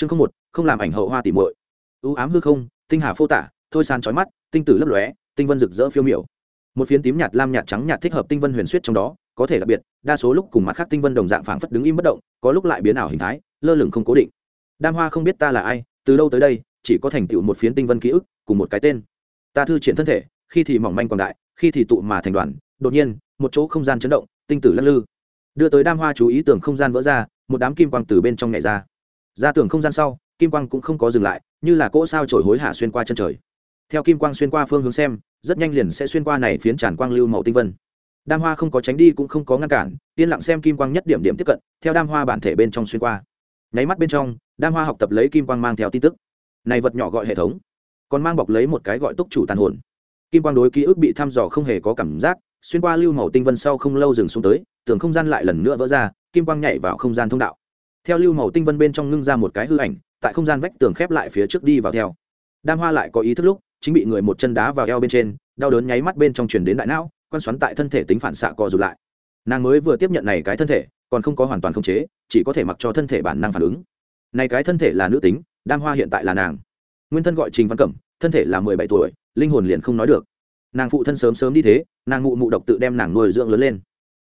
chương không một, không làm ảnh hậu hoa tỉ muội. Ưu ám hư không, tinh hà phô tả, thôi san chói mắt, tinh tử lấp lóe, tinh vân rực rỡ phiêu miểu. Một phiến tím nhạt lam nhạt trắng nhạt thích hợp tinh vân huyền suyết trong đó, có thể đặc biệt, đa số lúc cùng mặt khác tinh vân đồng dạng phảng phất đứng im bất động, có lúc lại biến ảo hình thái, lơ lửng không cố định. Đam hoa không biết ta là ai, từ đâu tới đây, chỉ có thành tựu một phiến tinh vân ký ức, cùng một cái tên. Ta thư triển thân thể, khi thì mỏng manh còn đại, khi thì tụ mà thành đoàn, đột nhiên, một chỗ không gian chấn động, tinh tử lắc lư. Đưa tới đam hoa chú ý tưởng không gian vỡ ra, một đám kim quang từ bên trong nhảy ra ra tường không gian sau, kim quang cũng không có dừng lại, như là cỗ sao trổi hối hả xuyên qua chân trời. Theo kim quang xuyên qua phương hướng xem, rất nhanh liền sẽ xuyên qua này phiến tràn quang lưu màu tinh vân. Đam hoa không có tránh đi cũng không có ngăn cản, yên lặng xem kim quang nhất điểm điểm tiếp cận, theo đam hoa bản thể bên trong xuyên qua. Nháy mắt bên trong, đam hoa học tập lấy kim quang mang theo tin tức. Này vật nhỏ gọi hệ thống, còn mang bọc lấy một cái gọi túc chủ tàn hồn. Kim quang đối ký ức bị thăm dò không hề có cảm giác, xuyên qua lưu màu tinh vân sau không lâu dừng xuống tới tưởng không gian lại lần nữa vỡ ra, kim quang nhảy vào không gian thông đạo theo lưu màu tinh vân bên trong ngưng ra một cái hư ảnh, tại không gian vách tường khép lại phía trước đi vào theo. Đam hoa lại có ý thức lúc, chính bị người một chân đá vào eo bên trên, đau đớn nháy mắt bên trong truyền đến đại não quan xoắn tại thân thể tính phản xạ co rụt lại. Nàng mới vừa tiếp nhận này cái thân thể, còn không có hoàn toàn khống chế, chỉ có thể mặc cho thân thể bản năng phản ứng. Này cái thân thể là nữ tính, đam hoa hiện tại là nàng. Nguyên thân gọi trình văn cẩm, thân thể là mười bảy tuổi, linh hồn liền không nói được. Nàng phụ thân sớm sớm đi thế, nàng mụ mụ độc tự đem nàng nuôi dưỡng lớn lên.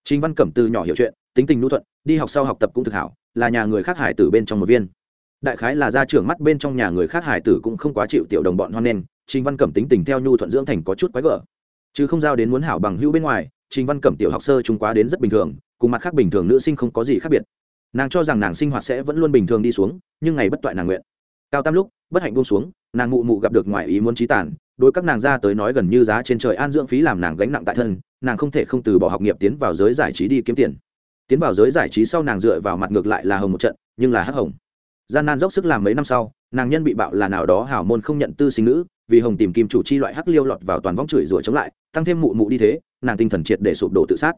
Trình văn cẩm từ nhỏ hiểu chuyện tính tình nhu thuận đi học sau học tập cũng thực hảo là nhà người khác hải tử bên trong một viên. Đại khái là gia trưởng mắt bên trong nhà người khác hải tử cũng không quá chịu tiểu đồng bọn hoan nên, trình văn cẩm tính tình theo nhu thuận dưỡng thành có chút quái gở. Chứ không giao đến muốn hảo bằng hữu bên ngoài trình văn cẩm tiểu học sơ trung quá đến rất bình thường cùng mặt khác bình thường nữ sinh không có gì khác biệt. Nàng cho rằng nàng sinh hoạt sẽ vẫn luôn bình thường đi xuống nhưng ngày bất toại nàng nguyện. Cao tam lúc bất hạnh buông xuống nàng mụ mụ gặp được ngoại ý muốn trí tàn đối các nàng ra tới nói gần như giá trên trời an dưỡng phí làm nàng gánh nặng tại thân nàng không thể không từ bỏ học nghiệp tiến vào giới giải trí đi kiếm tiền tiến vào giới giải trí sau nàng dựa vào mặt ngược lại là hồng một trận, nhưng là hắc hồng. Gian nan dốc sức làm mấy năm sau, nàng nhân bị bạo là nào đó hảo môn không nhận tư sinh nữ, vì hồng tìm kim chủ chi loại hắc liêu lọt vào toàn vong chửi rủa chống lại, tăng thêm mụ mụ đi thế, nàng tinh thần triệt để sụp đổ tự sát.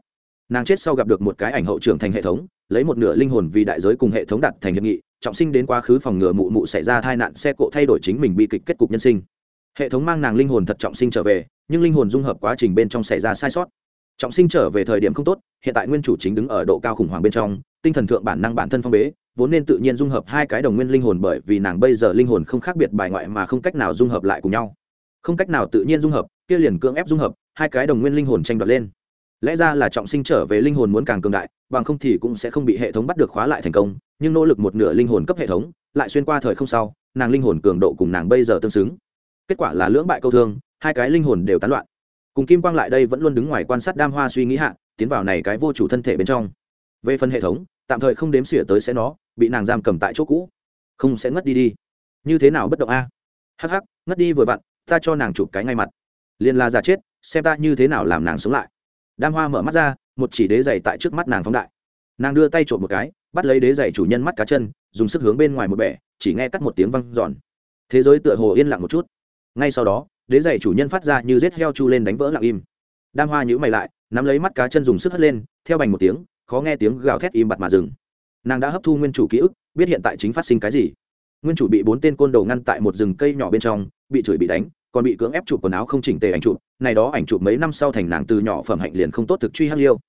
Nàng chết sau gặp được một cái ảnh hậu trưởng thành hệ thống, lấy một nửa linh hồn vì đại giới cùng hệ thống đặt thành hiệp nghị, trọng sinh đến quá khứ phòng ngừa mụ mụ xảy ra tai nạn, xe cộ thay đổi chính mình bi kịch kết cục nhân sinh. Hệ thống mang nàng linh hồn thật trọng sinh trở về, nhưng linh hồn dung hợp quá trình bên trong xảy ra sai sót trọng sinh trở về thời điểm không tốt, hiện tại nguyên chủ chính đứng ở độ cao khủng hoảng bên trong, tinh thần thượng bản năng bản thân phong bế, vốn nên tự nhiên dung hợp hai cái đồng nguyên linh hồn bởi vì nàng bây giờ linh hồn không khác biệt bài ngoại mà không cách nào dung hợp lại cùng nhau. Không cách nào tự nhiên dung hợp, kia liền cưỡng ép dung hợp, hai cái đồng nguyên linh hồn tranh đoạt lên. Lẽ ra là trọng sinh trở về linh hồn muốn càng cường đại, bằng không thì cũng sẽ không bị hệ thống bắt được khóa lại thành công, nhưng nỗ lực một nửa linh hồn cấp hệ thống, lại xuyên qua thời không sau, nàng linh hồn cường độ cùng nàng bây giờ tương xứng. Kết quả là lưỡng bại câu thương, hai cái linh hồn đều tán loạn cùng kim quang lại đây vẫn luôn đứng ngoài quan sát đam hoa suy nghĩ hạ, tiến vào này cái vô chủ thân thể bên trong. Về phần hệ thống, tạm thời không đếm xỉa tới sẽ nó, bị nàng giam cầm tại chỗ cũ. Không sẽ ngất đi đi. Như thế nào bất động a? Hắc hắc, ngất đi vừa vặn, ta cho nàng chụp cái ngay mặt. Liền là giả chết, xem ta như thế nào làm nàng sống lại. Đam hoa mở mắt ra, một chỉ đế giày tại trước mắt nàng phóng đại. Nàng đưa tay trộm một cái, bắt lấy đế giày chủ nhân mắt cá chân, dùng sức hướng bên ngoài một bẻ, chỉ nghe cắt một tiếng văng giòn thế giới tựa hồ yên lặng một chút. Ngay sau đó đế giày chủ nhân phát ra như rết heo chu lên đánh vỡ lặng im. Đam hoa nhữ mày lại, nắm lấy mắt cá chân dùng sức hất lên, theo bành một tiếng, khó nghe tiếng gào thét im bặt mà dừng. Nàng đã hấp thu nguyên chủ ký ức, biết hiện tại chính phát sinh cái gì. Nguyên chủ bị bốn tên côn đồ ngăn tại một rừng cây nhỏ bên trong, bị chửi bị đánh, còn bị cưỡng ép chụp quần áo không chỉnh tề ảnh chụp, này đó ảnh chụp mấy năm sau thành nàng từ nhỏ phẩm hạnh liền không tốt thực truy hắc liêu.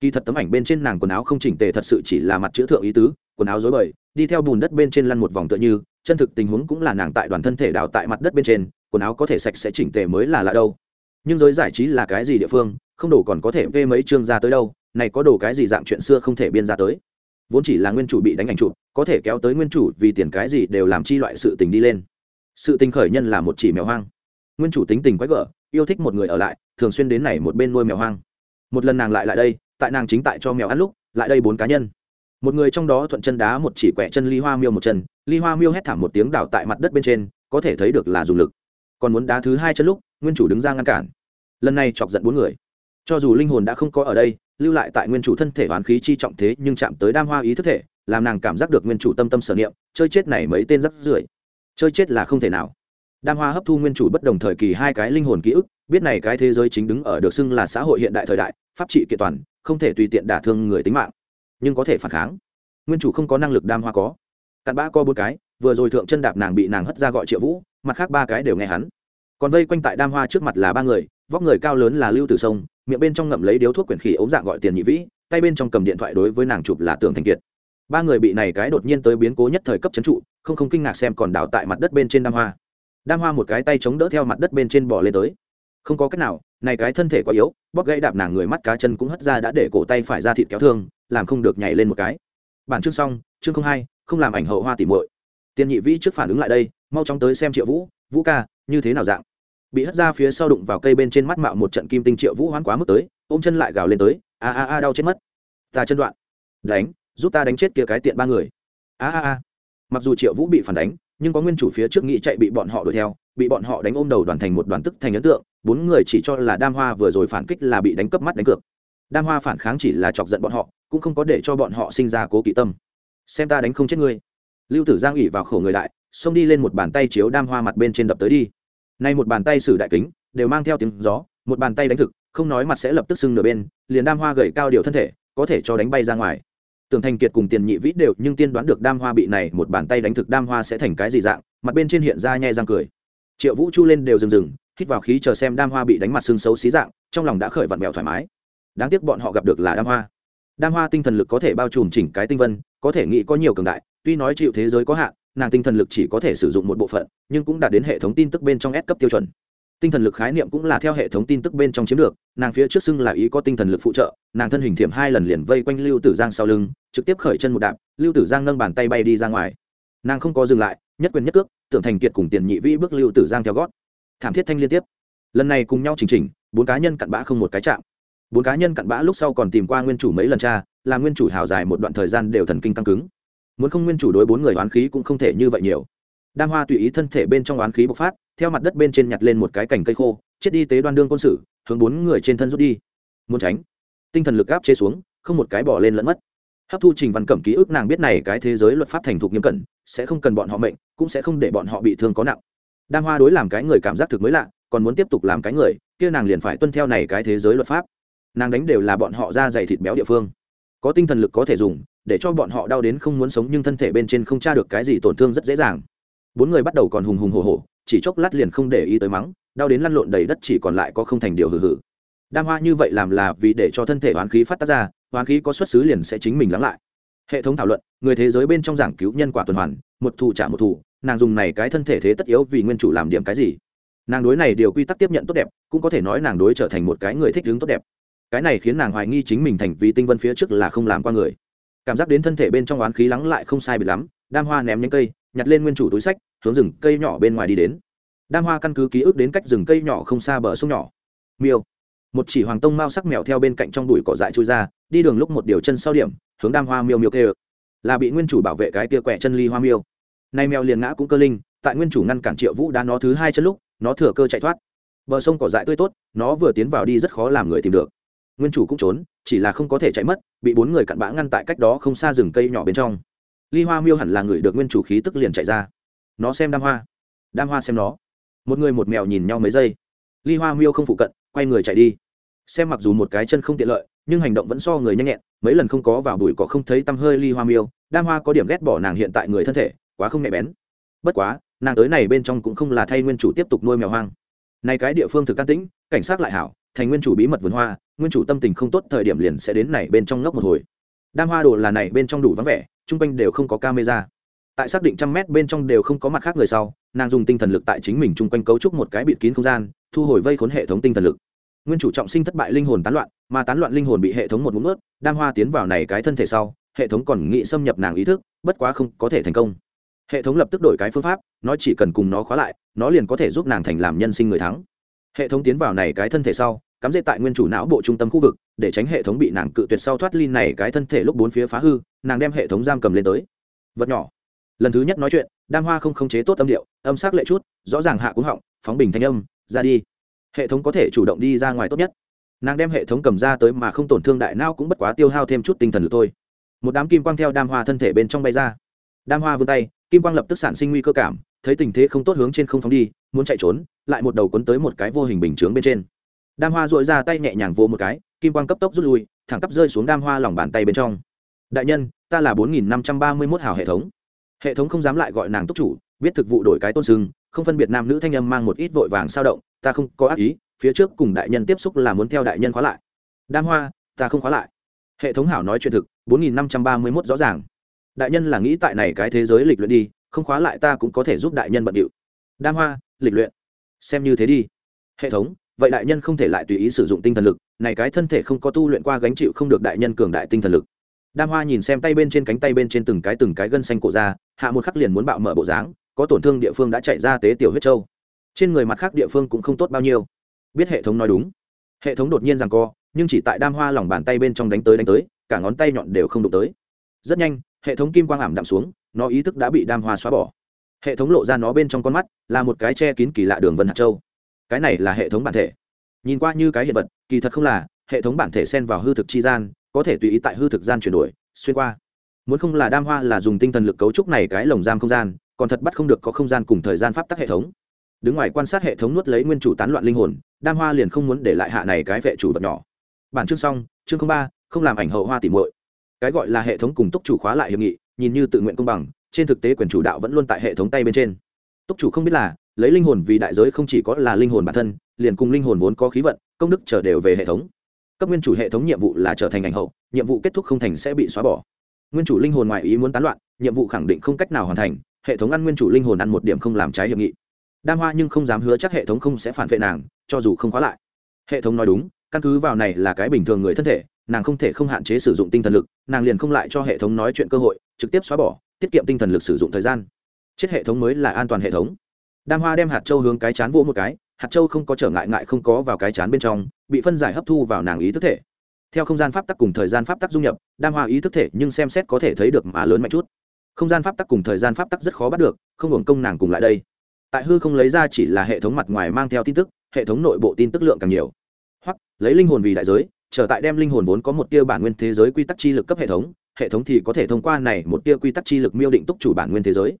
Kỳ thật tấm ảnh bên trên nàng quần áo không chỉnh tề thật sự chỉ là mặt chữ thượng ý tứ, quần áo dối bời, đi theo bùn đất bên trên lăn một vòng tựa như, chân thực tình huống cũng là nàng tại đoàn thân thể đào tại mặt đất bên trên quần áo có thể sạch sẽ chỉnh tề mới là lạ đâu. Nhưng giới giải trí là cái gì địa phương, không đủ còn có thể vê mấy chương ra tới đâu, này có đồ cái gì dạng chuyện xưa không thể biên ra tới. Vốn chỉ là nguyên chủ bị đánh ảnh chụp, có thể kéo tới nguyên chủ vì tiền cái gì đều làm chi loại sự tình đi lên. Sự tình khởi nhân là một chỉ mèo hoang. Nguyên chủ tính tình quái gở, yêu thích một người ở lại, thường xuyên đến này một bên nuôi mèo hoang. Một lần nàng lại lại đây, tại nàng chính tại cho mèo ăn lúc, lại đây bốn cá nhân. Một người trong đó thuận chân đá một chỉ quẹ chân ly hoa miêu một chân, ly hoa miêu hét thảm một tiếng đảo tại mặt đất bên trên, có thể thấy được là dùng lực còn muốn đá thứ hai chân lúc, nguyên chủ đứng ra ngăn cản. Lần này chọc giận bốn người. Cho dù linh hồn đã không có ở đây, lưu lại tại nguyên chủ thân thể hoán khí chi trọng thế nhưng chạm tới đam hoa ý thức thể, làm nàng cảm giác được nguyên chủ tâm tâm sở niệm, chơi chết này mấy tên rắc rưởi. Chơi chết là không thể nào. Đam hoa hấp thu nguyên chủ bất đồng thời kỳ hai cái linh hồn ký ức, biết này cái thế giới chính đứng ở được xưng là xã hội hiện đại thời đại, pháp trị kiện toàn, không thể tùy tiện đả thương người tính mạng. Nhưng có thể phản kháng. Nguyên chủ không có năng lực đam hoa có. Cặn bã co bốn cái, vừa rồi thượng chân đạp nàng bị nàng hất ra gọi triệu vũ mặt khác ba cái đều nghe hắn. Còn vây quanh tại đam hoa trước mặt là ba người, vóc người cao lớn là lưu tử sông, miệng bên trong ngậm lấy điếu thuốc quyển khỉ ống dạng gọi tiền nhị vĩ, tay bên trong cầm điện thoại đối với nàng chụp là tưởng thành kiệt. Ba người bị này cái đột nhiên tới biến cố nhất thời cấp chấn trụ, không không kinh ngạc xem còn đảo tại mặt đất bên trên đam hoa. Đam hoa một cái tay chống đỡ theo mặt đất bên trên bỏ lên tới. Không có cách nào, này cái thân thể quá yếu, bóp gãy đạp nàng người mắt cá chân cũng hất ra đã để cổ tay phải ra thịt kéo thương, làm không được nhảy lên một cái. Bản chương xong, chương không hai, không làm ảnh hậu hoa tỉ muội tiền nhị vĩ trước phản ứng lại đây, mau chóng tới xem triệu vũ vũ ca, như thế nào dạng? Bị hất ra phía sau đụng vào cây bên trên mắt mạo một trận kim tinh triệu vũ hoán quá mức tới, ôm chân lại gào lên tới, a a a, đau chết mất. Ta chân đoạn. Đánh, giúp ta đánh chết kia cái tiện ba người. A a a. Mặc dù triệu vũ bị phản đánh, nhưng có nguyên chủ phía trước nghĩ chạy bị bọn họ đuổi theo, bị bọn họ đánh ôm đầu đoàn thành một đoàn tức thành ấn tượng, bốn người chỉ cho là đam hoa vừa rồi phản kích là bị đánh cấp mắt đánh cược. Đam hoa phản kháng chỉ là chọc giận bọn họ, cũng không có để cho bọn họ sinh ra cố kỵ tâm. Xem ta đánh không chết ngươi lưu tử giang ủy vào khổ người đại, xông đi lên một bàn tay chiếu đam hoa mặt bên trên đập tới đi. Nay một bàn tay xử đại kính, đều mang theo tiếng gió, một bàn tay đánh thực, không nói mặt sẽ lập tức sưng nửa bên, liền đam hoa gầy cao điều thân thể, có thể cho đánh bay ra ngoài. Tưởng thành kiệt cùng tiền nhị vĩ đều nhưng tiên đoán được đam hoa bị này một bàn tay đánh thực đam hoa sẽ thành cái gì dạng, mặt bên trên hiện ra nhai răng cười. Triệu vũ chu lên đều dừng dừng hít vào khí chờ xem đam hoa bị đánh mặt xương xấu xí dạng, trong lòng đã khởi vặn vẹo thoải mái. Đáng tiếc bọn họ gặp được là đam hoa. Đam hoa tinh thần lực có thể bao trùm chỉnh cái tinh vân, có thể nghĩ có nhiều cường đại tuy nói chịu thế giới có hạn nàng tinh thần lực chỉ có thể sử dụng một bộ phận nhưng cũng đạt đến hệ thống tin tức bên trong S cấp tiêu chuẩn. Tinh thần lực khái niệm cũng là theo hệ thống tin tức bên trong chiếm được nàng phía trước xưng là ý có tinh thần lực phụ trợ nàng thân hình thiểm hai lần liền vây quanh lưu tử giang sau lưng trực tiếp khởi chân một đạp lưu tử giang nâng bàn tay bay đi ra ngoài. Nàng không có dừng lại nhất quyền nhất cước tưởng thành kiệt cùng tiền nhị vĩ bước lưu tử giang theo gót. Thảm thiết thanh liên tiếp. Lần này cùng nhau chỉnh trình, bốn cá nhân cặn bã không một cái chạm. Bốn cá nhân cặn bã lúc sau còn tìm qua nguyên chủ mấy lần cha là nguyên chủ hào dài một đoạn thời gian đều thần kinh căng cứng muốn không nguyên chủ đối bốn người oán khí cũng không thể như vậy nhiều. Đam hoa tùy ý thân thể bên trong oán khí bộc phát, theo mặt đất bên trên nhặt lên một cái cành cây khô, chết đi tế đoan đương quân sự, hướng bốn người trên thân rút đi. Muốn tránh, tinh thần lực áp chế xuống, không một cái bỏ lên lẫn mất. Hấp thu trình văn cẩm ký ức nàng biết này cái thế giới luật pháp thành thục nghiêm cẩn, sẽ không cần bọn họ mệnh, cũng sẽ không để bọn họ bị thương có nặng. Đam hoa đối làm cái người cảm giác thực mới lạ, còn muốn tiếp tục làm cái người, kia nàng liền phải tuân theo này cái thế giới luật pháp. Nàng đánh đều là bọn họ ra dày thịt béo địa phương. Có tinh thần lực có thể dùng để cho bọn họ đau đến không muốn sống nhưng thân thể bên trên không tra được cái gì tổn thương rất dễ dàng. Bốn người bắt đầu còn hùng hùng hồ hồ chỉ chốc lát liền không để ý tới mắng, đau đến lăn lộn đầy đất chỉ còn lại có không thành điều hử hử đam hoa như vậy làm là vì để cho thân thể oán khí phát tác ra, oán khí có xuất xứ liền sẽ chính mình lắng lại. Hệ thống thảo luận, người thế giới bên trong giảng cứu nhân quả tuần hoàn, một thù trả một thù, nàng dùng này cái thân thể thế tất yếu vì nguyên chủ làm điểm cái gì? Nàng đối này điều quy tắc tiếp nhận tốt đẹp, cũng có thể nói nàng đối trở thành một cái người thích hướng tốt đẹp. Cái này khiến nàng hoài nghi chính mình thành vì tinh vân phía trước là không làm qua người cảm giác đến thân thể bên trong oán khí lắng lại không sai bị lắm, đam hoa ném những cây, nhặt lên nguyên chủ túi sách, hướng rừng cây nhỏ bên ngoài đi đến. Đam hoa căn cứ ký ức đến cách rừng cây nhỏ không xa bờ sông nhỏ. Miêu. Một chỉ hoàng tông mao sắc mèo theo bên cạnh trong đùi cỏ dại trôi ra, đi đường lúc một điều chân sau điểm, hướng đam hoa miêu miêu kê là bị nguyên chủ bảo vệ cái tia quẹ chân ly hoa miêu. Nay mèo liền ngã cũng cơ linh, tại nguyên chủ ngăn cản triệu vũ đá nó thứ hai chân lúc, nó thừa cơ chạy thoát. Bờ sông cỏ dại tươi tốt, nó vừa tiến vào đi rất khó làm người tìm được nguyên chủ cũng trốn, chỉ là không có thể chạy mất, bị bốn người cặn bã ngăn tại cách đó không xa rừng cây nhỏ bên trong. Ly hoa miêu hẳn là người được nguyên chủ khí tức liền chạy ra. Nó xem đam hoa. Đam hoa xem nó. Một người một mèo nhìn nhau mấy giây. Ly hoa miêu không phụ cận, quay người chạy đi. Xem mặc dù một cái chân không tiện lợi, nhưng hành động vẫn so người nhanh nhẹn, mấy lần không có vào bụi cỏ không thấy tăm hơi ly hoa miêu, đam hoa có điểm ghét bỏ nàng hiện tại người thân thể, quá không nhẹ bén. Bất quá, nàng tới này bên trong cũng không là thay nguyên chủ tiếp tục nuôi mèo hoang. Này cái địa phương thực can tĩnh, cảnh sát lại hảo, thành nguyên chủ bí mật vườn hoa nguyên chủ tâm tình không tốt thời điểm liền sẽ đến này bên trong ngốc một hồi. Đam hoa đồ là này bên trong đủ vắng vẻ, chung quanh đều không có camera. Tại xác định trăm mét bên trong đều không có mặt khác người sau, nàng dùng tinh thần lực tại chính mình chung quanh cấu trúc một cái bịt kín không gian, thu hồi vây khốn hệ thống tinh thần lực. Nguyên chủ trọng sinh thất bại linh hồn tán loạn, mà tán loạn linh hồn bị hệ thống một ngụm ướt đam hoa tiến vào này cái thân thể sau, hệ thống còn nghĩ xâm nhập nàng ý thức, bất quá không có thể thành công. Hệ thống lập tức đổi cái phương pháp nó chỉ cần cùng nó khóa lại, nó liền có thể giúp nàng thành làm nhân sinh người thắng. Hệ thống tiến vào này cái thân thể sau cắm dễ tại nguyên chủ não bộ trung tâm khu vực, để tránh hệ thống bị nàng cự tuyệt sau thoát ly này cái thân thể lúc bốn phía phá hư, nàng đem hệ thống giam cầm lên tới. Vật nhỏ. Lần thứ nhất nói chuyện, đam hoa không khống chế tốt âm điệu, âm sắc lệ chút, rõ ràng hạ cúng họng, phóng bình thanh âm, ra đi. Hệ thống có thể chủ động đi ra ngoài tốt nhất. Nàng đem hệ thống cầm ra tới mà không tổn thương đại não cũng bất quá tiêu hao thêm chút tinh thần được thôi. Một đám kim quang theo đam hoa thân thể bên trong bay ra. Đam hoa vươn tay, kim quang lập tức sản sinh nguy cơ cảm, thấy tình thế không tốt hướng trên không phóng đi, muốn chạy trốn, lại một đầu cuốn tới một cái vô hình bình chướng bên trên đam hoa dội ra tay nhẹ nhàng vô một cái, kim quang cấp tốc rút lui, thẳng tắp rơi xuống đam hoa lòng bàn tay bên trong. Đại nhân, ta là bốn nghìn năm trăm ba mươi mốt hào hệ thống. Hệ thống không dám lại gọi nàng túc chủ, biết thực vụ đổi cái tôn sưng, không phân biệt nam nữ thanh âm mang một ít vội vàng sao động, ta không có ác ý, phía trước cùng đại nhân tiếp xúc là muốn theo đại nhân khóa lại. Đam hoa, ta không khóa lại. Hệ thống hảo nói chuyện thực, bốn nghìn năm trăm ba mươi mốt rõ ràng. Đại nhân là nghĩ tại này cái thế giới lịch luyện đi, không khóa lại ta cũng có thể giúp đại nhân bận điệu. Đam hoa, lịch luyện. Xem như thế đi. Hệ thống vậy đại nhân không thể lại tùy ý sử dụng tinh thần lực, này cái thân thể không có tu luyện qua gánh chịu không được đại nhân cường đại tinh thần lực. Đam hoa nhìn xem tay bên trên cánh tay bên trên từng cái từng cái gân xanh cổ ra, hạ một khắc liền muốn bạo mở bộ dáng, có tổn thương địa phương đã chạy ra tế tiểu huyết châu. Trên người mặt khác địa phương cũng không tốt bao nhiêu. Biết hệ thống nói đúng. Hệ thống đột nhiên rằng co, nhưng chỉ tại đam hoa lòng bàn tay bên trong đánh tới đánh tới, cả ngón tay nhọn đều không đụng tới. Rất nhanh, hệ thống kim quang ảm đạm xuống, nó ý thức đã bị đam hoa xóa bỏ. Hệ thống lộ ra nó bên trong con mắt, là một cái che kín kỳ lạ đường vân hạt châu cái này là hệ thống bản thể. Nhìn qua như cái hiện vật, kỳ thật không là, hệ thống bản thể xen vào hư thực chi gian, có thể tùy ý tại hư thực gian chuyển đổi, xuyên qua. Muốn không là đam hoa là dùng tinh thần lực cấu trúc này cái lồng giam không gian, còn thật bắt không được có không gian cùng thời gian pháp tắc hệ thống. Đứng ngoài quan sát hệ thống nuốt lấy nguyên chủ tán loạn linh hồn, đam hoa liền không muốn để lại hạ này cái vệ chủ vật nhỏ. Bản chương xong, chương ba, không làm ảnh hậu hoa tỉ muội. Cái gọi là hệ thống cùng túc chủ khóa lại hiệp nghị, nhìn như tự nguyện công bằng, trên thực tế quyền chủ đạo vẫn luôn tại hệ thống tay bên trên. Túc chủ không biết là lấy linh hồn vì đại giới không chỉ có là linh hồn bản thân, liền cùng linh hồn vốn có khí vận, công đức trở đều về hệ thống. Cấp nguyên chủ hệ thống nhiệm vụ là trở thành ảnh hậu, nhiệm vụ kết thúc không thành sẽ bị xóa bỏ. Nguyên chủ linh hồn ngoại ý muốn tán loạn, nhiệm vụ khẳng định không cách nào hoàn thành, hệ thống ăn nguyên chủ linh hồn ăn một điểm không làm trái hiệp nghị. Đam hoa nhưng không dám hứa chắc hệ thống không sẽ phản vệ nàng, cho dù không khóa lại. Hệ thống nói đúng, căn cứ vào này là cái bình thường người thân thể, nàng không thể không hạn chế sử dụng tinh thần lực, nàng liền không lại cho hệ thống nói chuyện cơ hội, trực tiếp xóa bỏ, tiết kiệm tinh thần lực sử dụng thời gian. Chết hệ thống mới là an toàn hệ thống đam hoa đem hạt châu hướng cái chán vỗ một cái, hạt châu không có trở ngại ngại không có vào cái chán bên trong, bị phân giải hấp thu vào nàng ý thức thể. Theo không gian pháp tắc cùng thời gian pháp tắc dung nhập, đam hoa ý thức thể nhưng xem xét có thể thấy được mà lớn mạnh chút. Không gian pháp tắc cùng thời gian pháp tắc rất khó bắt được, không hưởng công nàng cùng lại đây. Tại hư không lấy ra chỉ là hệ thống mặt ngoài mang theo tin tức, hệ thống nội bộ tin tức lượng càng nhiều. Hoặc, lấy linh hồn vì đại giới, trở tại đem linh hồn vốn có một tia bản nguyên thế giới quy tắc chi lực cấp hệ thống hệ thống thì có thể thông qua này một tia quy tắc chi lực miêu định túc chủ bản nguyên thế giới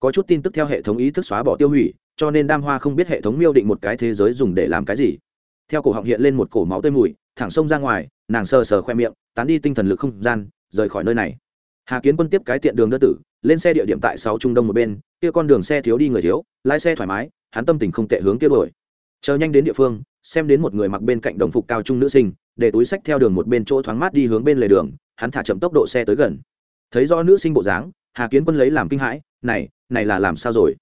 có chút tin tức theo hệ thống ý thức xóa bỏ tiêu hủy, cho nên đam hoa không biết hệ thống miêu định một cái thế giới dùng để làm cái gì. Theo cổ họng hiện lên một cổ máu tươi mùi, thẳng sông ra ngoài, nàng sờ sờ khoe miệng, tán đi tinh thần lực không gian, rời khỏi nơi này. Hà kiến quân tiếp cái tiện đường đơn tử, lên xe địa điểm tại sáu trung đông một bên, kia con đường xe thiếu đi người thiếu, lái xe thoải mái, hắn tâm tình không tệ hướng kia đổi chờ nhanh đến địa phương, xem đến một người mặc bên cạnh đồng phục cao trung nữ sinh, để túi sách theo đường một bên chỗ thoáng mát đi hướng bên lề đường, hắn thả chậm tốc độ xe tới gần. Thấy do nữ sinh bộ dáng hà kiến quân lấy làm kinh hãi, này này là làm sao rồi?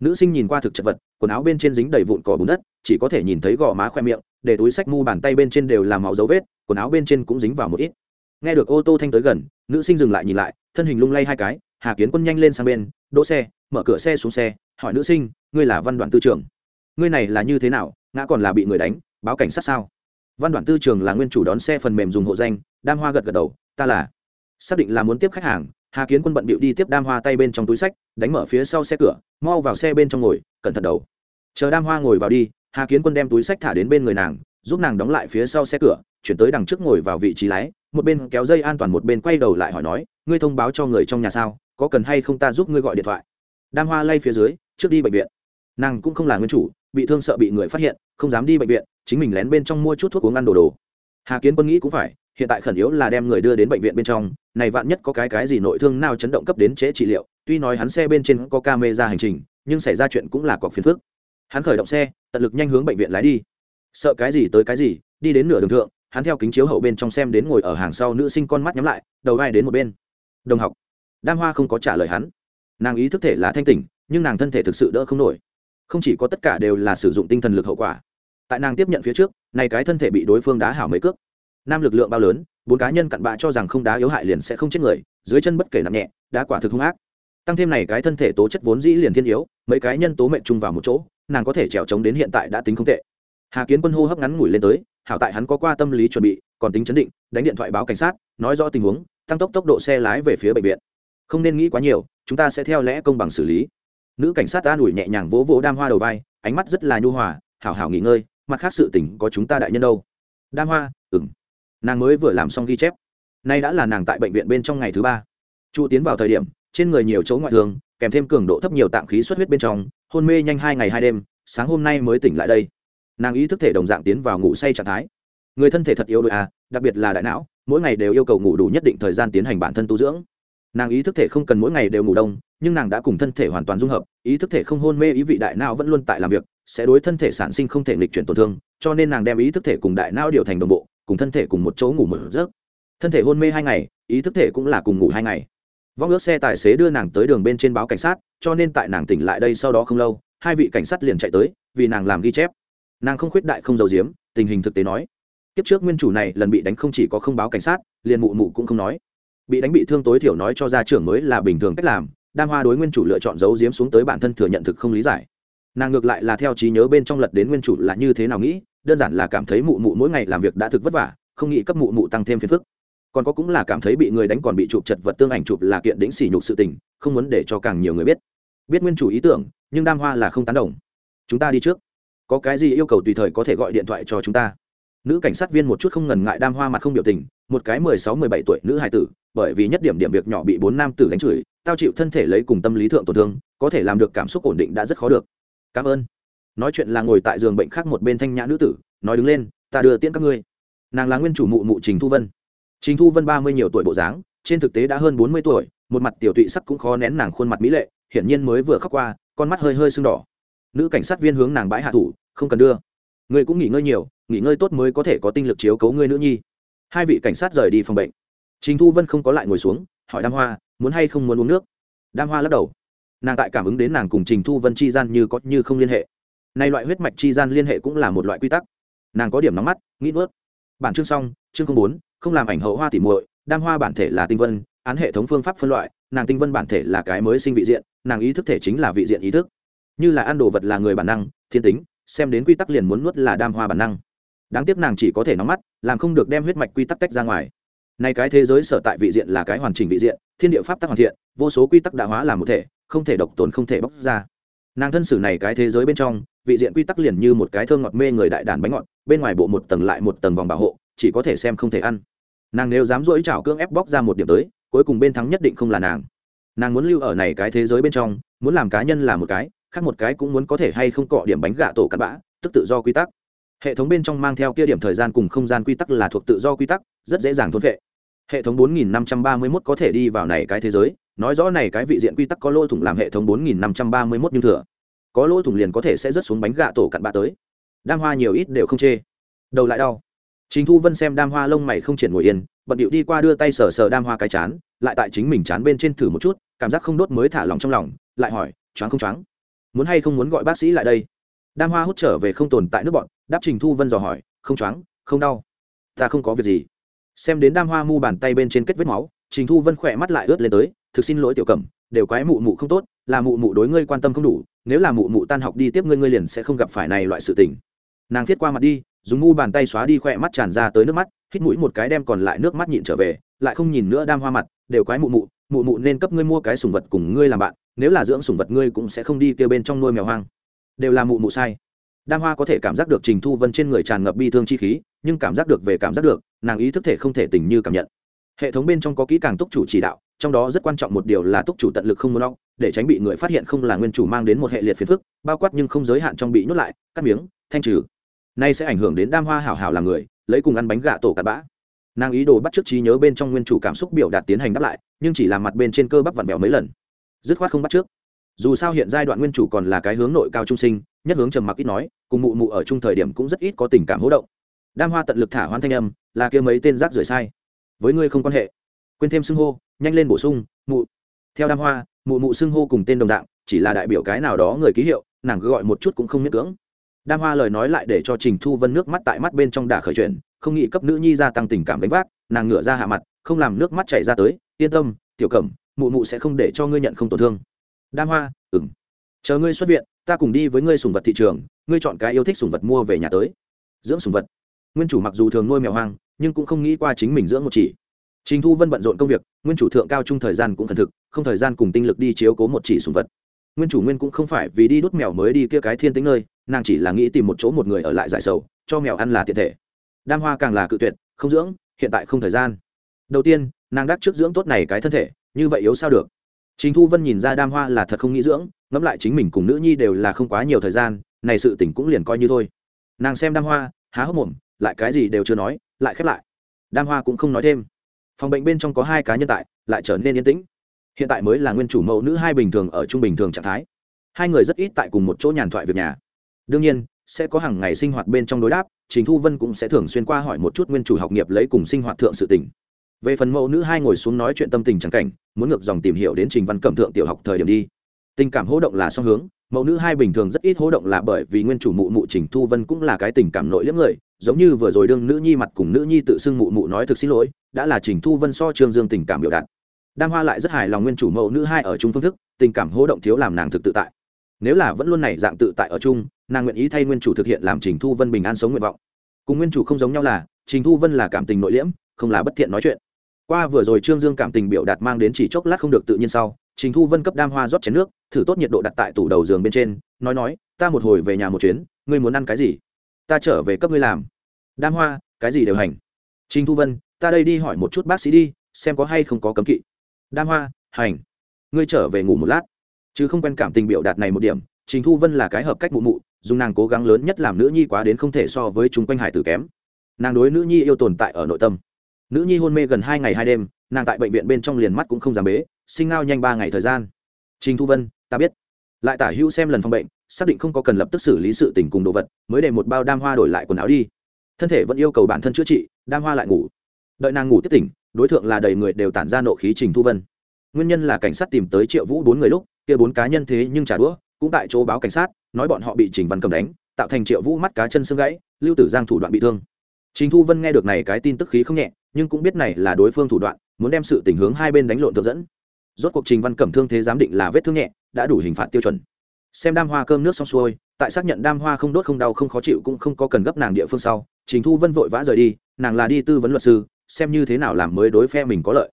Nữ sinh nhìn qua thực chật vật, quần áo bên trên dính đầy vụn cỏ bùn đất, chỉ có thể nhìn thấy gò má khoe miệng, để túi sách mu bàn tay bên trên đều làm máu dấu vết, quần áo bên trên cũng dính vào một ít. Nghe được ô tô thanh tới gần, nữ sinh dừng lại nhìn lại, thân hình lung lay hai cái, hà kiến quân nhanh lên sang bên, đỗ xe, mở cửa xe xuống xe, hỏi nữ sinh, ngươi là văn đoàn tư trưởng ngươi này là như thế nào, ngã còn là bị người đánh, báo cảnh sát sao? Văn đoàn tư trường là nguyên chủ đón xe phần mềm dùng hộ danh, đam hoa gật gật đầu, ta là, xác định là muốn tiếp khách hàng hà kiến quân bận bịu đi tiếp đam hoa tay bên trong túi sách, đánh mở phía sau xe cửa, mau vào xe bên trong ngồi, cẩn thận đầu. Chờ đam hoa ngồi vào đi, hà kiến quân đem túi sách thả đến bên người nàng, giúp nàng đóng lại phía sau xe cửa, chuyển tới đằng trước ngồi vào vị trí lái, một bên kéo dây an toàn một bên quay đầu lại hỏi nói, ngươi thông báo cho người trong nhà sao, có cần hay không ta giúp ngươi gọi điện thoại? Đam hoa lay phía dưới, trước đi bệnh viện. Nàng cũng không là nguyên chủ, bị thương sợ bị người phát hiện, không dám đi bệnh viện, chính mình lén bên trong mua chút thuốc uống ăn đồ đồ hà kiến quân nghĩ cũng phải, hiện tại khẩn yếu là đem người đưa đến bệnh viện bên trong, này vạn nhất có cái cái gì nội thương nào chấn động cấp đến trễ trị liệu, tuy nói hắn xe bên trên có camera hành trình, nhưng xảy ra chuyện cũng là cọc phiền phức. Hắn khởi động xe, tận lực nhanh hướng bệnh viện lái đi. Sợ cái gì tới cái gì, đi đến nửa đường thượng, hắn theo kính chiếu hậu bên trong xem đến ngồi ở hàng sau nữ sinh con mắt nhắm lại, đầu vai đến một bên. Đồng học. Đam hoa không có trả lời hắn. Nàng ý thức thể là thanh tỉnh, nhưng nàng thân thể thực sự đỡ không nổi. Không chỉ có tất cả đều là sử dụng tinh thần lực hậu quả tại nàng tiếp nhận phía trước, này cái thân thể bị đối phương đá hảo mấy cước. Nam lực lượng bao lớn, bốn cá nhân cặn bạ cho rằng không đá yếu hại liền sẽ không chết người, dưới chân bất kể nặng nhẹ đã quả thực hung ác. Tăng thêm này cái thân thể tố chất vốn dĩ liền thiên yếu, mấy cái nhân tố mệnh chung vào một chỗ, nàng có thể trèo trống đến hiện tại đã tính không tệ. Hà kiến quân hô hấp ngắn ngủi lên tới, hảo tại hắn có qua tâm lý chuẩn bị, còn tính chấn định, đánh điện thoại báo cảnh sát, nói rõ tình huống, tăng tốc tốc độ xe lái về phía bệnh viện. Không nên nghĩ quá nhiều, chúng ta sẽ theo lẽ công bằng xử lý. Nữ cảnh sát an ủi nhẹ nhàng vỗ vỗ đam hoa đầu vai, ánh mắt rất là nhu hòa, hảo hảo nghỉ ngơi mặt khác sự tình có chúng ta đại nhân đâu. Đa hoa ừng nàng mới vừa làm xong ghi chép. Nay đã là nàng tại bệnh viện bên trong ngày thứ ba. Chu tiến vào thời điểm, trên người nhiều chỗ ngoại thương, kèm thêm cường độ thấp nhiều tạm khí xuất huyết bên trong, hôn mê nhanh hai ngày hai đêm, sáng hôm nay mới tỉnh lại đây. Nàng ý thức thể đồng dạng tiến vào ngủ say trạng thái. Người thân thể thật yếu đội à đặc biệt là đại não, mỗi ngày đều yêu cầu ngủ đủ nhất định thời gian tiến hành bản thân tu dưỡng. Nàng ý thức thể không cần mỗi ngày đều ngủ đông, nhưng nàng đã cùng thân thể hoàn toàn dung hợp, ý thức thể không hôn mê ý vị đại não vẫn luôn tại làm việc sẽ đối thân thể sản sinh không thể nghịch chuyển tổn thương, cho nên nàng đem ý thức thể cùng đại não điều thành đồng bộ, cùng thân thể cùng một chỗ ngủ một giấc. Thân thể hôn mê hai ngày, ý thức thể cũng là cùng ngủ hai ngày. Vong ước xe tài xế đưa nàng tới đường bên trên báo cảnh sát, cho nên tại nàng tỉnh lại đây sau đó không lâu, hai vị cảnh sát liền chạy tới, vì nàng làm ghi chép. Nàng không khuyết đại không giấu giếm, tình hình thực tế nói. Kiếp trước nguyên chủ này lần bị đánh không chỉ có không báo cảnh sát, liền mụ mụ cũng không nói. Bị đánh bị thương tối thiểu nói cho gia trưởng mới là bình thường cách làm, đam hoa đối nguyên chủ lựa chọn giấu giếm xuống tới bản thân thừa nhận thực không lý giải nàng ngược lại là theo trí nhớ bên trong lật đến nguyên chủ là như thế nào nghĩ, đơn giản là cảm thấy mụ mụ mỗi ngày làm việc đã thực vất vả, không nghĩ cấp mụ mụ tăng thêm phiền phức. Còn có cũng là cảm thấy bị người đánh còn bị chụp chật vật tương ảnh chụp là kiện đĩnh sỉ nhục sự tình, không muốn để cho càng nhiều người biết. Biết nguyên chủ ý tưởng, nhưng đam hoa là không tán đồng. Chúng ta đi trước. Có cái gì yêu cầu tùy thời có thể gọi điện thoại cho chúng ta. Nữ cảnh sát viên một chút không ngần ngại đam hoa mặt không biểu tình, một cái mười sáu, mười bảy tuổi nữ hài tử, bởi vì nhất điểm điểm việc nhỏ bị bốn nam tử đánh chửi, tao chịu thân thể lấy cùng tâm lý thượng tổn thương, có thể làm được cảm xúc ổn định đã rất khó được cảm ơn. Nói chuyện là ngồi tại giường bệnh khác một bên thanh nhã nữ tử, nói đứng lên, ta đưa tiễn các ngươi. Nàng là nguyên chủ mụ mụ trình thu vân. Trình thu vân ba mươi nhiều tuổi bộ dáng, trên thực tế đã hơn bốn mươi tuổi, một mặt tiểu tụy sắc cũng khó nén nàng khuôn mặt mỹ lệ, hiển nhiên mới vừa khóc qua, con mắt hơi hơi sưng đỏ. Nữ cảnh sát viên hướng nàng bãi hạ thủ, không cần đưa. Ngươi cũng nghỉ ngơi nhiều, nghỉ ngơi tốt mới có thể có tinh lực chiếu cấu ngươi nữ nhi. Hai vị cảnh sát rời đi phòng bệnh. Trình thu vân không có lại ngồi xuống, hỏi đam hoa, muốn hay không muốn uống nước? Đam hoa lắc đầu nàng tại cảm ứng đến nàng cùng trình thu vân chi gian như có như không liên hệ. Nay loại huyết mạch chi gian liên hệ cũng là một loại quy tắc. Nàng có điểm nóng mắt, nghĩ vớt bản chương xong, chương không bốn, không làm ảnh hậu hoa tỉ muội, đam hoa bản thể là tinh vân, án hệ thống phương pháp phân loại, nàng tinh vân bản thể là cái mới sinh vị diện, nàng ý thức thể chính là vị diện ý thức. Như là ăn đồ vật là người bản năng, thiên tính, xem đến quy tắc liền muốn nuốt là đam hoa bản năng. Đáng tiếc nàng chỉ có thể nóng mắt, làm không được đem huyết mạch quy tắc tách ra ngoài. Nay cái thế giới sở tại vị diện là cái hoàn chỉnh vị diện, thiên địa pháp tắc hoàn thiện, vô số quy tắc đã hóa làm một thể không thể độc tồn không thể bóc ra. Nàng thân sử này cái thế giới bên trong, vị diện quy tắc liền như một cái thơm ngọt mê người đại đàn bánh ngọt, bên ngoài bộ một tầng lại một tầng vòng bảo hộ, chỉ có thể xem không thể ăn. Nàng nếu dám dỗi chảo cưỡng ép bóc ra một điểm tới, cuối cùng bên thắng nhất định không là nàng. Nàng muốn lưu ở này cái thế giới bên trong, muốn làm cá nhân là một cái, khác một cái cũng muốn có thể hay không cọ điểm bánh gạ tổ cặn bã, tức tự do quy tắc. Hệ thống bên trong mang theo kia điểm thời gian cùng không gian quy tắc là thuộc tự do quy tắc, rất dễ dàng thôn vệ hệ thống 4531 có thể đi vào này cái thế giới. Nói rõ này cái vị diện quy tắc có lỗ thủng làm hệ thống 4531 nhưng thừa. Có lỗ thủng liền có thể sẽ rớt xuống bánh gạ tổ cặn bã tới. Đam hoa nhiều ít đều không chê. Đầu lại đau. Chính thu vân xem đam hoa lông mày không triển ngồi yên, bận điệu đi qua đưa tay sờ sờ đam hoa cái chán, lại tại chính mình chán bên trên thử một chút, cảm giác không đốt mới thả lòng trong lòng, lại hỏi, choáng không choáng? Muốn hay không muốn gọi bác sĩ lại đây? Đam hoa hút trở về không tồn tại nước bọn, đáp trình thu vân dò hỏi, không choáng, không đau. Ta không có việc gì xem đến đam hoa mu bàn tay bên trên kết vết máu, trình thu vân khỏe mắt lại ướt lên tới, thực xin lỗi tiểu cẩm, đều quái mụ mụ không tốt, là mụ mụ đối ngươi quan tâm không đủ, nếu là mụ mụ tan học đi tiếp ngươi ngươi liền sẽ không gặp phải này loại sự tình. Nàng thiết qua mặt đi, dùng mu bàn tay xóa đi khỏe mắt tràn ra tới nước mắt, hít mũi một cái đem còn lại nước mắt nhịn trở về, lại không nhìn nữa đam hoa mặt, đều quái mụ mụ mụ mụ nên cấp ngươi mua cái sùng vật cùng ngươi làm bạn, nếu là dưỡng sùng vật ngươi cũng sẽ không đi kêu bên trong nuôi mèo hoang. Đều là mụ mụ sai đam hoa có thể cảm giác được trình thu vân trên người tràn ngập bi thương chi khí, nhưng cảm giác được về cảm giác được, nàng ý thức thể không thể tình như cảm nhận. Hệ thống bên trong có kỹ càng túc chủ chỉ đạo, trong đó rất quan trọng một điều là túc chủ tận lực không muốn óc để tránh bị người phát hiện không là nguyên chủ mang đến một hệ liệt phiền phức, bao quát nhưng không giới hạn trong bị nhốt lại, cắt miếng, thanh trừ. Nay sẽ ảnh hưởng đến đam hoa hảo hảo làm người, lấy cùng ăn bánh gà tổ cặn bã. Nàng ý đồ bắt trước trí nhớ bên trong nguyên chủ cảm xúc biểu đạt tiến hành đáp lại, nhưng chỉ làm mặt bên trên cơ bắp vặn vẹo mấy lần. Dứt khoát không bắt trước dù sao hiện giai đoạn nguyên chủ còn là cái hướng nội cao trung sinh, nhất hướng trầm mặc ít nói, cùng mụ mụ ở chung thời điểm cũng rất ít có tình cảm hỗ động. Đam hoa tận lực thả hoan thanh âm, là kia mấy tên rác rưởi sai. Với ngươi không quan hệ. Quên thêm xưng hô, nhanh lên bổ sung, mụ. Theo đam hoa, mụ mụ xưng hô cùng tên đồng dạng, chỉ là đại biểu cái nào đó người ký hiệu, nàng gọi một chút cũng không miễn cưỡng. Đam hoa lời nói lại để cho trình thu vân nước mắt tại mắt bên trong đả khởi chuyện không nghĩ cấp nữ nhi gia tăng tình cảm đánh vác, nàng ngửa ra hạ mặt, không làm nước mắt chảy ra tới, yên tâm, tiểu cẩm, mụ mụ sẽ không để cho ngươi nhận không tổn thương đam hoa ừng chờ ngươi xuất viện, ta cùng đi với ngươi sùng vật thị trường, ngươi chọn cái yêu thích sùng vật mua về nhà tới. Dưỡng sùng vật. Nguyên chủ mặc dù thường nuôi mèo hoang, nhưng cũng không nghĩ qua chính mình dưỡng một chỉ. Trình thu vân bận rộn công việc, nguyên chủ thượng cao trung thời gian cũng thần thực, không thời gian cùng tinh lực đi chiếu cố một chỉ sùng vật. Nguyên chủ nguyên cũng không phải vì đi đốt mèo mới đi kia cái thiên tính nơi, nàng chỉ là nghĩ tìm một chỗ một người ở lại giải sầu, cho mèo ăn là tiện thể. Đam hoa càng là cự tuyệt, không dưỡng, hiện tại không thời gian. Đầu tiên, nàng đắc trước dưỡng tốt này cái thân thể, như vậy yếu sao được? Trình Thu Vân nhìn ra Đam Hoa là thật không nghĩ dưỡng, ngẫm lại chính mình cùng nữ nhi đều là không quá nhiều thời gian, này sự tình cũng liền coi như thôi. Nàng xem Đam Hoa, há hốc mồm, lại cái gì đều chưa nói, lại khép lại. Đam Hoa cũng không nói thêm. Phòng bệnh bên trong có hai cá nhân tại, lại trở nên yên tĩnh. Hiện tại mới là nguyên chủ mẫu nữ hai bình thường ở trung bình thường trạng thái. Hai người rất ít tại cùng một chỗ nhàn thoại việc nhà. Đương nhiên, sẽ có hàng ngày sinh hoạt bên trong đối đáp, Trình Thu Vân cũng sẽ thường xuyên qua hỏi một chút nguyên chủ học nghiệp lấy cùng sinh hoạt thượng sự tình về phần mẫu nữ hai ngồi xuống nói chuyện tâm tình trắng cảnh, muốn ngược dòng tìm hiểu đến trình văn cẩm thượng tiểu học thời điểm đi. Tình cảm hỗ động là song hướng, mẫu nữ hai bình thường rất ít hỗ động là bởi vì nguyên chủ mụ mụ trình thu vân cũng là cái tình cảm nội liếm người, giống như vừa rồi đương nữ nhi mặt cùng nữ nhi tự xưng mụ mụ nói thực xin lỗi, đã là trình thu vân so trương dương tình cảm biểu đạt. Đam hoa lại rất hài lòng nguyên chủ mẫu nữ hai ở chung phương thức, tình cảm hỗ động thiếu làm nàng thực tự tại. Nếu là vẫn luôn này dạng tự tại ở chung, nàng nguyện ý thay nguyên chủ thực hiện làm trình thu vân bình an sống nguyện vọng. Cùng nguyên chủ không giống nhau là, trình thu vân là cảm tình nội liễm không là bất thiện nói chuyện qua vừa rồi trương dương cảm tình biểu đạt mang đến chỉ chốc lát không được tự nhiên sau, trình thu vân cấp đam hoa rót chén nước, thử tốt nhiệt độ đặt tại tủ đầu giường bên trên, nói nói, ta một hồi về nhà một chuyến, ngươi muốn ăn cái gì? Ta trở về cấp ngươi làm. Đam hoa, cái gì đều hành. Trình thu vân, ta đây đi hỏi một chút bác sĩ đi, xem có hay không có cấm kỵ. Đam hoa, hành. Ngươi trở về ngủ một lát. Chứ không quen cảm tình biểu đạt này một điểm, trình thu vân là cái hợp cách mụ mụ, dùng nàng cố gắng lớn nhất làm nữ nhi quá đến không thể so với chúng quanh hải tử kém. Nàng đối nữ nhi yêu tồn tại ở nội tâm nữ nhi hôn mê gần hai ngày hai đêm, nàng tại bệnh viện bên trong liền mắt cũng không giảm bế, sinh ngao nhanh ba ngày thời gian. Trình thu vân, ta biết. Lại tả hữu xem lần phòng bệnh, xác định không có cần lập tức xử lý sự tình cùng đồ vật, mới để một bao đam hoa đổi lại quần áo đi. Thân thể vẫn yêu cầu bản thân chữa trị, đam hoa lại ngủ. Đợi nàng ngủ tiếp tỉnh, đối tượng là đầy người đều tản ra nộ khí trình thu vân. Nguyên nhân là cảnh sát tìm tới triệu vũ bốn người lúc, kia bốn cá nhân thế nhưng trả đũa, cũng tại chỗ báo cảnh sát, nói bọn họ bị trình văn cầm đánh, tạo thành triệu vũ mắt cá chân xương gãy, lưu tử giang thủ đoạn bị thương. Trình thu vân nghe được này cái tin tức khí không nhẹ nhưng cũng biết này là đối phương thủ đoạn, muốn đem sự tình hướng hai bên đánh lộn thực dẫn. Rốt cuộc trình văn cẩm thương thế giám định là vết thương nhẹ, đã đủ hình phạt tiêu chuẩn. Xem đam hoa cơm nước xong xuôi, tại xác nhận đam hoa không đốt không đau không khó chịu cũng không có cần gấp nàng địa phương sau, trình thu vân vội vã rời đi, nàng là đi tư vấn luật sư, xem như thế nào làm mới đối phe mình có lợi.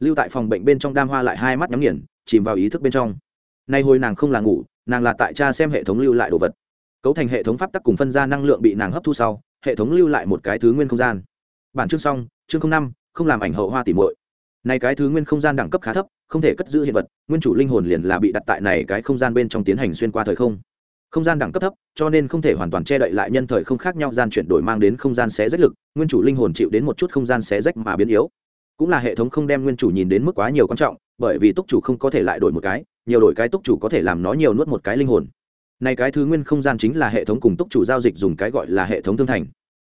Lưu tại phòng bệnh bên trong đam hoa lại hai mắt nhắm nghiền, chìm vào ý thức bên trong. Nay hồi nàng không là ngủ, nàng là tại cha xem hệ thống lưu lại đồ vật. Cấu thành hệ thống pháp tắc cùng phân ra năng lượng bị nàng hấp thu sau, hệ thống lưu lại một cái thứ nguyên không gian. Bản chương xong chương năm, không làm ảnh hậu hoa tỉ muội. Này cái thứ nguyên không gian đẳng cấp khá thấp, không thể cất giữ hiện vật, nguyên chủ linh hồn liền là bị đặt tại này cái không gian bên trong tiến hành xuyên qua thời không. Không gian đẳng cấp thấp, cho nên không thể hoàn toàn che đậy lại nhân thời không khác nhau gian chuyển đổi mang đến không gian xé rách lực, nguyên chủ linh hồn chịu đến một chút không gian xé rách mà biến yếu. Cũng là hệ thống không đem nguyên chủ nhìn đến mức quá nhiều quan trọng, bởi vì túc chủ không có thể lại đổi một cái, nhiều đổi cái túc chủ có thể làm nó nhiều nuốt một cái linh hồn. Này cái thứ nguyên không gian chính là hệ thống cùng túc chủ giao dịch dùng cái gọi là hệ thống thương thành.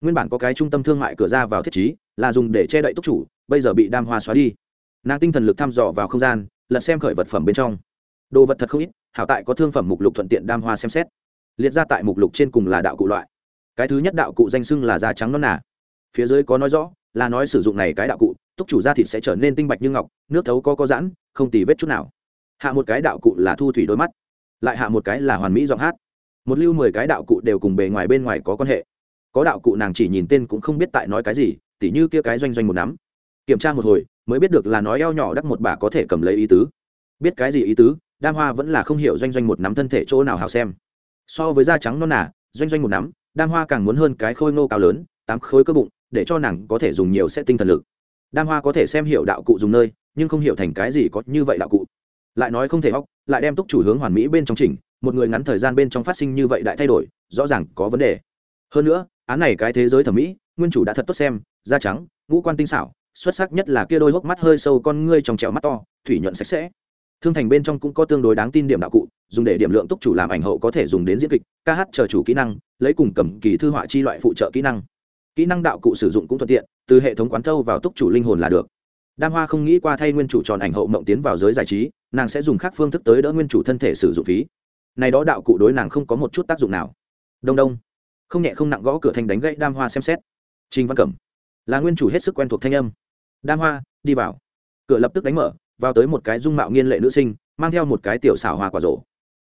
Nguyên bản có cái trung tâm thương mại cửa ra vào thiết trí là dùng để che đậy túc chủ, bây giờ bị đam hoa xóa đi. Nàng tinh thần lực thăm dò vào không gian, lật xem khởi vật phẩm bên trong. Đồ vật thật không ít, hảo tại có thương phẩm mục lục thuận tiện đam hoa xem xét. Liệt ra tại mục lục trên cùng là đạo cụ loại. Cái thứ nhất đạo cụ danh xưng là da trắng non nà. Phía dưới có nói rõ, là nói sử dụng này cái đạo cụ, túc chủ da thịt sẽ trở nên tinh bạch như ngọc, nước thấu có có giãn, không tì vết chút nào. Hạ một cái đạo cụ là thu thủy đôi mắt, lại hạ một cái là hoàn mỹ giọng hát. Một lưu mười cái đạo cụ đều cùng bề ngoài bên ngoài có quan hệ. Có đạo cụ nàng chỉ nhìn tên cũng không biết tại nói cái gì tỉ như kia cái doanh doanh một nắm. Kiểm tra một hồi, mới biết được là nói eo nhỏ đắc một bà có thể cầm lấy ý tứ. Biết cái gì ý tứ, đam hoa vẫn là không hiểu doanh doanh một nắm thân thể chỗ nào hào xem. So với da trắng non nả doanh doanh một nắm, đam hoa càng muốn hơn cái khôi ngô cao lớn, tám khối cơ bụng, để cho nàng có thể dùng nhiều sẽ tinh thần lực. Đam hoa có thể xem hiểu đạo cụ dùng nơi, nhưng không hiểu thành cái gì có như vậy đạo cụ. Lại nói không thể hóc lại đem túc chủ hướng hoàn mỹ bên trong chỉnh, một người ngắn thời gian bên trong phát sinh như vậy đại thay đổi, rõ ràng có vấn đề. Hơn nữa, án này cái thế giới thẩm mỹ nguyên chủ đã thật tốt xem, da trắng, ngũ quan tinh xảo, xuất sắc nhất là kia đôi hốc mắt hơi sâu con ngươi trong trẻo mắt to, thủy nhuận sạch sẽ. Thương thành bên trong cũng có tương đối đáng tin điểm đạo cụ, dùng để điểm lượng túc chủ làm ảnh hậu có thể dùng đến diễn kịch, ca hát chờ chủ kỹ năng, lấy cùng cầm kỳ thư họa chi loại phụ trợ kỹ năng. Kỹ năng đạo cụ sử dụng cũng thuận tiện, từ hệ thống quán thâu vào túc chủ linh hồn là được. Đam hoa không nghĩ qua thay nguyên chủ tròn ảnh hậu mộng tiến vào giới giải trí, nàng sẽ dùng khác phương thức tới đỡ nguyên chủ thân thể sử dụng phí. Này đó đạo cụ đối nàng không có một chút tác dụng nào. Đông đông. Không nhẹ không nặng gõ cửa thành đánh gãy đam hoa xem xét trình văn cẩm. Là nguyên chủ hết sức quen thuộc thanh âm. Đam hoa, đi vào. Cửa lập tức đánh mở, vào tới một cái dung mạo nghiên lệ nữ sinh, mang theo một cái tiểu xảo hoa quả rổ.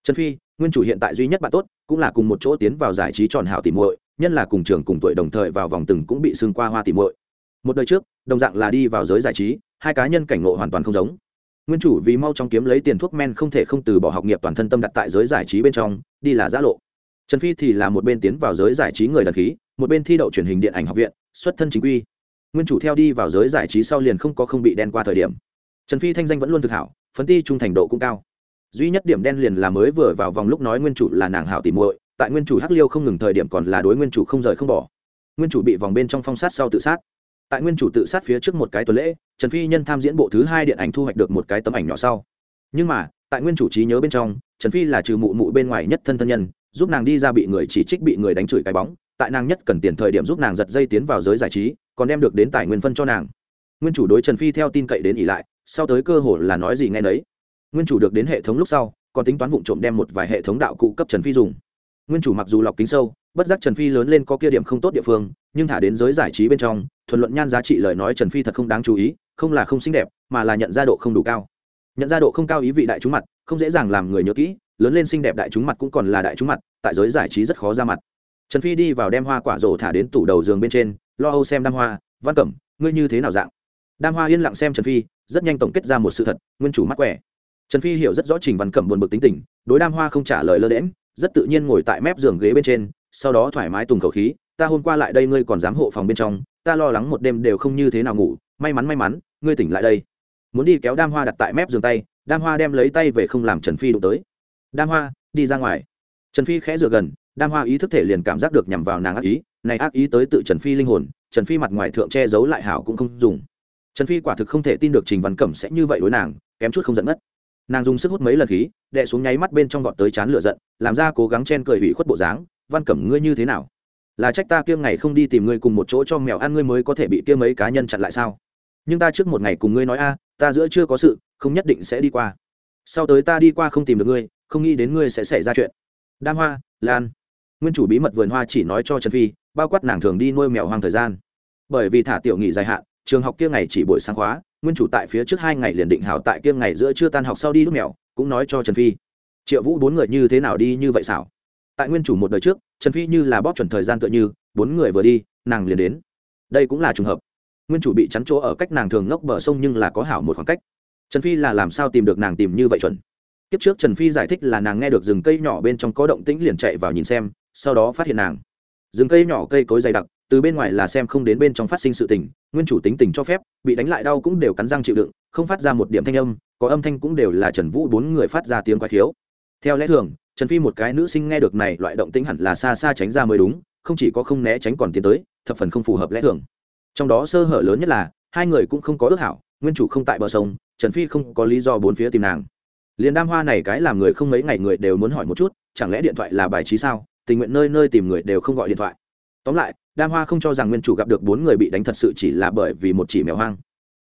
Trần phi, nguyên chủ hiện tại duy nhất bạn tốt, cũng là cùng một chỗ tiến vào giải trí tròn hảo tỉ muội, nhân là cùng trường cùng tuổi đồng thời vào vòng từng cũng bị xưng qua hoa tỉ muội. Một đời trước, đồng dạng là đi vào giới giải trí, hai cá nhân cảnh ngộ hoàn toàn không giống. Nguyên chủ vì mau chóng kiếm lấy tiền thuốc men không thể không từ bỏ học nghiệp toàn thân tâm đặt tại giới giải trí bên trong, đi là giã lộ trần phi thì là một bên tiến vào giới giải trí người đàn khí, một bên thi đậu truyền hình điện ảnh học viện, xuất thân chính quy. Nguyên chủ theo đi vào giới giải trí sau liền không có không bị đen qua thời điểm. Trần phi thanh danh vẫn luôn thực hảo phấn ti trung thành độ cũng cao. Duy nhất điểm đen liền là mới vừa vào vòng lúc nói nguyên chủ là nàng hảo tỉ muội, tại nguyên chủ hắc liêu không ngừng thời điểm còn là đối nguyên chủ không rời không bỏ. Nguyên chủ bị vòng bên trong phong sát sau tự sát. Tại nguyên chủ tự sát phía trước một cái tuần lễ, trần phi nhân tham diễn bộ thứ hai điện ảnh thu hoạch được một cái tấm ảnh nhỏ sau. Nhưng mà, tại nguyên chủ trí nhớ bên trong, trần phi là trừ mụ mụ bên ngoài nhất thân thân nhân giúp nàng đi ra bị người chỉ trích bị người đánh chửi cái bóng, tại nàng nhất cần tiền thời điểm giúp nàng giật dây tiến vào giới giải trí, còn đem được đến tài nguyên phân cho nàng. Nguyên chủ đối trần phi theo tin cậy đến ỉ lại, sau tới cơ hội là nói gì nghe nấy. Nguyên chủ được đến hệ thống lúc sau, còn tính toán vụ trộm đem một vài hệ thống đạo cụ cấp trần phi dùng. Nguyên chủ mặc dù lọc kính sâu, bất giác trần phi lớn lên có kia điểm không tốt địa phương, nhưng thả đến giới giải trí bên trong, thuận luận nhan giá trị lời nói trần phi thật không đáng chú ý, không là không xinh đẹp, mà là nhận ra độ không đủ cao. Nhận ra độ không cao ý vị đại chúng mặt, không dễ dàng làm người nhớ kỹ lớn lên xinh đẹp đại chúng mặt cũng còn là đại chúng mặt, tại giới giải trí rất khó ra mặt. Trần phi đi vào đem hoa quả rổ thả đến tủ đầu giường bên trên, lo âu xem đam hoa, văn cẩm, ngươi như thế nào dạng? Đam hoa yên lặng xem trần phi, rất nhanh tổng kết ra một sự thật, nguyên chủ mắc quẻ. Trần phi hiểu rất rõ trình văn cẩm buồn bực tính tình, đối đam hoa không trả lời lơ đễm rất tự nhiên ngồi tại mép giường ghế bên trên, sau đó thoải mái tùng khẩu khí, ta hôm qua lại đây ngươi còn dám hộ phòng bên trong, ta lo lắng một đêm đều không như thế nào ngủ, may mắn may mắn, ngươi tỉnh lại đây. Muốn đi kéo đam hoa đặt tại mép giường tay, đam hoa đem lấy tay về không làm trần phi đụng tới đam hoa, đi ra ngoài. Trần phi khẽ dựa gần, đam hoa ý thức thể liền cảm giác được nhằm vào nàng ác ý. Này ác ý tới tự trần phi linh hồn, trần phi mặt ngoài thượng che giấu lại hảo cũng không dùng. Trần phi quả thực không thể tin được trình văn cẩm sẽ như vậy đối nàng, kém chút không giận mất. nàng dùng sức hút mấy lần khí đệ xuống nháy mắt bên trong vọt tới chán lửa giận, làm ra cố gắng chen cười hủy khuất bộ dáng. Văn cẩm, ngươi như thế nào? Là trách ta kia ngày không đi tìm ngươi cùng một chỗ cho mèo ăn ngươi mới có thể bị kia mấy cá nhân chặn lại sao? Nhưng ta trước một ngày cùng ngươi nói a, ta giữa chưa có sự, không nhất định sẽ đi qua. Sau tới ta đi qua không tìm được ngươi không nghĩ đến ngươi sẽ xảy ra chuyện. Đam hoa, lan. Nguyên chủ bí mật vườn hoa chỉ nói cho trần phi, bao quát nàng thường đi nuôi mèo hoang thời gian. Bởi vì thả tiểu nghỉ dài hạn, trường học kia ngày chỉ buổi sáng khóa, nguyên chủ tại phía trước hai ngày liền định hảo tại kia ngày giữa chưa tan học sau đi lúc mèo, cũng nói cho trần phi. Triệu vũ bốn người như thế nào đi như vậy xảo? Tại nguyên chủ một đời trước, trần phi như là bóp chuẩn thời gian tựa như, bốn người vừa đi, nàng liền đến. Đây cũng là trùng hợp. Nguyên chủ bị chắn chỗ ở cách nàng thường ngốc bờ sông nhưng là có hảo một khoảng cách. Trần phi là làm sao tìm được nàng tìm như vậy chuẩn? Kiếp trước trần phi giải thích là nàng nghe được rừng cây nhỏ bên trong có động tĩnh liền chạy vào nhìn xem, sau đó phát hiện nàng. Rừng cây nhỏ cây cối dày đặc, từ bên ngoài là xem không đến bên trong phát sinh sự tình, nguyên chủ tính tình cho phép, bị đánh lại đau cũng đều cắn răng chịu đựng, không phát ra một điểm thanh âm, có âm thanh cũng đều là trần vũ bốn người phát ra tiếng quái thiếu. theo lẽ thường, trần phi một cái nữ sinh nghe được này loại động tĩnh hẳn là xa xa tránh ra mới đúng, không chỉ có không né tránh còn tiến tới, thập phần không phù hợp lẽ thường. Trong đó sơ hở lớn nhất là, hai người cũng không có ước hảo, nguyên chủ không tại bờ sông, trần phi không có lý do bốn phía tìm nàng liền đam hoa này cái làm người không mấy ngày người đều muốn hỏi một chút, chẳng lẽ điện thoại là bài trí sao? Tình nguyện nơi nơi tìm người đều không gọi điện thoại. Tóm lại, đam hoa không cho rằng nguyên chủ gặp được bốn người bị đánh thật sự chỉ là bởi vì một chỉ mèo hoang.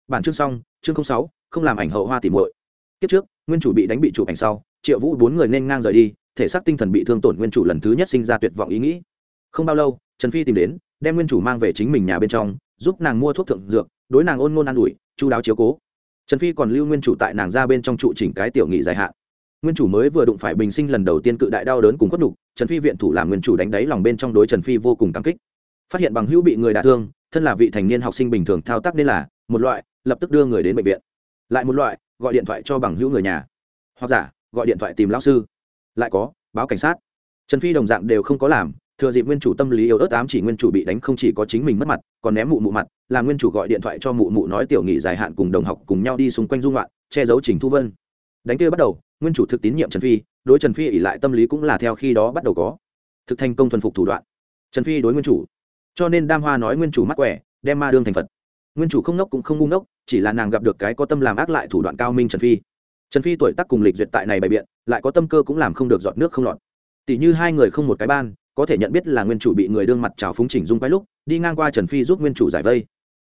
Bản chương xong, chương sáu, không làm ảnh hậu hoa tìm muội. Kiếp trước, nguyên chủ bị đánh bị chụp ảnh sau, triệu vũ bốn người nên ngang rời đi, thể xác tinh thần bị thương tổn nguyên chủ lần thứ nhất sinh ra tuyệt vọng ý nghĩ. Không bao lâu, trần phi tìm đến, đem nguyên chủ mang về chính mình nhà bên trong, giúp nàng mua thuốc thượng dược, đối nàng ôn ngôn an ủi chú đáo chiếu cố trần phi còn lưu nguyên chủ tại nàng ra bên trong trụ chỉnh cái tiểu nghị dài hạn. Nguyên chủ mới vừa đụng phải bình sinh lần đầu tiên cự đại đau đớn cùng khuất đục trần phi viện thủ làm nguyên chủ đánh đáy lòng bên trong đối trần phi vô cùng cảm kích. Phát hiện bằng hữu bị người đả thương, thân là vị thành niên học sinh bình thường thao tác nên là, một loại, lập tức đưa người đến bệnh viện. Lại một loại, gọi điện thoại cho bằng hữu người nhà. Hoặc giả, gọi điện thoại tìm lão sư. Lại có, báo cảnh sát. Trần phi đồng dạng đều không có làm thừa dịp nguyên chủ tâm lý yếu ớt ám chỉ nguyên chủ bị đánh không chỉ có chính mình mất mặt, còn ném mụ mụ mặt là nguyên chủ gọi điện thoại cho mụ mụ nói tiểu nghị dài hạn cùng đồng học cùng nhau đi xung quanh dung loạn, che giấu trình thu vân. Đánh kia bắt đầu, nguyên chủ thực tín nhiệm trần phi, đối trần phi ỉ lại tâm lý cũng là theo khi đó bắt đầu có thực thành công thuần phục thủ đoạn. Trần phi đối nguyên chủ, cho nên đam hoa nói nguyên chủ mắc quẻ, đem ma đương thành phật. Nguyên chủ không nốc cũng không ngu ngốc, chỉ là nàng gặp được cái có tâm làm ác lại thủ đoạn cao minh trần phi. Trần phi tuổi tác cùng lịch duyệt tại này bày biện, lại có tâm cơ cũng làm không được giọt nước không lọt. Tỷ như hai người không một cái ban có thể nhận biết là nguyên chủ bị người đương mặt trào phúng chỉnh dung quái lúc, đi ngang qua trần phi giúp nguyên chủ giải vây.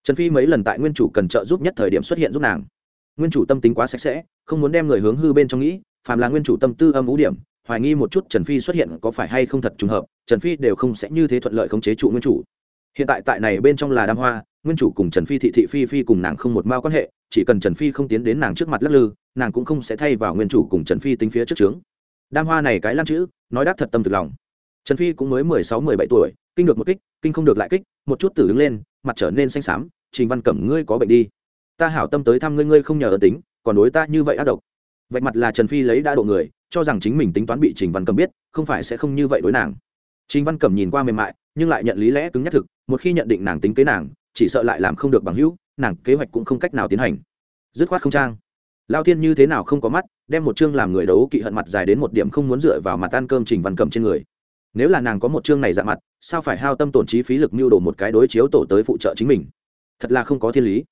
Trần phi mấy lần tại nguyên chủ cần trợ giúp nhất thời điểm xuất hiện giúp nàng. Nguyên chủ tâm tính quá sạch sẽ, không muốn đem người hướng hư bên trong nghĩ, phàm là nguyên chủ tâm tư âm ú điểm, hoài nghi một chút trần phi xuất hiện có phải hay không thật trùng hợp, trần phi đều không sẽ như thế thuận lợi khống chế trụ nguyên chủ. Hiện tại tại này bên trong là đam hoa, nguyên chủ cùng trần phi thị thị phi phi cùng nàng không một mao quan hệ, chỉ cần trần phi không tiến đến nàng trước mặt lắc lư, nàng cũng không sẽ thay vào nguyên chủ cùng trần phi tính phía trước trướng. Đam hoa này cái lan chữ, nói đáp thật tâm thực lòng trần phi cũng mới mười sáu, mười bảy tuổi, kinh được một kích, kinh không được lại kích, một chút tử đứng lên, mặt trở nên xanh xám, trình văn cẩm, ngươi có bệnh đi. Ta hảo tâm tới thăm ngươi ngươi không nhờ ơn tính, còn đối ta như vậy ác độc. Vạch mặt là trần phi lấy đã độ người, cho rằng chính mình tính toán bị trình văn cẩm biết, không phải sẽ không như vậy đối nàng. Trình văn cẩm nhìn qua mềm mại, nhưng lại nhận lý lẽ cứng nhắc thực, một khi nhận định nàng tính kế nàng, chỉ sợ lại làm không được bằng hữu, nàng kế hoạch cũng không cách nào tiến hành. Dứt khoát không trang. Lao thiên như thế nào không có mắt, đem một chương làm người đấu kỵ hận mặt dài đến một điểm không muốn dựa vào mặt ăn cơm trình văn cẩm trên người nếu là nàng có một chương này dạ mặt, sao phải hao tâm tổn trí phí lực mưu đồ một cái đối chiếu tổ tới phụ trợ chính mình? Thật là không có thiên lý.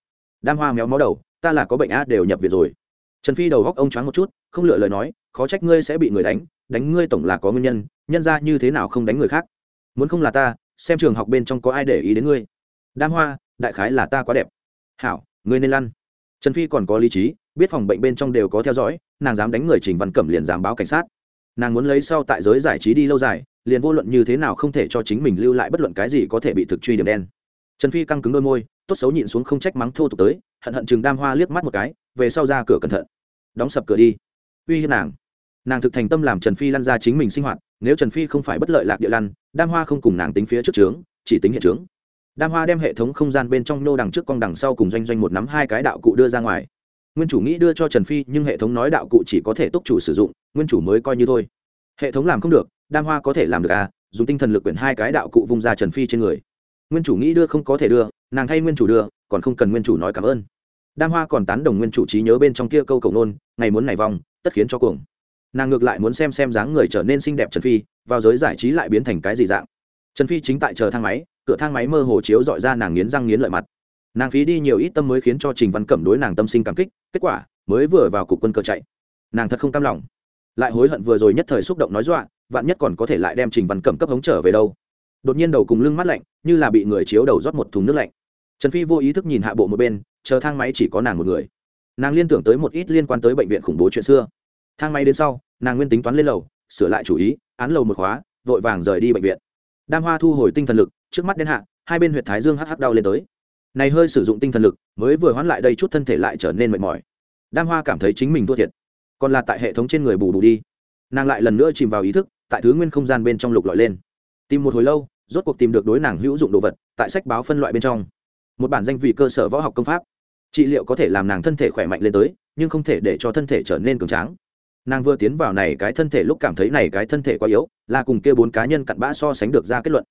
Đam hoa méo mó đầu, ta là có bệnh a đều nhập viện rồi. Trần phi đầu góc ông choáng một chút, không lựa lời nói, khó trách ngươi sẽ bị người đánh đánh ngươi tổng là có nguyên nhân nhân ra như thế nào không đánh người khác? Muốn không là ta, xem trường học bên trong có ai để ý đến ngươi. Đam hoa, đại khái là ta quá đẹp. Hảo, ngươi nên lăn. Trần phi còn có lý trí, biết phòng bệnh bên trong đều có theo dõi, nàng dám đánh người trình văn cẩm liền dám báo cảnh sát. Nàng muốn lấy sau tại giới giải trí đi lâu dài liền vô luận như thế nào không thể cho chính mình lưu lại bất luận cái gì có thể bị thực truy điểm đen. Trần phi căng cứng đôi môi, tốt xấu nhịn xuống không trách mắng thô tục tới, hận hận chừng đam hoa liếc mắt một cái, về sau ra cửa cẩn thận. Đóng sập cửa đi. Uy hiếp nàng. Nàng thực thành tâm làm trần phi lăn ra chính mình sinh hoạt, nếu trần phi không phải bất lợi lạc địa lăn, đam hoa không cùng nàng tính phía trước trướng, chỉ tính hiện trướng. Đam hoa đem hệ thống không gian bên trong nô đằng trước con đằng sau cùng doanh doanh một nắm hai cái đạo cụ đưa ra ngoài. Nguyên chủ nghĩ đưa cho trần phi, nhưng hệ thống nói đạo cụ chỉ có thể túc chủ sử dụng, nguyên chủ mới coi như thôi. Hệ thống làm không được đam hoa có thể làm được à dùng tinh thần lực quyển hai cái đạo cụ vung ra trần phi trên người. Nguyên chủ nghĩ đưa không có thể đưa, nàng thay nguyên chủ đưa, còn không cần nguyên chủ nói cảm ơn. Đam hoa còn tán đồng nguyên chủ trí nhớ bên trong kia câu cầu nôn, ngày muốn này vòng tất khiến cho cuồng. Nàng ngược lại muốn xem xem dáng người trở nên xinh đẹp trần phi, vào giới giải trí lại biến thành cái gì dạng. Trần phi chính tại chờ thang máy, cửa thang máy mơ hồ chiếu dọi ra nàng nghiến răng nghiến lợi mặt. Nàng phí đi nhiều ít tâm mới khiến cho trình văn cẩm đối nàng tâm sinh cảm kích, kết quả, mới vừa vào cục quân cờ chạy. Nàng thật không cam lòng. Lại hối hận vừa rồi nhất thời xúc động nói dọa vạn nhất còn có thể lại đem trình văn cẩm cấp hống trở về đâu. Đột nhiên đầu cùng lưng mắt lạnh, như là bị người chiếu đầu rót một thùng nước lạnh. Trần phi vô ý thức nhìn hạ bộ một bên, chờ thang máy chỉ có nàng một người. Nàng liên tưởng tới một ít liên quan tới bệnh viện khủng bố chuyện xưa. Thang máy đến sau, nàng nguyên tính toán lên lầu, sửa lại chủ ý, án lầu một khóa, vội vàng rời đi bệnh viện. Đam hoa thu hồi tinh thần lực, trước mắt đến hạ, hai bên huyệt thái dương hắc hắc đau lên tới. Này hơi sử dụng tinh thần lực, mới vừa hoãn lại đây chút thân thể lại trở nên mệt mỏi. Đam hoa cảm thấy chính mình thua thiệt. Còn là tại hệ thống trên người bù bù đi. Nàng lại lần nữa chìm vào ý thức tại thứ nguyên không gian bên trong lục lọi lên. Tìm một hồi lâu, rốt cuộc tìm được đối nàng hữu dụng đồ vật, tại sách báo phân loại bên trong. Một bản danh vị cơ sở võ học công pháp. Trị liệu có thể làm nàng thân thể khỏe mạnh lên tới, nhưng không thể để cho thân thể trở nên cường tráng. Nàng vừa tiến vào này cái thân thể lúc cảm thấy này cái thân thể quá yếu, là cùng kia bốn cá nhân cặn bã so sánh được ra kết luận.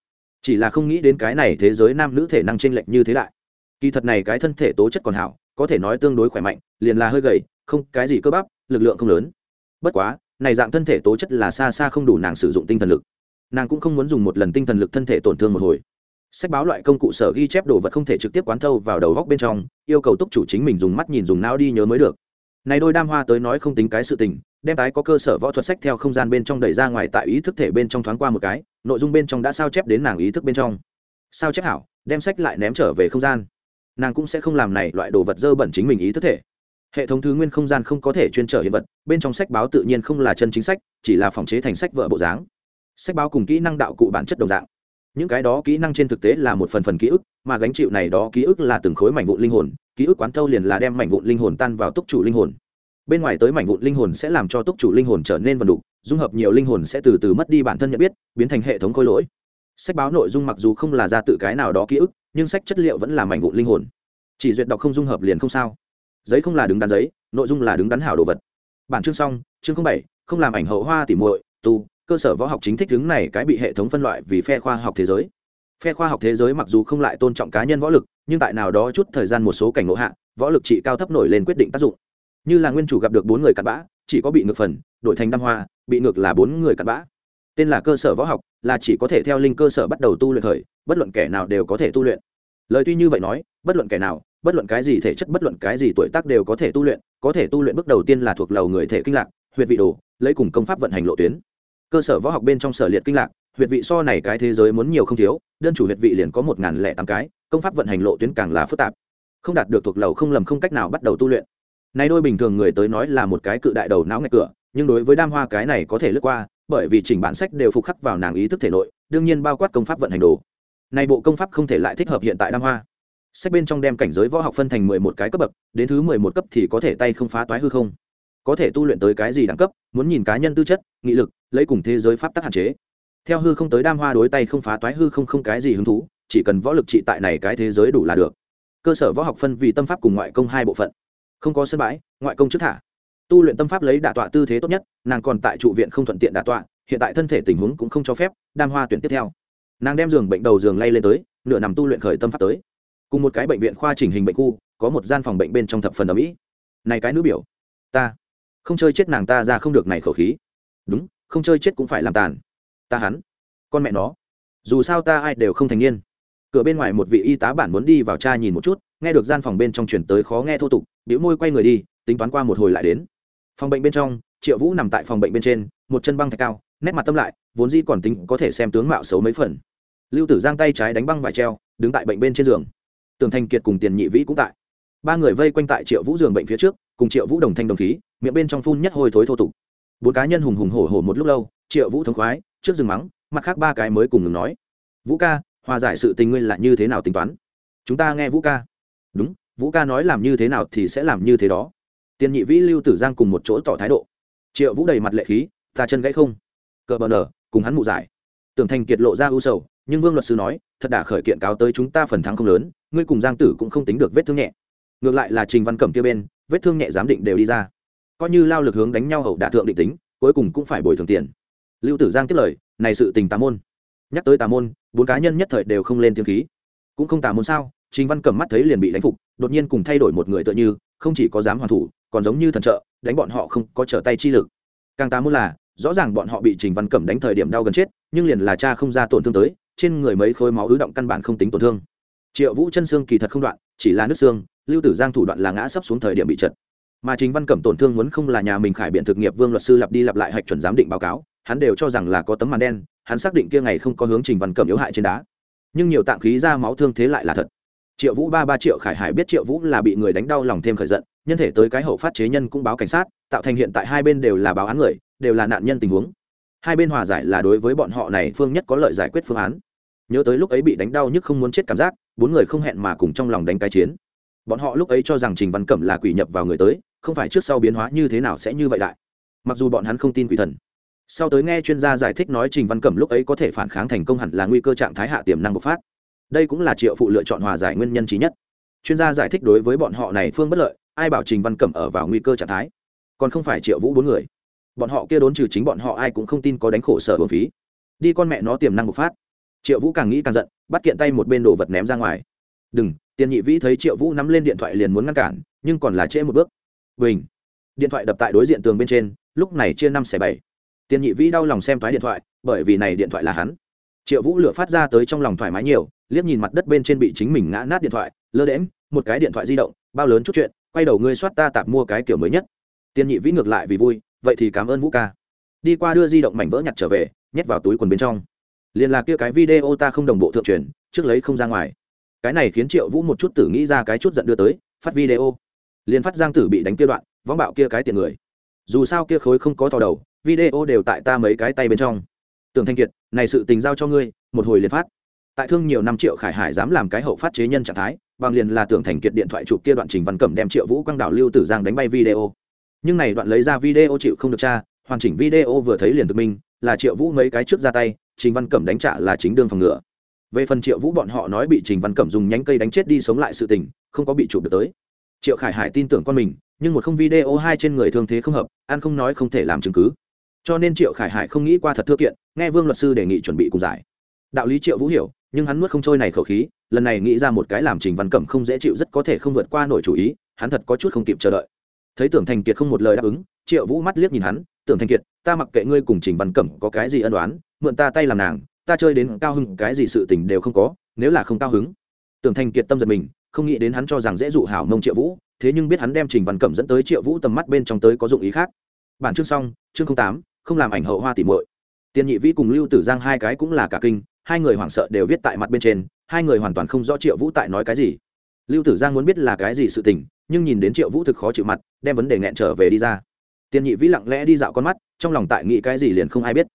Chỉ là không nghĩ đến cái này thế giới nam nữ thể năng chênh lệch như thế lại. kỳ thật này cái thân thể tố chất còn hảo, có thể nói tương đối khỏe mạnh, liền là hơi gầy, không, cái gì cơ bắp, lực lượng không lớn. Bất quá này dạng thân thể tố chất là xa xa không đủ nàng sử dụng tinh thần lực. Nàng cũng không muốn dùng một lần tinh thần lực thân thể tổn thương một hồi. Sách báo loại công cụ sở ghi chép đồ vật không thể trực tiếp quán thâu vào đầu góc bên trong, yêu cầu túc chủ chính mình dùng mắt nhìn dùng não đi nhớ mới được. Này đôi đam hoa tới nói không tính cái sự tình, đem tái có cơ sở võ thuật sách theo không gian bên trong đẩy ra ngoài tại ý thức thể bên trong thoáng qua một cái, nội dung bên trong đã sao chép đến nàng ý thức bên trong. Sao chép hảo, đem sách lại ném trở về không gian. Nàng cũng sẽ không làm này loại đồ vật dơ bẩn chính mình ý thức thể hệ thống thứ nguyên không gian không có thể chuyên trở hiện vật, bên trong sách báo tự nhiên không là chân chính sách, chỉ là phòng chế thành sách vợ bộ dáng. Sách báo cùng kỹ năng đạo cụ bản chất đồng dạng. Những cái đó kỹ năng trên thực tế là một phần phần ký ức, mà gánh chịu này đó ký ức là từng khối mảnh vụn linh hồn, ký ức quán thâu liền là đem mảnh vụn linh hồn tan vào túc chủ linh hồn. Bên ngoài tới mảnh vụn linh hồn sẽ làm cho túc chủ linh hồn trở nên vần đục, dung hợp nhiều linh hồn sẽ từ từ mất đi bản thân nhận biết, biến thành hệ thống khôi lỗi. Sách báo nội dung mặc dù không là ra tự cái nào đó ký ức, nhưng sách chất liệu vẫn là mảnh vụn linh hồn. Chỉ duyệt đọc không dung hợp liền không sao giấy không là đứng đắn giấy, nội dung là đứng đắn hảo đồ vật. Bản chương xong, chương bảy, không làm ảnh hậu hoa tỉ muội, tu, cơ sở võ học chính thích đứng này cái bị hệ thống phân loại vì phe khoa học thế giới. Phe khoa học thế giới mặc dù không lại tôn trọng cá nhân võ lực, nhưng tại nào đó chút thời gian một số cảnh ngộ hạ, võ lực trị cao thấp nổi lên quyết định tác dụng. Như là nguyên chủ gặp được bốn người cặn bã, chỉ có bị ngược phần, đổi thành đam hoa, bị ngược là bốn người cặn bã. Tên là cơ sở võ học, là chỉ có thể theo linh cơ sở bắt đầu tu luyện thời, bất luận kẻ nào đều có thể tu luyện. Lời tuy như vậy nói, bất luận kẻ nào bất luận cái gì thể chất, bất luận cái gì tuổi tác đều có thể tu luyện, có thể tu luyện bước đầu tiên là thuộc lầu người thể kinh lạc, huyệt vị đồ, lấy cùng công pháp vận hành lộ tuyến. Cơ sở võ học bên trong sở liệt kinh lạc, huyệt vị so này cái thế giới muốn nhiều không thiếu, đơn chủ huyệt vị liền có một ngàn lẻ tám cái, công pháp vận hành lộ tuyến càng là phức tạp. Không đạt được thuộc lầu không lầm không cách nào bắt đầu tu luyện. Nay đôi bình thường người tới nói là một cái cự đại đầu não ngạch cửa, nhưng đối với đam hoa cái này có thể lướt qua, bởi vì chỉnh bản sách đều phục khắc vào nàng ý thức thể nội, đương nhiên bao quát công pháp vận hành đồ. Này bộ công pháp không thể lại thích hợp hiện tại đam hoa sách bên trong đem cảnh giới võ học phân thành mười một cái cấp bậc, đến thứ mười một cấp thì có thể tay không phá toái hư không. Có thể tu luyện tới cái gì đẳng cấp, muốn nhìn cá nhân tư chất, nghị lực, lấy cùng thế giới pháp tắc hạn chế. Theo hư không tới đam hoa đối tay không phá toái hư không không cái gì hứng thú, chỉ cần võ lực trị tại này cái thế giới đủ là được. Cơ sở võ học phân vì tâm pháp cùng ngoại công hai bộ phận. Không có sân bãi, ngoại công trước thả. Tu luyện tâm pháp lấy đả tọa tư thế tốt nhất, nàng còn tại trụ viện không thuận tiện đả tọa, hiện tại thân thể tình huống cũng không cho phép, đam hoa tuyển tiếp theo. Nàng đem giường bệnh đầu giường lay lên tới, nửa nằm tu luyện khởi tâm pháp tới cùng một cái bệnh viện khoa chỉnh hình bệnh khu, có một gian phòng bệnh bên trong thập phần ở mỹ này cái nữ biểu, ta, không chơi chết nàng ta ra không được này khẩu khí. Đúng, không chơi chết cũng phải làm tàn. Ta hắn, con mẹ nó. Dù sao ta ai đều không thành niên. Cửa bên ngoài một vị y tá bản muốn đi vào cha nhìn một chút, nghe được gian phòng bên trong chuyển tới khó nghe thô tục biểu môi quay người đi, tính toán qua một hồi lại đến. Phòng bệnh bên trong, triệu vũ nằm tại phòng bệnh bên trên, một chân băng thạch cao, nét mặt tâm lại, vốn dĩ còn tính có thể xem tướng mạo xấu mấy phần. Lưu tử giang tay trái đánh băng vải treo, đứng tại bệnh bên trên giường tường thành kiệt cùng tiền nhị vĩ cũng tại. Ba người vây quanh tại triệu vũ giường bệnh phía trước, cùng triệu vũ đồng thanh đồng khí, miệng bên trong phun nhất hôi thối thô tục. Bốn cá nhân hùng hùng hổ hổ một lúc lâu, triệu vũ thống khoái, trước rừng mắng, mặt khác ba cái mới cùng ngừng nói. Vũ ca, hòa giải sự tình ngươi là như thế nào tính toán? Chúng ta nghe vũ ca. Đúng, vũ ca nói làm như thế nào thì sẽ làm như thế đó. Tiền nhị vĩ lưu tử giang cùng một chỗ tỏ thái độ. Triệu vũ đầy mặt lệ khí, ta chân gãy không? Cờ bờ nở, cùng hắn mụ giải. Tưởng thành kiệt lộ ra ưu sầu nhưng vương luật sư nói, thật đã khởi kiện cáo tới chúng ta phần thắng không lớn, ngươi cùng giang tử cũng không tính được vết thương nhẹ. Ngược lại là trình văn cẩm kia bên, vết thương nhẹ giám định đều đi ra. Coi như lao lực hướng đánh nhau hậu đả thượng định tính, cuối cùng cũng phải bồi thường tiền. Lưu tử giang tiếp lời, này sự tình tà môn. Nhắc tới tà môn, bốn cá nhân nhất thời đều không lên tiếng khí. Cũng không tà môn sao, trình văn cẩm mắt thấy liền bị đánh phục, đột nhiên cùng thay đổi một người tựa như, không chỉ có dám hoàn thủ, còn giống như thần trợ, đánh bọn họ không có trở tay chi lực. Càng tà môn là, rõ ràng bọn họ bị trình văn cẩm đánh thời điểm đau gần chết, nhưng liền là cha không ra tổn thương tới trên người mấy khối máu ứ động căn bản không tính tổn thương. Triệu vũ chân xương kỳ thật không đoạn, chỉ là nước xương, lưu tử giang thủ đoạn là ngã sấp xuống thời điểm bị trật mà chính văn cẩm tổn thương muốn không là nhà mình khải biện thực nghiệp vương luật sư lặp đi lặp lại hạch chuẩn giám định báo cáo, hắn đều cho rằng là có tấm màn đen, hắn xác định kia ngày không có hướng trình văn cẩm yếu hại trên đá. Nhưng nhiều tạng khí ra máu thương thế lại là thật. Triệu vũ ba ba triệu khải hải biết triệu vũ là bị người đánh đau lòng thêm khởi giận, nhân thể tới cái hậu phát chế nhân cũng báo cảnh sát, tạo thành hiện tại hai bên đều là báo án người, đều là nạn nhân tình huống hai bên hòa giải là đối với bọn họ này phương nhất có lợi giải quyết phương án. Nhớ tới lúc ấy bị đánh đau nhức không muốn chết cảm giác, bốn người không hẹn mà cùng trong lòng đánh cái chiến. Bọn họ lúc ấy cho rằng trình văn cẩm là quỷ nhập vào người tới, không phải trước sau biến hóa như thế nào sẽ như vậy đại. Mặc dù bọn hắn không tin quỷ thần. Sau tới nghe chuyên gia giải thích nói trình văn cẩm lúc ấy có thể phản kháng thành công hẳn là nguy cơ trạng thái hạ tiềm năng bộc phát. Đây cũng là triệu phụ lựa chọn hòa giải nguyên nhân trí nhất. Chuyên gia giải thích đối với bọn họ này phương bất lợi, ai bảo trình văn cẩm ở vào nguy cơ trạng thái? Còn không phải triệu vũ bốn người bọn họ kia đốn trừ chính bọn họ ai cũng không tin có đánh khổ sở hưởng phí. Đi con mẹ nó tiềm năng bộc phát. Triệu vũ càng nghĩ càng giận, bắt kiện tay một bên đồ vật ném ra ngoài. Đừng tiền nhị vĩ thấy triệu vũ nắm lên điện thoại liền muốn ngăn cản, nhưng còn là trễ một bước. Bình. Điện thoại đập tại đối diện tường bên trên, lúc này chia năm xẻ bảy. Tiền nhị vĩ đau lòng xem thoái điện thoại, bởi vì này điện thoại là hắn. Triệu vũ lửa phát ra tới trong lòng thoải mái nhiều, liếc nhìn mặt đất bên trên bị chính mình ngã nát điện thoại, lơ đễm một cái điện thoại di động, bao lớn chút chuyện, quay đầu ngươi soát ta tạp mua cái kiểu mới nhất. Tiền nhị vĩ ngược lại vì vui vậy thì cảm ơn vũ ca. Đi qua đưa di động mảnh vỡ nhặt trở về, nhét vào túi quần bên trong. Liền là kia cái video ta không đồng bộ thượng truyền, trước lấy không ra ngoài. Cái này khiến triệu vũ một chút tử nghĩ ra cái chút giận đưa tới, phát video. Liền phát giang tử bị đánh kia đoạn, võng bạo kia cái tiền người. Dù sao kia khối không có thò đầu, video đều tại ta mấy cái tay bên trong. Tưởng thanh kiệt, này sự tình giao cho ngươi, một hồi liền phát. Tại thương nhiều năm triệu khải hải dám làm cái hậu phát chế nhân trạng thái, bằng liền là tưởng thành kiệt điện thoại chụp kia đoạn trình văn cẩm đem triệu vũ quang đảo lưu tử giang đánh bay video nhưng này đoạn lấy ra video chịu không được cha, hoàn chỉnh video vừa thấy liền thực minh, là triệu vũ mấy cái trước ra tay, trình văn cẩm đánh trả là chính đương phòng ngựa. Về phần triệu vũ bọn họ nói bị trình văn cẩm dùng nhánh cây đánh chết đi sống lại sự tình, không có bị chụp được tới. Triệu khải hải tin tưởng con mình, nhưng một không video hai trên người thương thế không hợp an không nói không thể làm chứng cứ. Cho nên triệu khải hải không nghĩ qua thật thưa kiện, nghe vương luật sư đề nghị chuẩn bị cùng giải. Đạo lý triệu vũ hiểu, nhưng hắn nuốt không trôi này khẩu khí, lần này nghĩ ra một cái làm trình văn cẩm không dễ chịu rất có thể không vượt qua nổi chủ ý, hắn thật có chút không kịp chờ đợi thấy tưởng thành kiệt không một lời đáp ứng triệu vũ mắt liếc nhìn hắn tưởng thành kiệt ta mặc kệ ngươi cùng trình văn cẩm có cái gì ân đoán mượn ta tay làm nàng ta chơi đến cao hứng, cái gì sự tình đều không có nếu là không cao hứng. Tưởng thành kiệt tâm giật mình không nghĩ đến hắn cho rằng dễ dụ hảo mông triệu vũ thế nhưng biết hắn đem trình văn cẩm dẫn tới triệu vũ tầm mắt bên trong tới có dụng ý khác. Bản chương xong chương tám không làm ảnh hậu hoa tỉ muội. Tiền nhị vĩ cùng lưu tử giang hai cái cũng là cả kinh hai người hoảng sợ đều viết tại mặt bên trên hai người hoàn toàn không rõ triệu vũ tại nói cái gì. Lưu tử giang muốn biết là cái gì sự tình nhưng nhìn đến triệu vũ thực khó chịu mặt, đem vấn đề nghẹn trở về đi ra. Tiền nhị vĩ lặng lẽ đi dạo con mắt, trong lòng tại nghĩ cái gì liền không ai biết.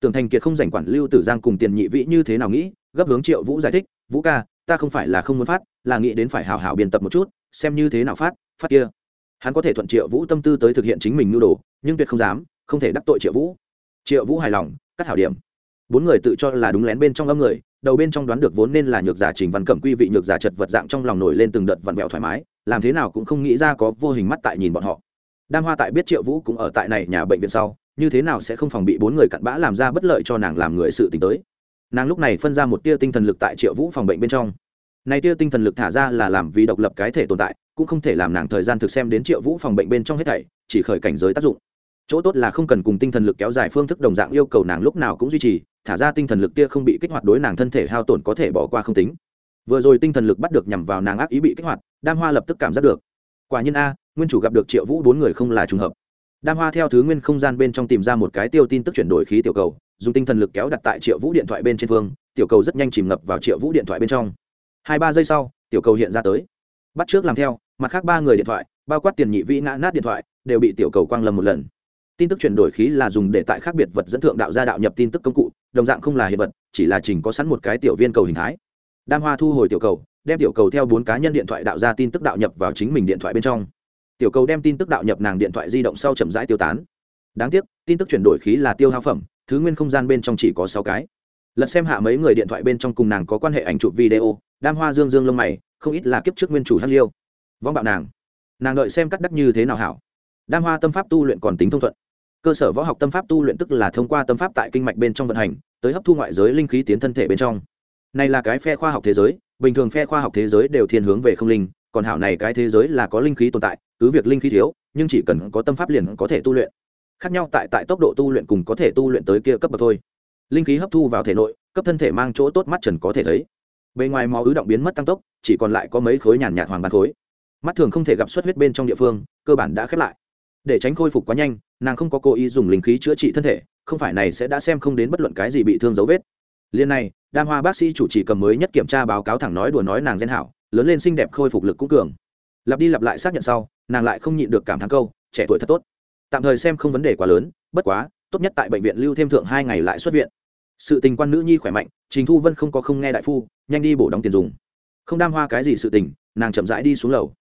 Tưởng thành kiệt không dành quản lưu tử giang cùng tiền nhị vĩ như thế nào nghĩ, gấp hướng triệu vũ giải thích, vũ ca, ta không phải là không muốn phát, là nghĩ đến phải hào hào biên tập một chút, xem như thế nào phát phát kia. Hắn có thể thuận triệu vũ tâm tư tới thực hiện chính mình nhu đồ, nhưng tuyệt không dám, không thể đắc tội triệu vũ. Triệu vũ hài lòng, cắt hảo điểm bốn người tự cho là đúng lén bên trong âm người, đầu bên trong đoán được vốn nên là nhược giả trình văn cẩm quy vị nhược giả chật vật dạng trong lòng nổi lên từng đợt vặn vẹo thoải mái, làm thế nào cũng không nghĩ ra có vô hình mắt tại nhìn bọn họ. Đam hoa tại biết triệu vũ cũng ở tại này nhà bệnh viện sau, như thế nào sẽ không phòng bị bốn người cặn bã làm ra bất lợi cho nàng làm người sự tình tới. Nàng lúc này phân ra một tia tinh thần lực tại triệu vũ phòng bệnh bên trong. Này tia tinh thần lực thả ra là làm vì độc lập cái thể tồn tại, cũng không thể làm nàng thời gian thực xem đến triệu vũ phòng bệnh bên trong hết thảy, chỉ khởi cảnh giới tác dụng. Chỗ tốt là không cần cùng tinh thần lực kéo dài phương thức đồng dạng yêu cầu nàng lúc nào cũng duy trì thả ra tinh thần lực kia không bị kích hoạt đối nàng thân thể hao tổn có thể bỏ qua không tính. Vừa rồi tinh thần lực bắt được nhằm vào nàng ác ý bị kích hoạt, đam hoa lập tức cảm giác được. Quả nhiên a, nguyên chủ gặp được triệu vũ bốn người không là trùng hợp. Đam hoa theo thứ nguyên không gian bên trong tìm ra một cái tiêu tin tức chuyển đổi khí tiểu cầu, dùng tinh thần lực kéo đặt tại triệu vũ điện thoại bên trên phương, tiểu cầu rất nhanh chìm ngập vào triệu vũ điện thoại bên trong. Hai ba giây sau, tiểu cầu hiện ra tới. Bắt trước làm theo, mặt khác ba người điện thoại, bao quát tiền nhị vĩ ngã nát điện thoại, đều bị tiểu cầu quang lầm một lần tin tức chuyển đổi khí là dùng để tại khác biệt vật dẫn thượng đạo gia đạo nhập tin tức công cụ, đồng dạng không là hiện vật, chỉ là trình có sẵn một cái tiểu viên cầu hình thái. Đam hoa thu hồi tiểu cầu, đem tiểu cầu theo bốn cá nhân điện thoại đạo ra tin tức đạo nhập vào chính mình điện thoại bên trong. Tiểu cầu đem tin tức đạo nhập nàng điện thoại di động sau chậm rãi tiêu tán. Đáng tiếc, tin tức chuyển đổi khí là tiêu hao phẩm, thứ nguyên không gian bên trong chỉ có sáu cái. Lật xem hạ mấy người điện thoại bên trong cùng nàng có quan hệ ảnh chụp video, đam hoa dương dương lông mày, không ít là kiếp trước nguyên chủ hát liêu. Vong bạo nàng. Nàng đợi xem cắt đắc như thế nào hảo. Đam hoa tâm pháp tu luyện còn tính thông thuận cơ sở võ học tâm pháp tu luyện tức là thông qua tâm pháp tại kinh mạch bên trong vận hành, tới hấp thu ngoại giới linh khí tiến thân thể bên trong. Này là cái phe khoa học thế giới, bình thường phe khoa học thế giới đều thiên hướng về không linh, còn hảo này cái thế giới là có linh khí tồn tại, cứ việc linh khí thiếu, nhưng chỉ cần có tâm pháp liền có thể tu luyện. Khác nhau tại tại tốc độ tu luyện cùng có thể tu luyện tới kia cấp bậc thôi. Linh khí hấp thu vào thể nội, cấp thân thể mang chỗ tốt mắt trần có thể thấy. Bề ngoài máu ứ động biến mất tăng tốc, chỉ còn lại có mấy khối nhàn nhạt hoàng bàn khối. Mắt thường không thể gặp xuất huyết bên trong địa phương, cơ bản đã khép lại để tránh khôi phục quá nhanh, nàng không có cố ý dùng linh khí chữa trị thân thể, không phải này sẽ đã xem không đến bất luận cái gì bị thương dấu vết. Liên này, đam hoa bác sĩ chủ trì cầm mới nhất kiểm tra báo cáo thẳng nói đùa nói nàng gen hảo, lớn lên xinh đẹp khôi phục lực cũng cường. Lặp đi lặp lại xác nhận sau, nàng lại không nhịn được cảm thán câu, trẻ tuổi thật tốt. Tạm thời xem không vấn đề quá lớn, bất quá, tốt nhất tại bệnh viện lưu thêm thượng hai ngày lại xuất viện. Sự tình quan nữ nhi khỏe mạnh, trình thu vân không có không nghe đại phu, nhanh đi bổ đóng tiền dùng. Không đam hoa cái gì sự tình, nàng chậm rãi đi xuống lầu.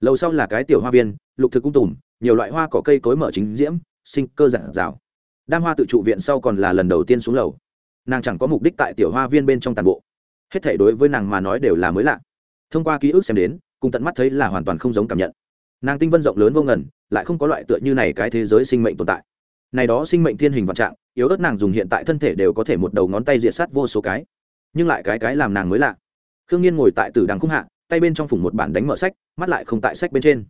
Lầu sau là cái tiểu hoa viên, lục thực cung tùm nhiều loại hoa cỏ cây cối mở chính diễm, sinh cơ giản rào đam hoa tự trụ viện sau còn là lần đầu tiên xuống lầu. Nàng chẳng có mục đích tại tiểu hoa viên bên trong tàn bộ. Hết thể đối với nàng mà nói đều là mới lạ. Thông qua ký ức xem đến, cùng tận mắt thấy là hoàn toàn không giống cảm nhận. Nàng tinh vân rộng lớn vô ngần, lại không có loại tựa như này cái thế giới sinh mệnh tồn tại. Này đó sinh mệnh thiên hình vạn trạng, yếu ớt nàng dùng hiện tại thân thể đều có thể một đầu ngón tay diệt sát vô số cái. Nhưng lại cái cái làm nàng mới lạ. Khương nhiên ngồi tại tử đằng khung hạ, tay bên trong phủng một bản đánh mở sách, mắt lại không tại sách bên trên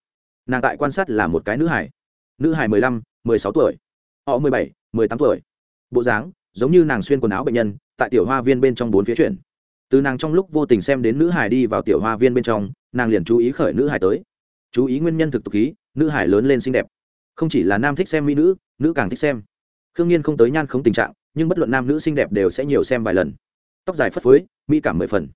nàng tại quan sát là một cái nữ hải nữ hải mười lăm, mười sáu tuổi. Họ mười bảy, mười tám tuổi. Bộ dáng, giống như nàng xuyên quần áo bệnh nhân, tại tiểu hoa viên bên trong bốn phía chuyển. Từ nàng trong lúc vô tình xem đến nữ hải đi vào tiểu hoa viên bên trong, nàng liền chú ý khởi nữ hải tới. Chú ý nguyên nhân thực tục khí, nữ hải lớn lên xinh đẹp. Không chỉ là nam thích xem mỹ nữ nữ càng thích xem. Khương nhiên không tới nhan không tình trạng, nhưng bất luận nam nữ xinh đẹp đều sẽ nhiều xem vài lần. Tóc dài phất phới, mỹ cảm mười phần.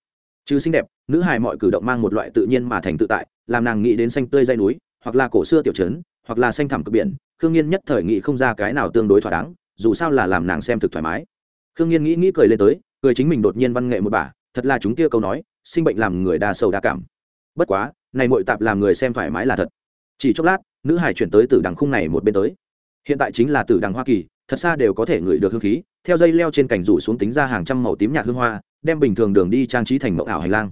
Trừ xinh đẹp, nữ hài mọi cử động mang một loại tự nhiên mà thành tự tại, làm nàng nghĩ đến xanh tươi dây núi hoặc là cổ xưa tiểu trấn, hoặc là xanh thẳm cực biển, khương nhiên nhất thời nghĩ không ra cái nào tương đối thỏa đáng, dù sao là làm nàng xem thực thoải mái. Khương nhiên nghĩ nghĩ cười lên tới, cười chính mình đột nhiên văn nghệ một bà thật là chúng kia câu nói, sinh bệnh làm người đa sầu đa cảm. Bất quá, này mội tạp làm người xem thoải mái là thật. Chỉ chốc lát, nữ hải chuyển tới từ đằng khung này một bên tới. Hiện tại chính là từ đằng hoa kỳ, thật xa đều có thể ngửi được hương khí, theo dây leo trên cành rủ xuống tính ra hàng trăm màu tím nhạt hương hoa, đem bình thường đường đi trang trí thành mẫu ảo hành lang.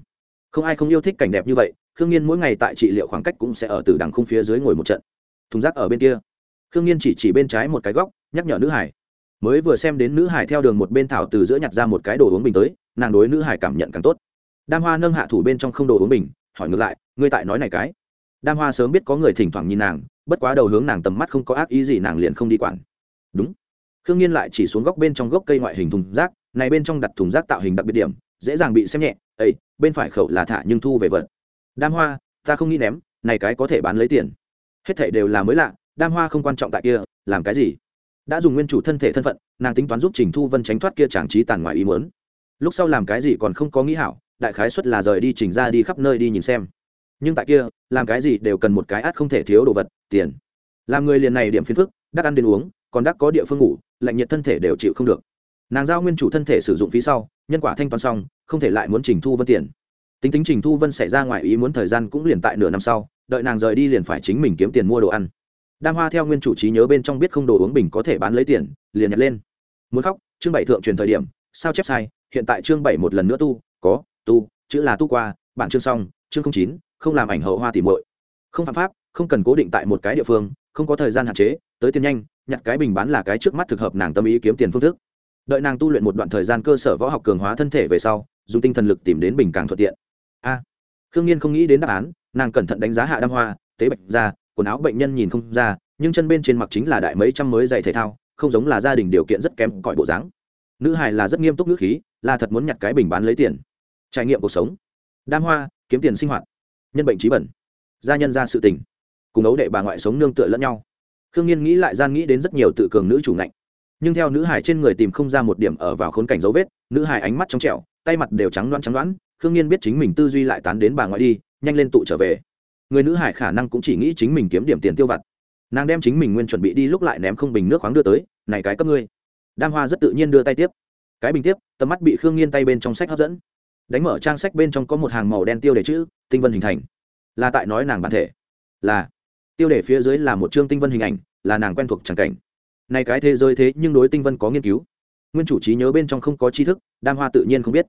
Không ai không yêu thích cảnh đẹp như vậy khương nhiên mỗi ngày tại trị liệu khoảng cách cũng sẽ ở từ đằng khung phía dưới ngồi một trận. Thùng rác ở bên kia. Khương nhiên chỉ chỉ bên trái một cái góc, nhắc nhở nữ hải. Mới vừa xem đến nữ hải theo đường một bên thảo từ giữa nhặt ra một cái đồ uống bình tới, nàng đối nữ hải cảm nhận càng tốt. Đam hoa nâng hạ thủ bên trong không đồ uống bình, hỏi ngược lại, ngươi tại nói này cái? Đam hoa sớm biết có người thỉnh thoảng nhìn nàng, bất quá đầu hướng nàng tầm mắt không có ác ý gì nàng liền không đi quản. Đúng. Khương nhiên lại chỉ xuống góc bên trong gốc cây ngoại hình thùng rác, này bên trong đặt thùng rác tạo hình đặc biệt điểm, dễ dàng bị xem nhẹ ấy bên phải khẩu là thả nhưng thu về vật đam hoa, ta không nghĩ ném, này cái có thể bán lấy tiền. Hết thảy đều là mới lạ, đam hoa không quan trọng tại kia, làm cái gì? Đã dùng nguyên chủ thân thể thân phận, nàng tính toán giúp trình thu vân tránh thoát kia tràng trí tàn ngoài ý muốn. Lúc sau làm cái gì còn không có nghĩ hảo, đại khái xuất là rời đi trình ra đi khắp nơi đi nhìn xem. Nhưng tại kia, làm cái gì đều cần một cái át không thể thiếu đồ vật, tiền. Làm người liền này điểm phiền phức, đắc ăn đến uống, còn đắc có địa phương ngủ, lạnh nhiệt thân thể đều chịu không được. Nàng giao nguyên chủ thân thể sử dụng phí sau, nhân quả thanh toán xong, không thể lại muốn trình thu vân tiền tính tính trình thu vân xảy ra ngoài ý muốn thời gian cũng liền tại nửa năm sau, đợi nàng rời đi liền phải chính mình kiếm tiền mua đồ ăn. Đam hoa theo nguyên chủ trí nhớ bên trong biết không đồ uống bình có thể bán lấy tiền, liền nhặt lên. Muốn khóc, chương bảy thượng truyền thời điểm, sao chép sai, hiện tại chương bảy một lần nữa tu, có, tu, chữ là tu qua, bản chương xong, chương không chín, không làm ảnh hậu hoa tỉ muội. Không phạm pháp, không cần cố định tại một cái địa phương, không có thời gian hạn chế, tới tiền nhanh, nhặt cái bình bán là cái trước mắt thực hợp nàng tâm ý kiếm tiền phương thức. Đợi nàng tu luyện một đoạn thời gian cơ sở võ học cường hóa thân thể về sau, dùng tinh thần lực tìm đến bình càng thuận tiện a. À, khương nhiên không nghĩ đến đáp án nàng cẩn thận đánh giá hạ đam hoa tế Bạch, ra quần áo bệnh nhân nhìn không ra nhưng chân bên trên mặc chính là đại mấy trăm mới giày thể thao không giống là gia đình điều kiện rất kém cỏi bộ dáng. Nữ hài là rất nghiêm túc nữ khí là thật muốn nhặt cái bình bán lấy tiền. Trải nghiệm cuộc sống. Đam hoa kiếm tiền sinh hoạt. Nhân bệnh trí bẩn. Gia nhân ra sự tình. Cùng ấu đệ bà ngoại sống nương tựa lẫn nhau. Khương nhiên nghĩ lại gian nghĩ đến rất nhiều tự cường nữ chủ ngạnh. Nhưng theo nữ hải trên người tìm không ra một điểm ở vào khốn cảnh dấu vết nữ hải ánh mắt trong trẻo tay mặt đều trắng loãng trắng loãng khương nhiên biết chính mình tư duy lại tán đến bà ngoại đi, nhanh lên tụ trở về. Người nữ hải khả năng cũng chỉ nghĩ chính mình kiếm điểm tiền tiêu vặt. Nàng đem chính mình nguyên chuẩn bị đi lúc lại ném không bình nước khoáng đưa tới, này cái cấp ngươi. Đam hoa rất tự nhiên đưa tay tiếp. Cái bình tiếp, tầm mắt bị khương nhiên tay bên trong sách hấp dẫn. Đánh mở trang sách bên trong có một hàng màu đen tiêu đề chữ, tinh vân hình thành. Là tại nói nàng bản thể. Là. Tiêu đề phía dưới là một chương tinh vân hình ảnh, là nàng quen thuộc tràng cảnh. Này cái thế giới thế nhưng đối tinh vân có nghiên cứu. Nguyên chủ trí nhớ bên trong không có tri thức, đam hoa tự nhiên không biết.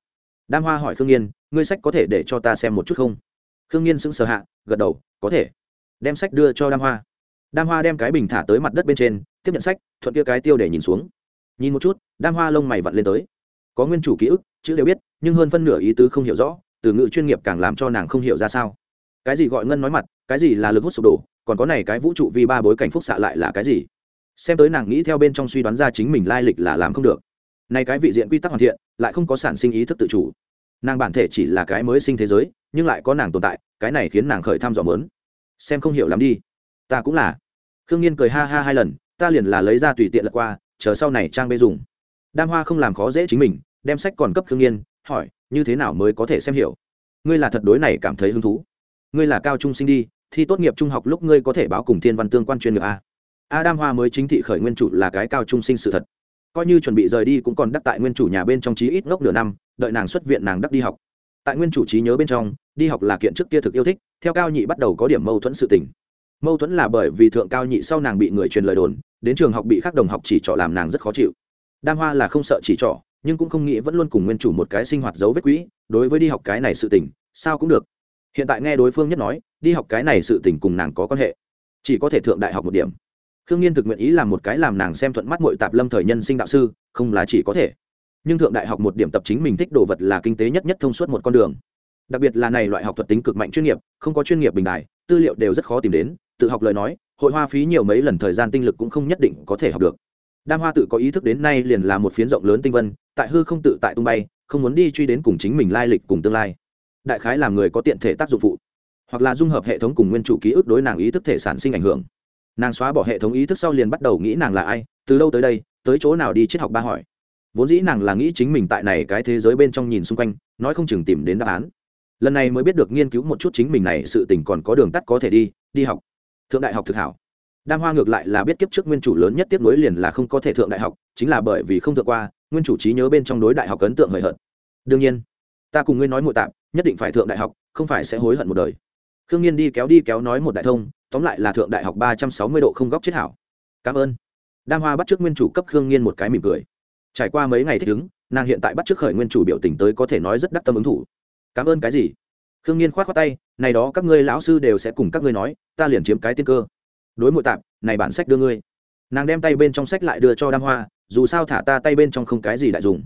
Đam hoa hỏi khương nhiên ngươi sách có thể để cho ta xem một chút không? Khương Nhiên sững sờ hạ, gật đầu, có thể. Đem sách đưa cho đam hoa. Đam hoa đem cái bình thả tới mặt đất bên trên, tiếp nhận sách, thuận kia cái tiêu để nhìn xuống. Nhìn một chút, đam hoa lông mày vặn lên tới. Có nguyên chủ ký ức, chữ đều biết, nhưng hơn phân nửa ý tứ không hiểu rõ, từ ngữ chuyên nghiệp càng làm cho nàng không hiểu ra sao. Cái gì gọi ngân nói mặt, cái gì là lực hút sụp đổ, còn có này cái vũ trụ vì ba bối cảnh phúc xạ lại là cái gì? Xem tới nàng nghĩ theo bên trong suy đoán ra chính mình lai lịch là làm không được. Này cái vị diện quy tắc hoàn thiện, lại không có sản sinh ý thức tự chủ nàng bản thể chỉ là cái mới sinh thế giới, nhưng lại có nàng tồn tại, cái này khiến nàng khởi thăm dò mớn. Xem không hiểu lắm đi. Ta cũng là. Khương nhiên cười ha ha hai lần, ta liền là lấy ra tùy tiện lật qua, chờ sau này trang bê dùng. Đam hoa không làm khó dễ chính mình, đem sách còn cấp khương nhiên hỏi, như thế nào mới có thể xem hiểu? Ngươi là thật đối này cảm thấy hứng thú. Ngươi là cao trung sinh đi, thi tốt nghiệp trung học lúc ngươi có thể báo cùng thiên văn tương quan chuyên nghiệp a. A đam hoa mới chính thị khởi nguyên chủ là cái cao trung sinh sự thật. Coi như chuẩn bị rời đi cũng còn đắc tại nguyên chủ nhà bên trong trí ít ngốc nửa năm đợi nàng xuất viện nàng đắc đi học. Tại nguyên chủ trí nhớ bên trong, đi học là kiện trước kia thực yêu thích, theo cao nhị bắt đầu có điểm mâu thuẫn sự tình. Mâu thuẫn là bởi vì thượng cao nhị sau nàng bị người truyền lời đồn, đến trường học bị các đồng học chỉ trỏ làm nàng rất khó chịu. Đam hoa là không sợ chỉ trỏ, nhưng cũng không nghĩ vẫn luôn cùng nguyên chủ một cái sinh hoạt dấu vết quỹ, đối với đi học cái này sự tình, sao cũng được. Hiện tại nghe đối phương nhất nói, đi học cái này sự tình cùng nàng có quan hệ. Chỉ có thể thượng đại học một điểm. Khương nhiên thực nguyện ý làm một cái làm nàng xem thuận mắt mội tạp lâm thời nhân sinh đạo sư, không là chỉ có thể nhưng thượng đại học một điểm tập chính mình thích đồ vật là kinh tế nhất nhất thông suốt một con đường. Đặc biệt là này loại học thuật tính cực mạnh chuyên nghiệp, không có chuyên nghiệp bình đại tư liệu đều rất khó tìm đến, tự học lời nói, hội hoa phí nhiều mấy lần thời gian tinh lực cũng không nhất định có thể học được. Đam hoa tự có ý thức đến nay liền là một phiến rộng lớn tinh vân, tại hư không tự tại tung bay, không muốn đi truy đến cùng chính mình lai lịch cùng tương lai. Đại khái làm người có tiện thể tác dụng phụ, hoặc là dung hợp hệ thống cùng nguyên chủ ký ức đối nàng ý thức thể sản sinh ảnh hưởng. Nàng xóa bỏ hệ thống ý thức sau liền bắt đầu nghĩ nàng là ai, từ đâu tới đây, tới chỗ nào đi triết học ba hỏi vốn dĩ nàng là nghĩ chính mình tại này cái thế giới bên trong nhìn xung quanh, nói không chừng tìm đến đáp án. Lần này mới biết được nghiên cứu một chút chính mình này, sự tình còn có đường tắt có thể đi đi học. Thượng đại học thực hảo. Đam hoa ngược lại là biết kiếp trước nguyên chủ lớn nhất tiếp nối liền là không có thể thượng đại học, chính là bởi vì không thượng qua, nguyên chủ trí nhớ bên trong đối đại học ấn tượng hời hợt. Đương nhiên, ta cùng ngươi nói muội tạm, nhất định phải thượng đại học, không phải sẽ hối hận một đời. Khương nhiên đi kéo đi kéo nói một đại thông, tóm lại là thượng đại học ba trăm sáu mươi độ không góc chết hảo. Cảm ơn. Đam hoa bắt t r ư ớ c nguyên chủ cấp khương nhiên một cái mỉm cười trải qua mấy ngày thích ứng, nàng hiện tại bắt t r ư ớ c khởi nguyên chủ biểu tình tới có thể nói rất đắc tâm ứng thủ. Cảm ơn cái gì? Khương nhiên k h o á t khoác tay, này đó, các ngươi lão sư đều sẽ cùng các ngươi nói, ta liền chiếm cái tiên cơ. Đối mội tạp, này bản sách đưa ngươi. Nàng đem tay bên trong sách lại đưa cho đam hoa, dù sao thả ta tay bên trong không cái gì đại dùng.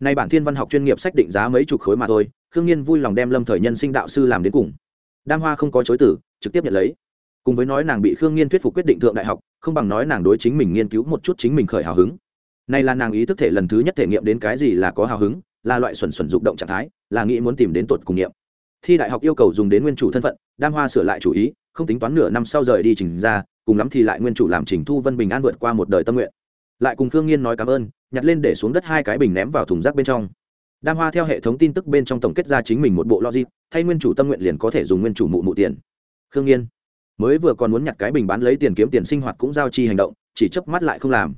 Này bản thiên văn học chuyên nghiệp sách định giá mấy chục khối mà thôi, khương nhiên vui lòng đem lâm thời nhân sinh đạo sư làm đến cùng. Đam hoa không có chối tử trực tiếp nhận lấy. Cùng với nói nàng bị khương Nhiên thuyết phục quyết định thượng đại học, không bằng nói nàng đối chính mình nghiên cứu một chút chính mình khởi hào hứng này là nàng ý thức thể lần thứ nhất thể nghiệm đến cái gì là có hào hứng, là loại xuẩn xuẩn dục động trạng thái, là nghĩ muốn tìm đến tuột cùng nghiệm. Thi đại học yêu cầu dùng đến nguyên chủ thân phận, đam hoa sửa lại chủ ý, không tính toán nửa năm sau rời đi trình ra, cùng lắm thì lại nguyên chủ làm trình thu vân bình an vượt qua một đời tâm nguyện. Lại cùng khương nghiên nói cảm ơn, nhặt lên để xuống đất hai cái bình ném vào thùng rác bên trong. Đam hoa theo hệ thống tin tức bên trong tổng kết ra chính mình một bộ logic, thay nguyên chủ tâm nguyện liền có thể dùng nguyên chủ mụ mụ tiền. Khương nghiên mới vừa còn muốn nhặt cái bình bán lấy tiền kiếm tiền sinh hoạt cũng giao chi hành động, chỉ chớp mắt lại không làm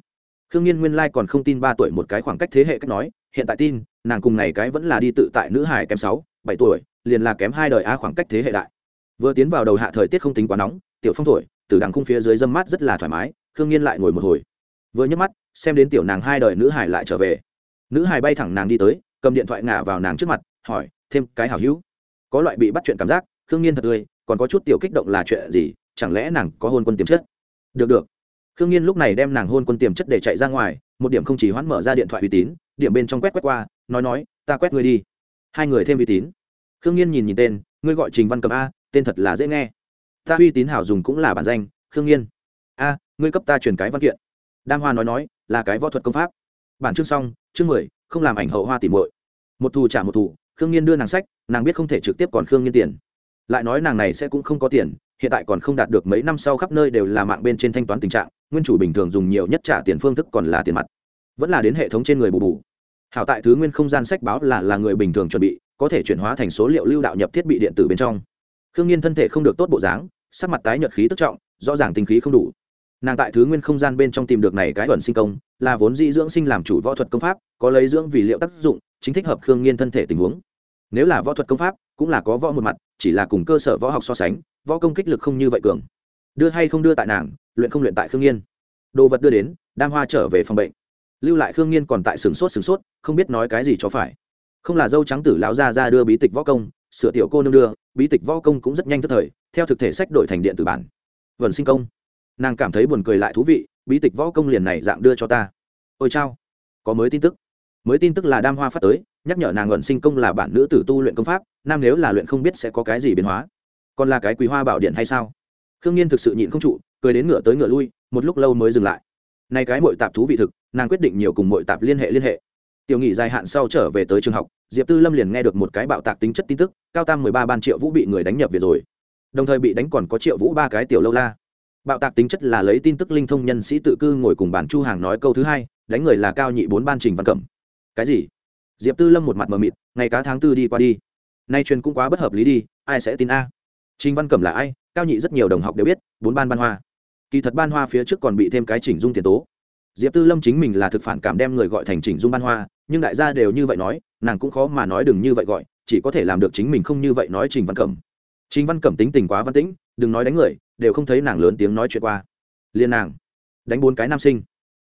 khương nhiên nguyên lai còn không tin ba tuổi một cái khoảng cách thế hệ cách nói, hiện tại tin, nàng cùng này cái vẫn là đi tự tại nữ hải kém sáu, bảy tuổi, liền là kém hai đời a khoảng cách thế hệ đại. Vừa tiến vào đầu hạ thời tiết không tính quá nóng, tiểu phong thổi, từ đằng khung phía dưới dâm mát rất là thoải mái, khương nhiên lại ngồi một hồi. Vừa nhấc mắt, xem đến tiểu nàng hai đời nữ hải lại trở về. Nữ hải bay thẳng nàng đi tới, cầm điện thoại ngả vào nàng trước mặt, hỏi, thêm cái hảo hữu? Có loại bị bắt chuyện cảm giác, khương nhiên thật tươi, còn có chút tiểu kích động là chuyện gì, chẳng lẽ nàng có hôn quân tiềm chất? Được được khương nhiên lúc này đem nàng hôn quân tiềm chất để chạy ra ngoài, một điểm không chỉ hoãn mở ra điện thoại uy tín, điểm bên trong quét quét qua, nói nói, ta quét ngươi đi. Hai người thêm uy tín. Khương nhiên nhìn nhìn tên, ngươi gọi trình văn cầm a, tên thật là dễ nghe. Ta uy tín hảo dùng cũng là bản danh, khương nhiên a, ngươi cấp ta truyền cái văn kiện. Đam hoa nói nói, là cái võ thuật công pháp. Bản chương xong, chương mười, không làm ảnh hậu hoa tỉ muội. Một thù trả một thù, khương nhiên đưa nàng sách, nàng biết không thể trực tiếp còn khương nhiên tiền. Lại nói nàng này sẽ cũng không có tiền hiện tại còn không đạt được mấy năm sau khắp nơi đều là mạng bên trên thanh toán tình trạng, nguyên chủ bình thường dùng nhiều nhất trả tiền phương thức còn là tiền mặt. Vẫn là đến hệ thống trên người bù bù. Hảo tại thứ nguyên không gian sách báo là là người bình thường chuẩn bị, có thể chuyển hóa thành số liệu lưu đạo nhập thiết bị điện tử bên trong. Khương nhiên thân thể không được tốt bộ dáng, sắc mặt tái nhợt khí tức trọng, rõ ràng tinh khí không đủ. Nàng tại thứ nguyên không gian bên trong tìm được này cái ẩn sinh công, là vốn dĩ dưỡng sinh làm chủ võ thuật công pháp, có lấy dưỡng vì liệu tác dụng, chính thích hợp khương nhiên thân thể tình huống. Nếu là võ thuật công pháp, cũng là có võ một mặt, chỉ là cùng cơ sở võ học so sánh võ công kích lực không như vậy cường. Đưa hay không đưa tại nàng, luyện không luyện tại khương nhiên đồ vật đưa đến, đam hoa trở về phòng bệnh. Lưu lại khương nhiên còn tại sừng sốt sừng sốt, không biết nói cái gì cho phải. Không là dâu trắng tử lão ra ra đưa bí tịch võ công, sửa tiểu cô nương đưa, bí tịch võ công cũng rất nhanh tức thời, theo thực thể sách đổi thành điện tử bản. Vần sinh công. Nàng cảm thấy buồn cười lại thú vị, bí tịch võ công liền này dạng đưa cho ta. Ôi chao. Có mới tin tức. Mới tin tức là đam hoa phát tới, nhắc nhở nàng luận sinh công là bản nữ tử tu luyện công pháp, nam nếu là luyện không biết sẽ có cái gì biến hóa còn là cái quý hoa bảo điện hay sao? Khương nhiên thực sự nhịn không trụ, cười đến ngựa tới ngựa lui, một lúc lâu mới dừng lại. Nay cái mội tạp thú vị thực, nàng quyết định nhiều cùng mội tạp liên hệ liên hệ. Tiểu nghị dài hạn sau trở về tới trường học, diệp tư lâm liền nghe được một cái bạo tạc tính chất tin tức, cao tam mười ba ban triệu vũ bị người đánh nhập về rồi. Đồng thời bị đánh còn có triệu vũ ba cái tiểu lâu la. Bạo tạc tính chất là lấy tin tức linh thông nhân sĩ tự cư ngồi cùng bản chu hàng nói câu thứ hai, đánh người là cao nhị bốn ban trình văn cẩm. Cái gì? Diệp tư lâm một mặt mờ mịt, ngày cá tháng tư đi qua đi. Nay truyền cũng quá bất hợp lý đi, ai sẽ tin a? Trình văn cẩm là ai? Cao nhị rất nhiều đồng học đều biết, bốn ban ban hoa. Kỳ thật ban hoa phía trước còn bị thêm cái chỉnh dung tiền tố. Diệp tư lâm chính mình là thực phản cảm đem người gọi thành chỉnh dung ban hoa, nhưng đại gia đều như vậy nói, nàng cũng khó mà nói đừng như vậy gọi, chỉ có thể làm được chính mình không như vậy nói trình văn cẩm. Trình văn cẩm tính tình quá văn tĩnh, đừng nói đánh người, đều không thấy nàng lớn tiếng nói chuyện qua. Liên nàng, đánh bốn cái nam sinh.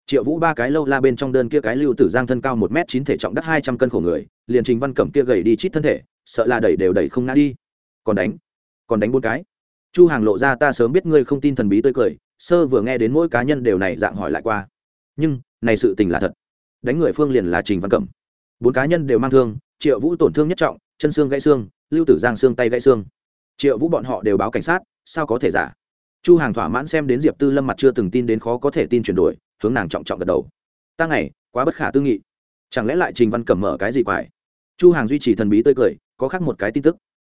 Triệu vũ ba cái lâu la bên trong đơn kia cái lưu tử giang thân cao một m chín thể trọng đắt hai trăm cân khổ người, liền trình văn cẩm kia gầy đi chít thân thể, sợ là đẩy đều đẩy không ngã đi. Còn đánh còn đánh bốn cái. Chu hàng lộ ra, ta sớm biết ngươi không tin thần bí tươi cười, sơ vừa nghe đến mỗi cá nhân đều này dạng hỏi lại qua. Nhưng, này sự tình là thật. Đánh người phương liền là trình văn cẩm. Bốn cá nhân đều mang thương, triệu vũ tổn thương nhất trọng, chân xương gãy xương, lưu tử giang xương tay gãy xương. Triệu vũ bọn họ đều báo cảnh sát, sao có thể giả? Chu hàng thỏa mãn xem đến diệp tư lâm mặt chưa từng tin đến khó có thể tin chuyển đổi, hướng nàng trọng trọng gật đầu. Ta ngày, quá bất khả tư nghị. Chẳng lẽ lại trình văn cẩm mở cái gì quải? Chu hàng duy trì thần bí tươi cười, có khác một cái tin tức.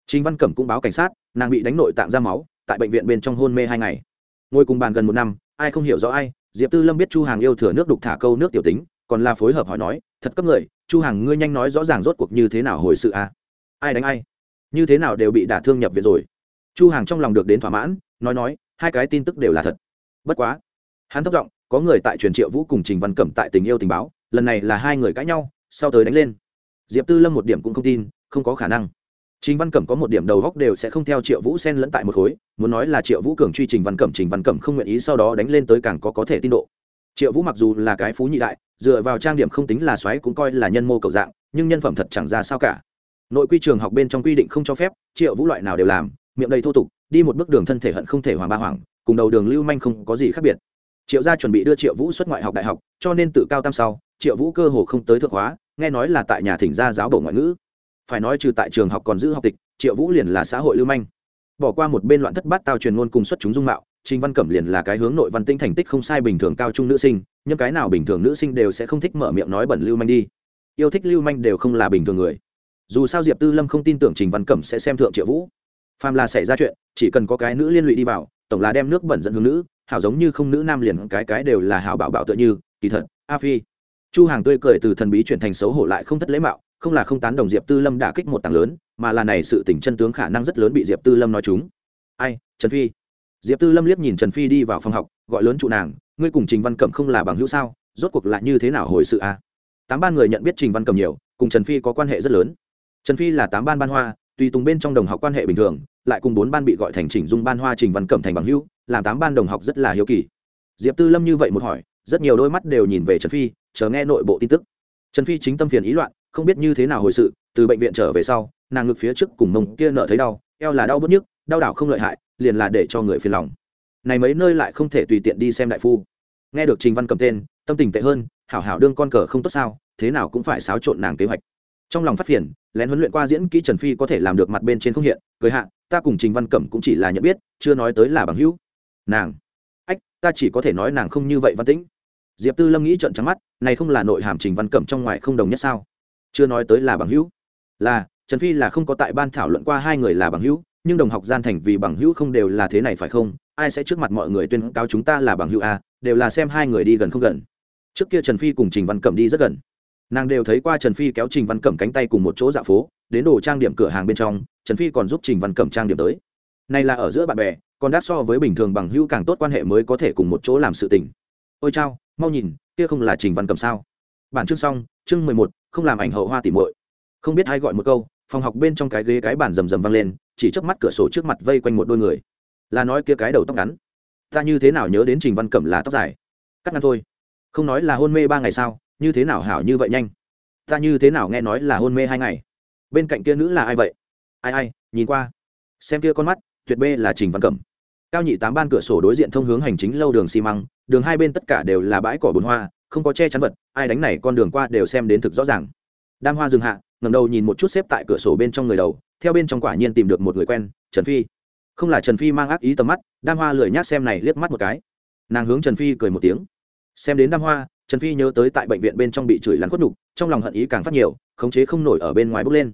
Trình văn cẩm cũng báo cảnh sát nàng bị đánh nội tạng ra máu, tại bệnh viện bên trong hôn mê hai ngày. Ngồi cùng bàn gần một năm, ai không hiểu rõ ai, diệp tư lâm biết chu hàng yêu thừa nước đục thả câu nước tiểu tính, còn là phối hợp hỏi nói, thật cấp người, chu hàng ngươi nhanh nói rõ ràng rốt cuộc như thế nào hồi sự a à? ai đánh ai? Như thế nào đều bị đả thương nhập viện rồi. Chu hàng trong lòng được đến thỏa mãn, nói nói, hai cái tin tức đều là thật. Bất quá, hắn thất giọng, có người tại truyền triệu vũ cùng trình văn cẩm tại tình yêu tình báo, lần này là hai người cãi nhau, sau tới đánh lên. Diệp tư lâm một điểm cũng không tin, không có khả năng trình văn cẩm có một điểm đầu góc đều sẽ không theo triệu vũ xen lẫn tại một khối, muốn nói là triệu vũ cường truy trình văn cẩm, trình văn cẩm không nguyện ý sau đó đánh lên tới càng có có thể tin độ. Triệu vũ mặc dù là cái phú nhị đại, dựa vào trang điểm không tính là xoáy cũng coi là nhân mô cầu dạng, nhưng nhân phẩm thật chẳng ra sao cả. Nội quy trường học bên trong quy định không cho phép, triệu vũ loại nào đều làm, miệng đầy thô tục, đi một bước đường thân thể hận không thể hoàng ba hoàng cùng đầu đường lưu manh không có gì khác biệt. Triệu gia chuẩn bị đưa triệu vũ xuất ngoại học đại học, cho nên tự cao tam sau, triệu vũ cơ hồ không tới thượng hóa, nghe nói là tại nhà thỉnh gia giáo bổ ngoại ngữ phải nói trừ tại trường học còn giữ học tịch, triệu vũ liền là xã hội lưu manh. Bỏ qua một bên loạn thất bát tao truyền ngôn cùng xuất chúng dung mạo, trình văn cẩm liền là cái hướng nội văn tinh thành tích không sai bình thường cao trung nữ sinh, nhưng cái nào bình thường nữ sinh đều sẽ không thích mở miệng nói bẩn lưu manh đi. Yêu thích lưu manh đều không là bình thường người. Dù sao diệp tư lâm không tin tưởng trình văn cẩm sẽ xem thượng triệu vũ. Phàm là xảy ra chuyện, chỉ cần có cái nữ liên lụy đi vào, tổng là đem nước bẩn dẫn hướng nữ, hảo giống như không nữ nam liền cái cái đều là hảo bảo bảo tựa như, kỳ thật, a phi. Chu hàng tươi cười từ thần bí chuyển thành xấu hổ lại không thất lễ mạo không là không tán đồng diệp tư lâm đả kích một tảng lớn, mà là này sự tỉnh chân tướng khả năng rất lớn bị diệp tư lâm nói chúng. Ai, trần phi? Diệp tư lâm liếc nhìn trần phi đi vào phòng học, gọi lớn trụ nàng, ngươi cùng trình văn cẩm không là bằng hữu sao? Rốt cuộc lại như thế nào hồi sự a tám ban người nhận biết trình văn cẩm nhiều, cùng trần phi có quan hệ rất lớn. Trần phi là tám ban ban hoa, tùy tùng bên trong đồng học quan hệ bình thường, lại cùng bốn ban bị gọi thành chỉnh dung ban hoa trình văn cẩm thành bằng hữu, làm tám ban đồng học rất là hiếu kỳ. Diệp tư lâm như vậy một hỏi, rất nhiều đôi mắt đều nhìn về trần phi chờ nghe nội bộ tin tức. Trần phi chính tâm phiền ý loạn không biết như thế nào hồi sự, từ bệnh viện trở về sau, nàng ngực phía trước cùng mông kia nợ thấy đau, eo là đau bớt nhức, đau đảo không lợi hại, liền là để cho người phiền lòng. Này mấy nơi lại không thể tùy tiện đi xem đại phu. Nghe được trình văn cầm tên, tâm tình tệ hơn, hảo hảo đương con cờ không tốt sao, thế nào cũng phải xáo trộn nàng kế hoạch. Trong lòng phát phiền, lén huấn luyện qua diễn kỹ trần phi có thể làm được mặt bên trên không hiện, cười hạ, ta cùng trình văn cẩm cũng chỉ là nhận biết, chưa nói tới là bằng hữu. Nàng, ách, ta chỉ có thể nói nàng không như vậy văn tĩnh. Diệp tư lâm nghĩ trận trắng mắt, này không là nội hàm trình văn cẩm trong ngoài không đồng nhất sao? Chưa nói tới là bằng hữu. Là, trần phi là không có tại ban thảo luận qua hai người là bằng hữu, nhưng đồng học gian thành vì bằng hữu không đều là thế này phải không? Ai sẽ trước mặt mọi người tuyên cáo chúng ta là bằng hữu a đều là xem hai người đi gần không gần. Trước kia trần phi cùng trình văn cẩm đi rất gần. Nàng đều thấy qua trần phi kéo trình văn cẩm cánh tay cùng một chỗ dạ phố, đến đồ trang điểm cửa hàng bên trong, trần phi còn giúp trình văn cẩm trang điểm tới. Nay là ở giữa bạn bè, còn đắt so với bình thường bằng hữu càng tốt quan hệ mới có thể cùng một chỗ làm sự tình. Ôi chao, mau nhìn, kia không là trình văn cẩm sao? Bản chương xong, chương mười một, không làm ảnh hậu hoa tỉ muội. Không biết ai gọi một câu, phòng học bên trong cái ghế cái bàn rầm rầm vang lên, chỉ chớp mắt cửa sổ trước mặt vây quanh một đôi người. Là nói kia cái đầu tóc ngắn. Ta như thế nào nhớ đến trình văn cẩm là tóc dài? Cắt ngắn thôi. Không nói là hôn mê ba ngày sao, như thế nào hảo như vậy nhanh? Ta như thế nào nghe nói là hôn mê hai ngày? Bên cạnh kia nữ là ai vậy? Ai ai, nhìn qua. Xem kia con mắt, tuyệt bê là trình văn cẩm. Cao nhị tám ban cửa sổ đối diện thông hướng hành chính lâu đường xi măng, đường hai bên tất cả đều là bãi cỏ bùn hoa không có che chắn vật, ai đánh này con đường qua đều xem đến thực rõ ràng. Đam hoa dừng hạ ngầm đầu nhìn một chút xếp tại cửa sổ bên trong người đầu, theo bên trong quả nhiên tìm được một người quen, trần phi. Không là trần phi mang ác ý tầm mắt, đam hoa lười nhác xem này liếc mắt một cái. Nàng hướng trần phi cười một tiếng. Xem đến đam hoa, trần phi nhớ tới tại bệnh viện bên trong bị chửi lắn khuất nhục, trong lòng hận ý càng phát nhiều, khống chế không nổi ở bên ngoài bước lên.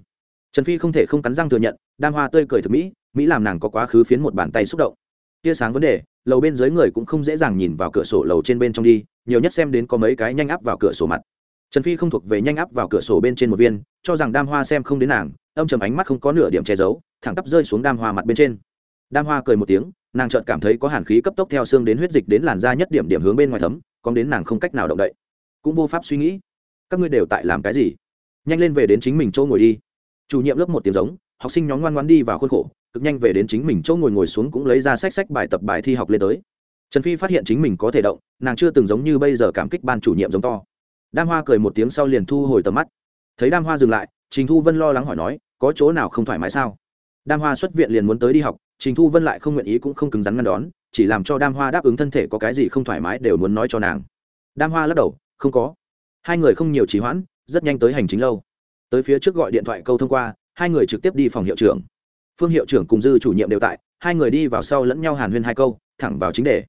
Trần phi không thể không cắn răng thừa nhận, đam hoa tươi cười thực mỹ mỹ làm nàng có quá khứ phiến một bàn tay xúc động tia sáng vấn đề, lầu bên dưới người cũng không dễ dàng nhìn vào cửa sổ lầu trên bên trong đi, nhiều nhất xem đến có mấy cái nhanh áp vào cửa sổ mặt. Trần phi không thuộc về nhanh áp vào cửa sổ bên trên một viên, cho rằng đam hoa xem không đến nàng, âm chầm ánh mắt không có nửa điểm che giấu, thẳng tắp rơi xuống đam hoa mặt bên trên. Đam hoa cười một tiếng, nàng chợt cảm thấy có hàn khí cấp tốc theo xương đến huyết dịch đến làn da nhất điểm điểm hướng bên ngoài thấm còn đến nàng không cách nào động đậy. Cũng vô pháp suy nghĩ, các ngươi đều tại làm cái gì? Nhanh lên về đến chính mình chỗ ngồi đi. Chủ nhiệm lớp một tiếng giống, học sinh nhóm ngoan ngoan đi vào khuôn khổ cực nhanh về đến chính mình chỗ ngồi ngồi xuống cũng lấy ra sách sách bài tập bài thi học lên tới. Trần phi phát hiện chính mình có thể động, nàng chưa từng giống như bây giờ cảm kích ban chủ nhiệm giống to. Đam hoa cười một tiếng sau liền thu hồi tầm mắt. Thấy đam hoa dừng lại, trình thu vân lo lắng hỏi nói, có chỗ nào không thoải mái sao? Đam hoa xuất viện liền muốn tới đi học, trình thu vân lại không nguyện ý cũng không cứng rắn ngăn đón, chỉ làm cho đam hoa đáp ứng thân thể có cái gì không thoải mái đều muốn nói cho nàng. Đam hoa lắc đầu, không có. Hai người không nhiều trì hoãn, rất nhanh tới hành chính lâu. Tới phía trước gọi điện thoại câu thông qua, hai người trực tiếp đi phòng hiệu trưởng phương hiệu trưởng cùng dư chủ nhiệm đều tại, hai người đi vào sau lẫn nhau hàn huyên hai câu, thẳng vào chính đề.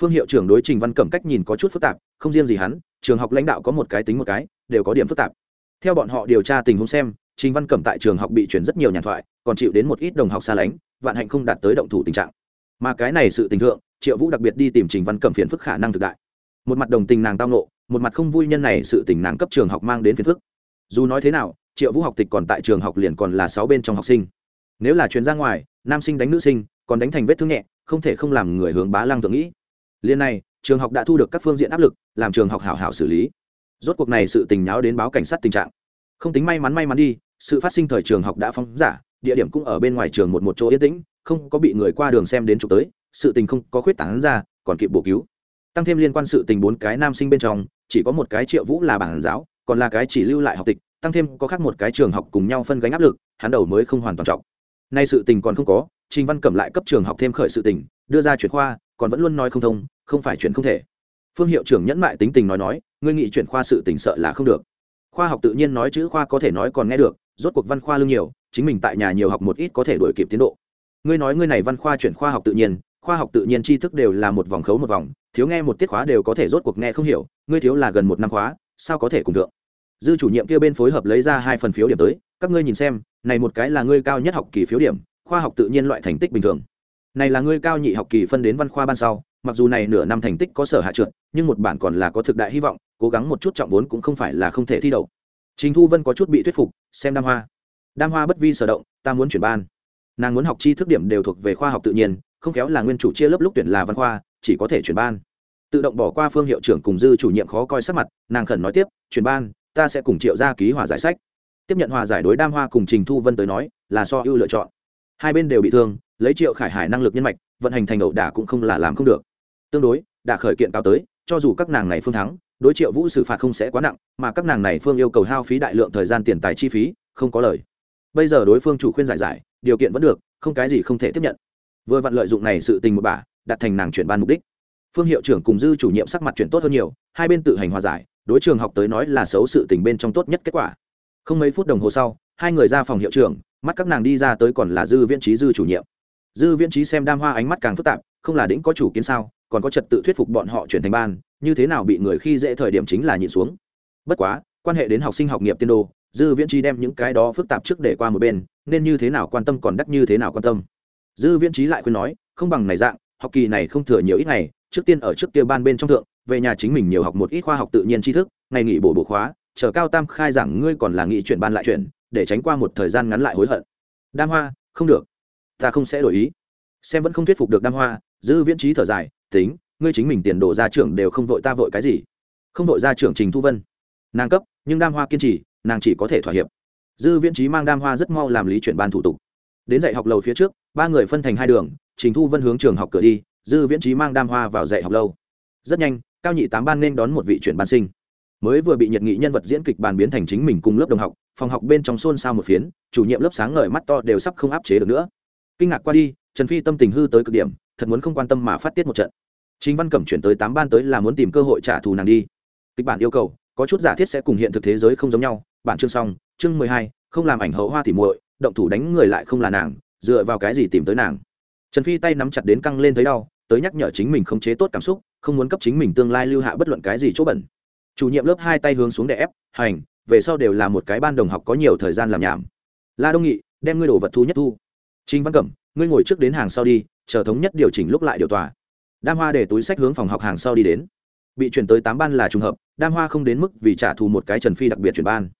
Phương hiệu trưởng đối trình văn cẩm cách nhìn có chút phức tạp, không riêng gì hắn, trường học lãnh đạo có một cái tính một cái, đều có điểm phức tạp. Theo bọn họ điều tra tình huống xem, trình văn cẩm tại trường học bị chuyển rất nhiều nhàn thoại, còn chịu đến một ít đồng học xa lánh, vạn hạnh không đạt tới động thủ tình trạng. Mà cái này sự tình thượng, triệu vũ đặc biệt đi tìm trình văn cẩm phiền phức khả năng thực đại. Một mặt đồng tình nàng tao nộ một mặt không vui nhân này sự tình nàng cấp trường học mang đến phiền phức. Dù nói thế nào, triệu vũ học tịch còn tại trường học liền còn là sáu bên trong học sinh nếu là chuyến ra ngoài, nam sinh đánh nữ sinh, còn đánh thành vết thương nhẹ, không thể không làm người hướng bá lăng tưởng nghĩ. Liên này, trường học đã thu được các phương diện áp lực, làm trường học hảo hảo xử lý. Rốt cuộc này sự tình nháo đến báo cảnh sát tình trạng. Không tính may mắn may mắn đi, sự phát sinh thời trường học đã phóng giả, địa điểm cũng ở bên ngoài trường một một chỗ yên tĩnh, không có bị người qua đường xem đến chụp tới, sự tình không có khuyết tảng ra, còn kịp bổ cứu. Tăng thêm liên quan sự tình bốn cái nam sinh bên trong, chỉ có một cái triệu vũ là bản giáo, còn là cái chỉ lưu lại học tịch, tăng thêm có khác một cái trường học cùng nhau phân gánh áp lực, hắn đầu mới không hoàn toàn trọng nay sự tình còn không có, trình văn cẩm lại cấp trường học thêm khởi sự tình, đưa ra chuyển khoa, còn vẫn luôn nói không thông, không phải chuyện không thể. Phương hiệu trưởng nhẫn mại tính tình nói nói, ngươi nghị chuyển khoa sự tình sợ là không được. Khoa học tự nhiên nói chữ khoa có thể nói còn nghe được, rốt cuộc văn khoa lương nhiều, chính mình tại nhà nhiều học một ít có thể đuổi kịp tiến độ. Ngươi nói ngươi này văn khoa chuyển khoa học tự nhiên, khoa học tự nhiên tri thức đều là một vòng khấu một vòng, thiếu nghe một tiết khóa đều có thể rốt cuộc nghe không hiểu, ngươi thiếu là gần một năm khóa, sao có thể cùng thượng? Dư chủ nhiệm kia bên phối hợp lấy ra hai phần phiếu điểm tới, các ngươi nhìn xem này một cái là ngươi cao nhất học kỳ phiếu điểm, khoa học tự nhiên loại thành tích bình thường. Này là ngươi cao nhị học kỳ phân đến văn khoa ban sau, mặc dù này nửa năm thành tích có sở hạ trượt, nhưng một bản còn là có thực đại hy vọng, cố gắng một chút trọng vốn cũng không phải là không thể thi đậu. Trình thu vân có chút bị thuyết phục, xem đam hoa. Đam hoa bất vi sở động, ta muốn chuyển ban. Nàng muốn học chi thức điểm đều thuộc về khoa học tự nhiên, không khéo là nguyên chủ chia lớp lúc tuyển là văn khoa, chỉ có thể chuyển ban. Tự động bỏ qua phương hiệu trưởng cùng dư chủ nhiệm khó coi sắc mặt, nàng khẩn nói tiếp, chuyển ban, ta sẽ cùng triệu ra ký hòa giải sách tiếp nhận hòa giải đối đam hoa cùng trình thu vân tới nói, là so ưu lựa chọn. Hai bên đều bị thương, lấy triệu khải hải năng lực nhân mạch, vận hành thành ẩu đả cũng không là làm không được. Tương đối đã khởi kiện cao tới, cho dù các nàng này phương thắng, đối triệu vũ xử phạt không sẽ quá nặng, mà các nàng này phương yêu cầu hao phí đại lượng thời gian tiền tài chi phí, không có lời. Bây giờ đối phương chủ khuyên giải giải, điều kiện vẫn được, không cái gì không thể tiếp nhận. Vừa vặn lợi dụng này sự tình một bà, đặt thành nàng chuyển ban mục đích. Phương hiệu trưởng cùng dư chủ nhiệm sắc mặt chuyển tốt hơn nhiều, hai bên tự hành hòa giải, đối trường học tới nói là xấu sự tình bên trong tốt nhất kết quả không mấy phút đồng hồ sau, hai người ra phòng hiệu trưởng, mắt các nàng đi ra tới còn là dư viễn trí dư chủ nhiệm. Dư viễn trí xem đam hoa ánh mắt càng phức tạp, không là đĩnh có chủ kiến sao, còn có trật tự thuyết phục bọn họ chuyển thành ban, như thế nào bị người khi dễ thời điểm chính là nhịn xuống. Bất quá, quan hệ đến học sinh học nghiệp tiên đồ dư viễn trí đem những cái đó phức tạp trước để qua một bên, nên như thế nào quan tâm còn đắc như thế nào quan tâm. Dư viễn trí lại khuyên nói, không bằng này dạng, học kỳ này không thừa nhiều ít ngày, trước tiên ở trước kia ban bên trong thượng, về nhà chính mình nhiều học một ít khoa học tự nhiên tri thức, ngày nghỉ bổ bổ khóa chờ cao tam khai giảng ngươi còn là nghị chuyển ban lại chuyển để tránh qua một thời gian ngắn lại hối hận. Đam hoa, không được. Ta không sẽ đổi ý. Xem vẫn không thuyết phục được đam hoa dư viễn trí thở dài, tính, ngươi chính mình tiền đồ ra trưởng đều không vội ta vội cái gì. Không vội ra trưởng trình thu vân. Nàng cấp, nhưng đam hoa kiên trì, nàng chỉ có thể thỏa hiệp. Dư viễn trí mang đam hoa rất mau làm lý chuyển ban thủ tục. Đến dạy học lầu phía trước, ba người phân thành hai đường, trình thu vân hướng trường học cửa đi dư viễn trí mang đam hoa vào dạy học lâu. Rất nhanh, cao nhị tám ban nên đón một vị chuyển ban sinh mới vừa bị nhiệt nghị nhân vật diễn kịch bàn biến thành chính mình cùng lớp đồng học, phòng học bên trong xôn xao một phiến, chủ nhiệm lớp sáng ngời mắt to đều sắp không áp chế được nữa. Kinh ngạc qua đi, trần phi tâm tình hư tới cực điểm, thật muốn không quan tâm mà phát tiết một trận. Chính văn cẩm chuyển tới tám ban tới là muốn tìm cơ hội trả thù nàng đi. Kịch bản yêu cầu, có chút giả thiết sẽ cùng hiện thực thế giới không giống nhau. Bản chương xong, chương mười hai, không làm ảnh hậu hoa thì muội, động thủ đánh người lại không là nàng, dựa vào cái gì tìm tới nàng. Trần phi tay nắm chặt đến căng lên thấy đau, tới nhắc nhở chính mình không chế tốt cảm xúc, không muốn cấp chính mình tương lai lưu hạ bất luận cái gì chỗ bẩn chủ nhiệm lớp hai tay hướng xuống để ép, hành, về sau đều là một cái ban đồng học có nhiều thời gian làm nhảm. La đông nghị, đem ngươi đồ vật thu nhất thu. Trinh văn cẩm, ngươi ngồi trước đến hàng sau đi, chờ thống nhất điều chỉnh lúc lại điều tòa. Đam hoa để túi sách hướng phòng học hàng sau đi đến. Bị chuyển tới tám ban là trùng hợp, đam hoa không đến mức vì trả thù một cái trần phi đặc biệt chuyển ban.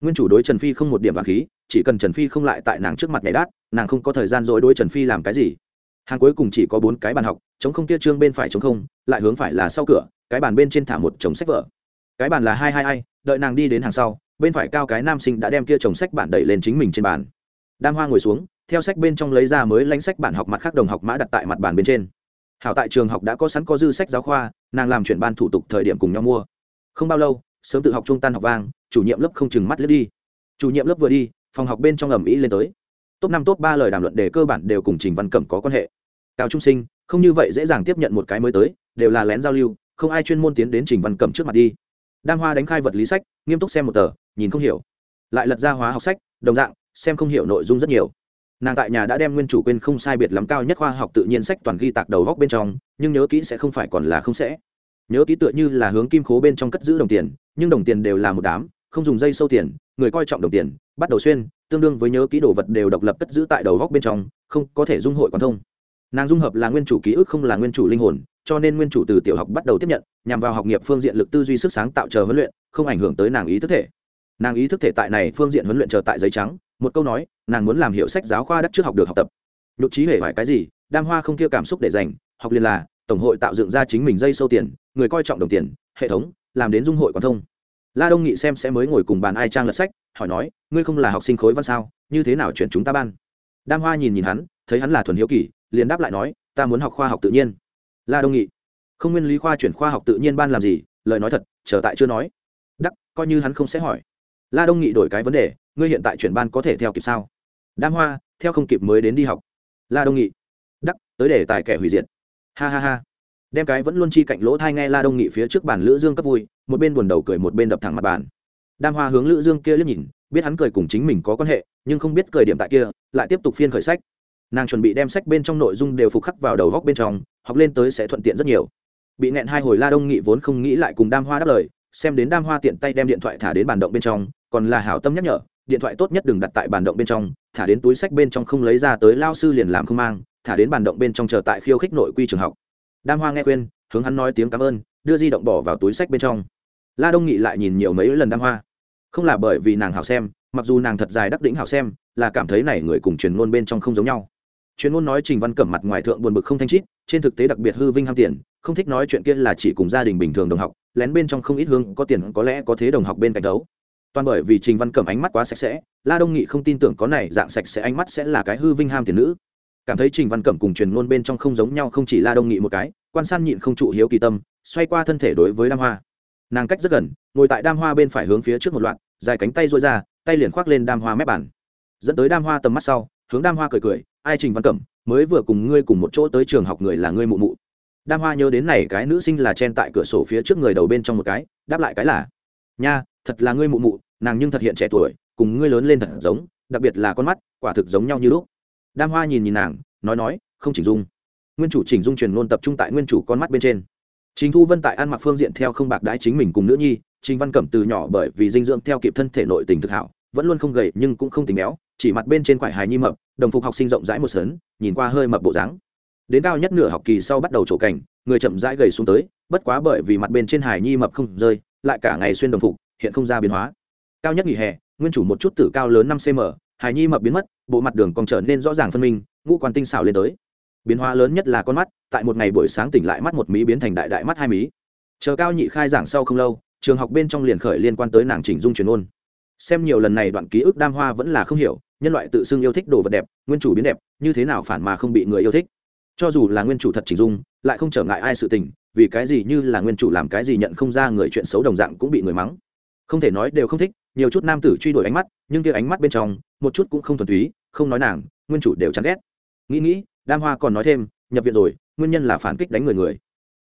Nguyên chủ đối trần phi không một điểm vàng khí, chỉ cần trần phi không lại tại nàng trước mặt nhảy đát, nàng không có thời gian dối đối trần phi làm cái gì. Hàng cuối cùng chỉ có bốn cái bàn học, chống không kia trương bên phải chống không, lại hướng phải là sau cửa, cái bàn bên trên thả một chồng sách vở cái bàn là hai hai hai đợi nàng đi đến hàng sau, bên phải cao cái nam sinh đã đem kia chồng sách bản đẩy lên chính mình trên bàn. Đam hoa ngồi xuống, theo sách bên trong lấy ra mới lãnh sách bản học mặt khác đồng học mã đặt tại mặt bàn bên trên. Hảo tại trường học đã có sẵn có dư sách giáo khoa, nàng làm chuyển ban thủ tục thời điểm cùng nhau mua. Không bao lâu, sớm tự học trung tan học vang, chủ nhiệm lớp không chừng mắt lướt đi. Chủ nhiệm lớp vừa đi, phòng học bên trong ầm ĩ lên tới. Top năm, top ba lời đàm luận đề cơ bản đều cùng trình văn cẩm có quan hệ. Cao trung sinh, không như vậy dễ dàng tiếp nhận một cái mới tới, đều là lén giao lưu, không ai chuyên môn tiến đến trình văn cẩm trước mặt đi đam hoa đánh khai vật lý sách, nghiêm túc xem một tờ, nhìn không hiểu. Lại lật ra hóa học sách, đồng dạng, xem không hiểu nội dung rất nhiều. Nàng tại nhà đã đem nguyên chủ quên không sai biệt lắm cao nhất khoa học tự nhiên sách toàn ghi tạc đầu góc bên trong, nhưng nhớ kỹ sẽ không phải còn là không sẽ. Nhớ kỹ tựa như là hướng kim khố bên trong cất giữ đồng tiền, nhưng đồng tiền đều là một đám, không dùng dây sâu tiền, người coi trọng đồng tiền, bắt đầu xuyên, tương đương với nhớ kỹ đồ vật đều độc lập cất giữ tại đầu góc bên trong, không có thể dung hội quan thông nàng dung hợp là nguyên chủ ký ức không là nguyên chủ linh hồn, cho nên nguyên chủ từ tiểu học bắt đầu tiếp nhận, nhằm vào học nghiệp phương diện lực tư duy sức sáng tạo chờ huấn luyện, không ảnh hưởng tới nàng ý thức thể. Nàng ý thức thể tại này phương diện huấn luyện chờ tại giấy trắng, một câu nói, nàng muốn làm hiệu sách giáo khoa đắc trước học được học tập. Nhục trí hể phải cái gì, đam hoa không kia cảm xúc để dành, học liền là, tổng hội tạo dựng ra chính mình dây sâu tiền, người coi trọng đồng tiền, hệ thống, làm đến dung hội quan thông. La đông nghị xem sẽ mới ngồi cùng bàn ai trang lật sách, hỏi nói, ngươi không là học sinh khối văn sao, như thế nào chuyển chúng ta ban? Đam hoa nhìn nhìn hắn, thấy hắn là thuần hiếu kỳ liền đáp lại nói, ta muốn học khoa học tự nhiên. La đông nghị, không nguyên lý khoa chuyển khoa học tự nhiên ban làm gì? Lời nói thật trở tại chưa nói. Đắc, coi như hắn không sẽ hỏi. La đông nghị đổi cái vấn đề, ngươi hiện tại chuyển ban có thể theo kịp sao? Đam hoa, theo không kịp mới đến đi học. La đông nghị, đắc, tới để tài kẻ hủy diệt. Ha ha ha. Đem cái vẫn luôn chi cạnh lỗ thai nghe la đông nghị phía trước bàn lữ dương cấp vui, một bên buồn đầu cười một bên đập thẳng mặt bàn. Đam hoa hướng lữ dương kia liếc nhìn, biết hắn cười cùng chính mình có quan hệ, nhưng không biết cười điểm tại kia, lại tiếp tục phiên khởi sách nàng chuẩn bị đem sách bên trong nội dung đều phục khắc vào đầu góc bên trong, học lên tới sẽ thuận tiện rất nhiều. Bị nẹn hai hồi la đông nghị vốn không nghĩ lại cùng đam hoa đáp lời, xem đến đam hoa tiện tay đem điện thoại thả đến bàn động bên trong, còn là hảo tâm nhắc nhở, điện thoại tốt nhất đừng đặt tại bàn động bên trong, thả đến túi sách bên trong không lấy ra tới lao sư liền làm không mang, thả đến bàn động bên trong chờ tại khiêu khích nội quy trường học. Đam hoa nghe khuyên, hướng hắn nói tiếng cảm ơn, đưa di động bỏ vào túi sách bên trong. La đông nghị lại nhìn nhiều mấy lần đam hoa. Không là bởi vì nàng hảo xem, mặc dù nàng thật dài đắc đỉnh hảo xem, là cảm thấy này người cùng truyền ngôn bên trong không giống nhau truyền môn nói trình văn cẩm mặt ngoài thượng buồn bực không thanh chít, trên thực tế đặc biệt hư vinh ham tiền, không thích nói chuyện kia là chỉ cùng gia đình bình thường đồng học, lén bên trong không ít hương có tiền có lẽ có thế đồng học bên cạnh đấu. Toàn bởi vì trình văn cẩm ánh mắt quá sạch sẽ, la đông nghị không tin tưởng có này dạng sạch sẽ ánh mắt sẽ là cái hư vinh ham tiền nữ. Cảm thấy trình văn cẩm cùng truyền ngôn bên trong không giống nhau không chỉ la đông nghị một cái, quan san nhịn không trụ hiếu kỳ tâm, xoay qua thân thể đối với đam hoa. Nàng cách rất gần, ngồi tại đam hoa bên phải hướng phía trước một loạt, dài cánh tay dôi ra, tay liền khoác lên đam hoa mép bàn. Dẫn tới đam hoa tầm mắt sau, hướng đam hoa cười cười ai trình văn cẩm, mới vừa cùng ngươi cùng một chỗ tới trường học người là ngươi mụ mụ. Đam hoa nhớ đến này cái nữ sinh là chen tại cửa sổ phía trước người đầu bên trong một cái, đáp lại cái là, nha, thật là ngươi mụ mụ, nàng nhưng thật hiện trẻ tuổi, cùng ngươi lớn lên thật giống, đặc biệt là con mắt, quả thực giống nhau như lúc. Đam hoa nhìn nhìn nàng, nói nói, không chỉnh dung. Nguyên chủ chỉnh dung truyền luôn tập trung tại nguyên chủ con mắt bên trên. Trình thu vân tại ăn mặc phương diện theo không bạc đái chính mình cùng nữ nhi, trình văn cẩm từ nhỏ bởi vì dinh dưỡng theo kịp thân thể nội tình thực hảo, vẫn luôn không gầy nhưng cũng không tính béo chỉ mặt bên trên quải hài nhi mập, đồng phục học sinh rộng rãi một sớn nhìn qua hơi mập bộ dáng. Đến cao nhất nửa học kỳ sau bắt đầu trổ cảnh, người chậm rãi gầy xuống tới, bất quá bởi vì mặt bên trên hài nhi mập không rơi, lại cả ngày xuyên đồng phục, hiện không ra biến hóa. Cao nhất nghỉ hè, nguyên chủ một chút tử cao lớn năm cm hài nhi mập biến mất, bộ mặt đường còn trở nên rõ ràng phân minh, ngũ quan tinh xảo lên tới. Biến hóa lớn nhất là con mắt, tại một ngày buổi sáng tỉnh lại mắt một mí biến thành đại đại mắt hai mí. Chờ cao nhị khai giảng sau không lâu, trường học bên trong liền khởi liên quan tới nàng chỉnh dung truyền ôn. Xem nhiều lần này đoạn ký ức đam hoa vẫn là không hiểu nhân loại tự xưng yêu thích đồ vật đẹp, nguyên chủ biến đẹp, như thế nào phản mà không bị người yêu thích? Cho dù là nguyên chủ thật chỉnh dung, lại không trở ngại ai sự tình, vì cái gì như là nguyên chủ làm cái gì nhận không ra người chuyện xấu đồng dạng cũng bị người mắng. Không thể nói đều không thích, nhiều chút nam tử truy đuổi ánh mắt, nhưng kia ánh mắt bên trong, một chút cũng không thuần túy, không nói nàng, nguyên chủ đều chán ghét. Nghĩ nghĩ, đam hoa còn nói thêm, nhập viện rồi, nguyên nhân là phản kích đánh người người.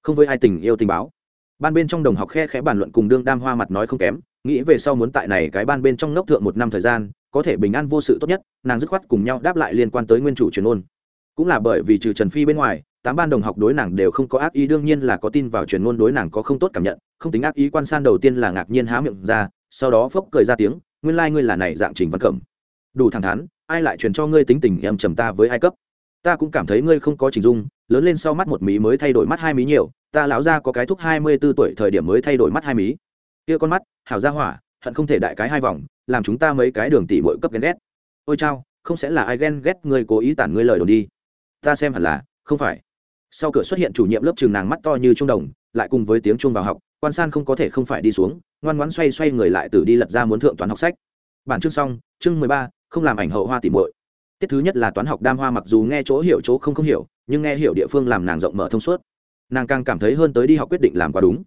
Không với ai tình yêu tình báo. Ban bên trong đồng học khe khẽ bàn luận cùng đương đam hoa mặt nói không kém, nghĩ về sau muốn tại này cái ban bên trong ngốc thượng một năm thời gian có thể bình an vô sự tốt nhất, nàng dứt khoát cùng nhau đáp lại liên quan tới nguyên chủ truyền ôn. Cũng là bởi vì trừ trần phi bên ngoài, tám ban đồng học đối nàng đều không có ác ý, đương nhiên là có tin vào truyền ngôn đối nàng có không tốt cảm nhận, không tính ác ý, quan san đầu tiên là ngạc nhiên há miệng ra, sau đó phốc cười ra tiếng, nguyên lai、like、ngươi là này dạng trình văn cẩm. Đủ thẳng thắn, ai lại truyền cho ngươi tính tình em trầm ta với ai cấp? Ta cũng cảm thấy ngươi không có trình dung, lớn lên sau mắt một mí mới thay đổi mắt hai mí nhiều, ta lão ra có cái thúc hai mươi b ố tuổi thời điểm mới thay đổi mắt hai mí. Kia con mắt, hảo ra hỏa hận không thể đại cái hai vòng, làm chúng ta mấy cái đường tỷ mỗi cấp ghen ghét. Ôi chao, không sẽ là ai ghen ghét ngươi cố ý tản ngươi lời đồn đi. Ta xem hẳn là, không phải. Sau cửa xuất hiện chủ nhiệm lớp trường nàng mắt to như trung đồng, lại cùng với tiếng chuông vào học, quan san không có thể không phải đi xuống, ngoan ngoãn xoay xoay người lại từ đi lật ra muốn thượng toán học sách. Bản chương xong, chương mười ba, không làm ảnh hậu hoa tỉ muội. Tiết thứ nhất là toán học đam hoa mặc dù nghe chỗ hiểu chỗ không không hiểu, nhưng nghe hiểu địa phương làm nàng rộng mở thông suốt. Nàng càng cảm thấy hơn tới đi học quyết định làm quá đúng.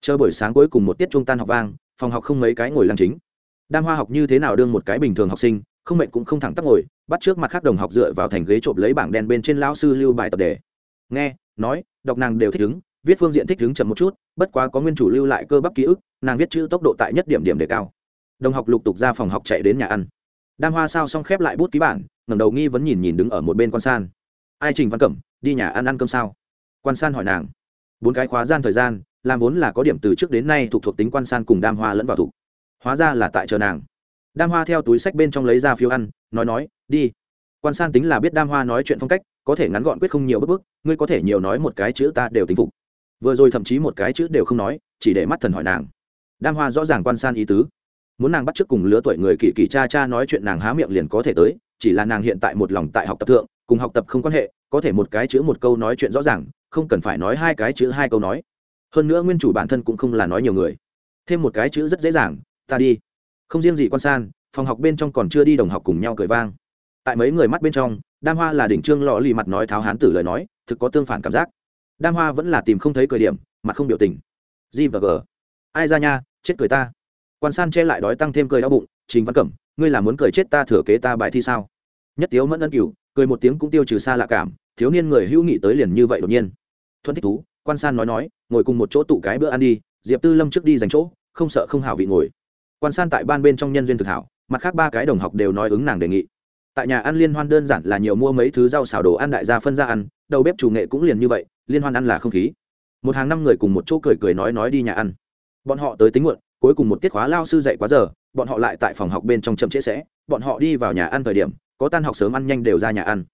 Chờ buổi sáng cuối cùng một tiết trung tan học vang phòng học không mấy cái ngồi làm chính. Đam hoa học như thế nào đương một cái bình thường học sinh, không mệnh cũng không thẳng tắp ngồi, bắt trước mặt khác đồng học dựa vào thành ghế trộm lấy bảng đen bên trên lao sư lưu bài tập đề. Nghe, nói, đọc nàng đều thích ứng viết phương diện thích ứng chậm một chút, bất quá có nguyên chủ lưu lại cơ bắp ký ức, nàng viết chữ tốc độ tại nhất điểm điểm đề cao. Đồng học lục tục ra phòng học chạy đến nhà ăn. Đam hoa sao xong khép lại bút ký bản ngẩng đầu nghi vẫn nhìn nhìn đứng ở một bên quan san. Ai trình văn cẩm, đi nhà ăn ăn cơm sao? Quan san hỏi nàng. Bốn cái khóa gian thời gian làm vốn là có điểm từ trước đến nay thuộc thuộc tính quan san cùng đam hoa lẫn vào thủ. Hóa ra là tại chờ nàng. Đam hoa theo túi sách bên trong lấy ra phiếu ăn, nói nói, đi. Quan san tính là biết đam hoa nói chuyện phong cách, có thể ngắn gọn quyết không nhiều bức bức ngươi có thể nhiều nói một cái chữ ta đều tính phục. Vừa rồi thậm chí một cái chữ đều không nói, chỉ để mắt thần hỏi nàng. Đam hoa rõ ràng quan san ý tứ. Muốn nàng bắt trước cùng lứa tuổi người kỳ kỳ cha cha nói chuyện nàng há miệng liền có thể tới, chỉ là nàng hiện tại một lòng tại học tập thượng, cùng học tập không quan hệ, có thể một cái chữ một câu nói chuyện rõ ràng, không cần phải nói hai cái chữ hai câu nói hơn nữa nguyên chủ bản thân cũng không là nói nhiều người. Thêm một cái chữ rất dễ dàng, ta đi. Không riêng gì quan san, phòng học bên trong còn chưa đi đồng học cùng nhau cười vang. Tại mấy người mắt bên trong, đam hoa là đỉnh trương lò lì mặt nói tháo hán tử lời nói, thực có tương phản cảm giác. Đam hoa vẫn là tìm không thấy cười điểm, mặt không biểu tình. G và g. Ai ra nha, chết cười ta. Quan san che lại đói tăng thêm cười đau bụng, trình văn cẩm, ngươi là muốn cười chết ta thừa kế ta bài thi sao? Nhất tiếu mẫn ân cửu, cười một tiếng cũng tiêu trừ xa lạ cảm, thiếu niên người hữu nghị tới liền như vậy đột nhiên. Thuận thích thú quan san nói nói, ngồi cùng một chỗ tụ cái bữa ăn đi, diệp tư lâm trước đi dành chỗ, không sợ không hảo vị ngồi. Quan san tại ban bên trong nhân duyên thực hảo, mặt khác ba cái đồng học đều nói ứng nàng đề nghị. Tại nhà ăn liên hoan đơn giản là nhiều mua mấy thứ rau xào đồ ăn đại gia phân ra ăn, đầu bếp chủ nghệ cũng liền như vậy, liên hoan ăn là không khí. Một hàng năm người cùng một chỗ cười cười nói nói đi nhà ăn. Bọn họ tới tính muộn, cuối cùng một tiết khóa lao sư dạy quá giờ, bọn họ lại tại phòng học bên trong chậm trễ sẽ, bọn họ đi vào nhà ăn thời điểm, có tan học sớm ăn nhanh đều ra nhà ăn.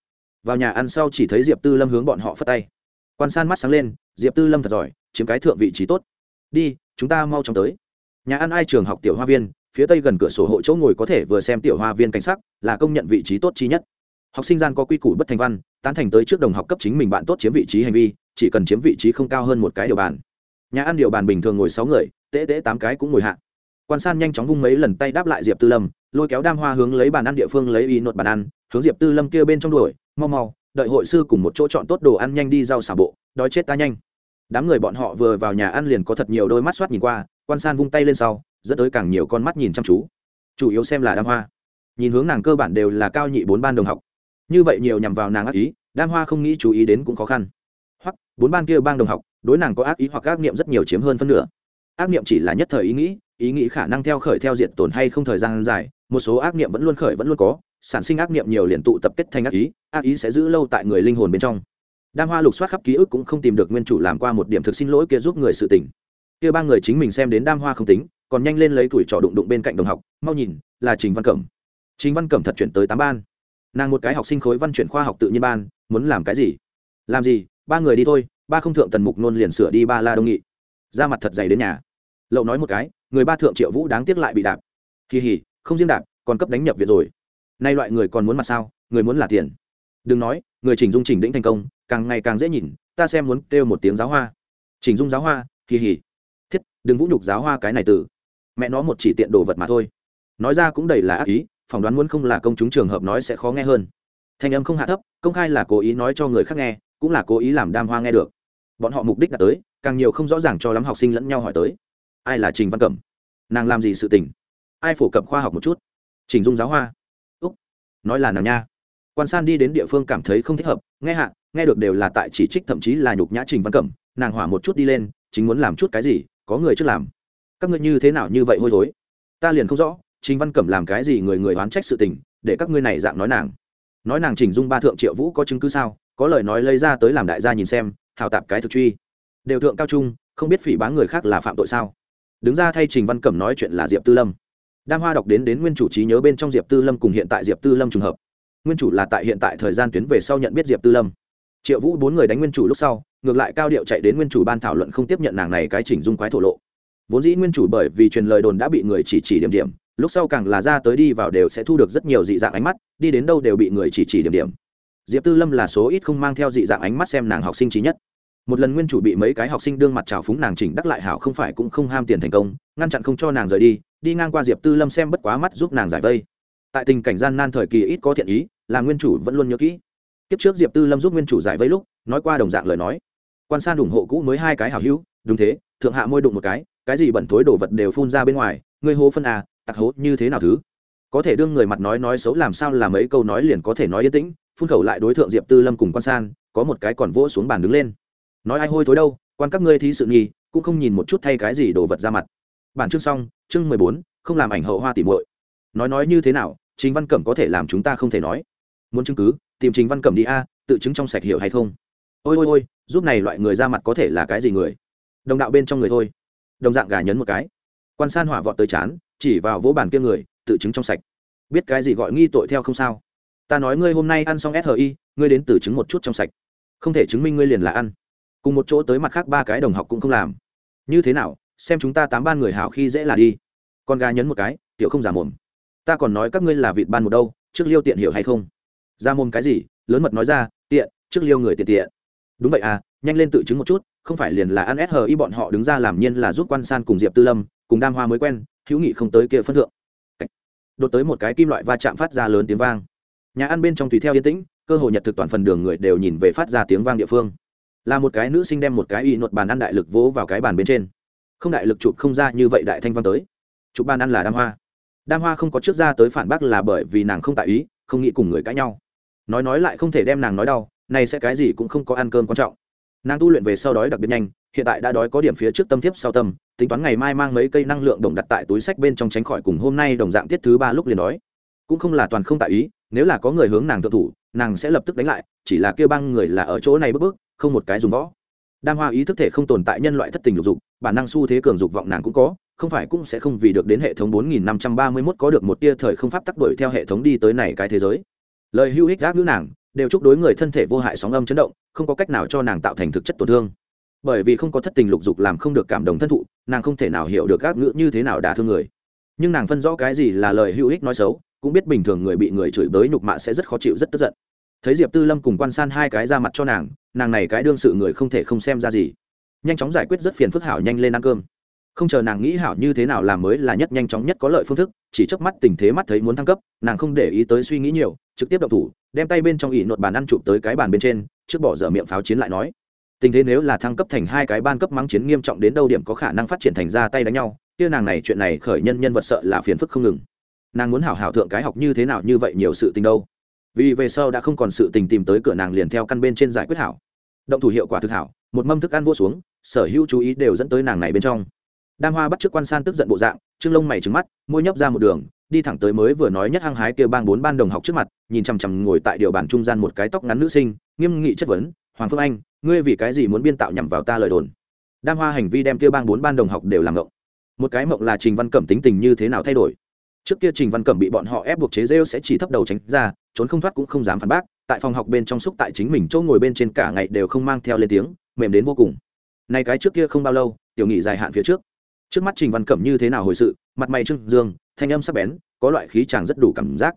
Vào nhà ăn sau chỉ thấy diệp tư lâm hướng bọn họ phất tay quan san mắt sáng lên, diệp tư lâm thật giỏi, chiếm cái thượng vị trí tốt. Đi, chúng ta mau chóng tới. Nhà ăn ai trường học tiểu hoa viên, phía tây gần cửa sổ hộ chỗ ngồi có thể vừa xem tiểu hoa viên cảnh sắc, là công nhận vị trí tốt chi nhất. Học sinh gian có quy củ bất thành văn, tán thành tới trước đồng học cấp chính mình bạn tốt chiếm vị trí hành vi, chỉ cần chiếm vị trí không cao hơn một cái điều bàn. Nhà ăn điều bàn bình thường ngồi sáu người tễ tễ tám cái cũng ngồi hạ. Quan san nhanh chóng vung mấy lần tay đáp lại diệp tư lâm, lôi kéo đam hoa hướng lấy bàn ăn địa phương lấy y nột bàn ăn, hướng diệp tư lâm kia bên trong đuổi, mau mau đợi hội sư cùng một chỗ chọn tốt đồ ăn nhanh đi rau xả bộ, đói chết ta nhanh. Đám người bọn họ vừa vào nhà ăn liền có thật nhiều đôi mắt soát nhìn qua, quan san vung tay lên sau, dẫn tới càng nhiều con mắt nhìn chăm chú. Chủ yếu xem là đam hoa. Nhìn hướng nàng cơ bản đều là cao nhị bốn ban đồng học. Như vậy nhiều nhằm vào nàng ác ý, đam hoa không nghĩ chú ý đến cũng khó khăn. Hoặc, bốn ban kia bang đồng học, đối nàng có ác ý hoặc ác niệm rất nhiều chiếm hơn phân nửa. Ác niệm chỉ là nhất thời ý nghĩ ý nghĩ khả năng theo khởi theo diện tổn hay không thời gian dài, một số ác niệm vẫn luôn khởi vẫn luôn có sản sinh ác niệm nhiều liền tụ tập kết thành ác ý ác ý sẽ giữ lâu tại người linh hồn bên trong. Đam hoa lục soát khắp ký ức cũng không tìm được nguyên chủ làm qua một điểm thực xin lỗi kia giúp người sự tỉnh kia ba người chính mình xem đến đam hoa không tính, còn nhanh lên lấy tuổi trò đụng đụng bên cạnh đồng học, mau nhìn, là trình văn cẩm. Trình văn cẩm thật chuyển tới tám ban. Nàng một cái học sinh khối văn chuyển khoa học tự nhiên ban, muốn làm cái gì? Làm gì? Ba người đi thôi, ba không thượng tần mục nôn liền sửa đi ba la đông nghị. Ra mặt thật dày đến nhà. Lậu nói một cái, người ba thượng triệu vũ đáng tiếc lại bị đạp. Kỳ hỉ, không riêng đạp, còn cấp đánh nhập viện rồi nay loại người còn muốn mặt sao? Người muốn là tiền. Đừng nói, người chỉnh dung chỉnh đĩnh thành công, càng ngày càng dễ nhìn, ta xem muốn kêu một tiếng giáo hoa. Chỉnh dung giáo hoa kỳ hỉ thiết, đừng vũ nhục giáo hoa cái này từ. Mẹ nó một chỉ tiện đồ vật mà thôi. Nói ra cũng đầy là ác ý, phỏng đoán muốn không là công chúng trường hợp nói sẽ khó nghe hơn. Thanh âm không hạ thấp, công khai là cố ý nói cho người khác nghe, cũng là cố ý làm đam hoa nghe được. Bọn họ mục đích đã tới, càng nhiều không rõ ràng cho lắm học sinh lẫn nhau hỏi tới. Ai là trình văn cẩm? Nàng làm gì sự tình? Ai phổ cập khoa học một chút? Trình dung giáo hoa nói là nàng nha. Quan san đi đến địa phương cảm thấy không thích hợp, nghe hạ, nghe được đều là tại chỉ trích thậm chí là nhục nhã trình văn cẩm, nàng hỏa một chút đi lên, chính muốn làm chút cái gì, có người trước làm. Các ngươi như thế nào như vậy hôi thối? Ta liền không rõ, trình văn cẩm làm cái gì người người oán trách sự tình, để các ngươi này dạng nói nàng. Nói nàng chỉnh dung ba thượng triệu vũ có chứng cứ sao, có lời nói lấy ra tới làm đại gia nhìn xem, hào tạp cái thực truy. Đều thượng cao trung, không biết phỉ báng người khác là phạm tội sao? Đứng ra thay trình văn cẩm nói chuyện là diệp tư lâm đam hoa đọc đến đến nguyên chủ trí nhớ bên trong diệp tư lâm cùng hiện tại diệp tư lâm trùng hợp. Nguyên chủ là tại hiện tại thời gian tuyến về sau nhận biết diệp tư lâm. Triệu vũ bốn người đánh nguyên chủ lúc sau, ngược lại cao điệu chạy đến nguyên chủ ban thảo luận không tiếp nhận nàng này cái chỉnh dung quái thổ lộ. Vốn dĩ nguyên chủ bởi vì truyền lời đồn đã bị người chỉ chỉ điểm điểm, lúc sau càng là ra tới đi vào đều sẽ thu được rất nhiều dị dạng ánh mắt, đi đến đâu đều bị người chỉ chỉ điểm điểm. Diệp tư lâm là số ít không mang theo dị dạng ánh mắt xem nàng học sinh trí nhất một lần nguyên chủ bị mấy cái học sinh đương mặt trào phúng nàng chỉnh đắc lại hảo không phải cũng không ham tiền thành công, ngăn chặn không cho nàng rời đi đi ngang qua diệp tư lâm xem bất quá mắt giúp nàng giải vây. Tại tình cảnh gian nan thời kỳ ít có thiện ý, là nguyên chủ vẫn luôn nhớ kỹ. Kiếp trước diệp tư lâm giúp nguyên chủ giải vây lúc, nói qua đồng dạng lời nói. Quan san ủng hộ cũ mới hai cái hảo hữu, đúng thế, thượng hạ môi đụng một cái cái gì bẩn thối đồ vật đều phun ra bên ngoài, ngươi hố phân à tặc hố, như thế nào thứ? Có thể đương người mặt nói nói xấu làm sao làm mấy câu nói liền có thể nói yên tĩnh, phun khẩu lại đối tượng diệp tư lâm cùng quan san, có một cái còn vỗ xuống bàn đứng lên nói ai hôi thối đâu, quan các ngươi thí sự nghi, cũng không nhìn một chút thay cái gì đồ vật ra mặt. Bản chương xong, chương mười bốn, không làm ảnh hậu hoa tỉ muội. Nói nói như thế nào chính văn cẩm có thể làm chúng ta không thể nói. Muốn chứng cứ, tìm chính văn cẩm đi a, tự chứng trong sạch hiểu hay không? Ôi ôi ôi, giúp này loại người ra mặt có thể là cái gì người? Đồng đạo bên trong người thôi. Đồng dạng gà nhấn một cái. Quan san hỏa vọt tới chán, chỉ vào vỗ bàn kia người, tự chứng trong sạch. Biết cái gì gọi nghi tội theo không sao? Ta nói ngươi hôm nay ăn xong si ngươi đến từ chứng một chút trong sạch. Không thể chứng minh ngươi liền là ăn cùng một chỗ tới mặt khác ba cái đồng học cũng không làm. Như thế nào, xem chúng ta tám ban người hảo khi dễ là đi. Con gà nhấn một cái, tiểu không giả mồm. Ta còn nói các ngươi là vịt ban một đâu, trước liêu tiện hiểu hay không? Ra mồm cái gì? Lớn mật nói ra, tiện, trước liêu người tiện tiện. Đúng vậy à nhanh lên tự chứng một chút, không phải liền là ăn si bọn họ đứng ra làm nhiên là giúp quan san cùng diệp tư lâm, cùng đam hoa mới quen, hữu nghị không tới kia phân thượng. Đột tới một cái kim loại va chạm phát ra lớn tiếng vang. Nhà ăn bên trong tùy theo yên tĩnh, cơ hội nhật thực toàn phần đường người đều nhìn về phát ra tiếng vang địa phương là một cái nữ sinh đem một cái y nột bàn ăn đại lực vỗ vào cái bàn bên trên. Không đại lực chụp không ra như vậy đại thanh văn tới. Chụp bàn ăn là đam hoa. Đam hoa không có trước ra tới phản bác là bởi vì nàng không tại ý, không nghĩ cùng người cãi nhau. Nói nói lại không thể đem nàng nói đau, này sẽ cái gì cũng không có ăn cơm quan trọng. Nàng tu luyện về sau đói đặc biệt nhanh, hiện tại đã đói có điểm phía trước tâm tiếp sau tâm, tính toán ngày mai mang mấy cây năng lượng đồng đặt tại túi sách bên trong tránh khỏi cùng hôm nay đồng dạng tiết thứ ba lúc liền đói. Cũng không là toàn không tại ý, nếu là có người hướng nàng tự thủ, nàng sẽ lập tức đánh lại, chỉ là kêu băng người là ở chỗ này bước bước không một cái dùng võ. Đam hoa ý thức thể không tồn tại nhân loại thất tình lục dục, bản năng xu thế cường dục vọng nàng cũng có, không phải cũng sẽ không vì được đến hệ thống 4531 có được một tia thời không pháp tắc đuổi theo hệ thống đi tới này cái thế giới. Lời hưu hích gác ngữ nàng, đều chúc đối người thân thể vô hại sóng âm chấn động, không có cách nào cho nàng tạo thành thực chất tổn thương. Bởi vì không có thất tình lục dục làm không được cảm động thân thụ, nàng không thể nào hiểu được gác ngữ như thế nào đả thương người. Nhưng nàng phân rõ cái gì là lời hữu ích nói xấu, cũng biết bình thường người bị người chửi bới nhục mạ sẽ rất khó chịu, rất tức giận thấy diệp tư lâm cùng quan san hai cái ra mặt cho nàng nàng này cái đương sự người không thể không xem ra gì nhanh chóng giải quyết rất phiền phức hảo nhanh lên ăn cơm không chờ nàng nghĩ hảo như thế nào làm mới là nhất nhanh chóng nhất có lợi phương thức chỉ chớp mắt tình thế mắt thấy muốn thăng cấp nàng không để ý tới suy nghĩ nhiều trực tiếp động thủ đem tay bên trong ỉ nột bàn ăn chụp tới cái bàn bên trên trước bỏ dở miệng pháo chiến lại nói tình thế nếu là thăng cấp thành hai cái ban cấp mắng chiến nghiêm trọng đến đâu điểm có khả năng phát triển thành ra tay đánh nhau kia nàng này chuyện này khởi nhân nhân vật sợ là phiền phức không ngừng nàng muốn hảo hảo thượng cái học như thế nào như vậy nhiều sự tình đâu vì về sau đã không còn sự tình tìm tới cửa nàng liền theo căn bên trên giải quyết hảo. Động thủ hiệu quả thực hảo, một mâm thức ăn vô xuống, sở hữu chú ý đều dẫn tới nàng này bên trong. Đam hoa bắt t quan san tức giận bộ dạng, trương lông mày trứng mắt, môi nhấp ra một đường, đi thẳng tới mới vừa nói nhất hăng hái kêu bang bốn ban đồng học trước mặt, nhìn chằm chằm ngồi tại điều bàn trung gian một cái tóc ngắn nữ sinh, nghiêm nghị chất vấn, hoàng phương anh, ngươi vì cái gì muốn biên tạo nhằm vào ta lời đồn? Đam hoa hành vi đem kêu bang bốn ban đồng học đều làm ngộng. Một cái mộng là trình văn cẩm tính tình như thế nào thay đổi? Trước kia trình văn cẩm bị bọn họ ép buộc chế rêu sẽ chỉ thấp đầu tránh ra, trốn không thoát cũng không dám phản bác, tại phòng học bên trong xúc tại chính mình chỗ ngồi bên trên cả ngày đều không mang theo lên tiếng, mềm đến vô cùng. Nay cái trước kia không bao lâu, tiểu nghị dài hạn phía trước. Trước mắt trình văn cẩm như thế nào hồi sự, mặt mày trưng dương, thanh âm sắc bén, có loại khí chàng rất đủ cảm giác.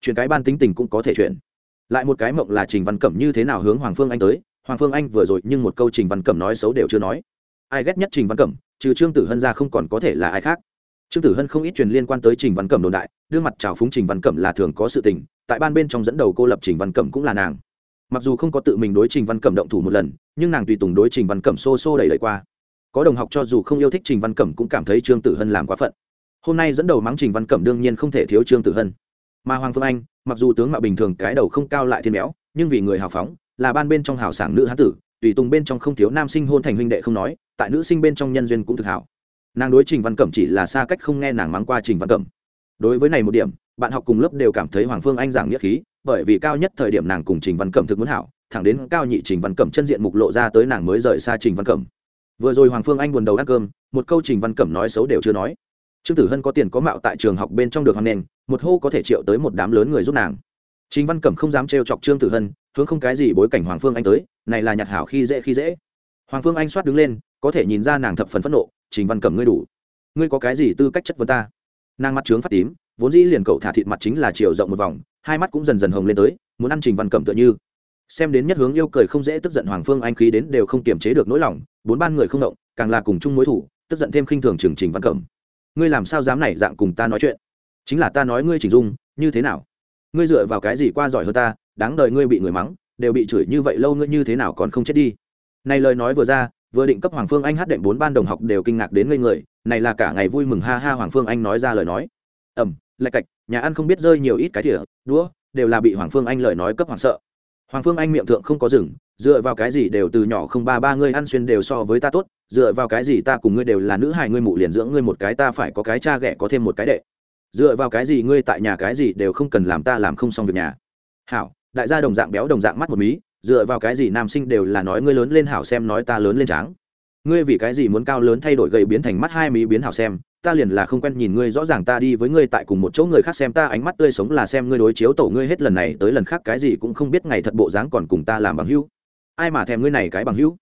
Chuyện cái ban tính tình cũng có thể chuyển lại một cái mộng là trình văn cẩm như thế nào hướng hoàng phương anh tới, hoàng phương anh vừa rồi nhưng một câu trình văn cẩm nói xấu đều chưa nói. Ai ghét nhất trình văn cẩm, trừ trương tử hân ra không còn có thể là ai khác trương tử hân không ít truyền liên quan tới trình văn cẩm đồn đại, đưa mặt trào phúng trình văn cẩm là thường có sự tình, tại ban bên trong dẫn đầu cô lập trình văn cẩm cũng là nàng. Mặc dù không có tự mình đối trình văn cẩm động thủ một lần, nhưng nàng tùy tùng đối trình văn cẩm xô xô đẩy đẩy qua. Có đồng học cho dù không yêu thích trình văn cẩm cũng cảm thấy trương tử hân làm quá phận. Hôm nay dẫn đầu mắng trình văn cẩm đương nhiên không thể thiếu trương tử hân. Mà hoàng phương anh, mặc dù tướng mạo bình thường cái đầu không cao lại thiên béo, nhưng vì người hào phóng, là ban bên trong hào sảng nữ hán tử, tùy tùng bên trong không thiếu nam sinh hôn thành huynh đệ không nói, tại nữ sinh bên trong nhân duyên cũng thực hảo nàng đối trình văn cẩm chỉ là xa cách không nghe nàng mắng qua trình văn cẩm. Đối với này một điểm, bạn học cùng lớp đều cảm thấy hoàng phương anh giảng nghĩa khí, bởi vì cao nhất thời điểm nàng cùng trình văn cẩm thực muốn hảo, thẳng đến cao nhị trình văn cẩm chân diện mục lộ ra tới nàng mới rời xa trình văn cẩm. Vừa rồi hoàng phương anh buồn đầu ăn cơm, một câu trình văn cẩm nói xấu đều chưa nói. Trương tử hân có tiền có mạo tại trường học bên trong được hoan nền một hô có thể triệu tới một đám lớn người giúp nàng. Trình văn cẩm không dám trêu chọc trương tử hân, hướng không cái gì bối cảnh hoàng phương anh tới, này là nhặt hảo khi dễ khi dễ. Hoàng phương anh soát đứng lên, có thể nhìn ra nàng thập phần phẫn nộ trình văn cẩm ngươi đủ. Ngươi có cái gì tư cách chất vấn ta? Nàng mắt trướng phát tím, vốn dĩ liền cậu thả thịt mặt chính là chiều rộng một vòng, hai mắt cũng dần dần hồng lên tới, muốn ăn trình văn cẩm tựa như. Xem đến nhất hướng yêu cười không dễ tức giận hoàng phương anh khí đến đều không kiềm chế được nỗi lòng, bốn ban người không động, càng là cùng chung mối thủ, tức giận thêm khinh thường trường trình văn cẩm. Ngươi làm sao dám này dạng cùng ta nói chuyện? Chính là ta nói ngươi chỉnh dung, như thế nào? Ngươi dựa vào cái gì qua giỏi hơn ta, đáng đời ngươi bị người mắng, đều bị chửi như vậy lâu ngươi như thế nào còn không chết đi? Này lời nói vừa ra vừa định cấp hoàng phương anh hát đệm bốn ban đồng học đều kinh ngạc đến ngây người, này là cả ngày vui mừng ha ha hoàng phương anh nói ra lời nói. Ẩm lạch cạch, nhà ăn không biết rơi nhiều ít cái thỉa đũa, đều là bị hoàng phương anh lời nói cấp hoàng sợ. Hoàng phương anh miệng thượng không có rừng dựa vào cái gì đều từ nhỏ không ba ba ngươi ăn xuyên đều so với ta tốt, dựa vào cái gì ta cùng ngươi đều là nữ hài ngươi mụ liền dưỡng ngươi một cái ta phải có cái cha ghẻ có thêm một cái đệ. Dựa vào cái gì ngươi tại nhà cái gì đều không cần làm ta làm không xong việc nhà. Hảo, đại gia đồng dạng béo đồng dạng mắt một mí dựa vào cái gì nam sinh đều là nói ngươi lớn lên hảo xem nói ta lớn lên tráng. Ngươi vì cái gì muốn cao lớn thay đổi gầy biến thành mắt hai mí biến hảo xem, ta liền là không quen nhìn ngươi rõ ràng ta đi với ngươi tại cùng một chỗ người khác xem ta ánh mắt tươi sống là xem ngươi đối chiếu tổ ngươi hết lần này tới lần khác cái gì cũng không biết ngày thật bộ dáng còn cùng ta làm bằng hữu. Ai mà thèm ngươi này cái bằng hữu?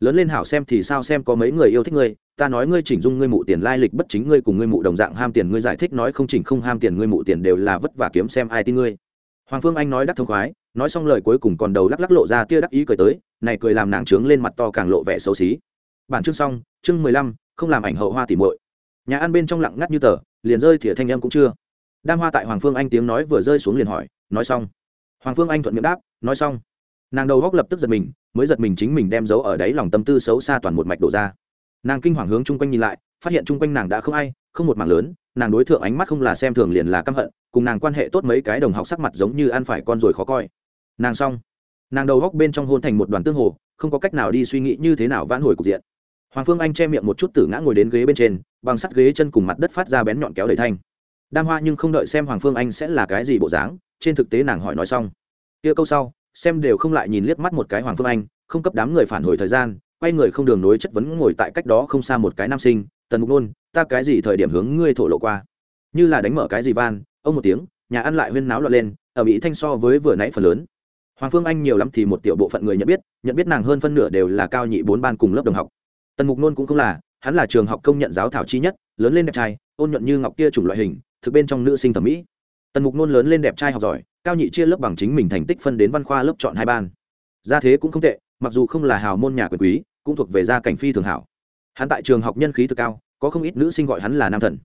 Lớn lên hảo xem thì sao xem có mấy người yêu thích ngươi, ta nói ngươi chỉnh dung ngươi mụ tiền lai lịch bất chính ngươi cùng ngươi mụ đồng dạng ham tiền ngươi giải thích nói không chỉnh không ham tiền ngươi mụ tiền đều là vất vả kiếm xem ai tin ngươi hoàng phương anh nói đắc thông khoái, nói xong lời cuối cùng còn đầu lắc lắc lộ ra tia đắc ý cười tới, này cười làm nàng trướng lên mặt to càng lộ vẻ xấu xí. Bản chương xong, chương mười lăm, không làm ảnh hậu hoa tỉ muội. Nhà ăn bên trong lặng ngắt như tờ, liền rơi thìa thanh em cũng chưa. Đam hoa tại hoàng phương anh tiếng nói vừa rơi xuống liền hỏi, nói xong. Hoàng phương anh thuận miệng đáp, nói xong. Nàng đầu góc lập tức giật mình, mới giật mình chính mình đem giấu ở đáy lòng tâm tư xấu xa toàn một mạch đổ ra. Nàng kinh hoàng hướng chung quanh nhìn lại, phát hiện chung quanh nàng đã không ai, không một mảng lớn, nàng đối tượng ánh mắt không là xem thường liền là căm hận cùng nàng quan hệ tốt mấy cái đồng học sắc mặt giống như ăn phải con rồi khó coi. Nàng xong, nàng đầu góc bên trong hôn thành một đoàn tương hồ, không có cách nào đi suy nghĩ như thế nào vãn hồi cục diện. Hoàng phương anh che miệng một chút tử ngã ngồi đến ghế bên trên, bằng sắt ghế chân cùng mặt đất phát ra bén nhọn kéo đầy thanh. Đam hoa nhưng không đợi xem hoàng phương anh sẽ là cái gì bộ dáng, trên thực tế nàng hỏi nói xong. Kia câu sau, xem đều không lại nhìn liếc mắt một cái hoàng phương anh, không cấp đám người phản hồi thời gian, quay người không đường nối chất vấn ngồi tại cách đó không xa một cái nam sinh, tần mục nôn, ta cái gì thời điểm hướng ngươi thổ lộ qua? Như là đánh mở cái gì van ông một tiếng, nhà ăn lại huyên náo loạn lên, ở mỹ thanh so với vừa nãy phần lớn. Hoàng phương anh nhiều lắm thì một tiểu bộ phận người nhận biết nhận biết nàng hơn phân nửa đều là cao nhị bốn ban cùng lớp đồng học. Tần mục nôn cũng không là, hắn là trường học công nhận giáo thảo chi nhất, lớn lên đẹp trai, ôn nhuận như ngọc kia chủng loại hình, thực bên trong nữ sinh thẩm mỹ. Tần mục nôn lớn lên đẹp trai học giỏi, cao nhị chia lớp bằng chính mình thành tích phân đến văn khoa lớp chọn hai ban. Gia thế cũng không tệ, mặc dù không là hào môn nhà quyền quý, cũng thuộc về gia cảnh phi thường hảo. Hắn tại trường học nhân khí thực cao, có không ít nữ sinh gọi hắn là nam thần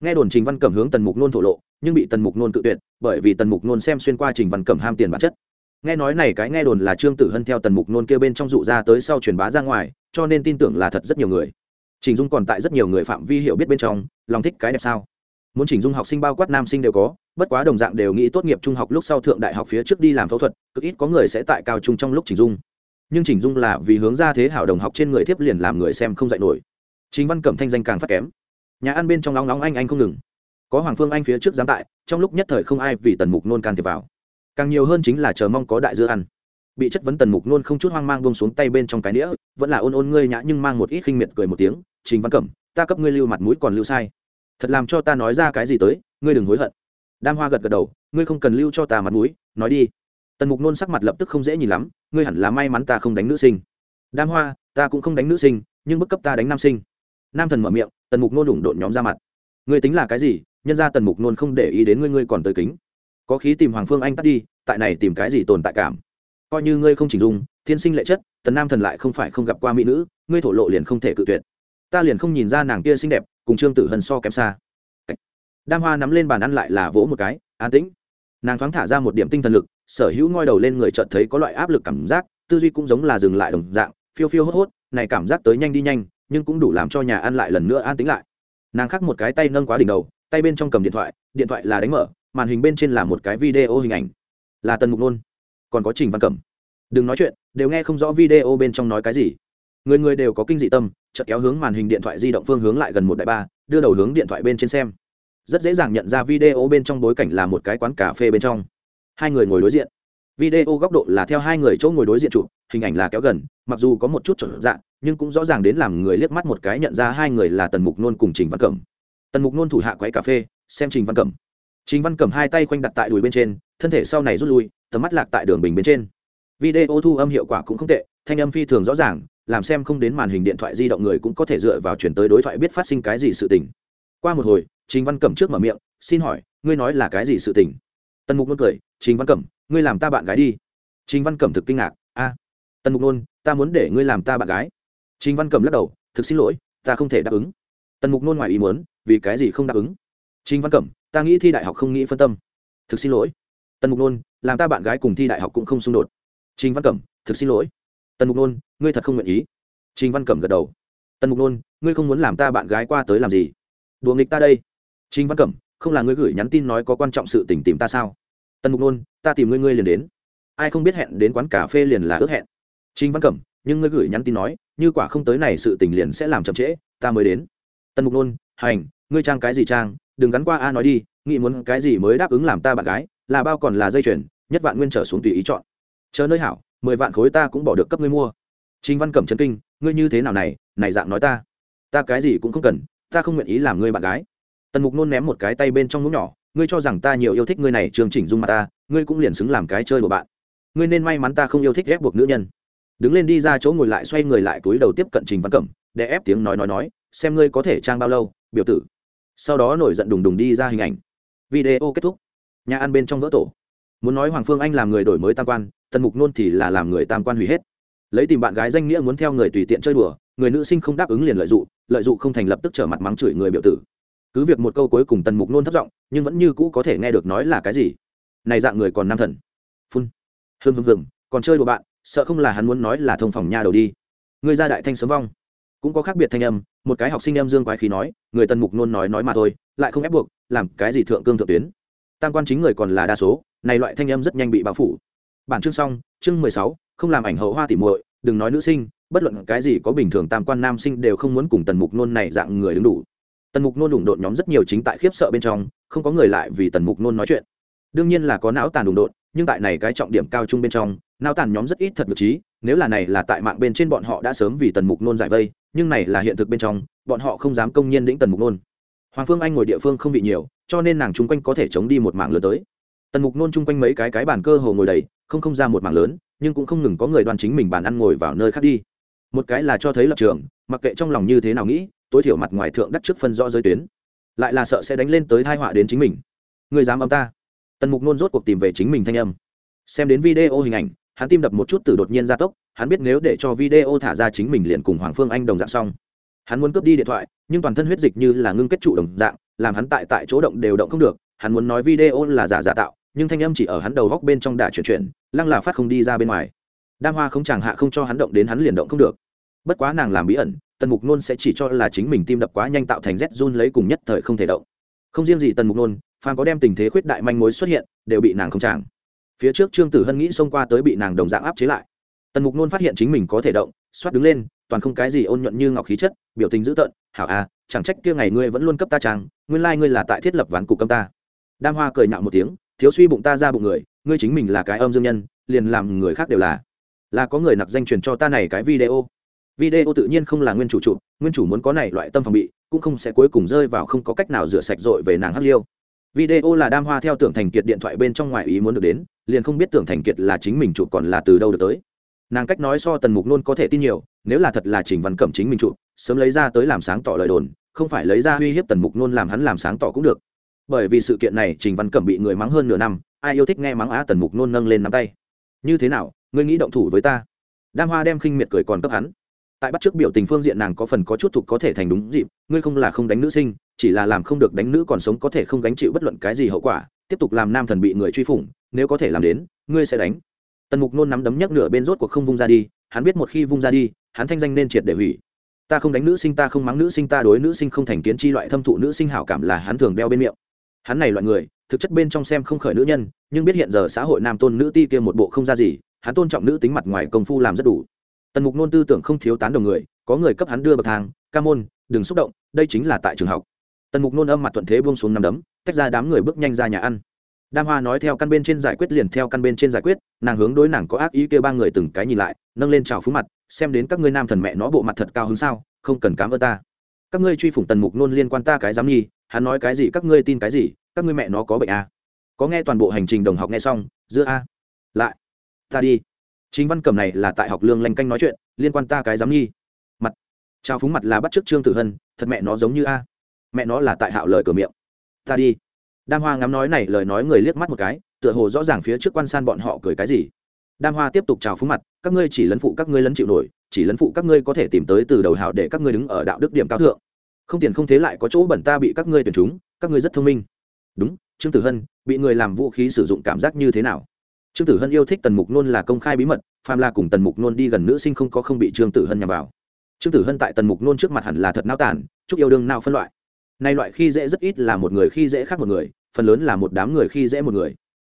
nghe đồn trình văn cẩm hướng tần mục nôn thổ lộ, nhưng bị tần mục nôn cự tuyệt, bởi vì tần mục nôn xem xuyên qua trình văn cẩm ham tiền bản chất. Nghe nói này cái nghe đồn là trương tử hân theo tần mục nôn kia bên trong dụ ra tới sau truyền bá ra ngoài, cho nên tin tưởng là thật rất nhiều người. Trình dung còn tại rất nhiều người phạm vi hiểu biết bên trong, lòng thích cái đẹp sao? Muốn chỉnh dung học sinh bao quát nam sinh đều có, bất quá đồng dạng đều nghĩ tốt nghiệp trung học lúc sau thượng đại học phía trước đi làm phẫu thuật, cực ít có người sẽ tại cao trung trong lúc chỉnh dung. Nhưng chỉnh dung là vì hướng ra thế hảo đồng học trên người thiếp liền làm người xem không dạy nổi. Chính văn cẩm thanh danh càng phát kém nhà ăn bên trong nóng nóng anh anh không ngừng. Có hoàng phương anh phía trước giám tại, trong lúc nhất thời không ai vì tần mục nôn can thiệp vào. Càng nhiều hơn chính là chờ mong có đại dưa ăn. Bị chất vấn tần mục nôn không chút hoang mang bông xuống tay bên trong cái nĩa vẫn là ôn ôn ngươi nhã nhưng mang một ít khinh miệt cười một tiếng, trình văn cẩm, ta cấp ngươi lưu mặt mũi còn lưu sai. Thật làm cho ta nói ra cái gì tới, ngươi đừng hối hận. Đam hoa gật gật đầu, ngươi không cần lưu cho ta mặt mũi, nói đi. Tần mục nôn sắc mặt lập tức không dễ nhìn lắm, ngươi hẳn là may mắn ta không đánh nữ sinh. Đam hoa, ta cũng không đánh nữ sinh, nhưng bức cấp ta đánh nam sinh nam thần mở miệng, tần mục nôn đủng độn nhóm ra mặt. Ngươi tính là cái gì? Nhân ra tần mục nôn không để ý đến ngươi ngươi còn tới kính. Có khí tìm hoàng phương anh tắt đi, tại này tìm cái gì tồn tại cảm? Coi như ngươi không chỉnh dung, thiên sinh lệ chất, tần nam thần lại không phải không gặp qua mỹ nữ, ngươi thổ lộ liền không thể cự tuyệt. Ta liền không nhìn ra nàng kia xinh đẹp, cùng trương tử hân so kém xa. Đam hoa nắm lên bàn ăn lại là vỗ một cái, an tĩnh. Nàng thoáng thả ra một điểm tinh thần lực, sở hữu ngoi đầu lên người chợt thấy có loại áp lực cảm giác, tư duy cũng giống là dừng lại đồng dạng, phiêu phiêu hốt hốt, này cảm giác tới nhanh đi nhanh nhưng cũng đủ làm cho nhà ăn lại lần nữa an tĩnh lại. Nàng khắc một cái tay nâng quá đỉnh đầu, tay bên trong cầm điện thoại điện thoại là đánh mở, màn hình bên trên là một cái video hình ảnh. Là tần mục nôn. Còn có trình văn cẩm. Đừng nói chuyện, đều nghe không rõ video bên trong nói cái gì. Người người đều có kinh dị tâm, chợt kéo hướng màn hình điện thoại di động phương hướng lại gần một đại ba, đưa đầu hướng điện thoại bên trên xem. Rất dễ dàng nhận ra video bên trong bối cảnh là một cái quán cà phê bên trong. Hai người ngồi đối diện video góc độ là theo hai người chỗ ngồi đối diện chụp, hình ảnh là kéo gần, mặc dù có một chút trở dạng, nhưng cũng rõ ràng đến làm người liếc mắt một cái nhận ra hai người là tần mục nôn cùng trình văn cẩm. Tần mục nôn thủ hạ quấy cà phê, xem trình văn cẩm. Trình văn cẩm hai tay khoanh đặt tại đùi bên trên, thân thể sau này rút lui, tầm mắt lạc tại đường bình bên trên. Video thu âm hiệu quả cũng không tệ, thanh âm phi thường rõ ràng, làm xem không đến màn hình điện thoại di động người cũng có thể dựa vào chuyển tới đối thoại biết phát sinh cái gì sự tình. Qua một hồi, trình văn cẩm trước mở miệng, xin hỏi, ngươi nói là cái gì sự tình? Tần mục nôn cười, trình văn cẩm ngươi làm ta bạn gái đi. Trình văn cẩm thực kinh ngạc, a, tần mục nôn, ta muốn để ngươi làm ta bạn gái. Trình văn cẩm lắc đầu, thực xin lỗi, ta không thể đáp ứng. Tần mục nôn ngoài ý muốn, vì cái gì không đáp ứng? Trình văn cẩm, ta nghĩ thi đại học không nghĩ phân tâm. Thực xin lỗi. Tần mục nôn, làm ta bạn gái cùng thi đại học cũng không xung đột. Trình văn cẩm, thực xin lỗi. Tần mục nôn, ngươi thật không nguyện ý. Trình văn cẩm gật đầu, tần mục nôn, ngươi không muốn làm ta bạn gái qua tới làm gì? Đùa nghịch ta đây. Trình văn cẩm, không là ngươi gửi nhắn tin nói có quan trọng sự tình tìm ta sao? Tần mục nôn, ta tìm ngươi ngươi liền đến. Ai không biết hẹn đến quán cà phê liền là ước hẹn. Trình văn cẩm, nhưng ngươi gửi nhắn tin nói, như quả không tới này sự tình liền sẽ làm chậm trễ, ta mới đến. Tần mục nôn, hành, ngươi trang cái gì trang, đừng gắn qua a nói đi, nghĩ muốn cái gì mới đáp ứng làm ta bạn gái, là bao còn là dây chuyền, nhất vạn nguyên trở xuống tùy ý chọn. Chờ nơi hảo, mười vạn khối ta cũng bỏ được cấp ngươi mua. Trình văn cẩm trấn kinh, ngươi như thế nào này này dạng nói ta. Ta cái gì cũng không cần, ta không nguyện ý làm ngươi bạn gái. Tần mục nôn ném một cái tay bên trong mũ nhỏ ngươi cho rằng ta nhiều yêu thích ngươi này, trường chỉnh dung mà ta, ngươi cũng liền xứng làm cái chơi của bạn. Ngươi nên may mắn ta không yêu thích ghép buộc nữ nhân. Đứng lên đi ra chỗ ngồi lại, xoay người lại túi đầu tiếp cận trình văn cẩm, để ép tiếng nói nói nói, xem ngươi có thể trang bao lâu, biểu tử. Sau đó nổi giận đùng đùng đi ra hình ảnh. Video kết thúc. Nhà ăn bên trong vỡ tổ. Muốn nói hoàng phương anh làm người đổi mới tam quan, tần mục nôn thì là làm người tam quan hủy hết. Lấy tìm bạn gái danh nghĩa muốn theo người tùy tiện chơi đùa, người nữ sinh không đáp ứng liền lợi dụng lợi dụng không thành lập tức trở mặt mắng chửi người biểu tử cứ việc một câu cuối cùng tần mục nôn thất giọng, nhưng vẫn như cũ có thể nghe được nói là cái gì. Này dạng người còn nam thần. Phun. Hưng hưng hưng còn chơi đùa bạn, sợ không là hắn muốn nói là thông phòng nha đầu đi. Người ra đại thanh sớm vong. Cũng có khác biệt thanh âm, một cái học sinh em dương quái khí nói, người tần mục nôn nói nói mà thôi, lại không ép buộc, làm cái gì thượng cương thượng tuyến. Tam quan chính người còn là đa số, này loại thanh âm rất nhanh bị bao phủ. Bản chương xong, chương mười sáu, không làm ảnh hậu hoa tỉ muội, đừng nói nữ sinh, bất luận cái gì có bình thường tam quan nam sinh đều không muốn cùng tần mục nôn này dạng người đứng đủ tần mục nôn đụng độn nhóm rất nhiều chính tại khiếp sợ bên trong, không có người lại vì tần mục nôn nói chuyện. Đương nhiên là có não tàn đụng độn, nhưng tại này cái trọng điểm cao trung bên trong, não tàn nhóm rất ít thật được trí, nếu là này là tại mạng bên trên bọn họ đã sớm vì tần mục nôn giải vây, nhưng này là hiện thực bên trong, bọn họ không dám công nhiên lĩnh tần mục nôn. Hoàng phương anh ngồi địa phương không bị nhiều, cho nên nàng chung quanh có thể chống đi một mạng lớn tới. Tần mục nôn chung quanh mấy cái cái bàn cơ hồ ngồi đầy, không không ra một mạng lớn, nhưng cũng không ngừng có người đoan chính mình bàn ăn ngồi vào nơi khác đi một cái là cho thấy lập trường, mặc kệ trong lòng như thế nào nghĩ, tối thiểu mặt ngoài thượng đắc trước phân rõ giới tuyến. Lại là sợ sẽ đánh lên tới thai họa đến chính mình. Người dám âm ta? Tần mục nôn rốt cuộc tìm về chính mình thanh âm. Xem đến video hình ảnh, hắn tim đập một chút từ đột nhiên gia tốc, hắn biết nếu để cho video thả ra chính mình liền cùng hoàng phương anh đồng dạng xong. Hắn muốn cướp đi điện thoại, nhưng toàn thân huyết dịch như là ngưng kết trụ đồng dạng, làm hắn tại tại chỗ động đều động không được. Hắn muốn nói video là giả giả tạo, nhưng thanh âm chỉ ở hắn đầu góc bên trong đà chuyển chuyển, lăng là phát không đi ra bên ngoài đam hoa không chàng hạ không cho hắn động đến hắn liền động không được. Bất quá nàng làm bí ẩn, tần mục nôn sẽ chỉ cho là chính mình tim đập quá nhanh tạo thành rét run lấy cùng nhất thời không thể động. Không riêng gì tần mục nôn phan có đem tình thế khuyết đại manh mối xuất hiện, đều bị nàng không chàng. Phía trước trương tử hân nghĩ xông qua tới bị nàng đồng dạng áp chế lại. Tần mục nôn phát hiện chính mình có thể động, xoát đứng lên, toàn không cái gì ôn nhuận như ngọc khí chất, biểu tình dữ tợn, hảo à chẳng trách kia ngày ngươi vẫn luôn cấp ta trang nguyên lai ngươi là tại thiết lập ván cục cầm ta. Đam hoa cười nhạo một tiếng, thiếu suy bụng ta ra bụng người, ngươi chính mình là cái âm dương nhân, liền làm người khác đều là là có người nặc danh truyền cho ta này cái video. Video tự nhiên không là nguyên chủ trụ nguyên chủ muốn có này loại tâm phòng bị, cũng không sẽ cuối cùng rơi vào không có cách nào rửa sạch dội về nàng hắc liêu. Video là đam hoa theo tưởng thành kiệt điện thoại bên trong ngoài ý muốn được đến, liền không biết tưởng thành kiệt là chính mình chụp còn là từ đâu được tới. Nàng cách nói so tần mục nôn có thể tin nhiều, nếu là thật là trình văn cẩm chính mình chụp, sớm lấy ra tới làm sáng tỏ lời đồn, không phải lấy ra uy hiếp tần mục nôn làm hắn làm sáng tỏ cũng được. Bởi vì sự kiện này trình văn cẩm bị người mắng hơn nửa năm, ai yêu thích nghe mắng á tần mục nôn nâng lên nắm tay. Như thế nào ngươi nghĩ động thủ với ta. Đam hoa đem khinh miệt cười còn cấp hắn. Tại bắt trước biểu tình phương diện nàng có phần có chút thục có thể thành đúng dịp, ngươi không là không đánh nữ sinh, chỉ là làm không được đánh nữ còn sống có thể không gánh chịu bất luận cái gì hậu quả, tiếp tục làm nam thần bị người truy phủng, nếu có thể làm đến, ngươi sẽ đánh. Tần mục nôn nắm đấm nhắc nửa bên rốt cuộc không vung ra đi, hắn biết một khi vung ra đi, hắn thanh danh nên triệt để hủy. Ta không đánh nữ sinh, ta không mắng nữ sinh, ta đối nữ sinh không thành kiến chi loại thâm thụ nữ sinh hảo cảm là hắn thường đeo bên miệng. Hắn này loại người, thực chất bên trong xem không khởi nữ nhân, nhưng biết hiện giờ xã hội nam tôn nữ ti kia một bộ không ra gì hắn tôn trọng nữ tính mặt ngoài công phu làm rất đủ. Tần mục nôn tư tưởng không thiếu tán đồng người, có người cấp hắn đưa bậc thang, ca môn, đừng xúc động, đây chính là tại trường học. Tần mục nôn âm mặt thuận thế buông xuống nằm đấm, tách ra đám người bước nhanh ra nhà ăn. Đam hoa nói theo căn bên trên giải quyết liền theo căn bên trên giải quyết, nàng hướng đối nàng có ác ý kêu ba người từng cái nhìn lại, nâng lên trào phúng mặt, xem đến các ngươi nam thần mẹ nó bộ mặt thật cao hứng sao, không cần cám ơn ta. Các ngươi truy phủng tần mục nôn liên quan ta cái dám nghi, hắn nói cái gì, các ngươi tin cái gì, các ngươi mẹ nó có bệnh à? có nghe toàn bộ hành trình đồng học nghe xong giữa a, lại ta đi. Chính văn cẩm này là tại học lương lanh canh nói chuyện, liên quan ta cái dám nhi mặt. Trao phúng mặt là bắt chước trương tử hân, thật mẹ nó giống như a. Mẹ nó là tại hạo lời cửa miệng. Ta đi. Đam hoa ngắm nói này lời nói người liếc mắt một cái, tựa hồ rõ ràng phía trước quan san bọn họ cười cái gì. Đam hoa tiếp tục chào phúng mặt, các ngươi chỉ lấn phụ các ngươi lấn chịu nổi, chỉ lấn phụ các ngươi có thể tìm tới từ đầu hào để các ngươi đứng ở đạo đức điểm cao thượng. Không tiền không thế lại có chỗ bẩn ta bị các ngươi tuyển chúng, các ngươi rất thông minh. Đúng, trương tử hân, bị người làm vũ khí sử dụng cảm giác như thế nào? Trương tử hân yêu thích tần mục nôn là công khai bí mật, phàm là cùng tần mục nôn đi gần nữ sinh không có không bị trương tử hân nhằm vào. Trương tử hân tại tần mục nôn trước mặt hẳn là thật nao tản chúc yêu đương nào phân loại. Nay loại khi dễ rất ít là một người khi dễ khác một người, phần lớn là một đám người khi dễ một người.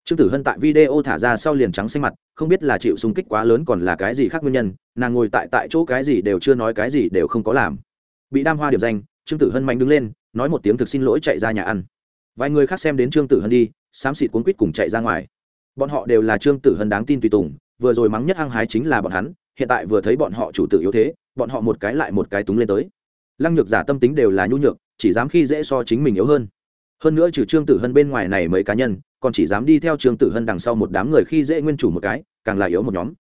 Trương tử hân tại video thả ra sau liền trắng xanh mặt, không biết là chịu xung kích quá lớn còn là cái gì khác nguyên nhân, nàng ngồi tại tại chỗ cái gì đều chưa nói cái gì đều không có làm. Bị đam hoa điểm danh, trương tử hân mạnh đứng lên, nói một tiếng thực xin lỗi chạy ra nhà ăn. Vài người khác xem đến trương tử hân đi, xám xịt cuốn quýt cùng chạy ra ngoài bọn họ đều là trương tử hân đáng tin tùy tùng, vừa rồi mắng nhất hăng hái chính là bọn hắn, hiện tại vừa thấy bọn họ chủ tử yếu thế, bọn họ một cái lại một cái túng lên tới. Lăng nhược giả tâm tính đều là nhu nhược, chỉ dám khi dễ so chính mình yếu hơn. Hơn nữa trừ trương tử hân bên ngoài này mấy cá nhân, còn chỉ dám đi theo trương tử hân đằng sau một đám người khi dễ nguyên chủ một cái, càng là yếu một nhóm.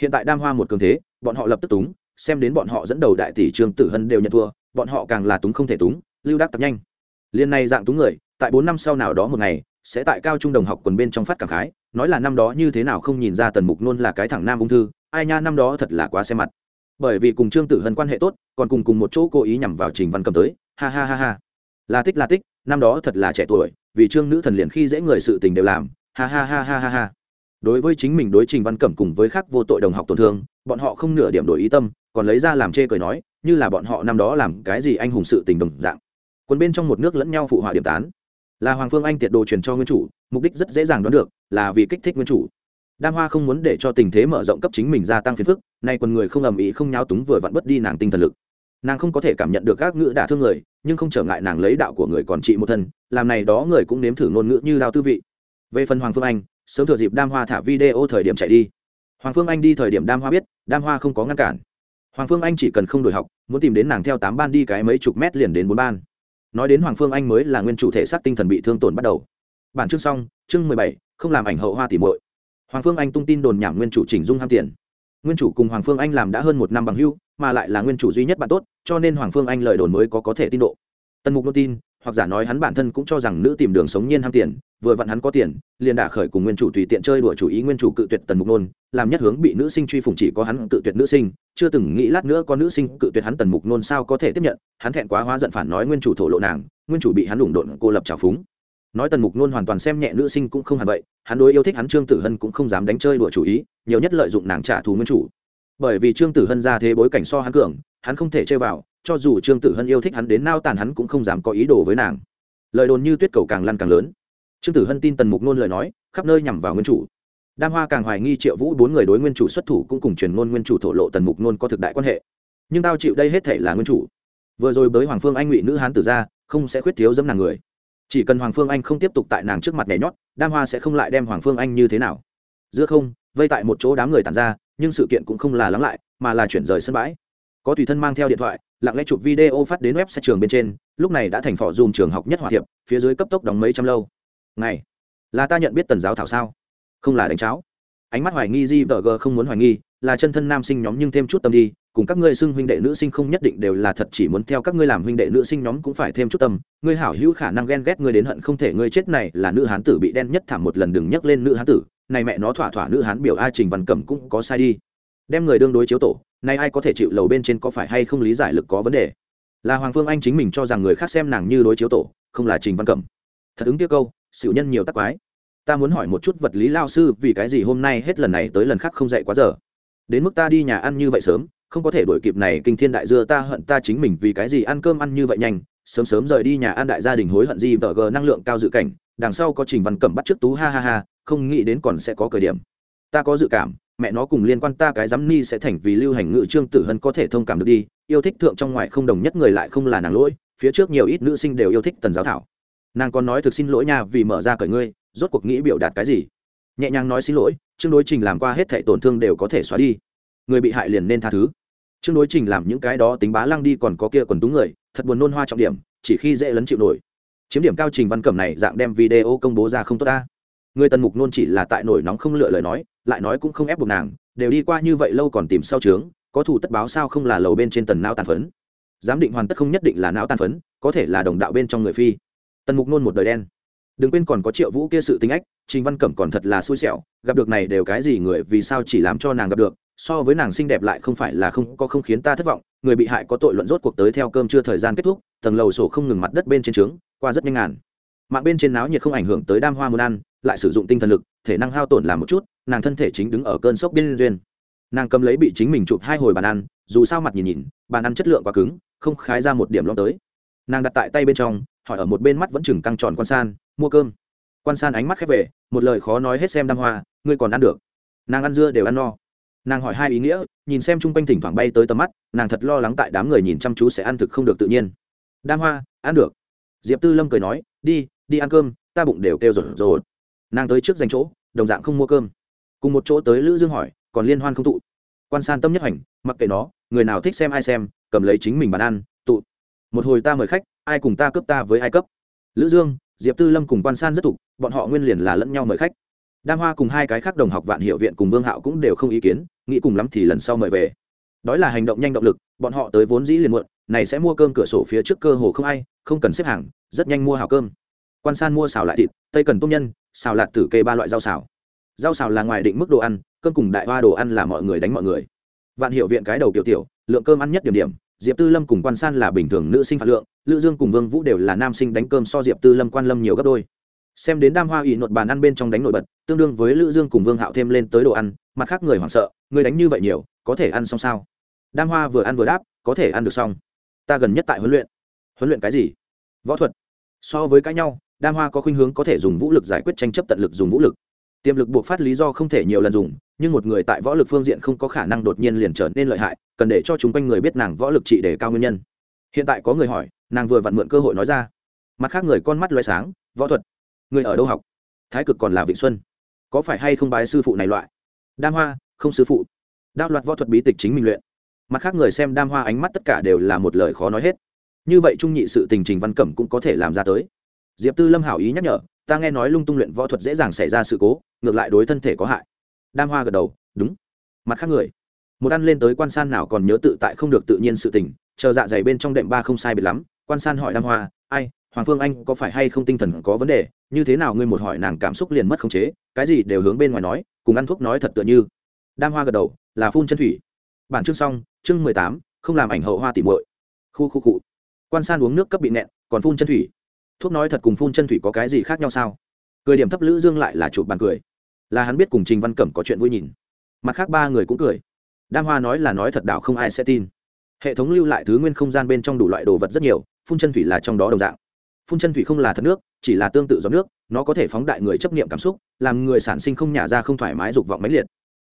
Hiện tại đam hoa một cường thế, bọn họ lập tức túng, xem đến bọn họ dẫn đầu đại tỷ trương tử hân đều nhận thua, bọn họ càng là túng không thể túng, lưu đắc tập nhanh. Liên này dạng túng người, tại bốn năm sau nào đó một ngày sẽ tại cao trung đồng học quần bên trong phát cảm khái, nói là năm đó như thế nào không nhìn ra tần mục nôn là cái thẳng nam ung thư, ai nha, năm đó thật là quá xe mặt. Bởi vì cùng trương tử hân quan hệ tốt, còn cùng cùng một chỗ cố ý nhằm vào trình văn cầm tới, ha ha ha ha. Là tích là tích, năm đó thật là trẻ tuổi, vì trương nữ thần liền khi dễ người sự tình đều làm, ha ha ha ha ha ha. Đối với chính mình đối trình văn cẩm cùng với khác vô tội đồng học tổn thương, bọn họ không nửa điểm đổi ý tâm, còn lấy ra làm chê cười nói, như là bọn họ năm đó làm cái gì anh hùng sự tình đồng dạng. Quân bên trong một nước lẫn nhau phụ họa điểm tán là hoàng phương anh tiệt đồ truyền cho nguyên chủ, mục đích rất dễ dàng đoán được, là vì kích thích nguyên chủ. Đam hoa không muốn để cho tình thế mở rộng cấp chính mình gia tăng phiền phức, nay quần người không ầm ĩ, không nháo túng vừa vặn bất đi nàng tinh thần lực. Nàng không có thể cảm nhận được các ngữ đả thương người, nhưng không trở ngại nàng lấy đạo của người còn trị một thân, làm này đó người cũng nếm thử ngôn ngữ như đao tư vị. Về phần hoàng phương anh, sớm thừa dịp đam hoa thả video thời điểm chạy đi. Hoàng phương anh đi thời điểm đam hoa biết, đam hoa không có ngăn cản. Hoàng phương anh chỉ cần không đổi học, muốn tìm đến nàng theo tám ban đi cái mấy chục mét liền đến bốn ban nói đến hoàng phương anh mới là nguyên chủ thể xác tinh thần bị thương tổn bắt đầu. Bản chương xong, chương mười bảy, không làm ảnh hậu hoa tỉ muội. Hoàng phương anh tung tin đồn nhảm nguyên chủ chỉnh dung ham tiền. Nguyên chủ cùng hoàng phương anh làm đã hơn một năm bằng hưu, mà lại là nguyên chủ duy nhất bạn tốt, cho nên hoàng phương anh lời đồn mới có có thể tin độ. Tần mục nô tin, hoặc giả nói hắn bản thân cũng cho rằng nữ tìm đường sống nhiên ham tiền vừa vặn hắn có tiền, liền đả khởi cùng nguyên chủ tùy tiện chơi đùa chủ ý nguyên chủ cự tuyệt tần mục nôn, làm nhất hướng bị nữ sinh truy phủng chỉ có hắn cự tuyệt nữ sinh, chưa từng nghĩ lát nữa có nữ sinh cự tuyệt hắn tần mục nôn sao có thể tiếp nhận, hắn thẹn quá hóa giận phản nói nguyên chủ thổ lộ nàng, nguyên chủ bị hắn đủng độn cô lập trào phúng. Nói tần mục nôn hoàn toàn xem nhẹ nữ sinh cũng không hẳn vậy, hắn đối yêu thích hắn trương tử hân cũng không dám đánh chơi đùa chủ ý, nhiều nhất lợi dụng nàng trả thù nguyên chủ. Bởi vì trương tử hân ra thế bối cảnh so hắn cường, hắn không thể chơi vào, cho dù trương tử hân yêu thích hắn đến nao tàn hắn cũng không dám có ý đồ với nàng. Lời đồn như tuyết cầu càng lăn càng lớn trương tử hân tin tần mục nôn lời nói, khắp nơi nhằm vào nguyên chủ. Đam hoa càng hoài nghi triệu vũ bốn người đối nguyên chủ xuất thủ cũng cùng truyền ngôn nguyên chủ thổ lộ tần mục nôn có thực đại quan hệ. Nhưng tao chịu đây hết thể là nguyên chủ. Vừa rồi bới hoàng phương anh ngụy nữ hán tử ra, không sẽ khuyết thiếu dâm nàng người. Chỉ cần hoàng phương anh không tiếp tục tại nàng trước mặt nhảy nhót, đam hoa sẽ không lại đem hoàng phương anh như thế nào. Giữa không, vây tại một chỗ đám người tàn ra, nhưng sự kiện cũng không là lắng lại, mà là chuyển rời sân bãi. Có tùy thân mang theo điện thoại, lặng lẽ chụp video phát đến web sách trường bên trên, lúc này đã thành phỏ dùm trường học nhất hòa thiệp, phía dưới cấp tốc đóng mấy trăm lâu ngày là ta nhận biết tần giáo thảo sao? Không là đánh cháo. Ánh mắt hoài nghi di vợ g không muốn hoài nghi, là chân thân nam sinh nhóm nhưng thêm chút tâm đi, cùng các ngươi xưng huynh đệ nữ sinh không nhất định đều là thật chỉ muốn theo các ngươi làm huynh đệ nữ sinh nhóm cũng phải thêm chút tâm. Ngươi hảo hữu khả năng ghen ghét ngươi đến hận không thể ngươi chết này là nữ hán tử bị đen nhất thảm một lần đừng nhắc lên nữ hán tử. Này mẹ nó thỏa thỏa nữ hán biểu a trình văn cẩm cũng có sai đi. Đem người đương đối chiếu tổ, nay ai có thể chịu lầu bên trên có phải hay không lý giải lực có vấn đề? Là hoàng phương anh chính mình cho rằng người khác xem nàng như đối chiếu tổ, không là trình văn cẩm. Thật ứng tiêu câu xỉu nhân nhiều tắc quái. Ta muốn hỏi một chút vật lý lao sư, vì cái gì hôm nay hết lần này tới lần khác không dậy quá giờ? Đến mức ta đi nhà ăn như vậy sớm, không có thể đổi kịp này kinh thiên đại dưa, ta hận ta chính mình vì cái gì ăn cơm ăn như vậy nhanh. Sớm sớm rời đi nhà ăn đại gia đình hối hận gì vợ gờ năng lượng cao dự cảnh, đằng sau có trình văn cẩm bắt trước tú, ha ha ha, không nghĩ đến còn sẽ có cờ điểm. Ta có dự cảm, mẹ nó cùng liên quan ta cái giám ni sẽ thành vì lưu hành ngự trương tử hân có thể thông cảm được đi. Yêu thích thượng trong ngoài không đồng nhất người lại không là nàng lỗi, phía trước nhiều ít nữ sinh đều yêu thích tần giáo thảo nàng còn nói thực xin lỗi nha, vì mở ra cởi ngươi, rốt cuộc nghĩ biểu đạt cái gì? Nhẹ nhàng nói xin lỗi chương đối trình làm qua hết thảy tổn thương đều có thể xóa đi. Người bị hại liền nên tha thứ. Chương đối trình làm những cái đó tính bá lăng đi còn có kia quần túng người, thật buồn nôn hoa trọng điểm, chỉ khi dễ lấn chịu nổi. Chiếm điểm cao trình văn cẩm này dạng đem video công bố ra không tốt ta. Người tần mục nôn chỉ là tại nổi nóng không lựa lời nói, lại nói cũng không ép buộc nàng, đều đi qua như vậy lâu còn tìm sau trướng có thủ tất báo sao không là lầu bên trên tần não tàn phấn. Giám định hoàn tất không nhất định là não tàn phấn, có thể là đồng đạo bên trong người phi tần mục nôn một đời đen. Đừng quên còn có triệu vũ kia sự tính ách, trình văn cẩm còn thật là xui xẻo, gặp được này đều cái gì người, vì sao chỉ làm cho nàng gặp được, so với nàng xinh đẹp lại không phải là không, có không khiến ta thất vọng, người bị hại có tội luận rốt cuộc tới theo cơm chưa thời gian kết thúc, tầng lầu sổ không ngừng mặt đất bên trên trướng, qua rất nhanh ngàn. Mạng bên trên náo nhiệt không ảnh hưởng tới đam hoa muốn ăn, lại sử dụng tinh thần lực, thể năng hao tổn làm một chút, nàng thân thể chính đứng ở cơn sốc biên duyên. Nàng cầm lấy bị chính mình chụp hai hồi bàn ăn, dù sao mặt nhìn nhìn, bàn ăn chất lượng quá cứng, không khái ra một điểm lo tới nàng đặt tại tay bên trong, hỏi ở một bên mắt vẫn chừng căng tròn quan san, mua cơm. Quan san ánh mắt khép về, một lời khó nói hết xem đam hoa, ngươi còn ăn được. Nàng ăn dưa đều ăn no. Nàng hỏi hai ý nghĩa, nhìn xem chung quanh thỉnh thoảng bay tới tầm mắt, nàng thật lo lắng tại đám người nhìn chăm chú sẽ ăn thực không được tự nhiên. Đam hoa, ăn được. Diệp tư lâm cười nói, đi đi ăn cơm, ta bụng đều kêu rồi. Rồi. nàng tới trước dành chỗ, đồng dạng không mua cơm. Cùng một chỗ tới lữ dương hỏi, còn liên hoan không tụ? Quan san tâm nhất hành, mặc kệ nó, người nào thích xem ai xem, cầm lấy chính mình bàn ăn một hồi ta mời khách, ai cùng ta cướp ta với ai cấp lữ dương, diệp tư lâm cùng quan san rất tục, bọn họ nguyên liền là lẫn nhau mời khách. Đam hoa cùng hai cái khác đồng học vạn hiệu viện cùng vương hạo cũng đều không ý kiến, nghĩ cùng lắm thì lần sau mời về. Đó là hành động nhanh động lực, bọn họ tới vốn dĩ liền muộn, này sẽ mua cơm cửa sổ phía trước cơ hồ không ai, không cần xếp hàng, rất nhanh mua hào cơm. Quan san mua xào lại thịt, tây cần tôm nhân, xào lạt tử kê ba loại rau xào. Rau xào là ngoài định mức đồ ăn, cơm cùng đại hoa đồ ăn là mọi người đánh mọi người. Vạn hiệu viện cái đầu kiểu tiểu, lượng cơm ăn nhất điểm điểm diệp tư lâm cùng quan san là bình thường nữ sinh phạt lượng, lữ dương cùng vương vũ đều là nam sinh đánh cơm so diệp tư lâm quan lâm nhiều gấp đôi. Xem đến đam hoa ỵ nột bàn ăn bên trong đánh nổi bật, tương đương với lữ dương cùng vương hạo thêm lên tới đồ ăn, mặt khác người hoảng sợ người đánh như vậy nhiều, có thể ăn xong sao? Đam hoa vừa ăn vừa đáp, có thể ăn được xong. Ta gần nhất tại huấn luyện. Huấn luyện cái gì? Võ thuật. So với cái nhau, đam hoa có khuynh hướng có thể dùng vũ lực giải quyết tranh chấp tận lực dùng vũ lực. Tiềm lực buộc phát lý do không thể nhiều lần dùng nhưng một người tại võ lực phương diện không có khả năng đột nhiên liền trở nên lợi hại, cần để cho chúng quanh người biết nàng võ lực trị để cao nguyên nhân. Hiện tại có người hỏi, nàng vừa vặn mượn cơ hội nói ra. Mặt khác người con mắt loay sáng, võ thuật. Người ở đâu học? Thái cực còn là vịnh xuân. Có phải hay không bái sư phụ này loại? Đam hoa, không sư phụ. Đao loạt võ thuật bí tịch chính mình luyện. Mặt khác người xem đam hoa ánh mắt tất cả đều là một lời khó nói hết. Như vậy trung nhị sự tình trình văn cẩm cũng có thể làm ra tới. Diệp tư lâm hảo ý nhắc nhở, ta nghe nói lung tung luyện võ thuật dễ dàng xảy ra sự cố, ngược lại đối thân thể có hại đam hoa gật đầu, đúng. Mặt khác người, một ăn lên tới quan san nào còn nhớ tự tại không được tự nhiên sự tình, chờ dạ dày bên trong đệm ba không sai biệt lắm, quan san hỏi đam hoa, ai, hoàng phương anh có phải hay không tinh thần có vấn đề? Như thế nào ngươi một hỏi nàng cảm xúc liền mất khống chế, cái gì đều hướng bên ngoài nói, cùng ăn thuốc nói thật tựa như. Đam hoa gật đầu, là phun chân thủy. Bản chương xong, chương mười tám, không làm ảnh hậu hoa tỉ mội khu khu cụ quan san uống nước cấp bị nẹn, còn phun chân thủy. Thuốc nói thật cùng phun chân thủy có cái gì khác nhau sao? Cười điểm thấp lữ dương lại là chụp bàn cười là hắn biết cùng trình văn cẩm có chuyện vui nhìn. Mặt khác ba người cũng cười. Đam hoa nói là nói thật đạo không ai sẽ tin. Hệ thống lưu lại thứ nguyên không gian bên trong đủ loại đồ vật rất nhiều, phun chân thủy là trong đó đồng dạng. Phun chân thủy không là thật nước, chỉ là tương tự gió nước, nó có thể phóng đại người chấp niệm cảm xúc, làm người sản sinh không nhả ra không thoải mái dục vọng mãnh liệt.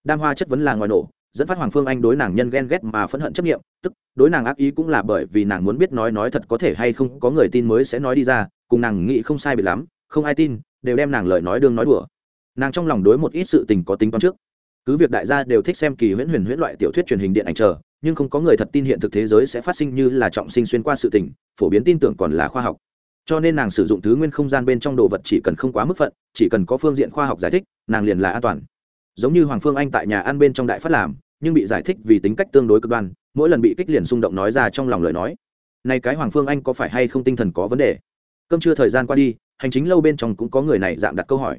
Đam hoa chất vấn là ngoài nổ, dẫn phát hoàng phương anh đối nàng nhân ghen ghét mà phẫn hận chấp niệm, tức đối nàng ác ý cũng là bởi vì nàng muốn biết nói nói thật có thể hay không, có người tin mới sẽ nói đi ra, cùng nàng nghĩ không sai bị lắm, không ai tin, đều đem nàng lời nói đương nói đùa nàng trong lòng đối một ít sự tình có tính toán trước. Cứ việc đại gia đều thích xem kỳ huyễn huyền huyễn loại tiểu thuyết truyền hình điện ảnh chờ, nhưng không có người thật tin hiện thực thế giới sẽ phát sinh như là trọng sinh xuyên qua sự tình, phổ biến tin tưởng còn là khoa học. Cho nên nàng sử dụng thứ nguyên không gian bên trong đồ vật chỉ cần không quá mức phận, chỉ cần có phương diện khoa học giải thích, nàng liền là an toàn. Giống như hoàng phương anh tại nhà ăn bên trong đại phát làm, nhưng bị giải thích vì tính cách tương đối cực đoan, mỗi lần bị kích liền xung động nói ra trong lòng lời nói. Nay cái hoàng phương anh có phải hay không tinh thần có vấn đề? Cơm trưa thời gian qua đi, hành chính lâu bên trong cũng có người này dạng đặt câu hỏi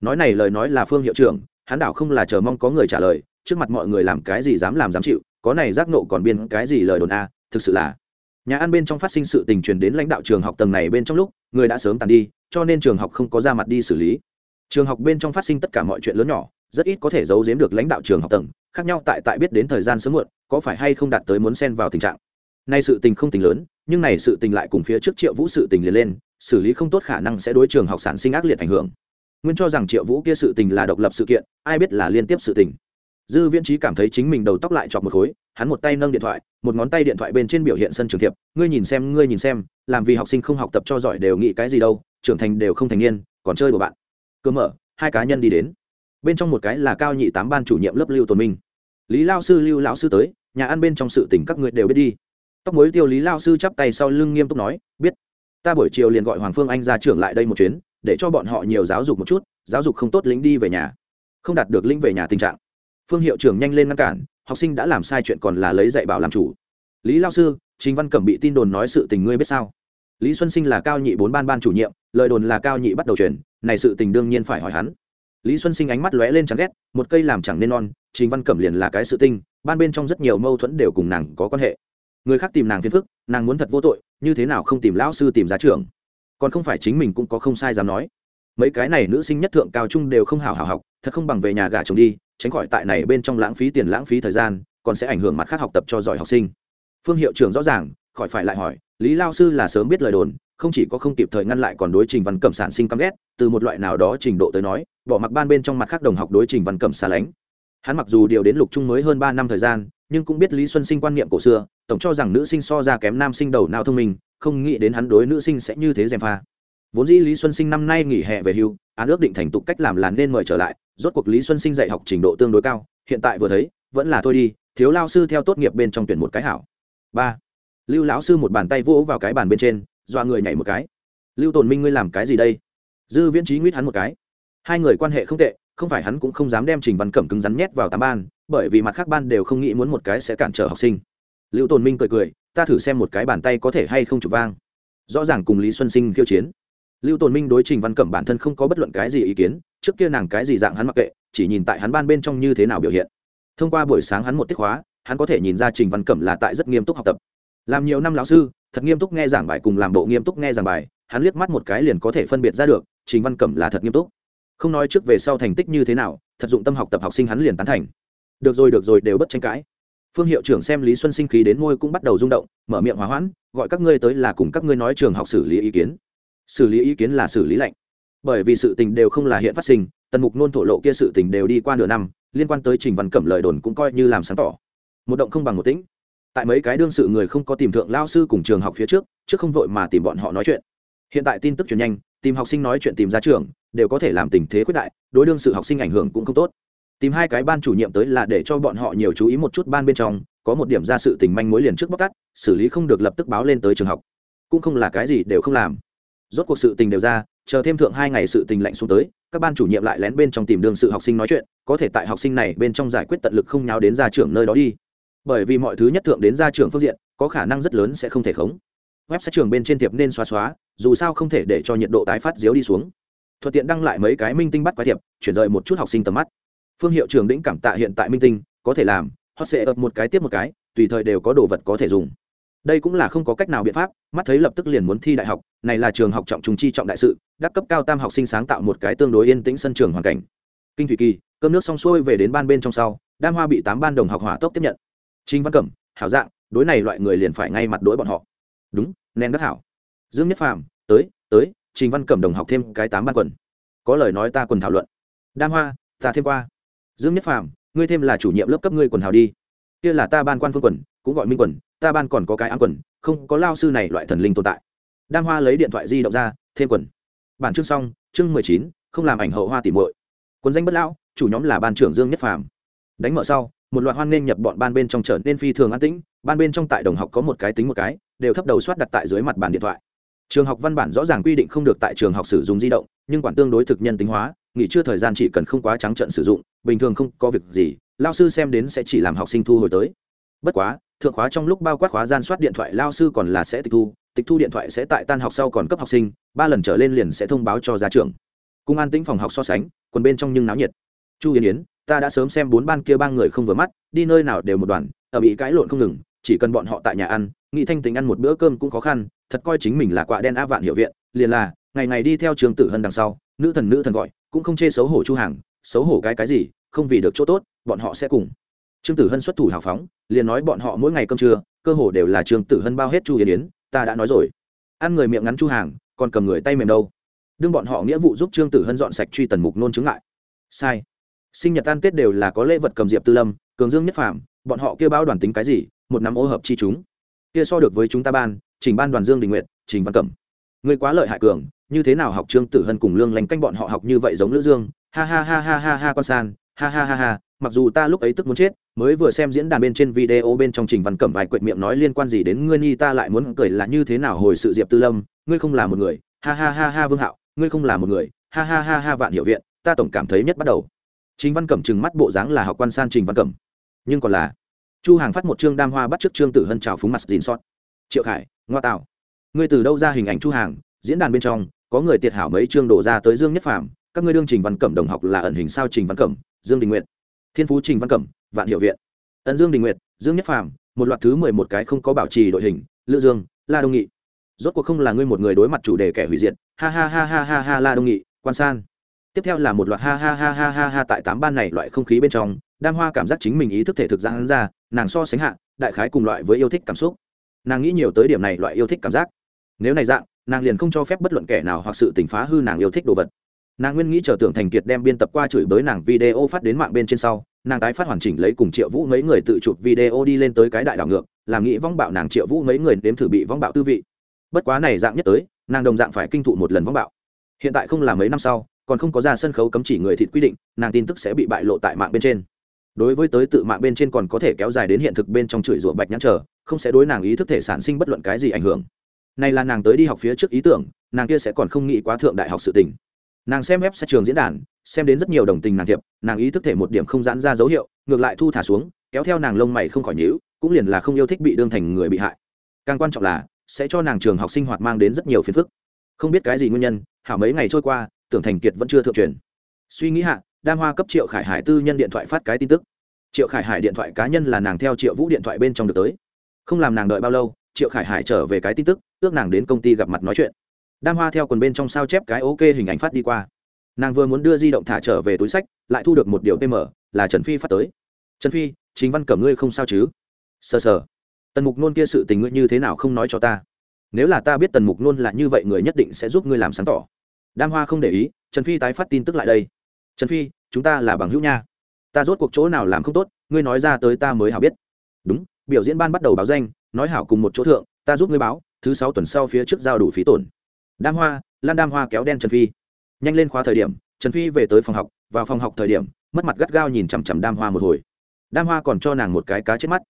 nói này lời nói là phương hiệu trưởng, hắn đảo không là chờ mong có người trả lời, trước mặt mọi người làm cái gì dám làm dám chịu, có này giác nộ còn biên cái gì lời đồn a à, thực sự là. Nhà ăn bên trong phát sinh sự tình truyền đến lãnh đạo trường học tầng này bên trong lúc, người đã sớm tàn đi, cho nên trường học không có ra mặt đi xử lý. Trường học bên trong phát sinh tất cả mọi chuyện lớn nhỏ, rất ít có thể giấu giếm được lãnh đạo trường học tầng, khác nhau tại tại biết đến thời gian sớm muộn, có phải hay không đạt tới muốn xen vào tình trạng. Nay sự tình không tình lớn, nhưng này sự tình lại cùng phía trước triệu vũ sự tình liền lên, xử lý không tốt khả năng sẽ đối trường học sản sinh ác liệt ảnh hưởng nguyên cho rằng triệu vũ kia sự tình là độc lập sự kiện, ai biết là liên tiếp sự tình. Dư viễn trí cảm thấy chính mình đầu tóc lại chọc một khối, hắn một tay nâng điện thoại, một ngón tay điện thoại bên trên biểu hiện sân trường thiệp, ngươi nhìn xem, ngươi nhìn xem, làm vì học sinh không học tập cho giỏi đều nghĩ cái gì đâu, trưởng thành đều không thành niên, còn chơi của bạn. Cơ mở, hai cá nhân đi đến. Bên trong một cái là cao nhị tám ban chủ nhiệm lớp lưu tồn minh. Lý lao sư, lưu lão sư tới, nhà ăn bên trong sự tình các người đều biết đi. Tóc mối tiêu lý lao sư chắp tay sau lưng nghiêm túc nói, biết, ta buổi chiều liền gọi hoàng phương anh ra trưởng lại đây một chuyến để cho bọn họ nhiều giáo dục một chút, giáo dục không tốt lính đi về nhà. Không đạt được lính về nhà tình trạng. Phương hiệu trưởng nhanh lên ngăn cản, học sinh đã làm sai chuyện còn là lấy dạy bảo làm chủ. Lý lao sư chính văn cẩm bị tin đồn nói sự tình ngươi biết sao? Lý xuân sinh là cao nhị bốn ban ban chủ nhiệm, lời đồn là cao nhị bắt đầu truyền, này sự tình đương nhiên phải hỏi hắn. Lý xuân sinh ánh mắt lóe lên chẳng ghét, một cây làm chẳng nên non chính văn cẩm liền là cái sự tinh ban bên trong rất nhiều mâu thuẫn đều cùng nàng có quan hệ. Người khác tìm nàng phiền phức, nàng muốn thật vô tội, như thế nào không tìm lão sư tìm giá trưởng? Còn không phải chính mình cũng có không sai dám nói. Mấy cái này nữ sinh nhất thượng cao trung đều không hào hào học, thật không bằng về nhà gả chồng đi, tránh khỏi tại này bên trong lãng phí tiền lãng phí thời gian, còn sẽ ảnh hưởng mặt khác học tập cho giỏi học sinh. Phương hiệu trưởng rõ ràng, khỏi phải lại hỏi, lý lao sư là sớm biết lời đồn, không chỉ có không kịp thời ngăn lại còn đối trình văn cẩm sản sinh căm ghét, từ một loại nào đó trình độ tới nói, bỏ mặc ban bên trong mặt khác đồng học đối trình văn cẩm xa lánh. Hắn mặc dù điều đến lục trung mới hơn ba năm thời gian, nhưng cũng biết lý xuân sinh quan niệm cổ xưa, tổng cho rằng nữ sinh so ra kém nam sinh đầu nào thông minh không nghĩ đến hắn đối nữ sinh sẽ như thế dèm pha. Vốn dĩ lý xuân sinh năm nay nghỉ hè về hưu, án ước định thành tục cách làm là nên mời trở lại, rốt cuộc lý xuân sinh dạy học trình độ tương đối cao, hiện tại vừa thấy, vẫn là thôi đi, thiếu lao sư theo tốt nghiệp bên trong tuyển một cái hảo. Ba, lưu lão sư một bàn tay vỗ vào cái bàn bên trên, dọa người nhảy một cái. Lưu tồn minh ngươi làm cái gì đây? Dư viễn trí nguyết hắn một cái. Hai người quan hệ không tệ, không phải hắn cũng không dám đem trình văn cẩm cứng rắn nhét vào tám ban, bởi vì mặt khác ban đều không nghĩ muốn một cái sẽ cản trở học sinh. Lưu tồn minh cười cười ta thử xem một cái bàn tay có thể hay không chụp vang. Rõ ràng cùng lý xuân sinh khiêu chiến. Lưu tồn minh đối trình văn cẩm bản thân không có bất luận cái gì ý kiến, trước kia nàng cái gì dạng hắn mặc kệ, chỉ nhìn tại hắn ban bên trong như thế nào biểu hiện. Thông qua buổi sáng hắn một tiết hóa hắn có thể nhìn ra trình văn cẩm là tại rất nghiêm túc học tập. Làm nhiều năm lão sư, thật nghiêm túc nghe giảng bài cùng làm bộ nghiêm túc nghe giảng bài, hắn liếc mắt một cái liền có thể phân biệt ra được, trình văn cẩm là thật nghiêm túc. Không nói trước về sau thành tích như thế nào, thật dụng tâm học tập học sinh hắn liền tán thành. Được rồi được rồi, đều bất tranh cãi phương hiệu trưởng xem lý xuân sinh khí đến ngôi cũng bắt đầu rung động, mở miệng hóa hoãn, gọi các ngươi tới là cùng các ngươi nói trường học xử lý ý kiến. Xử lý ý kiến là xử lý lệnh. Bởi vì sự tình đều không là hiện phát sinh, tần mục nôn thổ lộ kia sự tình đều đi qua nửa năm, liên quan tới trình văn cẩm lời đồn cũng coi như làm sáng tỏ. Một động không bằng một tĩnh. Tại mấy cái đương sự người không có tìm thượng lao sư cùng trường học phía trước trước không vội mà tìm bọn họ nói chuyện. Hiện tại tin tức truyền nhanh, tìm học sinh nói chuyện tìm ra trường, đều có thể làm tình thế quyết đại, đối đương sự học sinh ảnh hưởng cũng không tốt tìm hai cái ban chủ nhiệm tới là để cho bọn họ nhiều chú ý một chút ban bên trong, có một điểm ra sự tình manh mối liền trước bóc tắt xử lý không được lập tức báo lên tới trường học. Cũng không là cái gì đều không làm. Rốt cuộc sự tình đều ra, chờ thêm thượng hai ngày sự tình lạnh xuống tới, các ban chủ nhiệm lại lén bên trong tìm đường sự học sinh nói chuyện, có thể tại học sinh này bên trong giải quyết tận lực không nháo đến ra trường nơi đó đi. Bởi vì mọi thứ nhất thượng đến ra trường phương diện, có khả năng rất lớn sẽ không thể khống. Website trường bên trên tiệp nên xóa xóa, dù sao không thể để cho nhiệt độ tái phát diếu đi xuống. Thuận tiện đăng lại mấy cái minh tinh bắt quái thiệp, chuyển rời một chút học sinh tầm mắt phương hiệu trường đĩnh cảm tạ hiện tại minh tinh, có thể làm họ sẽ ập một cái tiếp một cái, tùy thời đều có đồ vật có thể dùng. Đây cũng là không có cách nào biện pháp, mắt thấy lập tức liền muốn thi đại học, này là trường học trọng trung chi trọng đại sự, đắc cấp cao tam học sinh sáng tạo một cái tương đối yên tĩnh sân trường hoàn cảnh. Kinh thủy kỳ, cơm nước xong xuôi về đến ban bên trong sau, đam hoa bị tám ban đồng học hỏa tốc tiếp nhận. Trinh văn cẩm, hảo dạng, đối này loại người liền phải ngay mặt đối bọn họ. Đúng nén đất hảo. Dương nhất phàm, tới tới, trình văn cẩm đồng học thêm cái tám ban quần. Có lời nói ta quần thảo luận. Đam hoa, ta thêm qua dương nhất phàm, ngươi thêm là chủ nhiệm lớp cấp ngươi quần hào đi. Kia là ta ban quan phương quần, cũng gọi minh quần, ta ban còn có cái ám quần, không có lao sư này loại thần linh tồn tại. Đam hoa lấy điện thoại di động ra, thêm quần. Bản chương xong, chương mười chín, không làm ảnh hậu hoa tỉ muội. Quần danh bất lão, chủ nhóm là ban trưởng dương nhất phàm. Đánh mở sau, một loạt hoan nên nhập bọn ban bên trong trở nên phi thường an tĩnh, ban bên trong tại đồng học có một cái tính một cái, đều thấp đầu soát đặt tại dưới mặt bàn điện thoại. Trường học văn bản rõ ràng quy định không được tại trường học sử dụng di động, nhưng quản tương đối thực nhân tính hóa nghỉ trưa thời gian chỉ cần không quá trắng trợn sử dụng, bình thường không có việc gì, lao sư xem đến sẽ chỉ làm học sinh thu hồi tới. Bất quá, thượng khóa trong lúc bao quát khóa gian soát điện thoại lao sư còn là sẽ tịch thu tịch thu điện thoại sẽ tại tan học sau còn cấp học sinh, ba lần trở lên liền sẽ thông báo cho gia trưởng. Cung an tĩnh phòng học so sánh, quần bên trong nhưng náo nhiệt. Chu Yến yến, ta đã sớm xem bốn ban kia ba người không vừa mắt, đi nơi nào đều một đoàn, ở bị cãi lộn không ngừng, chỉ cần bọn họ tại nhà ăn nghĩ thanh tính ăn một bữa cơm cũng khó khăn, thật coi chính mình là quạ đen á vạn hiệu viện, liền là, ngày ngày đi theo trường tử hân đằng sau, nữ thần nữ thần gọi cũng không chê xấu hổ chu hàng, xấu hổ cái cái gì, không vì được chỗ tốt, bọn họ sẽ cùng. Trương tử hân xuất thủ hào phóng, liền nói bọn họ mỗi ngày cơm trưa, cơ hồ đều là trương tử hân bao hết chu yến yến, ta đã nói rồi. Ăn người miệng ngắn chu hàng, còn cầm người tay mềm đâu. Đương bọn họ nghĩa vụ giúp trương tử hân dọn sạch truy tần mục nôn chứng lại sai. Sinh nhật tan tết đều là có lễ vật cầm diệp tư lâm, cường dương nhất phạm bọn họ kêu bao đoàn tính cái gì, một năm ô hợp chi chúng. Kia so được với chúng ta ban trình ban đoàn dương đình nguyện trình văn cẩm. Người quá lợi hại cường như thế nào học trương tử hân cùng lương lành canh bọn họ học như vậy giống lữ dương ha ha ha ha ha ha con san ha ha ha ha mặc dù ta lúc ấy tức muốn chết mới vừa xem diễn đàn bên trên video bên trong trình văn cẩm vài quệt miệng nói liên quan gì đến ngươi ni ta lại muốn cười là như thế nào hồi sự diệp tư lâm ngươi không là một người ha ha ha ha vương hạo ngươi không là một người ha ha ha ha vạn hiệu viện ta tổng cảm thấy nhất bắt đầu trình văn cẩm trừng mắt bộ dáng là học quan san trình văn cẩm nhưng còn là chu hàng phát một chương đam hoa bắt trước trương tử hân trào phúng mặt dìn sót triệu khải ngoa tạo ngươi từ đâu ra hình ảnh chu hàng diễn đàn bên trong có người tiệt hảo mấy chương đổ ra tới dương nhất phàm các ngươi đương trình văn cẩm đồng học là ẩn hình sao trình văn cẩm dương đình nguyện thiên phú trình văn cẩm vạn hiệu viện ẩn dương đình nguyện dương nhất phàm một loạt thứ mười một cái không có bảo trì đội hình lữ dương la đông nghị rốt cuộc không là ngươi một người đối mặt chủ đề kẻ hủy diệt ha ha ha ha ha ha la đông nghị quan san tiếp theo là một loạt ha ha ha ha ha ha tại tám ban này loại không khí bên trong đam hoa cảm giác chính mình ý thức thể thực giãn ra nàng so sánh hạ đại khái cùng loại với yêu thích cảm xúc nàng nghĩ nhiều tới điểm này loại yêu thích cảm giác nếu này dạng nàng liền không cho phép bất luận kẻ nào hoặc sự tỉnh phá hư nàng yêu thích đồ vật. Nàng nguyên nghĩ chờ tưởng thành kiệt đem biên tập qua chửi bới nàng video phát đến mạng bên trên sau, nàng tái phát hoàn chỉnh lấy cùng triệu vũ mấy người tự chụp video đi lên tới cái đại đảo ngược, làm nghĩ vong bạo nàng triệu vũ mấy người đếm thử bị vong bạo tư vị. Bất quá này dạng nhất tới, nàng đồng dạng phải kinh thụ một lần vong bạo. Hiện tại không là mấy năm sau, còn không có ra sân khấu cấm chỉ người thịt quy định, nàng tin tức sẽ bị bại lộ tại mạng bên trên. Đối với tới tự mạng bên trên còn có thể kéo dài đến hiện thực bên trong chửi rủa bạch nhãn trở không sẽ đối nàng ý thức thể sản sinh bất luận cái gì ảnh hưởng này là nàng tới đi học phía trước ý tưởng, nàng kia sẽ còn không nghĩ quá thượng đại học sự tình. Nàng xem web sẽ trường diễn đàn, xem đến rất nhiều đồng tình nàng thiệp, nàng ý thức thể một điểm không giãn ra dấu hiệu, ngược lại thu thả xuống, kéo theo nàng lông mày không khỏi nhíu, cũng liền là không yêu thích bị đương thành người bị hại. Càng quan trọng là, sẽ cho nàng trường học sinh hoạt mang đến rất nhiều phiền phức. Không biết cái gì nguyên nhân, hảo mấy ngày trôi qua, tưởng thành kiệt vẫn chưa thượng truyền. Suy nghĩ hạ, đam hoa cấp triệu khải hải tư nhân điện thoại phát cái tin tức. Triệu khải hải điện thoại cá nhân là nàng theo triệu vũ điện thoại bên trong được tới. Không làm nàng đợi bao lâu triệu khải hải trở về cái tin tức, ước nàng đến công ty gặp mặt nói chuyện. Đam hoa theo quần bên trong sao chép cái ok hình ảnh phát đi qua. Nàng vừa muốn đưa di động thả trở về túi sách, lại thu được một điều pm là trần phi phát tới. Trần phi chính văn cẩm ngươi không sao chứ? Sờ sờ. Tần mục nôn kia sự tình ngươi như thế nào không nói cho ta? Nếu là ta biết tần mục nôn là như vậy người nhất định sẽ giúp ngươi làm sáng tỏ. Đam hoa không để ý, trần phi tái phát tin tức lại đây. Trần phi, chúng ta là bằng hữu nha. Ta rốt cuộc chỗ nào làm không tốt, ngươi nói ra tới ta mới hảo biết. Đúng, biểu diễn ban bắt đầu báo danh nói hảo cùng một chỗ thượng, ta giúp ngươi báo, thứ sáu tuần sau phía trước giao đủ phí tổn. Đam hoa, lan đam hoa kéo đen trần phi. Nhanh lên khóa thời điểm, trần phi về tới phòng học, vào phòng học thời điểm, mất mặt gắt gao nhìn chằm chằm đam hoa một hồi. Đam hoa còn cho nàng một cái cá chết mắt.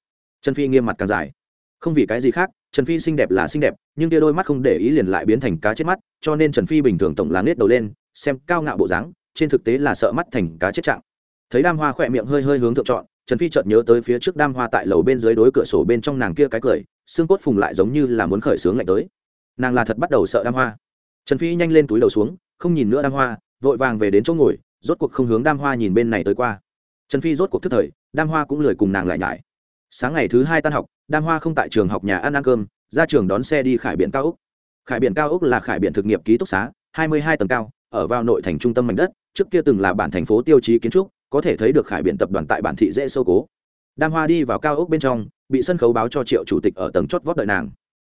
Trần phi nghiêm mặt càng dài. Không vì cái gì khác, trần phi xinh đẹp là xinh đẹp, nhưng kia đôi mắt không để ý liền lại biến thành cá chết mắt, cho nên trần phi bình thường tổng là nết đầu lên, xem cao ngạo bộ dáng, trên thực tế là sợ mắt thành cá chết trạng. Thấy đam hoa khỏe miệng hơi hơi hướng thượng trọn trần phi chợt nhớ tới phía trước đam hoa tại lầu bên dưới đối cửa sổ bên trong nàng kia cái cười, xương cốt phùng lại giống như là muốn khởi sướng lạnh tới. Nàng là thật bắt đầu sợ đam hoa. Trần phi nhanh lên túi đầu xuống, không nhìn nữa đam hoa, vội vàng về đến chỗ ngồi, rốt cuộc không hướng đam hoa nhìn bên này tới qua. Trần phi rốt cuộc thức thời, đam hoa cũng lười cùng nàng lại nhải. Sáng ngày thứ hai tan học, đam hoa không tại trường học nhà ăn ăn cơm, ra trường đón xe đi khải biển cao úc. Khải biển cao úc là khải biển thực nghiệp ký túc xá, hai mươi hai tầng cao, ở vào nội thành trung tâm mảnh đất, trước kia từng là bản thành phố tiêu chí kiến trúc có thể thấy được khải biển tập đoàn tại bản thị dễ sâu cố. Đam hoa đi vào cao ốc bên trong, bị sân khấu báo cho triệu chủ tịch ở tầng chót vót đợi nàng.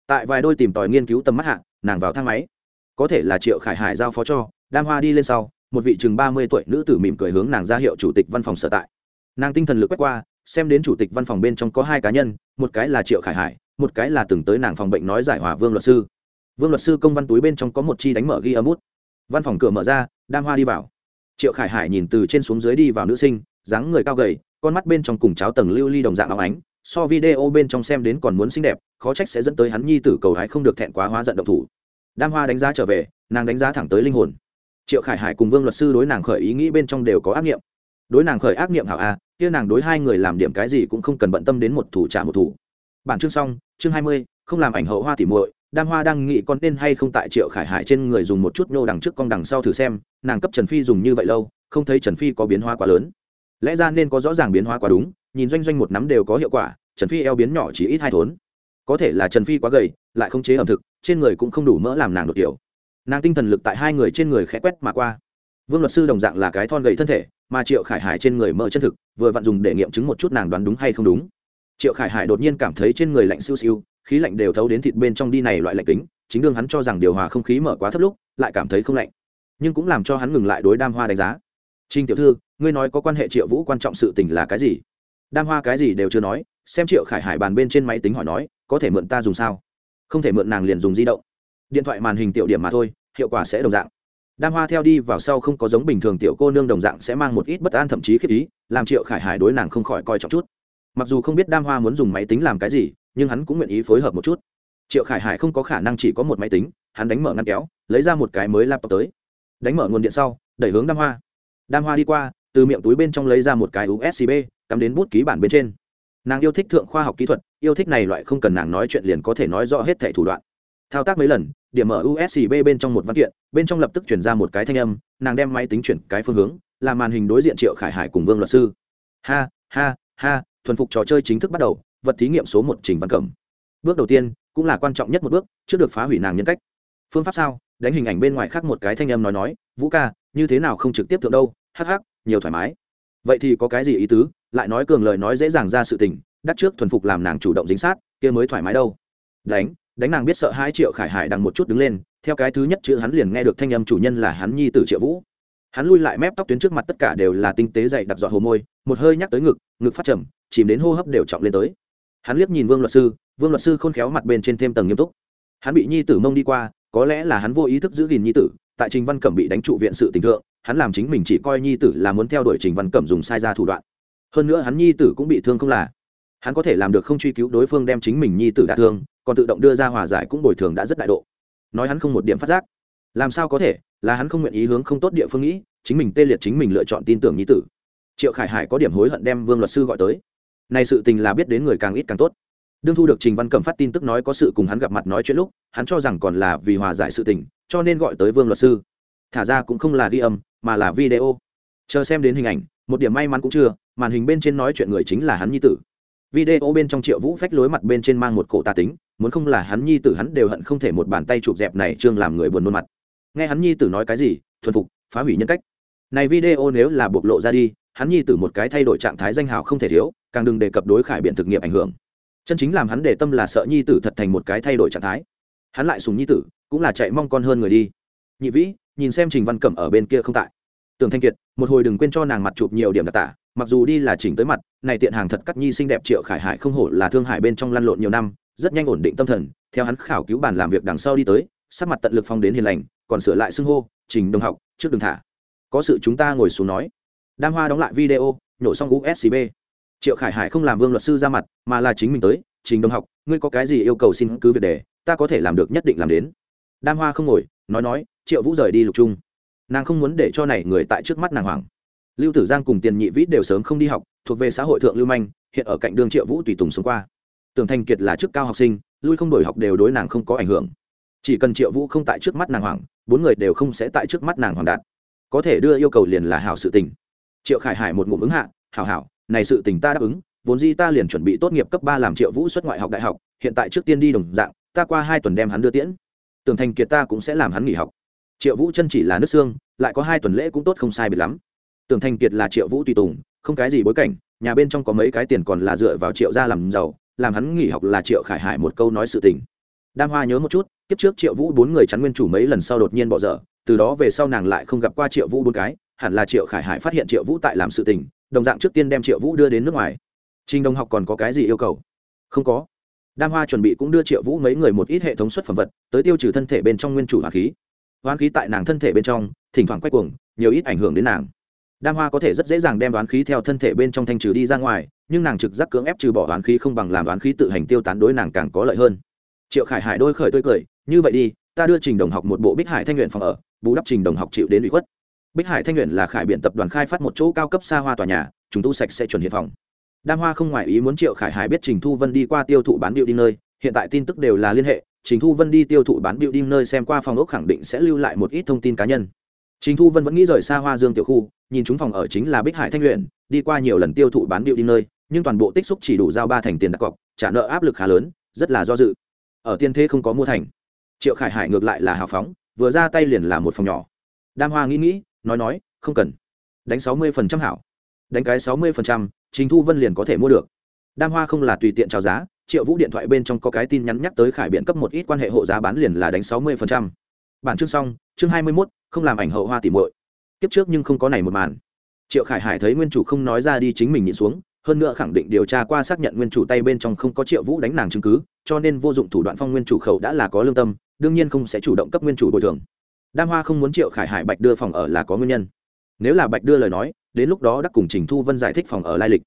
Tại vài đôi tìm tòi nghiên cứu tầm mắt hạ, nàng vào thang máy. Có thể là triệu khải hải giao phó cho, đam hoa đi lên sau, một vị chừng ba mươi tuổi nữ tử mỉm cười hướng nàng ra hiệu chủ tịch văn phòng sở tại. Nàng tinh thần lực quét qua, xem đến chủ tịch văn phòng bên trong có hai cá nhân, một cái là triệu khải hải, một cái là từng tới nàng phòng bệnh nói giải hòa vương luật sư. Vương luật sư công văn túi bên trong có một chi đánh mở ghi âm út. Văn phòng cửa mở ra, đam hoa đi vào triệu khải hải nhìn từ trên xuống dưới đi vào nữ sinh, dáng người cao gầy, con mắt bên trong cùng cháo tầng lưu ly đồng dạng óng ánh, so video bên trong xem đến còn muốn xinh đẹp, khó trách sẽ dẫn tới hắn nhi tử cầu hái không được thẹn quá hóa giận động thủ. Đam hoa đánh giá trở về, nàng đánh giá thẳng tới linh hồn. Triệu khải hải cùng vương luật sư đối nàng khởi ý nghĩ bên trong đều có ác nghiệm. Đối nàng khởi ác nghiệm hảo a, kia nàng đối hai người làm điểm cái gì cũng không cần bận tâm đến một thủ trả một thủ. Bản chương xong, chương hai mươi, không làm ảnh hậu hoa tỉ muội đam hoa đang nghĩ con nên hay không tại triệu khải hải trên người dùng một chút nhô đằng trước con đằng sau thử xem, nàng cấp trần phi dùng như vậy lâu, không thấy trần phi có biến hóa quá lớn. Lẽ ra nên có rõ ràng biến hóa quá đúng, nhìn doanh doanh một nắm đều có hiệu quả, trần phi eo biến nhỏ chỉ ít hai thốn. Có thể là trần phi quá gầy, lại không chế ẩm thực, trên người cũng không đủ mỡ làm nàng đột kiểu. Nàng tinh thần lực tại hai người trên người khẽ quét mà qua. Vương luật sư đồng dạng là cái thon gầy thân thể, mà triệu khải hải trên người mỡ chân thực, vừa vặn dùng để nghiệm chứng một chút nàng đoán đúng hay không đúng. Triệu khải hải đột nhiên cảm thấy trên người lạnh siêu siêu khí lạnh đều thấu đến thịt bên trong đi này loại lạnh kính, chính đương hắn cho rằng điều hòa không khí mở quá thấp lúc, lại cảm thấy không lạnh. Nhưng cũng làm cho hắn ngừng lại đối đam hoa đánh giá. Trinh tiểu thư, ngươi nói có quan hệ triệu vũ quan trọng sự tình là cái gì? Đam hoa cái gì đều chưa nói, xem triệu khải hải bàn bên trên máy tính hỏi nói, có thể mượn ta dùng sao? Không thể mượn nàng liền dùng di động. Điện thoại màn hình tiểu điểm mà thôi, hiệu quả sẽ đồng dạng. Đam hoa theo đi vào sau không có giống bình thường tiểu cô nương đồng dạng sẽ mang một ít bất an thậm chí khiếp ý, làm triệu khải hải đối nàng không khỏi coi trọng chút. Mặc dù không biết đam hoa muốn dùng máy tính làm cái gì nhưng hắn cũng nguyện ý phối hợp một chút. Triệu khải hải không có khả năng chỉ có một máy tính, hắn đánh mở ngăn kéo, lấy ra một cái mới laptop tới. Đánh mở nguồn điện sau, đẩy hướng đam hoa. Đam hoa đi qua, từ miệng túi bên trong lấy ra một cái usb cắm đến bút ký bản bên trên. Nàng yêu thích thượng khoa học kỹ thuật, yêu thích này loại không cần nàng nói chuyện liền có thể nói rõ hết thẻ thủ đoạn. Thao tác mấy lần, điểm mở usb bên trong một văn kiện, bên trong lập tức chuyển ra một cái thanh âm, nàng đem máy tính chuyển cái phương hướng, làm màn hình đối diện triệu khải hải cùng vương luật sư. Ha ha ha, thuần phục trò chơi chính thức bắt đầu vật thí nghiệm số một trình văn cẩm. Bước đầu tiên, cũng là quan trọng nhất một bước, trước được phá hủy nàng nhân cách. Phương pháp sao đánh hình ảnh bên ngoài khác một cái thanh âm nói nói, vũ ca, như thế nào không trực tiếp thượng đâu? Hắc hắc, nhiều thoải mái. Vậy thì có cái gì ý tứ? Lại nói cường lời nói dễ dàng ra sự tình, đắt trước thuần phục làm nàng chủ động dính sát, kia mới thoải mái đâu. Đánh đánh nàng biết sợ hai triệu khải hải đằng một chút đứng lên, theo cái thứ nhất chữ hắn liền nghe được thanh âm chủ nhân là hắn nhi tử triệu vũ. Hắn lui lại mép tóc tuyến trước mặt tất cả đều là tinh tế dày đặc dọn hồ môi, một hơi nhắc tới ngực ngực phát trầm, chìm đến hô hấp đều trọng lên tới hắn liếc nhìn vương luật sư, vương luật sư khôn khéo mặt bên trên thêm tầng nghiêm túc. Hắn bị nhi tử mông đi qua, có lẽ là hắn vô ý thức giữ gìn nhi tử, tại trình văn cẩm bị đánh trụ viện sự tình thượng, hắn làm chính mình chỉ coi nhi tử là muốn theo đuổi trình văn cẩm dùng sai ra thủ đoạn. Hơn nữa hắn nhi tử cũng bị thương không là. Hắn có thể làm được không truy cứu đối phương đem chính mình nhi tử đả thương, còn tự động đưa ra hòa giải cũng bồi thường đã rất đại độ. Nói hắn không một điểm phát giác. Làm sao có thể, là hắn không nguyện ý hướng không tốt địa phương nghĩ, chính mình tê liệt chính mình lựa chọn tin tưởng nhi tử. Triệu khải hải có điểm hối hận đem vương luật sư gọi tới này sự tình là biết đến người càng ít càng tốt. Đương thu được trình văn cẩm phát tin tức nói có sự cùng hắn gặp mặt nói chuyện lúc, hắn cho rằng còn là vì hòa giải sự tình, cho nên gọi tới vương luật sư. Thả ra cũng không là ghi âm, mà là video. Chờ xem đến hình ảnh, một điểm may mắn cũng chưa, màn hình bên trên nói chuyện người chính là hắn nhi tử. Video bên trong triệu vũ phách lối mặt bên trên mang một cổ tà tính, muốn không là hắn nhi tử hắn đều hận không thể một bàn tay chụp dẹp này trương làm người buồn nôn mặt. Nghe hắn nhi tử nói cái gì, thuần phục, phá hủy nhân cách. Này video nếu là bộc lộ ra đi, hắn nhi tử một cái thay đổi trạng thái danh hào không thể thiếu càng đừng đề cập đối khải biện thực nghiệm ảnh hưởng. Chân chính làm hắn để tâm là sợ nhi tử thật thành một cái thay đổi trạng thái. Hắn lại sùng nhi tử, cũng là chạy mong con hơn người đi. Nhị vĩ, nhìn xem trình văn cẩm ở bên kia không tại. Tưởng thanh kiệt, một hồi đừng quên cho nàng mặt chụp nhiều điểm đặc tả, mặc dù đi là chỉnh tới mặt, này tiện hàng thật cắt nhi xinh đẹp triệu khải hải không hổ là thương hải bên trong lăn lộn nhiều năm, rất nhanh ổn định tâm thần, theo hắn khảo cứu bản làm việc đằng sau đi tới, sắc mặt tận lực phong đến hiền lành, còn sửa lại xưng hô, trình đồng học, trước đường thả. Có sự chúng ta ngồi xuống nói. Đam hoa đóng lại video, nhổ xong uscb triệu khải hải không làm vương luật sư ra mặt, mà là chính mình tới, trình đồng học, ngươi có cái gì yêu cầu xin cứ việc đề ta có thể làm được nhất định làm đến. Đam hoa không ngồi, nói nói, triệu vũ rời đi lục trung. Nàng không muốn để cho này người tại trước mắt nàng hoàng lưu tử giang cùng tiền nhị vĩ đều sớm không đi học, thuộc về xã hội thượng lưu manh, hiện ở cạnh đường triệu vũ tùy tùng xuống qua. Tưởng thành kiệt là chức cao học sinh, lui không đổi học đều đối nàng không có ảnh hưởng. Chỉ cần triệu vũ không tại trước mắt nàng hoàng bốn người đều không sẽ tại trước mắt nàng hoàng đạt có thể đưa yêu cầu liền là hảo sự tình. Triệu khải hải một ngụm ứng hạ, hảo hảo này sự tình ta đáp ứng, vốn di ta liền chuẩn bị tốt nghiệp cấp ba làm triệu vũ xuất ngoại học đại học, hiện tại trước tiên đi đồng dạng, ta qua hai tuần đem hắn đưa tiễn. Tưởng thành kiệt ta cũng sẽ làm hắn nghỉ học. Triệu vũ chân chỉ là nước xương, lại có hai tuần lễ cũng tốt không sai biệt lắm. Tưởng thành kiệt là triệu vũ tùy tùng, không cái gì bối cảnh, nhà bên trong có mấy cái tiền còn là dựa vào triệu ra làm giàu, làm hắn nghỉ học là triệu khải hải một câu nói sự tình. Đam hoa nhớ một chút, kiếp trước triệu vũ bốn người chắn nguyên chủ mấy lần sau đột nhiên bỏ dở, từ đó về sau nàng lại không gặp qua triệu vũ bốn cái, hẳn là triệu khải hải phát hiện triệu vũ tại làm sự tình đồng dạng trước tiên đem triệu vũ đưa đến nước ngoài. Trình đồng học còn có cái gì yêu cầu? Không có. Đam hoa chuẩn bị cũng đưa triệu vũ mấy người một ít hệ thống xuất phẩm vật, tới tiêu trừ thân thể bên trong nguyên chủ hoàng khí. Hoán khí tại nàng thân thể bên trong, thỉnh thoảng quay cuồng, nhiều ít ảnh hưởng đến nàng. Đam hoa có thể rất dễ dàng đem đoán khí theo thân thể bên trong thanh trừ đi ra ngoài, nhưng nàng trực giác cưỡng ép trừ bỏ đoán khí không bằng làm đoán khí tự hành tiêu tán đối nàng càng có lợi hơn. Triệu khải hải đôi khởi tươi cười, như vậy đi, ta đưa trình đồng học một bộ bích hải thanh nguyện phòng ở, bù đắp trình đồng học chịu đến bị khuất bích hải thanh luyện là khải biện tập đoàn khai phát một chỗ cao cấp xa hoa tòa nhà chúng tu sạch sẽ chuẩn hiện phòng. Đam hoa không ngoại ý muốn triệu khải hải biết trình thu vân đi qua tiêu thụ bán điệu đi nơi, hiện tại tin tức đều là liên hệ, trình thu vân đi tiêu thụ bán điệu đi nơi xem qua phòng ốc khẳng định sẽ lưu lại một ít thông tin cá nhân. Trình thu vân vẫn nghĩ rời xa hoa dương tiểu khu, nhìn chúng phòng ở chính là bích hải thanh luyện đi qua nhiều lần tiêu thụ bán điệu đi nơi, nhưng toàn bộ tích xúc chỉ đủ giao ba thành tiền đặt cọc, trả nợ áp lực khá lớn, rất là do dự. Ở tiên thế không có mua thành. Triệu khải hải ngược lại là hào phóng, vừa ra tay liền là một phòng nhỏ. Đam hoa nghĩ nghĩ nói nói, không cần. Đánh sáu mươi phần trăm hảo. Đánh cái sáu mươi phần trăm, trình thu vân liền có thể mua được. Đam hoa không là tùy tiện chào giá, triệu vũ điện thoại bên trong có cái tin nhắn nhắc tới khải biện cấp một ít quan hệ hộ giá bán liền là đánh sáu mươi phần trăm. Bản chương xong, chương hai mươi mốt, không làm ảnh hậu hoa tỉ muội. Kiếp trước nhưng không có này một màn. Triệu khải hải thấy nguyên chủ không nói ra đi chính mình nhịn xuống, hơn nữa khẳng định điều tra qua xác nhận nguyên chủ tay bên trong không có triệu vũ đánh nàng chứng cứ, cho nên vô dụng thủ đoạn phong nguyên chủ khẩu đã là có lương tâm, đương nhiên không sẽ chủ động cấp nguyên chủ bồi thường đam hoa không muốn triệu khải hải bạch đưa phòng ở là có nguyên nhân. Nếu là bạch đưa lời nói, đến lúc đó đắc cùng trình thu vân giải thích phòng ở lai lịch.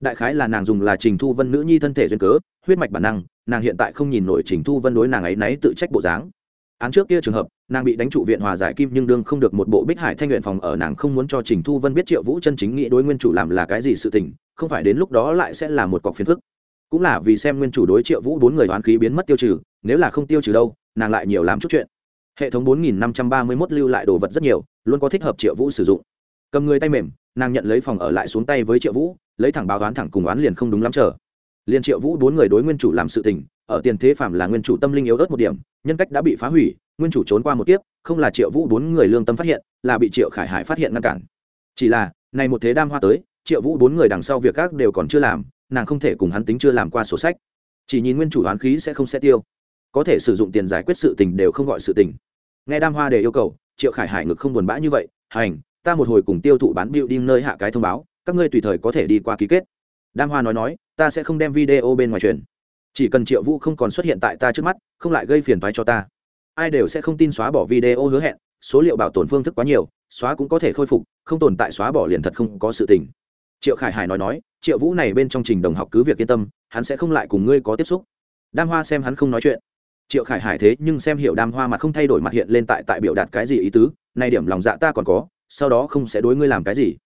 Đại khái là nàng dùng là trình thu vân nữ nhi thân thể duyên cớ, huyết mạch bản năng, nàng hiện tại không nhìn nổi trình thu vân đối nàng ấy náy tự trách bộ dáng. Án trước kia trường hợp, nàng bị đánh trụ viện hòa giải kim nhưng đương không được một bộ bích hải thanh nguyện phòng ở, nàng không muốn cho trình thu vân biết triệu vũ chân chính nghĩ đối nguyên chủ làm là cái gì sự tình, không phải đến lúc đó lại sẽ là một cọc phiền phức. Cũng là vì xem nguyên chủ đối triệu vũ bốn người đoán khí biến mất tiêu trừ, nếu là không tiêu trừ đâu, nàng lại nhiều làm chút chuyện hệ thống bốn nghìn năm trăm ba mươi mốt lưu lại đồ vật rất nhiều, luôn có thích hợp triệu vũ sử dụng. Cầm người tay mềm, nàng nhận lấy phòng ở lại xuống tay với triệu vũ, lấy thẳng báo đoán thẳng cùng oán liền không đúng lắm chờ. Liền triệu vũ bốn người đối nguyên chủ làm sự tình, ở tiền thế phạm là nguyên chủ tâm linh yếu ớt một điểm, nhân cách đã bị phá hủy, nguyên chủ trốn qua một kiếp, không là triệu vũ bốn người lương tâm phát hiện, là bị triệu khải hải phát hiện ngăn cản. Chỉ là, này một thế đam hoa tới, triệu vũ bốn người đằng sau việc các đều còn chưa làm, nàng không thể cùng hắn tính chưa làm qua sổ sách. Chỉ nhìn nguyên chủ đoán khí sẽ không sẽ tiêu có thể sử dụng tiền giải quyết sự tình đều không gọi sự tình. Nghe đam hoa để yêu cầu, triệu khải hải ngực không buồn bã như vậy, hành, ta một hồi cùng tiêu thụ bán biểu đi nơi hạ cái thông báo, các ngươi tùy thời có thể đi qua ký kết. Đam hoa nói nói, ta sẽ không đem video bên ngoài truyền chỉ cần triệu vũ không còn xuất hiện tại ta trước mắt, không lại gây phiền thoái cho ta. Ai đều sẽ không tin xóa bỏ video hứa hẹn, số liệu bảo tồn phương thức quá nhiều, xóa cũng có thể khôi phục, không tồn tại xóa bỏ liền thật không có sự tình. Triệu khải hải nói nói, triệu vũ này bên trong trình đồng học cứ việc yên tâm, hắn sẽ không lại cùng ngươi có tiếp xúc. Đam hoa xem hắn không nói chuyện triệu khải hải thế nhưng xem hiểu đam hoa mà không thay đổi mặt hiện lên tại tại biểu đạt cái gì ý tứ, nay điểm lòng dạ ta còn có, sau đó không sẽ đối ngươi làm cái gì.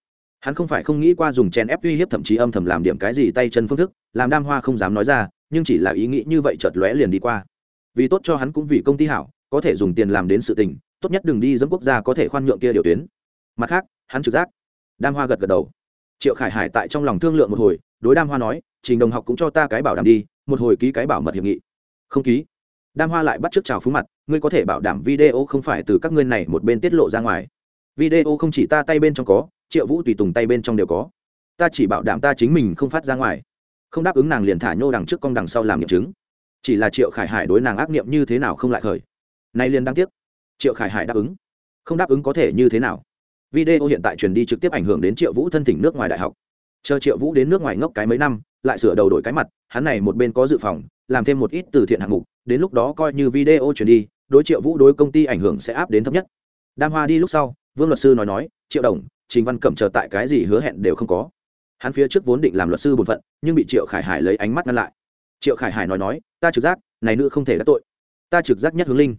Hắn không phải không nghĩ qua dùng chen ép uy hiếp thậm chí âm thầm làm điểm cái gì tay chân phương thức, làm đam hoa không dám nói ra, nhưng chỉ là ý nghĩ như vậy chợt lóe liền đi qua. Vì tốt cho hắn cũng vì công ty hảo, có thể dùng tiền làm đến sự tình, tốt nhất đừng đi dẫm quốc gia có thể khoan nhượng kia điều tuyến. Mặt khác, hắn trực giác. Đam hoa gật gật đầu. Triệu khải hải tại trong lòng thương lượng một hồi, đối đam hoa nói, trình đồng học cũng cho ta cái bảo đảm đi, một hồi ký cái bảo mật hiệp nghị. Không ký đam hoa lại bắt t r ư ớ c chào phú mặt, ngươi có thể bảo đảm video không phải từ các ngươi này một bên tiết lộ ra ngoài. Video không chỉ ta tay bên trong có, triệu vũ tùy tùng tay bên trong đều có. Ta chỉ bảo đảm ta chính mình không phát ra ngoài. Không đáp ứng nàng liền thả nhô đằng trước con đằng sau làm nghiệm chứng. Chỉ là triệu khải hải đối nàng ác nghiệm như thế nào không lại khởi. Nay liền đáng tiếc. Triệu khải hải đáp ứng. Không đáp ứng có thể như thế nào? Video hiện tại truyền đi trực tiếp ảnh hưởng đến triệu vũ thân thỉnh nước ngoài đại học. Chờ triệu vũ đến nước ngoài ngốc cái mấy năm, lại sửa đầu đổi cái mặt, hắn này một bên có dự phòng làm thêm một ít từ thiện hạng mục đến lúc đó coi như video truyền đi đối triệu vũ đối công ty ảnh hưởng sẽ áp đến thấp nhất. Đam hoa đi lúc sau vương luật sư nói nói triệu đồng trình văn cẩm chờ tại cái gì hứa hẹn đều không có. Hắn phía trước vốn định làm luật sư bổn phận nhưng bị triệu khải hải lấy ánh mắt ngăn lại. Triệu khải hải nói nói ta trực giác này nữ không thể đắc tội. Ta trực giác nhất hướng linh.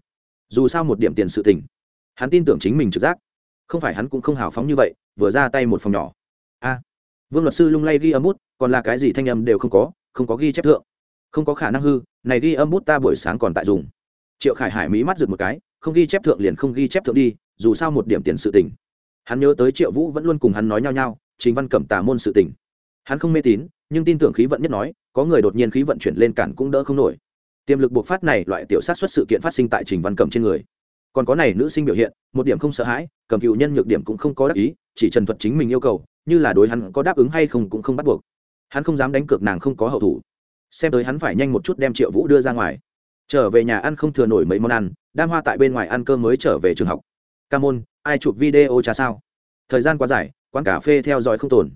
Dù sao một điểm tiền sự tình hắn tin tưởng chính mình trực giác. Không phải hắn cũng không hào phóng như vậy vừa ra tay một phòng nhỏ. A. Vương luật sư lung lay ghi âm út, còn là cái gì thanh âm đều không có không có ghi chép thượng không có khả năng hư, này ghi âm bút ta buổi sáng còn tại dùng. Triệu khải hải mỹ mắt rực một cái, không ghi chép thượng liền không ghi chép thượng đi, dù sao một điểm tiền sự tình. Hắn nhớ tới triệu vũ vẫn luôn cùng hắn nói nhau nhau chính văn cẩm tà môn sự tình. Hắn không mê tín, nhưng tin tưởng khí vận nhất nói, có người đột nhiên khí vận chuyển lên cản cũng đỡ không nổi. Tiềm lực buộc phát này loại tiểu sát xuất sự kiện phát sinh tại trình văn cẩm trên người. Còn có này nữ sinh biểu hiện, một điểm không sợ hãi, cầm cựu nhân nhược điểm cũng không có đáp ý, chỉ trần thuật chính mình yêu cầu, như là đối hắn có đáp ứng hay không cũng không bắt buộc. Hắn không dám đánh cược nàng không có hậu thủ xem tới hắn phải nhanh một chút đem triệu vũ đưa ra ngoài. Trở về nhà ăn không thừa nổi mấy món ăn, đam hoa tại bên ngoài ăn cơm mới trở về trường học. Ca môn, ai chụp video cha sao? Thời gian quá dài, quán cà phê theo dõi không tồn.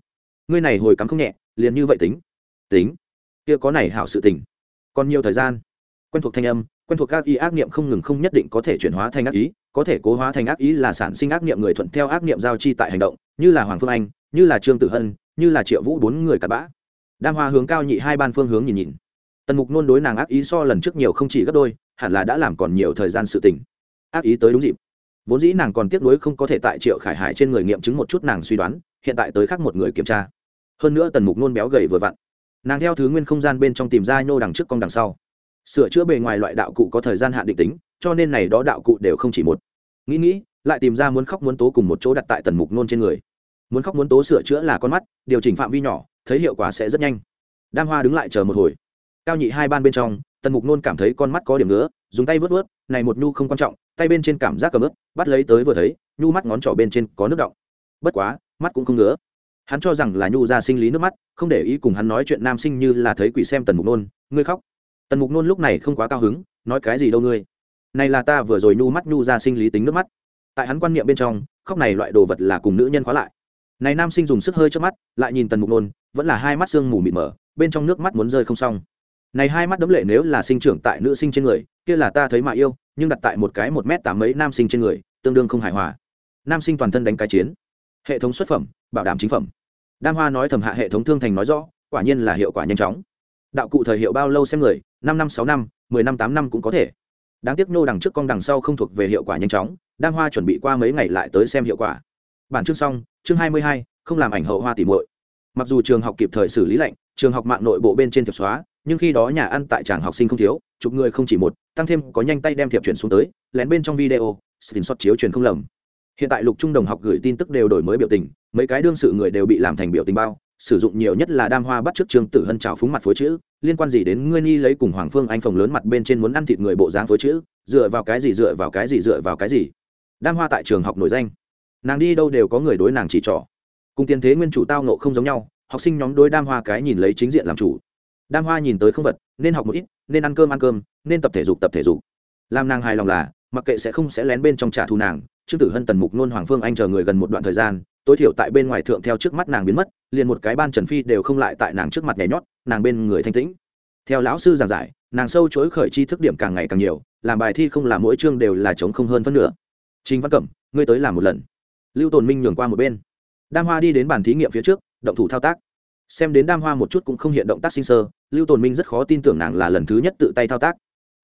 Ngươi này hồi cắm không nhẹ, liền như vậy tính. Tính. Kia có này hảo sự tình. Còn nhiều thời gian. Quen thuộc thanh âm, quen thuộc các ý ác niệm không ngừng không nhất định có thể chuyển hóa thành ác ý, có thể cố hóa thành ác ý là sản sinh ác niệm người thuận theo ác niệm giao chi tại hành động, như là hoàng phương anh, như là trương tử hân, như là triệu vũ bốn người cặp bã đam hoa hướng cao nhị hai ban phương hướng nhìn nhìn. Tần mục nôn đối nàng ác ý so lần trước nhiều không chỉ gấp đôi, hẳn là đã làm còn nhiều thời gian sự tình. Ác ý tới đúng dịp. Vốn dĩ nàng còn tiếc nuối không có thể tại triệu khải hải trên người nghiệm chứng một chút nàng suy đoán, hiện tại tới khác một người kiểm tra. Hơn nữa tần mục nôn béo gầy vừa vặn. Nàng theo thứ nguyên không gian bên trong tìm ra nhô đằng trước con đằng sau. Sửa chữa bề ngoài loại đạo cụ có thời gian hạn định tính, cho nên này đó đạo cụ đều không chỉ một. Nghĩ nghĩ, lại tìm ra muốn khóc muốn tố cùng một chỗ đặt tại tần mục nôn trên người. Muốn khóc muốn tố sửa chữa là con mắt, điều chỉnh phạm vi nhỏ thấy hiệu quả sẽ rất nhanh. Đam hoa đứng lại chờ một hồi. Cao nhị hai ban bên trong tần mục nôn cảm thấy con mắt có điểm nữa, dùng tay vớt vớt này một nhu không quan trọng tay bên trên cảm giác cầm ướp bắt lấy tới vừa thấy nhu mắt ngón trỏ bên trên có nước động bất quá mắt cũng không ngứa. Hắn cho rằng là nhu ra sinh lý nước mắt không để ý cùng hắn nói chuyện nam sinh như là thấy quỷ xem tần mục nôn ngươi khóc. Tần mục nôn lúc này không quá cao hứng nói cái gì đâu ngươi. Này là ta vừa rồi nhu mắt nhu ra sinh lý tính nước mắt. Tại hắn quan niệm bên trong khóc này loại đồ vật là cùng nữ nhân khóa lại. Này nam sinh dùng sức hơi trước mắt lại nhìn tần mục nôn vẫn là hai mắt sương mù mịt mờ, bên trong nước mắt muốn rơi không xong. Này hai mắt đấm lệ nếu là sinh trưởng tại nữ sinh trên người, kia là ta thấy mà yêu, nhưng đặt tại một cái một mét tám mấy nam sinh trên người, tương đương không hài hòa. Nam sinh toàn thân đánh cái chiến. Hệ thống xuất phẩm, bảo đảm chính phẩm. Đam hoa nói thầm hạ hệ thống thương thành nói rõ, quả nhiên là hiệu quả nhanh chóng. Đạo cụ thời hiệu bao lâu xem người, năm năm, sáu năm, mười năm, tám năm cũng có thể. Đáng tiếc nô đằng trước con đằng sau không thuộc về hiệu quả nhanh chóng, đam hoa chuẩn bị qua mấy ngày lại tới xem hiệu quả. Bản chương xong, chương hai mươi hai, không làm ảnh hậu hoa tỉ muội mặc dù trường học kịp thời xử lý lệnh trường học mạng nội bộ bên trên thiệp xóa, nhưng khi đó nhà ăn tại tràng học sinh không thiếu, chụp người không chỉ một, tăng thêm có nhanh tay đem thiệp chuyển xuống tới, lén bên trong video xin xót chiếu truyền không lầm. Hiện tại lục trung đồng học gửi tin tức đều đổi mới biểu tình, mấy cái đương sự người đều bị làm thành biểu tình bao, sử dụng nhiều nhất là đam hoa bắt trước trường tử hân trào phúng mặt phối chữ, liên quan gì đến ngươi ni lấy cùng hoàng phương anh phòng lớn mặt bên trên muốn ăn thịt người bộ dáng phối chữ, dựa vào cái gì, dựa vào cái gì, dựa vào cái gì? Đam hoa tại trường học nổi danh. Nàng đi đâu đều có người đối nàng chỉ trỏ cùng tiền thế nguyên chủ tao nộ không giống nhau, học sinh nhóm đối đam hoa cái nhìn lấy chính diện làm chủ. Đam hoa nhìn tới không vật, nên học một ít, nên ăn cơm ăn cơm, nên tập thể dục tập thể dục. Làm nàng hài lòng là, mặc kệ sẽ không sẽ lén bên trong trả thù nàng, trương tử hân, tần mục nôn, hoàng phương anh chờ người gần một đoạn thời gian, tối thiểu tại bên ngoài thượng theo trước mắt nàng biến mất, liền một cái ban trần phi đều không lại tại nàng trước mặt nhảy nhót, nàng bên người thanh tĩnh. Theo lão sư giảng giải, nàng sâu chối khởi chi thức điểm càng ngày càng nhiều, làm bài thi không là mỗi chương đều là chống không hơn phân nửa. Trình văn cẩm, ngươi tới làm một lần. Lưu tồn minh nhường qua một bên đam hoa đi đến bàn thí nghiệm phía trước, động thủ thao tác. Xem đến đam hoa một chút cũng không hiện động tác sinh sơ, lưu tồn minh rất khó tin tưởng nàng là lần thứ nhất tự tay thao tác.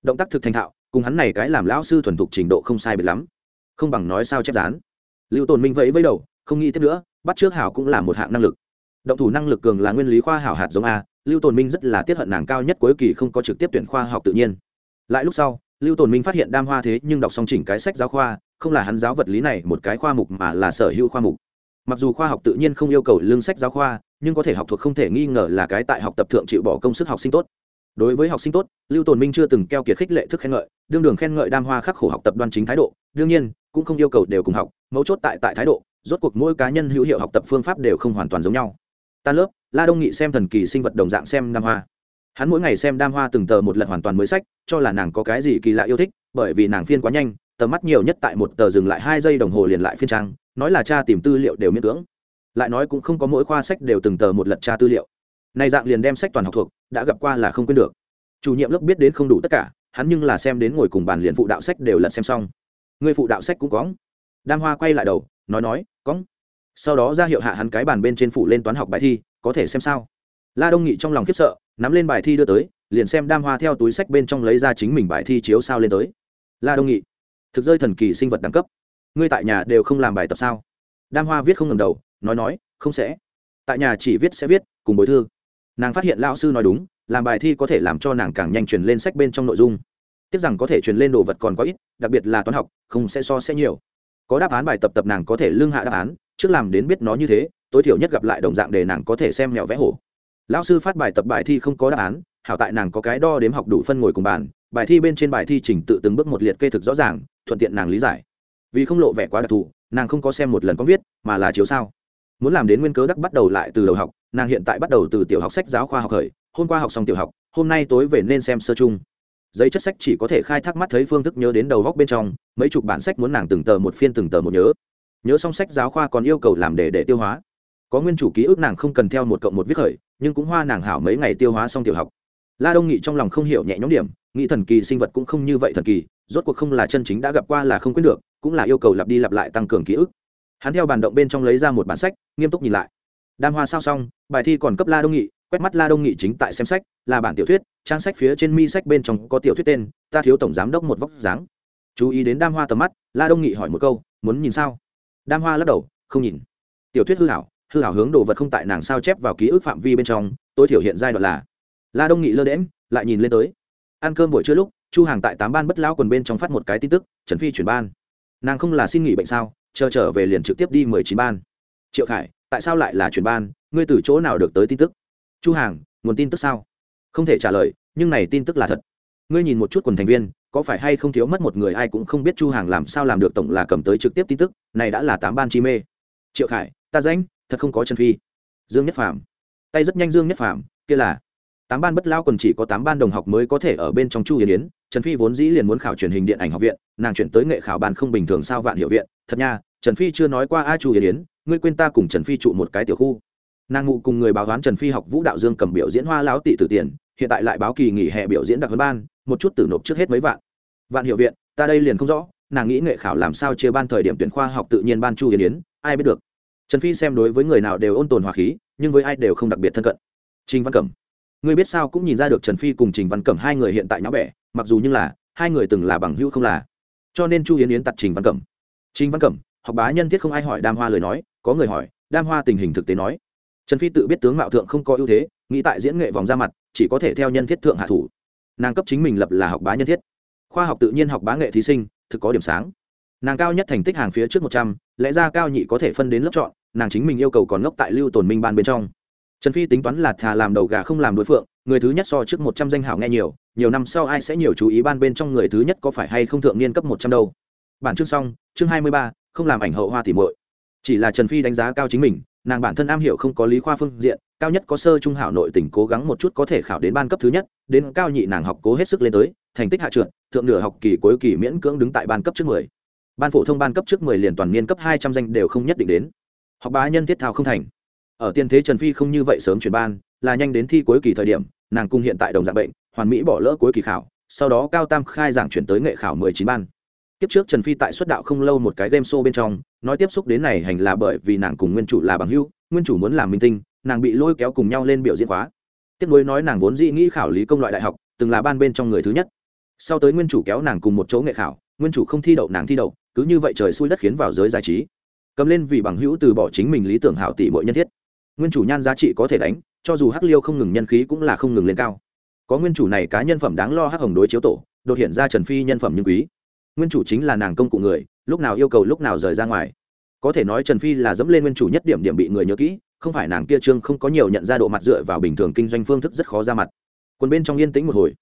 Động tác thực thành thạo, cùng hắn này cái làm lão sư thuần thục trình độ không sai biệt lắm. Không bằng nói sao chép dán. Lưu tồn minh vẫy vẫy đầu, không nghĩ tiếp nữa, bắt trước hảo cũng là một hạng năng lực. Động thủ năng lực cường là nguyên lý khoa hảo hạt giống a, lưu tồn minh rất là tiết hận nàng cao nhất cuối kỳ không có trực tiếp tuyển khoa học tự nhiên. Lại lúc sau, lưu tồn minh phát hiện đam hoa thế nhưng đọc xong chỉnh cái sách giáo khoa, không là hắn giáo vật lý này một cái khoa mục mà là sở hữu khoa mục mặc dù khoa học tự nhiên không yêu cầu lương sách giáo khoa, nhưng có thể học thuộc không thể nghi ngờ là cái tại học tập thượng chịu bỏ công sức học sinh tốt. Đối với học sinh tốt, lưu tồn minh chưa từng keo kiệt khích lệ thức khen ngợi, đương đường khen ngợi đam hoa khắc khổ học tập đoan chính thái độ, đương nhiên, cũng không yêu cầu đều cùng học, mấu chốt tại tại thái độ, rốt cuộc mỗi cá nhân hữu hiệu học tập phương pháp đều không hoàn toàn giống nhau. Tan lớp, la đông nghị xem thần kỳ sinh vật đồng dạng xem đam hoa. Hắn mỗi ngày xem đam hoa từng tờ một lần hoàn toàn mới sách, cho là nàng có cái gì kỳ lạ yêu thích, bởi vì nàng phiên quá nhanh, tầm mắt nhiều nhất tại một tờ dừng lại hai giây đồng hồ liền lại phiên trang nói là cha tìm tư liệu đều miễn cưỡng. Lại nói cũng không có mỗi khoa sách đều từng tờ một lật tra tư liệu. Này dạng liền đem sách toàn học thuộc, đã gặp qua là không quên được. Chủ nhiệm lớp biết đến không đủ tất cả, hắn nhưng là xem đến ngồi cùng bàn liền phụ đạo sách đều lật xem xong. Người phụ đạo sách cũng có đam hoa quay lại đầu, nói nói có sau đó ra hiệu hạ hắn cái bàn bên trên phụ lên toán học bài thi, có thể xem sao. La đông nghị trong lòng khiếp sợ, nắm lên bài thi đưa tới, liền xem đam hoa theo túi sách bên trong lấy ra chính mình bài thi chiếu sao lên tới. La đông nghị, thực rơi thần kỳ sinh vật đẳng cấp ngươi tại nhà đều không làm bài tập sao? Đam hoa viết không ngừng đầu, nói nói, không sẽ. Tại nhà chỉ viết sẽ viết, cùng bối thư. Nàng phát hiện lão sư nói đúng, làm bài thi có thể làm cho nàng càng nhanh truyền lên sách bên trong nội dung. Tiếc rằng có thể truyền lên đồ vật còn quá ít, đặc biệt là toán học, không sẽ so sẽ nhiều. Có đáp án bài tập tập nàng có thể lương hạ đáp án, trước làm đến biết nó như thế, tối thiểu nhất gặp lại đồng dạng để nàng có thể xem mèo vẽ hổ. Lão sư phát bài tập bài thi không có đáp án, hảo tại nàng có cái đo đếm học đủ phân ngồi cùng bàn, bài thi bên trên bài thi trình tự từng bước một liệt kê thực rõ ràng, thuận tiện nàng lý giải vì không lộ vẻ quá đặc thù, nàng không có xem một lần có viết, mà là chiếu sao. Muốn làm đến nguyên cớ đắc bắt đầu lại từ đầu học, nàng hiện tại bắt đầu từ tiểu học sách giáo khoa học khởi, hôm qua học xong tiểu học, hôm nay tối về nên xem sơ chung. Giấy chất sách chỉ có thể khai thác mắt thấy phương thức nhớ đến đầu góc bên trong, mấy chục bản sách muốn nàng từng tờ một phiên từng tờ một nhớ. Nhớ xong sách giáo khoa còn yêu cầu làm để để tiêu hóa. Có nguyên chủ ký ức nàng không cần theo một cộng một viết khởi, nhưng cũng hoa nàng hảo mấy ngày tiêu hóa xong tiểu học. La đông nghị trong lòng không hiểu nhẹ nhõm điểm, nghĩ thần kỳ sinh vật cũng không như vậy thần kỳ rốt cuộc không là chân chính đã gặp qua là không quyết được, cũng là yêu cầu lặp đi lặp lại tăng cường ký ức. Hắn theo bàn động bên trong lấy ra một bản sách, nghiêm túc nhìn lại. Đam hoa sao xong, bài thi còn cấp la đông nghị, quét mắt la đông nghị chính tại xem sách, là bản tiểu thuyết, trang sách phía trên mi sách bên trong có tiểu thuyết tên, ta thiếu tổng giám đốc một vóc dáng. Chú ý đến đam hoa tầm mắt, la đông nghị hỏi một câu, muốn nhìn sao? Đam hoa lắc đầu, không nhìn. Tiểu thuyết hư hảo hư hảo hướng đồ vật không tại nàng sao chép vào ký ức phạm vi bên trong, tối thiểu hiện giai đoạn là la đông nghị lơ đễm lại nhìn lên tới. Ăn cơm buổi trưa lúc chu hàng tại tám ban bất lão quần bên trong phát một cái tin tức, trần phi chuyển ban. Nàng không là xin nghỉ bệnh sao, chờ trở về liền trực tiếp đi mười chín ban. Triệu khải, tại sao lại là chuyển ban, ngươi từ chỗ nào được tới tin tức? Chu hàng, nguồn tin tức sao? Không thể trả lời, nhưng này tin tức là thật. Ngươi nhìn một chút quần thành viên, có phải hay không thiếu mất một người ai cũng không biết chu hàng làm sao làm được tổng là cầm tới trực tiếp tin tức, này đã là tám ban chi mê. Triệu khải, ta danh thật không có Trần phi. Dương nhất phạm tay rất nhanh dương nhất phạm kia là tám ban bất lao còn chỉ có tám ban đồng học mới có thể ở bên trong chu yến yến trần phi vốn dĩ liền muốn khảo truyền hình điện ảnh học viện, nàng chuyển tới nghệ khảo ban không bình thường sao vạn hiệu viện. Thật nha, trần phi chưa nói qua a chu yến yến, ngươi quên ta cùng trần phi trụ một cái tiểu khu. Nàng ngụ cùng người báo toán trần phi học vũ đạo dương cầm biểu diễn hoa láo tỷ tử tiền, hiện tại lại báo kỳ nghỉ hè biểu diễn đặc huấn ban, một chút tử nộp trước hết mấy vạn. Vạn hiệu viện, ta đây liền không rõ, nàng nghĩ nghệ khảo làm sao chia ban thời điểm tuyển khoa học tự nhiên ban chu yến yến, ai biết được. Trần phi xem đối với người nào đều ôn tồn hòa khí, nhưng với ai đều không đặc biệt thân cận. Trình văn cẩm Ngươi biết sao cũng nhìn ra được trần phi cùng trình văn cẩm hai người hiện tại nhỏ bẻ mặc dù như là, hai người từng là bằng hữu không là. Cho nên chu yến yến tặt trình văn cẩm. Trình văn cẩm, học bá nhân thiết không ai hỏi đam hoa lời nói, có người hỏi, đam hoa tình hình thực tế nói. Trần phi tự biết tướng mạo thượng không có ưu thế, nghĩ tại diễn nghệ vòng ra mặt, chỉ có thể theo nhân thiết thượng hạ thủ. Nàng cấp chính mình lập là học bá nhân thiết. Khoa học tự nhiên học bá nghệ thí sinh, thực có điểm sáng. Nàng cao nhất thành tích hàng phía trước một trăm, lẽ ra cao nhị có thể phân đến lớp chọn, nàng chính mình yêu cầu còn ngốc tại lưu tồn minh ban bên trong trần phi tính toán là thà làm đầu gà không làm đối phượng, người thứ nhất so trước một trăm danh hảo nghe nhiều nhiều năm sau ai sẽ nhiều chú ý ban bên trong người thứ nhất có phải hay không thượng niên cấp một trăm đâu. Bản chương xong, chương hai mươi ba, không làm ảnh hậu hoa tỉ muội. Chỉ là trần phi đánh giá cao chính mình, nàng bản thân am hiểu không có lý khoa phương diện, cao nhất có sơ trung hảo nội tỉnh cố gắng một chút có thể khảo đến ban cấp thứ nhất, đến cao nhị nàng học cố hết sức lên tới, thành tích hạ trượt, thượng nửa học kỳ cuối kỳ miễn cưỡng đứng tại ban cấp trước mười. Ban phổ thông ban cấp trước mười liền toàn niên cấp hai trăm danh đều không nhất định đến. Học bá nhân thiết thao không thành ở tiên thế trần phi không như vậy sớm chuyển ban, là nhanh đến thi cuối kỳ thời điểm, nàng cung hiện tại đồng dạng bệnh, hoàn mỹ bỏ lỡ cuối kỳ khảo, sau đó cao tam khai giảng chuyển tới nghệ khảo mười chín ban. Tiếp trước trần phi tại xuất đạo không lâu một cái game show bên trong, nói tiếp xúc đến này hành là bởi vì nàng cùng nguyên chủ là bằng hữu, nguyên chủ muốn làm minh tinh, nàng bị lôi kéo cùng nhau lên biểu diễn khóa. Tiếp nối nói nàng vốn dĩ nghĩ khảo lý công loại đại học, từng là ban bên trong người thứ nhất. Sau tới nguyên chủ kéo nàng cùng một chỗ nghệ khảo, nguyên chủ không thi đậu nàng thi đậu, cứ như vậy trời xui đất khiến vào giới giải trí. Cầm lên vì bằng hữu từ bỏ chính mình lý tưởng hảo tỷ mỗi nhân thiết nguyên chủ nhan giá trị có thể đánh, cho dù hắc liêu không ngừng nhân khí cũng là không ngừng lên cao. Có nguyên chủ này cá nhân phẩm đáng lo hắc hồng đối chiếu tổ, đột hiện ra trần phi nhân phẩm nhưng quý. Nguyên chủ chính là nàng công cụ người, lúc nào yêu cầu lúc nào rời ra ngoài. Có thể nói trần phi là dẫm lên nguyên chủ nhất điểm điểm bị người nhớ kỹ, không phải nàng kia trương không có nhiều nhận ra độ mặt dựa vào bình thường kinh doanh phương thức rất khó ra mặt. Quân bên trong yên tĩnh một hồi,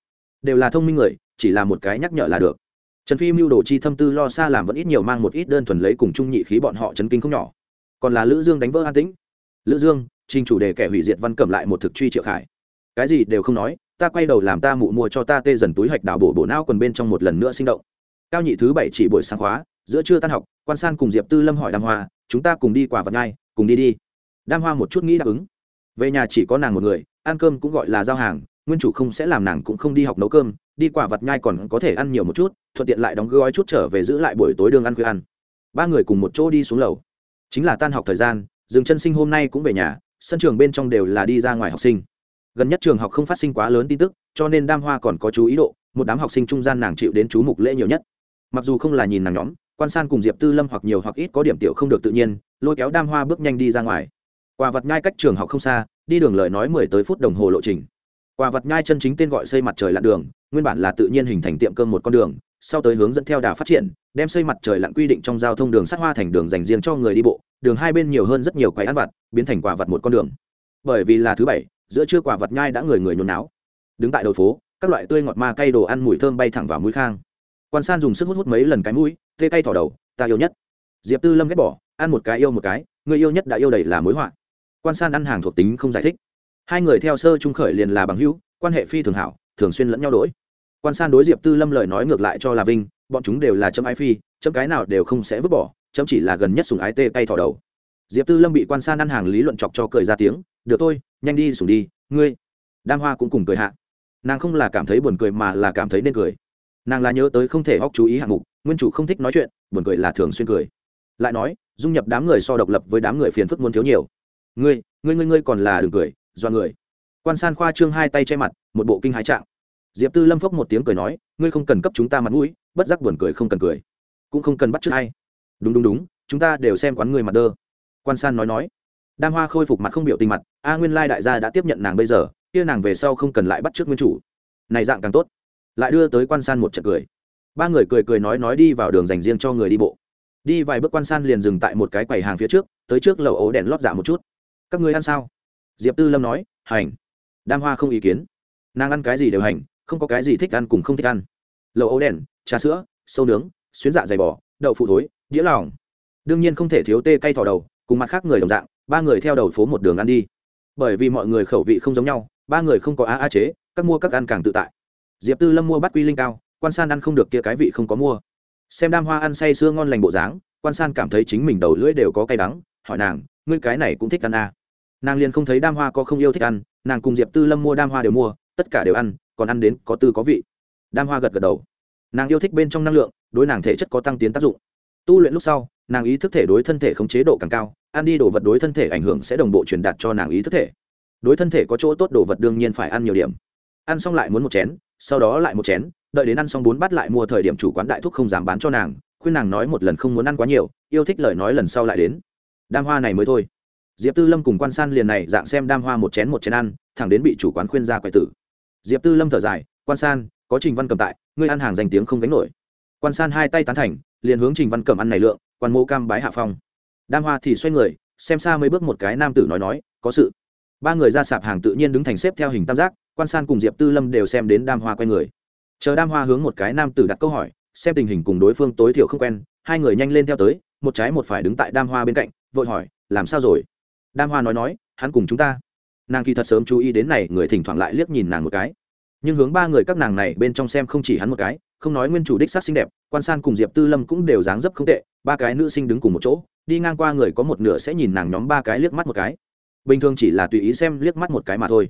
đều là thông minh người, chỉ là một cái nhắc nhở là được. Trần phi mưu đồ chi thâm tư lo xa làm vẫn ít nhiều mang một ít đơn thuần lấy cùng trung nhị khí bọn họ chấn kinh không nhỏ. Còn là lữ dương đánh vỡ an tĩnh lữ dương, trình chủ đề kẻ hủy diệt văn cẩm lại một thực truy triệu khải. Cái gì đều không nói, ta quay đầu làm ta mụ mua cho ta tê dần túi hạch đào bổ bổ não quần bên trong một lần nữa sinh động. Cao nhị thứ bảy chỉ buổi sáng khóa, giữa trưa tan học, quan san cùng diệp tư lâm hỏi đam hoa, chúng ta cùng đi quả vật ngay, cùng đi đi. Đam hoa một chút nghĩ đáp ứng. Về nhà chỉ có nàng một người, ăn cơm cũng gọi là giao hàng, nguyên chủ không sẽ làm nàng cũng không đi học nấu cơm, đi quả vật nhai còn có thể ăn nhiều một chút, thuận tiện lại đóng gói chút trở về giữ lại buổi tối đường ăn khuya ăn. Ba người cùng một chỗ đi xuống lầu. Chính là tan học thời gian dừng chân sinh hôm nay cũng về nhà, sân trường bên trong đều là đi ra ngoài học sinh. Gần nhất trường học không phát sinh quá lớn tin tức, cho nên đam hoa còn có chú ý độ, một đám học sinh trung gian nàng chịu đến chú mục lễ nhiều nhất. Mặc dù không là nhìn nàng nhóm, quan san cùng diệp tư lâm hoặc nhiều hoặc ít có điểm tiểu không được tự nhiên, lôi kéo đam hoa bước nhanh đi ra ngoài. Quả vật nhai cách trường học không xa, đi đường lời nói mười tới phút đồng hồ lộ trình. Quả vật nhai chân chính tên gọi xây mặt trời lặn đường nguyên bản là tự nhiên hình thành tiệm cơm một con đường, sau tới hướng dẫn theo đà phát triển, đem xây mặt trời lặn quy định trong giao thông đường sắt hoa thành đường dành riêng cho người đi bộ, đường hai bên nhiều hơn rất nhiều quầy ăn vặt, biến thành quả vật một con đường. Bởi vì là thứ bảy, giữa trưa quả vật nhai đã người người nhốn náo. Đứng tại đầu phố, các loại tươi ngọt ma cây đồ ăn mùi thơm bay thẳng vào mũi khang. Quan san dùng sức hút hút mấy lần cái mũi, tê cay thỏ đầu, ta yêu nhất. Diệp tư lâm ghét bỏ, ăn một cái yêu một cái, người yêu nhất đã yêu đầy là mối họa. Quan san ăn hàng thuộc tính không giải thích. Hai người theo sơ trung khởi liền là bằng hữu, quan hệ phi thường hảo, thường xuyên lẫn nhau đỗi quan san đối diệp tư lâm lời nói ngược lại cho là vinh, bọn chúng đều là chấm ái phi, chấm cái nào đều không sẽ vứt bỏ, chấm chỉ là gần nhất sùng ái tê tay thỏ đầu. Diệp tư lâm bị quan san ăn hàng lý luận chọc cho cười ra tiếng, được thôi, nhanh đi sùng đi, ngươi. Đam hoa cũng cùng cười hạ. Nàng không là cảm thấy buồn cười mà là cảm thấy nên cười. Nàng là nhớ tới không thể hóc chú ý hạng mục, nguyên chủ không thích nói chuyện, buồn cười là thường xuyên cười. Lại nói, dung nhập đám người so độc lập với đám người phiền phức muốn thiếu nhiều. Ngươi ngươi ngươi ngươi còn là đừng cười do người. Quan san khoa trương hai tay che mặt, một bộ kinh hái trạng diệp tư lâm phốc một tiếng cười nói, ngươi không cần cấp chúng ta mặt mũi, bất giác buồn cười không cần cười. Cũng không cần bắt chước hay đúng đúng đúng, chúng ta đều xem quán người mặt đơ. Quan san nói nói. Đam hoa khôi phục mặt không biểu tình mặt, a nguyên lai đại gia đã tiếp nhận nàng bây giờ, kia nàng về sau không cần lại bắt trước nguyên chủ. Này dạng càng tốt. Lại đưa tới quan san một trận cười. Ba người cười cười nói nói đi vào đường dành riêng cho người đi bộ. Đi vài bước quan san liền dừng tại một cái quầy hàng phía trước, tới trước lầu ố đèn lót giả một chút. Các người ăn sao? Diệp tư lâm nói, hành. Đam hoa không ý kiến. Nàng ăn cái gì đều hành không có cái gì thích ăn cùng không thích ăn. Lầu ấu đèn, trà sữa, sâu nướng, xuyến dạ dày bò, đậu phụ thối, đĩa lòng. Đương nhiên không thể thiếu tê cay thỏ đầu, cùng mặt khác người đồng dạng, ba người theo đầu phố một đường ăn đi. Bởi vì mọi người khẩu vị không giống nhau, ba người không có á á chế, các mua các ăn càng tự tại. Diệp tư lâm mua bắt quy linh cao, quan san ăn không được kia cái vị không có mua. Xem đam hoa ăn say sưa ngon lành bộ dáng, quan san cảm thấy chính mình đầu lưỡi đều có cay đắng, hỏi nàng, ngươi cái này cũng thích ăn à. nàng liền không thấy đam hoa có không yêu thích ăn, nàng cùng diệp tư lâm mua đam hoa đều mua tất cả đều ăn, còn ăn đến có tư có vị. Đam hoa gật gật đầu. Nàng yêu thích bên trong năng lượng, đối nàng thể chất có tăng tiến tác dụng. Tu luyện lúc sau, nàng ý thức thể đối thân thể không chế độ càng cao, ăn đi đồ vật đối thân thể ảnh hưởng sẽ đồng bộ truyền đạt cho nàng ý thức thể. Đối thân thể có chỗ tốt đồ vật đương nhiên phải ăn nhiều điểm. Ăn xong lại muốn một chén, sau đó lại một chén, đợi đến ăn xong bốn bát lại mua thời điểm chủ quán đại thúc không dám bán cho nàng, khuyên nàng nói một lần không muốn ăn quá nhiều, yêu thích lời nói lần sau lại đến. Đam hoa này mới thôi. Diệp tư lâm cùng quan san liền này dạng xem đam hoa một chén một chén ăn, thẳng đến bị chủ quán khuyên ra quậy tử diệp tư lâm thở dài, quan san, có trình văn cầm tại, ngươi ăn hàng danh tiếng không gánh nổi. Quan san hai tay tán thành, liền hướng trình văn cầm ăn này lượng, quan mô cam bái hạ phong. Đam hoa thì xoay người, xem xa mấy bước một cái nam tử nói nói, có sự. Ba người ra sạp hàng tự nhiên đứng thành xếp theo hình tam giác, quan san cùng diệp tư lâm đều xem đến đam hoa quay người. Chờ đam hoa hướng một cái nam tử đặt câu hỏi, xem tình hình cùng đối phương tối thiểu không quen, hai người nhanh lên theo tới, một trái một phải đứng tại đam hoa bên cạnh, vội hỏi, làm sao rồi? Đam hoa nói nói, hắn cùng chúng ta nàng kỳ thật sớm chú ý đến này người thỉnh thoảng lại liếc nhìn nàng một cái. Nhưng hướng ba người các nàng này bên trong xem không chỉ hắn một cái không nói nguyên chủ đích sắc xinh đẹp quan san cùng diệp tư lâm cũng đều dáng dấp không tệ ba cái nữ sinh đứng cùng một chỗ đi ngang qua người có một nửa sẽ nhìn nàng nhóm ba cái liếc mắt một cái. Bình thường chỉ là tùy ý xem liếc mắt một cái mà thôi.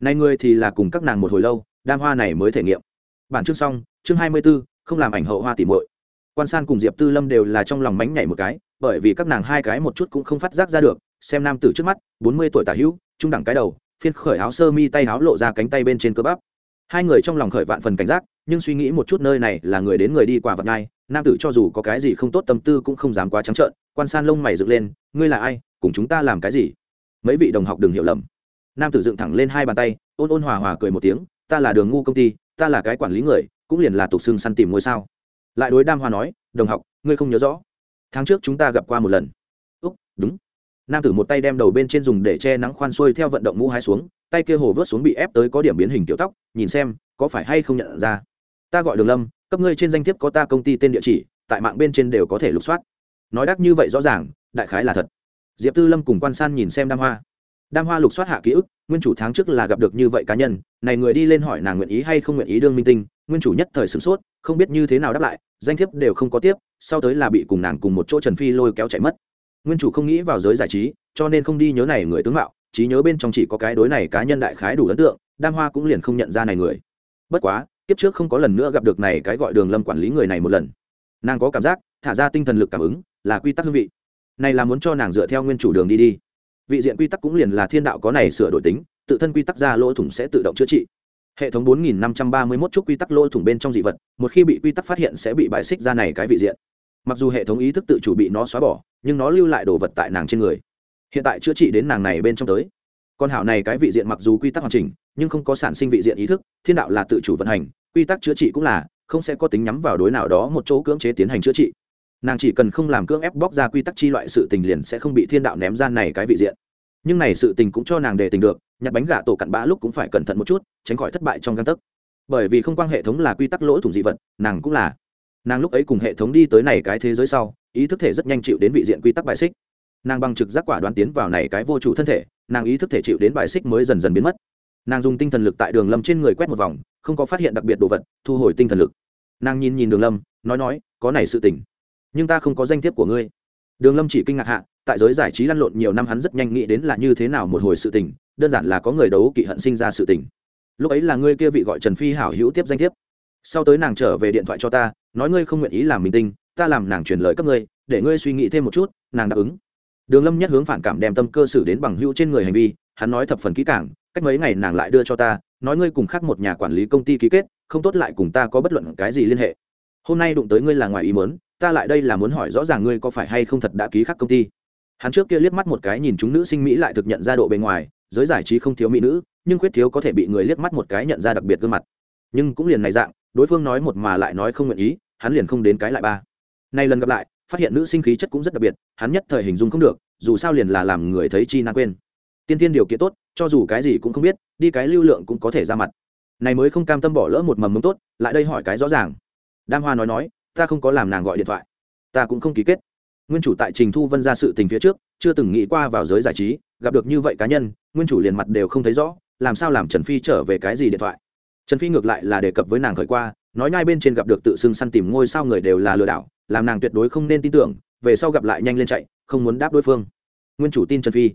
Này người thì là cùng các nàng một hồi lâu đam hoa này mới thể nghiệm. Bản chương xong chương hai mươi 24, không làm ảnh hậu hoa tỉ muội. Quan san cùng diệp tư lâm đều là trong lòng mánh nhảy một cái bởi vì các nàng hai cái một chút cũng không phát giác ra được xem nam tử trước mắt bốn mươi tuổi tả hữu trung đẳng cái đầu, phiên khởi áo sơ mi tay áo lộ ra cánh tay bên trên cơ bắp. Hai người trong lòng khởi vạn phần cảnh giác, nhưng suy nghĩ một chút nơi này là người đến người đi qua vật ngay nam tử cho dù có cái gì không tốt tâm tư cũng không dám quá trắng trợn, quan san lông mày dựng lên, ngươi là ai? Cùng chúng ta làm cái gì? Mấy vị đồng học đừng hiểu lầm. Nam tử dựng thẳng lên hai bàn tay, ôn ôn hòa hòa cười một tiếng, ta là đường ngu công ty, ta là cái quản lý người, cũng liền là tục xưng săn tìm ngôi sao. Lại đối đam hoa nói, đồng học, ngươi không nhớ rõ. Tháng trước chúng ta gặp qua một lần. Úc, đúng nam tử một tay đem đầu bên trên dùng để che nắng khoan xuôi theo vận động mũ hai xuống, tay kia hồ vớt xuống bị ép tới có điểm biến hình kiểu tóc, nhìn xem, có phải hay không nhận ra. Ta gọi đường lâm, cấp ngươi trên danh thiếp có ta công ty tên địa chỉ, tại mạng bên trên đều có thể lục soát. Nói đắc như vậy rõ ràng, đại khái là thật. Diệp tư lâm cùng quan san nhìn xem đam hoa. Đam hoa lục soát hạ ký ức, nguyên chủ tháng trước là gặp được như vậy cá nhân, này người đi lên hỏi nàng nguyện ý hay không nguyện ý đương minh tinh, nguyên chủ nhất thời sửng sốt, không biết như thế nào đáp lại, danh thiếp đều không có tiếp, sau tới là bị cùng nàng cùng một chỗ trần phi lôi kéo chạy mất nguyên chủ không nghĩ vào giới giải trí, cho nên không đi nhớ này người tướng mạo, trí nhớ bên trong chỉ có cái đối này cá nhân đại khái đủ ấn tượng, đam hoa cũng liền không nhận ra này người. Bất quá, kiếp trước không có lần nữa gặp được này cái gọi đường lâm quản lý người này một lần. Nàng có cảm giác, thả ra tinh thần lực cảm ứng, là quy tắc hương vị. Này là muốn cho nàng dựa theo nguyên chủ đường đi đi. Vị diện quy tắc cũng liền là thiên đạo có này sửa đổi tính, tự thân quy tắc ra lỗ thủng sẽ tự động chữa trị. Hệ thống 4531 chút quy tắc lỗ thủng bên trong dị vật, một khi bị quy tắc phát hiện sẽ bị bài xích ra này cái vị diện mặc dù hệ thống ý thức tự chủ bị nó xóa bỏ, nhưng nó lưu lại đồ vật tại nàng trên người. Hiện tại chữa trị đến nàng này bên trong tới. Con hảo này cái vị diện mặc dù quy tắc hoàn chỉnh, nhưng không có sản sinh vị diện ý thức, thiên đạo là tự chủ vận hành, quy tắc chữa trị cũng là, không sẽ có tính nhắm vào đối nào đó một chỗ cưỡng chế tiến hành chữa trị. Nàng chỉ cần không làm cưỡng ép bóc ra quy tắc chi loại sự tình liền sẽ không bị thiên đạo ném ra này cái vị diện. Nhưng này sự tình cũng cho nàng đề tình được, nhặt bánh gà tổ cặn bã lúc cũng phải cẩn thận một chút, tránh khỏi thất bại trong găng tấc. Bởi vì không quan hệ thống là quy tắc lỗi thủng dị vật, nàng cũng là nàng lúc ấy cùng hệ thống đi tới này cái thế giới sau, ý thức thể rất nhanh chịu đến vị diện quy tắc bài xích. Nàng bằng trực giác quả đoán tiến vào này cái vô chủ thân thể, nàng ý thức thể chịu đến bài xích mới dần dần biến mất. Nàng dùng tinh thần lực tại đường lâm trên người quét một vòng, không có phát hiện đặc biệt đồ vật, thu hồi tinh thần lực. Nàng nhìn nhìn đường lâm, nói nói, có này sự tình, nhưng ta không có danh thiếp của ngươi. Đường lâm chỉ kinh ngạc hạ, tại giới giải trí lăn lộn nhiều năm hắn rất nhanh nghĩ đến là như thế nào một hồi sự tình, đơn giản là có người đấu kỵ hận sinh ra sự tình. Lúc ấy là ngươi kia vị gọi trần phi hảo hữu tiếp danh thiếp. Sau tới nàng trở về điện thoại cho ta nói ngươi không nguyện ý làm minh tinh, ta làm nàng truyền lời cấp ngươi, để ngươi suy nghĩ thêm một chút, nàng đáp ứng. Đường lâm nhất hướng phản cảm đem tâm cơ xử đến bằng hữu trên người hành vi, hắn nói thập phần kỹ cảng cách mấy ngày nàng lại đưa cho ta, nói ngươi cùng khác một nhà quản lý công ty ký kết, không tốt lại cùng ta có bất luận cái gì liên hệ. Hôm nay đụng tới ngươi là ngoài ý mớn ta lại đây là muốn hỏi rõ ràng ngươi có phải hay không thật đã ký khác công ty. Hắn trước kia liếc mắt một cái nhìn chúng nữ sinh mỹ lại thực nhận ra độ bề ngoài, giới giải trí không thiếu mỹ nữ, nhưng khuyết thiếu có thể bị người liếc mắt một cái nhận ra đặc biệt gương mặt. Nhưng cũng liền này dạng, đối phương nói một mà lại nói không nguyện ý hắn liền không đến cái lại ba. Nay lần gặp lại, phát hiện nữ sinh khí chất cũng rất đặc biệt, hắn nhất thời hình dung không được, dù sao liền là làm người thấy chi nan quên. Tiên tiên điều kiện tốt, cho dù cái gì cũng không biết, đi cái lưu lượng cũng có thể ra mặt. Này mới không cam tâm bỏ lỡ một mầm mống tốt, lại đây hỏi cái rõ ràng. Đam hoa nói nói, ta không có làm nàng gọi điện thoại. Ta cũng không ký kết. Nguyên chủ tại trình thu vân ra sự tình phía trước, chưa từng nghĩ qua vào giới giải trí, gặp được như vậy cá nhân, nguyên chủ liền mặt đều không thấy rõ, làm sao làm trần phi trở về cái gì điện thoại? Trần phi ngược lại là đề cập với nàng khởi qua nói nhai bên trên gặp được tự xưng săn tìm ngôi sao người đều là lừa đảo, làm nàng tuyệt đối không nên tin tưởng, về sau gặp lại nhanh lên chạy, không muốn đáp đối phương. Nguyên chủ tin trần phi.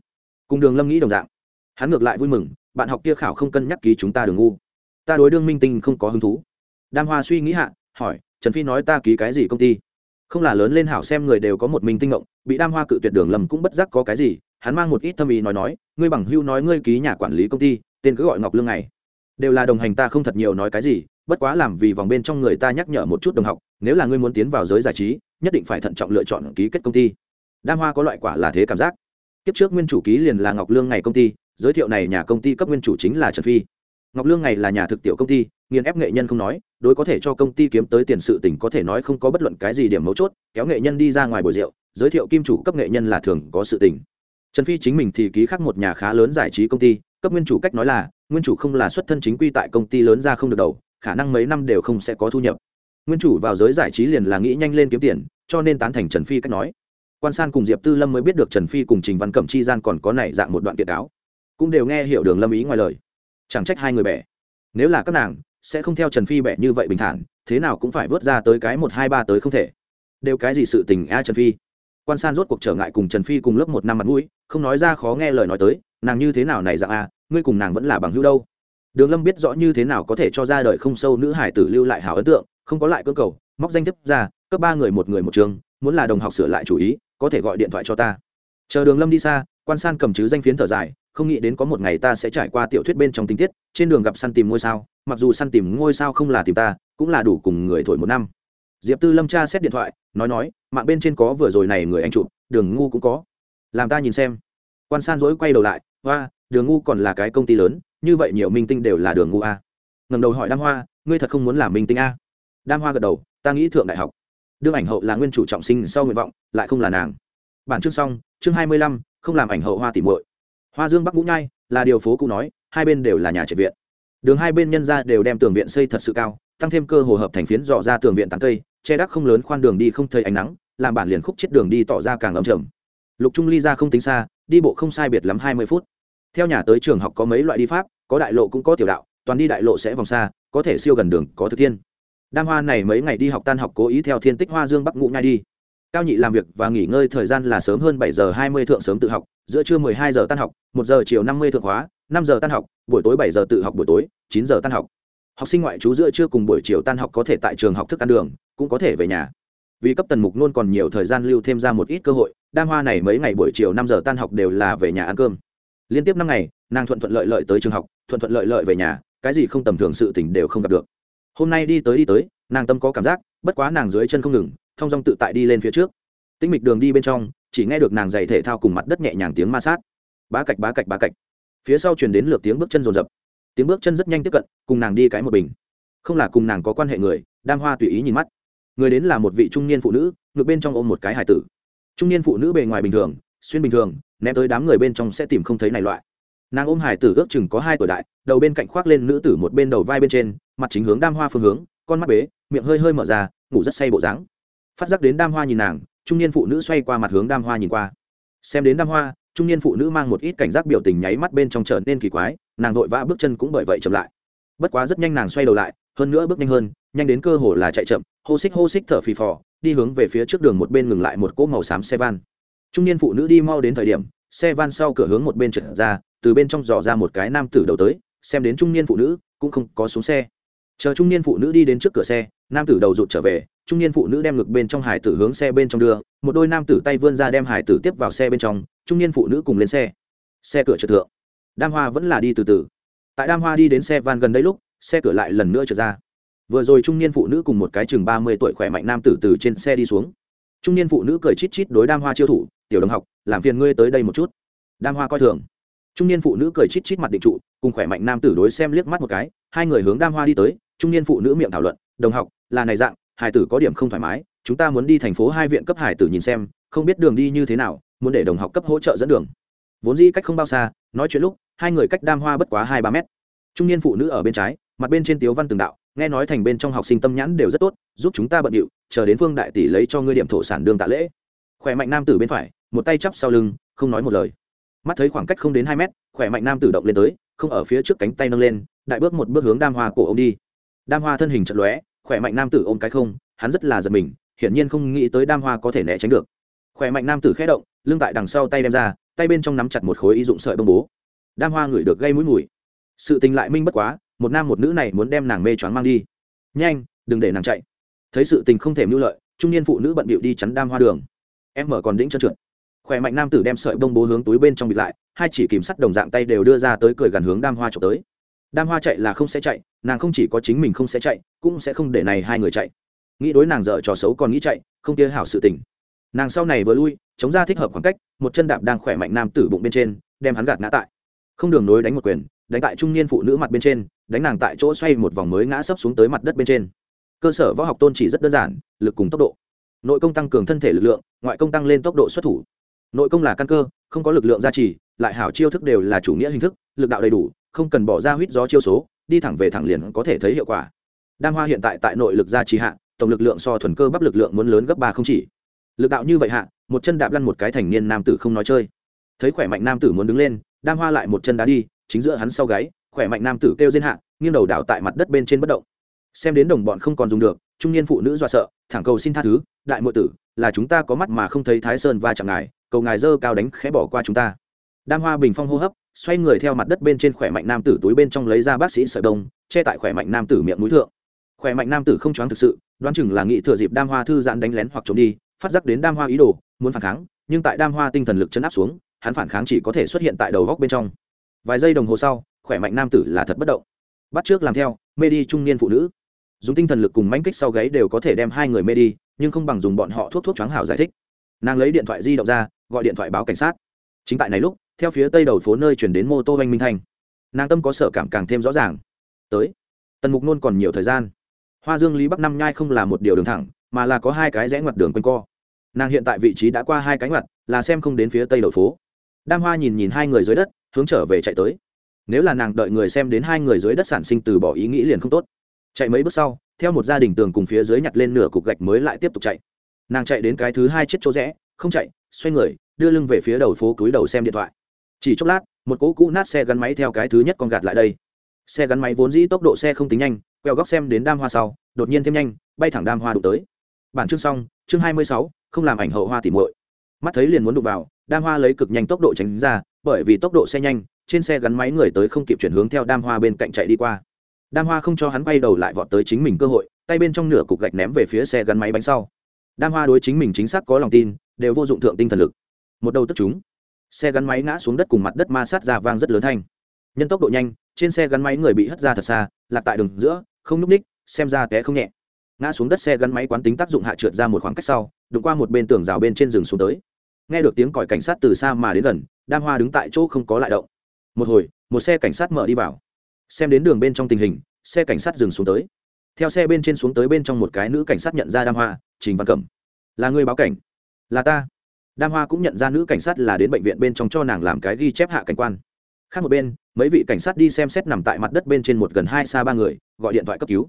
Cùng đường lâm nghĩ đồng dạng. Hắn ngược lại vui mừng, bạn học kia khảo không cân nhắc ký chúng ta đường ngu. Ta đối đương minh tinh không có hứng thú. Đam hoa suy nghĩ hạ, hỏi, trần phi nói ta ký cái gì công ty? Không là lớn lên hảo xem người đều có một minh tinh ngộng bị đam hoa cự tuyệt đường lầm cũng bất giác có cái gì, hắn mang một ít tâm ý nói nói, ngươi bằng hưu nói ngươi ký nhà quản lý công ty, tên cứ gọi ngọc lương này. Đều là đồng hành ta không thật nhiều nói cái gì bất quá làm vì vòng bên trong người ta nhắc nhở một chút đồng học, nếu là ngươi muốn tiến vào giới giải trí, nhất định phải thận trọng lựa chọn ký kết công ty. Đam hoa có loại quả là thế cảm giác. Kiếp trước nguyên chủ ký liền là ngọc lương ngày công ty, giới thiệu này nhà công ty cấp nguyên chủ chính là trần phi. Ngọc lương ngày là nhà thực tiểu công ty, nghiền ép nghệ nhân không nói, đối có thể cho công ty kiếm tới tiền sự tỉnh có thể nói không có bất luận cái gì điểm mấu chốt, kéo nghệ nhân đi ra ngoài bồi rượu, giới thiệu kim chủ cấp nghệ nhân là thường có sự tỉnh trần phi chính mình thì ký khác một nhà khá lớn giải trí công ty, cấp nguyên chủ cách nói là, nguyên chủ không là xuất thân chính quy tại công ty lớn ra không được đầu khả năng mấy năm đều không sẽ có thu nhập. Nguyên chủ vào giới giải trí liền là nghĩ nhanh lên kiếm tiền, cho nên tán thành trần phi cách nói. Quan san cùng diệp tư lâm mới biết được trần phi cùng trình văn cẩm chi gian còn có này dạng một đoạn kiện cáo cũng đều nghe hiểu đường lâm ý ngoài lời. Chẳng trách hai người bẻ. Nếu là các nàng, sẽ không theo trần phi bẻ như vậy bình thản, thế nào cũng phải vớt ra tới cái một hai ba tới không thể. Đều cái gì sự tình a trần phi? Quan san rốt cuộc trở ngại cùng trần phi cùng lớp một năm mặt mũi, không nói ra khó nghe lời nói tới, nàng như thế nào này dạng a, ngươi cùng nàng vẫn là bằng hữu đâu đường lâm biết rõ như thế nào có thể cho ra đời không sâu nữ hải tử lưu lại hảo ấn tượng, không có lại cơ cầu, móc danh thiếp ra, cấp ba người một người một trường, muốn là đồng học sửa lại chủ ý, có thể gọi điện thoại cho ta. Chờ đường lâm đi xa, quan san cầm chứ danh phiến thở dài, không nghĩ đến có một ngày ta sẽ trải qua tiểu thuyết bên trong tình tiết, trên đường gặp săn tìm ngôi sao, mặc dù săn tìm ngôi sao không là tìm ta, cũng là đủ cùng người thổi một năm. Diệp tư lâm tra xét điện thoại, nói nói, mạng bên trên có vừa rồi này người anh chụp, đường ngu cũng có. Làm ta nhìn xem. Quan san dỗi quay đầu lại hoa đường ngu còn là cái công ty lớn như vậy nhiều minh tinh đều là đường ngu a. Ngầm đầu hỏi đam hoa, ngươi thật không muốn làm minh tinh a? Đam hoa gật đầu, ta nghĩ thượng đại học. Đương ảnh hậu là nguyên chủ trọng sinh sau nguyện vọng, lại không là nàng. Bản chương xong, chương hai mươi lăm, không làm ảnh hậu hoa tỉ muội. Hoa dương bắc ngũ nhai, là điều phố cụ nói, hai bên đều là nhà trệt viện. Đường hai bên nhân ra đều đem tường viện xây thật sự cao, tăng thêm cơ hồ hợp thành phiến dọ ra tường viện tán cây, che đắc không lớn khoan đường đi không thấy ánh nắng, làm bản liền khúc chết đường đi tỏ ra càng ấm trầm. Lục trung ly ra không tính xa, đi bộ không sai biệt lắm hai mươi phút theo nhà tới trường học có mấy loại đi pháp, có đại lộ cũng có tiểu đạo, toàn đi đại lộ sẽ vòng xa, có thể siêu gần đường, có thực thiên. Đam hoa này mấy ngày đi học tan học cố ý theo thiên tích hoa dương bắc Ngụ nhai đi. Cao nhị làm việc và nghỉ ngơi thời gian là sớm hơn bảy giờ hai mươi thượng sớm tự học, giữa trưa mười hai giờ tan học, một giờ chiều năm mươi thượng hóa, năm giờ tan học, buổi tối bảy giờ tự học buổi tối, chín giờ tan học. Học sinh ngoại trú giữa trưa cùng buổi chiều tan học có thể tại trường học thức ăn đường, cũng có thể về nhà. Vì cấp tần mục luôn còn nhiều thời gian lưu thêm ra một ít cơ hội, đam hoa này mấy ngày buổi chiều năm giờ tan học đều là về nhà ăn cơm liên tiếp năm ngày, nàng thuận thuận lợi lợi tới trường học, thuận thuận lợi lợi về nhà, cái gì không tầm thường sự tình đều không gặp được. Hôm nay đi tới đi tới, nàng tâm có cảm giác, bất quá nàng dưới chân không ngừng thong dong tự tại đi lên phía trước. Tĩnh mịch đường đi bên trong, chỉ nghe được nàng giày thể thao cùng mặt đất nhẹ nhàng tiếng ma sát. Bá cạch bá cạch bá cạch. Phía sau truyền đến lượt tiếng bước chân rồn rập. Tiếng bước chân rất nhanh tiếp cận, cùng nàng đi cái một bình. Không là cùng nàng có quan hệ người, đam hoa tùy ý nhìn mắt. Người đến là một vị trung niên phụ nữ ngược bên trong ôm một cái hải tử. Trung niên phụ nữ bề ngoài bình thường, xuyên bình thường ném tới đám người bên trong sẽ tìm không thấy này loại. Nàng ôm hải tử ước chừng có hai tuổi đại, đầu bên cạnh khoác lên nữ tử một bên đầu vai bên trên, mặt chính hướng đam hoa phương hướng, con mắt bế, miệng hơi hơi mở ra, ngủ rất say bộ dáng. Phát giác đến đam hoa nhìn nàng, trung niên phụ nữ xoay qua mặt hướng đam hoa nhìn qua. Xem đến đam hoa, trung niên phụ nữ mang một ít cảnh giác biểu tình nháy mắt bên trong trở nên kỳ quái, nàng vội vã bước chân cũng bởi vậy chậm lại. Bất quá rất nhanh nàng xoay đầu lại, hơn nữa bước nhanh hơn, nhanh đến cơ hồ là chạy chậm, hô xích hô xích thở phì phò, đi hướng về phía trước đường một bên ngừng lại một cỗ màu xám xe van trung niên phụ nữ đi mau đến thời điểm, xe van sau cửa hướng một bên trượt ra, từ bên trong dò ra một cái nam tử đầu tới, xem đến trung niên phụ nữ, cũng không có xuống xe. Chờ trung niên phụ nữ đi đến trước cửa xe, nam tử đầu rụt trở về, trung niên phụ nữ đem ngực bên trong hải tử hướng xe bên trong đưa, một đôi nam tử tay vươn ra đem hải tử tiếp vào xe bên trong, trung niên phụ nữ cùng lên xe. Xe cửa trượt thượng. Đam hoa vẫn là đi từ từ. Tại đam hoa đi đến xe van gần đây lúc, xe cửa lại lần nữa trượt ra. Vừa rồi trung niên phụ nữ cùng một cái chừng ba mươi tuổi khỏe mạnh nam tử từ trên xe đi xuống. Trung niên phụ nữ cười chít chít đối đam hoa chiêu thủ tiểu đồng học, làm phiền ngươi tới đây một chút. Đam hoa coi thường. Trung niên phụ nữ cười chít chít mặt định trụ, cùng khỏe mạnh nam tử đối xem liếc mắt một cái, hai người hướng đam hoa đi tới, trung niên phụ nữ miệng thảo luận, đồng học, là này dạng, hải tử có điểm không thoải mái, chúng ta muốn đi thành phố hai viện cấp hải tử nhìn xem, không biết đường đi như thế nào, muốn để đồng học cấp hỗ trợ dẫn đường. Vốn dĩ cách không bao xa, nói chuyện lúc, hai người cách đam hoa bất quá hai ba mét. Trung niên phụ nữ ở bên trái, mặt bên trên tiếu văn từng đạo, nghe nói thành bên trong học sinh tâm nhãn đều rất tốt, giúp chúng ta bận điệu, chờ đến phương đại tỷ lấy cho ngươi điểm thổ sản đường tạ lễ. Khỏe mạnh nam tử bên phải một tay chắp sau lưng, không nói một lời. Mắt thấy khoảng cách không đến hai mét, khỏe mạnh nam tử động lên tới, không ở phía trước cánh tay nâng lên, đại bước một bước hướng đam hoa cổ ông đi. Đam hoa thân hình chật lóe, khỏe mạnh nam tử ôm cái không, hắn rất là giật mình, hiển nhiên không nghĩ tới đam hoa có thể né tránh được. Khỏe mạnh nam tử khẽ động, lưng tại đằng sau tay đem ra, tay bên trong nắm chặt một khối y dụng sợi bông bố. Đam hoa ngửi được gây mũi mùi. Sự tình lại minh bất quá, một nam một nữ này muốn đem nàng mê choáng mang đi. Nhanh, đừng để nàng chạy. Thấy sự tình không thể mưu lợi, trung niên phụ nữ bận bịu đi chắn đam hoa đường. Em mở còn đĩnh trơn trượt khỏe mạnh nam tử đem sợi bông bố hướng túi bên trong bịt lại, hai chỉ kìm sắt đồng dạng tay đều đưa ra tới cười gần hướng đam hoa trộm tới. Đam hoa chạy là không sẽ chạy, nàng không chỉ có chính mình không sẽ chạy, cũng sẽ không để này hai người chạy. Nghĩ đối nàng dở trò xấu còn nghĩ chạy, không kia hảo sự tình. Nàng sau này vừa lui, chống ra thích hợp khoảng cách, một chân đạp đang khỏe mạnh nam tử bụng bên trên, đem hắn gạt ngã tại. Không đường nối đánh một quyền, đánh tại trung niên phụ nữ mặt bên trên, đánh nàng tại chỗ xoay một vòng mới ngã sấp xuống tới mặt đất bên trên. Cơ sở võ học tôn chỉ rất đơn giản, lực cùng tốc độ. Nội công tăng cường thân thể lực lượng, ngoại công tăng lên tốc độ xuất thủ nội công là căn cơ, không có lực lượng gia trì, lại hảo chiêu thức đều là chủ nghĩa hình thức, lực đạo đầy đủ, không cần bỏ ra huýt gió chiêu số, đi thẳng về thẳng liền có thể thấy hiệu quả. Đam hoa hiện tại tại nội lực gia trì hạ, tổng lực lượng so thuần cơ bắp lực lượng muốn lớn gấp ba không chỉ. Lực đạo như vậy hạ, một chân đạp lăn một cái thành niên nam tử không nói chơi. Thấy khỏe mạnh nam tử muốn đứng lên, đam hoa lại một chân đá đi, chính giữa hắn sau gáy, khỏe mạnh nam tử kêu diên hạ, nghiêng đầu đảo tại mặt đất bên trên bất động xem đến đồng bọn không còn dùng được, trung niên phụ nữ dọa sợ, thẳng cầu xin tha thứ, đại mộ tử, là chúng ta có mắt mà không thấy thái sơn va chạm ngài, cầu ngài dơ cao đánh khẽ bỏ qua chúng ta. Đam hoa bình phong hô hấp, xoay người theo mặt đất bên trên khỏe mạnh nam tử túi bên trong lấy ra bác sĩ sợi đông che tại khỏe mạnh nam tử miệng mũi thượng. Khỏe mạnh nam tử không choáng thực sự, đoán chừng là nghị thừa dịp đam hoa thư giãn đánh lén hoặc trốn đi, phát giác đến đam hoa ý đồ, muốn phản kháng, nhưng tại đam hoa tinh thần lực chấn áp xuống, hắn phản kháng chỉ có thể xuất hiện tại đầu góc bên trong. Vài giây đồng hồ sau, khỏe mạnh nam tử là thật bất động. Bắt trước làm theo, mê đi trung niên phụ nữ dùng tinh thần lực cùng manh kích sau gáy đều có thể đem hai người mê đi, nhưng không bằng dùng bọn họ thuốc thuốc choáng hảo giải thích. Nàng lấy điện thoại di động ra, gọi điện thoại báo cảnh sát. Chính tại này lúc, theo phía tây đầu phố nơi chuyển đến mô tô oanh minh thanh. Nàng tâm có sợ cảm càng thêm rõ ràng. Tới. Tần mục nôn còn nhiều thời gian. Hoa dương lý bắc năm nhai không là một điều đường thẳng, mà là có hai cái rẽ ngoặt đường quanh co. Nàng hiện tại vị trí đã qua hai cánh ngoặt, là xem không đến phía tây đầu phố. Đam hoa nhìn nhìn hai người dưới đất, hướng trở về chạy tới. Nếu là nàng đợi người xem đến hai người dưới đất sản sinh từ bỏ ý nghĩ liền không tốt chạy mấy bước sau, theo một gia đình tường cùng phía dưới nhặt lên nửa cục gạch mới lại tiếp tục chạy. Nàng chạy đến cái thứ hai chiếc chỗ rẽ, không chạy, xoay người, đưa lưng về phía đầu phố túi đầu xem điện thoại. Chỉ chốc lát, một cỗ cũ nát xe gắn máy theo cái thứ nhất con gạt lại đây. Xe gắn máy vốn dĩ tốc độ xe không tính nhanh, quẹo góc xem đến đam hoa sau, đột nhiên thêm nhanh, bay thẳng đam hoa đụng tới. Bản chương xong, chương hai mươi sáu, không làm ảnh hậu hoa tỉ muội. Mắt thấy liền muốn đụng vào, đam hoa lấy cực nhanh tốc độ tránh ra, bởi vì tốc độ xe nhanh, trên xe gắn máy người tới không kịp chuyển hướng theo đam hoa bên cạnh chạy đi qua đam hoa không cho hắn bay đầu lại vọt tới chính mình cơ hội, tay bên trong nửa cục gạch ném về phía xe gắn máy bánh sau. Đam hoa đối chính mình chính xác có lòng tin, đều vô dụng thượng tinh thần lực. Một đầu tức chúng. Xe gắn máy ngã xuống đất cùng mặt đất ma sát ra vang rất lớn thanh. Nhân tốc độ nhanh, trên xe gắn máy người bị hất ra thật xa, lạc tại đường giữa, không núp ních, xem ra té không nhẹ. Ngã xuống đất xe gắn máy quán tính tác dụng hạ trượt ra một khoảng cách sau, đụng qua một bên tường rào bên trên rừng xuống tới. Nghe được tiếng còi cảnh sát từ xa mà đến gần, đam hoa đứng tại chỗ không có lại động. Một hồi, một xe cảnh sát mở đi vào xem đến đường bên trong tình hình, xe cảnh sát dừng xuống tới. Theo xe bên trên xuống tới bên trong một cái nữ cảnh sát nhận ra đam hoa, trình văn cẩm. Là người báo cảnh. Là ta. Đam hoa cũng nhận ra nữ cảnh sát là đến bệnh viện bên trong cho nàng làm cái ghi chép hạ cảnh quan. Khác một bên, mấy vị cảnh sát đi xem xét nằm tại mặt đất bên trên một gần hai xa ba người, gọi điện thoại cấp cứu.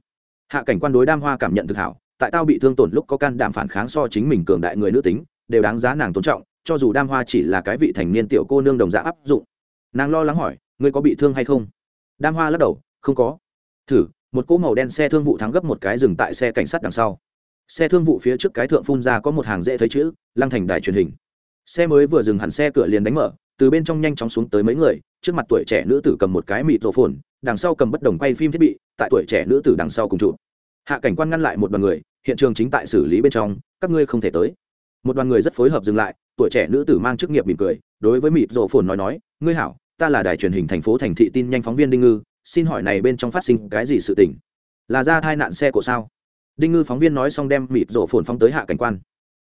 Hạ cảnh quan đối đam hoa cảm nhận thực hảo, tại tao bị thương tổn lúc có can đảm phản kháng so chính mình cường đại người nữ tính, đều đáng giá nàng tôn trọng, cho dù đam hoa chỉ là cái vị thành niên tiểu cô nương đồng dạng áp dụng. Nàng lo lắng hỏi, ngươi có bị thương hay không? Đam hoa lắc đầu, không có. Thử, một cỗ màu đen xe thương vụ thắng gấp một cái dừng tại xe cảnh sát đằng sau. Xe thương vụ phía trước cái thượng phun ra có một hàng dễ thấy chữ, lăng thành đài truyền hình. Xe mới vừa dừng hẳn xe cửa liền đánh mở, từ bên trong nhanh chóng xuống tới mấy người, trước mặt tuổi trẻ nữ tử cầm một cái mịt rổ phồn, đằng sau cầm bất đồng quay phim thiết bị, tại tuổi trẻ nữ tử đằng sau cùng chụp. Hạ cảnh quan ngăn lại một đoàn người, hiện trường chính tại xử lý bên trong, các ngươi không thể tới. Một đoàn người rất phối hợp dừng lại, tuổi trẻ nữ tử mang chức nghiệp mỉm cười, đối với mịt rổ phồn nói nói, ngươi hảo ta là đài truyền hình thành phố thành thị tin nhanh phóng viên đinh ngư, xin hỏi này bên trong phát sinh cái gì sự tình? Là ra tai nạn xe của sao? Đinh ngư phóng viên nói xong đem mịt rổ phồn phóng tới hạ cảnh quan.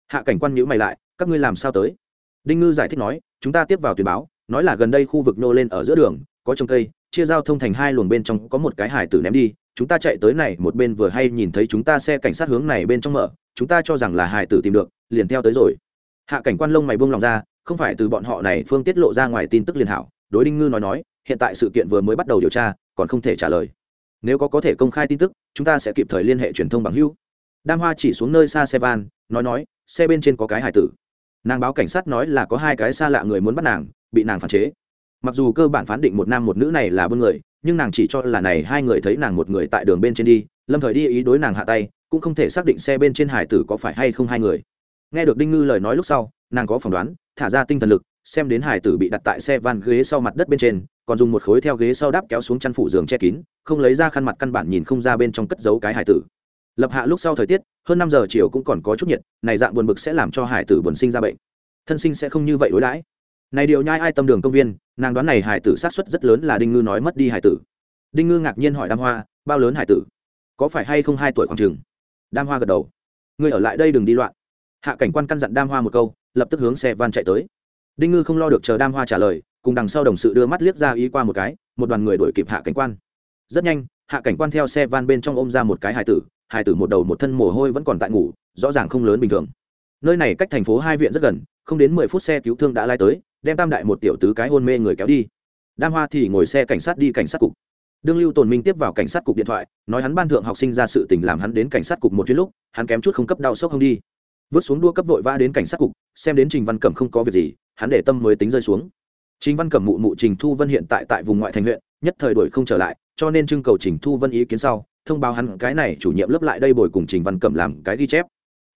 Hạ cảnh quan nhữ mày lại, các ngươi làm sao tới? Đinh ngư giải thích nói, chúng ta tiếp vào tuyển báo, nói là gần đây khu vực nô lên ở giữa đường, có trồng cây, chia giao thông thành hai luồng bên trong có một cái hải tử ném đi, chúng ta chạy tới này, một bên vừa hay nhìn thấy chúng ta xe cảnh sát hướng này bên trong mở, chúng ta cho rằng là hải tử tìm được, liền theo tới rồi. Hạ cảnh quan lông mày buông lòng ra, không phải từ bọn họ này phương tiết lộ ra ngoài tin tức liền hảo đối đinh ngư nói nói, hiện tại sự kiện vừa mới bắt đầu điều tra, còn không thể trả lời. Nếu có có thể công khai tin tức, chúng ta sẽ kịp thời liên hệ truyền thông bằng hữu. Đam hoa chỉ xuống nơi xa xe van, nói nói, xe bên trên có cái hải tử. Nàng báo cảnh sát nói là có hai cái xa lạ người muốn bắt nàng, bị nàng phản chế. Mặc dù cơ bản phán định một nam một nữ này là buôn người, nhưng nàng chỉ cho là này hai người thấy nàng một người tại đường bên trên đi, lâm thời đi ý đối nàng hạ tay, cũng không thể xác định xe bên trên hải tử có phải hay không hai người. Nghe được đinh ngư lời nói lúc sau, nàng có phỏng đoán, thả ra tinh thần lực xem đến hải tử bị đặt tại xe van ghế sau mặt đất bên trên, còn dùng một khối theo ghế sau đáp kéo xuống chăn phủ giường che kín, không lấy ra khăn mặt căn bản nhìn không ra bên trong cất giấu cái hải tử. Lập hạ lúc sau thời tiết, hơn năm giờ chiều cũng còn có chút nhiệt, này dạng buồn bực sẽ làm cho hải tử buồn sinh ra bệnh. Thân sinh sẽ không như vậy đối đãi. Này điều nhai ai tâm đường công viên, nàng đoán này hải tử sát xuất rất lớn là đinh ngư nói mất đi hải tử. Đinh ngư ngạc nhiên hỏi đam hoa, bao lớn hải tử? Có phải hay không hai tuổi khoảng trường? đam hoa gật đầu. Ngươi ở lại đây đừng đi loạn. Hạ cảnh quan căn dặn đam hoa một câu, lập tức hướng xe van chạy tới đinh ngư không lo được chờ đam hoa trả lời, cùng đằng sau đồng sự đưa mắt liếc ra ý qua một cái, một đoàn người đuổi kịp hạ cảnh quan. Rất nhanh, hạ cảnh quan theo xe van bên trong ôm ra một cái hải tử hải tử một đầu một thân mồ hôi vẫn còn tại ngủ, rõ ràng không lớn bình thường. Nơi này cách thành phố hai viện rất gần, không đến mười phút xe cứu thương đã lai tới, đem tam đại một tiểu tứ cái hôn mê người kéo đi. Đam hoa thì ngồi xe cảnh sát đi cảnh sát cục. Đương lưu tồn minh tiếp vào cảnh sát cục điện thoại, nói hắn ban thượng học sinh ra sự tình làm hắn đến cảnh sát cục một chuyến lúc, hắn kém chút không cấp đau sốc không đi. Vứt xuống đua cấp vội vã đến cảnh sát cục, xem đến trình văn cẩm không có việc gì hắn để tâm mới tính rơi xuống. Trình văn cẩm mụ mụ trình thu vân hiện tại tại vùng ngoại thành huyện, nhất thời đổi không trở lại, cho nên trưng cầu trình thu vân ý kiến sau, thông báo hắn cái này chủ nhiệm lớp lại đây bồi cùng trình văn cẩm làm cái ghi chép.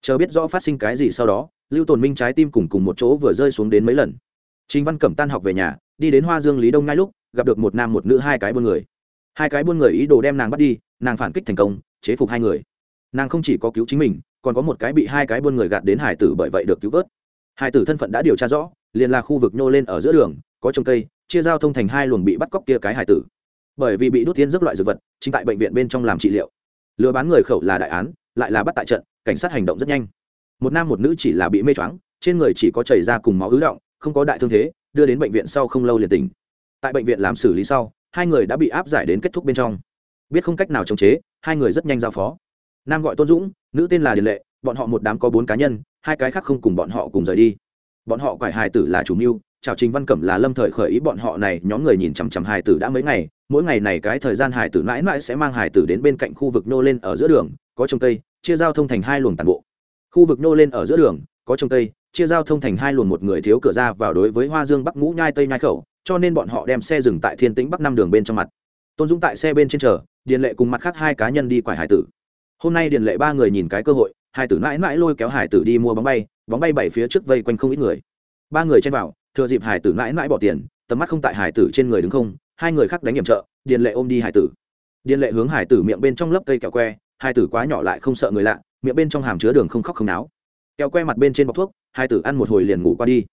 Chờ biết rõ phát sinh cái gì sau đó, lưu tồn minh trái tim cùng cùng một chỗ vừa rơi xuống đến mấy lần. Trình văn cẩm tan học về nhà, đi đến hoa dương lý đông ngay lúc, gặp được một nam một nữ hai cái buôn người. Hai cái buôn người ý đồ đem nàng bắt đi, nàng phản kích thành công, chế phục hai người. Nàng không chỉ có cứu chính mình, còn có một cái bị hai cái buôn người gạt đến hải tử bởi vậy được cứu vớt. Hải tử thân phận đã điều tra rõ liền là khu vực nhô lên ở giữa đường, có trồng cây, chia giao thông thành hai luồng bị bắt cóc kia cái hải tử. Bởi vì bị đốt tiên giấc loại dược vật, chính tại bệnh viện bên trong làm trị liệu. Lừa bán người khẩu là đại án, lại là bắt tại trận, cảnh sát hành động rất nhanh. Một nam một nữ chỉ là bị mê choáng, trên người chỉ có chảy ra cùng máu ứ động, không có đại thương thế, đưa đến bệnh viện sau không lâu liền tỉnh. Tại bệnh viện làm xử lý sau, hai người đã bị áp giải đến kết thúc bên trong. Biết không cách nào chống chế, hai người rất nhanh giao phó. Nam gọi tôn dũng, nữ tên là điền lệ, bọn họ một đám có bốn cá nhân, hai cái khác không cùng bọn họ cùng rời đi bọn họ quải hài tử là chủ mưu, chào trình văn cẩm là lâm thời khởi ý bọn họ này, nhóm người nhìn chằm chằm hài tử đã mấy ngày, mỗi ngày này cái thời gian hài tử mãi mãi sẽ mang hài tử đến bên cạnh khu vực nô lên ở giữa đường, có trồng cây, chia giao thông thành hai luồng tàn bộ. Khu vực nô lên ở giữa đường, có trồng cây, chia giao thông thành hai luồng một người thiếu cửa ra vào đối với hoa dương bắc ngũ nhai tây nhai khẩu, cho nên bọn họ đem xe dừng tại thiên tĩnh bắc năm đường bên trong mặt. Tôn dũng tại xe bên trên chờ, điền lệ cùng mặt khác hai cá nhân đi quải hải tử. Hôm nay điền lệ ba người nhìn cái cơ hội hải tử mãi mãi lôi kéo hải tử đi mua bóng bay bóng bay bảy phía trước vây quanh không ít người. Ba người chen vào, thừa dịp hải tử mãi mãi bỏ tiền, tầm mắt không tại hải tử trên người đứng không, hai người khác đánh hiểm trợ, điền lệ ôm đi hải tử. Điền lệ hướng hải tử miệng bên trong lớp cây kẹo que, hải tử quá nhỏ lại không sợ người lạ, miệng bên trong hàm chứa đường không khóc không náo. Kẹo que mặt bên trên bọc thuốc, hải tử ăn một hồi liền ngủ qua đi.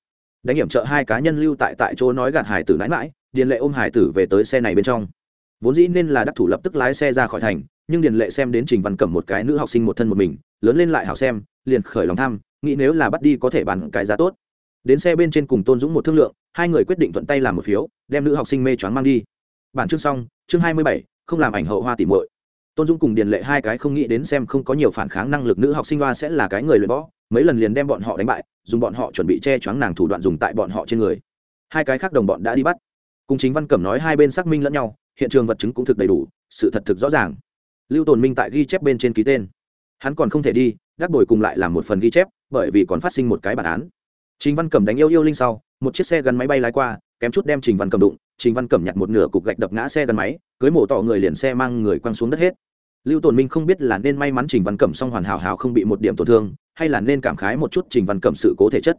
Đánh hiểm trợ hai cá nhân lưu tại tại chỗ nói gạt hải tử mãi mãi, điền lệ ôm hải tử về tới xe này bên trong. Vốn dĩ nên là đắc thủ lập tức lái xe ra khỏi thành, nhưng điền lệ xem đến trình văn cẩm một cái nữ học sinh một thân một mình, lớn lên lại hảo xem, liền khởi lòng tham nghĩ nếu là bắt đi có thể bàn cái giá tốt. Đến xe bên trên cùng tôn dũng một thương lượng, hai người quyết định thuận tay làm một phiếu, đem nữ học sinh mê choáng mang đi. Bản chương xong, chương hai mươi bảy, không làm ảnh hậu hoa tỉ muội. Tôn dũng cùng điền lệ hai cái không nghĩ đến xem không có nhiều phản kháng năng lực nữ học sinh hoa sẽ là cái người luyện võ, mấy lần liền đem bọn họ đánh bại, dùng bọn họ chuẩn bị che choáng nàng thủ đoạn dùng tại bọn họ trên người. Hai cái khác đồng bọn đã đi bắt. Cùng chính văn cẩm nói hai bên xác minh lẫn nhau, hiện trường vật chứng cũng thực đầy đủ, sự thật thực rõ ràng. Lưu tồn minh tại ghi chép bên trên ký tên. Hắn còn không thể đi, gác bồi cùng lại làm một phần ghi chép bởi vì còn phát sinh một cái bản án. Trình văn cẩm đánh yêu yêu linh sau, một chiếc xe gắn máy bay lái qua, kém chút đem trình văn cẩm đụng, trình văn cẩm nhặt một nửa cục gạch đập ngã xe gắn máy, cưới mổ tỏ người liền xe mang người quăng xuống đất hết. Lưu tồn minh không biết là nên may mắn trình văn cẩm xong hoàn hảo hảo không bị một điểm tổn thương, hay là nên cảm khái một chút trình văn cẩm sự cố thể chất.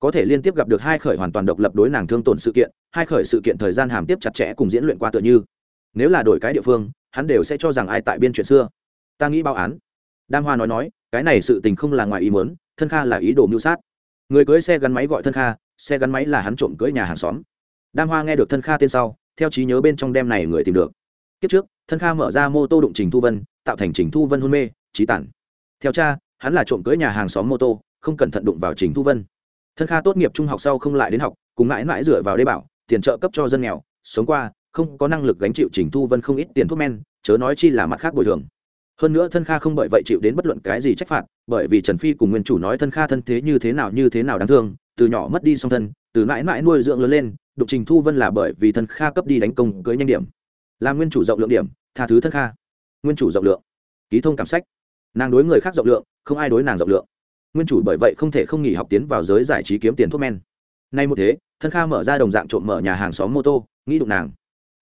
Có thể liên tiếp gặp được hai khởi hoàn toàn độc lập đối nàng thương tổn sự kiện, hai khởi sự kiện thời gian hàm tiếp chặt chẽ cùng diễn luyện qua tựa như. Nếu là đổi cái địa phương, hắn đều sẽ cho rằng ai tại biên chuyện xưa. Ta nghĩ báo án. Đam hoa nói nói, cái này sự tình không là ngoài ý muốn thân kha là ý đồ mưu sát. Người cưới xe gắn máy gọi thân kha, xe gắn máy là hắn trộm cưới nhà hàng xóm. Đam hoa nghe được thân kha tên sau, theo trí nhớ bên trong đem này người tìm được. Kiếp trước, thân kha mở ra mô tô đụng trình thu vân, tạo thành trình thu vân hôn mê, trí tản. Theo cha, hắn là trộm cưới nhà hàng xóm mô tô, không cẩn thận đụng vào trình thu vân. Thân kha tốt nghiệp trung học sau không lại đến học, cùng mãi mãi dựa vào đê bảo, tiền trợ cấp cho dân nghèo, sống qua, không có năng lực gánh chịu trình thu vân không ít tiền thuốc men, chớ nói chi là mặt khác bồi thường hơn nữa thân kha không bởi vậy chịu đến bất luận cái gì trách phạt, bởi vì trần phi cùng nguyên chủ nói thân kha thân thế như thế nào như thế nào đáng thương, từ nhỏ mất đi song thân, từ mãi mãi nuôi dưỡng lớn lên đục trình thu vân là bởi vì thân kha cấp đi đánh công cưới nhanh điểm. Là nguyên chủ rộng lượng điểm, tha thứ thân kha. Nguyên chủ rộng lượng. Ký thông cảm sách. Nàng đối người khác rộng lượng, không ai đối nàng rộng lượng. Nguyên chủ bởi vậy không thể không nghỉ học tiến vào giới giải trí kiếm tiền thuốc men. Nay một thế, thân kha mở ra đồng dạng trộm mở nhà hàng xóm mô tô, nghĩ đụng nàng.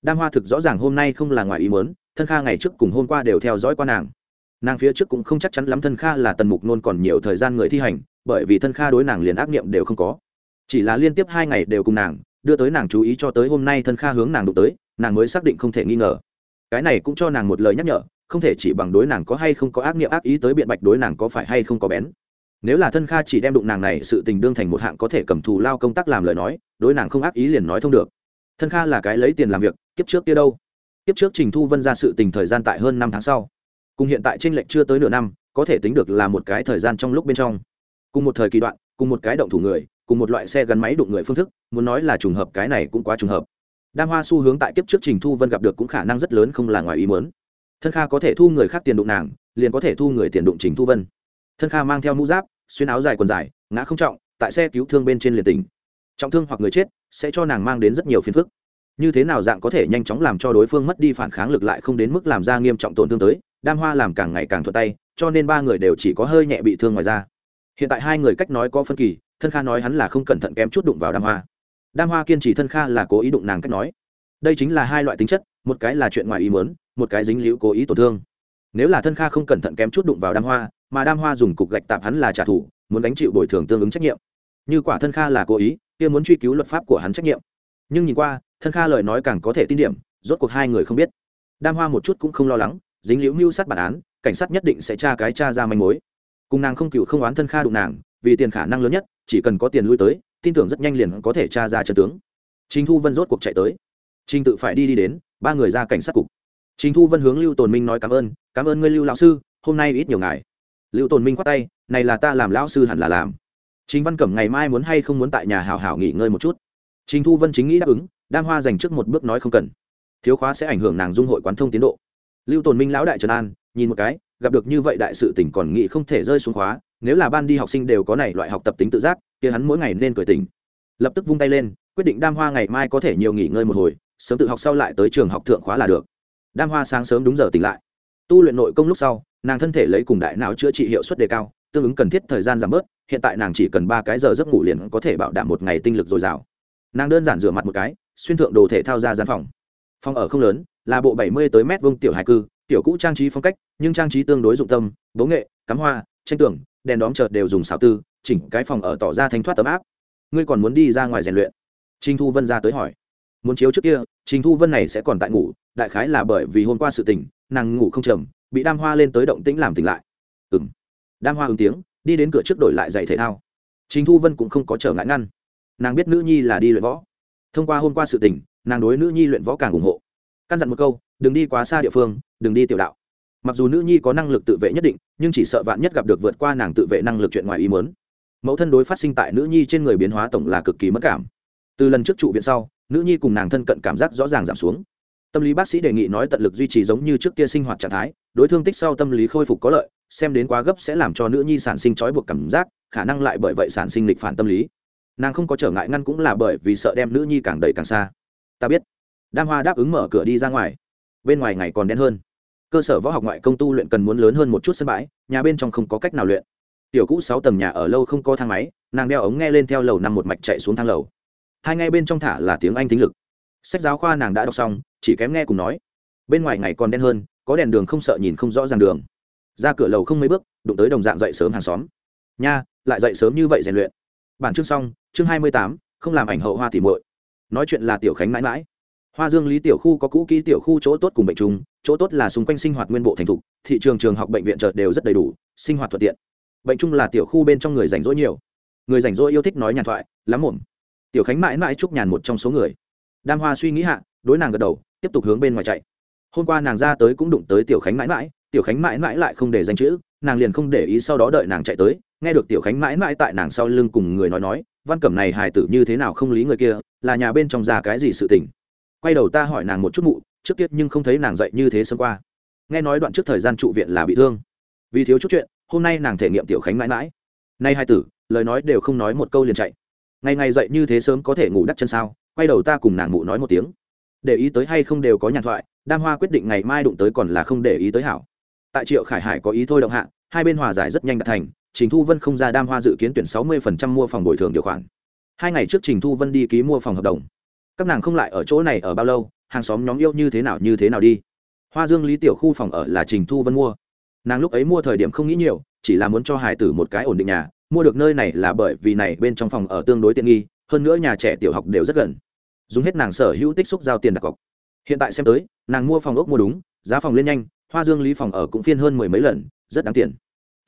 Đam hoa thực rõ ràng hôm nay không là ngoài ý mớn thân kha ngày trước cùng hôm qua đều theo dõi qua nàng. Nàng phía trước cũng không chắc chắn lắm thân kha là tần mục nôn còn nhiều thời gian người thi hành, bởi vì thân kha đối nàng liền ác nghiệm đều không có. Chỉ là liên tiếp hai ngày đều cùng nàng, đưa tới nàng chú ý cho tới hôm nay thân kha hướng nàng đụng tới, nàng mới xác định không thể nghi ngờ. Cái này cũng cho nàng một lời nhắc nhở, không thể chỉ bằng đối nàng có hay không có ác nghiệm ác ý tới biện bạch đối nàng có phải hay không có bén. Nếu là thân kha chỉ đem đụng nàng này sự tình đương thành một hạng có thể cầm thù lao công tác làm lời nói, đối nàng không ác ý liền nói thông được. Thân kha là cái lấy tiền làm việc, kiếp trước kia đâu? Kiếp trước trình thu vân ra sự tình thời gian tại hơn năm tháng sau. Cùng hiện tại trên lệch chưa tới nửa năm, có thể tính được là một cái thời gian trong lúc bên trong. Cùng một thời kỳ đoạn, cùng một cái động thủ người, cùng một loại xe gắn máy đụng người phương thức, muốn nói là trùng hợp cái này cũng quá trùng hợp. Đam hoa xu hướng tại kiếp trước trình thu vân gặp được cũng khả năng rất lớn không là ngoài ý muốn. Thân kha có thể thu người khác tiền đụng nàng, liền có thể thu người tiền đụng trình thu vân. Thân kha mang theo mũ giáp, xuyên áo dài quần dài, ngã không trọng, tại xe cứu thương bên trên liền tỉnh. Trọng thương hoặc người chết, sẽ cho nàng mang đến rất nhiều phiền phức như thế nào dạng có thể nhanh chóng làm cho đối phương mất đi phản kháng lực lại không đến mức làm ra nghiêm trọng tổn thương tới, đam hoa làm càng ngày càng thuận tay, cho nên ba người đều chỉ có hơi nhẹ bị thương ngoài ra hiện tại hai người cách nói có phân kỳ, thân kha nói hắn là không cẩn thận kém chút đụng vào đam hoa. Đam hoa kiên trì thân kha là cố ý đụng nàng cách nói. Đây chính là hai loại tính chất, một cái là chuyện ngoài ý mớn một cái dính liễu cố ý tổn thương. Nếu là thân kha không cẩn thận kém chút đụng vào đam hoa, mà đam hoa dùng cục gạch tạp hắn là trả thù, muốn đánh chịu bồi thường tương ứng trách nhiệm. Như quả thân kha là cố ý, kia muốn truy cứu luật pháp của hắn trách nhiệm. Nhưng nhìn qua thân kha lời nói càng có thể tin điểm, rốt cuộc hai người không biết. Đam hoa một chút cũng không lo lắng, dính liễu mưu sát bản án, cảnh sát nhất định sẽ tra cái tra ra manh mối. Cùng nàng không cựu không oán thân kha đụng nàng, vì tiền khả năng lớn nhất, chỉ cần có tiền lui tới, tin tưởng rất nhanh liền có thể tra ra chân tướng. Trình thu vân rốt cuộc chạy tới. Trình tự phải đi đi đến, ba người ra cảnh sát cục. Trình thu vân hướng lưu tồn minh nói cảm ơn cảm ơn ngươi, lưu lão sư, hôm nay ít nhiều ngài lưu tồn minh khoát tay, này là ta làm lão sư hẳn là làm. Trình văn cẩm ngày mai muốn hay không muốn tại nhà hảo hảo nghỉ ngơi một chút. Trình thu vân chính nghĩ đáp ứng đam hoa dành trước một bước nói không cần. Thiếu khóa sẽ ảnh hưởng nàng dung hội quán thông tiến độ. Lưu tồn minh lão đại trần an, nhìn một cái, gặp được như vậy đại sự tỉnh còn nghĩ không thể rơi xuống khóa, nếu là ban đi học sinh đều có này loại học tập tính tự giác, kia hắn mỗi ngày nên cười tỉnh. Lập tức vung tay lên, quyết định đam hoa ngày mai có thể nhiều nghỉ ngơi một hồi, sớm tự học sau lại tới trường học thượng khóa là được. Đam hoa sáng sớm đúng giờ tỉnh lại. Tu luyện nội công lúc sau, nàng thân thể lấy cùng đại não chữa trị hiệu suất đề cao, tương ứng cần thiết thời gian giảm bớt, hiện tại nàng chỉ cần ba cái giờ giấc ngủ liền có thể bảo đảm một ngày tinh lực dồi dào. Nàng đơn giản rửa mặt một cái xuyên thượng đồ thể thao ra gian phòng. Phòng ở không lớn, là bộ bảy mươi tới mét vuông tiểu hải cư, tiểu cũ trang trí phong cách, nhưng trang trí tương đối dụng tâm, bố nghệ, cắm hoa, tranh tường, đèn đóm chợt đều dùng xào tư, chỉnh cái phòng ở tỏ ra thanh thoát tấm áp. Ngươi còn muốn đi ra ngoài rèn luyện? Trinh thu vân ra tới hỏi. Muốn chiếu trước kia, trình thu vân này sẽ còn tại ngủ, đại khái là bởi vì hôm qua sự tình nàng ngủ không trầm bị đam hoa lên tới động tĩnh làm tỉnh lại. Ừng đam hoa ứng tiếng, đi đến cửa trước đổi lại giày thể thao. Trình thu vân cũng không có trở ngại ngăn. Nàng biết nữ nhi là đi luyện võ thông qua hôm qua sự tình, nàng đối nữ nhi luyện võ càng ủng hộ. Căn dặn một câu, đừng đi quá xa địa phương, đừng đi tiểu đạo. Mặc dù nữ nhi có năng lực tự vệ nhất định, nhưng chỉ sợ vạn nhất gặp được vượt qua nàng tự vệ năng lực chuyện ngoài ý mớn mẫu thân đối phát sinh tại nữ nhi trên người biến hóa tổng là cực kỳ mất cảm. Từ lần trước trụ viện sau, nữ nhi cùng nàng thân cận cảm giác rõ ràng giảm xuống. Tâm lý bác sĩ đề nghị nói tận lực duy trì giống như trước kia sinh hoạt trạng thái, đối thương tích sau tâm lý khôi phục có lợi, xem đến quá gấp sẽ làm cho nữ nhi sản sinh trói buộc cảm giác, khả năng lại bởi vậy sản sinh lịch phản tâm lý nàng không có trở ngại ngăn cũng là bởi vì sợ đem nữ nhi càng đẩy càng xa. Ta biết. Đam hoa đáp ứng mở cửa đi ra ngoài. Bên ngoài ngày còn đen hơn. Cơ sở võ học ngoại công tu luyện cần muốn lớn hơn một chút sân bãi, nhà bên trong không có cách nào luyện. Tiểu cũ sáu tầng nhà ở lâu không có thang máy, nàng đeo ống nghe lên theo lầu năm một mạch chạy xuống thang lầu. Hai ngay bên trong thả là tiếng anh tính lực. Sách giáo khoa nàng đã đọc xong, chỉ kém nghe cùng nói. Bên ngoài ngày còn đen hơn, có đèn đường không sợ nhìn không rõ ràng đường. Ra cửa lầu không mấy bước, đụng tới đồng dạng dậy sớm hàng xóm. Nha, lại dậy sớm như vậy rèn luyện. Bản chương xong chương hai mươi tám, không làm ảnh hậu hoa tỉ muội. Nói chuyện là tiểu khánh mãi mãi. Hoa dương lý tiểu khu có cũ kỹ tiểu khu chỗ tốt cùng bệnh trùng chỗ tốt là xung quanh sinh hoạt nguyên bộ thành thục, thị trường trường học bệnh viện chợt đều rất đầy đủ, sinh hoạt thuận tiện. Bệnh chung là tiểu khu bên trong người rảnh rỗi nhiều. Người rảnh rỗi yêu thích nói nhàn thoại, lắm muộn. Tiểu khánh mãi mãi chúc nhàn một trong số người. Đam hoa suy nghĩ hạ, đối nàng gật đầu, tiếp tục hướng bên ngoài chạy. Hôm qua nàng ra tới cũng đụng tới tiểu khánh mãi mãi, tiểu khánh mãi mãi lại không để danh chữ, nàng liền không để ý sau đó đợi nàng chạy tới nghe được tiểu khánh mãi mãi tại nàng sau lưng cùng người nói nói, văn cẩm này hài tử như thế nào không lý người kia, là nhà bên trong ra cái gì sự tình? Quay đầu ta hỏi nàng một chút mụ, trước tiết nhưng không thấy nàng dậy như thế sớm qua. Nghe nói đoạn trước thời gian trụ viện là bị thương. Vì thiếu chút chuyện, hôm nay nàng thể nghiệm tiểu khánh mãi mãi. Nay hai tử, lời nói đều không nói một câu liền chạy. Ngày ngày dậy như thế sớm có thể ngủ đắp chân sao? Quay đầu ta cùng nàng mụ nói một tiếng. Để ý tới hay không đều có nhàn thoại, đam hoa quyết định ngày mai đụng tới còn là không để ý tới hảo. Tại triệu khải hải có ý thôi động hạ, hai bên hòa giải rất nhanh đạt thành trình thu vân không ra đam hoa dự kiến tuyển sáu mươi mua phòng bồi thường điều khoản. Hai ngày trước trình thu vân đi ký mua phòng hợp đồng. Các nàng không lại ở chỗ này ở bao lâu, hàng xóm nhóm yêu như thế nào như thế nào đi. Hoa dương lý tiểu khu phòng ở là trình thu vân mua. Nàng lúc ấy mua thời điểm không nghĩ nhiều, chỉ là muốn cho hải tử một cái ổn định nhà, mua được nơi này là bởi vì này bên trong phòng ở tương đối tiện nghi, hơn nữa nhà trẻ tiểu học đều rất gần. Dùng hết nàng sở hữu tích xúc giao tiền đặt cọc. Hiện tại xem tới, nàng mua phòng ốc mua đúng, giá phòng lên nhanh, hoa dương lý phòng ở cũng phiên hơn mười mấy lần, rất đáng tiền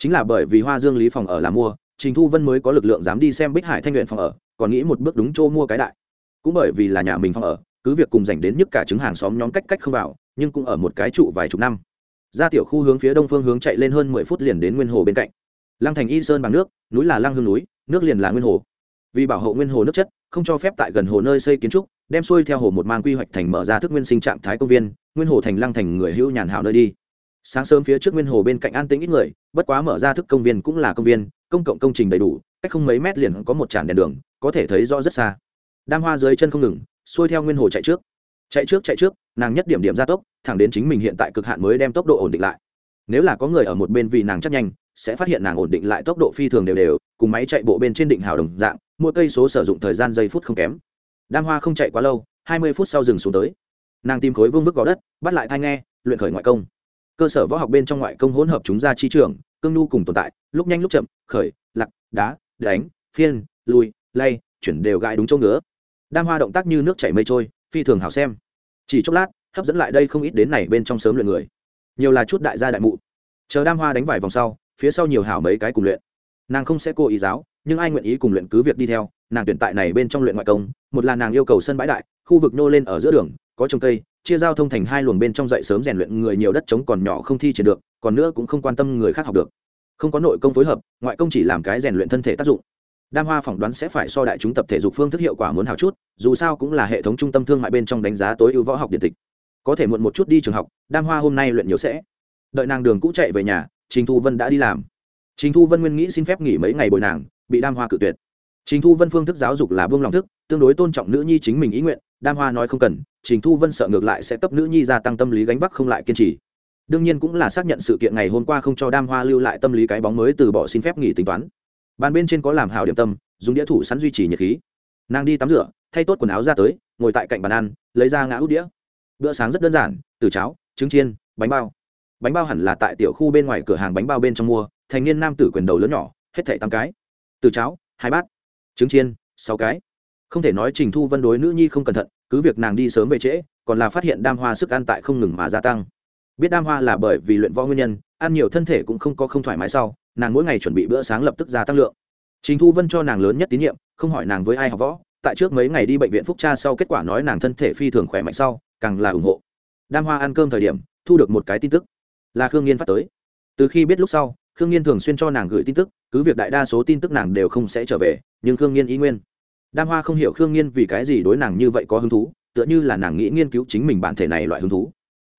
chính là bởi vì hoa dương lý phòng ở là mua, trình thu vân mới có lực lượng dám đi xem bích hải thanh luyện phòng ở, còn nghĩ một bước đúng chỗ mua cái đại. Cũng bởi vì là nhà mình phòng ở, cứ việc cùng dành đến nhất cả chứng hàng xóm nhóm cách cách không vào, nhưng cũng ở một cái trụ vài chục năm. Ra tiểu khu hướng phía đông phương hướng chạy lên hơn mười phút liền đến nguyên hồ bên cạnh. Lăng thành y sơn bằng nước, núi là lăng hương núi, nước liền là nguyên hồ. Vì bảo hộ nguyên hồ nước chất, không cho phép tại gần hồ nơi xây kiến trúc, đem xuôi theo hồ một mang quy hoạch thành mở ra thức nguyên sinh trạng thái công viên, nguyên hồ thành lăng thành người hữu nhàn hảo nơi đi sáng sớm phía trước nguyên hồ bên cạnh an tĩnh ít người, bất quá mở ra thức công viên cũng là công viên, công cộng công trình đầy đủ, cách không mấy mét liền có một tràn đèn đường, có thể thấy rõ rất xa. Đam hoa dưới chân không ngừng, xuôi theo nguyên hồ chạy trước. Chạy trước chạy trước, nàng nhất điểm điểm gia tốc, thẳng đến chính mình hiện tại cực hạn mới đem tốc độ ổn định lại. Nếu là có người ở một bên vì nàng chắc nhanh, sẽ phát hiện nàng ổn định lại tốc độ phi thường đều đều, cùng máy chạy bộ bên trên định hào đồng dạng, mỗi cây số sử dụng thời gian giây phút không kém. Đam hoa không chạy quá lâu, hai mươi phút sau dừng xuống tới. Nàng tìm khối vương vức gò đất, bắt lại thai nghe, luyện khởi ngoại công cơ sở võ học bên trong ngoại công hỗn hợp chúng ra chi trường, cương nhu cùng tồn tại, lúc nhanh lúc chậm, khởi lặc đá, đánh, phiên lui lay, chuyển đều gãi đúng chỗ ngứa. Đam hoa động tác như nước chảy mây trôi, phi thường hảo xem. Chỉ chốc lát, hấp dẫn lại đây không ít đến này bên trong sớm luyện người. Nhiều là chút đại gia đại mụ. Chờ đam hoa đánh vài vòng sau, phía sau nhiều hảo mấy cái cùng luyện. Nàng không sẽ cố ý giáo, nhưng ai nguyện ý cùng luyện cứ việc đi theo, nàng tuyển tại này bên trong luyện ngoại công, một là nàng yêu cầu sân bãi đại, khu vực nô lên ở giữa đường, có trồng cây chia giao thông thành hai luồng bên trong dậy sớm rèn luyện, người nhiều đất trống còn nhỏ không thi triển được, còn nữa cũng không quan tâm người khác học được. Không có nội công phối hợp, ngoại công chỉ làm cái rèn luyện thân thể tác dụng. Đam hoa phỏng đoán sẽ phải so đại chúng tập thể dục phương thức hiệu quả muốn hào chút, dù sao cũng là hệ thống trung tâm thương mại bên trong đánh giá tối ưu võ học điện tịch. Có thể muộn một chút đi trường học, đam hoa hôm nay luyện nhiều sẽ. Đợi nàng đường cũ chạy về nhà, trình thu vân đã đi làm. Trình thu vân nguyên nghĩ xin phép nghỉ mấy ngày bồi nàng, bị đam hoa cự tuyệt. Trình thu vân phương thức giáo dục là buông lòng thức, tương đối tôn trọng nữ nhi chính mình ý nguyện, đam hoa nói không cần trình thu vân sợ ngược lại sẽ cấp nữ nhi gia tăng tâm lý gánh vác không lại kiên trì. Đương nhiên cũng là xác nhận sự kiện ngày hôm qua không cho đam hoa lưu lại tâm lý cái bóng mới từ bỏ xin phép nghỉ tính toán. Bàn bên trên có làm hào điểm tâm, dùng đĩa thủ sẵn duy trì nhiệt khí. Nàng đi tắm rửa, thay tốt quần áo ra tới, ngồi tại cạnh bàn ăn, lấy ra ngã út đĩa. Bữa sáng rất đơn giản, từ cháo, trứng chiên, bánh bao. Bánh bao hẳn là tại tiểu khu bên ngoài cửa hàng bánh bao bên trong mua, thành niên nam tử quyền đầu lớn nhỏ, hết thảy tám cái. Từ cháo, hai bát. Trứng chiên, sáu cái. Không thể nói trình thu vân đối nữ nhi không cẩn thận cứ việc nàng đi sớm về trễ, còn là phát hiện đam hoa sức ăn tại không ngừng mà gia tăng. Biết đam hoa là bởi vì luyện võ nguyên nhân, ăn nhiều thân thể cũng không có không thoải mái sau, nàng mỗi ngày chuẩn bị bữa sáng lập tức gia tăng lượng. Chính thu vân cho nàng lớn nhất tín nhiệm, không hỏi nàng với ai học võ, tại trước mấy ngày đi bệnh viện phúc tra sau kết quả nói nàng thân thể phi thường khỏe mạnh sau, càng là ủng hộ. Đam hoa ăn cơm thời điểm, thu được một cái tin tức, là khương nghiên phát tới. Từ khi biết lúc sau, khương nghiên thường xuyên cho nàng gửi tin tức, cứ việc đại đa số tin tức nàng đều không sẽ trở về, nhưng khương nghiên ý nguyên đam hoa không hiểu khương nghiên vì cái gì đối nàng như vậy có hứng thú, tựa như là nàng nghĩ nghiên cứu chính mình bản thể này loại hứng thú.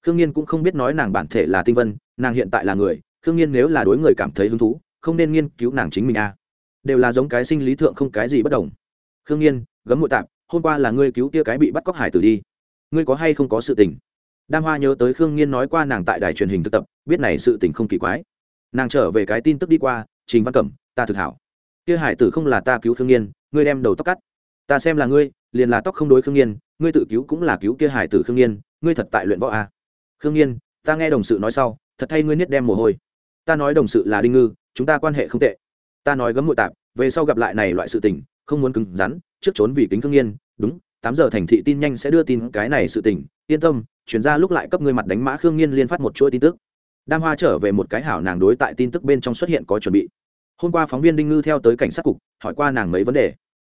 Khương nghiên cũng không biết nói nàng bản thể là tinh vân, nàng hiện tại là người, khương nghiên nếu là đối người cảm thấy hứng thú, không nên nghiên cứu nàng chính mình a à. đều là giống cái sinh lý thượng không cái gì bất đồng. Khương nghiên, gấm mội tạp, hôm qua là ngươi cứu tia cái bị bắt cóc hải tử đi. Ngươi có hay không có sự tình? Đam hoa nhớ tới khương nghiên nói qua nàng tại đài truyền hình thực tập, biết này sự tình không kỳ quái. Nàng trở về cái tin tức đi qua, trình văn cẩm, ta thực hảo. Kia hải tử không là ta cứu khương nghiên ngươi đem đầu tóc cắt. Ta xem là ngươi liền là tóc không đối khương Nhiên, ngươi tự cứu cũng là cứu kia hải tử khương Nhiên, ngươi thật tại luyện võ à. khương Nhiên, ta nghe đồng sự nói sau thật thay ngươi niết đem mồ hôi. Ta nói đồng sự là đinh ngư chúng ta quan hệ không tệ. Ta nói gấm mội tạp về sau gặp lại này loại sự tình không muốn cứng rắn trước trốn vì kính khương Nhiên. đúng tám giờ thành thị tin nhanh sẽ đưa tin cái này sự tình yên tâm chuyển ra lúc lại cấp ngươi mặt đánh mã khương Nhiên liên phát một chuỗi tin tức. Đam hoa trở về một cái hảo nàng đối tại tin tức bên trong xuất hiện có chuẩn bị. Hôm qua phóng viên đinh ngư theo tới cảnh sát cục hỏi qua nàng mấy vấn đề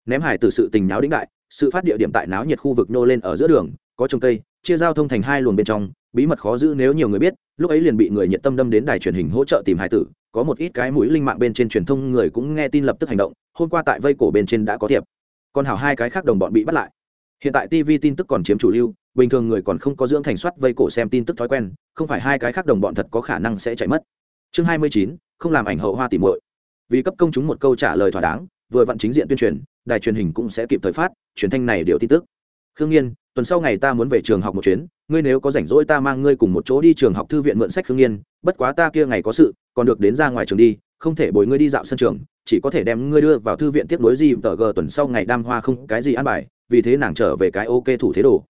ném hải từ sự tình náo đĩnh đại, sự phát địa điểm tại náo nhiệt khu vực nô lên ở giữa đường, có trồng cây, chia giao thông thành hai luồng bên trong, bí mật khó giữ nếu nhiều người biết, lúc ấy liền bị người nhiệt tâm đâm đến đài truyền hình hỗ trợ tìm hải tử, có một ít cái mũi linh mạng bên trên truyền thông người cũng nghe tin lập tức hành động, hôm qua tại vây cổ bên trên đã có thiệp. Còn hảo hai cái khác đồng bọn bị bắt lại. Hiện tại tv tin tức còn chiếm chủ lưu, bình thường người còn không có dưỡng thành soát vây cổ xem tin tức thói quen, không phải hai cái khác đồng bọn thật có khả năng sẽ chạy mất. Chương hai mươi chín, không làm ảnh hậu hoa tỉ muội. Vì cấp công chúng một câu trả lời thỏa đáng, vừa vặn chính diện tuyên truyền đài truyền hình cũng sẽ kịp thời phát, truyền thanh này điều tin tức. Khương nhiên, tuần sau ngày ta muốn về trường học một chuyến, ngươi nếu có rảnh rỗi ta mang ngươi cùng một chỗ đi trường học thư viện mượn sách khương nhiên, bất quá ta kia ngày có sự, còn được đến ra ngoài trường đi, không thể bồi ngươi đi dạo sân trường, chỉ có thể đem ngươi đưa vào thư viện tiếp nối gì, tờ g tuần sau ngày đam hoa không cái gì ăn bài, vì thế nàng trở về cái ok thủ thế đồ.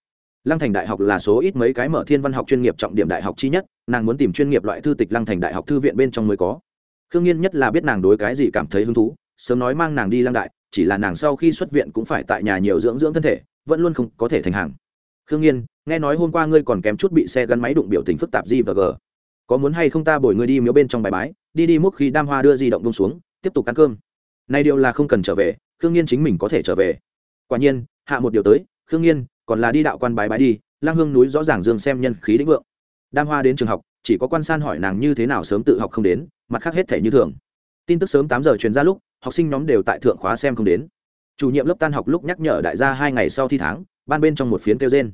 Lăng thành đại học là số ít mấy cái mở thiên văn học chuyên nghiệp trọng điểm đại học chi nhất, nàng muốn tìm chuyên nghiệp loại thư tịch lăng thành đại học thư viện bên trong mới có. Khương nhiên nhất là biết nàng đối cái gì cảm thấy hứng thú, sớm nói mang nàng đi lăng đại chỉ là nàng sau khi xuất viện cũng phải tại nhà nhiều dưỡng dưỡng thân thể, vẫn luôn không có thể thành hàng. Khương nhiên nghe nói hôm qua ngươi còn kém chút bị xe gắn máy đụng biểu tình phức tạp gì và g có muốn hay không ta bồi ngươi đi miếu bên trong bài bái, đi đi múc khi đam hoa đưa di động bông xuống, tiếp tục ăn cơm. Nay điều là không cần trở về, khương nhiên chính mình có thể trở về. Quả nhiên, hạ một điều tới, khương nhiên còn là đi đạo quan bái bái đi lang hương núi rõ ràng dương xem nhân khí đĩnh vượng. Đam hoa đến trường học, chỉ có quan san hỏi nàng như thế nào sớm tự học không đến, mặt khác hết thể như thường. Tin tức sớm tám giờ truyền ra lúc học sinh nhóm đều tại thượng khóa xem không đến. Chủ nhiệm lớp tan học lúc nhắc nhở đại gia hai ngày sau thi tháng, ban bên trong một phiến kêu gen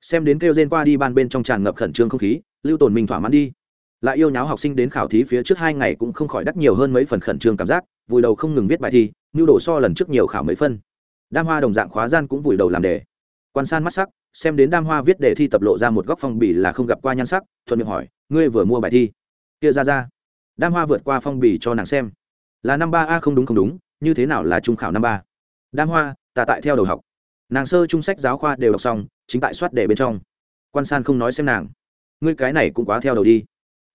xem đến kêu gen qua đi ban bên trong tràn ngập khẩn trương không khí, lưu tồn mình thỏa mãn đi. Lại yêu nháo học sinh đến khảo thí phía trước hai ngày cũng không khỏi đắt nhiều hơn mấy phần khẩn trương cảm giác, vùi đầu không ngừng viết bài thi, nhu đồ so lần trước nhiều khảo mấy phân. Đam hoa đồng dạng khóa gian cũng vùi đầu làm đề. Quan san mắt sắc, xem đến đam hoa viết đề thi tập lộ ra một góc phong bì là không gặp qua nhan sắc, thuận miệng hỏi, ngươi vừa mua bài thi? Kia ra ra. Đam hoa vượt qua phong bì cho nàng xem là năm ba a không đúng không đúng, như thế nào là trung khảo năm ba? Đam hoa, ta tại theo đầu học. Nàng sơ trung sách giáo khoa đều đọc xong, chính tại soát đề bên trong. Quan san không nói xem nàng. Ngươi cái này cũng quá theo đầu đi.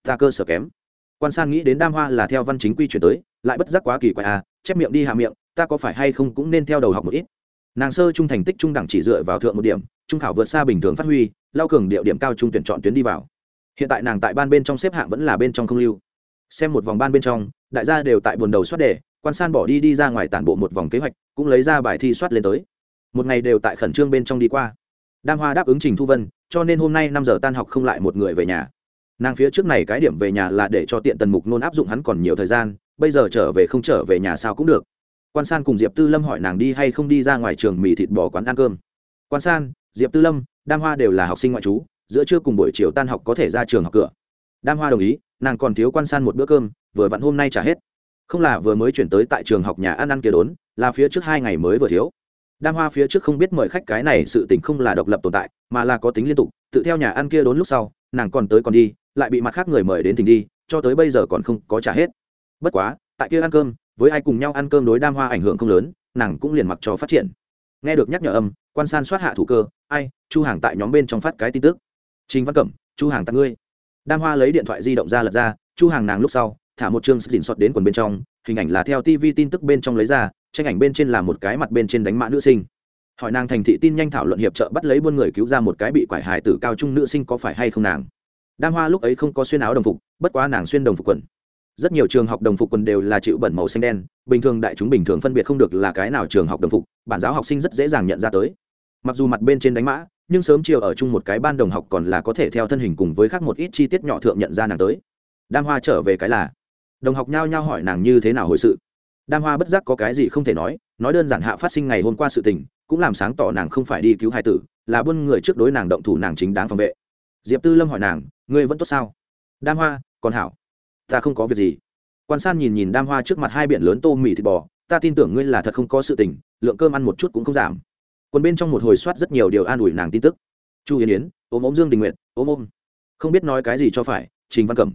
Ta cơ sở kém. Quan san nghĩ đến đam hoa là theo văn chính quy chuyển tới, lại bất giác quá kỳ quái à chép miệng đi hạ miệng, ta có phải hay không cũng nên theo đầu học một ít? Nàng sơ trung thành tích trung đẳng chỉ dựa vào thượng một điểm, trung khảo vượt xa bình thường phát huy lao cường điệu điểm cao trung tuyển chọn tuyến đi vào. Hiện tại nàng tại ban bên trong xếp hạng vẫn là bên trong không lưu xem một vòng ban bên trong, đại gia đều tại buồn đầu soát đề, quan san bỏ đi đi ra ngoài tản bộ một vòng kế hoạch, cũng lấy ra bài thi soát lên tới. Một ngày đều tại khẩn trương bên trong đi qua. Đam hoa đáp ứng trình thu vân, cho nên hôm nay năm giờ tan học không lại một người về nhà. Nàng phía trước này cái điểm về nhà là để cho tiện tần mục nôn áp dụng hắn còn nhiều thời gian, bây giờ trở về không trở về nhà sao cũng được. Quan san cùng diệp tư lâm hỏi nàng đi hay không đi ra ngoài trường mì thịt bò quán ăn cơm. Quan san, diệp tư lâm, đam hoa đều là học sinh ngoại trú, giữa trưa cùng buổi chiều tan học có thể ra trường học cửa. Đam hoa đồng ý nàng còn thiếu quan san một bữa cơm, vừa vặn hôm nay trả hết. Không là vừa mới chuyển tới tại trường học nhà ăn ăn kia đốn, là phía trước hai ngày mới vừa thiếu. Đam hoa phía trước không biết mời khách cái này sự tình không là độc lập tồn tại, mà là có tính liên tục, tự theo nhà ăn kia đốn lúc sau, nàng còn tới còn đi, lại bị mặt khác người mời đến tình đi, cho tới bây giờ còn không có trả hết. Bất quá, tại kia ăn cơm, với ai cùng nhau ăn cơm đối đam hoa ảnh hưởng không lớn, nàng cũng liền mặc cho phát triển. Nghe được nhắc nhở âm, quan san soát hạ thủ cơ, ai, chu hàng tại nhóm bên trong phát cái tin tức. Trình văn cẩm, chu hàng tặng ngươi đam hoa lấy điện thoại di động ra lật ra, chu hàng nàng lúc sau, thả một chương dình xọt đến quần bên trong, hình ảnh là theo tv tin tức bên trong lấy ra, tranh ảnh bên trên là một cái mặt bên trên đánh mã nữ sinh. Hỏi nàng thành thị tin nhanh thảo luận hiệp trợ bắt lấy buôn người cứu ra một cái bị quải hài tử cao trung nữ sinh có phải hay không nàng. Đam hoa lúc ấy không có xuyên áo đồng phục, bất quá nàng xuyên đồng phục quần. Rất nhiều trường học đồng phục quần đều là chịu bẩn màu xanh đen, bình thường đại chúng bình thường phân biệt không được là cái nào trường học đồng phục, bản giáo học sinh rất dễ dàng nhận ra tới. Mặc dù mặt bên trên đánh mã nhưng sớm chiều ở chung một cái ban đồng học còn là có thể theo thân hình cùng với khác một ít chi tiết nhỏ thượng nhận ra nàng tới. Đam hoa trở về cái là, đồng học nhao nhao hỏi nàng như thế nào hồi sự. Đam hoa bất giác có cái gì không thể nói nói đơn giản hạ phát sinh ngày hôm qua sự tình, cũng làm sáng tỏ nàng không phải đi cứu hai tử, là buôn người trước đối nàng động thủ nàng chính đáng phòng vệ. Diệp tư lâm hỏi nàng, ngươi vẫn tốt sao? Đam hoa, còn hảo. Ta không có việc gì. Quan san nhìn nhìn đam hoa trước mặt hai biển lớn tô mì thịt bò, ta tin tưởng ngươi là thật không có sự tình, lượng cơm ăn một chút cũng không giảm còn bên trong một hồi soát rất nhiều điều an ủi nàng tin tức. Chu yến yến, ôm ôm dương đình nguyện ôm ôm. Không biết nói cái gì cho phải, trình văn cẩm.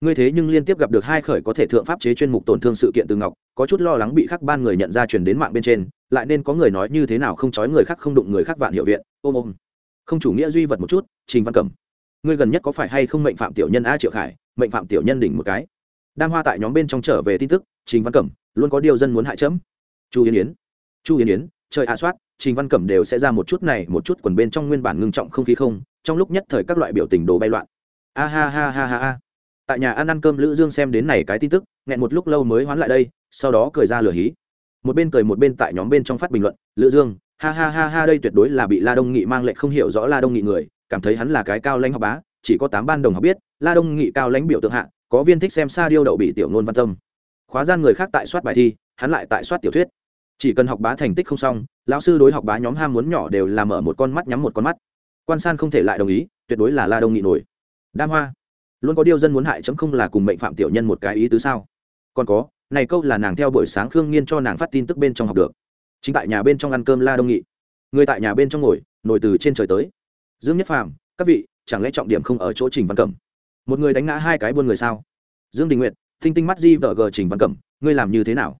Ngươi thế nhưng liên tiếp gặp được hai khởi có thể thượng pháp chế chuyên mục tổn thương sự kiện từ ngọc, có chút lo lắng bị khắc ban người nhận ra truyền đến mạng bên trên, lại nên có người nói như thế nào không chói người khác không đụng người khác vạn hiệu viện, ôm ôm. Không chủ nghĩa duy vật một chút, trình văn cẩm. Ngươi gần nhất có phải hay không mệnh phạm tiểu nhân a triệu khải, mệnh phạm tiểu nhân đỉnh một cái. Đam hoa tại nhóm bên trong trở về tin tức, trình văn cẩm, luôn có điều dân muốn hại chấm. Chu yến yến. Chu yến yến trời a soát, trình văn cẩm đều sẽ ra một chút này, một chút quần bên trong nguyên bản ngưng trọng không khí không, trong lúc nhất thời các loại biểu tình đồ bay loạn. A ha ha ha ha ha. Tại nhà ăn ăn cơm lữ dương xem đến này cái tin tức, nghẹn một lúc lâu mới hoán lại đây, sau đó cười ra lửa hí. Một bên cười một bên tại nhóm bên trong phát bình luận, lữ dương, ha ha ha ha, đây tuyệt đối là bị la đông nghị mang lệnh không hiểu rõ la đông nghị người, cảm thấy hắn là cái cao lãnh học bá, chỉ có tám ban đồng học biết, la đông nghị cao lãnh biểu tượng hạ, có viên thích xem xa điêu đậu bị tiểu ngôn văn tâm. Khóa gian người khác tại soát bài thi, hắn lại tại soát tiểu thuyết chỉ cần học bá thành tích không xong, lão sư đối học bá nhóm ham muốn nhỏ đều là mở một con mắt nhắm một con mắt. Quan san không thể lại đồng ý, tuyệt đối là la đông nghị nổi. Đam hoa, luôn có điều dân muốn hại chấm không là cùng mệnh phạm tiểu nhân một cái ý tứ sao? Còn có, này câu là nàng theo buổi sáng khương nghiên cho nàng phát tin tức bên trong học được. Chính tại nhà bên trong ăn cơm la đông nghị. Người tại nhà bên trong ngồi, nổi từ trên trời tới. Dương nhất phàm, các vị, chẳng lẽ trọng điểm không ở chỗ trình văn cẩm? Một người đánh ngã hai cái buôn người sao? Dương đình nguyệt thinh tinh mắt di vợ gờ trình văn cẩm, ngươi làm như thế nào?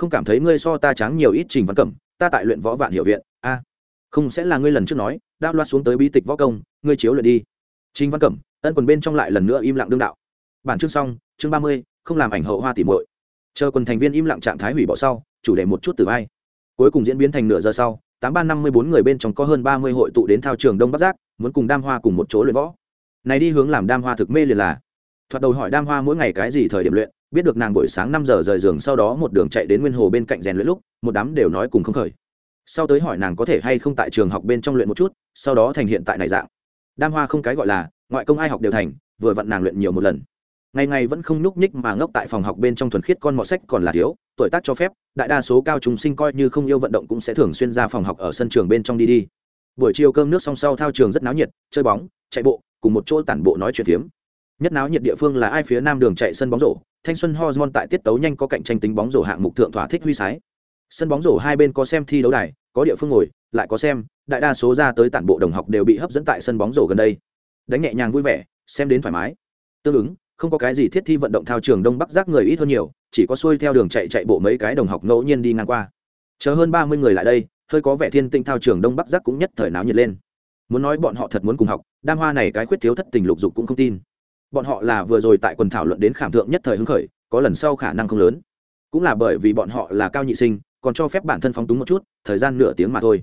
Không cảm thấy ngươi so ta tráng nhiều ít trình văn cẩm, ta tại luyện võ vạn hiệu viện, a, không sẽ là ngươi lần trước nói đáp loa xuống tới bi tịch võ công, ngươi chiếu luyện đi. Trình văn cẩm, ân quần bên trong lại lần nữa im lặng đương đạo. Bản chương xong, chương ba mươi, không làm ảnh hậu hoa tỉ muội. Chờ quần thành viên im lặng trạng thái hủy bỏ sau, chủ đề một chút từ vai. Cuối cùng diễn biến thành nửa giờ sau, tám ba năm mươi bốn người bên trong có hơn ba mươi hội tụ đến thao trường đông bắc giác, muốn cùng đam hoa cùng một chỗ luyện võ. Này đi hướng làm đam hoa thực mê liền là. Thoạt đầu hỏi đam hoa mỗi ngày cái gì thời điểm luyện biết được nàng buổi sáng năm giờ rời giường sau đó một đường chạy đến nguyên hồ bên cạnh rèn luyện lúc, một đám đều nói cùng không khởi. Sau tới hỏi nàng có thể hay không tại trường học bên trong luyện một chút, sau đó thành hiện tại này dạng. Đam hoa không cái gọi là, ngoại công ai học đều thành, vừa vặn nàng luyện nhiều một lần. Ngày ngày vẫn không nhúc nhích mà ngốc tại phòng học bên trong thuần khiết con mọ sách còn là thiếu, tuổi tác cho phép, đại đa số cao trung sinh coi như không yêu vận động cũng sẽ thường xuyên ra phòng học ở sân trường bên trong đi đi. Buổi chiều cơm nước xong sau thao trường rất náo nhiệt, chơi bóng, chạy bộ, cùng một chỗ tản bộ nói chuyện phiếm. Nhất náo nhiệt địa phương là ai phía nam đường chạy sân bóng rổ thanh xuân hormone tại tiết tấu nhanh có cạnh tranh tính bóng rổ hạng mục thượng thỏa thích huy sái. Sân bóng rổ hai bên có xem thi đấu đài, có địa phương ngồi, lại có xem, đại đa số ra tới tản bộ đồng học đều bị hấp dẫn tại sân bóng rổ gần đây. Đánh nhẹ nhàng vui vẻ, xem đến thoải mái. Tương ứng, không có cái gì thiết thi vận động thao trường đông bắc giác người ít hơn nhiều, chỉ có xuôi theo đường chạy chạy bộ mấy cái đồng học ngẫu nhiên đi ngang qua. Chờ hơn ba mươi người lại đây, hơi có vẻ thiên tinh thao trường đông bắc giác cũng nhất thời náo nhiệt lên. Muốn nói bọn họ thật muốn cùng học, đam hoa này cái khuyết thiếu thất tình lục dục cũng không tin bọn họ là vừa rồi tại quần thảo luận đến khảm thượng nhất thời hứng khởi, có lần sau khả năng không lớn. Cũng là bởi vì bọn họ là cao nhị sinh, còn cho phép bản thân phóng túng một chút, thời gian nửa tiếng mà thôi.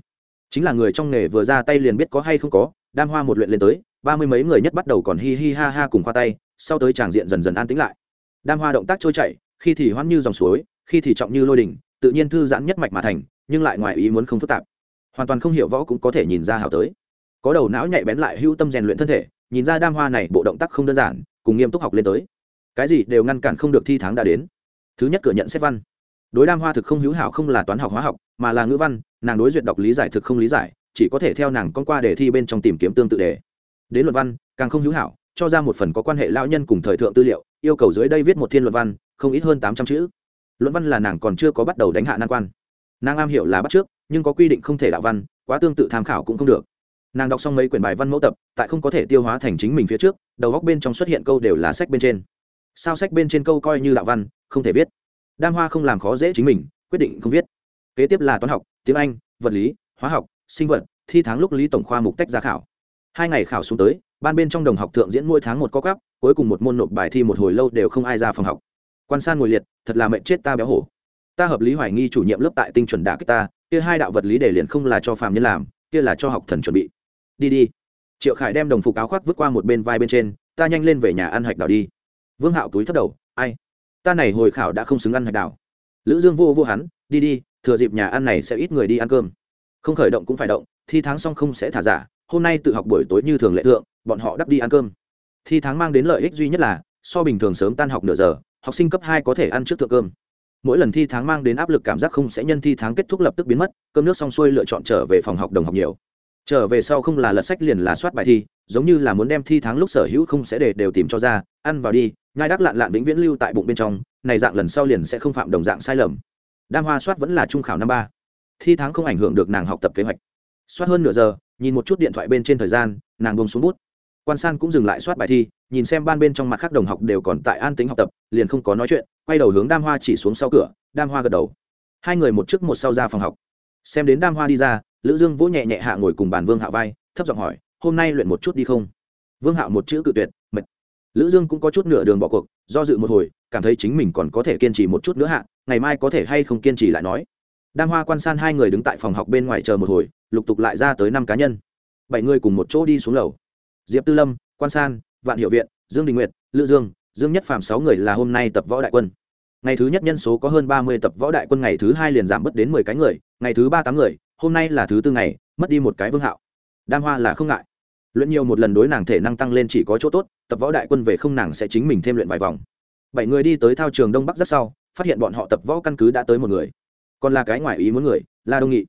Chính là người trong nghề vừa ra tay liền biết có hay không có, đam hoa một luyện lên tới, ba mươi mấy người nhất bắt đầu còn hi hi ha ha cùng khoa tay, sau tới tràng diện dần dần an tĩnh lại. Đam hoa động tác trôi chảy, khi thì hoãn như dòng suối, khi thì trọng như lôi đỉnh, tự nhiên thư giãn nhất mạch mà thành, nhưng lại ngoài ý muốn không phức tạp. Hoàn toàn không hiểu võ cũng có thể nhìn ra hảo tới. Có đầu não nhạy bén lại hữu tâm rèn luyện thân thể nhìn ra đam hoa này bộ động tác không đơn giản, cùng nghiêm túc học lên tới. Cái gì đều ngăn cản không được thi tháng đã đến. Thứ nhất cửa nhận xét văn. Đối đam hoa thực không hữu hảo không là toán học, hóa học, mà là ngữ văn, nàng đối duyệt đọc lý giải thực không lý giải, chỉ có thể theo nàng con qua đề thi bên trong tìm kiếm tương tự đề. Đến luận văn, càng không hữu hảo, cho ra một phần có quan hệ lão nhân cùng thời thượng tư liệu, yêu cầu dưới đây viết một thiên luận văn, không ít hơn tám trăm chữ. Luận văn là nàng còn chưa có bắt đầu đánh hạ nan quan. Nàng am hiểu là bắt trước, nhưng có quy định không thể đạo văn, quá tương tự tham khảo cũng không được nàng đọc xong mấy quyển bài văn mẫu tập, tại không có thể tiêu hóa thành chính mình phía trước, đầu góc bên trong xuất hiện câu đều là sách bên trên. Sao sách bên trên câu coi như đạo văn, không thể viết. Đam hoa không làm khó dễ chính mình, quyết định không viết. Kế tiếp là toán học, tiếng anh, vật lý, hóa học, sinh vật, thi tháng lúc lý tổng khoa mục tách ra khảo. Hai ngày khảo xuống tới, ban bên trong đồng học thượng diễn mỗi tháng một có cắp cuối cùng một môn nộp bài thi một hồi lâu đều không ai ra phòng học. Quan san ngồi liệt, thật là mệnh chết ta béo hổ. Ta hợp lý hoài nghi chủ nhiệm lớp tại tinh chuẩn đả kích ta, kia hai đạo vật lý để liền không là cho phạm nhân làm, kia là cho học thần chuẩn bị đi đi. Triệu khải đem đồng phục áo khoác vứt qua một bên vai bên trên, ta nhanh lên về nhà ăn hạch đào đi. Vương hạo túi thất đầu, ai? Ta này hồi khảo đã không xứng ăn hạch đào lữ dương vô vô hắn, đi đi, thừa dịp nhà ăn này sẽ ít người đi ăn cơm. Không khởi động cũng phải động, thi tháng xong không sẽ thả giả, hôm nay tự học buổi tối như thường lệ thượng, bọn họ đắp đi ăn cơm. Thi tháng mang đến lợi ích duy nhất là, so bình thường sớm tan học nửa giờ, học sinh cấp hai có thể ăn trước thượng cơm. Mỗi lần thi tháng mang đến áp lực cảm giác không sẽ nhân thi tháng kết thúc lập tức biến mất, cơm nước xong xuôi lựa chọn trở về phòng học đồng học nhiều trở về sau không là lật sách liền là soát bài thi, giống như là muốn đem thi tháng lúc sở hữu không sẽ để đều tìm cho ra, ăn vào đi, nhai đắc lạn lạn vĩnh viễn lưu tại bụng bên trong, này dạng lần sau liền sẽ không phạm đồng dạng sai lầm. Đam hoa soát vẫn là trung khảo năm ba. Thi tháng không ảnh hưởng được nàng học tập kế hoạch. Soát hơn nửa giờ, nhìn một chút điện thoại bên trên thời gian, nàng bông xuống bút. Quan san cũng dừng lại soát bài thi, nhìn xem ban bên trong mặt khác đồng học đều còn tại an tính học tập, liền không có nói chuyện, quay đầu hướng đam hoa chỉ xuống sau cửa, đam hoa gật đầu. Hai người một trước một sau ra phòng học. Xem đến đam hoa đi ra lữ dương vỗ nhẹ nhẹ hạ ngồi cùng bàn vương Hạo vai, thấp giọng hỏi, hôm nay luyện một chút đi không? Vương hạo một chữ cự tuyệt, mệt. Lữ dương cũng có chút nửa đường bỏ cuộc, do dự một hồi, cảm thấy chính mình còn có thể kiên trì một chút nữa hạ, ngày mai có thể hay không kiên trì lại nói. Đam hoa quan san hai người đứng tại phòng học bên ngoài chờ một hồi, lục tục lại ra tới năm cá nhân. Bảy người cùng một chỗ đi xuống lầu. Diệp tư lâm, quan san, vạn hiệu viện, dương đình nguyệt, lữ dương dương nhất phạm sáu người là hôm nay tập võ đại quân. Ngày thứ nhất nhân số có hơn ba mươi tập võ đại quân, ngày thứ hai liền giảm bớt đến mười cái người, ngày thứ ba tám người hôm nay là thứ tư ngày, mất đi một cái vương hạo. Đam hoa là không ngại. Luyện nhiều một lần đối nàng thể năng tăng lên chỉ có chỗ tốt, tập võ đại quân về không nàng sẽ chính mình thêm luyện vài vòng. Bảy người đi tới thao trường đông bắc rất sau, phát hiện bọn họ tập võ căn cứ đã tới một người. Còn là cái ngoài ý muốn người, la đông nghị.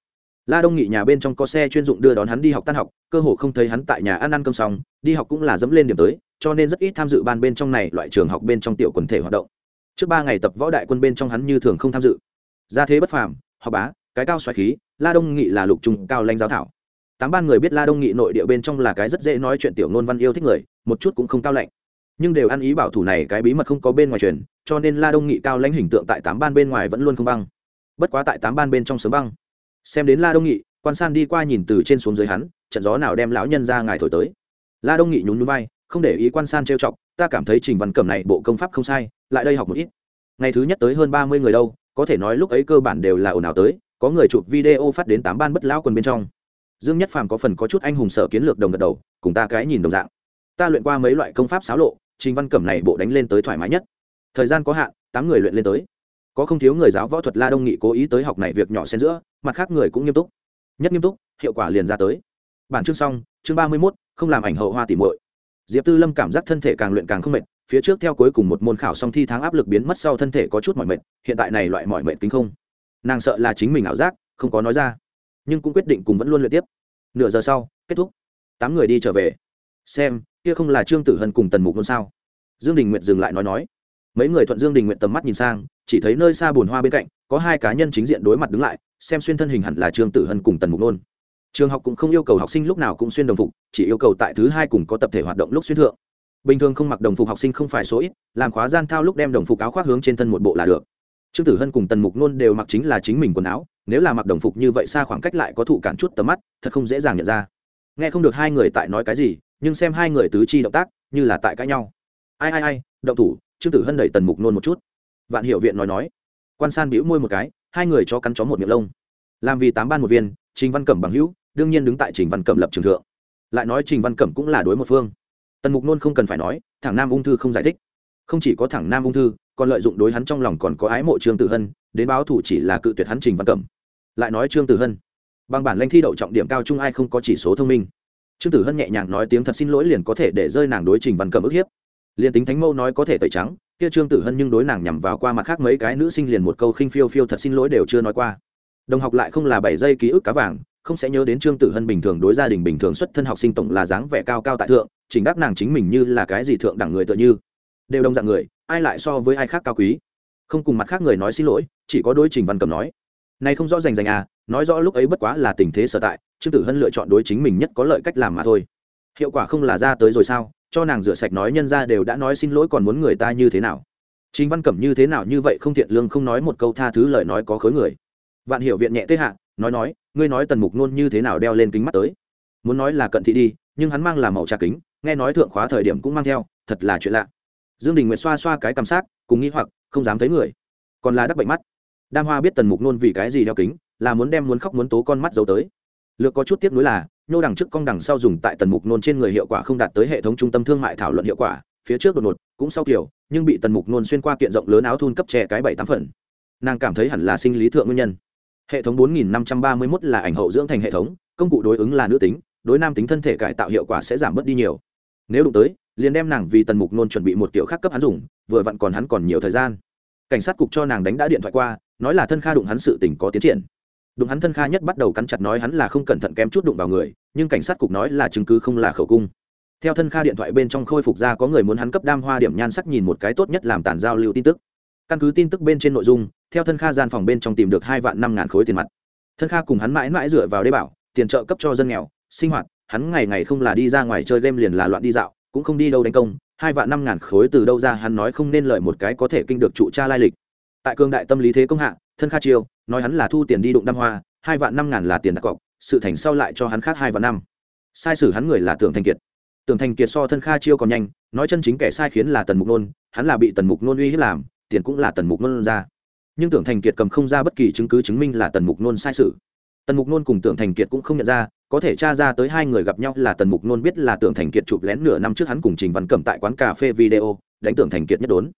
La đông nghị nhà bên trong có xe chuyên dụng đưa đón hắn đi học tan học, cơ hồ không thấy hắn tại nhà ăn ăn cơm xong, đi học cũng là dẫm lên điểm tới, cho nên rất ít tham dự ban bên trong này, loại trường học bên trong tiểu quần thể hoạt động. Trước ba ngày tập võ đại quân bên trong hắn như thường không tham dự. Ra thế bất phàm, học bá cái cao xoài khí, la đông nghị là lục trung cao lãnh giáo thảo. Tám ban người biết la đông nghị nội địa bên trong là cái rất dễ nói chuyện tiểu nôn văn yêu thích người, một chút cũng không cao lạnh. Nhưng đều ăn ý bảo thủ này cái bí mật không có bên ngoài truyền, cho nên la đông nghị cao lãnh hình tượng tại tám ban bên ngoài vẫn luôn không băng. Bất quá tại tám ban bên trong sớm băng. Xem đến la đông nghị, quan san đi qua nhìn từ trên xuống dưới hắn, trận gió nào đem lão nhân ra ngài thổi tới. La đông nghị nhún núi bay không để ý quan san trêu chọc, ta cảm thấy trình văn cẩm này bộ công pháp không sai, lại đây học một ít. Ngày thứ nhất tới hơn ba mươi người đâu, có thể nói lúc ấy cơ bản đều là ồn ào tới có người chụp video phát đến tám ban bất lão quần bên trong. Dương nhất phàm có phần có chút anh hùng sở kiến lược đồng gật đầu, cùng ta cái nhìn đồng dạng. Ta luyện qua mấy loại công pháp xáo lộ, trình văn cẩm này bộ đánh lên tới thoải mái nhất. Thời gian có hạn, tám người luyện lên tới. Có không thiếu người giáo võ thuật la đông nghị cố ý tới học này việc nhỏ xen giữa, mặt khác người cũng nghiêm túc. Nhất nghiêm túc, hiệu quả liền ra tới. Bản chương xong, chương ba mươi mốt, không làm ảnh hậu hoa tỉ muội. Diệp tư lâm cảm giác thân thể càng luyện càng không mệt, phía trước theo cuối cùng một môn khảo xong thi tháng áp lực biến mất sau thân thể có chút mỏi mệt, hiện tại này loại mỏi mệt kính không nàng sợ là chính mình ảo giác, không có nói ra, nhưng cũng quyết định cùng vẫn luôn luyện tiếp. Nửa giờ sau, kết thúc. Tám người đi trở về. Xem, kia không là trương tử hân cùng tần mục luôn sao? Dương đình nguyện dừng lại nói nói. Mấy người thuận dương đình nguyện tầm mắt nhìn sang, chỉ thấy nơi xa bồn hoa bên cạnh, có hai cá nhân chính diện đối mặt đứng lại, xem xuyên thân hình hẳn là trương tử hân cùng tần mục nôn. Trường học cũng không yêu cầu học sinh lúc nào cũng xuyên đồng phục, chỉ yêu cầu tại thứ hai cùng có tập thể hoạt động lúc xuyên thượng. Bình thường không mặc đồng phục học sinh không phải số ít, làm khóa gian thao lúc đem đồng phục áo khoác hướng trên thân một bộ là được trương tử hân cùng tần mục nôn đều mặc chính là chính mình quần áo, nếu là mặc đồng phục như vậy xa khoảng cách lại có thụ cản chút tầm mắt, thật không dễ dàng nhận ra. Nghe không được hai người tại nói cái gì, nhưng xem hai người tứ chi động tác, như là tại cãi nhau. Ai ai ai, động thủ, trương tử hân đẩy tần mục nôn một chút. Vạn hiệu viện nói nói. Quan san bĩu môi một cái, hai người cho cắn chó một miệng lông. Làm vì tám ban một viên, trình văn cẩm bằng hữu, đương nhiên đứng tại trình văn cẩm lập trường thượng. Lại nói trình văn cẩm cũng là đối một phương. Tần mục nôn không cần phải nói thẳng nam ung thư không giải thích. Không chỉ có thẳng nam ung thư còn lợi dụng đối hắn trong lòng còn có ái mộ trương tử hân, đến báo thủ chỉ là cự tuyệt hắn trình văn cẩm. Lại nói trương tử hân, bằng bản lanh thi đậu trọng điểm cao chung ai không có chỉ số thông minh. Trương tử hân nhẹ nhàng nói tiếng thật xin lỗi liền có thể để rơi nàng đối trình văn cẩm ức hiếp. Liền tính thánh mẫu nói có thể tẩy trắng, kia trương tử hân nhưng đối nàng nhằm vào qua mặt khác mấy cái nữ sinh liền một câu khinh phiêu phiêu thật xin lỗi đều chưa nói qua. Đồng học lại không là bảy giây ký ức cá vàng, không sẽ nhớ đến trương tử hân bình thường đối gia đình bình thường xuất thân học sinh tổng là dáng vẻ cao cao tại thượng, chỉnh đắc nàng chính mình như là cái gì thượng đẳng người tựa như. Đều đông dạng người ai lại so với ai khác cao quý? Không cùng mặt khác người nói xin lỗi, chỉ có đối trình văn cầm nói. Này không rõ rành rành à nói rõ lúc ấy bất quá là tình thế sở tại, trương tử hân lựa chọn đối chính mình nhất có lợi cách làm mà thôi. Hiệu quả không là ra tới rồi sao, cho nàng rửa sạch nói nhân ra đều đã nói xin lỗi còn muốn người ta như thế nào? Chính văn cẩm như thế nào như vậy không thiện lương không nói một câu tha thứ lời nói có khối người. Vạn hiểu viện nhẹ thế hạ, nói nói, ngươi nói tần mục nôn như thế nào đeo lên kính mắt tới? Muốn nói là cận thị đi, nhưng hắn mang là màu trà kính, nghe nói thượng khóa thời điểm cũng mang theo, thật là chuyện lạ dương đình nguyệt xoa xoa cái cảm giác cùng nghĩ hoặc, không dám thấy người. Còn là đắc bệnh mắt. Đam hoa biết tần mục nôn vì cái gì đeo kính, là muốn đem muốn khóc muốn tố con mắt giấu tới. Lược có chút tiếc nuối là, nhô đằng trước cong đằng sau dùng tại tần mục nôn trên người hiệu quả không đạt tới hệ thống trung tâm thương mại thảo luận hiệu quả, phía trước đột ngột, cũng sau kiểu, nhưng bị tần mục nôn xuyên qua kiện rộng lớn áo thun cấp trẻ cái bảy tám phần. Nàng cảm thấy hẳn là sinh lý thượng nguyên nhân. Hệ thống bốn nghìn năm trăm ba mươi mốt là ảnh hậu dưỡng thành hệ thống, công cụ đối ứng là nữ tính, đối nam tính thân thể cải tạo hiệu quả sẽ giảm bớt đi nhiều. Nếu đụng tới liền đem nàng vì tần mục nôn chuẩn bị một kiểu khác cấp hắn dùng, vừa vặn còn hắn còn nhiều thời gian. Cảnh sát cục cho nàng đánh đã điện thoại qua, nói là thân kha đụng hắn sự tình có tiến triển. Đụng hắn thân kha nhất bắt đầu cắn chặt nói hắn là không cẩn thận kém chút đụng vào người, nhưng cảnh sát cục nói là chứng cứ không là khẩu cung. Theo thân kha điện thoại bên trong khôi phục ra có người muốn hắn cấp đam hoa điểm nhan sắc nhìn một cái tốt nhất làm tàn giao lưu tin tức. Căn cứ tin tức bên trên nội dung, theo thân kha gian phòng bên trong tìm được hai vạn năm ngàn khối tiền mặt. Thân kha cùng hắn mãi mãi dựa vào đế bảo, tiền trợ cấp cho dân nghèo, sinh hoạt, hắn ngày ngày không là đi ra ngoài chơi game liền là loạn đi dạo cũng không đi đâu đánh công, hai vạn năm ngàn khối từ đâu ra hắn nói không nên lợi một cái có thể kinh được trụ cha lai lịch. Tại cương đại tâm lý thế công hạ, thân kha chiêu, nói hắn là thu tiền đi đụng đam hoa, hai vạn năm ngàn là tiền đặt cọc, sự thành sau lại cho hắn khác hai vạn năm. Sai sử hắn người là tưởng thành kiệt. Tưởng thành kiệt so thân kha chiêu còn nhanh, nói chân chính kẻ sai khiến là tần mục nôn, hắn là bị tần mục nôn uy hiếp làm, tiền cũng là tần mục nôn ra. Nhưng tưởng thành kiệt cầm không ra bất kỳ chứng cứ chứng minh là tần mục nôn sai sự tần mục nôn cùng tưởng thành kiệt cũng không nhận ra có thể tra ra tới hai người gặp nhau là tần mục nôn biết là tưởng thành kiệt chụp lén nửa năm trước hắn cùng trình văn cẩm tại quán cà phê video, đánh tưởng thành kiệt nhất đốn.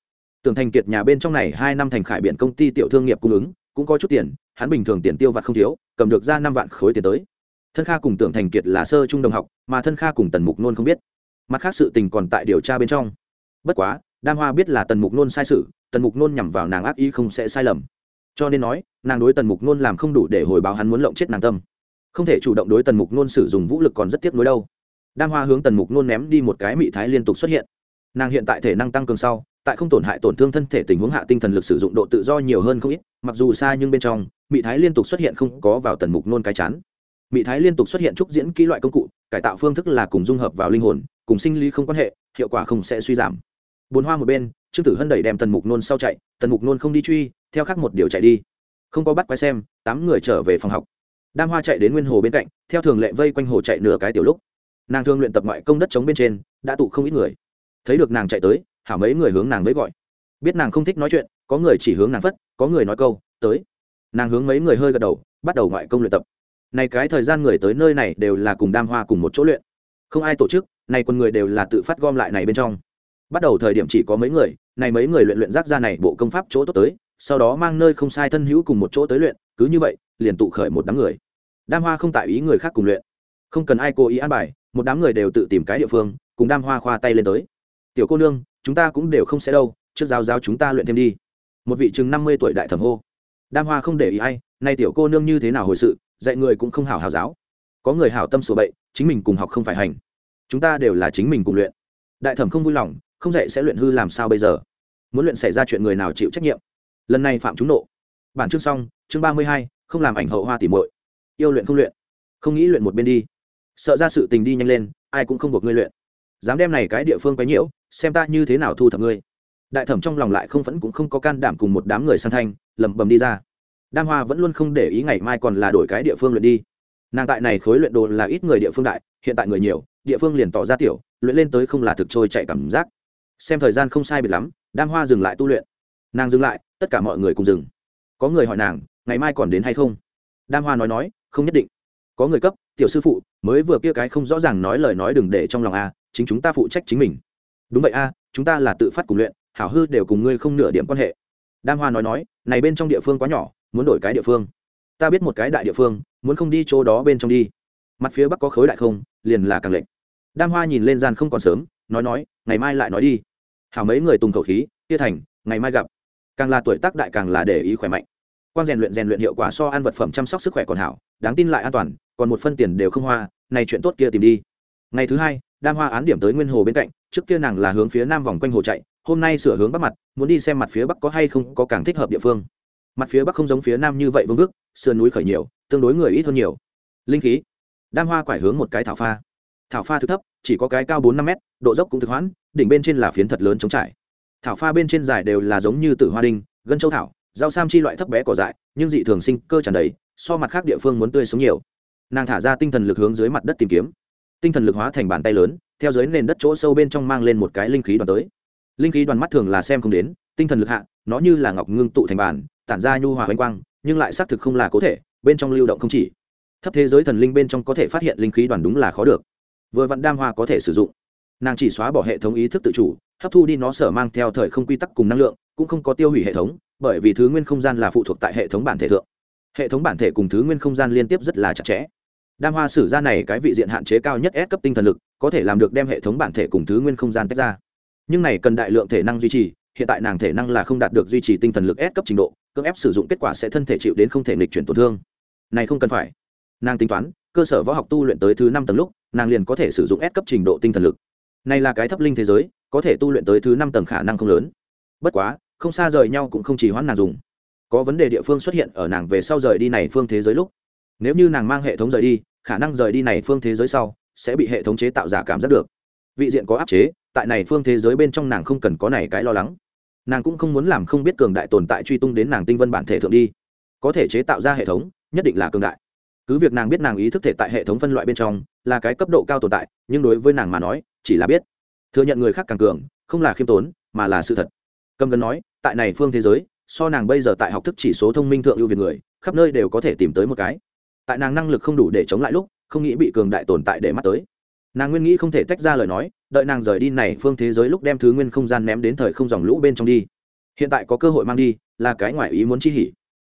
Tưởng thành kiệt nhà bên trong này hai năm thành khải biện công ty tiểu thương nghiệp cung ứng, cũng có chút tiền, hắn bình thường tiền tiêu vặt không thiếu, cầm được ra năm vạn khối tiền tới. Thân kha cùng tưởng thành kiệt là sơ trung đồng học, mà thân kha cùng tần mục nôn không biết. Mặt khác sự tình còn tại điều tra bên trong. Bất quá, đam hoa biết là tần mục nôn sai sự, tần mục nôn nhằm vào nàng ác ý không sẽ sai lầm. Cho nên nói, nàng đối tần mục nôn làm không đủ để hồi báo hắn muốn lộng chết nàng tâm không thể chủ động đối tần mục nôn sử dụng vũ lực còn rất tiếc nuối đâu. Đam hoa hướng tần mục nôn ném đi một cái mị thái liên tục xuất hiện. Nàng hiện tại thể năng tăng cường sau, tại không tổn hại tổn thương thân thể tình huống hạ tinh thần lực sử dụng độ tự do nhiều hơn không ít, mặc dù xa nhưng bên trong, mị thái liên tục xuất hiện không có vào tần mục nôn cái chán. Mị thái liên tục xuất hiện trúc diễn kỹ loại công cụ, cải tạo phương thức là cùng dung hợp vào linh hồn, cùng sinh lý không quan hệ, hiệu quả không sẽ suy giảm. Bồn hoa một bên, trương tử hân đẩy đem tần mục nôn sau chạy, tần mục nôn không đi truy, theo khác một điều chạy đi. Không có bắt quái xem, tám người trở về phòng học đam hoa chạy đến nguyên hồ bên cạnh, theo thường lệ vây quanh hồ chạy nửa cái tiểu lúc. Nàng thường luyện tập ngoại công đất chống bên trên, đã tụ không ít người. Thấy được nàng chạy tới, hảo mấy người hướng nàng với gọi. Biết nàng không thích nói chuyện, có người chỉ hướng nàng phất, có người nói câu, tới. Nàng hướng mấy người hơi gật đầu, bắt đầu ngoại công luyện tập. Này cái thời gian người tới nơi này đều là cùng đam hoa cùng một chỗ luyện. Không ai tổ chức, này quân người đều là tự phát gom lại này bên trong. Bắt đầu thời điểm chỉ có mấy người, này mấy người luyện luyện rác ra này bộ công pháp chỗ tốt tới, sau đó mang nơi không sai thân hữu cùng một chỗ tới luyện, cứ như vậy liền tụ khởi một đám người. Đam hoa không tại ý người khác cùng luyện. Không cần ai cố ý an bài, một đám người đều tự tìm cái địa phương, cùng đam hoa khoa tay lên tới. Tiểu cô nương, chúng ta cũng đều không sẽ đâu, trước giáo giáo chúng ta luyện thêm đi. Một vị chừng năm mươi tuổi đại thẩm hô. Đam hoa không để ý ai nay tiểu cô nương như thế nào hồi sự, dạy người cũng không hảo hảo giáo. Có người hảo tâm sổ bậy, chính mình cùng học không phải hành. Chúng ta đều là chính mình cùng luyện. Đại thẩm không vui lòng, không dạy sẽ luyện hư làm sao bây giờ? Muốn luyện xảy ra chuyện người nào chịu trách nhiệm? Lần này phạm chúng nộ. Bản chương xong, chương ba mươi hai không làm ảnh hậu hoa tỉ muội. Yêu luyện không luyện, không nghĩ luyện một bên đi. Sợ ra sự tình đi nhanh lên, ai cũng không buộc ngươi luyện. Dám đem này cái địa phương quấy nhiễu, xem ta như thế nào thu thập ngươi. Đại thẩm trong lòng lại không vẫn cũng không có can đảm cùng một đám người sang thanh, lẩm bẩm đi ra. Đam hoa vẫn luôn không để ý ngày mai còn là đổi cái địa phương luyện đi. Nàng tại này khối luyện đồ là ít người địa phương đại, hiện tại người nhiều, địa phương liền tỏ ra tiểu, luyện lên tới không là thực trôi chạy cảm giác. Xem thời gian không sai biệt lắm, đam hoa dừng lại tu luyện. Nàng dừng lại, tất cả mọi người cùng dừng. Có người hỏi nàng ngày mai còn đến hay không? Đam hoa nói nói, không nhất định. Có người cấp, tiểu sư phụ, mới vừa kia cái không rõ ràng nói lời nói đừng để trong lòng a, chính chúng ta phụ trách chính mình. Đúng vậy a, chúng ta là tự phát cùng luyện, hảo hư đều cùng ngươi không nửa điểm quan hệ. Đam hoa nói nói, này bên trong địa phương quá nhỏ, muốn đổi cái địa phương. Ta biết một cái đại địa phương, muốn không đi chỗ đó bên trong đi. Mặt phía bắc có khối đại không, liền là càng lệnh. Đam hoa nhìn lên gian không còn sớm, nói nói, ngày mai lại nói đi. Hảo mấy người tùng khẩu khí tia thành, ngày mai gặp. Càng là tuổi tác đại càng là để ý khỏe mạnh quan rèn luyện rèn luyện hiệu quả so ăn vật phẩm chăm sóc sức khỏe còn hảo, đáng tin lại an toàn, còn một phân tiền đều không hoa, này chuyện tốt kia tìm đi. Ngày thứ hai, đam hoa án điểm tới nguyên hồ bên cạnh, trước kia nàng là hướng phía nam vòng quanh hồ chạy, hôm nay sửa hướng bắc mặt, muốn đi xem mặt phía bắc có hay không có càng thích hợp địa phương. Mặt phía bắc không giống phía nam như vậy vương vức, sườn núi khởi nhiều, tương đối người ít hơn nhiều. Linh khí. Đam hoa quải hướng một cái thảo pha. Thảo pha thực thấp, chỉ có cái cao bốn năm mét, độ dốc cũng thực hoãn, đỉnh bên trên là phiến thật lớn chống trải. Thảo pha bên trên dài đều là giống như tử hoa đinh, gân châu thảo rau sam chi loại thấp bé cỏ dại, nhưng dị thường sinh cơ tràn đầy, so mặt khác địa phương muốn tươi sống nhiều. Nàng thả ra tinh thần lực hướng dưới mặt đất tìm kiếm. Tinh thần lực hóa thành bàn tay lớn, theo dưới nền đất chỗ sâu bên trong mang lên một cái linh khí đoàn tới. Linh khí đoàn mắt thường là xem không đến, tinh thần lực hạ, nó như là ngọc ngưng tụ thành bàn, tản ra nhu hòa oanh quang, nhưng lại xác thực không là cố thể, bên trong lưu động không chỉ. Thấp thế giới thần linh bên trong có thể phát hiện linh khí đoàn đúng là khó được. Vừa vặn đam hoa có thể sử dụng. Nàng chỉ xóa bỏ hệ thống ý thức tự chủ, hấp thu đi nó sở mang theo thời không quy tắc cùng năng lượng, cũng không có tiêu hủy hệ thống bởi vì thứ nguyên không gian là phụ thuộc tại hệ thống bản thể thượng. Hệ thống bản thể cùng thứ nguyên không gian liên tiếp rất là chặt chẽ. Đam hoa sử ra này cái vị diện hạn chế cao nhất S cấp tinh thần lực, có thể làm được đem hệ thống bản thể cùng thứ nguyên không gian tách ra. Nhưng này cần đại lượng thể năng duy trì, hiện tại nàng thể năng là không đạt được duy trì tinh thần lực S cấp trình độ, cưỡng ép sử dụng kết quả sẽ thân thể chịu đến không thể nghịch chuyển tổn thương. Này không cần phải. Nàng tính toán, cơ sở võ học tu luyện tới thứ năm tầng lúc, nàng liền có thể sử dụng S cấp trình độ tinh thần lực. Này là cái thấp linh thế giới, có thể tu luyện tới thứ năm tầng khả năng không lớn. Bất quá không xa rời nhau cũng không chỉ hoãn nàng dùng. Có vấn đề địa phương xuất hiện ở nàng về sau rời đi này phương thế giới lúc. Nếu như nàng mang hệ thống rời đi, khả năng rời đi này phương thế giới sau, sẽ bị hệ thống chế tạo giả cảm giác được. Vị diện có áp chế, tại này phương thế giới bên trong nàng không cần có này cái lo lắng. Nàng cũng không muốn làm không biết cường đại tồn tại truy tung đến nàng tinh vân bản thể thượng đi. Có thể chế tạo ra hệ thống, nhất định là cường đại. Cứ việc nàng biết nàng ý thức thể tại hệ thống phân loại bên trong, là cái cấp độ cao tồn tại, nhưng đối với nàng mà nói, chỉ là biết. Thừa nhận người khác càng cường, không là khiêm tốn, mà là sự thật. Cầm gần nói tại này phương thế giới, so nàng bây giờ tại học thức chỉ số thông minh thượng ưu việt người, khắp nơi đều có thể tìm tới một cái. Tại nàng năng lực không đủ để chống lại lúc, không nghĩ bị cường đại tồn tại để mắt tới. Nàng nguyên nghĩ không thể tách ra lời nói, đợi nàng rời đi này phương thế giới lúc đem thứ nguyên không gian ném đến thời không dòng lũ bên trong đi. Hiện tại có cơ hội mang đi, là cái ngoài ý muốn chi hỉ.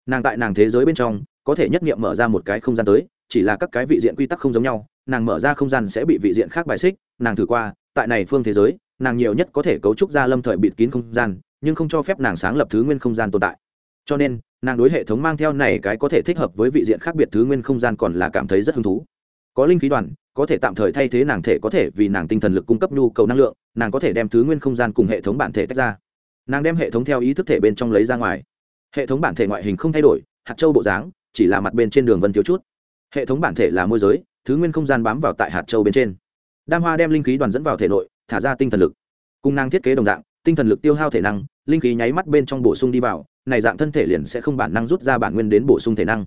Nàng tại nàng thế giới bên trong, có thể nhất nghiệm mở ra một cái không gian tới, chỉ là các cái vị diện quy tắc không giống nhau, nàng mở ra không gian sẽ bị vị diện khác bài xích, nàng thử qua, tại này phương thế giới, nàng nhiều nhất có thể cấu trúc ra lâm thời bịt kín không gian nhưng không cho phép nàng sáng lập thứ nguyên không gian tồn tại. Cho nên, nàng đối hệ thống mang theo này cái có thể thích hợp với vị diện khác biệt thứ nguyên không gian còn là cảm thấy rất hứng thú. Có linh khí đoàn, có thể tạm thời thay thế nàng thể có thể vì nàng tinh thần lực cung cấp nhu cầu năng lượng, nàng có thể đem thứ nguyên không gian cùng hệ thống bản thể tách ra. Nàng đem hệ thống theo ý thức thể bên trong lấy ra ngoài. Hệ thống bản thể ngoại hình không thay đổi, hạt châu bộ dáng, chỉ là mặt bên trên đường vân thiếu chút. Hệ thống bản thể là môi giới, thứ nguyên không gian bám vào tại hạt châu bên trên. Đam hoa đem linh khí đoàn dẫn vào thể nội, thả ra tinh thần lực. Cùng nàng thiết kế đồng dạng tinh thần lực tiêu hao thể năng, linh khí nháy mắt bên trong bổ sung đi vào, này dạng thân thể liền sẽ không bản năng rút ra bản nguyên đến bổ sung thể năng.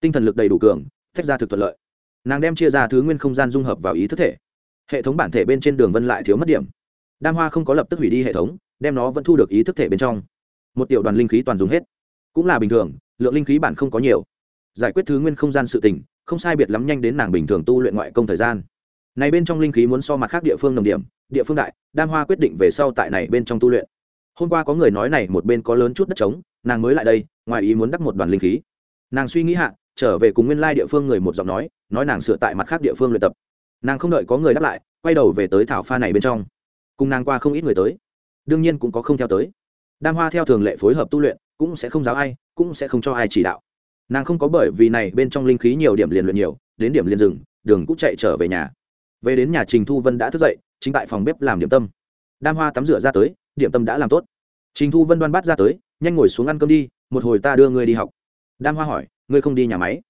Tinh thần lực đầy đủ cường, tách ra thực thuận lợi. Nàng đem chia ra thứ nguyên không gian dung hợp vào ý thức thể. Hệ thống bản thể bên trên đường vân lại thiếu mất điểm. Đam hoa không có lập tức hủy đi hệ thống, đem nó vẫn thu được ý thức thể bên trong. Một tiểu đoàn linh khí toàn dùng hết. Cũng là bình thường, lượng linh khí bản không có nhiều. Giải quyết thứ nguyên không gian sự tình, không sai biệt lắm nhanh đến nàng bình thường tu luyện ngoại công thời gian. Này bên trong linh khí muốn so mặt khác địa phương nồng điểm địa phương đại, đam hoa quyết định về sau tại này bên trong tu luyện. Hôm qua có người nói này một bên có lớn chút đất trống, nàng mới lại đây, ngoài ý muốn đắp một đoàn linh khí. Nàng suy nghĩ hạ, trở về cùng nguyên lai địa phương người một giọng nói nói nàng sửa tại mặt khác địa phương luyện tập. Nàng không đợi có người đáp lại, quay đầu về tới thảo pha này bên trong. Cùng nàng qua không ít người tới. Đương nhiên cũng có không theo tới. Đam hoa theo thường lệ phối hợp tu luyện, cũng sẽ không giáo ai, cũng sẽ không cho ai chỉ đạo. Nàng không có bởi vì này bên trong linh khí nhiều điểm liền luyện nhiều, đến điểm liền rừng đường cũng chạy trở về nhà. Về đến nhà trình thu vân đã thức dậy chính tại phòng bếp làm điểm tâm. Đam hoa tắm rửa ra tới, điểm tâm đã làm tốt. Trình thu vân đoan bắt ra tới, nhanh ngồi xuống ăn cơm đi, một hồi ta đưa ngươi đi học. Đam hoa hỏi, ngươi không đi nhà máy?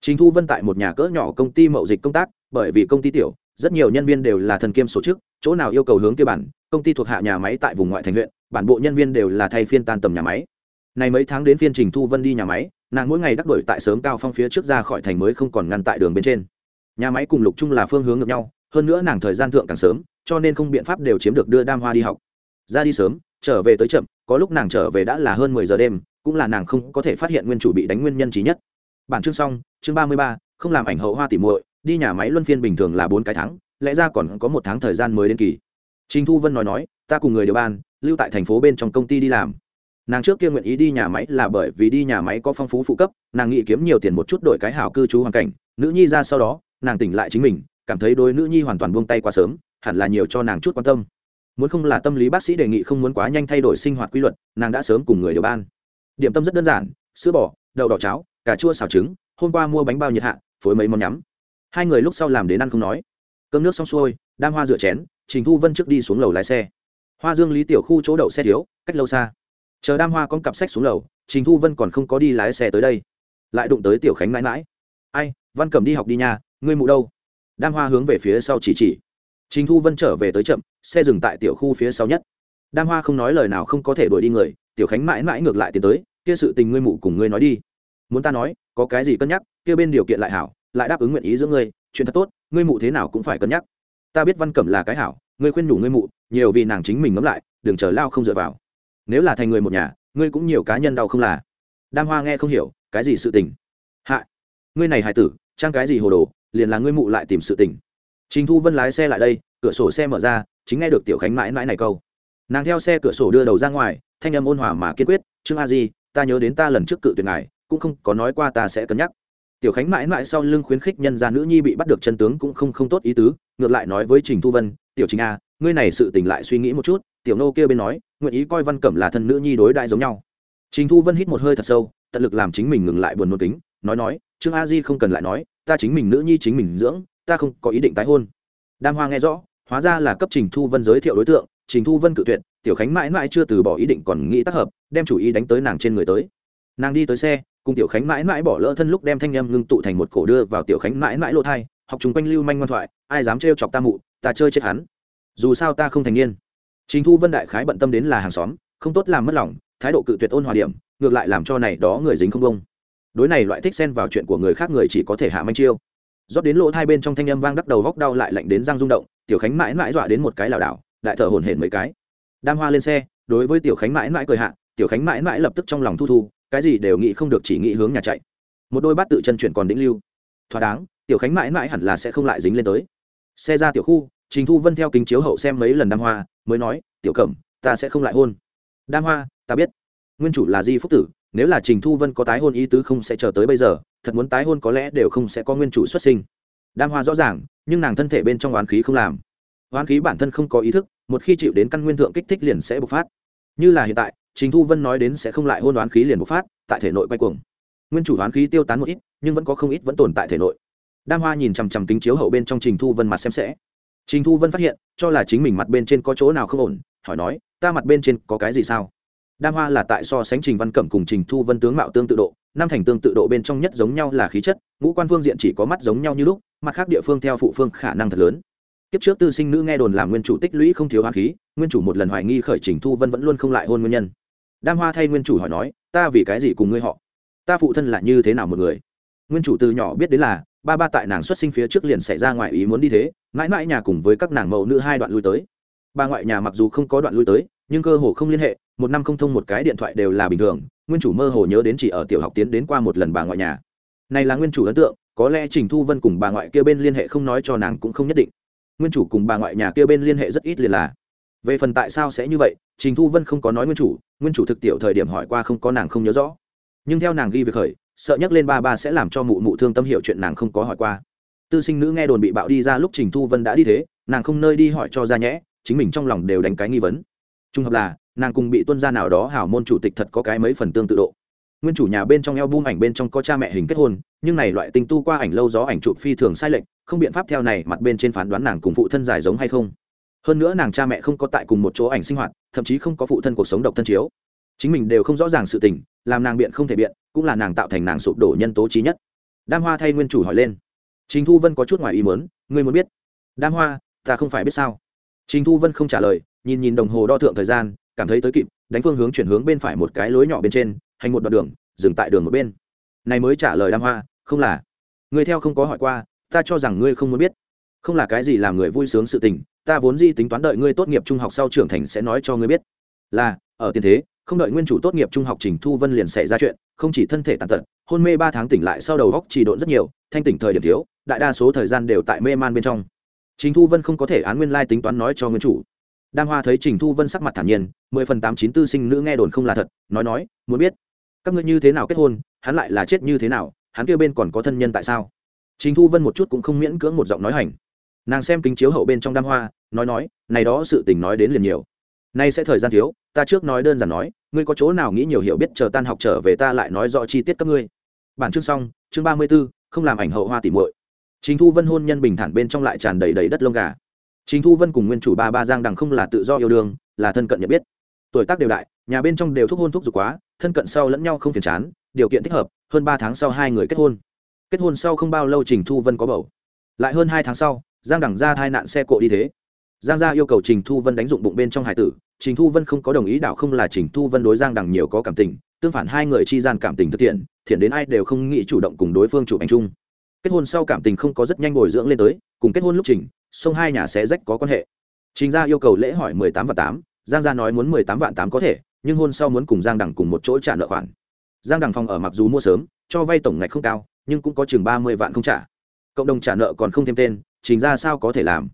Trình thu vân tại một nhà cỡ nhỏ công ty mậu dịch công tác, bởi vì công ty tiểu, rất nhiều nhân viên đều là thần kiêm sổ chức, chỗ nào yêu cầu hướng kia bản, công ty thuộc hạ nhà máy tại vùng ngoại thành huyện, bản bộ nhân viên đều là thay phiên tan tầm nhà máy. Này mấy tháng đến phiên trình thu vân đi nhà máy, nàng mỗi ngày đắc đổi tại sớm cao phong phía trước ra khỏi thành mới không còn ngăn tại đường bên trên. Nhà máy cùng lục chung là phương hướng ngược nhau, hơn nữa nàng thời gian thượng càng sớm cho nên không biện pháp đều chiếm được đưa đam hoa đi học. Ra đi sớm, trở về tới chậm, có lúc nàng trở về đã là hơn mười giờ đêm, cũng là nàng không có thể phát hiện nguyên chủ bị đánh nguyên nhân trí nhất. Bản chương xong, chương ba mươi ba, không làm ảnh hậu hoa tỉ muội, đi nhà máy luân phiên bình thường là bốn cái tháng, lẽ ra còn có một tháng thời gian mới đến kỳ. Trình thu vân nói nói, ta cùng người điều ban lưu tại thành phố bên trong công ty đi làm. Nàng trước kia nguyện ý đi nhà máy là bởi vì đi nhà máy có phong phú phụ cấp, nàng nghĩ kiếm nhiều tiền một chút đổi cái hảo cư trú hoàn cảnh, nữ nhi ra sau đó, nàng tỉnh lại chính mình, cảm thấy đôi nữ nhi hoàn toàn buông tay quá sớm hẳn là nhiều cho nàng chút quan tâm. Muốn không là tâm lý bác sĩ đề nghị không muốn quá nhanh thay đổi sinh hoạt quy luật, nàng đã sớm cùng người điều ban. Điểm tâm rất đơn giản, sữa bò, đậu đỏ cháo, cà chua xào trứng, hôm qua mua bánh bao nhiệt hạ, phối mấy món nhắm. Hai người lúc sau làm đến ăn không nói. Cơm nước xong xuôi, đam hoa rửa chén, trình thu vân trước đi xuống lầu lái xe. Hoa dương lý tiểu khu chỗ đậu xe thiếu, cách lâu xa. Chờ đam hoa con cặp sách xuống lầu, trình thu vân còn không có đi lái xe tới đây. Lại đụng tới tiểu khánh mãi mãi. Ai, văn cầm đi học đi nhà ngươi mụ đâu? Đam hoa hướng về phía sau chỉ chỉ trình thu vân trở về tới chậm, xe dừng tại tiểu khu phía sau nhất. Đam hoa không nói lời nào không có thể đuổi đi người, tiểu khánh mãi mãi ngược lại tiến tới, kia sự tình ngươi mụ cùng ngươi nói đi. Muốn ta nói, có cái gì cân nhắc, kia bên điều kiện lại hảo, lại đáp ứng nguyện ý giữa ngươi, chuyện thật tốt, ngươi mụ thế nào cũng phải cân nhắc. Ta biết văn cẩm là cái hảo, ngươi khuyên nhủ ngươi mụ, nhiều vì nàng chính mình ngẫm lại, đừng chờ lao không dựa vào. Nếu là thành người một nhà, ngươi cũng nhiều cá nhân đau không là. Đam hoa nghe không hiểu, cái gì sự tình? Hạ, ngươi này hài tử, trang cái gì hồ đồ, liền là ngươi mụ lại tìm sự tình trình thu vân lái xe lại đây, cửa sổ xe mở ra, chính nghe được tiểu khánh mãi mãi này câu. Nàng theo xe cửa sổ đưa đầu ra ngoài, thanh âm ôn hòa mà kiên quyết, trương a di, ta nhớ đến ta lần trước cự tuyệt ngài, cũng không có nói qua ta sẽ cân nhắc. Tiểu khánh mãi mãi sau lưng khuyến khích nhân gia nữ nhi bị bắt được chân tướng cũng không không tốt ý tứ, ngược lại nói với trình thu vân, tiểu trình a, ngươi này sự tình lại suy nghĩ một chút. Tiểu nô kia bên nói, nguyện ý coi văn cẩm là thân nữ nhi đối đại giống nhau. Trình thu vân hít một hơi thật sâu, tận lực làm chính mình ngừng lại buồn nôn kính, nói nói, trương a di không cần lại nói, ta chính mình nữ nhi chính mình dưỡng ta không có ý định tái hôn. Đam hoa nghe rõ, hóa ra là cấp trình thu vân giới thiệu đối tượng, trình thu vân cự tuyệt, tiểu khánh mãi mãi chưa từ bỏ ý định còn nghĩ tác hợp, đem chủ ý đánh tới nàng trên người tới. Nàng đi tới xe, cùng tiểu khánh mãi mãi bỏ lỡ thân lúc đem thanh â m ngưng tụ thành một cổ đưa vào tiểu khánh mãi mãi lộ thai, học chung quanh lưu manh ngoan thoại, ai dám trêu chọc ta mụ, ta chơi chết hắn. Dù sao ta không thành niên. Trình thu vân đại khái bận tâm đến là hàng xóm, không tốt làm mất lòng, thái độ cự tuyệt ôn hòa điểm, ngược lại làm cho này đó người dính không công đối này loại thích xen vào chuyện của người khác người chỉ có thể hạ manh chiêu rót đến lỗ hai bên trong thanh âm vang đắc đầu góc đau lại lạnh đến răng rung động, tiểu khánh mãi mãi dọa đến một cái lảo đảo, đại thở hổn hển mấy cái. Đam hoa lên xe, đối với tiểu khánh mãi mãi cười hạ, tiểu khánh mãi mãi lập tức trong lòng thu thu, cái gì đều nghĩ không được chỉ nghĩ hướng nhà chạy. Một đôi bát tự chân chuyển còn đĩnh lưu. Thỏa đáng, tiểu khánh mãi mãi hẳn là sẽ không lại dính lên tới. Xe ra tiểu khu, trình thu vân theo kính chiếu hậu xem mấy lần đam hoa, mới nói, tiểu cẩm, ta sẽ không lại hôn. Đam hoa, ta biết. Nguyên chủ là di phúc tử nếu là trình thu vân có tái hôn ý tứ không sẽ chờ tới bây giờ, thật muốn tái hôn có lẽ đều không sẽ có nguyên chủ xuất sinh. Đam hoa rõ ràng, nhưng nàng thân thể bên trong oán khí không làm. Oán khí bản thân không có ý thức, một khi chịu đến căn nguyên thượng kích thích liền sẽ bộc phát. Như là hiện tại, trình thu vân nói đến sẽ không lại hôn đoán khí liền bộc phát, tại thể nội quay cuồng. Nguyên chủ đoán khí tiêu tán một ít, nhưng vẫn có không ít vẫn tồn tại thể nội. Đam hoa nhìn chằm chằm kính chiếu hậu bên trong trình thu vân mặt xem sẽ. Trình thu vân phát hiện, cho là chính mình mặt bên trên có chỗ nào không ổn, hỏi nói, ta mặt bên trên có cái gì sao? Đam hoa là tại so sánh trình văn cẩm cùng trình thu vân tướng mạo tương tự độ, năm thành tương tự độ bên trong nhất giống nhau là khí chất, ngũ quan phương diện chỉ có mắt giống nhau như lúc, mặt khác địa phương theo phụ phương khả năng thật lớn. Kiếp trước tư sinh nữ nghe đồn làm nguyên chủ tích lũy không thiếu hoa khí, nguyên chủ một lần hoài nghi khởi trình thu vân vẫn luôn không lại hôn nguyên nhân. Đam hoa thay nguyên chủ hỏi nói, ta vì cái gì cùng ngươi họ? Ta phụ thân là như thế nào một người? Nguyên chủ từ nhỏ biết đến là, ba ba tại nàng xuất sinh phía trước liền xảy ra ngoài ý muốn đi thế, mãi mãi nhà cùng với các nàng mẫu nữ hai đoạn lui tới. Bà ngoại nhà mặc dù không có đoạn lui tới, nhưng cơ hồ không liên hệ một năm không thông một cái điện thoại đều là bình thường, nguyên chủ mơ hồ nhớ đến chỉ ở tiểu học tiến đến qua một lần bà ngoại nhà. Này là nguyên chủ ấn tượng, có lẽ trình thu vân cùng bà ngoại kia bên liên hệ không nói cho nàng cũng không nhất định. Nguyên chủ cùng bà ngoại nhà kia bên liên hệ rất ít liền là. Về phần tại sao sẽ như vậy, trình thu vân không có nói nguyên chủ nguyên chủ thực tiểu thời điểm hỏi qua không có nàng không nhớ rõ. Nhưng theo nàng ghi việc khởi, sợ nhắc lên ba ba sẽ làm cho mụ mụ thương tâm hiệu chuyện nàng không có hỏi qua. Tư sinh nữ nghe đồn bị bạo đi ra lúc trình thu vân đã đi thế, nàng không nơi đi hỏi cho ra nhẽ, chính mình trong lòng đều đánh cái nghi vấn. Trung hợp là nàng cùng bị tuân gia nào đó hảo môn chủ tịch thật có cái mấy phần tương tự độ. Nguyên chủ nhà bên trong eo bum ảnh bên trong có cha mẹ hình kết hôn, nhưng này loại tinh tu qua ảnh lâu gió ảnh chụp phi thường sai lệch, không biện pháp theo này mặt bên trên phán đoán nàng cùng phụ thân dài giống hay không. Hơn nữa nàng cha mẹ không có tại cùng một chỗ ảnh sinh hoạt, thậm chí không có phụ thân cuộc sống độc thân chiếu. Chính mình đều không rõ ràng sự tình, làm nàng biện không thể biện, cũng là nàng tạo thành nàng sụp đổ nhân tố trí nhất. Đam hoa thay nguyên chủ hỏi lên. Trình thu vân có chút ngoài ý mớn ngươi muốn biết. Đam hoa, ta không phải biết sao? Trình thu vân không trả lời, nhìn nhìn đồng hồ đo thượng thời gian cảm thấy tới kịp, đánh phương hướng chuyển hướng bên phải một cái lối nhỏ bên trên, hành một đoạn đường, dừng tại đường một bên. Này mới trả lời đam hoa, không là. Người theo không có hỏi qua, ta cho rằng ngươi không muốn biết. Không là cái gì làm người vui sướng sự tình, ta vốn di tính toán đợi ngươi tốt nghiệp trung học sau trưởng thành sẽ nói cho ngươi biết. Là, ở tiền thế, không đợi nguyên chủ tốt nghiệp trung học trình thu vân liền xảy ra chuyện, không chỉ thân thể tàn tật, hôn mê ba tháng tỉnh lại sau đầu góc trì độn rất nhiều, thanh tỉnh thời điểm thiếu, đại đa số thời gian đều tại mê man bên trong. Trình thu vân không có thể án nguyên lai tính toán nói cho nguyên chủ đam hoa thấy trình thu vân sắc mặt thản nhiên, mười phần tám chín tư sinh nữ nghe đồn không là thật, nói nói, muốn biết, các ngươi như thế nào kết hôn, hắn lại là chết như thế nào, hắn kêu bên còn có thân nhân tại sao? Trình thu vân một chút cũng không miễn cưỡng một giọng nói hành. Nàng xem kính chiếu hậu bên trong đam hoa, nói nói, này đó sự tình nói đến liền nhiều. Nay sẽ thời gian thiếu, ta trước nói đơn giản nói, ngươi có chỗ nào nghĩ nhiều hiểu biết chờ tan học trở về ta lại nói rõ chi tiết các ngươi. Bản chương xong, chương ba mươi b ố không làm ảnh hậu hoa tỉ muội. Chính thu vân hôn nhân bình thản bên trong lại tràn đầy đầy đất lông gà chính thu vân cùng nguyên chủ ba ba giang đằng không là tự do yêu đương, là thân cận nhận biết. Tuổi tác đều đại, nhà bên trong đều thúc hôn thúc giục quá, thân cận sau lẫn nhau không phiền chán, điều kiện thích hợp, hơn ba tháng sau hai người kết hôn. Kết hôn sau không bao lâu trình thu vân có bầu. Lại hơn hai tháng sau, giang đằng ra thai nạn xe cộ đi thế. Giang gia yêu cầu trình thu vân đánh dụng bụng bên trong hải tử, trình thu vân không có đồng ý đạo không là trình thu vân đối giang đằng nhiều có cảm tình, tương phản hai người chi gian cảm tình thực thiện thiện đến ai đều không nghĩ chủ động cùng đối phương chụp ảnh chung kết hôn sau cảm tình không có rất nhanh bồi dưỡng lên tới, cùng kết hôn lúc trình sông hai nhà sẽ rách có quan hệ. Trình gia yêu cầu lễ hỏi mười tám và tám, giang gia nói muốn mười tám vạn tám có thể, nhưng hôn sau muốn cùng giang đằng cùng một chỗ trả nợ khoản. Giang đằng phòng ở mặc dù mua sớm, cho vay tổng ngạch không cao, nhưng cũng có chừng ba mươi vạn không trả. Cộng đồng trả nợ còn không thêm tên, trình ra sao có thể làm?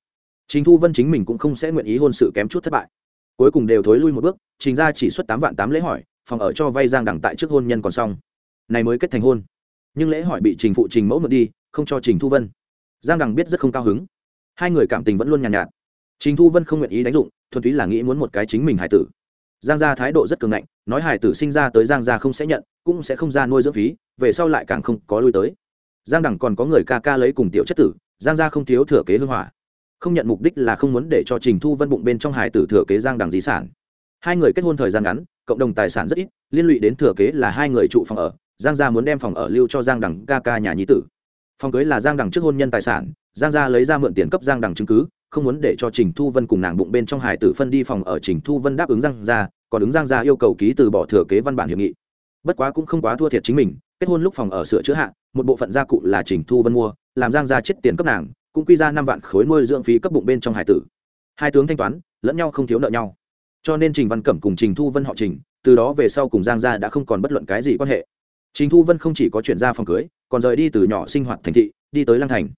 Trình thu vân chính mình cũng không sẽ nguyện ý hôn sự kém chút thất bại. Cuối cùng đều thối lui một bước, trình ra chỉ xuất tám vạn tám lễ hỏi, phòng ở cho vay giang đẳng tại trước hôn nhân còn xong. Này mới kết thành hôn. Nhưng lễ hỏi bị trình phụ trình mẫu mượn đi không cho trình thu vân. Giang đằng biết rất không cao hứng. Hai người cảm tình vẫn luôn nhàn nhạt, nhạt. Trình thu vân không nguyện ý đánh dụng thuần túy là nghĩ muốn một cái chính mình hải tử. Giang gia thái độ rất cường ngạnh nói hải tử sinh ra tới giang gia không sẽ nhận cũng sẽ không ra nuôi dưỡng phí về sau lại càng không có lui tới. Giang đẳng còn có người ca ca lấy cùng tiểu chất tử giang gia không thiếu thừa kế hương hỏa. Không nhận mục đích là không muốn để cho trình thu vân bụng bên trong hải tử thừa kế giang đằng di sản. Hai người kết hôn thời gian ngắn cộng đồng tài sản rất ít liên lụy đến thừa kế là hai người trụ phòng ở. Giang gia muốn đem phòng ở lưu cho giang đằng ca ca nhà nhí tử phòng cưới là giang đằng trước hôn nhân tài sản, giang gia lấy ra mượn tiền cấp giang đằng chứng cứ, không muốn để cho trình thu vân cùng nàng bụng bên trong hải tử phân đi phòng ở trình thu vân đáp ứng giang gia, còn ứng giang gia yêu cầu ký từ bỏ thừa kế văn bản hiệp nghị. Bất quá cũng không quá thua thiệt chính mình, kết hôn lúc phòng ở sửa chữa hạ, một bộ phận gia cụ là trình thu vân mua, làm giang gia chết tiền cấp nàng, cũng quy ra năm vạn khối nuôi dưỡng phí cấp bụng bên trong hải tử. Hai tướng thanh toán, lẫn nhau không thiếu nợ nhau. Cho nên trình văn cẩm cùng trình thu vân họ trình, từ đó về sau cùng giang gia đã không còn bất luận cái gì quan hệ trình thu vân không chỉ có chuyển ra phòng cưới, còn rời đi từ nhỏ sinh hoạt thành thị, đi tới lăng thành.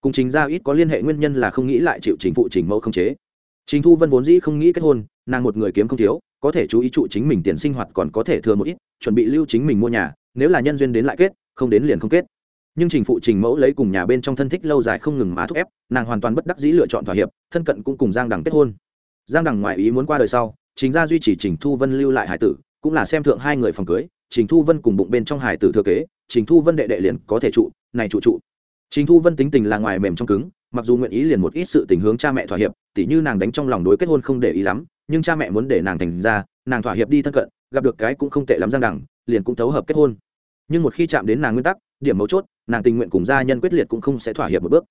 Cùng trình gia ít có liên hệ nguyên nhân là không nghĩ lại chịu Chính phụ trình mẫu không chế. Trình thu vân vốn dĩ không nghĩ kết hôn, nàng một người kiếm không thiếu, có thể chú ý trụ chính mình tiền sinh hoạt còn có thể thừa một ít, chuẩn bị lưu chính mình mua nhà, nếu là nhân duyên đến lại kết, không đến liền không kết. Nhưng trình phụ trình mẫu lấy cùng nhà bên trong thân thích lâu dài không ngừng má thúc ép, nàng hoàn toàn bất đắc dĩ lựa chọn thỏa hiệp, thân cận cũng cùng giang đằng kết hôn. Giang đằng ngoại ý muốn qua đời sau chính Gia duy trì trình thu vân lưu lại hải tử, cũng là xem thượng hai người phòng cưới trình thu vân cùng bụng bên trong hải tử thừa kế, trình thu vân đệ đệ liền có thể trụ, này trụ trụ. Trình thu vân tính tình là ngoài mềm trong cứng, mặc dù nguyện ý liền một ít sự tình hướng cha mẹ thỏa hiệp, tỉ như nàng đánh trong lòng đối kết hôn không để ý lắm, nhưng cha mẹ muốn để nàng thành ra, nàng thỏa hiệp đi thân cận, gặp được cái cũng không tệ lắm giang đẳng liền cũng thấu hợp kết hôn. Nhưng một khi chạm đến nàng nguyên tắc, điểm mấu chốt, nàng tình nguyện cùng gia nhân quyết liệt cũng không sẽ thỏa hiệp một bước.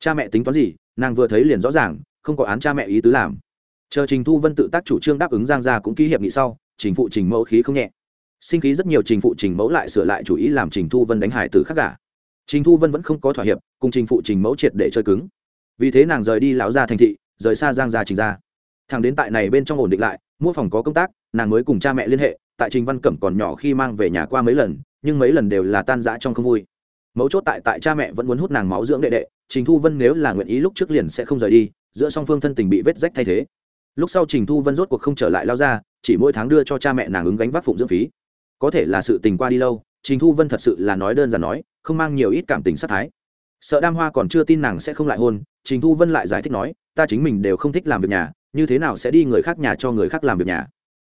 Cha mẹ tính toán gì, nàng vừa thấy liền rõ ràng, không có án cha mẹ ý tứ làm. Chờ trình thu vân tự tác chủ trương đáp ứng giang gia cũng ký hiệp nghị sau, trình phụ trình mẫu khí không nhẹ sinh khí rất nhiều trình phụ trình mẫu lại sửa lại chủ ý làm trình thu vân đánh hải từ khắc cả trình thu vân vẫn không có thỏa hiệp, cùng trình phụ trình mẫu triệt để chơi cứng. Vì thế nàng rời đi lão gia thành thị, rời xa giang gia trình gia. Thằng đến tại này bên trong ổn định lại, mua phòng có công tác, nàng mới cùng cha mẹ liên hệ, tại trình văn cẩm còn nhỏ khi mang về nhà qua mấy lần, nhưng mấy lần đều là tan rã trong không vui. Mấu chốt tại tại cha mẹ vẫn muốn hút nàng máu dưỡng đệ đệ, trình thu vân nếu là nguyện ý lúc trước liền sẽ không rời đi, giữa song phương thân tình bị vết rách thay thế. Lúc sau trình thu vân rốt cuộc không trở lại lao ra chỉ mỗi tháng đưa cho cha mẹ nàng ứng gánh vác phụng dưỡng phí có thể là sự tình qua đi lâu, trình thu vân thật sự là nói đơn giản nói, không mang nhiều ít cảm tình sát thái. Sợ đam hoa còn chưa tin nàng sẽ không lại hôn, trình thu vân lại giải thích nói, ta chính mình đều không thích làm việc nhà, như thế nào sẽ đi người khác nhà cho người khác làm việc nhà?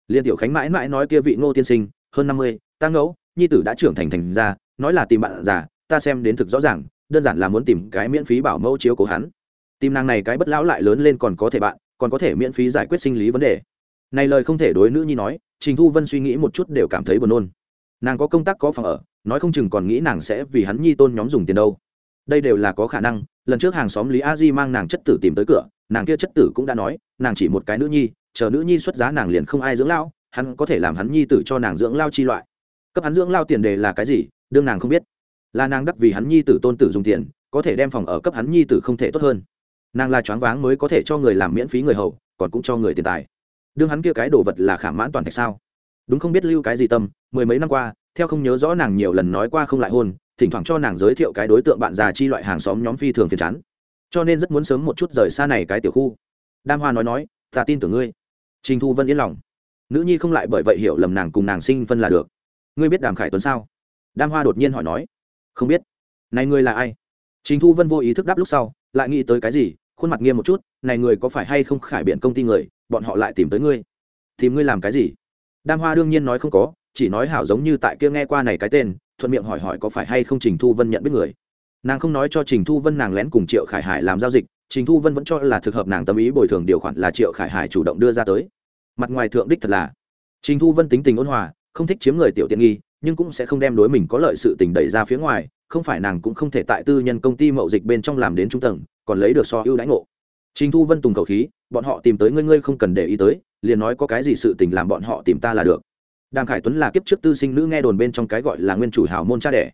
Liên tiểu khánh mãi mãi nói kia vị ngô tiên sinh, hơn năm mươi, ta ngẫu, nhi tử đã trưởng thành thành ra nói là tìm bạn già, ta xem đến thực rõ ràng, đơn giản là muốn tìm cái miễn phí bảo mẫu chiếu cố hắn. Tìm nàng này cái bất lão lại lớn lên còn có thể bạn, còn có thể miễn phí giải quyết sinh lý vấn đề. Này lời không thể đối nữ nhi nói trình thu vân suy nghĩ một chút đều cảm thấy buồn nôn. Nàng có công tác có phòng ở, nói không chừng còn nghĩ nàng sẽ vì hắn nhi tôn nhóm dùng tiền đâu. Đây đều là có khả năng, lần trước hàng xóm lý a di mang nàng chất tử tìm tới cửa, nàng kia chất tử cũng đã nói, nàng chỉ một cái nữ nhi, chờ nữ nhi xuất giá nàng liền không ai dưỡng lao hắn có thể làm hắn nhi tử cho nàng dưỡng lao chi loại. Cấp hắn dưỡng lao tiền đề là cái gì, đương nàng không biết. Là nàng đắc vì hắn nhi tử tôn tử dùng tiền, có thể đem phòng ở cấp hắn nhi tử không thể tốt hơn. Nàng là choáng váng mới có thể cho người làm miễn phí người hầu, còn cũng cho người tiền tài đương hắn kia cái đồ vật là khảm mãn toàn thạch sao? Đúng không biết lưu cái gì tâm, mười mấy năm qua, theo không nhớ rõ nàng nhiều lần nói qua không lại hôn, thỉnh thoảng cho nàng giới thiệu cái đối tượng bạn già chi loại hàng xóm nhóm phi thường phiền chán. Cho nên rất muốn sớm một chút rời xa này cái tiểu khu. Đam hoa nói nói, ta tin tưởng ngươi. Trình thu vân yên lòng. Nữ nhi không lại bởi vậy hiểu lầm nàng cùng nàng sinh phân là được. Ngươi biết đàm khải tuấn sao? Đam hoa đột nhiên hỏi nói. Không biết. Này ngươi là ai? Trình thu vân vô ý thức đáp lúc sau, lại nghĩ tới cái gì, khuôn mặt nghiêm một chút, này người có phải hay không khải biện công ty người? Bọn họ lại tìm tới ngươi. Tìm ngươi làm cái gì? Đam hoa đương nhiên nói không có, chỉ nói hảo giống như tại kia nghe qua này cái tên, thuận miệng hỏi hỏi có phải hay không trình thu vân nhận biết người. Nàng không nói cho trình thu vân nàng lén cùng triệu khải hải làm giao dịch, trình thu vân vẫn cho là thực hợp nàng tâm ý bồi thường điều khoản là triệu khải hải chủ động đưa ra tới. Mặt ngoài thượng đích thật là, trình thu vân tính tình ôn hòa, không thích chiếm người tiểu tiện nghi, nhưng cũng sẽ không đem đối mình có lợi sự tình đẩy ra phía ngoài, không phải nàng cũng không thể tại tư nhân công ty mậu dịch bên trong làm đến trung tầng, còn lấy được so ưu đãi ngộ trình thu vân tùng cầu khí, bọn họ tìm tới ngươi ngươi không cần để ý tới, liền nói có cái gì sự tình làm bọn họ tìm ta là được. Đàm khải tuấn là kiếp trước tư sinh nữ nghe đồn bên trong cái gọi là nguyên chủ Hảo môn cha đẻ.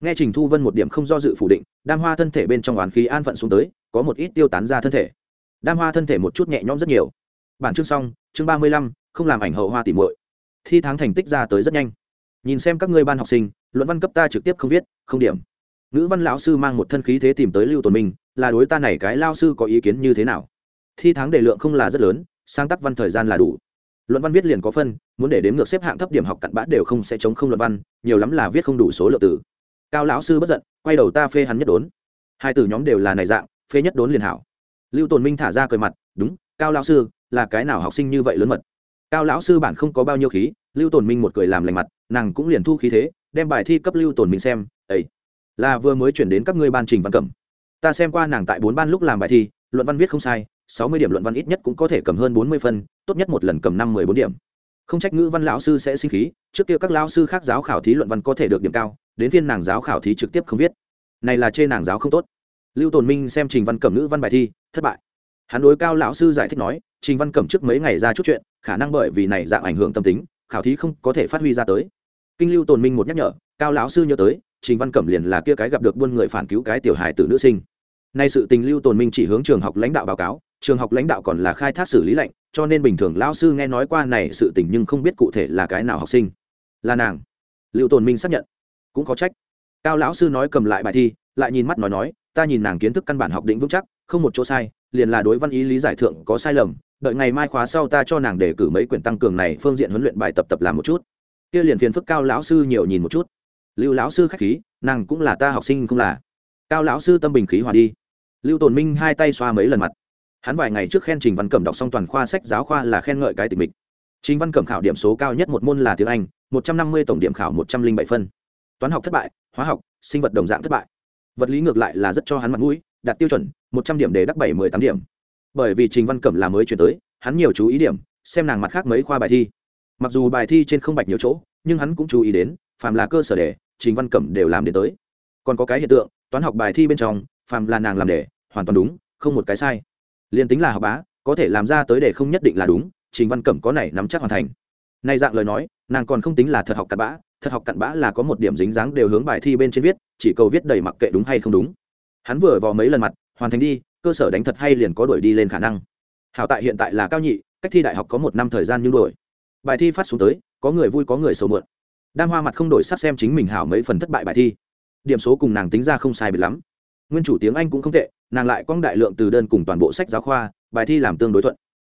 Nghe trình thu vân một điểm không do dự phủ định, đam hoa thân thể bên trong oán khí an phận xuống tới, có một ít tiêu tán ra thân thể. Đam hoa thân thể một chút nhẹ nhõm rất nhiều. Bản chương xong, chương ba mươi lăm, không làm ảnh hậu hoa tỉ muội. Thi tháng thành tích ra tới rất nhanh. Nhìn xem các ngươi ban học sinh, luận văn cấp ta trực tiếp không viết, không điểm. Nữ văn lão sư mang một thân khí thế tìm tới lưu Tuần minh là đối ta này cái lao sư có ý kiến như thế nào? Thi tháng đề lượng không là rất lớn, sáng tác văn thời gian là đủ. Luận văn viết liền có phân, muốn để đếm ngược xếp hạng thấp điểm học cặn bã đều không sẽ chống không luận văn, nhiều lắm là viết không đủ số lượng từ. Cao lão sư bất giận, quay đầu ta phê hắn nhất đốn. Hai từ nhóm đều là này dạng, phê nhất đốn liền hảo. Lưu tồn minh thả ra cười mặt, đúng, cao lão sư, là cái nào học sinh như vậy lớn mật? Cao lão sư bản không có bao nhiêu khí, lưu tồn minh một cười làm lành mặt, nàng cũng liền thu khí thế, đem bài thi cấp lưu tồn minh xem ấy là vừa mới chuyển đến các ngươi ban trình văn cẩm ta xem qua nàng tại bốn ban lúc làm bài thi, luận văn viết không sai, sáu mươi điểm luận văn ít nhất cũng có thể cầm hơn bốn mươi phân, tốt nhất một lần cầm năm mười bốn điểm. Không trách ngữ văn lão sư sẽ sinh khí, trước kia các lão sư khác giáo khảo thí luận văn có thể được điểm cao, đến phiên nàng giáo khảo thí trực tiếp không viết. Này là chê nàng giáo không tốt. Lưu tồn minh xem trình văn cẩm ngữ văn bài thi, thất bại. Hắn đối cao lão sư giải thích nói, trình văn cẩm trước mấy ngày ra chút chuyện, khả năng bởi vì này dạng ảnh hưởng tâm tính, khảo thí không có thể phát huy ra tới. Kinh lưu tồn minh một nhắc nhở, cao lão sư nhớ tới trình văn cẩm liền là kia cái gặp được buôn người phản cứu cái tiểu hài tử nữ sinh. Nay sự tình lưu tồn minh chỉ hướng trường học lãnh đạo báo cáo, trường học lãnh đạo còn là khai thác xử lý lệnh, cho nên bình thường lão sư nghe nói qua này sự tình nhưng không biết cụ thể là cái nào học sinh. Là nàng. Lưu tồn minh xác nhận. Cũng có trách. Cao lão sư nói cầm lại bài thi, lại nhìn mắt nói nói, ta nhìn nàng kiến thức căn bản học định vững chắc, không một chỗ sai, liền là đối văn ý lý giải thượng có sai lầm, đợi ngày mai khóa sau ta cho nàng để cử mấy quyển tăng cường này, phương diện huấn luyện bài tập tập làm một chút. Kia liền phiền phức cao lão sư nhiều nhìn một chút lưu lão sư khách khí, nàng cũng là ta học sinh không là. Cao lão sư tâm bình khí hòa đi. Lưu tồn minh hai tay xoa mấy lần mặt. Hắn vài ngày trước khen trình văn cẩm đọc xong toàn khoa sách giáo khoa là khen ngợi cái tình mình Trình văn cẩm khảo điểm số cao nhất một môn là tiếng anh, một trăm năm mươi tổng điểm khảo một trăm linh bảy phân. Toán học thất bại, hóa học, sinh vật đồng dạng thất bại. Vật lý ngược lại là rất cho hắn mặt mũi, đạt tiêu chuẩn, một trăm điểm để đắc bảy mười tám điểm. Bởi vì trình văn cẩm là mới chuyển tới, hắn nhiều chú ý điểm, xem nàng mặt khác mấy khoa bài thi. Mặc dù bài thi trên không bạch nhiều chỗ, nhưng hắn cũng chú ý đến, phàm là cơ sở đề trình văn cẩm đều làm đến tới. Còn có cái hiện tượng, toán học bài thi bên trong, phàm là nàng làm đề hoàn toàn đúng, không một cái sai. Liền tính là học bá, có thể làm ra tới để không nhất định là đúng, trình văn cẩm có này nắm chắc hoàn thành. Nay dạng lời nói, nàng còn không tính là thật học cặn bã, thật học cặn bã là có một điểm dính dáng đều hướng bài thi bên trên viết, chỉ cầu viết đầy mặc kệ đúng hay không đúng. Hắn vừa vào mấy lần mặt, hoàn thành đi, cơ sở đánh thật hay liền có đuổi đi lên khả năng. Hảo tại hiện tại là cao nhị, cách thi đại học có một năm thời gian nhưng đuổi. bài thi phát xuống tới, có người vui có người sầu mượn đam hoa mặt không đổi sắc xem chính mình hảo mấy phần thất bại bài thi. Điểm số cùng nàng tính ra không sai biệt lắm. Nguyên chủ tiếng anh cũng không tệ, nàng lại quăng đại lượng từ đơn cùng toàn bộ sách giáo khoa, bài thi làm tương đối thuận.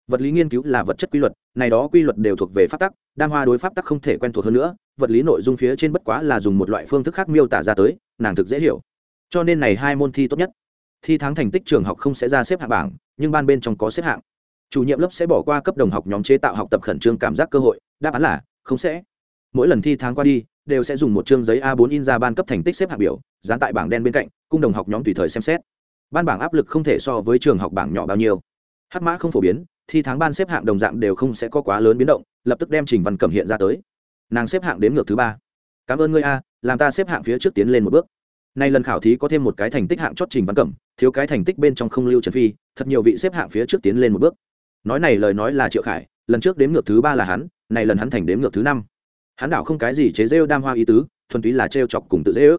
Vật lý nghiên cứu là vật chất quy luật, này đó quy luật đều thuộc về pháp tắc, đam hoa đối pháp tắc không thể quen thuộc hơn nữa, vật lý nội dung phía trên bất quá là dùng một loại phương thức khác miêu tả ra tới, nàng thực dễ hiểu. Cho nên này hai môn thi tốt nhất. Thi thắng thành tích trường học không sẽ ra xếp hạng bảng, nhưng ban bên trong có xếp hạng. Chủ nhiệm lớp sẽ bỏ qua cấp đồng học nhóm chế tạo học tập khẩn trương cảm giác cơ hội, đáp án là không sẽ mỗi lần thi tháng qua đi, đều sẽ dùng một chương giấy a 4 in ra ban cấp thành tích xếp hạng biểu, dán tại bảng đen bên cạnh, cung đồng học nhóm tùy thời xem xét. Ban bảng áp lực không thể so với trường học bảng nhỏ bao nhiêu. Hắc mã không phổ biến, thi tháng ban xếp hạng đồng dạng đều không sẽ có quá lớn biến động, lập tức đem trình văn cẩm hiện ra tới. Nàng xếp hạng đến ngược thứ ba. Cảm ơn ngươi a, làm ta xếp hạng phía trước tiến lên một bước. Nay lần khảo thí có thêm một cái thành tích hạng chót trình văn cẩm, thiếu cái thành tích bên trong không lưu trần phi, thật nhiều vị xếp hạng phía trước tiến lên một bước. Nói này lời nói là triệu khải, lần trước đếm ngược thứ ba là hắn, này lần hắn thành đếm ngược thứ năm hắn đảo không cái gì chế rêu đam hoa ý tứ, thuần túy là trêu chọc cùng tự dễ ước.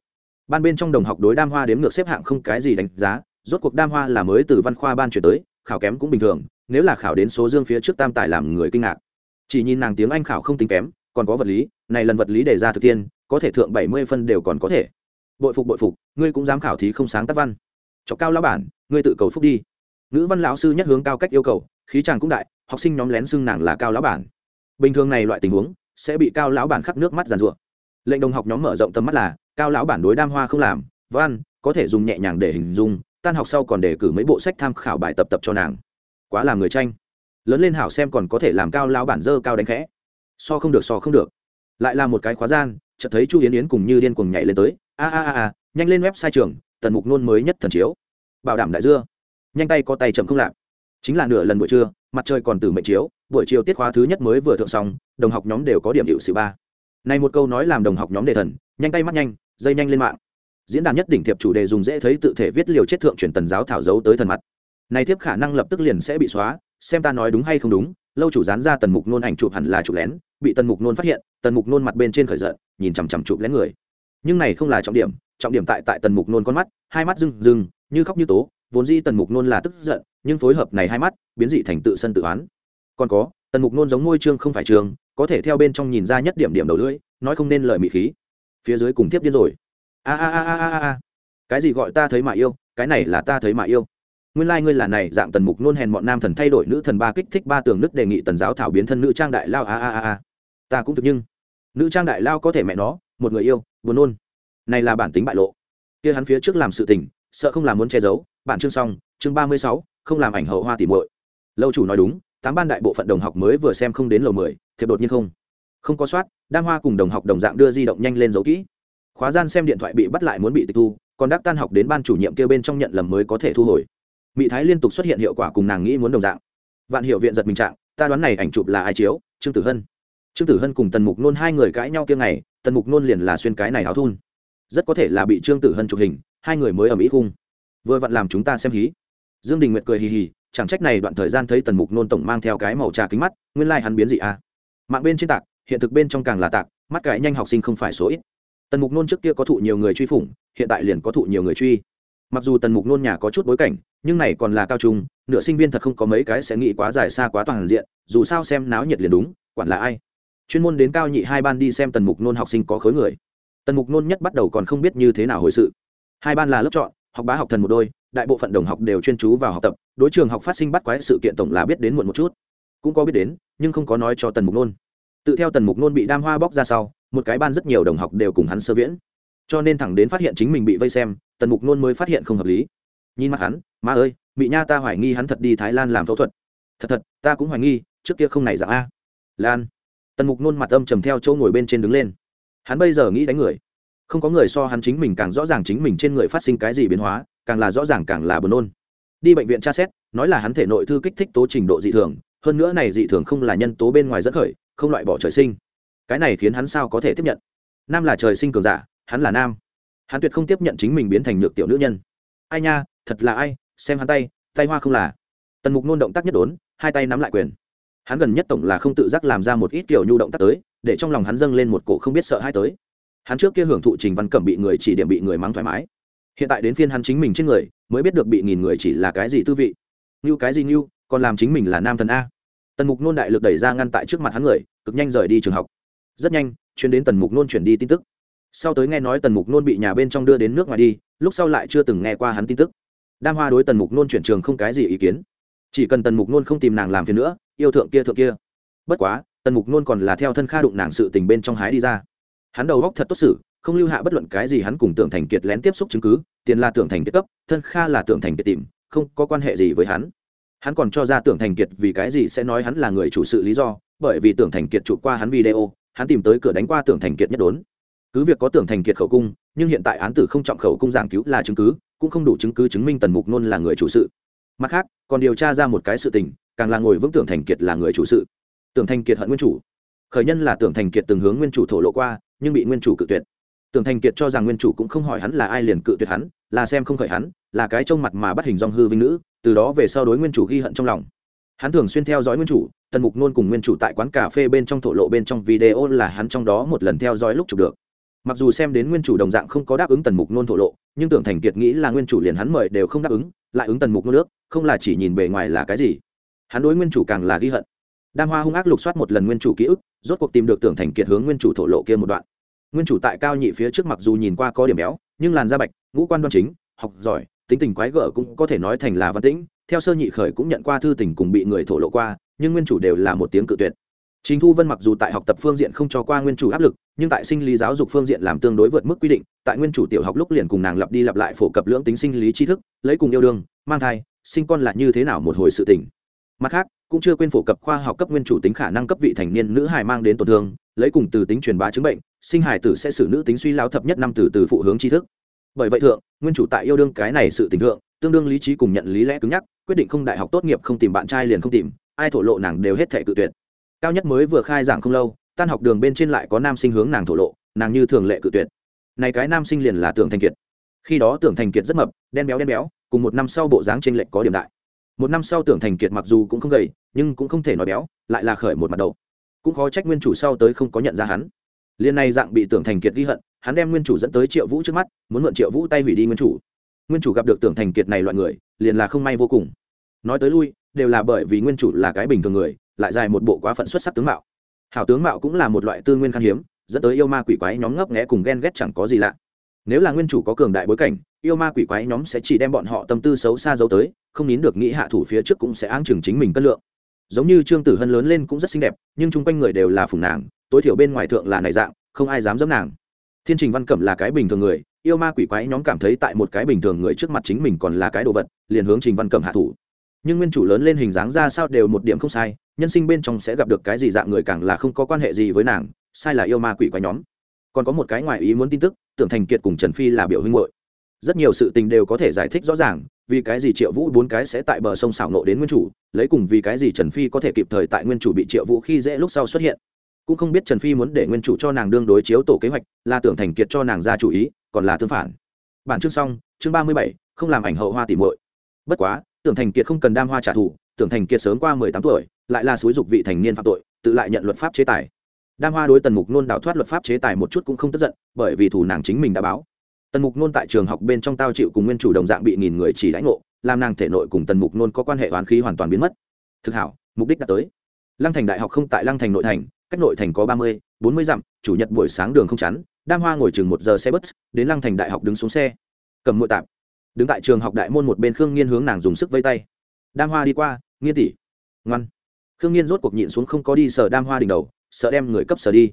Ban bên trong đồng học đối đam hoa đếm ngược xếp hạng không cái gì đánh giá, rốt cuộc đam hoa là mới từ văn khoa ban chuyển tới, khảo kém cũng bình thường, nếu là khảo đến số dương phía trước tam tài làm người kinh ngạc. Chỉ nhìn nàng tiếng anh khảo không tính kém, còn có vật lý, này lần vật lý đề ra thực tiên, có thể thượng bảy mươi phân đều còn có thể. Bội phục bội phục, ngươi cũng dám khảo thí không sáng tác văn. Cho cao lão bản, ngươi tự cầu phúc đi. Nữ văn lão sư nhất hướng cao cách yêu cầu, khí chàng cũng đại, học sinh nhóm lén xưng nàng là cao lão bản. Bình thường này loại tình huống sẽ bị cao lão bản khắc nước mắt giàn rủa lệnh đồng học nhóm mở rộng tầm mắt là, cao lão bản đối đam hoa không làm, văn, có thể dùng nhẹ nhàng để hình dung, tan học sau còn để cử mấy bộ sách tham khảo bài tập tập cho nàng. Quá làm người tranh. Lớn lên hảo xem còn có thể làm cao lão bản dơ cao đánh khẽ. So không được, so không được. Lại là một cái khóa gian, chợt thấy chu yến yến cùng như điên cuồng nhảy lên tới. A a a a, nhanh lên web sai trường, tần mục nôn mới nhất thần chiếu. Bảo đảm đại dưa. Nhanh tay có tay chậm không lạp. Chính là nửa lần buổi trưa mặt trời còn từ mệnh chiếu, buổi chiều tiết khóa thứ nhất mới vừa thượng xong, đồng học nhóm đều có điểm hiệu sự ba. Này một câu nói làm đồng học nhóm đề thần, nhanh tay mắt nhanh, dây nhanh lên mạng. Diễn đàn nhất đỉnh thiệp chủ đề dùng dễ thấy tự thể viết liều chết thượng truyền tần giáo thảo dấu tới thần mặt. Này thiếp khả năng lập tức liền sẽ bị xóa, xem ta nói đúng hay không đúng, lâu chủ dán ra tần mục nôn ảnh chụp hẳn là chụp lén, bị tần mục nôn phát hiện, tần mục nôn mặt bên trên khởi giận, nhìn chằm chằm chụp lén người. Nhưng này không là trọng điểm trọng điểm tại tại tần mục nôn con mắt, hai mắt rưng rưng, như khóc như tố vốn di tần mục nôn là tức giận, nhưng phối hợp này hai mắt, biến dị thành tự sân tự oán. Còn có, tần mục nôn giống ngôi trương không phải trường, có thể theo bên trong nhìn ra nhất điểm điểm đầu lưỡi, nói không nên lời mị khí. Phía dưới cùng tiếp điên rồi. A a a a a a cái gì gọi ta thấy mà yêu, cái này là ta thấy mà yêu. Nguyên lai、like、ngươi là này, dạng tần mục nôn hèn bọn nam thần thay đổi nữ thần ba kích thích ba tường nước đề nghị tần giáo thảo biến thân nữ trang đại lao, a a a a. Ta cũng thực nhưng, nữ trang đại lao có thể mẹ nó, một người yêu, buồn nôn. Này là bản tính bại lộ. Kia hắn phía trước làm sự tình sợ không làm muốn che giấu, bản chương xong, chương ba mươi sáu, không làm ảnh hậu hoa tỉ muội. Lâu chủ nói đúng, tám ban đại bộ phận đồng học mới vừa xem không đến lầu mười, thiệp đột nhiên không. Không có soát, đam hoa cùng đồng học đồng dạng đưa di động nhanh lên giấu kỹ. Khóa gian xem điện thoại bị bắt lại muốn bị tịch thu, còn đắc tan học đến ban chủ nhiệm kêu bên trong nhận lầm mới có thể thu hồi. Mỹ thái liên tục xuất hiện hiệu quả cùng nàng nghĩ muốn đồng dạng. Vạn hiệu viện giật mình trạng, ta đoán này ảnh chụp là ai chiếu, trương tử hân. Trương tử hân cùng tần mục nôn hai người cãi nhau kia ngày, tần mục nôn liền là xuyên cái này áo thun. Rất có thể là bị trương tử hân chụp hình hai người mới ở mỹ khung. Vừa vặn làm chúng ta xem hí. Dương đình nguyệt cười hì hì, chẳng trách này đoạn thời gian thấy tần mục nôn tổng mang theo cái màu trà kính mắt, nguyên lai hắn biến gì à. Mạng bên trên tạc, hiện thực bên trong càng là tạc, mắt cái nhanh học sinh không phải số ít. Tần mục nôn trước kia có thụ nhiều người truy phủng, hiện tại liền có thụ nhiều người truy. Mặc dù tần mục nôn nhà có chút bối cảnh, nhưng này còn là cao trung, nửa sinh viên thật không có mấy cái sẽ nghĩ quá dài xa quá toàn diện, dù sao xem náo nhiệt liền đúng, quản là ai. Chuyên môn đến cao nhị hai ban đi xem tần mục nôn học sinh có khối người. Tần mục nôn nhất bắt đầu còn không biết như thế nào hồi sự hai ban là lớp chọn, học bá học thần một đôi, đại bộ phận đồng học đều chuyên chú vào học tập, đối trường học phát sinh bắt quái sự kiện tổng là biết đến muộn một chút. Cũng có biết đến, nhưng không có nói cho tần mục nôn. Tự theo tần mục nôn bị đam hoa bóc ra sau, một cái ban rất nhiều đồng học đều cùng hắn sơ viễn. Cho nên thẳng đến phát hiện chính mình bị vây xem, tần mục nôn mới phát hiện không hợp lý. Nhìn mặt hắn ma ơi, mị nha ta hoài nghi hắn thật đi thái lan làm phẫu thuật. Thật thật, ta cũng hoài nghi, trước kia không này dạng a. Lan. Tần mục nôn mặt âm trầm theo chỗ ngồi bên trên đứng lên. Hắn bây giờ nghĩ đánh người không có người so hắn chính mình càng rõ ràng chính mình trên người phát sinh cái gì biến hóa, càng là rõ ràng càng là buồn nôn. Đi bệnh viện tra xét, nói là hắn thể nội thư kích thích tố trình độ dị thường, hơn nữa này dị thường không là nhân tố bên ngoài dẫn khởi, không loại bỏ trời sinh. Cái này khiến hắn sao có thể tiếp nhận? Nam là trời sinh cường giả, hắn là nam. Hắn tuyệt không tiếp nhận chính mình biến thành nhược tiểu nữ nhân. Ai nha, thật là ai, xem hắn tay tay hoa không là. Tần mục nôn động tác nhất đốn, hai tay nắm lại quyền. Hắn gần nhất tổng là không tự giác làm ra một ít kiểu nhu động tác tới, để trong lòng hắn dâng lên một cổ không biết sợ hai tới hắn trước kia hưởng thụ trình văn cẩm bị người chỉ điểm bị người mắng thoải mái. Hiện tại đến phiên hắn chính mình trên người, mới biết được bị nghìn người chỉ là cái gì tư vị. Như cái gì như còn làm chính mình là nam thần a. Tần mục nôn đại lực đẩy ra ngăn tại trước mặt hắn người, cực nhanh rời đi trường học. Rất nhanh, chuyến đến tần mục nôn chuyển đi tin tức. Sau tới nghe nói tần mục nôn bị nhà bên trong đưa đến nước ngoài đi, lúc sau lại chưa từng nghe qua hắn tin tức. Đam hoa đối tần mục nôn chuyển trường không cái gì ý kiến. Chỉ cần tần mục nôn không tìm nàng làm phiền nữa, yêu thượng kia thượng kia. Bất quá, tần mục nôn còn là theo thân kha đụng nàng sự tình bên trong hái đi ra hắn đầu góc thật tốt xử không lưu hạ bất luận cái gì hắn cùng tưởng thành kiệt lén tiếp xúc chứng cứ tiền là tưởng thành kiệt cấp thân kha là tưởng thành kiệt tìm không có quan hệ gì với hắn hắn còn cho ra tưởng thành kiệt vì cái gì sẽ nói hắn là người chủ sự lý do bởi vì tưởng thành kiệt chụp qua hắn video hắn tìm tới cửa đánh qua tưởng thành kiệt nhất đốn cứ việc có tưởng thành kiệt khẩu cung nhưng hiện tại án tử không trọng khẩu cung giảng cứu là chứng cứ cũng không đủ chứng cứ chứng minh tần mục nôn là người chủ sự mặt khác còn điều tra ra một cái sự tình càng là ngồi vững tưởng thành kiệt là người chủ sự tưởng thành kiệt hận nguyên chủ khởi nhân là tưởng thành kiệt từng hướng nguyên chủ thổ lộ qua nhưng bị nguyên chủ cự tuyệt. Tưởng thành kiệt cho rằng nguyên chủ cũng không hỏi hắn là ai liền cự tuyệt hắn, là xem không khởi hắn, là cái trông mặt mà bắt hình dong hư vinh nữ, từ đó về sau đối nguyên chủ ghi hận trong lòng. Hắn thường xuyên theo dõi nguyên chủ, tần mục nôn cùng nguyên chủ tại quán cà phê bên trong thổ lộ bên trong video là hắn trong đó một lần theo dõi lúc chụp được. Mặc dù xem đến nguyên chủ đồng dạng không có đáp ứng tần mục nôn thổ lộ, nhưng tưởng thành kiệt nghĩ là nguyên chủ liền hắn mời đều không đáp ứng, lại ứng tần mục nôn nước không là chỉ nhìn bề ngoài là cái gì. Hắn đối nguyên chủ càng là ghi hận đam hoa hung ác lục soát một lần nguyên chủ ký ức rốt cuộc tìm được tưởng thành kiệt hướng nguyên chủ thổ lộ kia một đoạn nguyên chủ tại cao nhị phía trước mặc dù nhìn qua có điểm béo nhưng làn da bạch ngũ quan đoan chính học giỏi tính tình quái gở cũng có thể nói thành là văn tĩnh theo sơ nhị khởi cũng nhận qua thư tình cùng bị người thổ lộ qua nhưng nguyên chủ đều là một tiếng cự tuyệt Trình Thu Vân mặc dù tại học tập phương diện không cho qua nguyên chủ áp lực, nhưng tại sinh lý giáo dục phương diện làm tương đối vượt mức quy định, tại nguyên chủ tiểu học lúc liền cùng nàng lặp đi lặp lại phổ cập lưỡng tính sinh lý tri thức, lấy cùng yêu đương, mang thai, sinh con là như thế nào một hồi sự tình. Mặt khác, cũng chưa quên phổ cập khoa học cấp nguyên chủ tính khả năng cấp vị thành niên nữ hài mang đến tổn thương, lấy cùng từ tính truyền bá chứng bệnh, sinh hài tử sẽ xử nữ tính suy lao thập nhất năm từ từ phụ hướng tri thức. Bởi vậy thượng, nguyên chủ tại yêu đương cái này sự tình thượng, tương đương lý trí cùng nhận lý lẽ cứng nhắc, quyết định không đại học tốt nghiệp không tìm bạn trai liền không tìm, ai thổ lộ nàng đều hết thể cự tuyệt. Cao nhất mới vừa khai giảng không lâu tan học đường bên trên lại có nam sinh hướng nàng thổ lộ nàng như thường lệ cự tuyệt. Này cái nam sinh liền là tưởng thành kiệt. Khi đó tưởng thành kiệt rất mập đen béo đen béo cùng một năm sau bộ dáng trên lệch có điểm đại một năm sau tưởng thành kiệt mặc dù cũng không gầy, nhưng cũng không thể nói béo, lại là khởi một mặt đầu. Cũng khó trách nguyên chủ sau tới không có nhận ra hắn. Liên này dạng bị tưởng thành kiệt ghi hận, hắn đem nguyên chủ dẫn tới triệu vũ trước mắt, muốn mượn triệu vũ tay hủy đi nguyên chủ. Nguyên chủ gặp được tưởng thành kiệt này loại người, liền là không may vô cùng. Nói tới lui, đều là bởi vì nguyên chủ là cái bình thường người, lại dài một bộ quá phận xuất sắc tướng mạo. Hảo tướng mạo cũng là một loại tư nguyên khan hiếm, dẫn tới yêu ma quỷ quái nhóm ngấp nghẽ cùng ghen ghét chẳng có gì lạ nếu là nguyên chủ có cường đại bối cảnh, yêu ma quỷ quái nhóm sẽ chỉ đem bọn họ tâm tư xấu xa giấu tới, không nín được nghĩ hạ thủ phía trước cũng sẽ áng chừng chính mình cân lượng. Giống như trương tử hân lớn lên cũng rất xinh đẹp, nhưng chung quanh người đều là phùng nàng, tối thiểu bên ngoài thượng là này dạng, không ai dám dẫm nàng. Thiên trình văn cẩm là cái bình thường người, yêu ma quỷ quái nhóm cảm thấy tại một cái bình thường người trước mặt chính mình còn là cái đồ vật, liền hướng trình văn cẩm hạ thủ. Nhưng nguyên chủ lớn lên hình dáng ra sao đều một điểm không sai, nhân sinh bên trong sẽ gặp được cái gì dạng người càng là không có quan hệ gì với nàng, sai là yêu ma quỷ quái nhóm còn có một cái ngoài ý muốn tin tức, tưởng thành kiệt cùng trần phi là biểu huynh hội rất nhiều sự tình đều có thể giải thích rõ ràng, vì cái gì triệu vũ bốn cái sẽ tại bờ sông xảo nộ đến nguyên chủ, lấy cùng vì cái gì trần phi có thể kịp thời tại nguyên chủ bị triệu vũ khi dễ lúc sau xuất hiện. Cũng không biết trần phi muốn để nguyên chủ cho nàng đương đối chiếu tổ kế hoạch, là tưởng thành kiệt cho nàng ra chủ ý, còn là tương phản. Bản chương xong, chương ba mươi bảy, không làm ảnh hậu hoa tỉ muội. Bất quá, tưởng thành kiệt không cần đam hoa trả thù, tưởng thành kiệt sớm qua mười tám tuổi, lại là xúi dục vị thành niên phạm tội, tự lại nhận luật pháp chế tài đam hoa đối tần mục nôn đào thoát luật pháp chế tài một chút cũng không tức giận, bởi vì thủ nàng chính mình đã báo. Tần mục nôn tại trường học bên trong tao chịu cùng nguyên chủ đồng dạng bị nghìn người chỉ đánh ngộ, làm nàng thể nội cùng tần mục nôn có quan hệ oán khí hoàn toàn biến mất. Thực hảo, mục đích đã tới. Lăng thành đại học không tại lăng thành nội thành, cách nội thành có ba mươi, bốn mươi dặm, chủ nhật buổi sáng đường không chắn, đam hoa ngồi chừng một giờ xe bus, đến lăng thành đại học đứng xuống xe. Cầm mụi tạp đứng tại trường học đại môn một bên khương nghiên hướng nàng dùng sức vây tay. Đam hoa đi qua, nghiên tỷ. Ngoan. Khương nghiên rốt cuộc nhịn xuống không có đi sờ đam hoa đỉnh đầu sợ đem người cấp sở đi.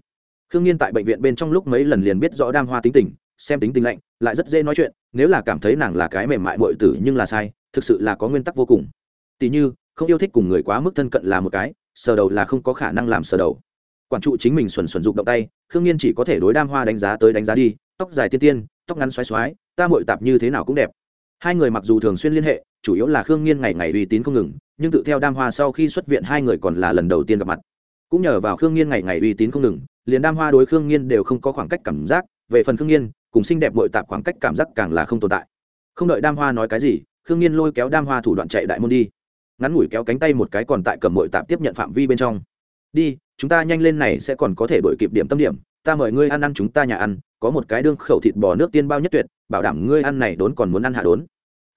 Khương nghiên tại bệnh viện bên trong lúc mấy lần liền biết rõ đam hoa tính tình xem tính tình lạnh lại rất dễ nói chuyện nếu là cảm thấy nàng là cái mềm mại bội tử nhưng là sai thực sự là có nguyên tắc vô cùng. Tỷ như không yêu thích cùng người quá mức thân cận là một cái sờ đầu là không có khả năng làm sờ đầu. Quản trụ chính mình xuẩn xuẩn dục động tay khương nhiên chỉ có thể đối đam hoa đánh giá tới đánh giá đi tóc dài tiên tiên tóc ngắn xoái xoái, ta mội tạp như thế nào cũng đẹp. Hai người mặc dù thường xuyên liên hệ chủ yếu là khương nhiên ngày ngày uy tín không ngừng nhưng tự theo đam hoa sau khi xuất viện hai người còn là lần đầu tiên gặp mặt cũng nhờ vào khương nhiên ngày ngày uy tín không ngừng, liền đam hoa đối khương nhiên đều không có khoảng cách cảm giác. Về phần khương nhiên cùng xinh đẹp bội tạp khoảng cách cảm giác càng là không tồn tại. Không đợi đam hoa nói cái gì, khương nhiên lôi kéo đam hoa thủ đoạn chạy đại môn đi. Ngắn ngủi kéo cánh tay một cái còn tại cầm bội tạp tiếp nhận phạm vi bên trong. Đi, chúng ta nhanh lên này sẽ còn có thể đổi kịp điểm tâm điểm. Ta mời ngươi ăn ăn chúng ta nhà ăn, có một cái đương khẩu thịt bò nước tiên bao nhất tuyệt, bảo đảm ngươi ăn này đốn còn muốn ăn hạ đốn.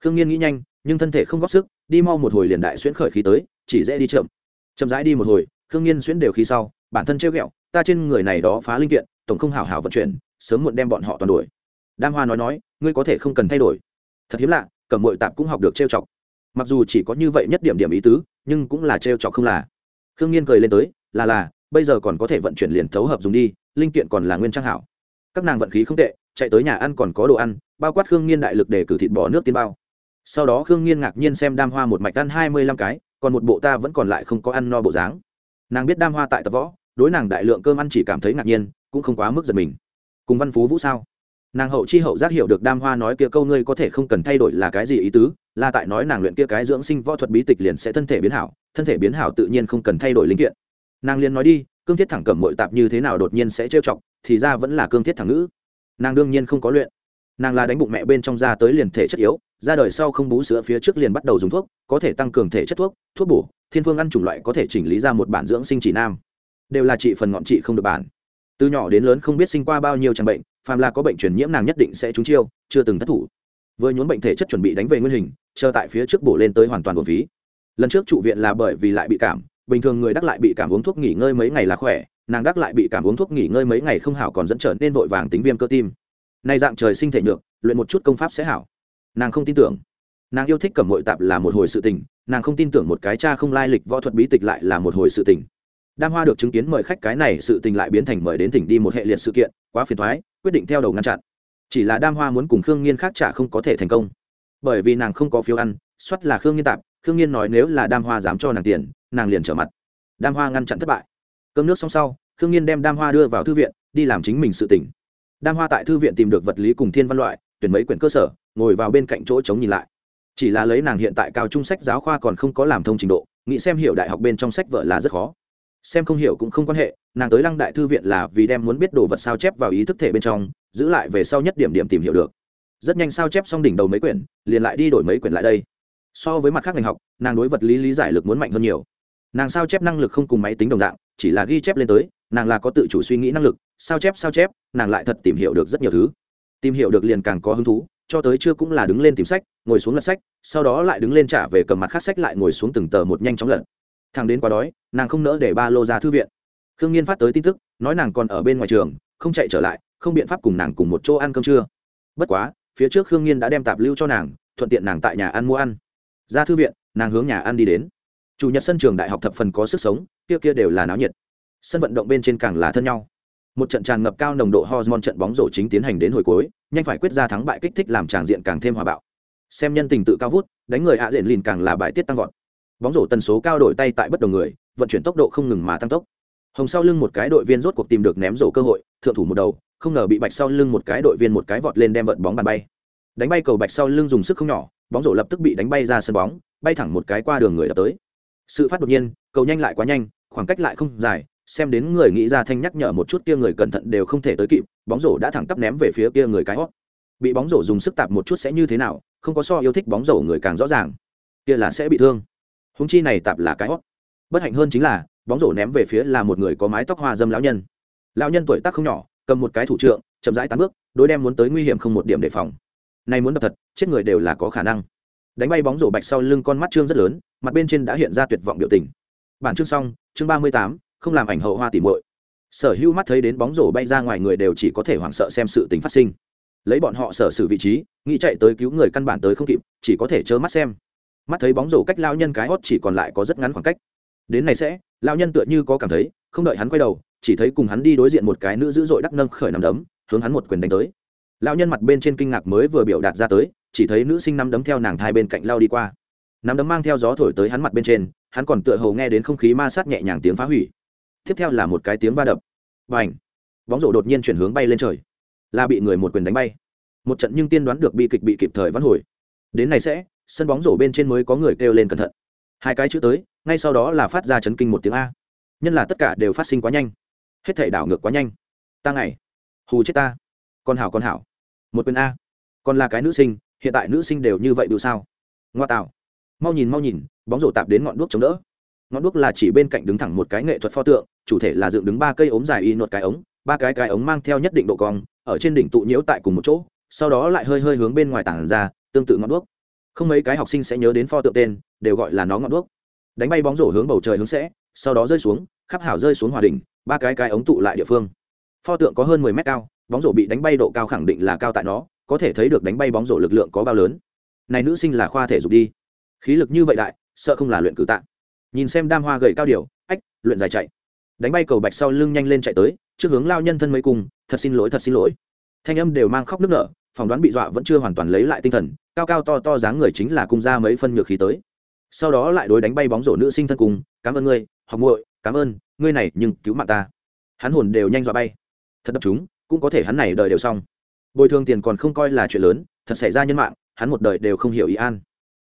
Khương nhiên nghĩ nhanh, nhưng thân thể không góp sức, đi mau một hồi liền đại xuyễn khởi khí tới, chỉ dễ đi chậm. Chậm rãi đi một hồi khương nhiên xuyễn đều khí sau, bản thân trêu ghẹo, ta trên người này đó phá linh kiện, tổng không hảo hảo vận chuyển, sớm muộn đem bọn họ toàn đuổi. Đam hoa nói nói, ngươi có thể không cần thay đổi. Thật hiếm lạ, cẩm mội tạp cũng học được trêu chọc. Mặc dù chỉ có như vậy nhất điểm điểm ý tứ, nhưng cũng là trêu chọc không là. Khương nhiên cười lên tới, là là, bây giờ còn có thể vận chuyển liền thấu hợp dùng đi, linh kiện còn là nguyên trang hảo. Các nàng vận khí không tệ, chạy tới nhà ăn còn có đồ ăn, bao quát khương nhiên đại lực để cử thịt bò nước tiên bao. Sau đó khương nhiên ngạc nhiên xem đam hoa một mạch ăn hai mươi lăm cái, còn một bộ ta vẫn còn lại không có ăn no bộ dáng nàng biết đam hoa tại tập võ, đối nàng đại lượng cơm ăn chỉ cảm thấy ngạc nhiên, cũng không quá mức giật mình. Cùng văn phú vũ sao? Nàng hậu chi hậu giác hiểu được đam hoa nói kia câu ngươi có thể không cần thay đổi là cái gì ý tứ, là tại nói nàng luyện kia cái dưỡng sinh võ thuật bí tịch liền sẽ thân thể biến hảo, thân thể biến hảo tự nhiên không cần thay đổi linh kiện. Nàng liền nói đi, cương thiết thẳng cầm mội tạp như thế nào đột nhiên sẽ trêu chọc, thì ra vẫn là cương thiết thẳng ngữ. Nàng đương nhiên không có luyện. Nàng là đánh bụng mẹ bên trong ra tới liền thể chất yếu, ra đời sau không bú sữa phía trước liền bắt đầu dùng thuốc, có thể tăng cường thể chất thuốc thuốc bổ thiên phương ăn chủng loại có thể chỉnh lý ra một bản dưỡng sinh chỉ nam. Đều là trị phần ngọn trị không được bản. Từ nhỏ đến lớn không biết sinh qua bao nhiêu trang bệnh, phàm là có bệnh truyền nhiễm nàng nhất định sẽ trúng chiêu, chưa từng thất thủ. Vừa nhốn bệnh thể chất chuẩn bị đánh về nguyên hình, chờ tại phía trước bổ lên tới hoàn toàn bổ phí. Lần trước trụ viện là bởi vì lại bị cảm, bình thường người đắc lại bị cảm uống thuốc nghỉ ngơi mấy ngày là khỏe, nàng đắc lại bị cảm uống thuốc nghỉ ngơi mấy ngày không hảo còn dẫn trở nên vội vàng tính viêm cơ tim. Nay dạng trời sinh thể nhược, luyện một chút công pháp sẽ hảo. Nàng không tin tưởng nàng yêu thích cầm mội tạp là một hồi sự tình, nàng không tin tưởng một cái cha không lai lịch võ thuật bí tịch lại là một hồi sự tình. Đam hoa được chứng kiến mời khách cái này sự tình lại biến thành mời đến tỉnh đi một hệ liệt sự kiện, quá phiền thoái quyết định theo đầu ngăn chặn. Chỉ là đam hoa muốn cùng khương Nhiên khác trả không có thể thành công. Bởi vì nàng không có phiếu ăn xuất là khương Nhiên tạp, khương Nhiên nói nếu là đam hoa dám cho nàng tiền, nàng liền trở mặt. Đam hoa ngăn chặn thất bại. Cơm nước xong sau, khương Nhiên đem đam hoa đưa vào thư viện, đi làm chính mình sự tỉnh đam hoa tại thư viện tìm được vật lý cùng thiên văn loại, tuyển mấy quyển cơ sở, ngồi vào bên cạnh chỗ chống nhìn lại chỉ là lấy nàng hiện tại cao trung sách giáo khoa còn không có làm thông trình độ, nghĩ xem hiểu đại học bên trong sách vợ là rất khó. Xem không hiểu cũng không quan hệ, nàng tới lăng đại thư viện là vì đem muốn biết đồ vật sao chép vào ý thức thể bên trong, giữ lại về sau nhất điểm điểm tìm hiểu được. Rất nhanh sao chép xong đỉnh đầu mấy quyển, liền lại đi đổi mấy quyển lại đây. So với mặt khác ngành học, nàng đối vật lý lý giải lực muốn mạnh hơn nhiều. Nàng sao chép năng lực không cùng máy tính đồng dạng, chỉ là ghi chép lên tới, nàng là có tự chủ suy nghĩ năng lực, sao chép sao chép, nàng lại thật tìm hiểu được rất nhiều thứ. Tìm hiểu được liền càng có hứng thú cho tới chưa cũng là đứng lên tìm sách, ngồi xuống lật sách, sau đó lại đứng lên trả về cầm mặt khác sách lại ngồi xuống từng tờ một nhanh chóng lật. Thằng đến quá đói, nàng không nỡ để ba lô ra thư viện. Khương nhiên phát tới tin tức, nói nàng còn ở bên ngoài trường, không chạy trở lại, không biện pháp cùng nàng cùng một chỗ ăn cơm trưa. Bất quá, phía trước khương nhiên đã đem tạp lưu cho nàng, thuận tiện nàng tại nhà ăn mua ăn. Ra thư viện, nàng hướng nhà ăn đi đến. Chủ nhật sân trường đại học thập phần có sức sống, kia kia đều là náo nhiệt. Sân vận động bên trên càng là thân nhau. Một trận tràn ngập cao nồng độ hormone trận bóng rổ chính tiến hành đến hồi cuối nhanh phải quyết ra thắng bại kích thích làm tràng diện càng thêm hòa bạo. Xem nhân tình tự cao vút, đánh người ạ diện lìn càng là bài tiết tăng vọt. Bóng rổ tần số cao đổi tay tại bất đồng người, vận chuyển tốc độ không ngừng mà tăng tốc. Hồng sau lưng một cái đội viên rốt cuộc tìm được ném rổ cơ hội, thượng thủ một đầu, không ngờ bị bạch sau lưng một cái đội viên một cái vọt lên đem vận bóng bàn bay. Đánh bay cầu bạch sau lưng dùng sức không nhỏ, bóng rổ lập tức bị đánh bay ra sân bóng, bay thẳng một cái qua đường người đập tới. Sự phát đột nhiên, cầu nhanh lại quá nhanh, khoảng cách lại không dài, xem đến người nghĩ ra thanh nhắc nhở một chút kia người cẩn thận đều không thể tới kịp bóng rổ đã thẳng tắp ném về phía kia người cái hót bị bóng rổ dùng sức tạp một chút sẽ như thế nào, không có so yêu thích bóng rổ người càng rõ ràng. Kia là sẽ bị thương. Húng chi này tạp là cái hót bất hạnh hơn chính là, bóng rổ ném về phía là một người có mái tóc hoa dâm lão nhân. Lão nhân tuổi tác không nhỏ, cầm một cái thủ trượng, chậm rãi tán bước, đối đem muốn tới nguy hiểm không một điểm đề phòng. Nay muốn đập thật, chết người đều là có khả năng. Đánh bay bóng rổ bạch sau lưng con mắt trương rất lớn, mặt bên trên đã hiện ra tuyệt vọng biểu tình. Bản chương xong, chương ba mươi tám, không làm ảnh hậu hoa tỉ muội sở hữu mắt thấy đến bóng rổ bay ra ngoài người đều chỉ có thể hoảng sợ xem sự tình phát sinh. Lấy bọn họ sở xử vị trí, nghĩ chạy tới cứu người căn bản tới không kịp, chỉ có thể trơ mắt xem. Mắt thấy bóng rổ cách lao nhân cái hót chỉ còn lại có rất ngắn khoảng cách. Đến này sẽ, lao nhân tựa như có cảm thấy, không đợi hắn quay đầu, chỉ thấy cùng hắn đi đối diện một cái nữ dữ dội đắc nâng khởi nằm đấm, hướng hắn một quyền đánh tới. Lao nhân mặt bên trên kinh ngạc mới vừa biểu đạt ra tới, chỉ thấy nữ sinh nằm đấm theo nàng thai bên cạnh lao đi qua. Nắm đấm mang theo gió thổi tới hắn mặt bên trên, hắn còn tựa hồ nghe đến không khí ma sát nhẹ nhàng tiếng phá hủy tiếp theo là một cái tiếng va đập. Và ảnh bóng rổ đột nhiên chuyển hướng bay lên trời. Là bị người một quyền đánh bay. Một trận nhưng tiên đoán được bi kịch bị kịp thời vãn hồi. Đến này sẽ, sân bóng rổ bên trên mới có người kêu lên cẩn thận. Hai cái chữ tới, ngay sau đó là phát ra chấn kinh một tiếng a. Nhân là tất cả đều phát sinh quá nhanh. Hết thể đảo ngược quá nhanh. Ta ngày. Hù chết ta. Con hảo con hảo. Một quyền a. Còn là cái nữ sinh, hiện tại nữ sinh đều như vậy đủ sao? Ngoa tạo. Mau nhìn mau nhìn, bóng rổ tạp đến ngọn đuốc chống đỡ. Ngọn đuốc là chỉ bên cạnh đứng thẳng một cái nghệ thuật pho tượng chủ thể là dựng đứng ba cây ống dài y nuột cái ống, ba cái cái ống mang theo nhất định độ cong, ở trên đỉnh tụ nhiễu tại cùng một chỗ, sau đó lại hơi hơi hướng bên ngoài tảng ra, tương tự ngọn đuốc. Không mấy cái học sinh sẽ nhớ đến pho tượng tên, đều gọi là nó ngọn đuốc. Đánh bay bóng rổ hướng bầu trời hướng sẽ, sau đó rơi xuống, khắp hảo rơi xuống hòa đỉnh, ba cái cái ống tụ lại địa phương. Pho tượng có hơn mười mét cao, bóng rổ bị đánh bay độ cao khẳng định là cao tại nó, có thể thấy được đánh bay bóng rổ lực lượng có bao lớn. Này nữ sinh là khoa thể dục đi. Khí lực như vậy đại, sợ không là luyện cử tạ. Nhìn xem đam hoa gầy cao điều, ách, luyện dài chạy đánh bay cầu bạch sau lưng nhanh lên chạy tới, trước hướng lao nhân thân mấy cùng, thật xin lỗi, thật xin lỗi. Thanh âm đều mang khóc nước nở, phỏng đoán bị dọa vẫn chưa hoàn toàn lấy lại tinh thần, cao cao to to dáng người chính là cung ra mấy phân nhược khí tới. Sau đó lại đối đánh bay bóng rổ nữ sinh thân cùng, cảm ơn ngươi, học muội, cảm ơn, ngươi này nhưng cứu mạng ta. Hắn hồn đều nhanh dọa bay. Thật đập chúng, cũng có thể hắn này đời đều xong. Bồi thường tiền còn không coi là chuyện lớn, thật xảy ra nhân mạng, hắn một đời đều không hiểu ý an.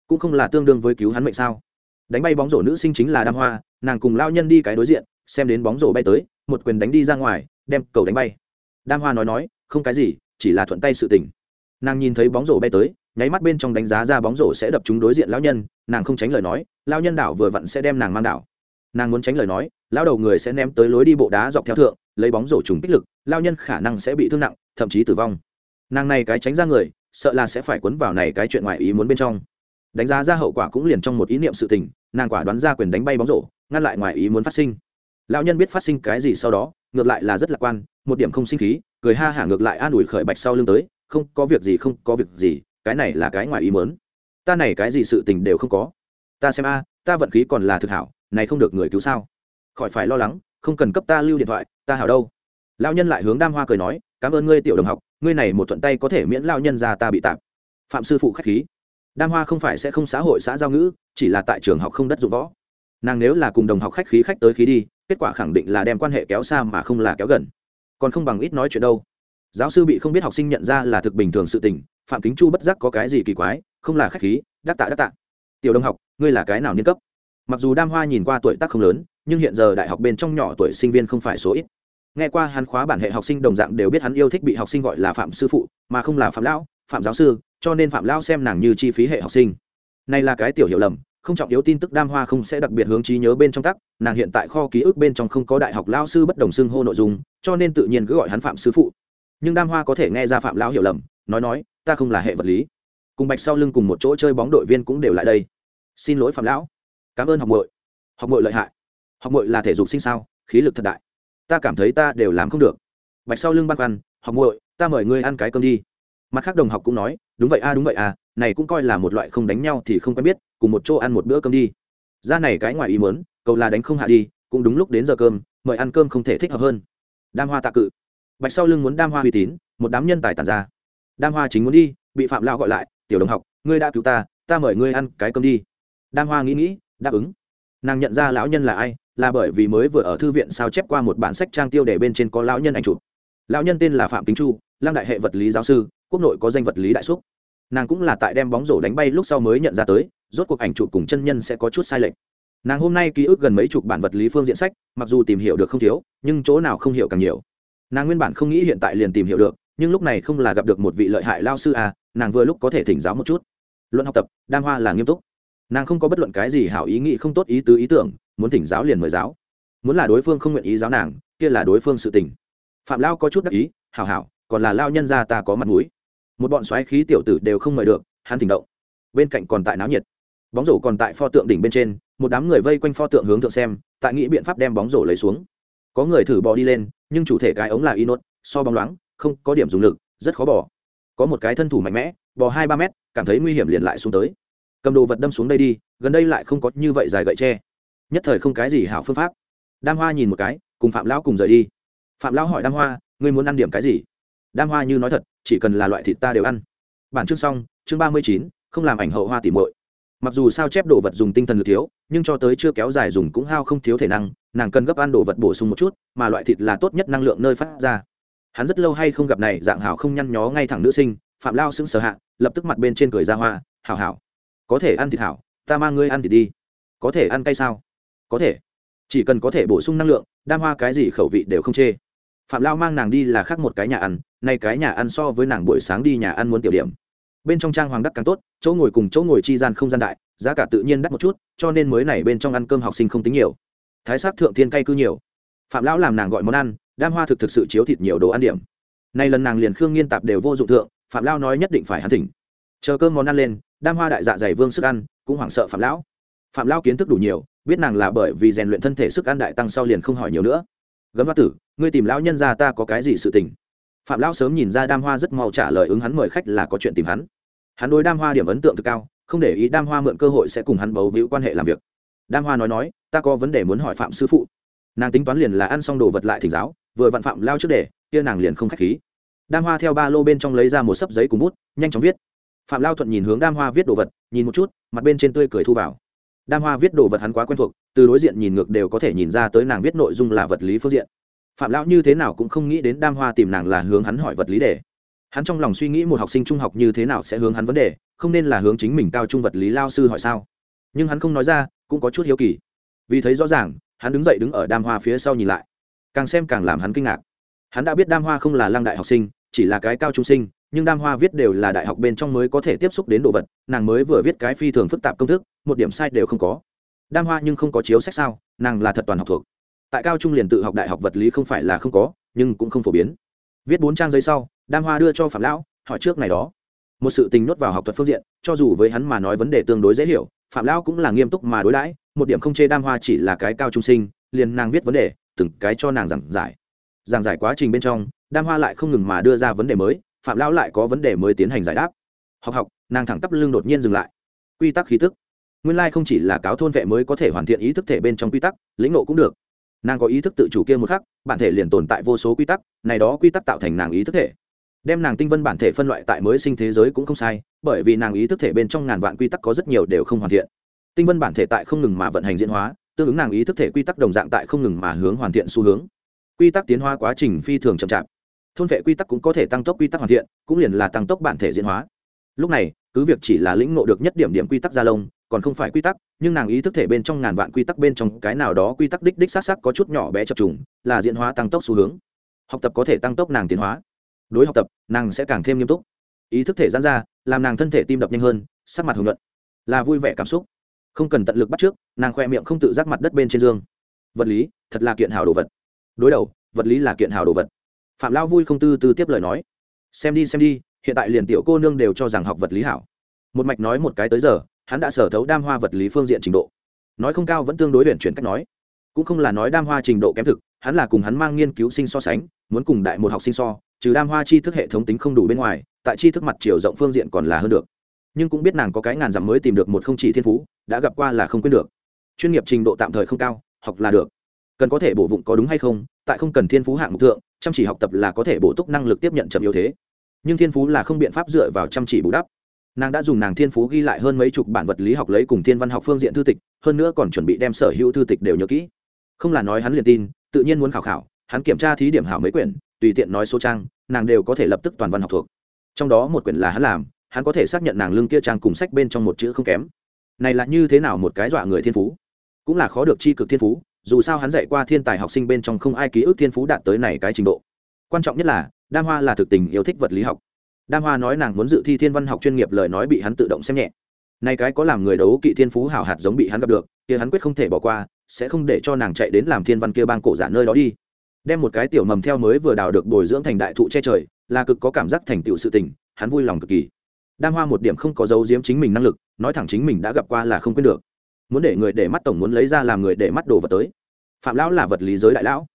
Cũng không là tương đương với cứu hắn mệnh sao. Đánh bay bóng rổ nữ sinh chính là đam hoa, nàng cùng lao nhân đi cái đối diện xem đến bóng rổ bay tới, một quyền đánh đi ra ngoài, đem cầu đánh bay. Đam hoa nói nói, không cái gì, chỉ là thuận tay sự tình. Nàng nhìn thấy bóng rổ bay tới, nháy mắt bên trong đánh giá ra bóng rổ sẽ đập chúng đối diện lão nhân, nàng không tránh lời nói lao nhân đảo vừa vặn sẽ đem nàng mang đảo. Nàng muốn tránh lời nói lao đầu người sẽ ném tới lối đi bộ đá dọc theo thượng, lấy bóng rổ trùng kích lực lao nhân khả năng sẽ bị thương nặng, thậm chí tử vong. Nàng này cái tránh ra người, sợ là sẽ phải quấn vào này cái chuyện ngoài ý muốn bên trong. Đánh giá ra hậu quả cũng liền trong một ý niệm sự tình, nàng quả đoán ra quyền đánh bay bóng rổ, ngăn lại ngoài ý muốn phát sinh lão nhân biết phát sinh cái gì sau đó, ngược lại là rất lạc quan, một điểm không sinh khí, cười ha hả ngược lại an ủi khởi bạch sau lưng tới, không có việc gì, không có việc gì, cái này là cái ngoài ý muốn. Ta này cái gì sự tình đều không có. Ta xem a, ta vận khí còn là thực hảo, này không được người cứu sao? Khỏi phải lo lắng, không cần cấp ta lưu điện thoại, ta hảo đâu. Lão nhân lại hướng đam hoa cười nói, cảm ơn ngươi tiểu đồng học, ngươi này một thuận tay có thể miễn lão nhân ra ta bị tạm phạm sư phụ khách khí. Đam hoa không phải sẽ không xã hội xã giao ngữ, chỉ là tại trường học không đất dụng võ. Nàng nếu là cùng đồng học khách khí khách tới khí đi kết quả khẳng định là đem quan hệ kéo xa mà không là kéo gần. Còn không bằng ít nói chuyện đâu. Giáo sư bị không biết học sinh nhận ra là thực bình thường sự tình, phạm kính chu bất giác có cái gì kỳ quái, không là khách khí đắc tạ đắc tạ. Tiểu đồng học, ngươi là cái nào niên cấp? Mặc dù đam hoa nhìn qua tuổi tác không lớn, nhưng hiện giờ đại học bên trong nhỏ tuổi sinh viên không phải số ít. Nghe qua hắn khóa bản hệ học sinh đồng dạng đều biết hắn yêu thích bị học sinh gọi là phạm sư phụ, mà không là phạm lão, phạm giáo sư, cho nên phạm lão xem nàng như chi phí hệ học sinh. Này là cái tiểu hiểu lầm không trọng yếu tin tức đam hoa không sẽ đặc biệt hướng trí nhớ bên trong tắc nàng hiện tại kho ký ức bên trong không có đại học lao sư bất đồng xưng hô nội dung, cho nên tự nhiên cứ gọi hắn phạm sư phụ. Nhưng đam hoa có thể nghe ra phạm lão hiểu lầm, nói nói, ta không là hệ vật lý. Cùng bạch sau lưng cùng một chỗ chơi bóng đội viên cũng đều lại đây. Xin lỗi phạm lão. Cảm ơn học mội học mội lợi hại. Học mội là thể dục sinh sao, khí lực thật đại. Ta cảm thấy ta đều làm không được. Bạch sau lưng băn khoăn, học mội ta mời ngươi ăn cái cơm đi. Mặt khác đồng học cũng nói, đúng vậy a, đúng vậy a này cũng coi là một loại không đánh nhau thì không quen biết, cùng một chỗ ăn một bữa cơm đi. Ra này cái ngoài ý muốn, cầu là đánh không hạ đi, cũng đúng lúc đến giờ cơm, mời ăn cơm không thể thích hợp hơn. Đam hoa tạ cự. Bạch sau lưng muốn đam hoa uy tín, một đám nhân tài tàn ra. Đam hoa chính muốn đi, bị phạm lao gọi lại, tiểu đồng học, ngươi đã cứu ta ta mời ngươi ăn cái cơm đi. Đam hoa nghĩ nghĩ, đáp ứng. Nàng nhận ra lão nhân là ai, là bởi vì mới vừa ở thư viện sao chép qua một bản sách trang tiêu để bên trên có lão nhân ảnh chụp. Lão nhân tên là phạm kính chu, lăng đại hệ vật lý giáo sư, quốc nội có danh vật lý đại xúc nàng cũng là tại đem bóng rổ đánh bay lúc sau mới nhận ra tới, rốt cuộc ảnh chụp cùng chân nhân sẽ có chút sai lệch. Nàng hôm nay ký ức gần mấy chục bản vật lý phương diện sách, mặc dù tìm hiểu được không thiếu, nhưng chỗ nào không hiểu càng nhiều. Nàng nguyên bản không nghĩ hiện tại liền tìm hiểu được, nhưng lúc này không là gặp được một vị lợi hại lao sư à nàng vừa lúc có thể thỉnh giáo một chút. Luận học tập, đam hoa là nghiêm túc. Nàng không có bất luận cái gì hảo ý nghĩ, không tốt ý tứ ý tưởng, muốn thỉnh giáo liền mời giáo. Muốn là đối phương không nguyện ý giáo nàng, kia là đối phương sự tình. Phạm lao có chút đắc ý, hảo hảo, còn là lao nhân ra ta có mặt mũi một bọn xoáy khí tiểu tử đều không mời được, hắn tỉnh động. Bên cạnh còn tại náo nhiệt. Bóng rổ còn tại pho tượng đỉnh bên trên, một đám người vây quanh pho tượng hướng thượng xem, tại nghĩ biện pháp đem bóng rổ lấy xuống. Có người thử bò đi lên, nhưng chủ thể cái ống là inốt, so bóng loáng, không có điểm dùng lực, rất khó bỏ có một cái thân thủ mạnh mẽ, bò hai ba mét, cảm thấy nguy hiểm liền lại xuống tới. Cầm đồ vật đâm xuống đây đi, gần đây lại không có như vậy dài gậy tre. Nhất thời không cái gì hảo phương pháp. Đam hoa nhìn một cái, cùng phạm lão cùng rời đi. Phạm lão hỏi đam hoa, ngươi muốn ăn điểm cái gì? Đam hoa như nói thật, chỉ cần là loại thịt ta đều ăn. Bản chương xong, chương ba mươi chín, không làm ảnh hậu hoa tỉ mội mặc dù sao chép đồ vật dùng tinh thần lực thiếu, nhưng cho tới chưa kéo dài dùng cũng hao không thiếu thể năng, nàng cần gấp ăn đồ vật bổ sung một chút, mà loại thịt là tốt nhất năng lượng nơi phát ra. Hắn rất lâu hay không gặp này, dạng hảo không nhăn nhó ngay thẳng nữ sinh, phạm lao sững sờ hạ, lập tức mặt bên trên cười ra hoa, hảo hảo, có thể ăn thịt hảo, ta mang ngươi ăn thịt đi. Có thể ăn cay sao? Có thể, chỉ cần có thể bổ sung năng lượng, đam hoa cái gì khẩu vị đều không chê phạm lao mang nàng đi là khác một cái nhà ăn, nay cái nhà ăn so với nàng buổi sáng đi nhà ăn muốn tiểu điểm. Bên trong trang hoàng đắc càng tốt, chỗ ngồi cùng chỗ ngồi chi gian không gian đại, giá cả tự nhiên đắt một chút, cho nên mới này bên trong ăn cơm học sinh không tính nhiều. Thái sát thượng thiên cay cư nhiều. Phạm lão làm nàng gọi món ăn, đam hoa thực thực sự chiếu thịt nhiều đồ ăn điểm. Nay lần nàng liền khương nghiên tạp đều vô dụng thượng, phạm lao nói nhất định phải hắn thỉnh. Chờ cơm món ăn lên, đam hoa đại dạ dày vương sức ăn, cũng hoảng sợ phạm lão. Phạm lao kiến thức đủ nhiều, biết nàng là bởi vì rèn luyện thân thể sức ăn đại tăng sau liền không hỏi nhiều nữa gấm hoa tử, ngươi tìm lão nhân ra ta có cái gì sự tình? Phạm lão sớm nhìn ra đam hoa rất mau trả lời ứng hắn mời khách là có chuyện tìm hắn. Hắn đối đam hoa điểm ấn tượng thực cao, không để ý đam hoa mượn cơ hội sẽ cùng hắn bấu víu quan hệ làm việc. Đam hoa nói nói, ta có vấn đề muốn hỏi phạm sư phụ. Nàng tính toán liền là ăn xong đồ vật lại thỉnh giáo, vừa vặn phạm lao trước để, kia nàng liền không k h á c h khí. Đam hoa theo ba lô bên trong lấy ra một sấp giấy cùng bút, nhanh chóng viết. Phạm lao thuận nhìn hướng đam hoa viết đồ vật, nhìn một chút, mặt bên trên tươi cười thu vào đam hoa viết đồ vật hắn quá quen thuộc, từ đối diện nhìn ngược đều có thể nhìn ra tới nàng viết nội dung là vật lý phương diện. Phạm lão như thế nào cũng không nghĩ đến đam hoa tìm nàng là hướng hắn hỏi vật lý đề. Hắn trong lòng suy nghĩ một học sinh trung học như thế nào sẽ hướng hắn vấn đề, không nên là hướng chính mình cao trung vật lý lao sư hỏi sao. Nhưng hắn không nói ra, cũng có chút hiếu kỳ. Vì thấy rõ ràng, hắn đứng dậy đứng ở đam hoa phía sau nhìn lại. Càng xem càng làm hắn kinh ngạc. Hắn đã biết đam hoa không là lăng đại học sinh, chỉ là cái cao trung sinh nhưng đam hoa viết đều là đại học bên trong mới có thể tiếp xúc đến đồ vật, nàng mới vừa viết cái phi thường phức tạp công thức, một điểm sai đều không có. Đam hoa nhưng không có chiếu sách sao, nàng là thật toàn học thuộc. Tại cao trung liền tự học đại học vật lý không phải là không có, nhưng cũng không phổ biến. Viết bốn trang giấy sau, đam hoa đưa cho phạm lão, hỏi trước này đó. Một sự tình nuốt vào học thuật phương diện, cho dù với hắn mà nói vấn đề tương đối dễ hiểu, phạm lão cũng là nghiêm túc mà đối đãi, một điểm không chê đam hoa chỉ là cái cao trung sinh, liền nàng viết vấn đề, từng cái cho nàng giảng giải. Giảng giải quá trình bên trong, đam hoa lại không ngừng mà đưa ra vấn đề mới phạm lão lại có vấn đề mới tiến hành giải đáp. Học học, nàng thẳng tắp lưng đột nhiên dừng lại. Quy tắc khí tức. Nguyên lai không chỉ là cáo thôn vệ mới có thể hoàn thiện ý thức thể bên trong quy tắc, lĩnh ngộ cũng được. Nàng có ý thức tự chủ kia một khắc, bản thể liền tồn tại vô số quy tắc, này đó quy tắc tạo thành nàng ý thức thể. Đem nàng tinh vân bản thể phân loại tại mới sinh thế giới cũng không sai, bởi vì nàng ý thức thể bên trong ngàn vạn quy tắc có rất nhiều đều không hoàn thiện. Tinh vân bản thể tại không ngừng mà vận hành diễn hóa, tương ứng nàng ý thức thể quy tắc đồng dạng tại không ngừng mà hướng hoàn thiện xu hướng. Quy tắc tiến hóa quá trình phi thường chậm chạp thôn vệ quy tắc cũng có thể tăng tốc quy tắc hoàn thiện, cũng liền là tăng tốc bản thể diễn hóa. Lúc này, cứ việc chỉ là lĩnh ngộ được nhất điểm điểm quy tắc gia lông, còn không phải quy tắc, nhưng nàng ý thức thể bên trong ngàn vạn quy tắc bên trong cái nào đó quy tắc đích đích s á c s á c có chút nhỏ bé chập trùng, là diễn hóa tăng tốc xu hướng. Học tập có thể tăng tốc nàng tiến hóa. Đối học tập, nàng sẽ càng thêm nghiêm túc. Ý thức thể giãn ra, làm nàng thân thể tim đập nhanh hơn, sắc mặt hưởng luận là vui vẻ cảm xúc. Không cần tận lực bắt trước, nàng khoe miệng không tự giác mặt đất bên trên giường vật lý, thật là kiện hào đồ vật. Đối đầu, vật lý là kiện hào đồ vật phạm lao vui không tư tư tiếp lời nói. Xem đi xem đi, hiện tại liền tiểu cô nương đều cho rằng học vật lý hảo. Một mạch nói một cái tới giờ, hắn đã sở thấu đam hoa vật lý phương diện trình độ. Nói không cao vẫn tương đối luyện chuyển cách nói. Cũng không là nói đam hoa trình độ kém thực, hắn là cùng hắn mang nghiên cứu sinh so sánh, muốn cùng đại một học sinh so, trừ đam hoa tri thức hệ thống tính không đủ bên ngoài, tại tri thức mặt chiều rộng phương diện còn là hơn được. Nhưng cũng biết nàng có cái ngàn dặm mới tìm được một không chỉ thiên phú, đã gặp qua là không quên được. Chuyên nghiệp trình độ tạm thời không cao, học là được cần có thể bổ vụng có đúng hay không, tại không cần thiên phú hạng mục thượng, chăm chỉ học tập là có thể bổ túc năng lực tiếp nhận chậm yếu thế. Nhưng thiên phú là không biện pháp dựa vào chăm chỉ bù đắp. Nàng đã dùng nàng thiên phú ghi lại hơn mấy chục bản vật lý học lấy cùng thiên văn học phương diện thư tịch, hơn nữa còn chuẩn bị đem sở hữu thư tịch đều nhớ kỹ. Không là nói hắn liền tin, tự nhiên muốn khảo khảo, hắn kiểm tra thí điểm hảo mấy quyển, tùy tiện nói số trang, nàng đều có thể lập tức toàn văn học thuộc. Trong đó một quyển là hắn làm, hắn có thể xác nhận nàng lương kia trang cùng sách bên trong một chữ không kém. Này là như thế nào một cái dọa người thiên phú? Cũng là khó được chi cực thiên phú dù sao hắn dạy qua thiên tài học sinh bên trong không ai ký ức thiên phú đạt tới này cái trình độ. Quan trọng nhất là, đam hoa là thực tình yêu thích vật lý học. Đam hoa nói nàng muốn dự thi thiên văn học chuyên nghiệp lời nói bị hắn tự động xem nhẹ. Nay cái có làm người đấu kỵ thiên phú hảo hạt giống bị hắn gặp được, kia hắn quyết không thể bỏ qua, sẽ không để cho nàng chạy đến làm thiên văn kia bang cổ giả nơi đó đi. Đem một cái tiểu mầm theo mới vừa đào được bồi dưỡng thành đại thụ che trời, là cực có cảm giác thành tựu sự tình, hắn vui lòng cực kỳ. Đam hoa một điểm không có dấu diếm chính mình năng lực, nói thẳng chính mình đã gặp qua là không quên được. Muốn để người để mắt tổng muốn lấy ra làm người để mắt đồ vật tới phạm lão là vật lý giới đại lão.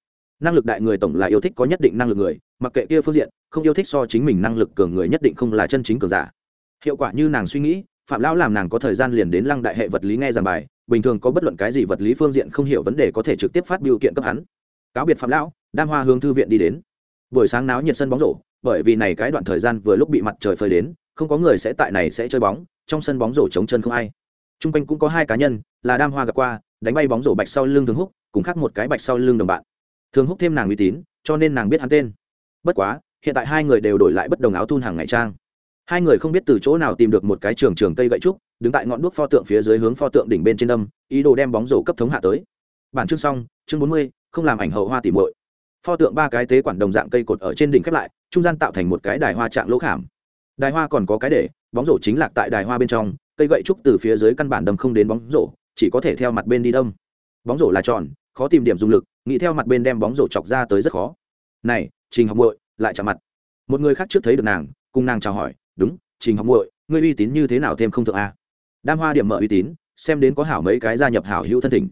Năng lực đại người tổng là yêu thích có nhất định năng lực người, mặc kệ kia phương diện, không yêu thích so chính mình năng lực cường người nhất định không là chân chính cường giả. Hiệu quả như nàng suy nghĩ, phạm lão làm nàng có thời gian liền đến lăng đại hệ vật lý nghe giảng bài, bình thường có bất luận cái gì vật lý phương diện không hiểu vấn đề có thể trực tiếp phát biểu kiện cấp hắn. Cáo biệt phạm lão, đam hoa hướng thư viện đi đến. Buổi sáng náo nhiệt sân bóng rổ, bởi vì này cái đoạn thời gian vừa lúc bị mặt trời phơi đến, không có người sẽ tại này sẽ chơi bóng, trong sân bóng rổ chống chân không ai. T r u n g quanh cũng có hai cá nhân, là đam hoa gặp qua, đánh bay bóng rổ bạch sau lưng thường húc cùng khác một cái bạch sau lưng đồng bạn. Thường húc thêm nàng uy tín, cho nên nàng biết hắn tên. Bất quá, hiện tại hai người đều đổi lại bất đồng áo thun hàng ngày trang. Hai người không biết từ chỗ nào tìm được một cái trường trường cây gậy trúc, đứng tại ngọn đuốc pho tượng phía dưới hướng pho tượng đỉnh bên trên đâm, ý đồ đem bóng rổ cấp thống hạ tới. Bản chương xong, chương bốn mươi, không làm ảnh hậu hoa tỉ muội. Pho tượng ba cái tế quản đồng dạng cây cột ở trên đỉnh khép lại, trung gian tạo thành một cái đài hoa trạng lỗ khảm. Đài hoa còn có cái để, bóng rổ chính lạc tại đài hoa bên trong, cây gậy trúc từ phía dưới căn bản đâm không đến bóng rổ, chỉ có thể theo mặt bên đi đâm. Bóng rổ là tròn khó tìm điểm dùng lực, nghĩ theo mặt bên đem bóng rổ chọc ra tới rất khó. Này, trình học muội, lại chạm mặt. Một người khác trước thấy được nàng, cùng nàng chào hỏi, đúng, trình học muội, ngươi uy tín như thế nào thêm không thượng a? Đam hoa điểm mở uy tín, xem đến có hảo mấy cái gia nhập hảo hữu thân thỉnh.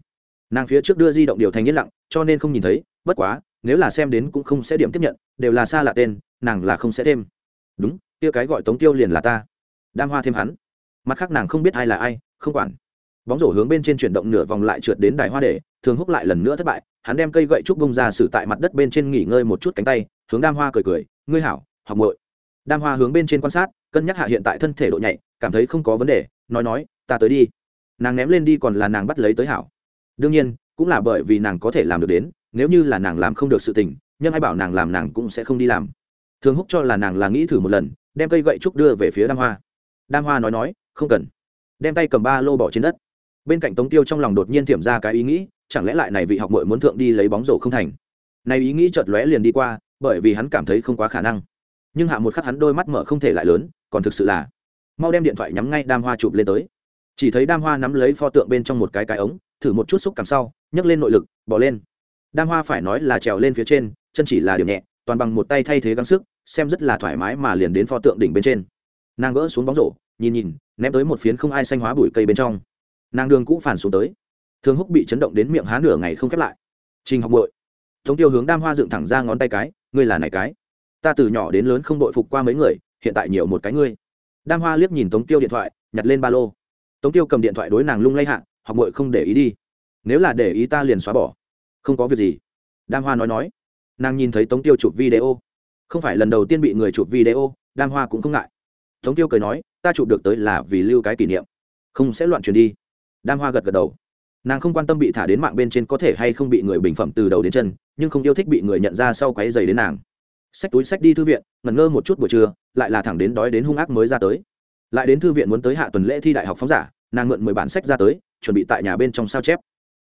Nàng phía trước đưa di động điều thành yên lặng, cho nên không nhìn thấy, bất quá, nếu là xem đến cũng không sẽ điểm tiếp nhận, đều là xa lạ tên, nàng là không sẽ thêm. Đúng, kia cái gọi tống tiêu liền là ta. Đam hoa thêm hắn. Mặt khác nàng không biết ai là ai, không quản bóng rổ hướng bên trên chuyển động nửa vòng lại trượt đến đài hoa để, thường húc lại lần nữa thất bại, hắn đem cây gậy trúc bông ra xử tại mặt đất bên trên nghỉ ngơi một chút cánh tay, hướng đam hoa cười cười, ngươi hảo, học muội. Đam hoa hướng bên trên quan sát, cân nhắc hạ hiện tại thân thể độ nhạy, cảm thấy không có vấn đề, nói nói, ta tới đi. Nàng ném lên đi còn là nàng bắt lấy tới hảo. Đương nhiên, cũng là bởi vì nàng có thể làm được đến, nếu như là nàng làm không được sự tình, nhưng ai bảo nàng làm nàng cũng sẽ không đi làm. Thường húc cho là nàng là nghĩ thử một lần, đem cây gậy trúc đưa về phía đam hoa. Đam hoa nói nói, không cần. Đem tay cầm ba lô bỏ trên đất bên cạnh tống tiêu trong lòng đột nhiên thiểm ra cái ý nghĩ, chẳng lẽ lại này vị học mội muốn thượng đi lấy bóng rổ không thành? Này ý nghĩ chợt lóe liền đi qua, bởi vì hắn cảm thấy không quá khả năng. Nhưng hạ một khắc hắn đôi mắt mở không thể lại lớn, còn thực sự là mau đem điện thoại nhắm ngay đam hoa chụp lên tới. Chỉ thấy đam hoa nắm lấy pho tượng bên trong một cái cái ống, thử một chút xúc cảm sau, nhấc lên nội lực, bỏ lên. Đam hoa phải nói là trèo lên phía trên, chân chỉ là điểm nhẹ, toàn bằng một tay thay thế gắng sức, xem rất là thoải mái mà liền đến pho tượng đỉnh bên trên. Nàng gỡ xuống bóng rổ, nhìn nhìn, ném tới một phiến không ai xanh hóa bụi cây bên trong nàng đường cũ phản xuống tới. Thương húc bị chấn động đến miệng há nửa ngày không khép lại. Trình học bội tống tiêu hướng đam hoa dựng thẳng ra ngón tay cái, ngươi là này cái? Ta từ nhỏ đến lớn không đội phục qua mấy người, hiện tại nhiều một cái ngươi. Đam hoa liếc nhìn tống tiêu điện thoại, nhặt lên ba lô. Tống tiêu cầm điện thoại đối nàng lung lay hạ, học bội không để ý đi. Nếu là để ý ta liền xóa bỏ. Không có việc gì. Đam hoa nói nói. Nàng nhìn thấy tống tiêu chụp video. Không phải lần đầu tiên bị người chụp video, đam hoa cũng không ngại. Tống tiêu cười nói, ta chụp được tới là vì lưu cái kỷ niệm. Không sẽ loạn truyền đi đam hoa gật gật đầu. Nàng không quan tâm bị thả đến mạng bên trên có thể hay không bị người bình phẩm từ đầu đến chân, nhưng không yêu thích bị người nhận ra sau quáy dày đến nàng. Xách túi sách đi thư viện, ngẩn ngơ một chút buổi trưa, lại là thẳng đến đói đến hung ác mới ra tới. Lại đến thư viện muốn tới hạ tuần lễ thi đại học phóng giả, nàng mượn mười bản sách ra tới, chuẩn bị tại nhà bên trong sao chép.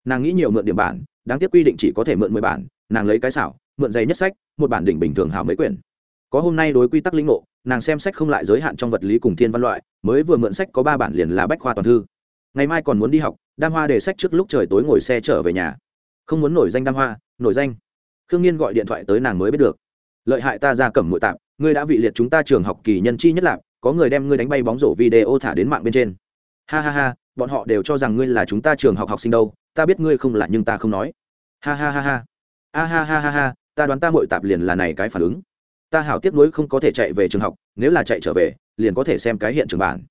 Nàng nghĩ nhiều mượn điểm bản, đáng tiếc quy định chỉ có thể mượn mười bản, nàng lấy cái xảo, mượn giấy nhất sách, một bản đỉnh bình thường hảo mấy quyển. Có hôm nay đối quy tắc lĩnh ngộ, nàng xem sách không lại giới hạn trong vật lý cùng thiên văn loại, mới vừa mượn sách có ba bản liền là bách khoa toàn thư ngày mai còn muốn đi học, đam hoa để sách trước lúc trời tối ngồi xe trở về nhà. Không muốn nổi danh đam hoa, nổi danh. Khương nhiên gọi điện thoại tới nàng mới biết được. Lợi hại ta ra cẩm mụi tạp ngươi đã vị liệt chúng ta trường học kỳ nhân chi nhất lạc có người đem ngươi đánh bay bóng rổ video thả đến mạng bên trên. Ha ha ha, bọn họ đều cho rằng ngươi là chúng ta trường học học sinh đâu, ta biết ngươi không là nhưng ta không nói. Ha ha ha ha. A ha ha ha ha, ta đoán ta mội tạp liền là này cái phản ứng. Ta hảo tiếc nuối không có thể chạy về trường học, nếu là chạy trở về, liền có thể xem cái hiện trường bản.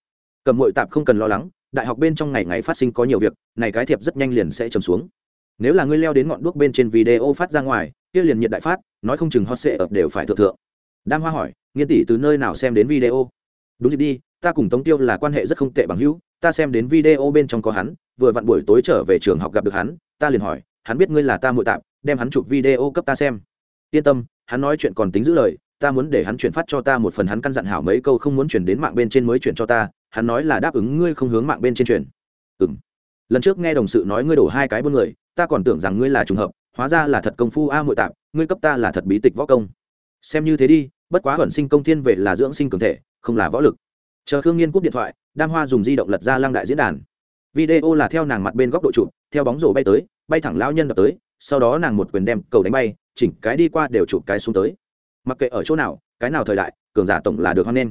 Cầm mội tạp không cần lo lắng đại học bên trong ngày ngày phát sinh có nhiều việc, này cái thiệp rất nhanh liền sẽ chầm xuống. Nếu là ngươi leo đến ngọn đuốc bên trên video phát ra ngoài, kia liền nhiệt đại phát, nói không chừng hot sệ ập đều phải thượng thượng. Đam hoa hỏi, nghiên tỷ từ nơi nào xem đến video? Đúng dịp đi, ta cùng tống tiêu là quan hệ rất không tệ bằng hữu, ta xem đến video bên trong có hắn, vừa vặn buổi tối trở về trường học gặp được hắn, ta liền hỏi, hắn biết ngươi là ta muội tạm đem hắn chụp video cấp ta xem. Yên tâm, hắn nói chuyện còn tính giữ lời, ta muốn để hắn chuyển phát cho ta một phần hắn căn dặn hảo mấy câu không muốn chuyển đến mạng bên trên mới chuyển cho ta hắn nói là đáp ứng ngươi không hướng mạng bên trên truyền. ừ m lần trước nghe đồng sự nói ngươi đổ hai cái buôn người, ta còn tưởng rằng ngươi là trùng hợp, hóa ra là thật công phu a muội tạm ngươi cấp ta là thật bí tịch võ công. Xem như thế đi, bất quá ẩn sinh công thiên về là dưỡng sinh cường thể, không là võ lực. Chờ khương nghiên cúp điện thoại, đam hoa dùng di động lật ra lăng đại diễn đàn. Video là theo nàng mặt bên góc độ chụp, theo bóng rổ bay tới, bay thẳng lão nhân đập tới, sau đó nàng một quyền đem cầu đánh bay, chỉnh cái đi qua đều chụp cái xuống tới. Mặc kệ ở chỗ nào, cái nào thời đại, cường giả tổng là được hoan nghênh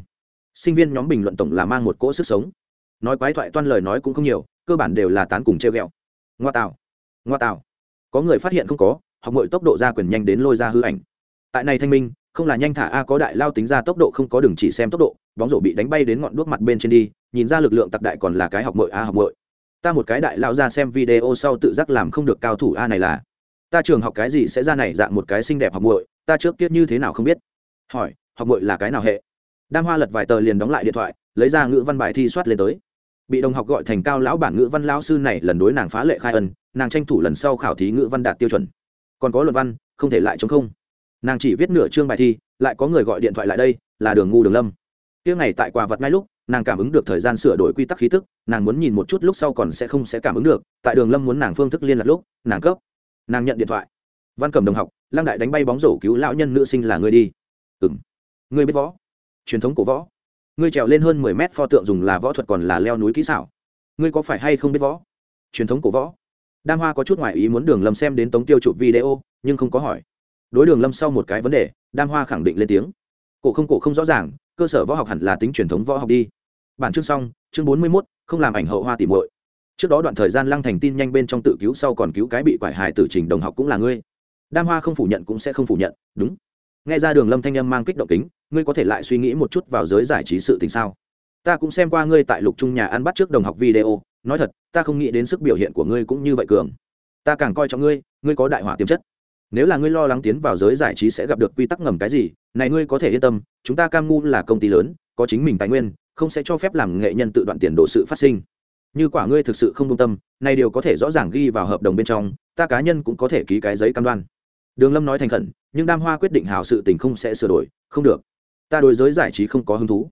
sinh viên nhóm bình luận tổng là mang một cỗ sức sống. Nói quái thoại toan lời nói cũng không nhiều, cơ bản đều là tán cùng treo ghẹo. Ngoa tạo ngoa tạo có người phát hiện không có, học mọi tốc độ ra quyền nhanh đến lôi ra hư ảnh. Tại này thanh minh, không là nhanh thả a, có đại lao tính ra tốc độ không có đừng chỉ xem tốc độ, bóng rổ bị đánh bay đến ngọn đuốc mặt bên trên đi, nhìn ra lực lượng tặc đại còn là cái học mội a, học mội ta một cái đại lao ra xem video sau tự giác làm không được cao thủ a này là, ta trường học cái gì sẽ ra này dạng một cái xinh đẹp học muội ta trước kiết như thế nào không biết. Hỏi, học muội là cái nào hệ? Đam hoa lật vài tờ liền đóng lại điện thoại, lấy ra ngữ văn bài thi soát lên tới. Bị đồng học gọi thành cao lão bản ngữ văn lão sư này lần đối nàng phá lệ khai ân, nàng tranh thủ lần sau khảo thí ngữ văn đạt tiêu chuẩn. Còn có luận văn, không thể lại chống không. Nàng chỉ viết nửa chương bài thi, lại có người gọi điện thoại lại đây, là đường ngu đường lâm. Tiếng ngày tại quà vật ngay lúc, nàng cảm ứng được thời gian sửa đổi quy tắc khí tức, nàng muốn nhìn một chút lúc sau còn sẽ không sẽ cảm ứng được, tại đường lâm muốn nàng phương thức liên lạc lúc, nàng cấp. Nàng nhận điện thoại. Văn cầm đồng học, lăng đại đánh bay bóng rổ cứu lão nhân nữ sinh là người đi. Ừ m người biết võ truyền thống cổ võ. Ngươi trèo lên hơn mười mét pho tượng dùng là võ thuật còn là leo núi kỹ xảo. Ngươi có phải hay không biết võ? Truyền thống cổ võ. Đam hoa có chút ngoại ý muốn đường lâm xem đến tống tiêu chụp video, nhưng không có hỏi. Đối đường lâm sau một cái vấn đề, đam hoa khẳng định lên tiếng. Cổ không cổ không rõ ràng, cơ sở võ học hẳn là tính truyền thống võ học đi. Bản chương xong, chương bốn mươi mốt, không làm ảnh hậu hoa tìm muội. Trước đó đoạn thời gian lăng thành tin nhanh bên trong tự cứu sau còn cứu cái bị quải hài tử trình đồng học cũng là ngươi. Đam hoa không phủ nhận cũng sẽ không phủ nhận, đúng. Nghe ra đường lâm thanh âm mang kích động kính ngươi có thể lại suy nghĩ một chút vào giới giải trí sự tình sao? Ta cũng xem qua ngươi tại lục trung nhà ăn bắt trước đồng học video, nói thật, ta không nghĩ đến sức biểu hiện của ngươi cũng như vậy cường. Ta càng coi trọng ngươi ngươi có đại hỏa tiềm chất. Nếu là ngươi lo lắng tiến vào giới giải trí sẽ gặp được quy tắc ngầm cái gì, này ngươi có thể yên tâm, chúng ta cam ngu là công ty lớn, có chính mình tài nguyên, không sẽ cho phép làm nghệ nhân tự đoạn tiền đồ sự phát sinh. Như quả ngươi thực sự không công tâm, này điều có thể rõ ràng ghi vào hợp đồng bên trong, ta cá nhân cũng có thể ký cái giấy cam đoan. Đường lâm nói thành khẩn, nhưng đam hoa quyết định hảo sự tình không sẽ sửa đổi, không được ta đối giới giải trí không có hứng thú.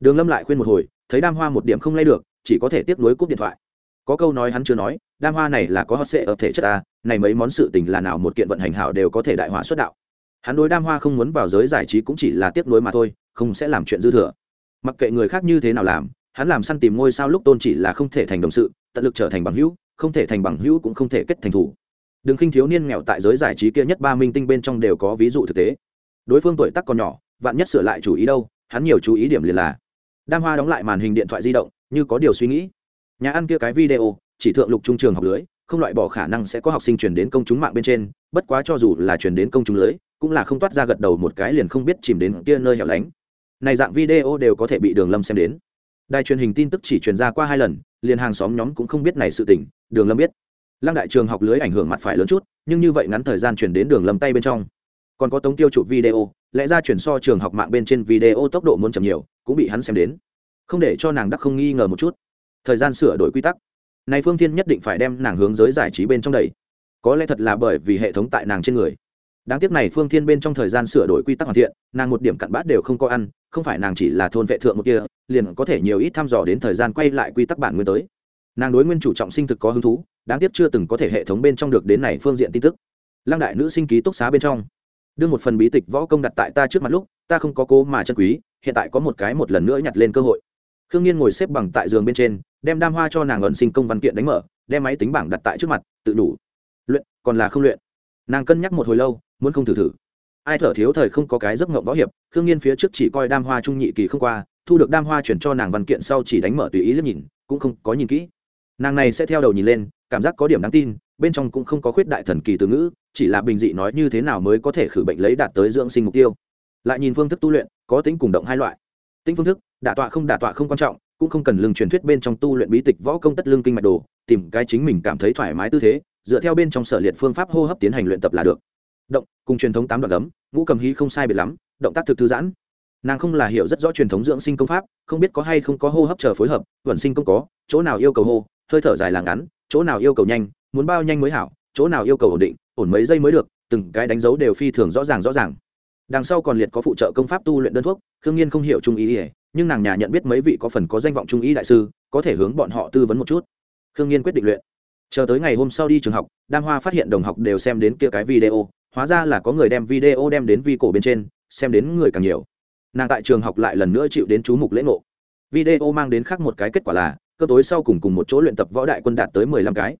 Đường lâm lại khuyên một hồi, thấy đam hoa một điểm không lay được, chỉ có thể tiếp nối cúp điện thoại. Có câu nói hắn chưa nói, đam hoa này là có hot sệ ở thể chất ta này mấy món sự tình là nào một kiện vận hành hảo đều có thể đại hỏa xuất đạo. Hắn đối đam hoa không muốn vào giới giải trí cũng chỉ là tiếp nối mà thôi, không sẽ làm chuyện dư thừa. Mặc kệ người khác như thế nào làm, hắn làm săn tìm ngôi sao lúc tôn chỉ là không thể thành đồng sự, tận lực trở thành bằng hữu, không thể thành bằng hữu cũng không thể kết thành thủ. Đừng khinh thiếu niên nghèo tại giới giải trí kia nhất ba minh tinh bên trong đều có ví dụ thực tế. Đối phương tuổi tác còn nhỏ vạn nhất sửa lại chủ ý đâu, hắn nhiều chú ý điểm liền là. Đam hoa đóng lại màn hình điện thoại di động, như có điều suy nghĩ. Nhà ăn kia cái video, chỉ thượng lục trung trường học lưới, không loại bỏ khả năng sẽ có học sinh chuyển đến công chúng mạng bên trên, bất quá cho dù là chuyển đến công chúng lưới, cũng là không toát ra gật đầu một cái liền không biết chìm đến kia nơi hẻo lánh. Này dạng video đều có thể bị đường lâm xem đến. Đài truyền hình tin tức chỉ truyền ra qua hai lần, liền hàng xóm nhóm cũng không biết này sự tình, đường lâm biết. Lăng đại trường học lưới ảnh hưởng mặt phải lớn chút, nhưng như vậy ngắn thời gian chuyển đến đường lâm tay bên trong. Còn có tống tiêu chụp video lẽ ra chuyển so trường học mạng bên trên video tốc độ muốn chậm nhiều, cũng bị hắn xem đến. Không để cho nàng đắc không nghi ngờ một chút. Thời gian sửa đổi quy tắc. Này phương thiên nhất định phải đem nàng hướng giới giải trí bên trong đầy có lẽ thật là bởi vì hệ thống tại nàng trên người. Đáng tiếc này phương thiên bên trong thời gian sửa đổi quy tắc hoàn thiện, nàng một điểm cặn bát đều không có ăn, không phải nàng chỉ là thôn vệ thượng một kia, liền có thể nhiều ít thăm dò đến thời gian quay lại quy tắc bản nguyên tới. Nàng đối nguyên chủ trọng sinh thực có hứng thú, đáng tiếc chưa từng có thể hệ thống bên trong được đến này phương diện tin tức. Lăng đại nữ sinh ký túc xá bên trong đưa một phần bí tịch võ công đặt tại ta trước mặt lúc, ta không có cố mà chân quý, hiện tại có một cái một lần nữa nhặt lên cơ hội. Khương nhiên ngồi xếp bằng tại giường bên trên, đem đam hoa cho nàng ẩn sinh công văn kiện đánh mở, đem máy tính bảng đặt tại trước mặt, tự đủ. Luyện, còn là không luyện. Nàng cân nhắc một hồi lâu, muốn không thử thử. Ai thở thiếu thời không có cái giấc ngộng võ hiệp, khương nhiên phía trước chỉ coi đam hoa trung nhị kỳ không qua, thu được đam hoa chuyển cho nàng văn kiện sau chỉ đánh mở tùy ý liếc nhìn, cũng không có nhìn kỹ. Nàng này sẽ theo đầu nhìn lên, cảm giác có điểm đáng tin bên trong cũng không có khuyết đại thần kỳ từ ngữ, chỉ là bình dị nói như thế nào mới có thể khử bệnh lấy đạt tới dưỡng sinh mục tiêu. Lại nhìn phương thức tu luyện, có tính cùng động hai loại. Tính phương thức, đả tọa không đả tọa không quan trọng, cũng không cần lưng truyền thuyết bên trong tu luyện bí tịch võ công tất lương kinh mạch đồ, tìm cái chính mình cảm thấy thoải mái tư thế, dựa theo bên trong sở liệt phương pháp hô hấp tiến hành luyện tập là được. Động, cùng truyền thống tám đoạn gấm, ngũ cầm hí không sai biệt lắm, động tác thực thư giãn. Nàng không là hiểu rất rõ truyền thống dưỡng sinh công pháp, không biết có hay không có hô hấp chờ phối hợp, vận sinh công có, chỗ nào yêu cầu hô, hơi thở dài là ngắn, chỗ nào yêu cầu nhanh muốn bao nhanh mới hảo, chỗ nào yêu cầu ổn định, ổn mấy giây mới được, từng cái đánh dấu đều phi thường rõ ràng rõ ràng. Đằng sau còn liệt có phụ trợ công pháp tu luyện đơn thuốc, khương nhiên không hiểu trung ý ỉa nhưng nàng nhà nhận biết mấy vị có phần có danh vọng trung ý đại sư, có thể hướng bọn họ tư vấn một chút. Khương nhiên quyết định luyện. Chờ tới ngày hôm sau đi trường học, đam hoa phát hiện đồng học đều xem đến kia cái video, hóa ra là có người đem video đem đến vi cổ bên trên, xem đến người càng nhiều. Nàng tại trường học lại lần nữa chịu đến chú mục lễ ngộ. Video mang đến khác một cái kết quả là, cơ tối sau cùng cùng một chỗ luyện tập võ đại quân đạt tới mười lăm cái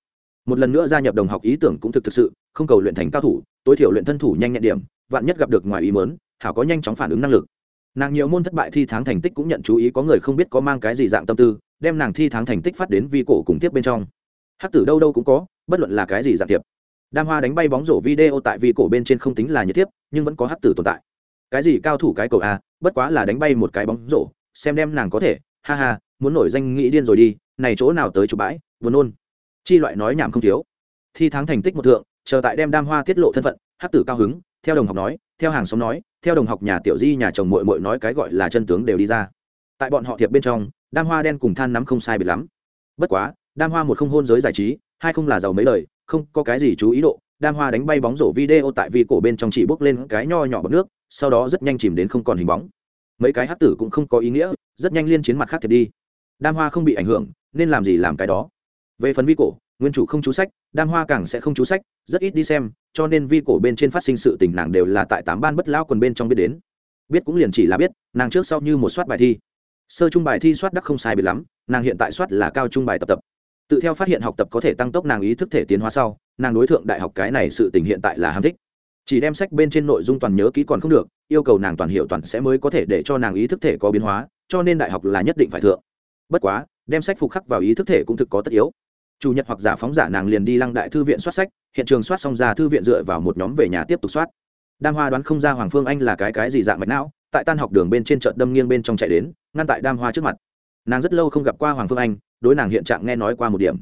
một lần nữa gia nhập đồng học ý tưởng cũng thực thực sự, không cầu luyện thành cao thủ, tối thiểu luyện thân thủ nhanh nhẹn điểm, vạn nhất gặp được ngoài ý mớn hảo có nhanh chóng phản ứng năng lực. Nàng nhiều môn thất bại thi tháng thành tích cũng nhận chú ý có người không biết có mang cái gì dạng tâm tư, đem nàng thi tháng thành tích phát đến vi cổ cùng tiếp bên trong. Hắc tử đâu đâu cũng có, bất luận là cái gì dạng tiệp đam hoa đánh bay bóng rổ video tại vi cổ bên trên không tính là nhiệt tiếp nhưng vẫn có hắc tử tồn tại. Cái gì cao thủ cái cầu a bất quá là đánh bay một cái bóng rổ, xem đem nàng có thể, ha ha, muốn nổi danh nghĩ điên rồi đi, này chỗ nào tới chụp bãi, buồn nôn chi loại nói nhảm không thiếu. Thi thắng thành tích một thượng, chờ tại đem đam hoa tiết lộ thân phận, hắc tử cao hứng, theo đồng học nói, theo hàng xóm nói, theo đồng học nhà tiểu di, nhà chồng mội mội nói cái gọi là chân tướng đều đi ra. Tại bọn họ thiệp bên trong, đam hoa đen cùng than nắm không sai biệt lắm. Bất quá, đam hoa một không hôn giới giải trí, hai không là giàu mấy lời, không có cái gì chú ý độ, đam hoa đánh bay bóng rổ video tại vi cổ bên trong chỉ bốc lên cái nho nhỏ bọc nước, sau đó rất nhanh chìm đến không còn hình bóng. Mấy cái hát tử cũng không có ý nghĩa, rất nhanh liên chiến mặt khác thiệt đi. Đam hoa không bị ảnh hưởng, nên làm gì làm cái đó về phần vi cổ, nguyên chủ không chú sách, đam hoa càng sẽ không chú sách, rất ít đi xem, cho nên vi cổ bên trên phát sinh sự tình nàng đều là tại tám ban bất lao quần bên trong biết đến. Biết cũng liền chỉ là biết, nàng trước sau như một soát bài thi. Sơ trung bài thi soát đắc không sai biệt lắm, nàng hiện tại soát là cao trung bài tập tập. Tự theo phát hiện học tập có thể tăng tốc nàng ý thức thể tiến hóa sau, nàng đối tượng đại học cái này sự tình hiện tại là ham thích. Chỉ đem sách bên trên nội dung toàn nhớ kỹ còn không được, yêu cầu nàng toàn hiểu toàn sẽ mới có thể để cho nàng ý thức thể có biến hóa, cho nên đại học là nhất định phải thượng. Bất quá, đem sách phục khắc vào ý thức thể cũng thực có tất yếu chủ nhật hoặc giả phóng giả nàng liền đi lăng đại thư viện soát sách, hiện trường soát xong ra thư viện dựa vào một nhóm về nhà tiếp tục soát. Đam hoa đoán không ra hoàng phương anh là cái cái gì dạng mạch não, tại tan học đường bên trên chợ đâm nghiêng bên trong chạy đến, ngăn tại đam hoa trước mặt. Nàng rất lâu không gặp qua hoàng phương anh, đối nàng hiện trạng nghe nói qua một điểm.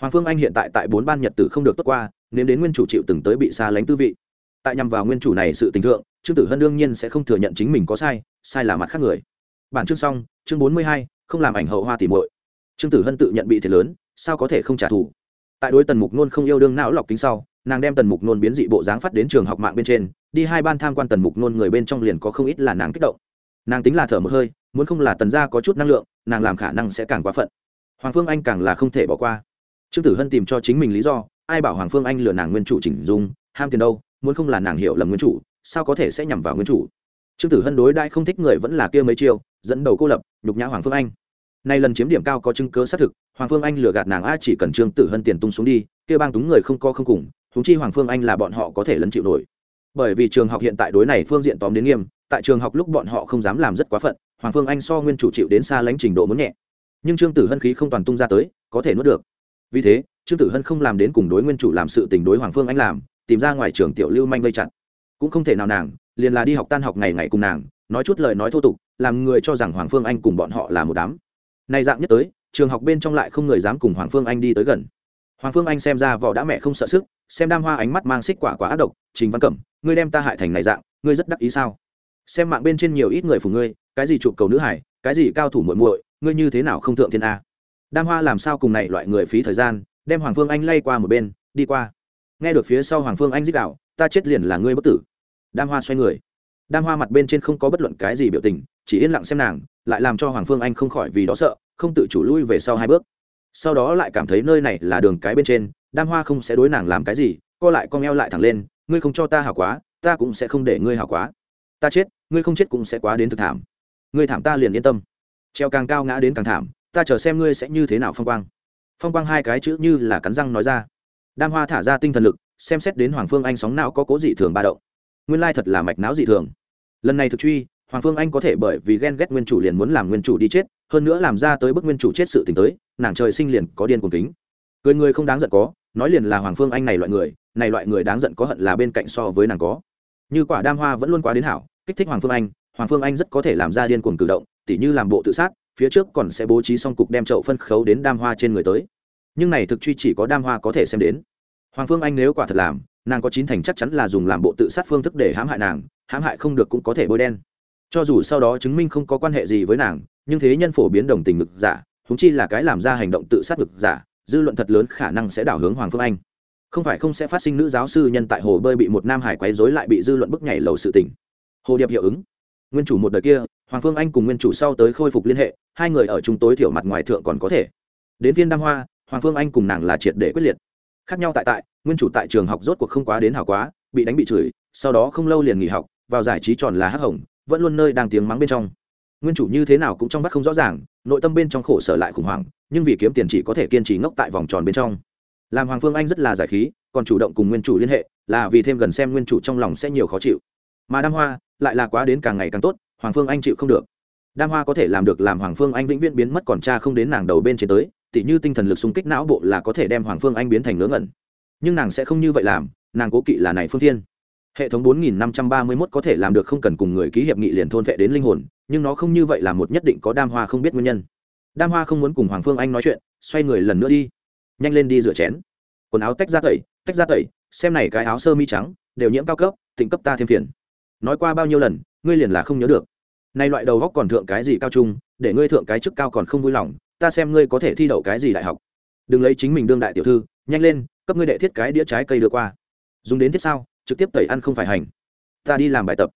Hoàng phương anh hiện tại tại bốn ban nhật tử không được tốt qua nếu đến nguyên chủ chịu từng tới bị xa lánh tư vị. Tại nhằm vào nguyên chủ này sự tình thượng, trương tử hân đương nhiên sẽ không thừa nhận chính mình có sai sai là mặt khác người. Bản chương xong, chương bốn mươi hai, không làm ảnh hậu hoa tỉ muội. Trương tử hân tự nhận bị thiệt lớn sao có thể không trả thù? Tại đối tần mục nôn không yêu đương não lọc kính sau, nàng đem tần mục nôn biến dị bộ dáng phát đến trường học mạng bên trên, đi hai ban tham quan tần mục nôn người bên trong liền có không ít là nàng kích động. Nàng tính là thở một hơi, muốn không là tần gia có chút năng lượng, nàng làm khả năng sẽ càng quá phận. Hoàng phương anh càng là không thể bỏ qua. Trương tử hân tìm cho chính mình lý do, ai bảo hoàng phương anh lừa nàng nguyên chủ chỉnh dung, ham tiền đâu, muốn không là nàng hiểu lầm nguyên chủ, sao có thể sẽ nhằm vào nguyên chủ? Trương tử hân đối đãi không thích người vẫn là kia mấy chiêu, dẫn đầu cô lập, nhục nhã hoàng phương anh nay lần chiếm điểm cao có chứng cớ xác thực, hoàng phương anh lừa gạt nàng a chỉ cần trương tử hân tiền tung xuống đi, kia bang túng người không co không cùng thúng chi hoàng phương anh là bọn họ có thể lấn chịu nổi. Bởi vì trường học hiện tại đối này phương diện tóm đến nghiêm, tại trường học lúc bọn họ không dám làm rất quá phận, hoàng phương anh so nguyên chủ chịu đến xa lánh trình độ muốn nhẹ. Nhưng trương tử hân khí không toàn tung ra tới, có thể nuốt được. Vì thế, trương tử hân không làm đến cùng đối nguyên chủ làm sự tình đối hoàng phương anh làm, tìm ra ngoài trường tiểu lưu manh vây chặt. Cũng không thể nào nàng, liền là đi học tan học ngày ngày cùng nàng, nói chút lời nói thô tục, làm người cho rằng hoàng phương anh cùng bọn họ là một đám nay dạng nhất tới, trường học bên trong lại không người dám cùng hoàng phương anh đi tới gần. Hoàng phương anh xem ra vỏ đã mẹ không sợ sức, xem đam hoa ánh mắt mang xích quả quả ác độc, trình văn cẩm, ngươi đem ta hại thành này dạng, ngươi rất đắc ý sao? Xem mạng bên trên nhiều ít người phủ ngươi, cái gì chụp cầu nữ hải, cái gì cao thủ muội muội, ngươi như thế nào không thượng thiên a? Đam hoa làm sao cùng này loại người phí thời gian, đem hoàng phương anh lay qua một bên, đi qua. Nghe được phía sau hoàng phương anh dích đạo, ta chết liền là ngươi bất tử. Đam hoa xoay người. Đam hoa mặt bên trên không có bất luận cái gì biểu tình, chỉ yên lặng xem nàng lại làm cho hoàng phương anh không khỏi vì đó sợ, không tự chủ lui về sau hai bước. Sau đó lại cảm thấy nơi này là đường cái bên trên, đam hoa không sẽ đối nàng làm cái gì, co lại con eo lại thẳng lên, ngươi không cho ta hảo quá, ta cũng sẽ không để ngươi hảo quá. Ta chết, ngươi không chết cũng sẽ quá đến thực thảm. Ngươi thảm ta liền yên tâm. Treo càng cao ngã đến càng thảm, ta chờ xem ngươi sẽ như thế nào phong quang. Phong quang hai cái chữ như là cắn răng nói ra. Đam hoa thả ra tinh thần lực, xem xét đến hoàng phương anh sóng não có cố dị thường ba động. Nguyên lai thật là mạch não dị thường. Lần này thực truy hoàng phương anh có thể bởi vì ghen ghét nguyên chủ liền muốn làm nguyên chủ đi chết, hơn nữa làm ra tới bức nguyên chủ chết sự t tới, nàng trời sinh liền có điên cuồng kính. Cười người không đáng giận có, nói liền là hoàng phương anh này loại người, này loại người đáng giận có hận là bên cạnh so với nàng có. Như quả đam hoa vẫn luôn quá đến hảo, kích thích hoàng phương anh, hoàng phương anh rất có thể làm ra điên cuồng cử động, tỉ như làm bộ tự sát, phía trước còn sẽ bố trí xong cục đem chậu phân khấu đến đam hoa trên người tới. Nhưng này thực truy chỉ có đam hoa có thể xem đến. Hoàng phương anh nếu quả thật làm, nàng có chín thành chắc chắn là dùng làm bộ tự sát phương thức để hãm hại nàng, hãm hại không được cũng có thể bôi đen cho dù sau đó chứng minh không có quan hệ gì với nàng, nhưng thế nhân phổ biến đồng tình ngực giả húng chi là cái làm ra hành động tự sát ngực giả, dư luận thật lớn khả năng sẽ đảo hướng hoàng phương anh. Không phải không sẽ phát sinh nữ giáo sư nhân tại hồ bơi bị một nam hải quấy dối lại bị dư luận bức nhảy lầu sự tỉnh hồ điệp hiệu ứng. Nguyên chủ một đời kia, hoàng phương anh cùng nguyên chủ sau tới khôi phục liên hệ, hai người ở chúng tối thiểu mặt ngoài thượng còn có thể. Đến viên đam hoa, hoàng phương anh cùng nàng là triệt để quyết liệt. Khác nhau tại tại, nguyên chủ tại trường học rốt cuộc không quá đến hảo quá, bị đánh bị chửi, sau đó không lâu liền nghỉ học, vào giải trí tròn là hắc hồng vẫn luôn nơi đang tiếng mắng bên trong. Nguyên chủ như thế nào cũng trong mắt không rõ ràng, nội tâm bên trong khổ sở lại khủng hoảng, nhưng vì kiếm tiền chỉ có thể kiên trì ngốc tại vòng tròn bên trong. Làm hoàng phương anh rất là giải khí, còn chủ động cùng nguyên chủ liên hệ, là vì thêm gần xem nguyên chủ trong lòng sẽ nhiều khó chịu. Mà đam hoa lại là quá đến càng ngày càng tốt, hoàng phương anh chịu không được. Đam hoa có thể làm được làm hoàng phương anh vĩnh viễn biến mất còn cha không đến nàng đầu bên trên tới, tỉ như tinh thần lực xung kích não bộ là có thể đem hoàng phương anh biến thành ngớ ngẩn. Nhưng nàng sẽ không như vậy làm, nàng cố kỵ là này phương thiên hệ thống 4531 có thể làm được không cần cùng người ký hiệp nghị liền thôn vệ đến linh hồn, nhưng nó không như vậy là một nhất định có đam hoa không biết nguyên nhân. Đam hoa không muốn cùng hoàng phương anh nói chuyện, xoay người lần nữa đi. Nhanh lên đi rửa chén. Quần áo tách ra tẩy, tách ra tẩy, xem này cái áo sơ mi trắng, đều nhiễm cao cấp, tịnh cấp ta thêm phiền. Nói qua bao nhiêu lần, ngươi liền là không nhớ được. Nay loại đầu góc còn thượng cái gì cao trung, để ngươi thượng cái chức cao còn không vui lòng, ta xem ngươi có thể thi đậu cái gì đại học. Đừng lấy chính mình đương đại tiểu thư, nhanh lên, cấp ngươi đệ thiết cái đĩa trái cây đưa qua. Dùng đến thiết sao? Trực tiếp tẩy ăn không phải hành. Ta đi làm bài tập.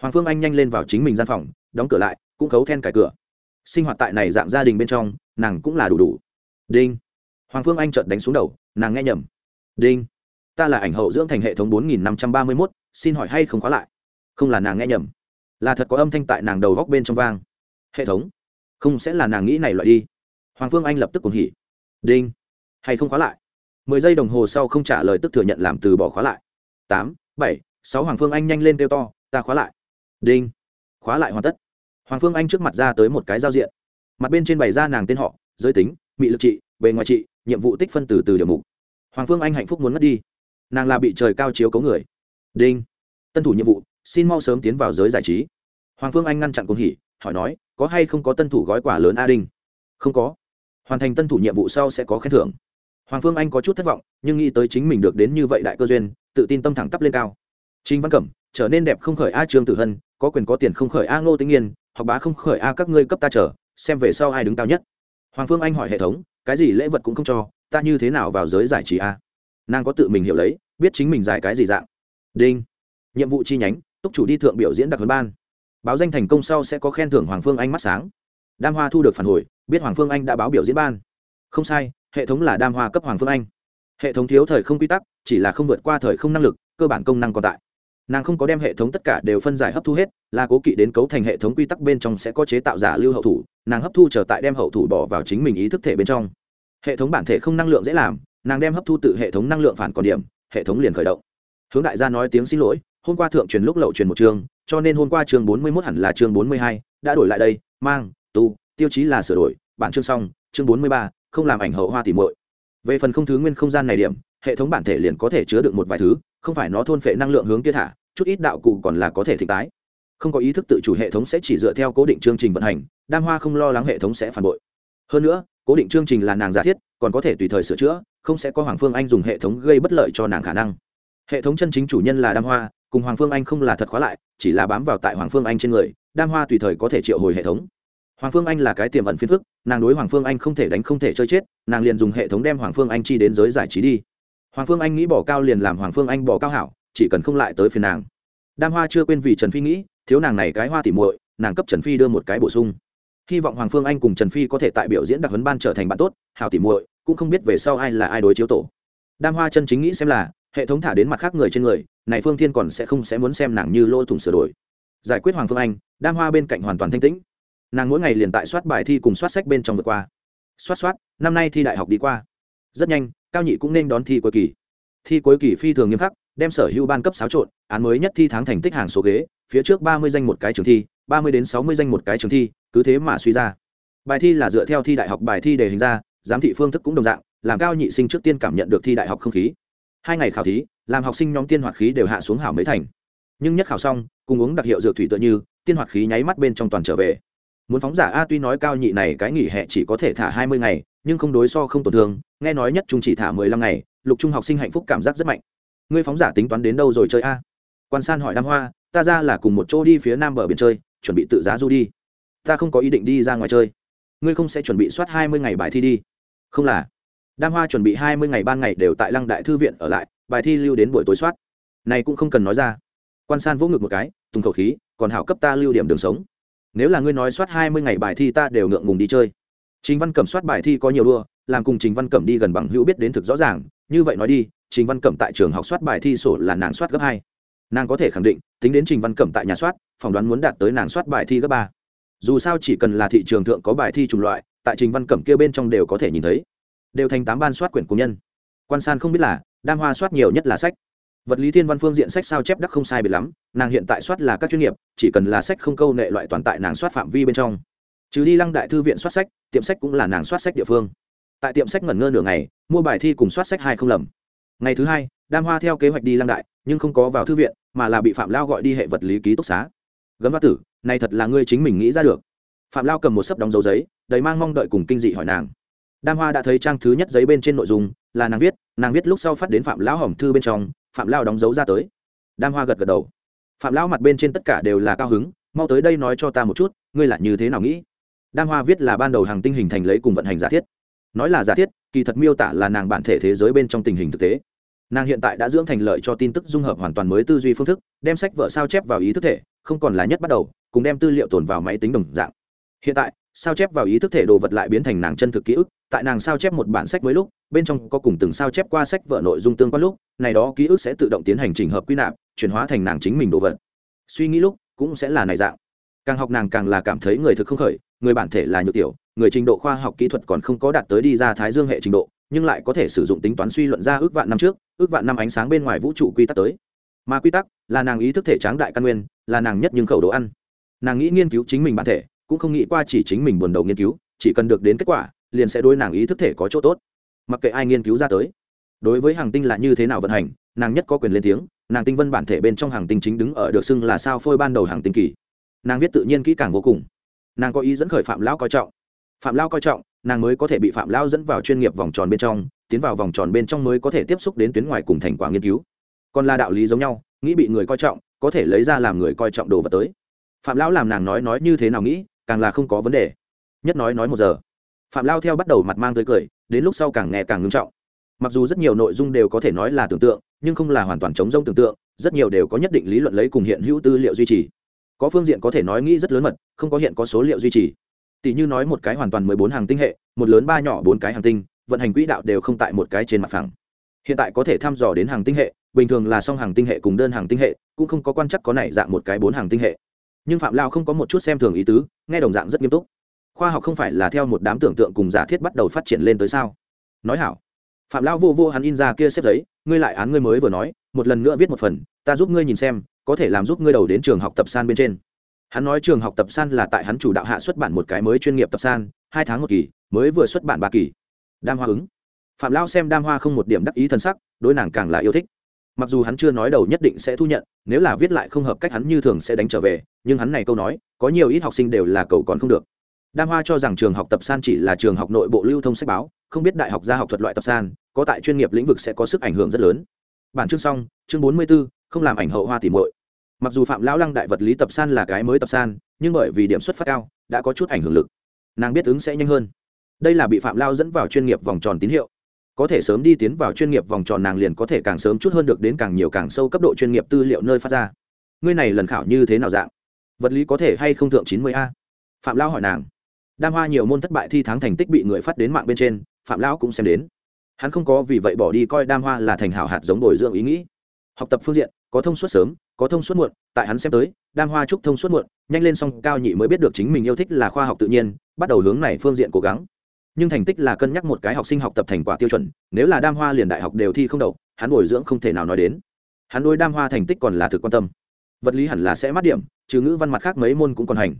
Hoàng phương anh nhanh lên vào chính mình gian phòng, đóng cửa lại, cũng khấu then cài cửa. Sinh hoạt tại này dạng gia đình bên trong, nàng cũng là đủ đủ. Đinh. Hoàng phương anh trợt đánh xuống đầu, nàng nghe nhầm. Đinh. Ta là ảnh hậu dưỡng thành hệ thống bốn nghìn năm trăm ba mươi mốt, xin hỏi hay không khóa lại? Không là nàng nghe nhầm. Là thật có âm thanh tại nàng đầu góc bên trong vang. Hệ thống. Không sẽ là nàng nghĩ này loại đi. Hoàng phương anh lập tức cùng hỉ. Đinh. Hay không khóa lại? Mười giây đồng hồ sau không trả lời tức thừa nhận làm từ bỏ khóa lại tám, bảy, sáu hoàng phương anh nhanh lên kêu to, ta khóa lại. Đinh. Khóa lại hoàn tất. Hoàng phương anh trước mặt ra tới một cái giao diện. Mặt bên trên bày ra nàng tên họ, giới tính bị lực trị, bề ngoài trị, nhiệm vụ tích phân từ từ điều mục. Hoàng phương anh hạnh phúc muốn mất đi. Nàng là bị trời cao chiếu cấu người. Đinh. Tân thủ nhiệm vụ, xin mau sớm tiến vào giới giải trí. Hoàng phương anh ngăn chặn cùng hỉ, hỏi nói, có hay không có tân thủ gói quả lớn a đinh? Không có. Hoàn thành tân thủ nhiệm vụ sau sẽ có khen thưởng. Hoàng phương anh có chút thất vọng, nhưng nghĩ tới chính mình được đến như vậy đại cơ duyên tự tin tâm thẳng tắp lên cao. Trình văn cẩm, trở nên đẹp không khởi a trương tử hân, có quyền có tiền không khởi a ngô tĩnh nghiên, học bá không khởi a các ngươi cấp ta trở xem về sau ai đứng cao nhất. Hoàng phương anh hỏi hệ thống, cái gì lễ vật cũng không cho, ta như thế nào vào giới giải trí a? Nàng có tự mình hiểu lấy, biết chính mình giải cái gì dạng. Đinh. Nhiệm vụ chi nhánh, túc chủ đi thượng biểu diễn đặc huấn ban. Báo danh thành công sau sẽ có khen thưởng hoàng phương anh mắt sáng. Đam hoa thu được phản hồi, biết hoàng phương anh đã báo biểu diễn ban. Không sai, hệ thống là đam hoa cấp hoàng phương anh hệ thống thiếu thời không quy tắc, chỉ là không vượt qua thời không năng lực, cơ bản công năng còn tại. Nàng không có đem hệ thống tất cả đều phân giải hấp thu hết, là cố kỵ đến cấu thành hệ thống quy tắc bên trong sẽ có chế tạo giả lưu hậu thủ, nàng hấp thu trở tại đem hậu thủ bỏ vào chính mình ý thức thể bên trong. Hệ thống bản thể không năng lượng dễ làm, nàng đem hấp thu tự hệ thống năng lượng phản còn điểm, hệ thống liền khởi động. Hướng đại gia nói tiếng xin lỗi, hôm qua thượng truyền lúc lậu truyền một chương, cho nên hôm qua chương bốn mươi 41 hẳn là chương bốn mươi hai, đã đổi lại đây, mang, tu, tiêu chí là sửa đổi, bản chương xong, chương bốn mươi ba, không làm ảnh hậu hoa tỉ muội về phần không thứ nguyên không gian này điểm, hệ thống bản thể liền có thể chứa được một vài thứ, không phải nó thôn phệ năng lượng hướng kia thả, chút ít đạo cụ còn là có thể thịnh tái. Không có ý thức tự chủ hệ thống sẽ chỉ dựa theo cố định chương trình vận hành, đam hoa không lo lắng hệ thống sẽ phản bội. Hơn nữa, cố định chương trình là nàng giả thiết, còn có thể tùy thời sửa chữa, không sẽ có hoàng phương anh dùng hệ thống gây bất lợi cho nàng khả năng. Hệ thống chân chính chủ nhân là đam hoa, cùng hoàng phương anh không là thật khóa lại, chỉ là bám vào tại hoàng phương anh trên người, đam hoa tùy thời có thể triệu hồi hệ thống hoàng phương anh là cái tiềm ẩn phiền phức, nàng đối hoàng phương anh không thể đánh không thể chơi chết, nàng liền dùng hệ thống đem hoàng phương anh chi đến giới giải trí đi. Hoàng phương anh nghĩ bỏ cao liền làm hoàng phương anh bỏ cao hảo, chỉ cần không lại tới phiền nàng. Đam hoa chưa quên vì trần phi nghĩ, thiếu nàng này cái hoa tỉ muội, nàng cấp trần phi đưa một cái bổ sung. Hy vọng hoàng phương anh cùng trần phi có thể tại biểu diễn đặc huấn ban trở thành bạn tốt, hảo tỉ muội, cũng không biết về sau ai là ai đối chiếu tổ. Đam hoa chân chính nghĩ xem là, hệ thống thả đến mặt khác người trên người, này phương thiên còn sẽ không sẽ muốn xem nàng như lỗ thủng sửa đổi. Giải quyết hoàng phương anh, đam hoa bên cạnh hoàn toàn thanh tĩnh nàng mỗi ngày liền tại soát bài thi cùng soát sách bên trong vượt qua. Soát soát, năm nay thi đại học đi qua. Rất nhanh, cao nhị cũng nên đón thi cuối kỳ. Thi cuối kỳ phi thường nghiêm khắc, đem sở hữu ban cấp xáo trộn, án mới nhất thi tháng thành tích hàng số ghế, phía trước ba mươi danh một cái trường thi, ba mươi đến sáu mươi danh một cái trường thi, cứ thế mà suy ra. Bài thi là dựa theo thi đại học bài thi đề hình ra, giám thị phương thức cũng đồng dạng, làm cao nhị sinh trước tiên cảm nhận được thi đại học không khí. Hai ngày khảo thí, làm học sinh nhóm tiên hoạt khí đều hạ xuống hảo mấy thành. Nhưng nhất khảo xong, cùng uống đặc hiệu dược thủy tựa như, tiên hoạt khí nháy mắt bên trong toàn trở về muốn phóng giả a tuy nói cao nhị này cái nghỉ hè chỉ có thể thả hai mươi ngày, nhưng không đối so không tổn thương, nghe nói nhất trung chỉ thả mười lăm ngày, lục trung học sinh hạnh phúc cảm giác rất mạnh. Ngươi phóng giả tính toán đến đâu rồi chơi a? Quan san hỏi đam hoa, ta ra là cùng một chỗ đi phía nam bờ biển chơi, chuẩn bị tự giá du đi. Ta không có ý định đi ra ngoài chơi. Ngươi không sẽ chuẩn bị soát hai mươi ngày bài thi đi. Không là. Đam hoa chuẩn bị hai mươi ngày ban ngày đều tại lăng đại thư viện ở lại, bài thi lưu đến buổi tối soát. Này cũng không cần nói ra. Quan san vỗ ngực một cái, tùng khẩu khí, còn hảo cấp ta lưu điểm đường sống nếu là ngươi nói soát hai mươi ngày bài thi ta đều ngượng ngùng đi chơi. Trình văn cẩm soát bài thi có nhiều đua, làm cùng trình văn cẩm đi gần bằng hữu biết đến thực rõ ràng, như vậy nói đi, trình văn cẩm tại trường học soát bài thi sổ là nàng soát gấp hai. Nàng có thể khẳng định, tính đến trình văn cẩm tại nhà soát, phỏng đoán muốn đạt tới nàng soát bài thi gấp ba. Dù sao chỉ cần là thị trường thượng có bài thi chủng loại, tại trình văn cẩm kia bên trong đều có thể nhìn thấy. Đều thành tám ban soát quyển cùng nhân. Quan san không biết là, đam hoa soát nhiều nhất là sách vật lý thiên văn phương diện sách sao chép đắc không sai biệt lắm, nàng hiện tại soát là các chuyên nghiệp, chỉ cần là sách không câu nệ loại toàn tại nàng soát phạm vi bên trong. Trừ đi lăng đại thư viện soát sách, tiệm sách cũng là nàng soát sách địa phương. Tại tiệm sách ngẩn ngơ nửa ngày, mua bài thi cùng soát sách hai không lầm. Ngày thứ hai, đam hoa theo kế hoạch đi lăng đại, nhưng không có vào thư viện, mà là bị phạm lao gọi đi hệ vật lý ký túc xá. Gấm hoa tử, này thật là ngươi chính mình nghĩ ra được. Phạm lao cầm một sấp đóng dấu giấy, đầy mang mong đợi cùng kinh dị hỏi nàng. Đam hoa đã thấy trang thứ nhất giấy bên trên nội dung, là nàng viết nàng viết lúc sau phát đến phạm lão hỏng thư bên trong phạm lao đóng dấu ra tới. Đam hoa gật gật đầu. Phạm lão mặt bên trên tất cả đều là cao hứng, mau tới đây nói cho ta một chút, ngươi là như thế nào nghĩ? Đam hoa viết là ban đầu hàng tinh hình thành lấy cùng vận hành giả thiết. Nói là giả thiết, kỳ thật miêu tả là nàng bản thể thế giới bên trong tình hình thực tế. Nàng hiện tại đã dưỡng thành lợi cho tin tức dung hợp hoàn toàn mới tư duy phương thức, đem sách vợ sao chép vào ý thức thể, không còn là nhất bắt đầu, cùng đem tư liệu tồn vào máy tính đồng dạng. Hiện tại, sao chép vào ý thức thể đồ vật lại biến thành nàng chân thực ký ức tại nàng sao chép một bản sách mới lúc, bên trong có cùng từng sao chép qua sách vợ nội dung tương quan lúc, này đó ký ức sẽ tự động tiến hành trình hợp quy nạp, chuyển hóa thành nàng chính mình đồ vật. Suy nghĩ lúc, cũng sẽ là này dạng. Càng học nàng càng là cảm thấy người thực không khởi, người bản thể là nhược tiểu, người trình độ khoa học kỹ thuật còn không có đạt tới đi ra thái dương hệ trình độ, nhưng lại có thể sử dụng tính toán suy luận ra ước vạn năm trước, ước vạn năm ánh sáng bên ngoài vũ trụ quy tắc tới. Mà quy tắc là nàng ý thức thể tráng đại căn nguyên, là nàng nhất nhưng khẩu đồ ăn. Nàng nghĩ nghiên cứu chính mình bản thể, cũng không nghĩ qua chỉ chính mình buồn đầu nghiên cứu, chỉ cần được đến kết quả liền sẽ đối nàng ý thức thể có chỗ tốt. Mặc kệ ai nghiên cứu ra tới, đối với hàng tinh là như thế nào vận hành, nàng nhất có quyền lên tiếng, nàng tinh vân bản thể bên trong hàng tinh chính đứng ở được xưng là sao phôi ban đầu hàng tinh kỳ. Nàng viết tự nhiên kỹ càng vô cùng. Nàng có ý dẫn khởi phạm lão coi trọng. Phạm lão coi trọng, nàng mới có thể bị phạm lão dẫn vào chuyên nghiệp vòng tròn bên trong, tiến vào vòng tròn bên trong mới có thể tiếp xúc đến tuyến ngoài cùng thành quả nghiên cứu. Còn là đạo lý giống nhau, nghĩ bị người coi trọng, có thể lấy ra làm người coi trọng đồ vật tới. Phạm lão làm nàng nói nói như thế nào nghĩ, càng là không có vấn đề. Nhất nói nói một giờ phạm lao theo bắt đầu mặt mang tới cười, đến lúc sau càng nghe càng ngưng trọng. Mặc dù rất nhiều nội dung đều có thể nói là tưởng tượng, nhưng không là hoàn toàn chống rông tưởng tượng, rất nhiều đều có nhất định lý luận lấy cùng hiện hữu tư liệu duy trì. Có phương diện có thể nói nghĩ rất lớn mật, không có hiện có số liệu duy trì. Tỷ như nói một cái hoàn toàn mười bốn hàng tinh hệ, một lớn ba nhỏ bốn cái hàng tinh, vận hành quỹ đạo đều không tại một cái trên mặt phẳng. Hiện tại có thể thăm dò đến hàng tinh hệ, bình thường là song hàng tinh hệ cùng đơn hàng tinh hệ, cũng không có quan chắc có này dạng một cái bốn hàng tinh hệ. Nhưng phạm lao không có một chút xem thường ý tứ, nghe đồng dạng rất nghiêm túc khoa học không phải là theo một đám tưởng tượng cùng giả thiết bắt đầu phát triển lên tới sao? Nói hảo. Phạm Lão vô vô hắn in ra kia xếp giấy, ngươi lại án ngươi mới vừa nói, một lần nữa viết một phần, ta giúp ngươi nhìn xem, có thể làm giúp ngươi đầu đến trường học tập san bên trên. Hắn nói trường học tập san là tại hắn chủ đạo hạ xuất bản một cái mới chuyên nghiệp tập san, hai tháng một kỳ, mới vừa xuất bản ba kỳ. Đam hoa ứng. Phạm Lão xem đam hoa không một điểm đắc ý thân sắc, đối nàng càng là yêu thích. Mặc dù hắn chưa nói đầu nhất định sẽ thu nhận, nếu là viết lại không hợp cách hắn như thường sẽ đánh trở về, nhưng hắn này câu nói, có nhiều ít học sinh đều là cầu còn không được đam hoa cho rằng trường học tập san chỉ là trường học nội bộ lưu thông sách báo, không biết đại học gia học thuật loại tập san, có tại chuyên nghiệp lĩnh vực sẽ có sức ảnh hưởng rất lớn. Bản chương xong, chương bốn mươi b ố không làm ảnh hậu hoa tìm muội. Mặc dù phạm lão lăng đại vật lý tập san là cái mới tập san, nhưng bởi vì điểm xuất phát cao, đã có chút ảnh hưởng lực. Nàng biết ứng sẽ nhanh hơn. Đây là bị phạm lao dẫn vào chuyên nghiệp vòng tròn tín hiệu. Có thể sớm đi tiến vào chuyên nghiệp vòng tròn nàng liền có thể càng sớm chút hơn được đến càng nhiều càng sâu cấp độ chuyên nghiệp tư liệu nơi phát ra. Ngươi này lần khảo như thế nào dạng? Vật lý có thể hay không thượng chín mươi a? Phạm lao hỏi nàng đam hoa nhiều môn thất bại thi tháng thành tích bị người phát đến mạng bên trên, phạm lão cũng xem đến. Hắn không có vì vậy bỏ đi coi đam hoa là thành hảo hạt giống bồi dưỡng ý nghĩ. Học tập phương diện, có thông suốt sớm, có thông suốt muộn, tại hắn xem tới, đam hoa trúc thông suốt muộn, nhanh lên xong cao nhị mới biết được chính mình yêu thích là khoa học tự nhiên, bắt đầu hướng này phương diện cố gắng. Nhưng thành tích là cân nhắc một cái học sinh học tập thành quả tiêu chuẩn, nếu là đam hoa liền đại học đều thi không đậu, hắn bồi dưỡng không thể nào nói đến. Hắn đôi đam hoa thành tích còn là thực quan tâm. Vật lý hẳn là sẽ mát điểm, trừ ngữ văn mặt khác mấy môn cũng còn hành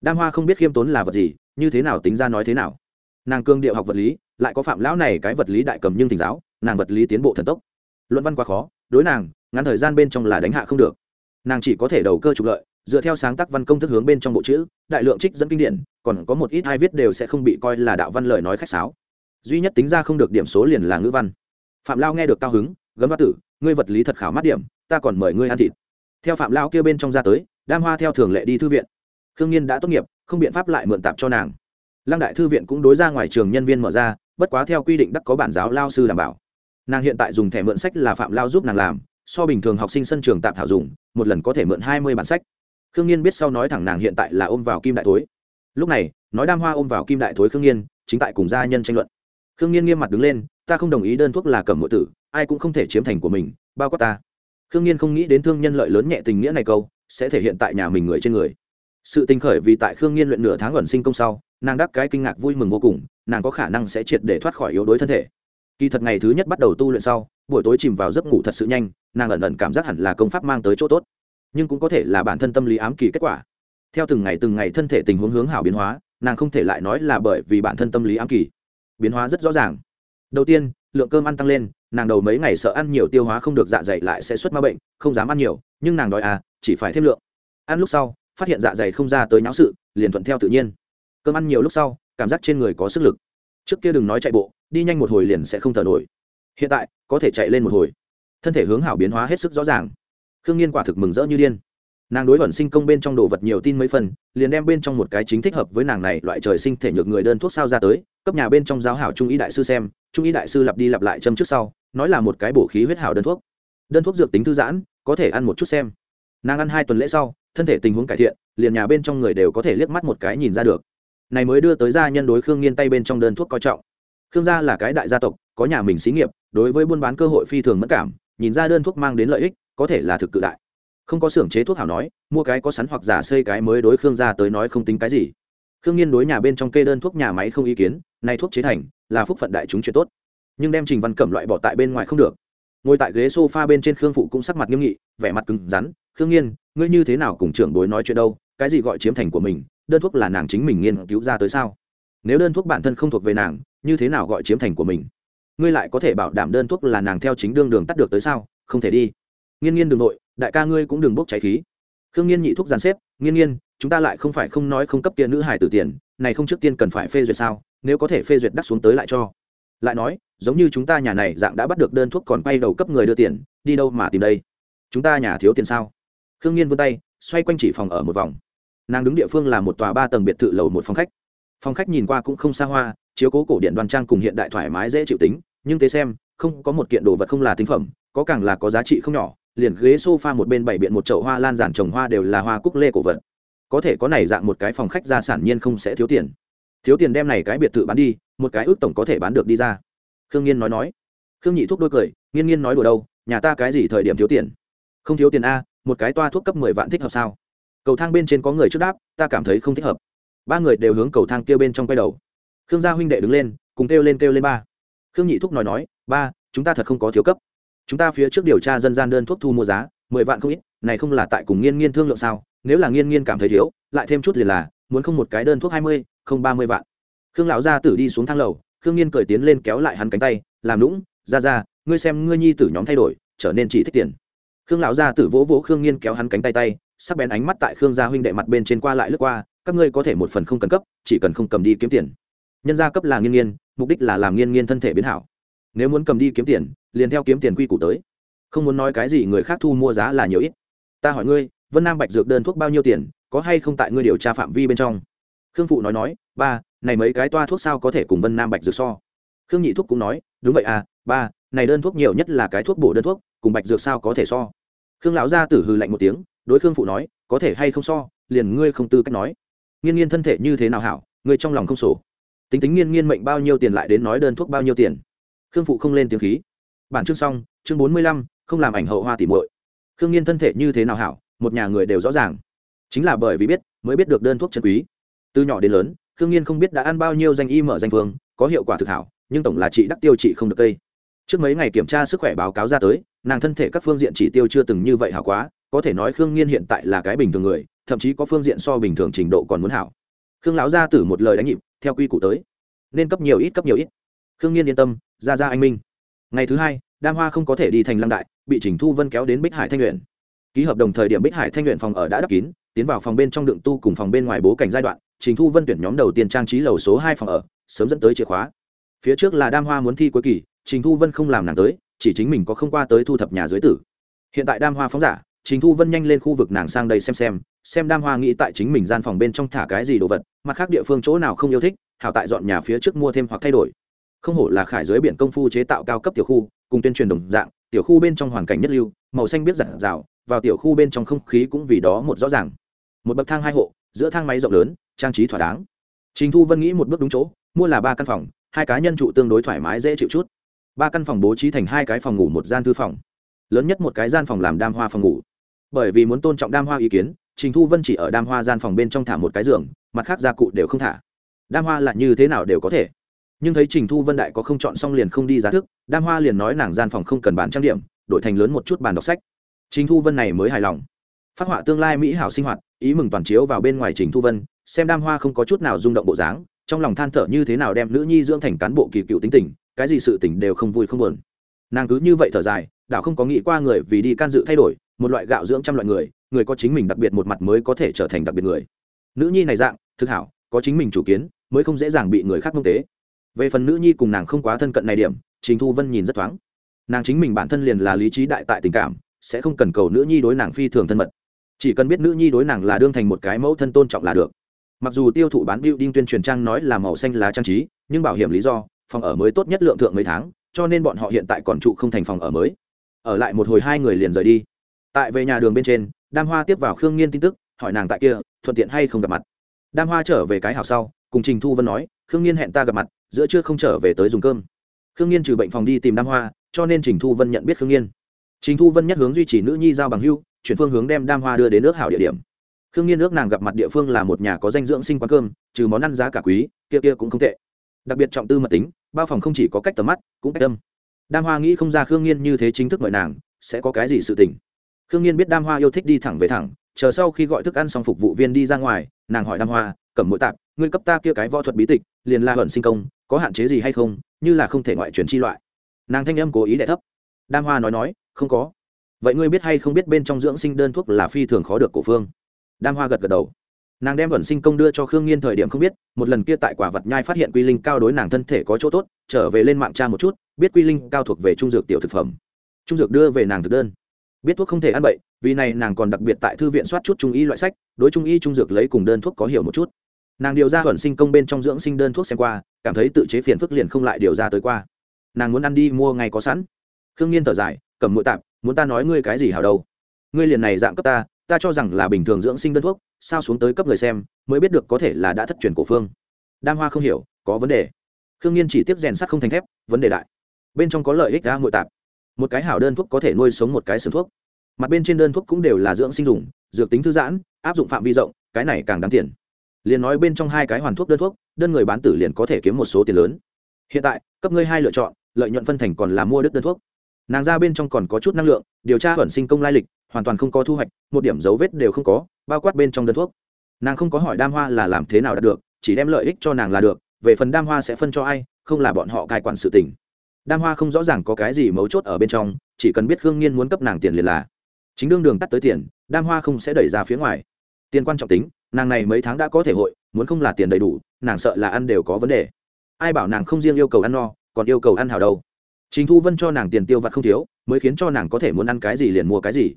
đam hoa không biết khiêm tốn là vật gì, như thế nào tính ra nói thế nào. Nàng cương điệu học vật lý, lại có phạm lão này cái vật lý đại cầm nhưng thỉnh giáo, nàng vật lý tiến bộ thần tốc. Luận văn quá khó, đối nàng, ngắn thời gian bên trong là đánh hạ không được. Nàng chỉ có thể đầu cơ trục lợi, dựa theo sáng tác văn công thức hướng bên trong bộ chữ, đại lượng trích dẫn kinh điển, còn có một ít ai viết đều sẽ không bị coi là đạo văn lời nói khách sáo. Duy nhất tính ra không được điểm số liền là ngữ văn. Phạm lao nghe được cao hứng, gấm ba tử, ngươi vật lý thật khảo mát điểm, ta còn mời ngươi ăn thịt. Theo phạm lao kia bên trong ra tới, đam hoa theo thường lệ đi thư viện khương nhiên đã tốt nghiệp, không biện pháp lại mượn tạp cho nàng. Lăng đại thư viện cũng đối ra ngoài trường nhân viên mở ra, bất quá theo quy định đắc có bản giáo lao sư đảm bảo. Nàng hiện tại dùng thẻ mượn sách là phạm lao giúp nàng làm, so bình thường học sinh sân trường tạm thảo dùng, một lần có thể mượn hai mươi bản sách. Khương nhiên biết sau nói thẳng nàng hiện tại là ôm vào kim đại thối. Lúc này, nói đam hoa ôm vào kim đại thối khương nhiên chính tại cùng gia nhân tranh luận. Khương nhiên nghiêm mặt đứng lên, ta không đồng ý đơn thuốc là cầm mộ tử, ai cũng không thể chiếm thành của mình, bao quát ta. Khương nhiên không nghĩ đến thương nhân lợi lớn nhẹ tình nghĩa này câu, sẽ thể hiện tại nhà mình người trên người sự tình khởi vì tại khương nhiên luyện nửa tháng ẩn sinh công sau, nàng đắc cái kinh ngạc vui mừng vô cùng, nàng có khả năng sẽ triệt để thoát khỏi yếu đuối thân thể. Kỳ thật ngày thứ nhất bắt đầu tu luyện sau, buổi tối chìm vào giấc ngủ thật sự nhanh, nàng ẩn ẩn cảm giác hẳn là công pháp mang tới chỗ tốt. Nhưng cũng có thể là bản thân tâm lý ám kỳ kết quả. Theo từng ngày từng ngày thân thể tình huống hướng hảo biến hóa, nàng không thể lại nói là bởi vì bản thân tâm lý ám kỳ. Biến hóa rất rõ ràng. Đầu tiên, lượng cơm ăn tăng lên, nàng đầu mấy ngày sợ ăn nhiều tiêu hóa không được dạ dày lại sẽ xuất ma bệnh, không dám ăn nhiều, nhưng nàng đòi à chỉ phải thêm lượng. Ăn lúc sau phát hiện dạ dày không ra tới nháo sự, liền thuận theo tự nhiên. Cơm ăn nhiều lúc sau, cảm giác trên người có sức lực. Trước kia đừng nói chạy bộ, đi nhanh một hồi liền sẽ không thở nổi. Hiện tại, có thể chạy lên một hồi. Thân thể hướng hảo biến hóa hết sức rõ ràng. Khương nhiên quả thực mừng rỡ như điên. Nàng đối vẩn sinh công bên trong đồ vật nhiều tin mấy phần, liền đem bên trong một cái chính thích hợp với nàng này loại trời sinh thể nhược người đơn thuốc sao ra tới, cấp nhà bên trong giáo hảo trung y đại sư xem, trung y đại sư lặp đi lặp lại châm trước sau, nói là một cái bổ khí huyết hảo đơn thuốc. Đơn thuốc dược tính thư giãn, có thể ăn một chút xem. Nàng ăn hai tuần lễ sau thân thể tình huống cải thiện, liền nhà bên trong người đều có thể liếc mắt một cái nhìn ra được. Này mới đưa tới gia nhân đối khương nghiên tay bên trong đơn thuốc coi trọng. Khương gia là cái đại gia tộc, có nhà mình xí nghiệp, đối với buôn bán cơ hội phi thường mất cảm, nhìn ra đơn thuốc mang đến lợi ích, có thể là thực cự đại. Không có xưởng chế thuốc hảo nói, mua cái có sắn hoặc giả xây cái mới đối khương gia tới nói không tính cái gì. Khương nghiên đối nhà bên trong kê đơn thuốc nhà máy không ý kiến nay thuốc chế thành, là phúc phận đại chúng chuyện tốt. Nhưng đem trình văn cẩm loại bỏ tại bên ngoài không được. Ngồi tại ghế s o f a bên trên khương phụ cũng sắc mặt nghiêm nghị, vẻ mặt cứng rắn, khương nghiên ngươi như thế nào cùng trưởng bối nói chuyện đâu, cái gì gọi chiếm thành của mình, đơn thuốc là nàng chính mình nghiên cứu ra tới sao? Nếu đơn thuốc bản thân không thuộc về nàng, như thế nào gọi chiếm thành của mình? Ngươi lại có thể bảo đảm đơn thuốc là nàng theo chính đương đường tắt được tới sao? Không thể đi. Nghiên nghiên đường nội, đại ca ngươi cũng đừng bốc cháy khí. Khương nghiên nhị thuốc giàn xếp, nghiên nghiên, chúng ta lại không phải không nói không cấp tiền nữ hải tử tiền, này không trước tiên cần phải phê duyệt sao? Nếu có thể phê duyệt đắt xuống tới lại cho. Lại nói, giống như chúng ta nhà này dạng đã bắt được đơn thuốc còn quay đầu cấp người đưa tiền, đi đâu mà tìm đây? Chúng ta nhà thiếu tiền sao? Khương nhiên vươn tay, xoay quanh chỉ phòng ở một vòng. Nàng đứng địa phương là một tòa ba tầng biệt thự lầu một phòng khách. Phòng khách nhìn qua cũng không xa hoa, chiếu cố cổ điện đoan trang cùng hiện đại thoải mái dễ chịu tính, nhưng tế xem, không có một kiện đồ vật không là tinh phẩm, có càng là có giá trị không nhỏ, liền ghế sofa một bên bảy biện một chậu hoa lan giản trồng hoa đều là hoa cúc lê cổ vật. Có thể có này dạng một cái phòng khách gia sản nhiên không sẽ thiếu tiền. Thiếu tiền đem này cái biệt thự bán đi, một cái ước tổng có thể bán được đi ra. Khương nhiên nói nói. Khương nhị thúc đôi cười, nghiên nghiên nói đùa đâu, nhà ta cái gì thời điểm thiếu tiền? Không thiếu tiền a một cái toa thuốc cấp mười vạn thích hợp sao? Cầu thang bên trên có người trước đáp, ta cảm thấy không thích hợp. Ba người đều hướng cầu thang kia bên trong quay đầu. Khương gia huynh đệ đứng lên, cùng kêu lên kêu lên ba. Khương nhị thúc nói nói, ba, chúng ta thật không có thiếu cấp. Chúng ta phía trước điều tra dân gian đơn thuốc thu mua giá, mười vạn không ít, này không là tại cùng nghiên nghiên thương lượng sao? Nếu là nghiên nghiên cảm thấy thiếu, lại thêm chút liền là, muốn không một cái đơn thuốc hai mươi, không ba mươi vạn. Khương lão gia tử đi xuống thang lầu, khương nghiên cười tiến lên kéo lại hắn cánh tay, làm lũng ra ra ngươi xem ngươi nhi tử nhóm thay đổi, trở nên chỉ thích tiền khương lão gia tử vỗ vỗ khương nghiên kéo hắn cánh tay tay, sắc bén ánh mắt tại khương gia huynh đệ mặt bên trên qua lại lướt qua, các ngươi có thể một phần không cần cấp, chỉ cần không cầm đi kiếm tiền. Nhân gia cấp là nghiên nghiên, mục đích là làm nghiên nghiên thân thể biến hảo. Nếu muốn cầm đi kiếm tiền, liền theo kiếm tiền quy củ tới. Không muốn nói cái gì người khác thu mua giá là nhiều ít. Ta hỏi ngươi, vân nam bạch dược đơn thuốc bao nhiêu tiền, có hay không tại ngươi điều tra phạm vi bên trong? Khương phụ nói nói, ba, này mấy cái toa thuốc sao có thể cùng vân nam bạch dược so? Khương nhị thuốc cũng nói, đúng vậy à ba, này đơn thuốc nhiều nhất là cái thuốc bổ đơn thuốc cùng bạch dược sao có thể so? Khương lão gia tử hừ lạnh một tiếng, đối khương phụ nói, có thể hay không so, liền ngươi không tư cách nói. Nghiên nghiên thân thể như thế nào hảo, ngươi trong lòng không sổ. Tính tính nghiên nghiên mệnh bao nhiêu tiền lại đến nói đơn thuốc bao nhiêu tiền. Khương phụ không lên tiếng khí. Bản chương xong, chương bốn mươi lăm, không làm ảnh hậu hoa tỉ muội. Khương nghiên thân thể như thế nào hảo, một nhà người đều rõ ràng. Chính là bởi vì biết, mới biết được đơn thuốc chân quý. Từ nhỏ đến lớn, khương nghiên không biết đã ăn bao nhiêu danh y mở danh phương có hiệu quả thực hảo, nhưng tổng là chị đắc tiêu trị không được cây trước mấy ngày kiểm tra sức khỏe báo cáo ra tới, nàng thân thể các phương diện chỉ tiêu chưa từng như vậy hảo quá, có thể nói khương nghiên hiện tại là cái bình thường người, thậm chí có phương diện so bình thường trình độ còn muốn hảo. Khương lão gia tử một lời đánh nhịp, theo quy củ tới. Nên cấp nhiều ít, cấp nhiều ít. Khương nghiên yên tâm, ra ra anh minh. Ngày thứ hai, đam hoa không có thể đi thành lăng đại, bị trình thu vân kéo đến bích hải thanh luyện. Ký hợp đồng thời điểm bích hải thanh luyện phòng ở đã đắp kín, tiến vào phòng bên trong đựng tu cùng phòng bên ngoài bố cảnh giai đoạn, trình thu vân tuyển nhóm đầu tiên trang trí lầu số hai phòng ở, sớm dẫn tới chìa khóa. Phía trước là đam hoa muốn thi cuối kỳ trình thu vân không làm nàng tới, chỉ chính mình có không qua tới thu thập nhà dưới tử. Hiện tại đam hoa phóng giả, trình thu vân nhanh lên khu vực nàng sang đây xem xem xem đam hoa nghĩ tại chính mình gian phòng bên trong thả cái gì đồ vật, mặt khác địa phương chỗ nào không yêu thích, hảo tại dọn nhà phía trước mua thêm hoặc thay đổi. Không hổ là khải dưới biển công phu chế tạo cao cấp tiểu khu, cùng tuyên truyền đồng dạng, tiểu khu bên trong hoàn cảnh nhất lưu, màu xanh biết giản rào, vào tiểu khu bên trong không khí cũng vì đó một rõ ràng. Một bậc thang hai hộ, giữa thang máy rộng lớn, trang trí thỏa đáng. Trình thu vân nghĩ một bước đúng chỗ, mua là ba căn phòng, hai cá nhân trụ tương đối thoải mái dễ chịu chút ba căn phòng bố trí thành hai cái phòng ngủ, một gian thư phòng. Lớn nhất một cái gian phòng làm đam hoa phòng ngủ. Bởi vì muốn tôn trọng đam hoa ý kiến, trình thu vân chỉ ở đam hoa gian phòng bên trong thả một cái giường, mặt khác gia cụ đều không thả. Đam hoa là như thế nào đều có thể. Nhưng thấy trình thu vân đại có không chọn xong liền không đi giá thức, đam hoa liền nói nàng gian phòng không cần bán trang điểm, đổi thành lớn một chút bàn đọc sách. Trình thu vân này mới hài lòng. Phát họa tương lai mỹ hảo sinh hoạt, ý mừng toàn chiếu vào bên ngoài trình thu vân, xem đam hoa không có chút nào rung động bộ dáng, trong lòng than thở như thế nào đem nữ nhi dưỡng thành cán bộ kỳ cựu tính tình cái gì sự tình đều không vui không buồn. Nàng cứ như vậy thở dài đạo không có nghĩ qua người vì đi can dự thay đổi, một loại gạo dưỡng trăm loại người người có chính mình đặc biệt một mặt mới có thể trở thành đặc biệt người. Nữ nhi này dạng, thực hảo, có chính mình chủ kiến, mới không dễ dàng bị người khác mông tế. Về phần nữ nhi cùng nàng không quá thân cận này điểm, trình thu vân nhìn rất thoáng. Nàng chính mình bản thân liền là lý trí đại tại tình cảm, sẽ không cần cầu nữ nhi đối nàng phi thường thân mật. Chỉ cần biết nữ nhi đối nàng là đương thành một cái mẫu thân tôn trọng là được. Mặc dù tiêu thụ bán building tuyên truyền trang nói là màu xanh lá trang trí, nhưng bảo hiểm lý do phòng ở mới tốt nhất lượng thượng mấy tháng, cho nên bọn họ hiện tại còn trụ không thành phòng ở mới. Ở lại một hồi hai người liền rời đi. Tại về nhà đường bên trên, đam hoa tiếp vào khương nghiên tin tức, hỏi nàng tại kia, thuận tiện hay không gặp mặt. Đam hoa trở về cái hào sau, cùng trình thu vân nói, khương nghiên hẹn ta gặp mặt, giữa trưa không trở về tới dùng cơm. Khương nghiên trừ bệnh phòng đi tìm đam hoa, cho nên trình thu vân nhận biết khương nghiên. trình thu vân nhất hướng duy trì nữ nhi giao bằng hưu, chuyển phương hướng đem đam hoa đưa đến nước hảo địa điểm. Khương nghiên ước nàng gặp mặt địa phương là một nhà có danh dưỡng sinh quán cơm, trừ món ăn giá cả quý, kia kia cũng không tệ. Đặc biệt trọng tư mật tính bao phòng không chỉ có cách tầm mắt, cũng cách tâm đam hoa nghĩ không ra khương nhiên như thế chính thức mời nàng, sẽ có cái gì sự tình. Khương nhiên biết đam hoa yêu thích đi thẳng về thẳng, chờ sau khi gọi thức ăn xong phục vụ viên đi ra ngoài, nàng hỏi đam hoa cầm mỗi tạp, ngươi cấp ta kia cái võ thuật bí tịch, liền la hận sinh công, có hạn chế gì hay không, như là không thể ngoại truyền chi loại? Nàng thanh âm cố ý đẻ thấp. Đam hoa nói nói, không có. Vậy ngươi biết hay không biết bên trong dưỡng sinh đơn thuốc là phi thường khó được cổ phương? Đam hoa gật gật đầu nàng đem vẩn sinh công đưa cho khương nghiên thời điểm không biết, một lần kia tại quả vật nhai phát hiện quy linh cao đối nàng thân thể có chỗ tốt, trở về lên mạng tra một chút, biết quy linh cao thuộc về trung dược tiểu thực phẩm. Trung dược đưa về nàng thực đơn. Biết thuốc không thể ăn bậy, vì này nàng còn đặc biệt tại thư viện soát chút trung y loại sách, đối trung y trung dược lấy cùng đơn thuốc có hiểu một chút. Nàng điều ra vẩn sinh công bên trong dưỡng sinh đơn thuốc xem qua, cảm thấy tự chế phiền phức liền không lại điều ra tới qua. Nàng muốn ăn đi mua ngay có sẵn. Khương nghiên thở dài cầm mũi tạp, muốn ta nói ngươi cái gì hào đâu? Ngươi liền này dạng cấp ta ta cho rằng là bình thường dưỡng sinh đơn thuốc, sao xuống tới cấp người xem, mới biết được có thể là đã thất truyền cổ phương. Đam hoa không hiểu, có vấn đề. Khương nhiên chỉ tiếp rèn sắt không thành thép, vấn đề đại. Bên trong có lợi ích đã ngội tạp. Một cái hảo đơn thuốc có thể nuôi sống một cái sừng thuốc. Mặt bên trên đơn thuốc cũng đều là dưỡng sinh dùng, dược tính thư giãn, áp dụng phạm vi rộng, cái này càng đáng tiền. Liền nói bên trong hai cái hoàn thuốc đơn thuốc, đơn người bán tử liền có thể kiếm một số tiền lớn. Hiện tại, cấp ngươi hai lựa chọn, lợi nhuận phân thành còn là mua đứt đơn thuốc. Nàng ra bên trong còn có chút năng lượng, điều tra ẩn sinh công lai lịch hoàn toàn không có thu hoạch, một điểm dấu vết đều không có, bao quát bên trong đơn thuốc. Nàng không có hỏi đam hoa là làm thế nào đạt được, chỉ đem lợi ích cho nàng là được, về phần đam hoa sẽ phân cho ai, không là bọn họ cai quản sự tình. Đam hoa không rõ ràng có cái gì mấu chốt ở bên trong, chỉ cần biết khương nhiên muốn cấp nàng tiền liền là. Chính đương đường tắt tới tiền, đam hoa không sẽ đẩy ra phía ngoài. Tiền quan trọng tính, nàng này mấy tháng đã có thể hội, muốn không là tiền đầy đủ, nàng sợ là ăn đều có vấn đề. Ai bảo nàng không riêng yêu cầu ăn no, còn yêu cầu ăn hào đâu. Chính thu vân cho nàng tiền tiêu vặt không thiếu, mới khiến cho nàng có thể muốn ăn cái gì liền mua cái gì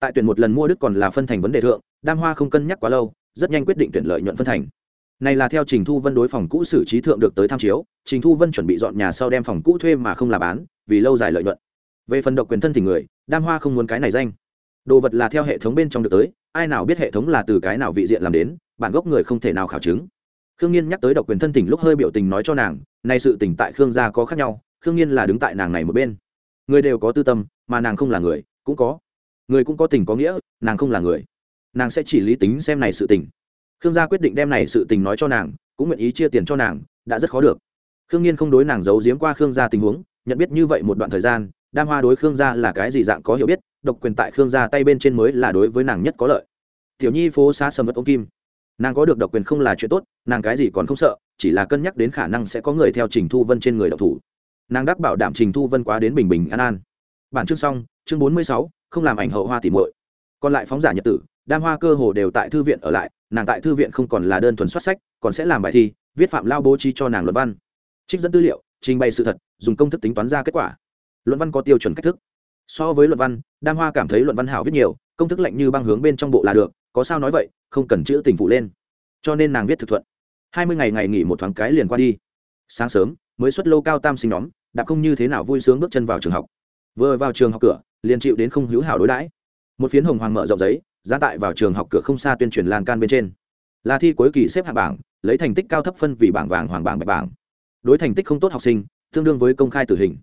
tại tuyển một lần mua đức còn là phân thành vấn đề thượng, đam hoa không cân nhắc quá lâu, rất nhanh quyết định tuyển lợi nhuận phân thành. Này là theo trình thu vân đối phòng cũ xử trí thượng được tới tham chiếu, trình thu vân chuẩn bị dọn nhà sau đem phòng cũ thuê mà không là bán, vì lâu dài lợi nhuận. Về phần độc quyền thân thì người, đam hoa không muốn cái này danh. Đồ vật là theo hệ thống bên trong được tới, ai nào biết hệ thống là từ cái nào vị diện làm đến, bản gốc người không thể nào khảo chứng. Khương nhiên nhắc tới độc quyền thân tỉnh lúc hơi biểu tình nói cho nàng, nay sự tỉnh tại khương gia có khác nhau, khương nhiên là đứng tại nàng này một bên. Người đều có tư tâm, mà nàng không là người, cũng có người cũng có tình có nghĩa, nàng không là người. Nàng sẽ chỉ lý tính xem này sự tình. Khương gia quyết định đem này sự tình nói cho nàng, cũng nguyện ý chia tiền cho nàng, đã rất khó được. Khương nhiên không đối nàng giấu giếm qua khương gia tình huống, nhận biết như vậy một đoạn thời gian, đam hoa đối khương gia là cái gì dạng có hiểu biết, độc quyền tại khương gia tay bên trên mới là đối với nàng nhất có lợi. Tiểu nhi phố xá sầm mất ông kim. Nàng có được độc quyền không là chuyện tốt, nàng cái gì còn không sợ, chỉ là cân nhắc đến khả năng sẽ có người theo trình thu vân trên người độc thủ. Nàng đắc bảo đảm trình thu vân quá đến bình bình an an. Bản chương xong chương bốn mươi sáu, không làm ảnh hậu hoa tỉ muội. Còn lại phóng giả nhật tử, đam hoa cơ hồ đều tại thư viện ở lại, nàng tại thư viện không còn là đơn thuần soát sách, còn sẽ làm bài thi, viết phạm lao bố trí cho nàng luận văn. Trích dẫn tư liệu, trình bày sự thật, dùng công thức tính toán ra kết quả. Luận văn có tiêu chuẩn cách thức. So với luận văn, đam hoa cảm thấy luận văn hảo viết nhiều, công thức lạnh như băng hướng bên trong bộ là được, có sao nói vậy, không cần chữ tình phụ lên. Cho nên nàng viết thực thuận. Hai mươi ngày ngày nghỉ một thoáng cái liền qua đi. Sáng sớm, mới xuất lô cao tam sinh nhóm, đạp không như thế nào vui sướng bước chân vào trường học. Vừa vào trường học cửa liền chịu đến không hữu hảo đối đãi. Một phiến hồng hoàng mở rộng giấy, giá tại vào trường học cửa không xa tuyên truyền lan can bên trên. Là thi cuối kỳ xếp hạng bảng, lấy thành tích cao thấp phân vì bảng vàng hoàng bảng bạch bảng. Đối thành tích không tốt học sinh, tương đương với công khai tử hình.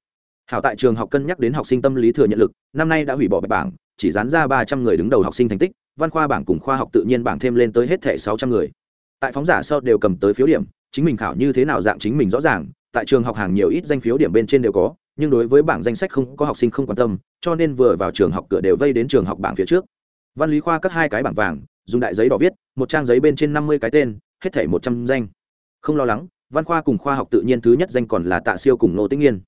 Hảo tại trường học cân nhắc đến học sinh tâm lý thừa nhận lực, năm nay đã hủy bỏ bạch bảng, chỉ dán ra ba trăm người đứng đầu học sinh thành tích, văn khoa bảng cùng khoa học tự nhiên bảng thêm lên tới hết thẻ sáu trăm người. Tại phóng giả sau đều cầm tới phiếu điểm, chính mình khảo như thế nào dạng chính mình rõ ràng, tại trường học hàng nhiều ít danh phiếu điểm bên trên đều có nhưng đối với bảng danh sách không có học sinh không quan tâm, cho nên vừa vào trường học cửa đều vây đến trường học bảng phía trước. Văn lý khoa cắt hai cái bảng vàng, dùng đại giấy đỏ viết, một trang giấy bên trên năm mươi cái tên, hết thảy một trăm danh. Không lo lắng, văn khoa cùng khoa học tự nhiên thứ nhất danh còn là tạ siêu cùng nô tĩnh nghiên.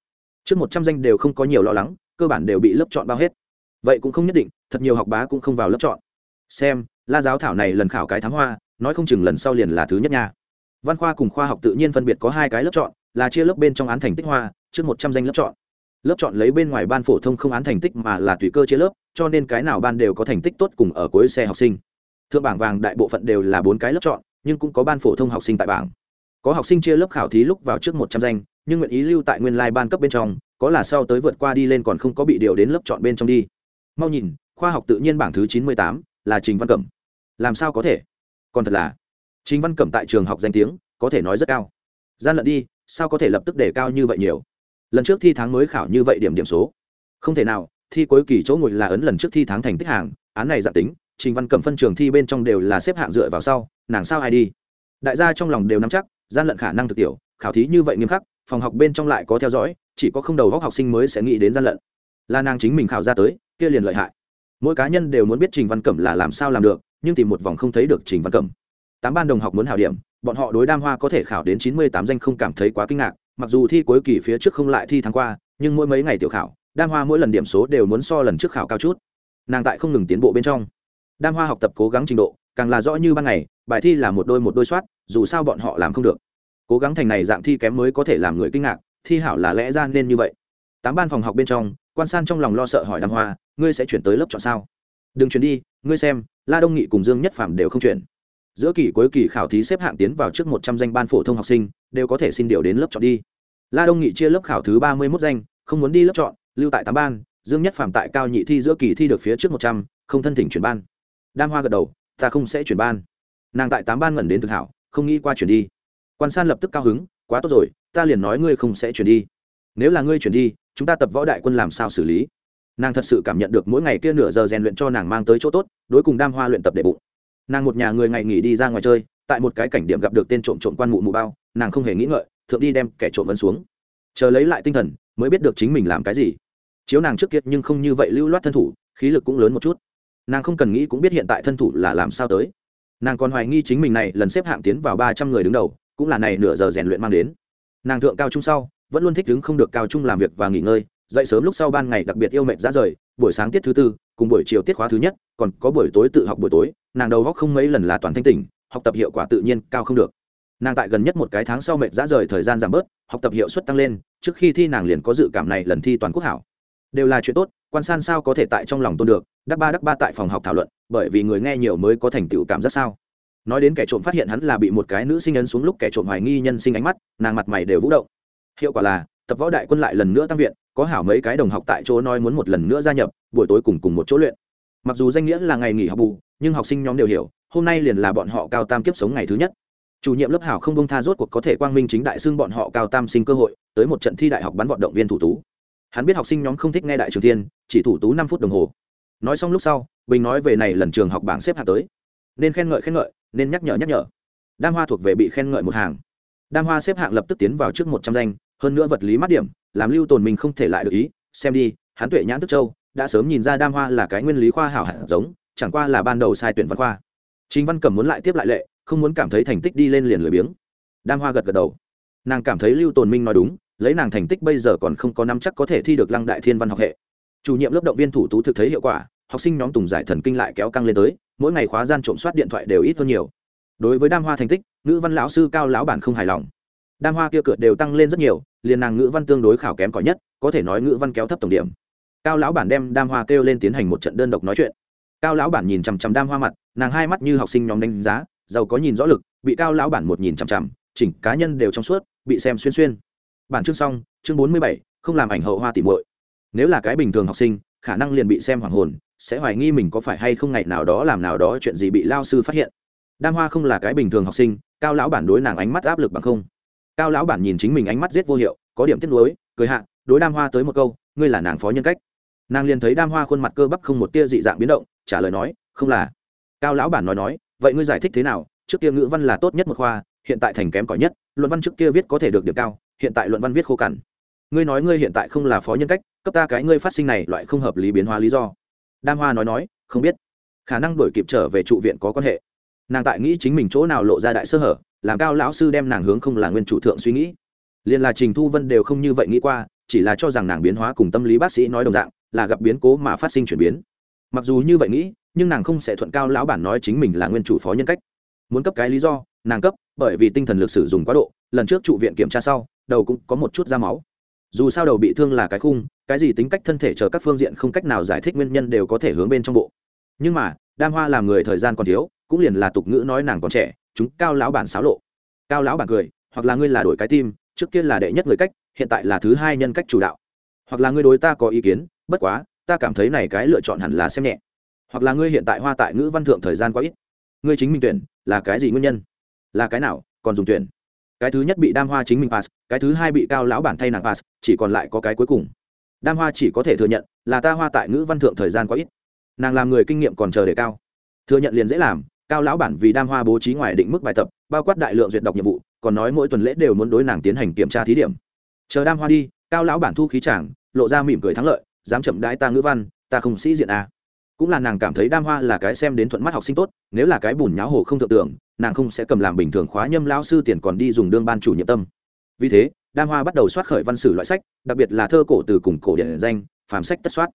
Trước một trăm danh đều không có nhiều lo lắng, cơ bản đều bị lớp chọn bao hết. Vậy cũng không nhất định, thật nhiều học bá cũng không vào lớp chọn. Xem, la giáo thảo này lần khảo cái thám hoa, nói không chừng lần sau liền là thứ nhất nha. Văn khoa cùng khoa học tự nhiên phân biệt có hai cái lớp chọn, là chia lớp bên trong án thành tích hoa trước một trăm danh lớp chọn. Lớp chọn lấy bên ngoài ban phổ thông không án thành tích mà là tùy cơ chia lớp, cho nên cái nào ban đều có thành tích tốt cùng ở cuối xe học sinh. Thượng bảng vàng đại bộ phận đều là bốn cái lớp chọn, nhưng cũng có ban phổ thông học sinh tại bảng. Có học sinh chia lớp khảo thí lúc vào trước một trăm danh, nhưng nguyện ý lưu tại nguyên lai ban cấp bên trong, có là sau tới vượt qua đi lên còn không có bị điều đến lớp chọn bên trong đi. Mau nhìn, khoa học tự nhiên bảng thứ chín mươi tám, là trình văn cẩm. Làm sao có thể? Còn thật là, trình văn cẩm tại trường học danh tiếng, có thể nói rất cao. Gian lận đi, sao có thể lập tức để cao như vậy nhiều? Lần trước thi tháng mới khảo như vậy điểm điểm số. Không thể nào, thi cuối kỳ chỗ ngồi là ấn lần trước thi tháng thành tích hàng, án này giả tính, trình văn cẩm phân trường thi bên trong đều là xếp hạng dựa vào sau, nàng sao ai đi? Đại gia trong lòng đều nắm chắc, gian lận khả năng thực tiểu, khảo thí như vậy nghiêm khắc, phòng học bên trong lại có theo dõi, chỉ có không đầu góc học sinh mới sẽ nghĩ đến gian lận. Là nàng chính mình khảo ra tới, kia liền lợi hại. Mỗi cá nhân đều muốn biết trình văn cẩm là làm sao làm được, nhưng tìm một vòng không thấy được trình văn cẩm. Tám ban đồng học muốn hảo điểm, bọn họ đối đam hoa có thể khảo đến chín mươi tám danh không cảm thấy quá kinh ngạc mặc dù thi cuối kỳ phía trước không lại thi tháng qua, nhưng mỗi mấy ngày tiểu khảo, đam hoa mỗi lần điểm số đều muốn so lần trước khảo cao chút. Nàng tại không ngừng tiến bộ bên trong. Đam hoa học tập cố gắng trình độ, càng là rõ như ban ngày, bài thi là một đôi một đôi soát, dù sao bọn họ làm không được. Cố gắng thành này dạng thi kém mới có thể làm người kinh ngạc, thi hảo là lẽ ra nên như vậy. Tám ban phòng học bên trong, quan san trong lòng lo sợ hỏi đam hoa, ngươi sẽ chuyển tới lớp chọn sao? Đừng chuyển đi, ngươi xem, la đông nghị cùng dương nhất phạm đều không chuyển. Giữa kỳ cuối kỳ khảo thí xếp hạng tiến vào trước một trăm danh ban phổ thông học sinh đều có thể xin điều đến lớp chọn đi. La đông nghị chia lớp khảo thứ ba mươi mốt danh, không muốn đi lớp chọn, lưu tại tám ban, dương nhất phạm tại cao nhị thi giữa kỳ thi được phía trước một trăm, không thân thỉnh chuyển ban. Đam hoa gật đầu, ta không sẽ chuyển ban. Nàng tại tám ban ngẩn đến thực hảo, không nghĩ qua chuyển đi. Quan san lập tức cao hứng, quá tốt rồi, ta liền nói ngươi không sẽ chuyển đi. Nếu là ngươi chuyển đi, chúng ta tập võ đại quân làm sao xử lý? Nàng thật sự cảm nhận được mỗi ngày kia nửa giờ rèn luyện cho nàng mang tới chỗ tốt, đối cùng đam hoa luyện tập để bụng. Nàng một nhà người ngày nghỉ đi ra ngoài chơi, tại một cái cảnh điểm gặp được tên trộm trộm quan mụ mụ bao nàng không hề nghĩ ngợi, thượng đi đem kẻ trộm vẫn xuống. Chờ lấy lại tinh thần, mới biết được chính mình làm cái gì. Chiếu nàng trước kiệt nhưng không như vậy lưu loát thân thủ, khí lực cũng lớn một chút. Nàng không cần nghĩ cũng biết hiện tại thân thủ là làm sao tới. Nàng còn hoài nghi chính mình này lần xếp hạng tiến vào ba trăm người đứng đầu, cũng là này nửa giờ rèn luyện mang đến. Nàng thượng cao trung sau, vẫn luôn thích đứng không được cao trung làm việc và nghỉ ngơi, dậy sớm lúc sau ban ngày đặc biệt yêu mệnh ra rời, buổi sáng tiết thứ tư, cùng buổi chiều tiết khóa thứ nhất, còn có buổi tối tự học buổi tối, nàng đầu góc không mấy lần là toàn thanh tỉnh, học tập hiệu quả tự nhiên cao không được nàng tại gần nhất một cái tháng sau mệt ra rời thời gian giảm bớt, học tập hiệu suất tăng lên, trước khi thi nàng liền có dự cảm này lần thi toàn quốc hảo. Đều là chuyện tốt, quan san sao có thể tại trong lòng tôn được, đắc ba đắc ba tại phòng học thảo luận, bởi vì người nghe nhiều mới có thành tựu cảm giác sao. Nói đến kẻ trộm phát hiện hắn là bị một cái nữ sinh ấn xuống lúc kẻ trộm hoài nghi nhân sinh ánh mắt, nàng mặt mày đều vũ động. Hiệu quả là, tập võ đại quân lại lần nữa tăng viện, có hảo mấy cái đồng học tại chỗ nói muốn một lần nữa gia nhập, buổi tối cùng cùng một chỗ luyện. Mặc dù danh nghĩa là ngày nghỉ học bù, nhưng học sinh nhóm đều hiểu, hôm nay liền là bọn họ cao tam kiếp sống ngày thứ nhất chủ nhiệm lớp hảo không bông tha rốt cuộc có thể quang minh chính đại xưng bọn họ cao tam sinh cơ hội, tới một trận thi đại học bắn vận động viên thủ tú. Hắn biết học sinh nhóm không thích nghe đại trường thiên, chỉ thủ tú năm phút đồng hồ. Nói xong lúc sau, bình nói về này lần trường học bảng xếp hạng tới. Nên khen ngợi khen ngợi, nên nhắc nhở nhắc nhở. Đam hoa thuộc về bị khen ngợi một hàng. Đam hoa xếp hạng lập tức tiến vào trước một trăm danh, hơn nữa vật lý mắt điểm, làm lưu tồn mình không thể lại được ý. Xem đi, hắn tuệ nhãn tức châu, đã sớm nhìn ra đam hoa là cái nguyên lý khoa hảo hẳn giống, chẳng qua là ban đầu sai tuyển văn khoa. Chính văn cẩm muốn lại tiếp lại lệ không muốn cảm thấy thành tích đi lên liền lười biếng. Đam hoa gật gật đầu. Nàng cảm thấy lưu tồn minh nói đúng, lấy nàng thành tích bây giờ còn không có năm chắc có thể thi được lăng đại thiên văn học hệ. Chủ nhiệm lớp động viên thủ tú thực thấy hiệu quả, học sinh nhóm tùng giải thần kinh lại kéo căng lên tới, mỗi ngày khóa gian trộm soát điện thoại đều ít hơn nhiều. Đối với đam hoa thành tích, ngữ văn lão sư cao lão bản không hài lòng. Đam hoa kia cượt đều tăng lên rất nhiều, liền nàng ngữ văn tương đối khảo kém cỏi nhất, có thể nói ngữ văn kéo thấp tổng điểm. Cao lão bản đem đam hoa kêu lên tiến hành một trận đơn độc nói chuyện. Cao lão bản nhìn chằm chằm đam hoa mặt, nàng hai mắt như học sinh nhóm đánh giá giàu có nhìn rõ lực, bị cao lão bản một nhìn chằm chằm, chỉnh cá nhân đều trong suốt, bị xem xuyên xuyên. Bản chương xong, chương bốn mươi bảy, không làm ảnh hậu hoa tỉ muội. Nếu là cái bình thường học sinh, khả năng liền bị xem hoàng hồn, sẽ hoài nghi mình có phải hay không ngày nào đó làm nào đó chuyện gì bị lao sư phát hiện. Đam hoa không là cái bình thường học sinh, cao lão bản đối nàng ánh mắt áp lực bằng không. Cao lão bản nhìn chính mình ánh mắt giết vô hiệu, có điểm tiếc nuối, cười hạ, đối đam hoa tới một câu, ngươi là nàng phó nhân cách. Nàng liền thấy đam hoa khuôn mặt cơ bắp không một tia dị dạng biến động, trả lời nói, không là. Cao lão bản nói nói vậy ngươi giải thích thế nào? Trước kia ngữ văn là tốt nhất một khoa, hiện tại thành kém cỏi nhất. Luận văn trước kia viết có thể được điểm cao, hiện tại luận văn viết khô cằn. Ngươi nói ngươi hiện tại không là phó nhân cách, cấp ta cái ngươi phát sinh này loại không hợp lý biến hóa lý do. Đam hoa nói nói, không biết. Khả năng đổi kịp trở về trụ viện có quan hệ. Nàng tại nghĩ chính mình chỗ nào lộ ra đại sơ hở, làm cao lão sư đem nàng hướng không là nguyên chủ thượng suy nghĩ. Liền là trình thu vân đều không như vậy nghĩ qua, chỉ là cho rằng nàng biến hóa cùng tâm lý bác sĩ nói đồng dạng, là gặp biến cố mà phát sinh chuyển biến. Mặc dù như vậy nghĩ nhưng nàng không sẽ thuận cao lão bản nói chính mình là nguyên chủ phó nhân cách. Muốn cấp cái lý do, nàng cấp, bởi vì tinh thần lực sử dụng quá độ, lần trước trụ viện kiểm tra sau, đầu cũng có một chút da máu. Dù sao đầu bị thương là cái khung, cái gì tính cách thân thể chờ các phương diện không cách nào giải thích nguyên nhân đều có thể hướng bên trong bộ. Nhưng mà, đam hoa làm người thời gian còn thiếu, cũng liền là tục ngữ nói nàng còn trẻ, chúng cao lão bản xáo lộ. Cao lão bản cười, hoặc là ngươi là đổi cái tim trước kia là đệ nhất người cách, hiện tại là thứ hai nhân cách chủ đạo. Hoặc là ngươi đối ta có ý kiến, bất quá, ta cảm thấy này cái lựa chọn hẳn là xem nhẹ hoặc là ngươi hiện tại hoa tại ngữ văn thượng thời gian quá ít. Ngươi chính mình tuyển là cái gì nguyên nhân? Là cái nào? Còn dùng tuyển. Cái thứ nhất bị đam hoa chính mình pass, cái thứ hai bị cao lão bản thay nàng pass, chỉ còn lại có cái cuối cùng. Đam hoa chỉ có thể thừa nhận là ta hoa tại ngữ văn thượng thời gian quá ít. Nàng làm người kinh nghiệm còn chờ để cao. Thừa nhận liền dễ làm, cao lão bản vì đam hoa bố trí ngoài định mức bài tập, bao quát đại lượng duyệt đọc nhiệm vụ, còn nói mỗi tuần lễ đều muốn đối nàng tiến hành kiểm tra thí điểm. Chờ đam hoa đi, cao lão bản thu khí chàng, lộ ra mỉm cười thắng lợi, dám chậm đái ta ngữ văn, ta không sĩ diện à cũng là nàng cảm thấy đam hoa là cái xem đến thuận mắt học sinh tốt, nếu là cái bùn nháo hồ không thượng tưởng, nàng không sẽ cầm làm bình thường khóa nhâm lao sư tiền còn đi dùng đương ban chủ nhiệm tâm. Vì thế, đam hoa bắt đầu soát khởi văn sử loại sách, đặc biệt là thơ cổ từ cùng cổ điển danh, phàm sách tất soát.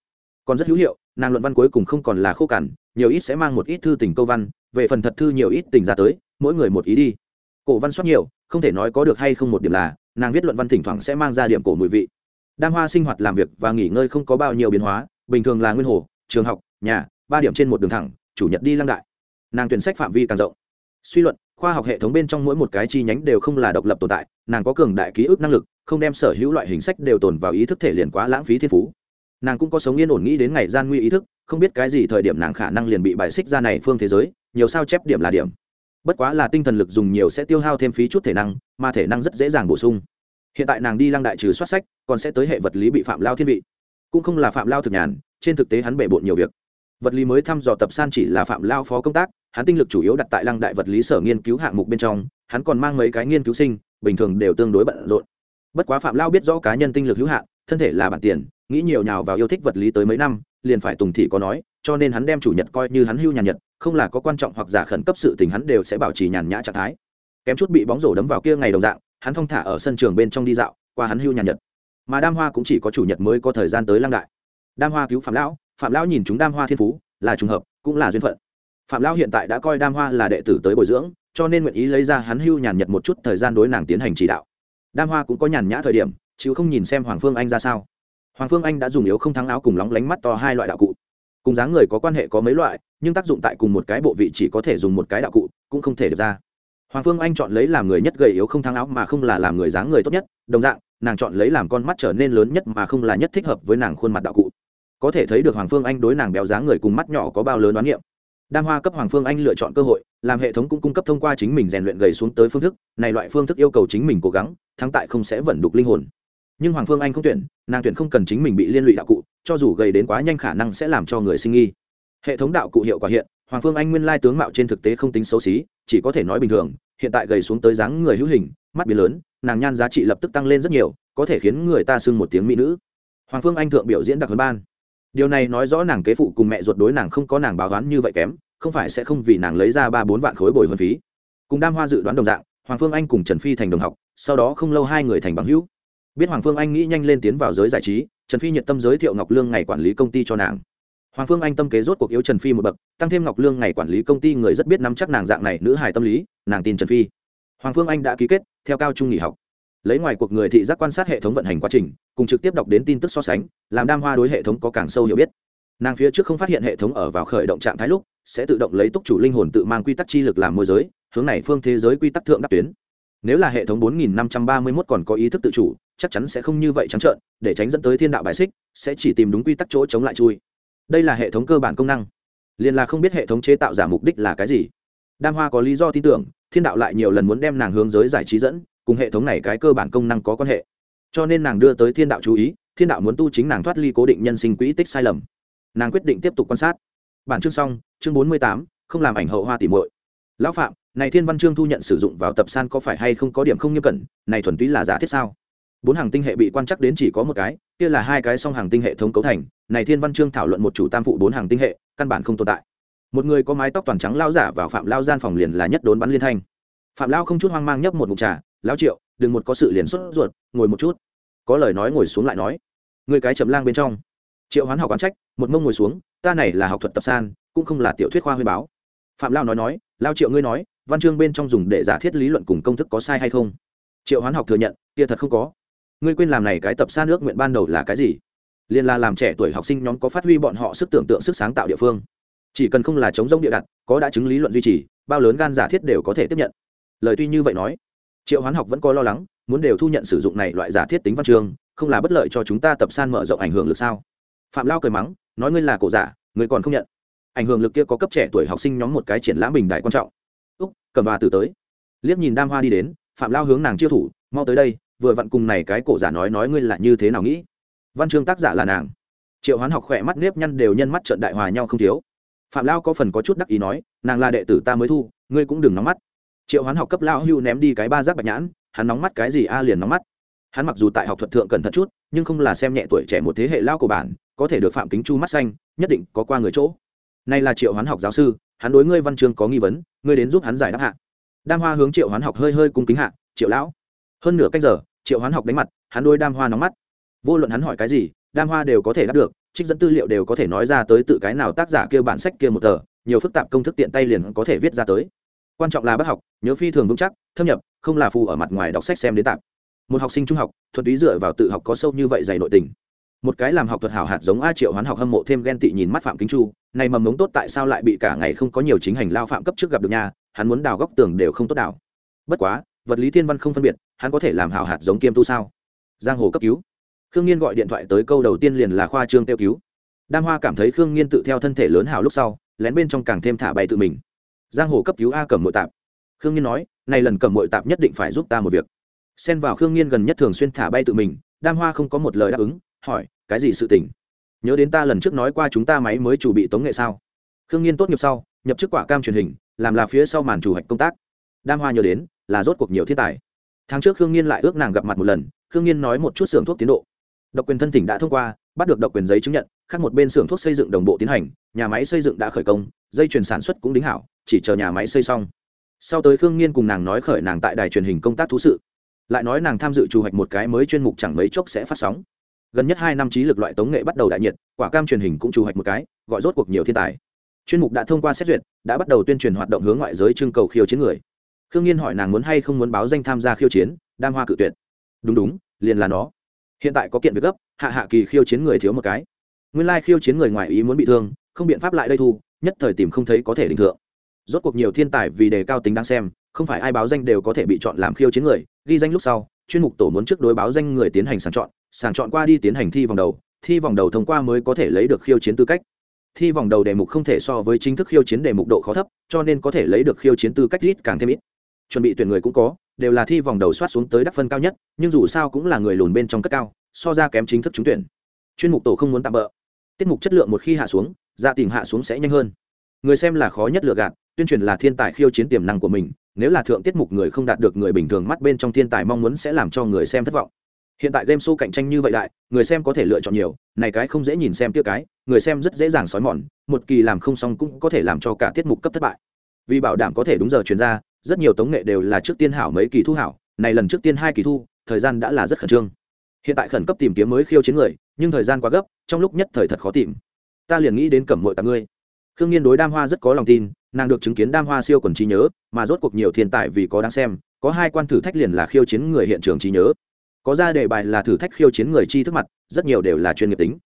Còn rất hữu hiệu, nàng luận văn cuối cùng không còn là khô cằn, nhiều ít sẽ mang một ít thư tình câu văn, về phần thật thư nhiều ít tình ra tới, mỗi người một ý đi. Cổ văn soát nhiều, không thể nói có được hay không một điểm là, nàng viết luận văn thỉnh thoảng sẽ mang ra điểm cổ mùi vị. Đam hoa sinh hoạt làm việc và nghỉ ngơi không có bao nhiêu biến hóa, bình thường là nguyên hồ, trường học nhà, ba điểm trên một đường thẳng, chủ nhật đi lăng đại. Nàng tuyển sách phạm vi càng rộng. Suy luận, khoa học hệ thống bên trong mỗi một cái chi nhánh đều không là độc lập tồn tại, nàng có cường đại ký ức năng lực, không đem sở hữu loại hình sách đều tồn vào ý thức thể liền quá lãng phí thiên phú. Nàng cũng có sống yên ổn nghĩ đến ngày gian nguy ý thức, không biết cái gì thời điểm nàng khả năng liền bị bài xích ra này phương thế giới, nhiều sao chép điểm là điểm. Bất quá là tinh thần lực dùng nhiều sẽ tiêu hao thêm phí chút thể năng, mà thể năng rất dễ dàng bổ sung. Hiện tại nàng đi lăng đại trừ soát sách, còn sẽ tới hệ vật lý bị phạm lao thiên vị. Cũng không là phạm lao thực nhàn, trên thực tế hắn bể bộn nhiều việc vật lý mới thăm dò tập san chỉ là phạm lao phó công tác, hắn tinh lực chủ yếu đặt tại lăng đại vật lý sở nghiên cứu hạng mục bên trong, hắn còn mang mấy cái nghiên cứu sinh, bình thường đều tương đối bận rộn. Bất quá phạm lao biết rõ cá nhân tinh lực hữu hạn, thân thể là bản tiền, nghĩ nhiều nhào vào yêu thích vật lý tới mấy năm, liền phải tùng thị có nói, cho nên hắn đem chủ nhật coi như hắn hưu nhàn nhật, không là có quan trọng hoặc giả khẩn cấp sự tình hắn đều sẽ bảo trì nhàn nhã trạng thái. Kém chút bị bóng rổ đấm vào kia ngày đồng dạng, hắn thong thả ở sân trường bên trong đi dạo, qua hắn hưu nhàn nhật. Mà đam hoa cũng chỉ có chủ nhật mới có thời gian tới lăng đại. Đam hoa cứu phạm lão phạm lão nhìn chúng đam hoa thiên phú, là trùng hợp, cũng là duyên phận. Phạm lão hiện tại đã coi đam hoa là đệ tử tới bồi dưỡng, cho nên nguyện ý lấy ra hắn hưu nhàn nhật một chút thời gian đối nàng tiến hành chỉ đạo. Đam hoa cũng có nhàn nhã thời điểm, chứ không nhìn xem hoàng phương anh ra sao. Hoàng phương anh đã dùng yếu không thắng áo cùng lóng lánh mắt to hai loại đạo cụ. Cùng dáng người có quan hệ có mấy loại, nhưng tác dụng tại cùng một cái bộ vị chỉ có thể dùng một cái đạo cụ, cũng không thể được ra. Hoàng phương anh chọn lấy làm người nhất gầy yếu không thắng áo mà không là làm người dáng người tốt nhất, đồng dạng, nàng chọn lấy làm con mắt trở nên lớn nhất mà không là nhất thích hợp với nàng khuôn mặt đạo cụ có thể thấy được hoàng phương anh đối nàng béo dáng người cùng mắt nhỏ có bao lớn đoán niệm. Đam hoa cấp hoàng phương anh lựa chọn cơ hội, làm hệ thống cũng cung cấp thông qua chính mình rèn luyện gầy xuống tới phương thức, này loại phương thức yêu cầu chính mình cố gắng, thắng tại không sẽ vẩn đục linh hồn. Nhưng hoàng phương anh không tuyển, nàng tuyển không cần chính mình bị liên lụy đạo cụ, cho dù gầy đến quá nhanh khả năng sẽ làm cho người sinh nghi. Hệ thống đạo cụ hiệu quả hiện, hoàng phương anh nguyên lai tướng mạo trên thực tế không tính xấu xí, chỉ có thể nói bình thường, hiện tại gầy xuống tới dáng người hữu hình, mắt biến lớn, nàng nhan giá trị lập tức tăng lên rất nhiều, có thể khiến người ta sưng một tiếng mỹ nữ. Hoàng phương anh thượng biểu diễn đặc hơn ban điều này nói rõ nàng kế phụ cùng mẹ ruột đối nàng không có nàng báo đoán như vậy kém, không phải sẽ không vì nàng lấy ra ba bốn vạn khối bồi hơn phí. Cùng đam hoa dự đoán đồng dạng, hoàng phương anh cùng trần phi thành đồng học, sau đó không lâu hai người thành bằng hữu. Biết hoàng phương anh nghĩ nhanh lên tiến vào giới giải trí, trần phi nhiệt tâm giới thiệu ngọc lương ngày quản lý công ty cho nàng. Hoàng phương anh tâm kế rốt cuộc yếu trần phi một bậc, tăng thêm ngọc lương ngày quản lý công ty người rất biết nắm chắc nàng dạng này nữ hài tâm lý, nàng tin trần phi. Hoàng phương anh đã ký kết, theo cao trung nghỉ học lấy ngoài cuộc người thị giác quan sát hệ thống vận hành quá trình, cùng trực tiếp đọc đến tin tức so sánh, làm đam hoa đối hệ thống có càng sâu hiểu biết. Nàng phía trước không phát hiện hệ thống ở vào khởi động trạng thái lúc, sẽ tự động lấy túc chủ linh hồn tự mang quy tắc chi lực làm môi giới, hướng này phương thế giới quy tắc thượng đáp tuyến. Nếu là hệ thống 4531 còn có ý thức tự chủ, chắc chắn sẽ không như vậy trắng trợn, để tránh dẫn tới thiên đạo bài xích, sẽ chỉ tìm đúng quy tắc chỗ chống lại chui. Đây là hệ thống cơ bản công năng. Liền là không biết hệ thống chế tạo giả mục đích là cái gì. Đam hoa có lý do tin tưởng, thiên đạo lại nhiều lần muốn đem nàng hướng giới giải trí dẫn cùng hệ thống này cái cơ bản công năng có quan hệ. Cho nên nàng đưa tới thiên đạo chú ý, thiên đạo muốn tu chính nàng thoát ly cố định nhân sinh quỹ tích sai lầm. Nàng quyết định tiếp tục quan sát. Bản chương xong, chương bốn mươi tám, không làm ảnh hậu hoa tỉ muội. Lão phạm, này thiên văn chương thu nhận sử dụng vào tập san có phải hay không có điểm không nghiêm cẩn, này thuần túy là giả thiết sao? Bốn hàng tinh hệ bị quan chắc đến chỉ có một cái, kia là hai cái song hàng tinh hệ thống cấu thành, này thiên văn chương thảo luận một chủ tam phụ bốn hàng tinh hệ, căn bản không tồn tại. Một người có mái tóc toàn trắng lao giả vào phạm lao gian phòng liền là nhất đốn bắn liên thanh. Phạm lao không chút hoang mang nhấp một mục trà Lão triệu, đừng một có sự liền xuất ruột, ngồi một chút. Có lời nói ngồi xuống lại nói người cái chấm lang bên trong. Triệu hoán học quán trách, một mông ngồi xuống, ta này là học thuật tập san, cũng không là tiểu thuyết khoa huy báo. Phạm lao nói nói, lao triệu ngươi nói, văn chương bên trong dùng để giả thiết lý luận cùng công thức có sai hay không? Triệu hoán học thừa nhận, kia thật không có. Ngươi quên làm này cái tập san nước nguyện ban đầu là cái gì? Liền là làm trẻ tuổi học sinh nhóm có phát huy bọn họ sức tưởng tượng sức sáng tạo địa phương. Chỉ cần không là chống rông địa đặt, có đã chứng lý luận duy trì, bao lớn gan giả thiết đều có thể tiếp nhận. Lời tuy như vậy nói triệu hoán học vẫn có lo lắng, muốn đều thu nhận sử dụng này loại giả thiết tính văn chương, không là bất lợi cho chúng ta tập san mở rộng ảnh hưởng lực sao? Phạm lao cười mắng, nói ngươi là cổ giả, ngươi còn không nhận. Ảnh hưởng lực kia có cấp trẻ tuổi học sinh nhóm một cái triển lãm bình đại quan trọng. Úc, cầm bà từ tới. Liếc nhìn đam hoa đi đến, phạm lao hướng nàng chiêu thủ, mau tới đây, vừa vặn cùng này cái cổ giả nói nói ngươi là như thế nào nghĩ. Văn chương tác giả là nàng. Triệu hoán học khỏe mắt nếp nhăn đều nhân mắt trận đại hòa nhau không thiếu. Phạm lao có phần có chút đắc ý nói, nàng là đệ tử ta mới thu, ngươi cũng đừng nóng mắt triệu hoán học cấp lão hưu ném đi cái ba giác bạch nhãn, hắn nóng mắt cái gì a liền nóng mắt. Hắn mặc dù tại học thuật thượng cẩn thận chút, nhưng không là xem nhẹ tuổi trẻ một thế hệ lao của bản, có thể được phạm kính chu mắt xanh, nhất định có qua người chỗ. Nay là triệu hoán học giáo sư, hắn đối ngươi văn chương có nghi vấn, ngươi đến giúp hắn giải đáp hạ. Đam hoa hướng triệu hoán học hơi hơi cung kính hạ, triệu lão. Hơn nửa cách giờ, triệu hoán học đánh mặt, hắn đôi đam hoa nóng mắt. Vô luận hắn hỏi cái gì, đam hoa đều có thể đáp được, trích dẫn tư liệu đều có thể nói ra tới tự cái nào tác giả kia bản sách kia một tờ, nhiều phức tạp công thức tiện tay liền có thể viết ra tới quan trọng là bác học, nhớ phi thường vững chắc, thâm nhập, không là phù ở mặt ngoài đọc sách xem đến tạp. Một học sinh trung học thuật ý dựa vào tự học có sâu như vậy dày nội tình. Một cái làm học thuật hảo hạt giống a triệu hoán học hâm mộ thêm ghen tị nhìn mắt phạm kính chu, này mầm mống tốt tại sao lại bị cả ngày không có nhiều chính hành lao phạm cấp trước gặp được nhà hắn muốn đào góc tường đều không tốt đào. Bất quá, vật lý thiên văn không phân biệt, hắn có thể làm hảo hạt giống kiêm tu sao? Giang hồ cấp cứu. Khương nhiên gọi điện thoại tới câu đầu tiên liền là khoa trương tiêu cứu. Đam hoa cảm thấy khương nhiên tự theo thân thể lớn hảo lúc sau, lén bên trong càng thêm thả bay tự mình giang hồ cấp cứu a cầm mội tạp. Khương nhiên nói, này lần cầm mội tạp nhất định phải giúp ta một việc. Xen vào khương nhiên gần nhất thường xuyên thả bay tự mình, đam hoa không có một lời đáp ứng, hỏi, cái gì sự tình? Nhớ đến ta lần trước nói qua chúng ta máy mới chủ bị tống nghệ sao? Khương nhiên tốt nghiệp sau, nhập chức quả cam truyền hình, làm là phía sau màn chủ hạch công tác. Đam hoa nhớ đến, là rốt cuộc nhiều thiên tài. Tháng trước khương nhiên lại ước nàng gặp mặt một lần, khương nhiên nói một chút xưởng thuốc tiến độ. Độc quyền thân tỉnh đã thông qua bắt được độc quyền giấy chứng nhận, khác một bên xưởng thuốc xây dựng đồng bộ tiến hành, nhà máy xây dựng đã khởi công, dây chuyển sản xuất cũng đính hảo, chỉ chờ nhà máy xây xong. Sau tới khương nhiên cùng nàng nói khởi nàng tại đài truyền hình công tác thú sự. Lại nói nàng tham dự trù hoạch một cái mới chuyên mục chẳng mấy chốc sẽ phát sóng. Gần nhất hai năm trí lực loại tống nghệ bắt đầu đại nhiệt, quả cam truyền hình cũng trù hoạch một cái, gọi rốt cuộc nhiều thiên tài. Chuyên mục đã thông qua xét duyệt, đã bắt đầu tuyên truyền hoạt động hướng ngoại giới trưng cầu khiêu chiến người. Khương nhiên hỏi nàng muốn hay không muốn báo danh tham gia khiêu chiến, đam hoa cự tuyệt. Đúng đúng, liền là nó hiện tại có kiện việc gấp, hạ hạ kỳ khiêu chiến người thiếu một cái. Nguyên lai khiêu chiến người ngoài ý muốn bị thương, không biện pháp lại đây thu, nhất thời tìm không thấy có thể định thượng. Rốt cuộc nhiều thiên tài vì đề cao tính đang xem, không phải ai báo danh đều có thể bị chọn làm khiêu chiến người, ghi danh lúc sau, chuyên mục tổ muốn trước đối báo danh người tiến hành sàng chọn sàng chọn qua đi tiến hành thi vòng đầu, thi vòng đầu thông qua mới có thể lấy được khiêu chiến tư cách. Thi vòng đầu đề mục không thể so với chính thức khiêu chiến đề mục độ khó thấp, cho nên có thể lấy được khiêu chiến tư cách ít càng thêm ít. Chuẩn bị tuyển người cũng có đều là thi vòng đầu soát xuống tới đắc phân cao nhất, nhưng dù sao cũng là người lùn bên trong cất cao, so ra kém chính thức trúng tuyển. Chuyên mục tổ không muốn tạm bỡ. Tiết mục chất lượng một khi hạ xuống dạ gia tình hạ xuống sẽ nhanh hơn. Người xem là khó nhất lựa gạt, tuyên truyền là thiên tài khiêu chiến tiềm năng của mình, nếu là thượng tiết mục người không đạt được người bình thường mắt bên trong thiên tài mong muốn sẽ làm cho người xem thất vọng. Hiện tại game show cạnh tranh như vậy đại, người xem có thể lựa chọn nhiều, này cái không dễ nhìn xem tiêu cái, người xem rất dễ dàng xói mòn, một kỳ làm không xong cũng có thể làm cho cả tiết mục cấp thất bại. Vì bảo đảm có thể đúng giờ chuyển ra rất nhiều tống nghệ đều là trước tiên hảo mấy kỳ thu hảo, này lần trước tiên hai kỳ thu, thời gian đã là rất khẩn trương. Hiện tại khẩn cấp tìm kiếm mới khiêu chiến người, nhưng thời gian quá gấp, trong lúc nhất thời thật khó tìm. Ta liền nghĩ đến cẩm mội tạm ngươi. Khương nhiên đối đam hoa rất có lòng tin, nàng được chứng kiến đam hoa siêu quần trí nhớ, mà rốt cuộc nhiều thiên tài vì có đáng xem, có hai quan thử thách liền là khiêu chiến người hiện trường trí nhớ. Có ra đề bài là thử thách khiêu chiến người chi thức mặt, rất nhiều đều là chuyên nghiệp tính.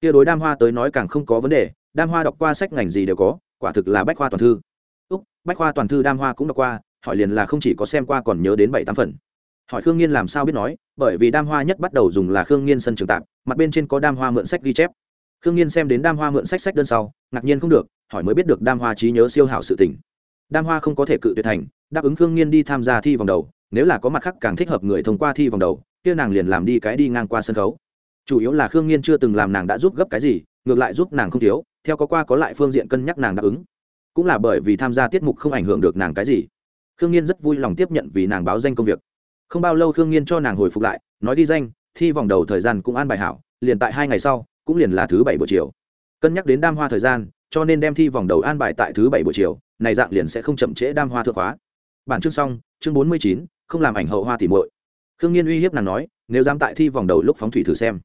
Kia đối đam hoa tới nói càng không có vấn đề, đam hoa đọc qua sách ngành gì đều có, quả thực là bách khoa toàn thư bách khoa toàn thư đam hoa cũng đọc qua, hỏi liền là không chỉ có xem qua còn nhớ đến bảy tám phần. Hỏi khương nhiên làm sao biết nói, bởi vì đam hoa nhất bắt đầu dùng là khương nhiên sân trường tạp, mặt bên trên có đam hoa mượn sách ghi chép. Khương nhiên xem đến đam hoa mượn sách sách đơn sau, ngạc nhiên không được, hỏi mới biết được đam hoa trí nhớ siêu hảo sự tình. Đam hoa không có thể cự tuyệt thành, đáp ứng khương nhiên đi tham gia thi vòng đầu, nếu là có mặt khác càng thích hợp người thông qua thi vòng đầu, kia nàng liền làm đi cái đi ngang qua sân khấu. Chủ yếu là khương nhiên chưa từng làm nàng đã giúp gấp cái gì, ngược lại giúp nàng không thiếu, theo có qua có lại phương diện cân nhắc nàng đáp ứng cũng là bởi vì tham gia tiết mục không ảnh hưởng được nàng cái gì. Khương nhiên rất vui lòng tiếp nhận vì nàng báo danh công việc. Không bao lâu khương nhiên cho nàng hồi phục lại, nói đi danh, thi vòng đầu thời gian cũng an bài hảo, liền tại hai ngày sau, cũng liền là thứ bảy buổi chiều. Cân nhắc đến đam hoa thời gian, cho nên đem thi vòng đầu an bài tại thứ bảy buổi chiều, này dạng liền sẽ không chậm trễ đam hoa thượng hóa bản chương xong, chương bốn mươi chín, không làm ảnh hậu hoa tỉ muội. Khương nhiên uy hiếp nàng nói, nếu dám tại thi vòng đầu lúc phóng thủy thử xem.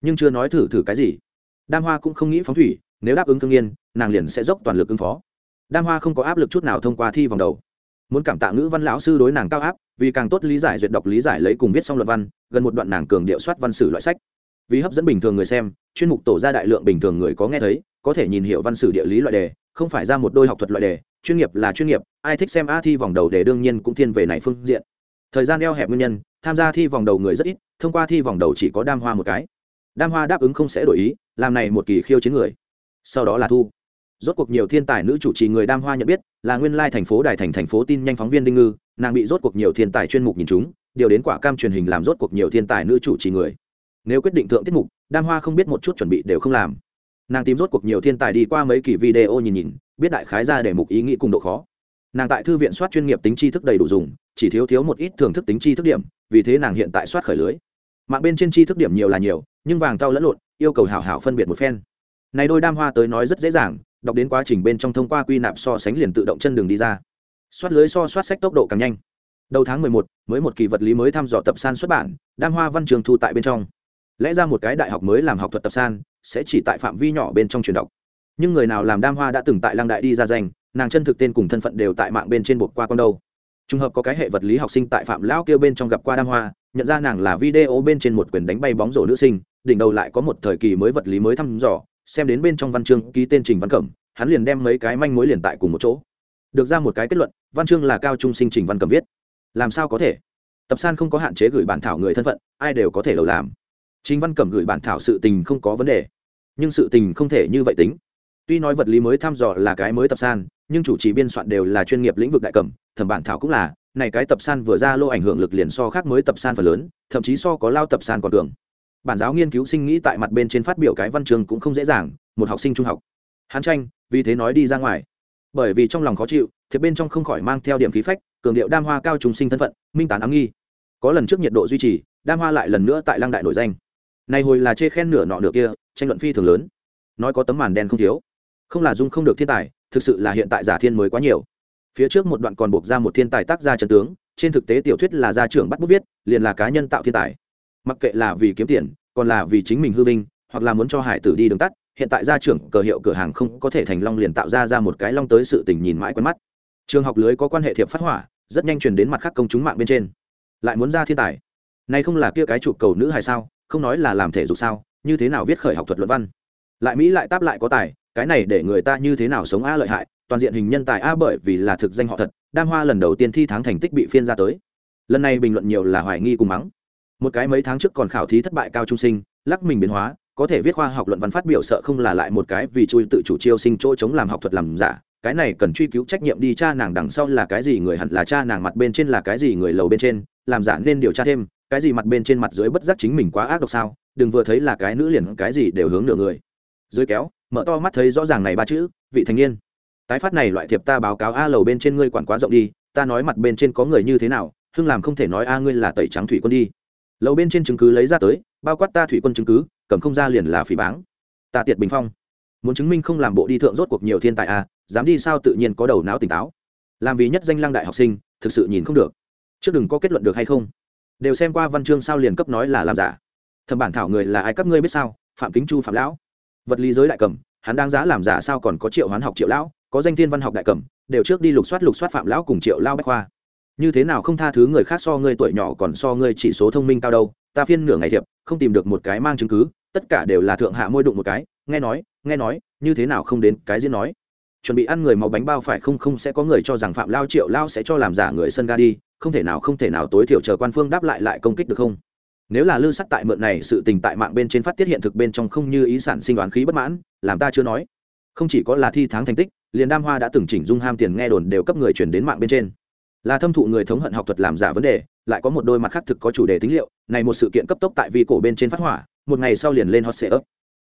Nhưng chưa nói thử thử cái gì. Đam hoa cũng không nghĩ phóng thủy, nếu đáp ứng khương nhiên nàng liền sẽ dốc toàn lực ứng phó đam hoa không có áp lực chút nào thông qua thi vòng đầu. Muốn cảm tạ ngữ văn lão sư đối nàng cao áp, vì càng tốt lý giải duyệt đọc lý giải lấy cùng viết xong luận văn, gần một đoạn nàng cường điệu soát văn sử loại sách. Vì hấp dẫn bình thường người xem, chuyên mục tổ ra đại lượng bình thường người có nghe thấy, có thể nhìn hiểu văn sử địa lý loại đề, không phải ra một đôi học thuật loại đề, chuyên nghiệp là chuyên nghiệp, ai thích xem a thi vòng đầu đề đương nhiên cũng thiên về này phương diện. Thời gian eo hẹp nguyên nhân, tham gia thi vòng đầu người rất ít, thông qua thi vòng đầu chỉ có đam hoa một cái. Đam hoa đáp ứng không sẽ đổi ý, làm này một kỳ khiêu chiến người. Sau đó là thu rốt cuộc nhiều thiên tài nữ chủ trì người đam hoa nhận biết, là nguyên lai thành phố đài thành thành phố tin nhanh phóng viên đinh ngư, nàng bị rốt cuộc nhiều thiên tài chuyên mục nhìn chúng, điều đến quả cam truyền hình làm rốt cuộc nhiều thiên tài nữ chủ trì người. Nếu quyết định thượng tiết mục, đam hoa không biết một chút chuẩn bị đều không làm. Nàng tìm rốt cuộc nhiều thiên tài đi qua mấy kỳ video nhìn nhìn, biết đại khái ra để mục ý nghĩ cùng độ khó. Nàng tại thư viện soát chuyên nghiệp tính tri thức đầy đủ dùng, chỉ thiếu thiếu một ít thưởng thức tính tri thức điểm, vì thế nàng hiện tại soát khởi lưới. Mạng bên trên tri thức điểm nhiều là nhiều, nhưng vàng tao lẫn lộn, yêu cầu hảo hảo phân biệt một phen. Này đôi đam hoa tới nói rất dễ dàng đọc đến quá trình bên trong thông qua quy nạp so sánh liền tự động chân đường đi ra. Soát lưới so soát sách tốc độ càng nhanh. Đầu tháng mười một, mới một kỳ vật lý mới thăm dò tập san xuất bản, đam hoa văn trường thu tại bên trong. Lẽ ra một cái đại học mới làm học thuật tập san, sẽ chỉ tại phạm vi nhỏ bên trong truyền đọc. Nhưng người nào làm đam hoa đã từng tại lăng đại đi ra danh, nàng chân thực tên cùng thân phận đều tại mạng bên trên buộc qua con đâu. Trùng hợp có cái hệ vật lý học sinh tại phạm lão kêu bên trong gặp qua đam hoa, nhận ra nàng là video bên trên một quyền đánh bay bóng rổ nữ sinh, đỉnh đầu lại có một thời kỳ mới vật lý mới thăm dò xem đến bên trong văn chương ký tên trình văn cẩm, hắn liền đem mấy cái manh mối liền tại cùng một chỗ. Được ra một cái kết luận, văn chương là cao trung sinh trình văn cẩm viết. Làm sao có thể? Tập san không có hạn chế gửi bản thảo người thân phận, ai đều có thể lầu làm. Chính văn cẩm gửi bản thảo sự tình không có vấn đề. Nhưng sự tình không thể như vậy tính. Tuy nói vật lý mới thăm dò là cái mới tập san, nhưng chủ trì biên soạn đều là chuyên nghiệp lĩnh vực đại cẩm, thẩm bản thảo cũng là. Này cái tập san vừa ra lô ảnh hưởng lực liền so khác mới tập san phần lớn, thậm chí so có lao tập san còn cường bản giáo nghiên cứu sinh nghĩ tại mặt bên trên phát biểu cái văn trường cũng không dễ dàng, một học sinh trung học. Hán tranh, vì thế nói đi ra ngoài. Bởi vì trong lòng khó chịu, thì bên trong không khỏi mang theo điểm khí phách, cường điệu đam hoa cao trùng sinh thân phận, minh tán ám nghi. Có lần trước nhiệt độ duy trì, đam hoa lại lần nữa tại lăng đại nổi danh. Này hồi là chê khen nửa nọ nửa kia, tranh luận phi thường lớn. Nói có tấm màn đen không thiếu. Không là dung không được thiên tài, thực sự là hiện tại giả thiên mới quá nhiều. Phía trước một đoạn còn buộc ra một thiên tài tác gia trần tướng, trên thực tế tiểu thuyết là gia trưởng bắt bút viết, liền là cá nhân tạo thiên tài mặc kệ là vì kiếm tiền, còn là vì chính mình hư vinh, hoặc là muốn cho hải tử đi đường tắt, hiện tại gia trưởng cờ hiệu cửa hàng không có thể thành long liền tạo ra ra một cái long tới sự tình nhìn mãi quen mắt. Trường học lưới có quan hệ thiệp phát hỏa, rất nhanh truyền đến mặt khác công chúng mạng bên trên. Lại muốn ra thiên tài. Này không là kia cái chụp cầu nữ hay sao, không nói là làm thể dục sao, như thế nào viết khởi học thuật luận văn? Lại mỹ lại táp lại có tài, cái này để người ta như thế nào sống a lợi hại, toàn diện hình nhân tài a bởi vì là thực danh họ thật, đam hoa lần đầu tiên thi tháng thành tích bị phiên ra tới. Lần này bình luận nhiều là hoài nghi cùng mắng một cái mấy tháng trước còn khảo thí thất bại cao trung sinh, lắc mình biến hóa, có thể viết khoa học luận văn phát biểu sợ không là lại một cái vì chui tự chủ chiêu sinh chỗ chống làm học thuật làm giả, cái này cần truy cứu trách nhiệm đi cha nàng đằng sau là cái gì người hẳn là cha nàng mặt bên trên là cái gì người lầu bên trên, làm giả nên điều tra thêm, cái gì mặt bên trên mặt dưới bất giác chính mình quá ác độc sao, đừng vừa thấy là cái nữ liền cái gì đều hướng nửa người. Dưới kéo, mở to mắt thấy rõ ràng này ba chữ, vị thanh niên. Tái phát này loại thiệp ta báo cáo a lầu bên trên ngươi quản quá rộng đi, ta nói mặt bên trên có người như thế nào, hưng làm không thể nói a ngươi là tẩy trắng thủy quân đi lầu bên trên chứng cứ lấy ra tới, bao quát ta thủy quân chứng cứ, cầm không ra liền là phỉ báng. Ta tiệt bình phong, muốn chứng minh không làm bộ đi thượng rốt cuộc nhiều thiên tài à dám đi sao tự nhiên có đầu não tỉnh táo. Làm vì nhất danh lăng đại học sinh, thực sự nhìn không được. Trước đừng có kết luận được hay không. Đều xem qua văn chương sao liền cấp nói là làm giả. Thẩm bản thảo người là ai các ngươi biết sao? Phạm kính chu phạm lão. Vật lý giới đại cầm, hắn đang giá làm giả sao còn có triệu hoán học triệu lão, có danh thiên văn học đại cầm, đều trước đi lục soát lục soát phạm lão cùng triệu lao bách khoa như thế nào không tha thứ người khác so ngươi tuổi nhỏ còn so ngươi chỉ số thông minh cao đâu, ta phiên nửa ngày thiệp, không tìm được một cái mang chứng cứ, tất cả đều là thượng hạ môi đụng một cái, nghe nói nghe nói, như thế nào không đến cái diễn nói. Chuẩn bị ăn người màu bánh bao phải không không sẽ có người cho rằng phạm lao, triệu lao sẽ cho làm giả người sân ga đi, không thể nào, không thể nào tối thiểu chờ quan phương đáp lại lại công kích được không? Nếu là lư sắc tại mượn này, sự tình tại mạng bên trên phát tiết hiện thực bên trong không như ý sản sinh đoán khí bất mãn, làm ta chưa nói. Không chỉ có là thi tháng thành tích, liền đam hoa đã từng chỉnh dung ham tiền nghe đồn đều cấp người chuyển đến mạng bên trên là thâm thụ người thống hận học thuật làm giả vấn đề, lại có một đôi mặt khác thực có chủ đề tính liệu, này một sự kiện cấp tốc tại vi cổ bên trên phát hỏa, một ngày sau liền lên hot sệ ấp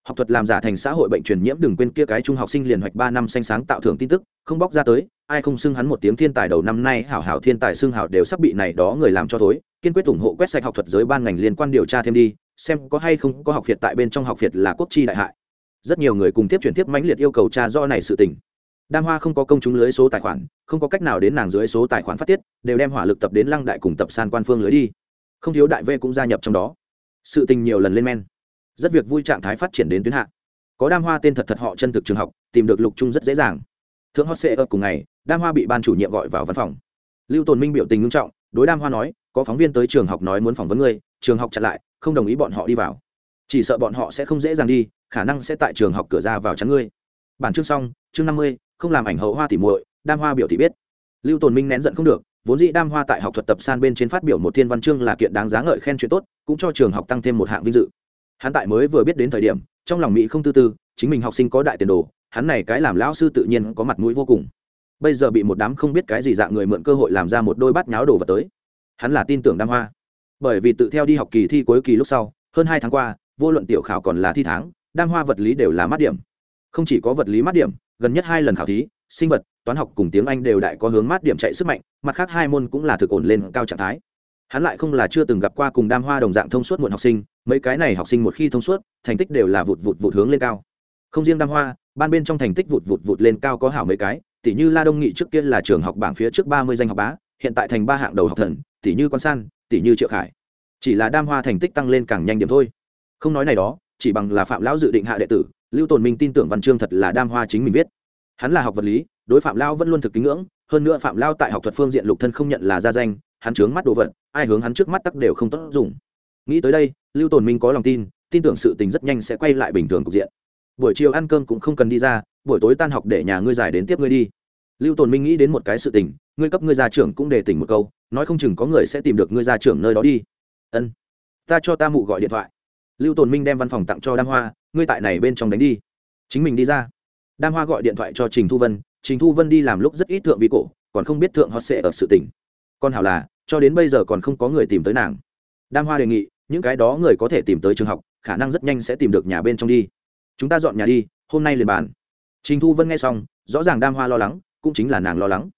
học thuật làm giả thành xã hội bệnh truyền nhiễm đừng quên kia cái trung học sinh liền hoạch ba năm xanh sáng tạo thưởng tin tức, không bóc ra tới, ai không xưng hắn một tiếng thiên tài đầu năm nay, hảo hảo thiên tài xưng hảo đều sắp bị này đó người làm cho thối. Kiên quyết ủng hộ quét sạch học thuật giới ban ngành liên quan điều tra thêm đi, xem có hay không có học việt tại bên trong học việt là quốc chi đại hại. Rất nhiều người cùng tiếp chuyển tiếp mãnh liệt yêu cầu tra do này sự tình đam hoa không có công chúng lưới số tài khoản, không có cách nào đến nàng dưới số tài khoản phát tiết, đều đem hỏa lực tập đến lăng đại cùng tập san quan phương lưới đi. Không thiếu đại v cũng gia nhập trong đó. Sự tình nhiều lần lên men. Rất việc vui trạng thái phát triển đến tuyến hạ. Có đam hoa tên thật thật họ chân thực trường học, tìm được lục trung rất dễ dàng. Thượng hot sẽ ở cùng ngày, đam hoa bị ban chủ nhiệm gọi vào văn phòng. Lưu tồn minh biểu tình nghiêm trọng, đối đam hoa nói, có phóng viên tới trường học nói muốn phỏng vấn ngươi, trường học chặn lại, không đồng ý bọn họ đi vào. Chỉ sợ bọn họ sẽ không dễ dàng đi, khả năng sẽ tại trường học cửa ra vào chắn ngươi. Bản chương xong, chương năm mươi không làm ảnh hậu hoa tỉ muội, đam hoa biểu thị biết. Lưu tồn minh nén giận không được, vốn dĩ đam hoa tại học thuật tập san bên trên phát biểu một thiên văn chương là kiện đáng giá ngợi khen chuyện tốt, cũng cho trường học tăng thêm một hạng vinh dự. Hắn tại mới vừa biết đến thời điểm, trong lòng mỹ không tư tư, chính mình học sinh có đại tiền đồ, hắn này cái làm lão sư tự nhiên có mặt mũi vô cùng. Bây giờ bị một đám không biết cái gì dạng người mượn cơ hội làm ra một đôi bát nháo đồ vật tới. Hắn là tin tưởng đam hoa. Bởi vì tự theo đi học kỳ thi cuối kỳ lúc sau, hơn hai tháng qua, vô luận tiểu khảo còn là thi tháng, đam hoa vật lý đều là mát điểm không chỉ có vật lý mát điểm, gần nhất hai lần khảo thí, sinh vật, toán học cùng tiếng anh đều đại có hướng mát điểm chạy sức mạnh, mặt khác hai môn cũng là thực ổn lên cao trạng thái. Hắn lại không là chưa từng gặp qua cùng đam hoa đồng dạng thông suốt muộn học sinh, mấy cái này học sinh một khi thông suốt, thành tích đều là vụt vụt vụt hướng lên cao. Không riêng đam hoa, ban bên trong thành tích vụt vụt vụt lên cao có hảo mấy cái, tỷ như la đông nghị trước kia là trường học bảng phía trước ba mươi danh học bá, hiện tại thành ba hạng đầu học thần, tỷ như quan san, tỷ như triệu khải. Chỉ là đam hoa thành tích tăng lên càng nhanh điểm thôi. Không nói này đó, chỉ bằng là phạm lão dự định hạ đệ tử lưu tồn minh tin tưởng văn chương thật là đam hoa chính mình viết. Hắn là học vật lý, đối phạm lao vẫn luôn thực kính ngưỡng, hơn nữa phạm lao tại học thuật phương diện lục thân không nhận là gia danh, hắn chướng mắt đồ vật, ai hướng hắn trước mắt tắc đều không tốt dùng. Nghĩ tới đây, lưu tồn minh có lòng tin tin tưởng sự tình rất nhanh sẽ quay lại bình thường cục diện. Buổi chiều ăn cơm cũng không cần đi ra, buổi tối tan học để nhà ngươi giải đến tiếp ngươi đi. Lưu tồn minh nghĩ đến một cái sự tình, ngươi cấp ngươi gia trưởng cũng để tỉnh một câu, nói không chừng có người sẽ tìm được ngươi gia trưởng nơi đó đi. Ân, ta cho ta mụ gọi điện thoại. Lưu tồn minh đem văn phòng tặng cho đam hoa ngươi tại này bên trong đánh đi. Chính mình đi ra. Đam hoa gọi điện thoại cho trình thu vân, trình thu vân đi làm lúc rất ít thượng vi cổ, còn không biết thượng họ sẽ ở sự tỉnh con hảo là, cho đến bây giờ còn không có người tìm tới nàng. Đam hoa đề nghị, những cái đó người có thể tìm tới trường học, khả năng rất nhanh sẽ tìm được nhà bên trong đi. Chúng ta dọn nhà đi, hôm nay liền bàn. Trình thu vân nghe xong, rõ ràng đam hoa lo lắng, cũng chính là nàng lo lắng.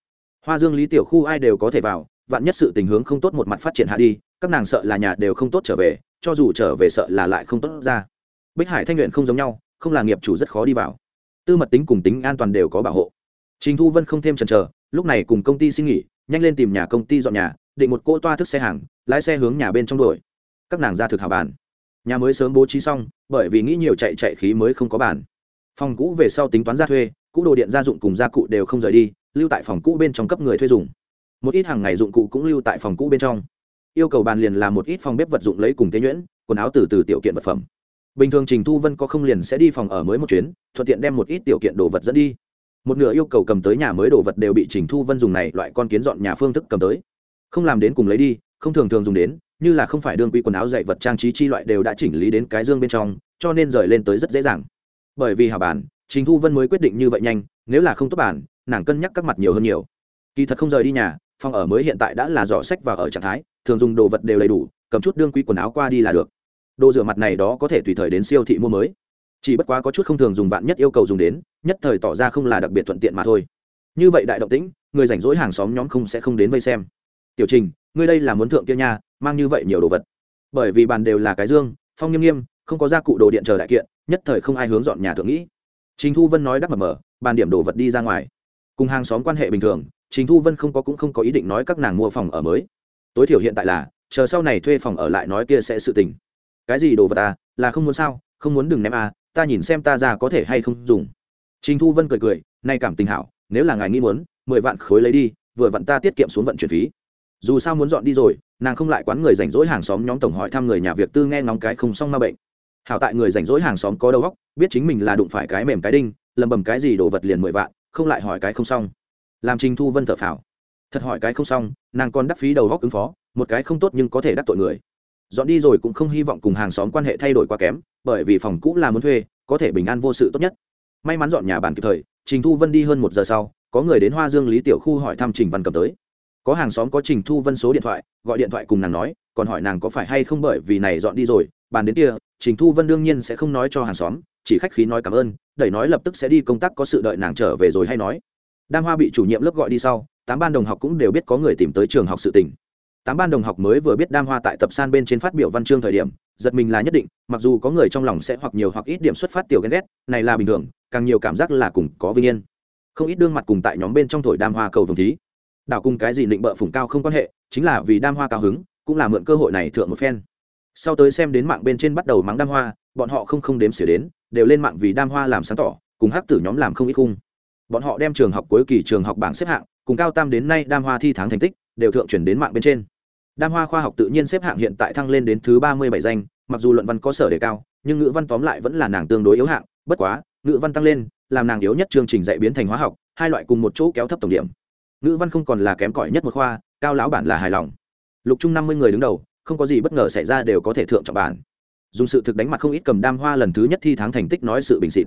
Hoa dương lý tiểu khu ai đều có thể vào, vạn nhất sự tình hướng không tốt một mặt phát triển hạ đi, các nàng sợ là nhà đều không tốt trở về, cho dù trở về sợ là lại không tốt ra bích hải thanh luyện không giống nhau, không là nghiệp chủ rất khó đi vào. Tư mật tính cùng tính an toàn đều có bảo hộ. Trình thu vân không thêm chần chờ, lúc này cùng công ty xin nghỉ, nhanh lên tìm nhà công ty dọn nhà, định một cỗ toa thức xe hàng, lái xe hướng nhà bên trong đuổi. Các nàng ra thực hào bàn. Nhà mới sớm bố trí xong, bởi vì nghĩ nhiều chạy chạy khí mới không có bàn. Phòng cũ về sau tính toán ra thuê, cũ đồ điện gia dụng cùng gia cụ đều không rời đi, lưu tại phòng cũ bên trong cấp người thuê dùng. Một ít hàng ngày dụng cụ cũng lưu tại phòng cũ bên trong. Yêu cầu bàn liền là một ít phòng bếp vật dụng lấy cùng tế nhuyễn, quần áo từ từ tiểu kiện vật phẩm bình thường trình thu vân có không liền sẽ đi phòng ở mới một chuyến, thuận tiện đem một ít tiểu kiện đồ vật dẫn đi. Một nửa yêu cầu cầm tới nhà mới đồ vật đều bị trình thu vân dùng này loại con kiến dọn nhà phương thức cầm tới. Không làm đến cùng lấy đi, không thường thường dùng đến, như là không phải đương quy quần áo dạy vật trang trí chi loại đều đã chỉnh lý đến cái dương bên trong, cho nên rời lên tới rất dễ dàng. Bởi vì hào bản, trình thu vân mới quyết định như vậy nhanh, nếu là không tốt bản, nàng cân nhắc các mặt nhiều hơn nhiều. Kỳ thật không rời đi nhà, phòng ở mới hiện tại đã là giỏ sách và ở trạng thái, thường dùng đồ vật đều đầy đủ, cầm chút đương quy quần áo qua đi là được đồ rửa mặt này đó có thể tùy thời đến siêu thị mua mới. Chỉ bất quá có chút không thường dùng vạn nhất yêu cầu dùng đến, nhất thời tỏ ra không là đặc biệt thuận tiện mà thôi. Như vậy đại động tĩnh, người rảnh rỗi hàng xóm nhóm không sẽ không đến vây xem. Tiểu trình, ngươi đây là muốn thượng kia nha, mang như vậy nhiều đồ vật. Bởi vì bàn đều là cái dương, phong nghiêm nghiêm, không có gia cụ đồ điện chờ đại kiện, nhất thời không ai hướng dọn nhà thượng nghĩ. Trình thu vân nói đắp mở mờ bàn điểm đồ vật đi ra ngoài. Cùng hàng xóm quan hệ bình thường, trình thu vân không có cũng không có ý định nói các nàng mua phòng ở mới. Tối thiểu hiện tại là, chờ sau này thuê phòng ở lại nói kia sẽ sự tình cái gì đồ vật à là không muốn sao, không muốn đừng ném à ta nhìn xem ta ra có thể hay không dùng. Trình thu vân cười cười, nay cảm tình hảo, nếu là ngài nghĩ muốn, mười vạn khối lấy đi, vừa vặn ta tiết kiệm xuống vận chuyển phí. Dù sao muốn dọn đi rồi, nàng không lại quán người rảnh rỗi hàng xóm nhóm tổng hỏi thăm người nhà việc tư nghe ngóng cái không xong ma bệnh. Hảo tại người rảnh rỗi hàng xóm có đầu óc, biết chính mình là đụng phải cái mềm cái đinh lầm bầm cái gì đồ vật liền mười vạn, không lại hỏi cái không xong. Làm trình thu vân thở phào. Thật hỏi cái không xong, nàng còn đắc phí đầu góc ứng phó, một cái không tốt nhưng có thể đắc tội người dọn đi rồi cũng không hy vọng cùng hàng xóm quan hệ thay đổi quá kém, bởi vì phòng cũ là muốn thuê, có thể bình an vô sự tốt nhất. May mắn dọn nhà bàn kịp thời, trình thu vân đi hơn một giờ sau, có người đến hoa dương lý tiểu khu hỏi thăm trình văn cầm tới. Có hàng xóm có trình thu vân số điện thoại, gọi điện thoại cùng nàng nói, còn hỏi nàng có phải hay không bởi vì này dọn đi rồi, bàn đến kia, trình thu vân đương nhiên sẽ không nói cho hàng xóm, chỉ khách khí nói cảm ơn, đẩy nói lập tức sẽ đi công tác có sự đợi nàng trở về rồi hay nói. Đam hoa bị chủ nhiệm lớp gọi đi sau, tám ban đồng học cũng đều biết có người tìm tới trường học sự tình tám ban đồng học mới vừa biết đam hoa tại tập san bên trên phát biểu văn chương thời điểm, giật mình là nhất định, mặc dù có người trong lòng sẽ hoặc nhiều hoặc ít điểm xuất phát tiểu ghen ghét, này là bình thường, càng nhiều cảm giác là cùng có vinh yên. Không ít đương mặt cùng tại nhóm bên trong thổi đam hoa cầu vồng thí. Đảo cùng cái gì định bợ phủng cao không quan hệ, chính là vì đam hoa cao hứng, cũng là mượn cơ hội này thượng một phen. Sau tới xem đến mạng bên trên bắt đầu mắng đam hoa, bọn họ không không đếm xỉa đến, đều lên mạng vì đam hoa làm sáng tỏ, cùng hắc tử nhóm làm không ít khung. Bọn họ đem trường học cuối kỳ trường học bảng xếp hạng, cùng cao tam đến nay đam hoa thi tháng thành tích, đều thượng chuyển đến mạng bên trên đam hoa khoa học tự nhiên xếp hạng hiện tại thăng lên đến thứ ba mươi bảy danh, mặc dù luận văn có sở đề cao, nhưng ngữ văn tóm lại vẫn là nàng tương đối yếu hạng, bất quá, ngữ văn tăng lên, làm nàng yếu nhất chương trình dạy biến thành hóa học, hai loại cùng một chỗ kéo thấp tổng điểm. Ngữ văn không còn là kém cỏi nhất một khoa, cao lão bản là hài lòng. Lục trung năm mươi người đứng đầu, không có gì bất ngờ xảy ra đều có thể thượng trọng bản. Dùng sự thực đánh mặt không ít cầm đam hoa lần thứ nhất thi tháng thành tích nói sự bình xịt.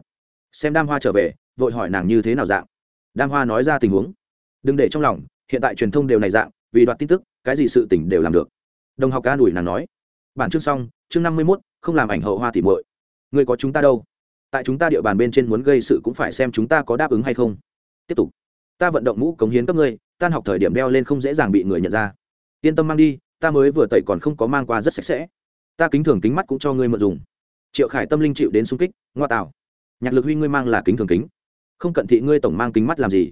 Xem đam hoa trở về, vội hỏi nàng như thế nào dạng. Đam hoa nói ra tình huống. Đừng để trong lòng, hiện tại truyền thông đều này dạng vì đoạt tin tức, cái gì sự tỉnh đều làm được. Đồng học ca đùi nàng nói, bản chương xong, chương năm mươi mốt, không làm ảnh hậu hoa tỉ muội. Người có chúng ta đâu? Tại chúng ta địa bàn bên trên muốn gây sự cũng phải xem chúng ta có đáp ứng hay không. Tiếp tục, ta vận động mũ cống hiến cấp ngươi, tan học thời điểm đeo lên không dễ dàng bị người nhận ra. Yên tâm mang đi, ta mới vừa tẩy còn không có mang qua rất sạch sẽ. Ta kính thường kính mắt cũng cho ngươi mượn dùng. Triệu khải tâm linh chịu đến xung kích, ngoa tạo nhạc lực huy ngươi mang là kính thường kính. Không cận thị ngươi tổng mang kính mắt làm gì?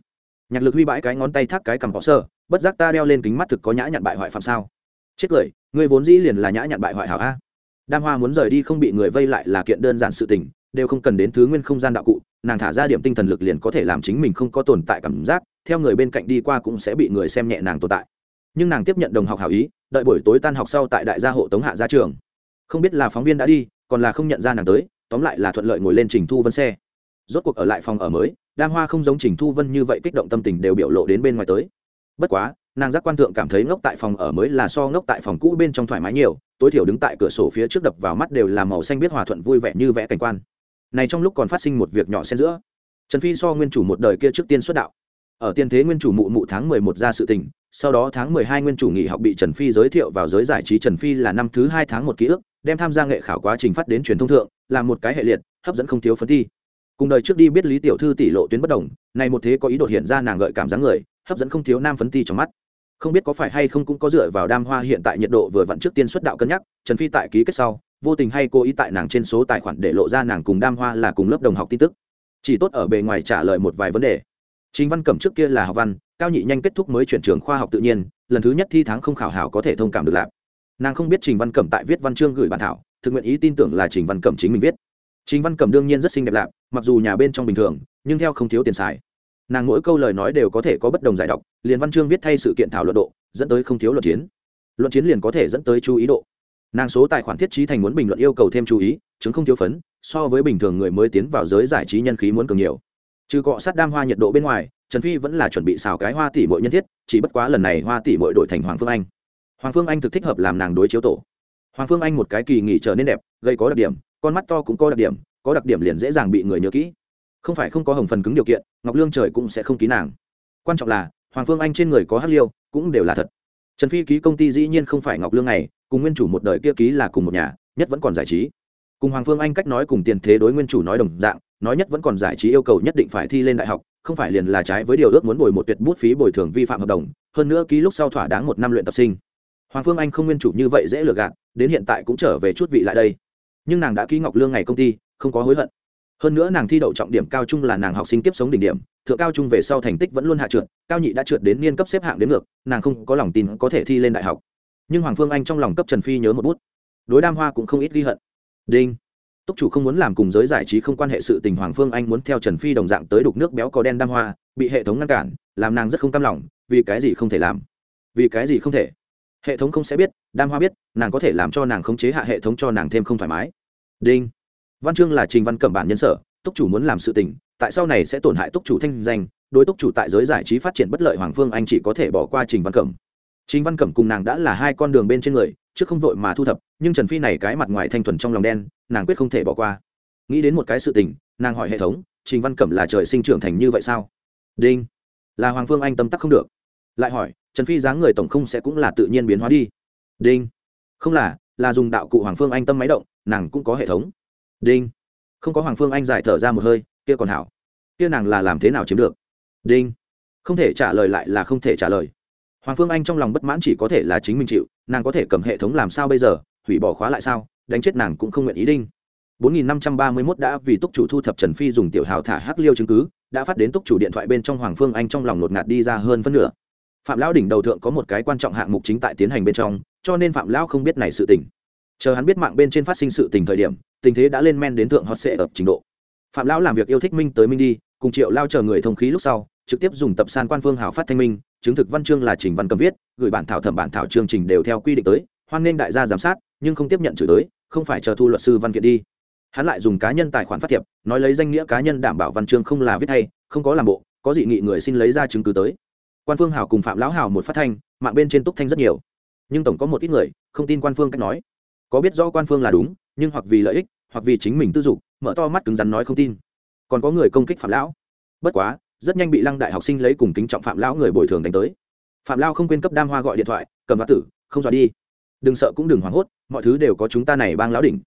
Nhạc lực huy bãi cái ngón tay thác cái cầm bỏ sơ bất giác ta đeo lên kính mắt thực có nhã nhặn bại hoại phạm sao? Chết cười, ngươi vốn dĩ liền là nhã nhặn bại hoại hảo a. Đam hoa muốn rời đi không bị người vây lại là kiện đơn giản sự tình, đều không cần đến thứ nguyên không gian đạo cụ, nàng thả ra điểm tinh thần lực liền có thể làm chính mình không có tồn tại cảm giác, theo người bên cạnh đi qua cũng sẽ bị người xem nhẹ nàng tồn tại. Nhưng nàng tiếp nhận đồng học hảo ý, đợi buổi tối tan học sau tại đại gia hộ tống hạ ra trường. Không biết là phóng viên đã đi, còn là không nhận ra nàng tới, tóm lại là thuận lợi ngồi lên trình thu vân xe. Rốt cuộc ở lại phòng ở mới, đam hoa không giống trình thu vân như vậy kích động tâm tình đều biểu lộ đến bên ngoài tới bất quá, nàng giác quan thượng cảm thấy ngốc tại phòng ở mới là so ngốc tại phòng cũ bên trong thoải mái nhiều, tối thiểu đứng tại cửa sổ phía trước đập vào mắt đều là màu xanh biết hòa thuận vui vẻ như vẽ cảnh quan. Này trong lúc còn phát sinh một việc nhỏ xen giữa, trần phi so nguyên chủ một đời kia trước tiên xuất đạo. Ở tiên thế nguyên chủ mụ mụ tháng mười một ra sự tình, sau đó tháng mười hai nguyên chủ nghỉ học bị trần phi giới thiệu vào giới giải trí trần phi là năm thứ hai tháng một ký ức, đem tham gia nghệ khảo quá trình phát đến truyền thông thượng làm một cái hệ liệt, hấp dẫn không thiếu phấn thi. Cùng đời trước đi biết lý tiểu thư tỷ lộ tuyến bất đồng, này một thế có ý đồ hiện ra nàng gợi cảm dáng người hấp dẫn không thiếu nam phấn ti trong mắt. Không biết có phải hay không cũng có dựa vào đam hoa hiện tại nhiệt độ vừa vặn trước tiên xuất đạo cân nhắc, trần phi tại ký kết sau, vô tình hay cố ý tại nàng trên số tài khoản để lộ ra nàng cùng đam hoa là cùng lớp đồng học tin tức. Chỉ tốt ở bề ngoài trả lời một vài vấn đề. Chính văn cẩm trước kia là học văn, cao nhị nhanh kết thúc mới chuyển trường khoa học tự nhiên, lần thứ nhất thi tháng không khảo hảo có thể thông cảm được lạp nàng không biết trình văn cẩm tại viết văn chương gửi bản thảo, thực nguyện ý tin tưởng là trình văn cẩm chính mình viết. Trình văn cẩm đương nhiên rất xinh đẹp lạp mặc dù nhà bên trong bình thường, nhưng theo không thiếu tiền xài nàng mỗi câu lời nói đều có thể có bất đồng giải đọc, liền văn chương viết thay sự kiện thảo luận độ, dẫn tới không thiếu luận chiến. Luận chiến liền có thể dẫn tới chú ý độ. Nàng số tài khoản thiết trí thành muốn bình luận yêu cầu thêm chú ý, chứng không thiếu phấn, so với bình thường người mới tiến vào giới giải trí nhân khí muốn cường nhiều. Trừ cọ sát đam hoa nhiệt độ bên ngoài, trần phi vẫn là chuẩn bị xào cái hoa tỷ mội nhân thiết, chỉ bất quá lần này hoa tỷ mội đổi thành hoàng phương anh. Hoàng phương anh thực thích hợp làm nàng đối chiếu tổ. Hoàng phương anh một cái kỳ nghỉ trở nên đẹp gây có đặc điểm, con mắt to cũng có đặc điểm, có đặc điểm liền dễ dàng bị người nhớ kỹ không phải không có hồng phần cứng điều kiện, ngọc lương trời cũng sẽ không ký nàng. Quan trọng là, hoàng phương anh trên người có hát liêu, cũng đều là thật. Trần phi ký công ty dĩ nhiên không phải ngọc lương này, cùng nguyên chủ một đời kia ký là cùng một nhà, nhất vẫn còn giải trí. Cùng hoàng phương anh cách nói cùng tiền thế đối nguyên chủ nói đồng dạng, nói nhất vẫn còn giải trí yêu cầu nhất định phải thi lên đại học, không phải liền là trái với điều ước muốn bồi một tuyệt bút phí bồi thường vi phạm hợp đồng, hơn nữa ký lúc sau thỏa đáng một năm luyện tập sinh. Hoàng phương anh không nguyên chủ như vậy dễ lừa gạt, đến hiện tại cũng trở về chút vị lại đây. Nhưng nàng đã ký ngọc lương ngày công ty, không có hối hận hơn nữa nàng thi đậu trọng điểm cao trung là nàng học sinh tiếp sống đỉnh điểm, thượng cao trung về sau thành tích vẫn luôn hạ trượt, cao nhị đã trượt đến niên cấp xếp hạng đến ngược, nàng không có lòng tin có thể thi lên đại học. Nhưng hoàng phương anh trong lòng cấp trần phi nhớ một bút. Đối đam hoa cũng không ít ghi hận. Đinh. Túc chủ không muốn làm cùng giới giải trí không quan hệ sự tình, hoàng phương anh muốn theo trần phi đồng dạng tới đục nước béo có đen đam hoa, bị hệ thống ngăn cản, làm nàng rất không cam lòng, vì cái gì không thể làm? Vì cái gì không thể? Hệ thống không sẽ biết, đam hoa biết, nàng có thể làm cho nàng khống chế hạ hệ thống cho nàng thêm không thoải mái. Đinh văn chương là trình văn cẩm bản nhân sở, túc chủ muốn làm sự tình, tại sau này sẽ tổn hại túc chủ thanh danh, đối túc chủ tại giới giải trí phát triển bất lợi hoàng phương anh chỉ có thể bỏ qua trình văn cẩm. Trình văn cẩm cùng nàng đã là hai con đường bên trên người, trước không vội mà thu thập, nhưng trần phi này cái mặt ngoài thanh thuần trong lòng đen, nàng quyết không thể bỏ qua. Nghĩ đến một cái sự tình, nàng hỏi hệ thống, trình văn cẩm là trời sinh trưởng thành như vậy sao? Đinh. Là hoàng phương anh tâm tắc không được. Lại hỏi, trần phi dáng người tổng không sẽ cũng là tự nhiên biến hóa đi. Đinh. Không là là dùng đạo cụ hoàng phương anh tâm máy động, nàng cũng có hệ thống đinh. Không có hoàng phương anh giải thở ra một hơi kia còn hảo. Kia nàng là làm thế nào chiếm được? Đinh. Không thể trả lời lại là không thể trả lời. Hoàng phương anh trong lòng bất mãn chỉ có thể là chính mình chịu nàng có thể cầm hệ thống làm sao bây giờ hủy bỏ khóa lại sao đánh chết nàng cũng không nguyện ý đinh. 4531 đã vì túc chủ thu thập Trần Phi dùng tiểu hào thả hắc liêu chứng cứ, đã phát đến túc chủ điện thoại bên trong Hoàng Phương Anh trong lòng lột ngạt đi ra hơn phân nửa. Phạm lão đỉnh đầu thượng có một cái quan trọng hạng mục chính tại tiến hành bên trong, cho nên Phạm lão không biết này sự tình. Chờ hắn biết mạng bên trên phát sinh sự tình thời điểm, tình thế đã lên men đến thượng hot sẽ ở trình độ. Phạm lão làm việc yêu thích minh tới minh đi, cùng Triệu Lao chờ người thông khí lúc sau, trực tiếp dùng tập san quan phương hào phát thanh minh, chứng thực văn chương là trình văn cầm viết gửi bản thảo thẩm bản thảo chương trình đều theo quy định tới hoan nghênh đại gia giám sát nhưng không tiếp nhận chửi tới không phải chờ thu luật sư văn kiện đi. Hắn lại dùng cá nhân tài khoản phát thiệp nói lấy danh nghĩa cá nhân đảm bảo văn chương không là viết hay không có làm bộ có dị nghị người xin lấy ra chứng cứ tới. Quan phương hào cùng phạm lão hào một phát thanh mạng bên trên túc thanh rất nhiều. Nhưng tổng có một ít người không tin quan phương cách nói. Có biết rõ quan phương là đúng nhưng hoặc vì lợi ích hoặc vì chính mình tư dục, mở to mắt cứng rắn nói không tin. Còn có người công kích phạm lão. Bất quá, rất nhanh bị lăng đại học sinh lấy cùng kính trọng phạm lão người bồi thường đánh tới. Phạm lao không quên cấp đam hoa gọi điện thoại, cầm hoa tử, không dọa đi. Đừng sợ cũng đừng hoảng hốt, mọi thứ đều có chúng ta này bang lão đỉnh.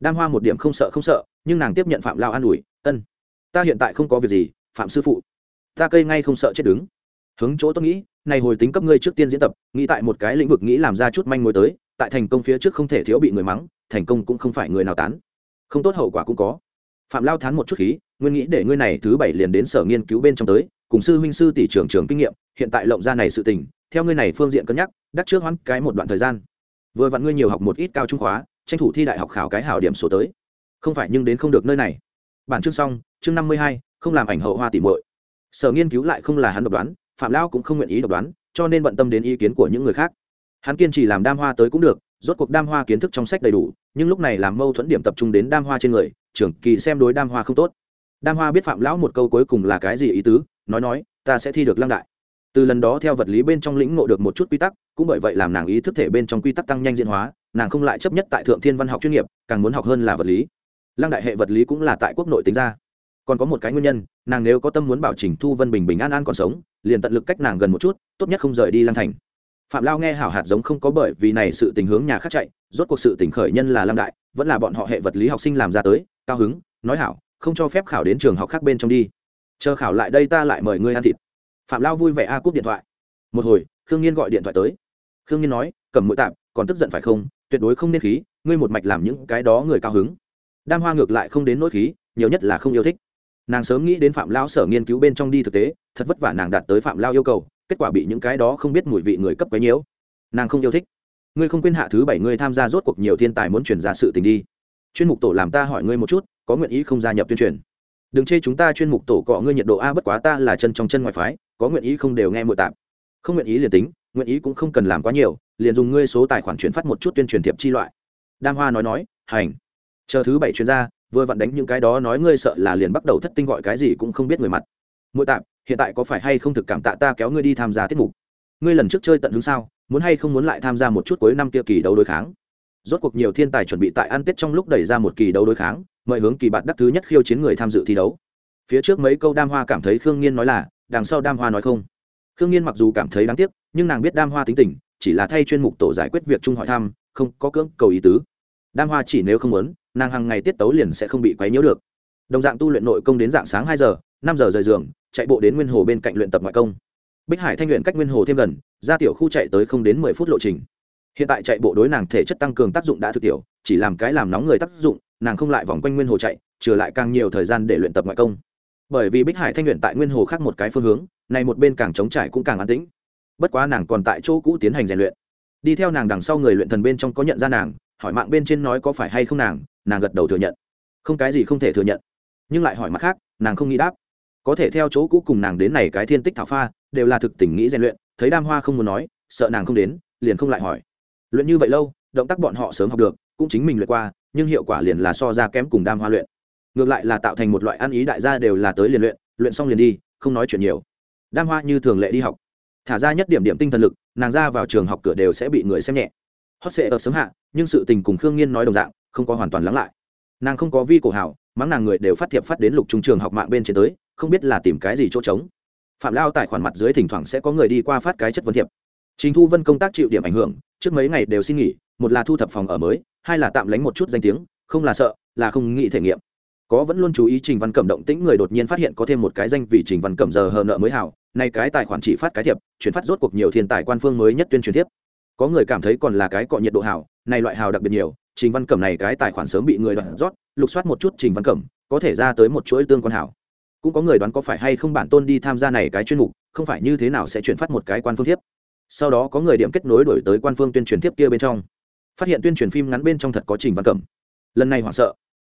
Đam hoa một điểm không sợ không sợ, nhưng nàng tiếp nhận phạm lao an ủi, ân, ta hiện tại không có việc gì, phạm sư phụ, ta cây ngay không sợ chết đứng. Hướng chỗ tôi nghĩ, này hồi tính cấp ngươi trước tiên diễn tập, nghĩ tại một cái lĩnh vực nghĩ làm ra chút manh mối tới, tại thành công phía trước không thể thiếu bị người mắng, thành công cũng không phải người nào tán không tốt hậu quả cũng có. Phạm lao thán một chút khí, nguyên nghĩ để ngươi này thứ bảy liền đến sở nghiên cứu bên trong tới, cùng sư huynh sư tỷ trưởng trường kinh nghiệm, hiện tại lộng ra này sự tình, theo ngươi này phương diện cân nhắc đắc trước hoãn cái một đoạn thời gian. Vừa vặn ngươi nhiều học một ít cao trung khóa, tranh thủ thi đại học khảo cái hảo điểm số tới. Không phải nhưng đến không được nơi này. Bản chương xong, chương năm mươi hai, không làm ảnh hậu hoa tỉ muội. Sở nghiên cứu lại không là hắn độc đoán, phạm lao cũng không nguyện ý độc đoán, cho nên bận tâm đến ý kiến của những người khác. Hắn kiên trì làm đam hoa tới cũng được rốt cuộc đam hoa kiến thức trong sách đầy đủ, nhưng lúc này làm mâu thuẫn điểm tập trung đến đam hoa trên người, trưởng kỳ xem đối đam hoa không tốt. Đam hoa biết phạm lão một câu cuối cùng là cái gì ý tứ, nói nói, ta sẽ thi được lăng đại. Từ lần đó theo vật lý bên trong lĩnh ngộ được một chút quy tắc, cũng bởi vậy làm nàng ý thức thể bên trong quy tắc tăng nhanh diễn hóa, nàng không lại chấp nhất tại thượng thiên văn học chuyên nghiệp, càng muốn học hơn là vật lý. Lăng đại hệ vật lý cũng là tại quốc nội tính ra. Còn có một cái nguyên nhân, nàng nếu có tâm muốn bảo chỉnh thu vân bình bình an an còn sống, liền tận lực cách nàng gần một chút, tốt nhất không rời đi lăng thành phạm lao nghe hảo hạt giống không có bởi vì này sự tình hướng nhà khác chạy, rốt cuộc sự tình khởi nhân là Lam đại, vẫn là bọn họ hệ vật lý học sinh làm ra tới, cao hứng, nói hảo, không cho phép khảo đến trường học khác bên trong đi. Chờ khảo lại đây ta lại mời ngươi ăn thịt. Phạm lao vui vẻ a cúp điện thoại. Một hồi, khương nhiên gọi điện thoại tới. Khương nhiên nói, cầm mũi tạm, còn tức giận phải không? Tuyệt đối không nên khí, ngươi một mạch làm những cái đó người cao hứng. Đam hoa ngược lại không đến nỗi khí, nhiều nhất là không yêu thích. Nàng sớm nghĩ đến phạm lao sở nghiên cứu bên trong đi thực tế, thật vất vả nàng đạt tới phạm lao yêu cầu kết quả bị những cái đó không biết mùi vị người cấp quấy nhiễu. Nàng không yêu thích. Ngươi không quên hạ thứ bảy ngươi tham gia rốt cuộc nhiều thiên tài muốn truyền ra sự tình đi. Chuyên mục tổ làm ta hỏi ngươi một chút, có nguyện ý không gia nhập tuyên truyền? Đừng chê chúng ta chuyên mục tổ cọ ngươi nhiệt độ a, bất quá ta là chân trong chân ngoài phái, có nguyện ý không đều nghe mượn tạm không nguyện ý liền tính, nguyện ý cũng không cần làm quá nhiều, liền dùng ngươi số tài khoản chuyển phát một chút tuyên truyền thiệp chi loại. Đam hoa nói nói, hành. Chờ thứ bảy chuyên gia, vừa vặn đánh những cái đó nói ngươi sợ là liền bắt đầu thất tinh gọi cái gì cũng không biết người mặt. Mỗi tạm hiện tại có phải hay không thực cảm tạ ta kéo ngươi đi tham gia tiết mục? Ngươi lần trước chơi tận hứng sao? Muốn hay không muốn lại tham gia một chút cuối năm kia kỳ đấu đối kháng? Rốt cuộc nhiều thiên tài chuẩn bị tại ăn tết trong lúc đẩy ra một kỳ đấu đối kháng, mời hướng kỳ bạn đắc thứ nhất khiêu chiến người tham dự thi đấu. Phía trước mấy câu đam hoa cảm thấy khương nhiên nói là, đằng sau đam hoa nói không. Khương nhiên mặc dù cảm thấy đáng tiếc, nhưng nàng biết đam hoa tính tình, chỉ là thay chuyên mục tổ giải quyết việc chung hỏi thăm, không có cưỡng cầu ý tứ. Đam hoa chỉ nếu không muốn, nàng hàng ngày tiết tấu liền sẽ không bị quấy nhiễu được. Đồng dạng tu luyện nội công đến dạng sáng hai giờ, năm giờ rời giường chạy bộ đến nguyên hồ bên cạnh luyện tập ngoại công. Bích hải thanh luyện cách nguyên hồ thêm gần, ra tiểu khu chạy tới không đến mười phút lộ trình. Hiện tại chạy bộ đối nàng thể chất tăng cường tác dụng đã thực tiểu, chỉ làm cái làm nóng người tác dụng, nàng không lại vòng quanh nguyên hồ chạy trừ lại càng nhiều thời gian để luyện tập ngoại công. Bởi vì bích hải thanh luyện tại nguyên hồ khác một cái phương hướng, này một bên càng chống trải cũng càng an tĩnh. Bất quá nàng còn tại chỗ cũ tiến hành rèn luyện. Đi theo nàng đằng sau người luyện thần bên trong có nhận ra nàng, hỏi mạng bên trên nói có phải hay không nàng nàng gật đầu thừa nhận. Không cái gì không thể thừa nhận. Nhưng lại hỏi mặt khác, nàng không nghĩ đáp có thể theo chỗ cũ cùng nàng đến này cái thiên tích thảo pha, đều là thực tình nghĩ rèn luyện, thấy đam hoa không muốn nói, sợ nàng không đến, liền không lại hỏi. Luyện như vậy lâu, động tác bọn họ sớm học được, cũng chính mình luyện qua, nhưng hiệu quả liền là so ra kém cùng đam hoa luyện. Ngược lại là tạo thành một loại ăn ý đại gia đều là tới liền luyện luyện xong liền đi, không nói chuyện nhiều. Đam hoa như thường lệ đi học. Thả ra nhất điểm điểm tinh thần lực, nàng ra vào trường học cửa đều sẽ bị người xem nhẹ. Hót sệ ở sớm hạ, nhưng sự tình cùng khương nhiên nói đồng dạng, không có hoàn toàn lắng lại. Nàng không có vi cổ hảo, mắng nàng người đều phát thiệp phát đến lục trung trường học mạng bên trên tới không biết là tìm cái gì chỗ trống. Phạm lao tài khoản mặt dưới thỉnh thoảng sẽ có người đi qua phát cái chất vấn thiệp. Chính thu vân công tác chịu điểm ảnh hưởng, trước mấy ngày đều xin nghỉ, một là thu thập phòng ở mới, hai là tạm lánh một chút danh tiếng, không là sợ, là không nghĩ thể nghiệm. Có vẫn luôn chú ý trình văn cẩm động tĩnh người đột nhiên phát hiện có thêm một cái danh vì trình văn cẩm giờ hờ nợ mới hảo, nay cái tài khoản chỉ phát cái thiệp, chuyển phát rốt cuộc nhiều thiên tài quan phương mới nhất tuyên truyền tiếp có người cảm thấy còn là cái cọ nhiệt độ hảo này loại hào đặc biệt nhiều, trình văn cẩm này cái tài khoản sớm bị người đoạn rót, lục soát một chút trình văn cẩm, có thể ra tới một chuỗi tương quan hảo cũng có người đoán có phải hay không bản tôn đi tham gia này cái chuyên mục, không phải như thế nào sẽ chuyển phát một cái quan phương thiếp. Sau đó có người điểm kết nối đổi tới quan phương tuyên truyền thiếp kia bên trong. Phát hiện tuyên truyền phim ngắn bên trong thật có trình văn cẩm. Lần này hoảng sợ.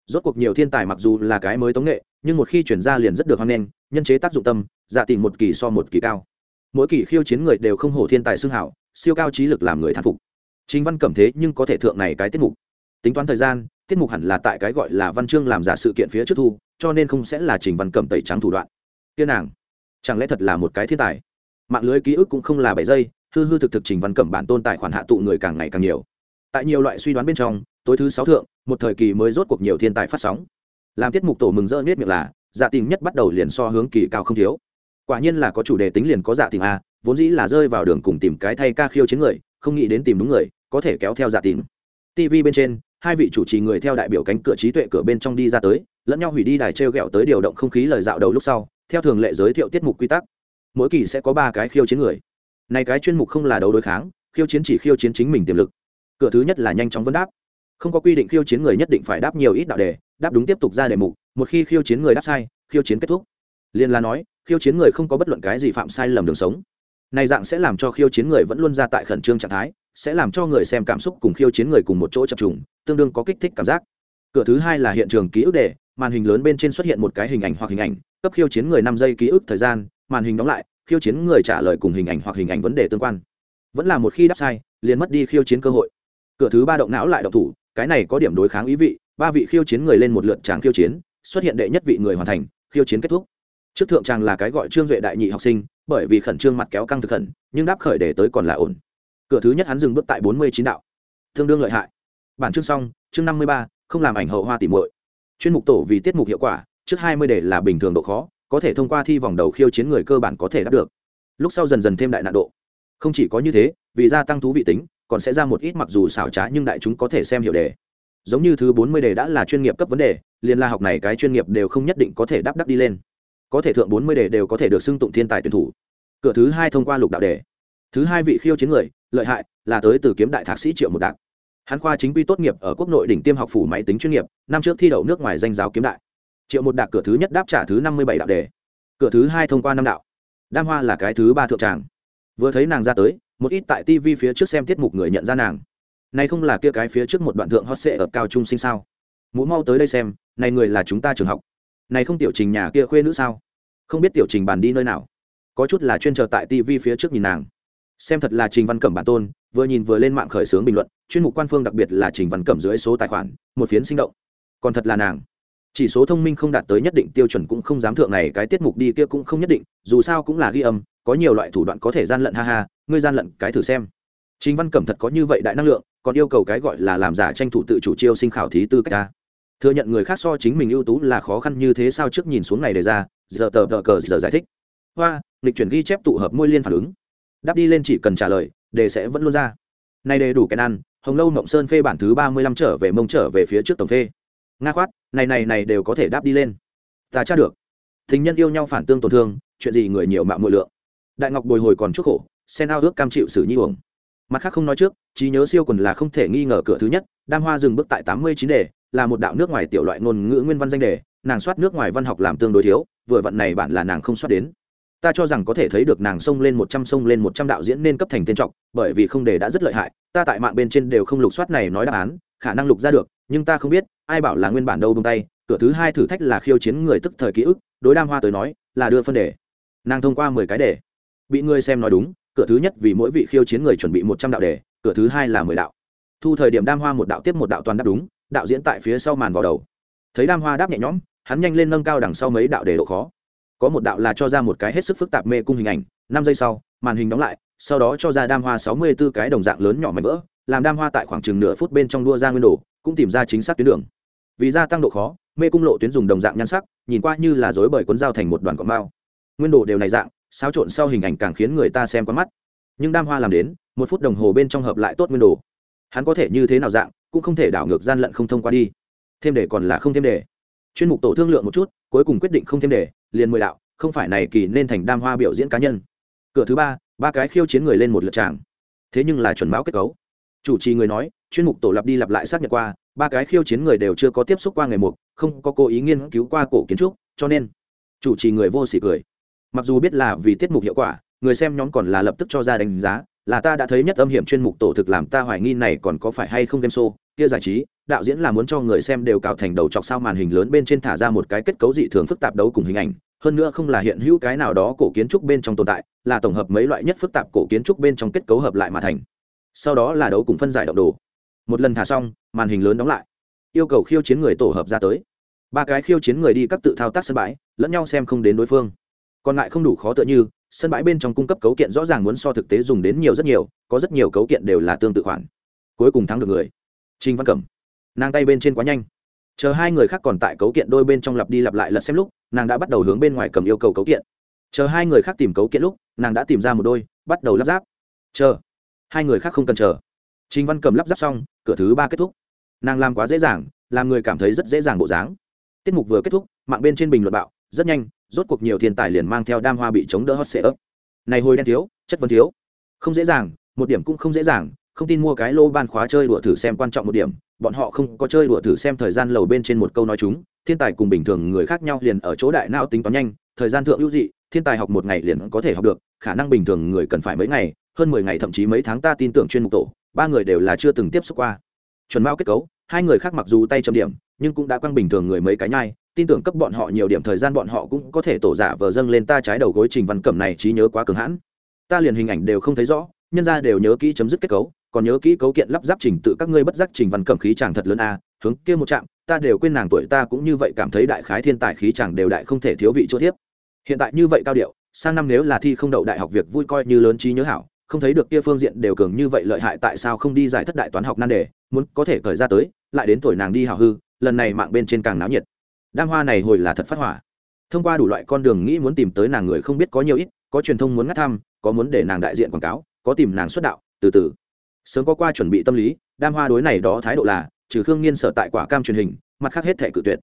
Rốt cuộc nhiều thiên tài mặc dù là cái mới tống nghệ, nhưng một khi chuyển ra liền rất được hoan nghênh, nhân chế tác dụng tâm dạ tình một kỳ so một kỳ cao. Mỗi kỳ khiêu chiến người đều không hổ thiên tài xương hảo, siêu cao trí lực làm người thán phục. Chính văn cẩm thế nhưng có thể thượng này cái tiết mục. Tính toán thời gian tiết mục hẳn là tại cái gọi là văn chương làm giả sự kiện phía trước thu, cho nên không sẽ là trình văn cẩm tẩy trắng thủ đoạn. Tiên nàng, chẳng lẽ thật là một cái thiên tài? Mạng lưới ký ức cũng không là bảy giây, hư hư thực thực trình văn cẩm bản tôn tài khoản hạ tụ người càng ngày càng nhiều. Tại nhiều loại suy đoán bên trong, tối thứ sáu thượng, một thời kỳ mới rốt cuộc nhiều thiên tài phát sóng. Làm tiết mục tổ mừng rỡ nhất miệng là dạ tình nhất bắt đầu liền so hướng kỳ cao không thiếu. Quả nhiên là có chủ đề tính liền có dạ tình a, vốn dĩ là rơi vào đường cùng tìm cái thay ca khiêu chiến người, không nghĩ đến tìm đúng người, có thể kéo theo dạ tình. Tv bên trên hai vị chủ trì người theo đại biểu cánh cửa trí tuệ cửa bên trong đi ra tới, lẫn nhau hủy đi đài t r e o g ẹ o tới điều động không khí lời dạo đầu lúc sau, theo thường lệ giới thiệu tiết mục quy tắc. Mỗi kỳ sẽ có ba cái khiêu chiến người. Này cái chuyên mục không là đấu đối kháng, khiêu chiến chỉ khiêu chiến chính mình tiềm lực. Cửa thứ nhất là nhanh chóng vấn đáp. Không có quy định khiêu chiến người nhất định phải đáp nhiều ít đạo đề, đáp đúng tiếp tục ra đề mục, một khi khiêu chiến người đáp sai, khiêu chiến kết thúc. Liên là nói, khiêu chiến người không có bất luận cái gì phạm sai lầm đường sống. Này dạng sẽ làm cho khiêu chiến người vẫn luôn ra tại khẩn trương trạng thái sẽ làm cho người xem cảm xúc cùng khiêu chiến người cùng một chỗ chập trùng, tương đương có kích thích cảm giác. Cửa thứ hai là hiện trường ký ức đề, màn hình lớn bên trên xuất hiện một cái hình ảnh hoặc hình ảnh, cấp khiêu chiến người năm giây ký ức thời gian, màn hình đóng lại, khiêu chiến người trả lời cùng hình ảnh hoặc hình ảnh vấn đề tương quan. Vẫn là một khi đáp sai, liền mất đi khiêu chiến cơ hội. Cửa thứ ba động não lại động thủ, cái này có điểm đối kháng ý vị, ba vị khiêu chiến người lên một lượt tràng khiêu chiến, xuất hiện đệ nhất vị người hoàn thành, khiêu chiến kết thúc. Trước thượng tràng là cái gọi trương duệ đại nhị học sinh, bởi vì khẩn trương mặt kéo căng thực khẩn nhưng đáp khởi để tới còn là ổn cửa thứ nhất hắn dừng bước tại bốn mươi chín đạo. Tương đương lợi hại. Bản chương xong, chương năm mươi ba, không làm ảnh hậu hoa tỉ muội. Chuyên mục tổ vì tiết mục hiệu quả, trước hai mươi để là bình thường độ khó, có thể thông qua thi vòng đầu khiêu chiến người cơ bản có thể đáp được. Lúc sau dần dần thêm đại nạn độ. Không chỉ có như thế, vì gia tăng thú vị tính, còn sẽ ra một ít mặc dù xảo trá nhưng đại chúng có thể xem hiểu đề. Giống như thứ bốn mươi đề đã là chuyên nghiệp cấp vấn đề liên la học này cái chuyên nghiệp đều không nhất định có thể đáp đáp đi lên. Có thể thượng bốn mươi đề đều có thể được xưng tụng thiên tài tuyển thủ. Cửa thứ hai thông qua lục đạo đề thứ hai vị khiêu chiến người, lợi hại, là tới từ kiếm đại thạc sĩ triệu một đạc. Hắn khoa chính quy tốt nghiệp ở quốc nội đỉnh tiêm học phủ máy tính chuyên nghiệp, năm trước thi đậu nước ngoài danh giáo kiếm đại. Triệu một đạc cửa thứ nhất đáp trả thứ năm mươi bảy đạo đề. Cửa thứ hai thông qua năm đạo. Đam hoa là cái thứ ba thượng tràng. Vừa thấy nàng ra tới, một ít tại tv phía trước xem tiết mục người nhận ra nàng. Nay không là kia cái phía trước một đoạn thượng hot sệ ở cao trung sinh sao? Mũ mau tới đây xem, này người là chúng ta trường học. Này không tiểu trình nhà kia khuê nữ sao? Không biết tiểu trình bàn đi nơi nào. Có chút là chuyên chờ tại tv phía trước nhìn nàng xem thật là trình văn cẩm bản tôn, vừa nhìn vừa lên mạng khởi xướng bình luận, chuyên mục quan phương đặc biệt là trình văn cẩm dưới số tài khoản, một phiến sinh động. Còn thật là nàng. Chỉ số thông minh không đạt tới nhất định tiêu chuẩn cũng không dám thượng này, cái tiết mục đi kia cũng không nhất định, dù sao cũng là ghi âm, có nhiều loại thủ đoạn có thể gian lận ha ha, ngươi gian lận cái thử xem. Chính văn cẩm thật có như vậy đại năng lượng, còn yêu cầu cái gọi là làm giả tranh thủ tự chủ chiêu sinh khảo thí tư cách ta. Thừa nhận người khác so chính mình ưu tú là khó khăn như thế sao trước nhìn xuống này đề ra, giờ tờ tờ cờ giờ giải thích. Hoa, lịch chuyển ghi chép tụ hợp môi liên phản ứng đáp đi lên chỉ cần trả lời, đề sẽ vẫn luôn ra. Này đề đủ cái ăn, hồng lâu mộng sơn phê bản thứ ba mươi lăm trở về mông trở về phía trước tổng phê. Nga khoát, này này này đều có thể đáp đi lên. Ta tra được. Thính nhân yêu nhau phản tương tổn thương, chuyện gì người nhiều mạo mội lượng. Đại ngọc bồi hồi còn chuốc khổ, sen ao ước cam chịu xử nhi uổng. Mặt khác không nói trước, trí nhớ siêu quần là không thể nghi ngờ cửa thứ nhất, đam hoa dừng bước tại tám mươi chín đề, là một đạo nước ngoài tiểu loại ngôn ngữ nguyên văn danh đề, nàng soát nước ngoài văn học làm tương đối thiếu, vừa vận này bản là nàng không soát đến ta cho rằng có thể thấy được nàng xông lên một trăm xông lên một trăm đạo diễn nên cấp thành tên trọng, bởi vì không đề đã rất lợi hại, ta tại mạng bên trên đều không lục soát này nói đáp án, khả năng lục ra được, nhưng ta không biết, ai bảo là nguyên bản đâu bông tay, cửa thứ hai thử thách là khiêu chiến người tức thời ký ức, đối đam hoa tới nói, là đưa phân đề. Nàng thông qua mười cái đề. Bị người xem nói đúng, cửa thứ nhất vì mỗi vị khiêu chiến người chuẩn bị một trăm đạo đề, cửa thứ hai là mười đạo. Thu thời điểm đam hoa một đạo tiếp một đạo toàn đáp đúng, đạo diễn tại phía sau màn vào đầu. Thấy đam hoa đáp nhẹ nhõm, hắn nhanh lên nâng cao đằng sau mấy đạo đề độ khó có một đạo là cho ra một cái hết sức phức tạp mê cung hình ảnh năm giây sau màn hình đóng lại sau đó cho ra đam hoa sáu mươi b ố cái đồng dạng lớn nhỏ mảnh vỡ làm đam hoa tại khoảng chừng nửa phút bên trong đua ra nguyên đồ cũng tìm ra chính xác tuyến đường. Vì gia tăng độ khó mê cung lộ tuyến dùng đồng dạng nhan sắc nhìn qua như là dối bởi cuốn dao thành một đoàn cỏ mao, nguyên đồ đều này dạng xáo trộn sau hình ảnh càng khiến người ta xem quá mắt. Nhưng đam hoa làm đến một phút đồng hồ bên trong hợp lại tốt nguyên đồ. Hắn có thể như thế nào dạng cũng không thể đảo ngược gian lận không thông qua đi. Thêm đề còn là không thêm đề. Chuyên mục tổ thương lượng một chút cuối cùng quyết định không thêm đề liền mười đạo, không phải này kỳ nên thành đam hoa biểu diễn cá nhân. Cửa thứ ba ba cái khiêu chiến người lên một lượt tràng. Thế nhưng là chuẩn báo kết cấu. Chủ trì người nói, chuyên mục tổ lặp đi lặp lại xác nhận qua, ba cái khiêu chiến người đều chưa có tiếp xúc qua ngày một không có cố ý nghiên cứu qua cổ kiến trúc, cho nên chủ trì người vô sỉ cười. Mặc dù biết là vì tiết mục hiệu quả, người xem nhóm còn là lập tức cho ra đánh giá, là ta đã thấy nhất âm hiểm chuyên mục tổ thực làm ta hoài nghi này còn có phải hay không game show, kia giải trí, đạo diễn là muốn cho người xem đều cạo thành đầu chọc sao màn hình lớn bên trên thả ra một cái kết cấu dị thường phức tạp đấu cùng hình ảnh hơn nữa không là hiện hữu cái nào đó cổ kiến trúc bên trong tồn tại, là tổng hợp mấy loại nhất phức tạp cổ kiến trúc bên trong kết cấu hợp lại mà thành. Sau đó là đấu cùng phân giải động đồ. Một lần thả xong, màn hình lớn đóng lại. Yêu cầu khiêu chiến người tổ hợp ra tới. Ba cái khiêu chiến người đi các tự thao tác sân bãi, lẫn nhau xem không đến đối phương. Còn lại không đủ khó tựa như, sân bãi bên trong cung cấp cấu kiện rõ ràng muốn so thực tế dùng đến nhiều rất nhiều, có rất nhiều cấu kiện đều là tương tự khoản. Cuối cùng thắng được người. Trinh văn cẩm. Nàng tay bên trên quá nhanh. Chờ hai người khác còn tại cấu kiện đôi bên trong lặp đi lặp lại lật xem lúc nàng đã bắt đầu hướng bên ngoài cầm yêu cầu cấu kiện. Chờ hai người khác tìm cấu kiện lúc, nàng đã tìm ra một đôi, bắt đầu lắp ráp. Chờ. Hai người khác không cần chờ. Trình văn cầm lắp ráp xong, cửa thứ ba kết thúc. Nàng làm quá dễ dàng, làm người cảm thấy rất dễ dàng bộ dáng. Tiết mục vừa kết thúc, mạng bên trên bình luận bạo, rất nhanh, rốt cuộc nhiều thiên tài liền mang theo đam hoa bị chống đỡ hot sệ ấp này hồi đen thiếu, chất vấn thiếu. Không dễ dàng, một điểm cũng không dễ dàng, không tin mua cái lô ban khóa chơi đùa thử xem quan trọng một điểm, bọn họ không có chơi đùa thử xem thời gian lầu bên trên một câu nói chúng thiên tài cùng bình thường người khác nhau liền ở chỗ đại não tính toán nhanh, thời gian thượng hữu dị, thiên tài học một ngày liền có thể học được, khả năng bình thường người cần phải mấy ngày, hơn mười ngày thậm chí mấy tháng ta tin tưởng chuyên mục tổ, ba người đều là chưa từng tiếp xúc qua. Chuẩn mao kết cấu, hai người khác mặc dù tay chấm điểm, nhưng cũng đã quăng bình thường người mấy cái nhai, tin tưởng cấp bọn họ nhiều điểm thời gian bọn họ cũng có thể tổ giả vờ dâng lên ta trái đầu gối trình văn cẩm này trí nhớ quá cường hãn. Ta liền hình ảnh đều không thấy rõ, nhân ra đều nhớ kỹ chấm dứt kết cấu, còn nhớ kỹ cấu kiện lắp ráp trình tự các ngươi bất giác trình văn cẩm khí chàng thật lớn a, hướng kia một chạm ta đều quên nàng tuổi ta cũng như vậy cảm thấy đại khái thiên tài khí chẳng đều đại không thể thiếu vị chỗ tiếp hiện tại như vậy cao điệu, sang năm nếu là thi không đậu đại học việc vui coi như lớn trí nhớ hảo, không thấy được kia phương diện đều cường như vậy lợi hại tại sao không đi giải thất đại toán học nan đề, muốn có thể cởi ra tới, lại đến tuổi nàng đi hào hư, lần này mạng bên trên càng náo nhiệt. Đam hoa này hồi là thật phát hỏa. Thông qua đủ loại con đường nghĩ muốn tìm tới nàng người không biết có nhiều ít, có truyền thông muốn ngắt thăm, có muốn để nàng đại diện quảng cáo, có tìm nàng xuất đạo, từ từ. Sớm có qua chuẩn bị tâm lý, đam hoa đối này đó thái độ là trừ khương nghiên sở tại quả cam truyền hình, mặt khác hết thể cự tuyệt.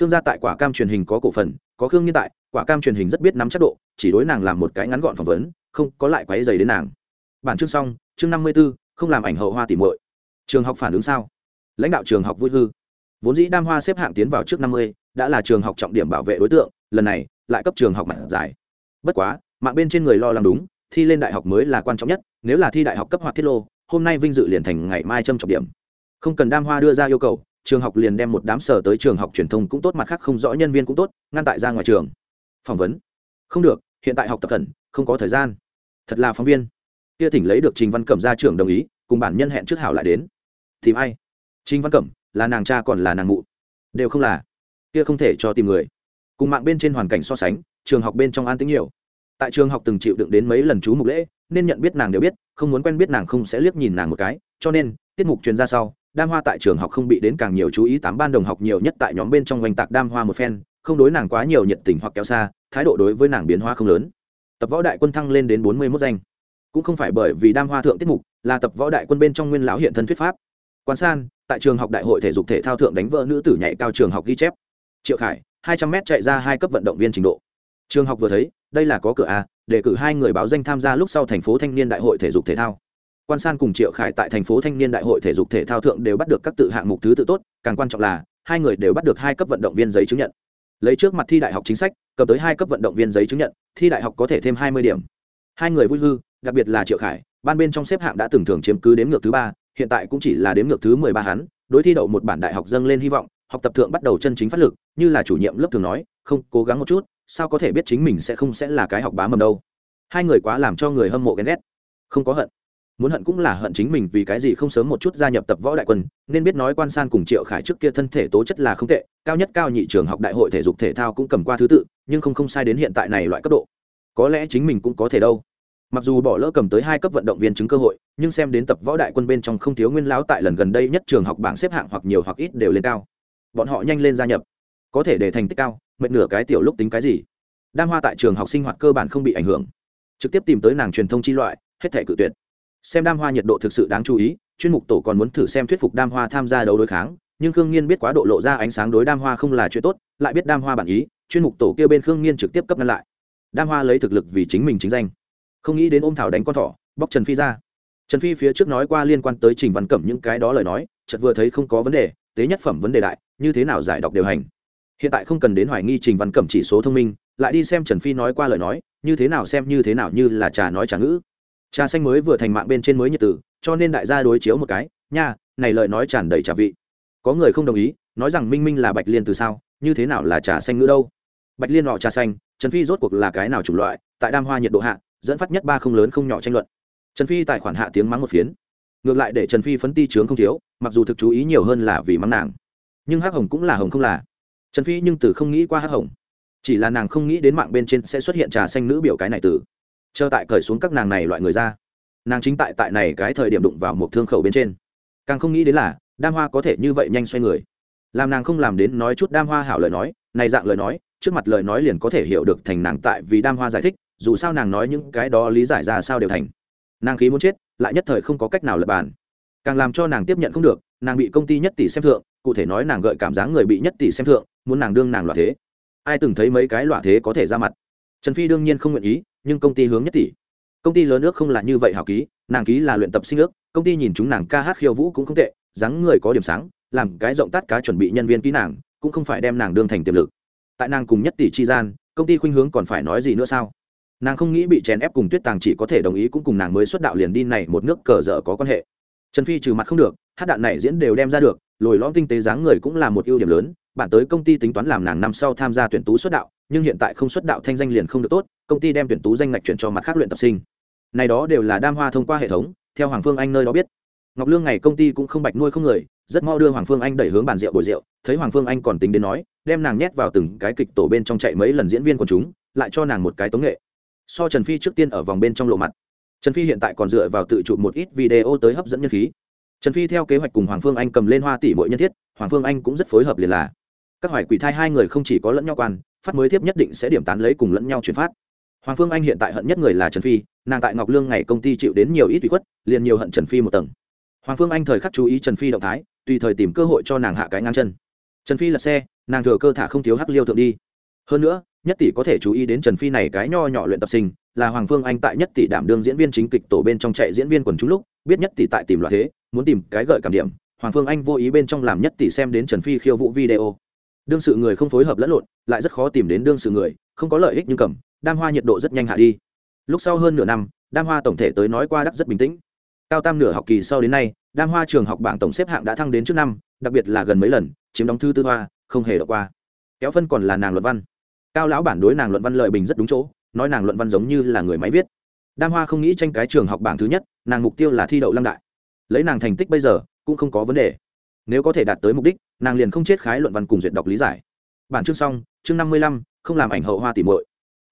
Khương gia tại quả cam truyền hình có cổ phần, có khương nghiên tại, quả cam truyền hình rất biết nắm chắc độ, chỉ đối nàng làm một cái ngắn gọn phỏng vấn, không có lại quáy dày đến nàng. Bản chương xong, chương năm mươi b ố không làm ảnh hậu hoa tỉ muội. Trường học phản ứng sao? Lãnh đạo trường học vui hư. Vốn dĩ đam hoa xếp hạng tiến vào trước năm mươi, đã là trường học trọng điểm bảo vệ đối tượng, lần này, lại cấp trường học mặt giải. Bất quá, mạng bên trên người lo lắng đúng, thi lên đại học mới là quan trọng nhất, nếu là thi đại học cấp hoạt thiết lô, hôm nay vinh dự liền thành ngày mai trâm trọng điểm không cần đam hoa đưa ra yêu cầu, trường học liền đem một đám sở tới trường học truyền thông cũng tốt, mặt khác không rõ nhân viên cũng tốt, ngăn tại ra ngoài trường. Phỏng vấn. Không được, hiện tại học tập cần không có thời gian. Thật là phóng viên. Kia thỉnh lấy được trình văn cẩm ra trường đồng ý, cùng bản nhân hẹn trước hảo lại đến. Tìm ai? Trình văn cẩm, là nàng cha còn là nàng mụ? Đều không là. Kia không thể cho tìm người. Cùng mạng bên trên hoàn cảnh so sánh, trường học bên trong an tính nhiều. Tại trường học từng chịu đựng đến mấy lần chú mục lễ, nên nhận biết nàng đều biết, không muốn quen biết nàng không sẽ liếc nhìn nàng một cái, cho nên tiết mục truyền ra sau, đam hoa tại trường học không bị đến càng nhiều chú ý, tám ban đồng học nhiều nhất tại nhóm bên trong oanh tạc đam hoa một phen, không đối nàng quá nhiều nhiệt tình hoặc kéo xa, thái độ đối với nàng biến hoa không lớn. Tập võ đại quân thăng lên đến bốn mươi mốt danh. Cũng không phải bởi vì đam hoa thượng tiết mục, là tập võ đại quân bên trong nguyên lão hiện thân thuyết pháp. Quan san, tại trường học đại hội thể dục thể thao thượng đánh vỡ nữ tử nhảy cao trường học ghi chép. Triệu khải, hai trăm m chạy ra hai cấp vận động viên trình độ. Trường học vừa thấy, đây là có cửa a, để cử hai người báo danh tham gia lúc sau thành phố thanh niên đại hội thể dục thể thao quan san cùng triệu khải tại thành phố thanh niên đại hội thể dục thể thao thượng đều bắt được các tự hạng mục thứ tự tốt, càng quan trọng là, hai người đều bắt được hai cấp vận động viên giấy chứng nhận. Lấy trước mặt thi đại học chính sách, cầm tới hai cấp vận động viên giấy chứng nhận, thi đại học có thể thêm hai mươi điểm. Hai người vui hư, đặc biệt là triệu khải, ban bên trong xếp hạng đã từng thường chiếm cứ đếm ngược thứ ba, hiện tại cũng chỉ là đếm ngược thứ mười ba hắn, đối thi đậu một bản đại học dâng lên hy vọng, học tập thượng bắt đầu chân chính phát lực, như là chủ nhiệm lớp thường nói, không, cố gắng một chút, sao có thể biết chính mình sẽ không sẽ là cái học bá mầm đâu. Hai người quá làm cho người hâm mộ ghen ghét. Không có hận muốn hận cũng là hận chính mình vì cái gì không sớm một chút gia nhập tập võ đại quân, nên biết nói quan san cùng triệu khải trước kia thân thể tố chất là không tệ, cao nhất cao nhị trường học đại hội thể dục thể thao cũng cầm qua thứ tự, nhưng không không sai đến hiện tại này loại cấp độ. Có lẽ chính mình cũng có thể đâu. Mặc dù bỏ lỡ cầm tới hai cấp vận động viên chứng cơ hội, nhưng xem đến tập võ đại quân bên trong không thiếu nguyên lão tại lần gần đây nhất trường học bảng xếp hạng hoặc nhiều hoặc ít đều lên cao. Bọn họ nhanh lên gia nhập. Có thể để thành tích cao, mệt nửa cái tiểu lúc tính cái gì. Đam hoa tại trường học sinh hoạt cơ bản không bị ảnh hưởng. Trực tiếp tìm tới nàng truyền thông chi loại, hết thể cự tuyệt xem đam hoa nhiệt độ thực sự đáng chú ý, chuyên mục tổ còn muốn thử xem thuyết phục đam hoa tham gia đấu đối kháng, nhưng khương nghiên biết quá độ lộ ra ánh sáng đối đam hoa không là chuyện tốt, lại biết đam hoa bản ý, chuyên mục tổ kêu bên khương nghiên trực tiếp cấp ngăn lại. Đam hoa lấy thực lực vì chính mình chính danh. Không nghĩ đến ôm thảo đánh con thỏ, bóc trần phi ra. Trần phi phía trước nói qua liên quan tới trình văn cẩm những cái đó lời nói, chợt vừa thấy không có vấn đề, tế nhất phẩm vấn đề đại, như thế nào giải đọc điều hành. Hiện tại không cần đến hoài nghi trình văn cẩm chỉ số thông minh, lại đi xem trần phi nói qua lời nói, như thế nào xem, như thế nào như là trà nói trà ngữ trà xanh mới vừa thành mạng bên trên mới nhiệt tử, cho nên đại gia đối chiếu một cái, nha, này lời nói tràn đầy trà vị. Có người không đồng ý, nói rằng minh minh là bạch liên từ sao, như thế nào là trà xanh ngữ đâu? Bạch liên họ trà xanh, trần phi rốt cuộc là cái nào chủng loại, tại đam hoa nhiệt độ hạ, dẫn phát nhất ba không lớn không nhỏ tranh luận. Trần phi tài khoản hạ tiếng mắng một phiến. Ngược lại để trần phi phấn ti trướng không thiếu, mặc dù thực chú ý nhiều hơn là vì mắng nàng. Nhưng hắc hồng cũng là hồng không là. Trần phi nhưng từ không nghĩ qua hắc hồng. Chỉ là nàng không nghĩ đến mạng bên trên sẽ xuất hiện trà xanh nữ biểu cái này từ chờ tại cởi xuống các nàng này loại người ra, nàng chính tại tại này cái thời điểm đụng vào một thương khẩu bên trên. Càng không nghĩ đến là, đam hoa có thể như vậy nhanh xoay người. Làm nàng không làm đến nói chút đam hoa hảo lời nói, này dạng lời nói, trước mặt lời nói liền có thể hiểu được thành nàng tại vì đam hoa giải thích, dù sao nàng nói những cái đó lý giải ra sao đều thành. Nàng khí muốn chết, lại nhất thời không có cách nào lập bàn. Càng làm cho nàng tiếp nhận không được, nàng bị công ty nhất tỷ xem thượng, cụ thể nói nàng gợi cảm giác người bị nhất tỷ xem thượng, muốn nàng đương nàng loạ thế. Ai từng thấy mấy cái loạ thế có thể ra mặt? Trần phi đương nhiên không nguyện ý nhưng công ty hướng nhất tỷ. Công ty lớn nước không là như vậy hảo ký, nàng ký là luyện tập sinh ước, công ty nhìn chúng nàng ca hát khiêu vũ cũng không tệ, dáng người có điểm sáng, làm cái rộng tắt cá chuẩn bị nhân viên ký nàng, cũng không phải đem nàng đương thành tiềm lực. Tại nàng cùng nhất tỷ chi gian, công ty khuynh hướng còn phải nói gì nữa sao? Nàng không nghĩ bị chèn ép cùng tuyết tàng chỉ có thể đồng ý cũng cùng nàng mới xuất đạo liền đi này một nước cờ dở có quan hệ. Trần phi trừ mặt không được, hát đạn này diễn đều đem ra được, lồi lõm tinh tế dáng người cũng là một ưu điểm lớn, bản tới công ty tính toán làm nàng năm sau tham gia tuyển tú xuất đạo nhưng hiện tại không xuất đạo thanh danh liền không được tốt, công ty đem tuyển tú danh ngạch chuyển cho mặt khác luyện tập sinh. Này đó đều là đam hoa thông qua hệ thống, theo hoàng phương anh nơi đó biết. Ngọc lương ngày công ty cũng không bạch nuôi không người, rất mau đưa hoàng phương anh đẩy hướng bàn rượu bồi rượu, thấy hoàng phương anh còn tính đến nói, đem nàng nhét vào từng cái kịch tổ bên trong chạy mấy lần diễn viên của chúng, lại cho nàng một cái tống nghệ. So trần phi trước tiên ở vòng bên trong lộ mặt. Trần phi hiện tại còn dựa vào tự chụp một ít video tới hấp dẫn nhân khí. Trần phi theo kế hoạch cùng hoàng phương anh cầm lên hoa tỷ mỗi nhân thiết, hoàng phương anh cũng rất phối hợp liền là. Các hoài quỷ thai hai người không chỉ có lẫn nhau quan phát mới tiếp nhất định sẽ điểm tán lấy cùng lẫn nhau chuyển phát. Hoàng phương anh hiện tại hận nhất người là trần phi, nàng tại ngọc lương ngày công ty chịu đến nhiều ít bị khuất, liền nhiều hận trần phi một tầng. Hoàng phương anh thời khắc chú ý trần phi động thái, tùy thời tìm cơ hội cho nàng hạ cái ngang chân. Trần phi lật xe, nàng thừa cơ thả không thiếu hắc liêu thượng đi. Hơn nữa, nhất tỷ có thể chú ý đến trần phi này cái nho nhỏ luyện tập sinh, là hoàng phương anh tại nhất tỷ đảm đương diễn viên chính kịch tổ bên trong chạy diễn viên quần chúng lúc, biết nhất tỷ tại tìm loại thế, muốn tìm cái gợi cảm điểm, hoàng phương anh vô ý bên trong làm nhất tỷ xem đến trần phi khiêu vũ video đương sự người không phối hợp lẫn lộn, lại rất khó tìm đến đương sự người, không có lợi ích nhưng cầm, đam hoa nhiệt độ rất nhanh hạ đi. Lúc sau hơn nửa năm, đam hoa tổng thể tới nói qua đắc rất bình tĩnh. Cao tam nửa học kỳ sau đến nay, đam hoa trường học bảng tổng xếp hạng đã thăng đến trước năm, đặc biệt là gần mấy lần, chiếm đóng thư tư hoa, không hề đọc qua. Kéo phân còn là nàng luận văn. Cao lão bản đối nàng luận văn lợi bình rất đúng chỗ, nói nàng luận văn giống như là người máy viết. Đam hoa không nghĩ tranh cái trường học bảng thứ nhất, nàng mục tiêu là thi đậu lâm đại. Lấy nàng thành tích bây giờ, cũng không có vấn đề. Nếu có thể đạt tới mục đích nàng liền không chết khái luận văn cùng duyệt đọc lý giải. Bản chương xong, chương năm mươi lăm, không làm ảnh hậu hoa tỉ muội.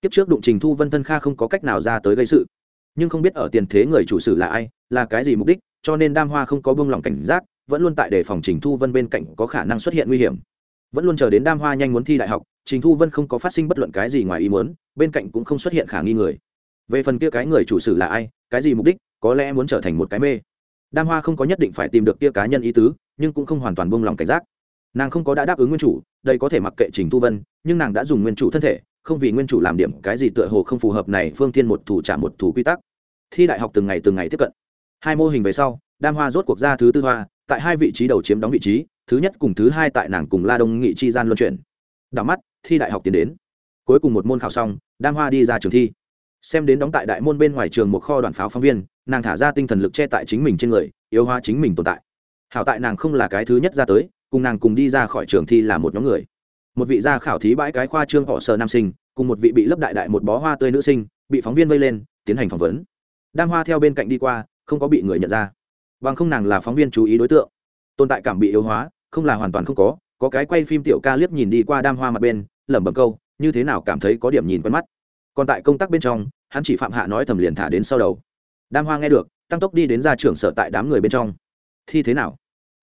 Kiếp trước đụng trình thu vân thân kha không có cách nào ra tới gây sự. Nhưng không biết ở tiền thế người chủ sử là ai, là cái gì mục đích, cho nên đam hoa không có buông lỏng cảnh giác, vẫn luôn tại đề phòng trình thu vân bên cạnh có khả năng xuất hiện nguy hiểm. Vẫn luôn chờ đến đam hoa nhanh muốn thi đại học, trình thu vân không có phát sinh bất luận cái gì ngoài ý muốn, bên cạnh cũng không xuất hiện khả nghi người. Về phần kia cái người chủ sử là ai, cái gì mục đích, có lẽ muốn trở thành một cái mê. Đam hoa không có nhất định phải tìm được kia cá nhân ý tứ, nhưng cũng không hoàn toàn buông lỏng cảnh giác nàng không có đã đáp ứng nguyên chủ, đây có thể mặc kệ trình thu vân, nhưng nàng đã dùng nguyên chủ thân thể, không vì nguyên chủ làm điểm cái gì tựa hồ không phù hợp này phương tiên một thủ trả một thủ quy tắc. Thi đại học từng ngày từng ngày tiếp cận. Hai mô hình về sau, đam hoa rốt cuộc ra thứ tư hoa, tại hai vị trí đầu chiếm đóng vị trí, thứ nhất cùng thứ hai tại nàng cùng la đông nghị chi gian luân chuyển. Đảo mắt, thi đại học tiến đến. Cuối cùng một môn khảo xong, đam hoa đi ra trường thi. Xem đến đóng tại đại môn bên ngoài trường một kho đoàn pháo phóng viên, nàng thả ra tinh thần lực che tại chính mình trên người, yếu hóa chính mình tồn tại. Hảo tại nàng không là cái thứ nhất ra tới cùng nàng cùng đi ra khỏi trường thi là một nhóm người. Một vị gia khảo thí bãi cái khoa trương họ sở nam sinh, cùng một vị bị lấp đại đại một bó hoa tươi nữ sinh, bị phóng viên vây lên, tiến hành phỏng vấn. Đam hoa theo bên cạnh đi qua, không có bị người nhận ra. Bằng không nàng là phóng viên chú ý đối tượng. Tồn tại cảm bị yếu hóa, không là hoàn toàn không có có cái quay phim tiểu ca liếc nhìn đi qua đam hoa mặt bên, lẩm bẩm câu, như thế nào cảm thấy có điểm nhìn quen mắt? Còn tại công tác bên trong, hắn chỉ phạm hạ nói thầm liền thả đến sau đầu. Đam hoa nghe được, tăng tốc đi đến ra trưởng sở tại đám người bên trong. Thi thế nào?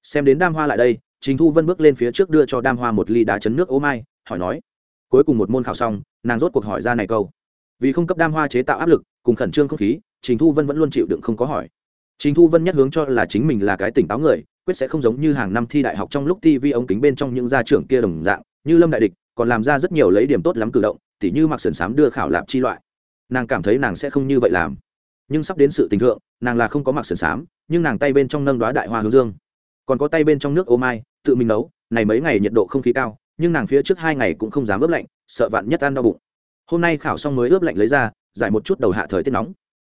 Xem đến đam hoa lại đây trình thu vân bước lên phía trước đưa cho đam hoa một ly đá chấn nước ô mai, hỏi nói. Cuối cùng một môn khảo xong, nàng rốt cuộc hỏi ra này câu. Vì không cấp đam hoa chế tạo áp lực, cùng khẩn trương không khí, trình thu vân vẫn luôn chịu đựng không có hỏi. Trình thu vân nhất hướng cho là chính mình là cái tỉnh táo người, quyết sẽ không giống như hàng năm thi đại học trong lúc thi vi ống kính bên trong những gia trưởng kia đồng dạng, như lâm đại địch, còn làm ra rất nhiều lấy điểm tốt lắm cử động, tỉ như mặc sườn sám đưa khảo lạp chi loại. Nàng cảm thấy nàng sẽ không như vậy làm. Nhưng sắp đến sự tình thượng, nàng là không có mặc sườn sám nhưng nàng tay bên trong nâng đoá đại hoa hướng dương còn có tay bên trong nước ô mai, tự mình nấu, này mấy ngày nhiệt độ không khí cao, nhưng nàng phía trước hai ngày cũng không dám ướp lạnh, sợ vạn nhất ăn đau bụng. Hôm nay khảo xong mới ướp lạnh lấy ra, giải một chút đầu hạ thời tiết nóng.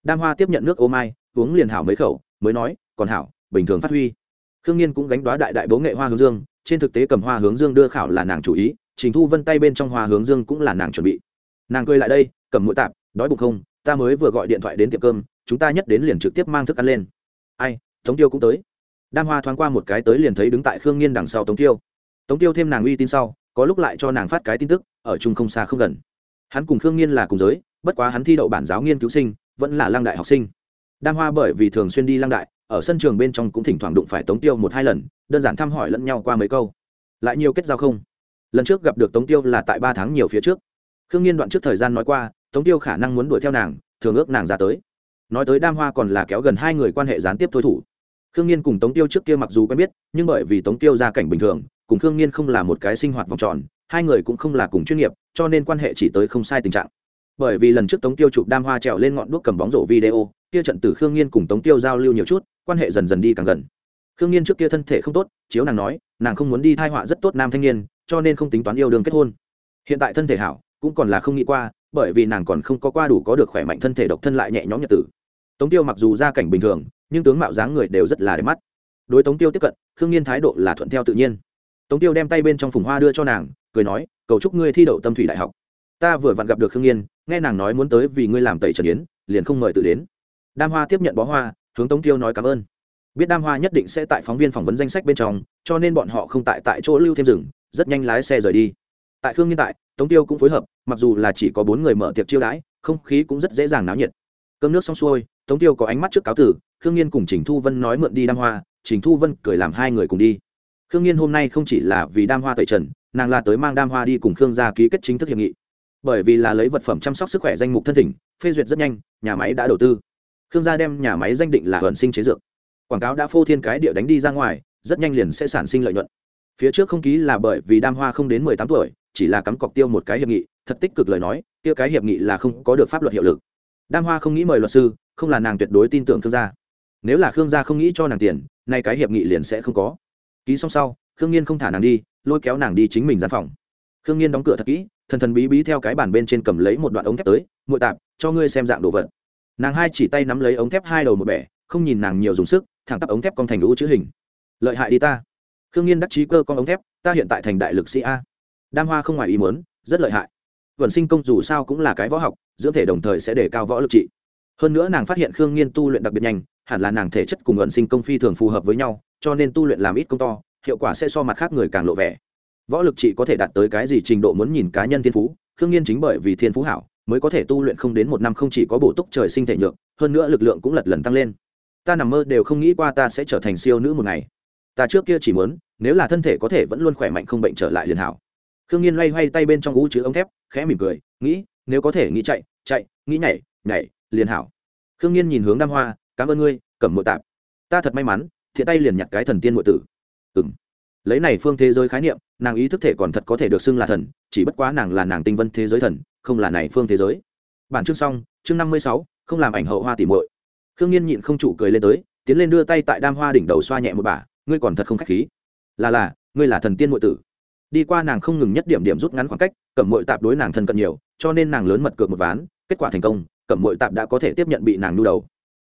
Đam hoa tiếp nhận nước ô mai, uống liền hảo mấy khẩu, mới nói, còn hảo, bình thường phát huy. Khương nhiên cũng gánh đoá đại đại bố nghệ hoa hướng dương, trên thực tế cầm hoa hướng dương đưa khảo là nàng chủ ý, trình thu vân tay bên trong hoa hướng dương cũng là nàng chuẩn bị. Nàng cười lại đây, cầm mũi tạp, đói bụng không? Ta mới vừa gọi điện thoại đến tiệm cơm, chúng ta nhất đến liền trực tiếp mang thức ăn lên. Ai thống tiêu cũng tới đam hoa thoáng qua một cái tới liền thấy đứng tại khương nghiên đằng sau tống tiêu. Tống tiêu thêm nàng uy tin sau, có lúc lại cho nàng phát cái tin tức, ở chung không xa không gần. Hắn cùng khương nghiên là cùng giới, bất quá hắn thi đậu bản giáo nghiên cứu sinh, vẫn là lăng đại học sinh. Đam hoa bởi vì thường xuyên đi lăng đại, ở sân trường bên trong cũng thỉnh thoảng đụng phải tống tiêu một hai lần, đơn giản thăm hỏi lẫn nhau qua mấy câu. Lại nhiều kết giao không? Lần trước gặp được tống tiêu là tại ba tháng nhiều phía trước. Khương nhiên đoạn trước thời gian nói qua, tống tiêu khả năng muốn đuổi theo nàng, thường ước nàng ra tới. Nói tới đam hoa còn là kéo gần hai người quan hệ gián tiếp thôi thủ khương nhiên cùng tống tiêu trước kia mặc dù quen biết, nhưng bởi vì tống tiêu gia cảnh bình thường, cùng khương nhiên không là một cái sinh hoạt vòng tròn, hai người cũng không là cùng chuyên nghiệp, cho nên quan hệ chỉ tới không sai tình trạng. Bởi vì lần trước tống tiêu chụp đam hoa trèo lên ngọn đuốc cầm bóng rổ video, kia trận tử khương nhiên cùng tống tiêu giao lưu nhiều chút, quan hệ dần dần đi càng gần. Khương nhiên trước kia thân thể không tốt, chiếu nàng nói, nàng không muốn đi thai họa rất tốt nam thanh niên, cho nên không tính toán yêu đương kết hôn. Hiện tại thân thể hảo, cũng còn là không nghĩ qua, bởi vì nàng còn không có qua đủ có được khỏe mạnh thân thể độc thân lại nhẹ nhõm nhật tử. Tống tiêu mặc dù gia cảnh bình thường nhưng tướng mạo dáng người đều rất là đẹp mắt. Đối tống tiêu tiếp cận, khương nhiên thái độ là thuận theo tự nhiên. Tống tiêu đem tay bên trong phùng hoa đưa cho nàng, cười nói, cầu chúc ngươi thi đậu tâm thủy đại học. Ta vừa vặn gặp được khương nhiên nghe nàng nói muốn tới vì ngươi làm tẩy trần yến, liền không mời tự đến. Đam hoa tiếp nhận bó hoa, hướng tống tiêu nói cảm ơn. Biết đam hoa nhất định sẽ tại phóng viên phỏng vấn danh sách bên trong, cho nên bọn họ không tại tại chỗ lưu thêm rừng, rất nhanh lái xe rời đi. Tại khương nhiên tại, tống tiêu cũng phối hợp, mặc dù là chỉ có bốn người mở tiệc chiêu đãi, không khí cũng rất dễ dàng náo nhiệt. Cơm nước xong xuôi, tống tiêu có ánh mắt trước cáo tử khương nhiên cùng trình thu vân nói mượn đi đam hoa, trình thu vân cười làm hai người cùng đi. Khương nhiên hôm nay không chỉ là vì đam hoa tẩy trần, nàng là tới mang đam hoa đi cùng khương gia ký kết chính thức hiệp nghị. Bởi vì là lấy vật phẩm chăm sóc sức khỏe danh mục thân thỉnh, phê duyệt rất nhanh, nhà máy đã đầu tư. Khương gia đem nhà máy danh định là hận sinh chế dược. Quảng cáo đã phô thiên cái địa đánh đi ra ngoài, rất nhanh liền sẽ sản sinh lợi nhuận. Phía trước không ký là bởi vì đam hoa không đến mười tám tuổi, chỉ là cắm cọc tiêu một cái hiệp nghị, thật tích cực lời nói tiêu cái hiệp nghị là không có được pháp luật hiệu lực. Đam hoa không nghĩ mời luật sư, không là nàng tuyệt đối tin tưởng khương gia nếu là khương gia không nghĩ cho nàng tiền nay cái hiệp nghị liền sẽ không có ký xong sau khương nhiên không thả nàng đi lôi kéo nàng đi chính mình gian phòng khương nhiên đóng cửa thật kỹ thần thần bí bí theo cái bàn bên trên cầm lấy một đoạn ống thép tới muội tạp cho ngươi xem dạng đồ vật nàng hai chỉ tay nắm lấy ống thép hai đầu một bẻ không nhìn nàng nhiều dùng sức thẳng tắp ống thép con thành lũ chữ hình lợi hại đi ta khương nhiên đắc chí cơ con ống thép ta hiện tại thành đại lực sĩ a đam hoa không ngoài ý muốn, rất lợi hại vận sinh công dù sao cũng là cái võ học dưỡng thể đồng thời sẽ để cao võ lực trị hơn nữa nàng phát hiện khương nhiên tu luyện đặc biệt nhanh hẳn là nàng thể chất cùng vẩn sinh công phi thường phù hợp với nhau, cho nên tu luyện làm ít công to, hiệu quả sẽ so mặt khác người càng lộ vẻ. Võ lực chỉ có thể đạt tới cái gì trình độ muốn nhìn cá nhân thiên phú, khương nhiên chính bởi vì thiên phú hảo, mới có thể tu luyện không đến một năm không chỉ có bổ túc trời sinh thể nhược, hơn nữa lực lượng cũng lật lần tăng lên. Ta nằm mơ đều không nghĩ qua ta sẽ trở thành siêu nữ một ngày. Ta trước kia chỉ muốn, nếu là thân thể có thể vẫn luôn khỏe mạnh không bệnh trở lại liền hảo. Khương nhiên loay hoay tay bên trong gũ chữ ống thép, khẽ mỉm cười, nghĩ, nếu có thể nghĩ chạy chạy, nghĩ nhảy nhảy, liền hảo. Khương nhiên nhìn hướng đam hoa cảm ơn ngươi cẩm mộ tạp. Ta thật may mắn thiện tay liền nhặt cái thần tiên mộ tử. Ừng lấy này phương thế giới khái niệm nàng ý thức thể còn thật có thể được xưng là thần chỉ bất quá nàng là nàng tinh vân thế giới thần không là này phương thế giới. Bản chương xong chương năm mươi sáu không làm ảnh hậu hoa tỉ muội. Khương nhiên nhịn không chủ cười lên tới tiến lên đưa tay tại đam hoa đỉnh đầu xoa nhẹ một bà, ngươi còn thật không khách khí. Là là ngươi là thần tiên muội tử. Đi qua nàng không ngừng nhất điểm điểm rút ngắn khoảng cách cẩm muội tạp đối nàng thân cận nhiều cho nên nàng lớn mật cược một ván kết quả thành công cẩm muội tạp đã có thể tiếp nhận bị nàng nhu đầu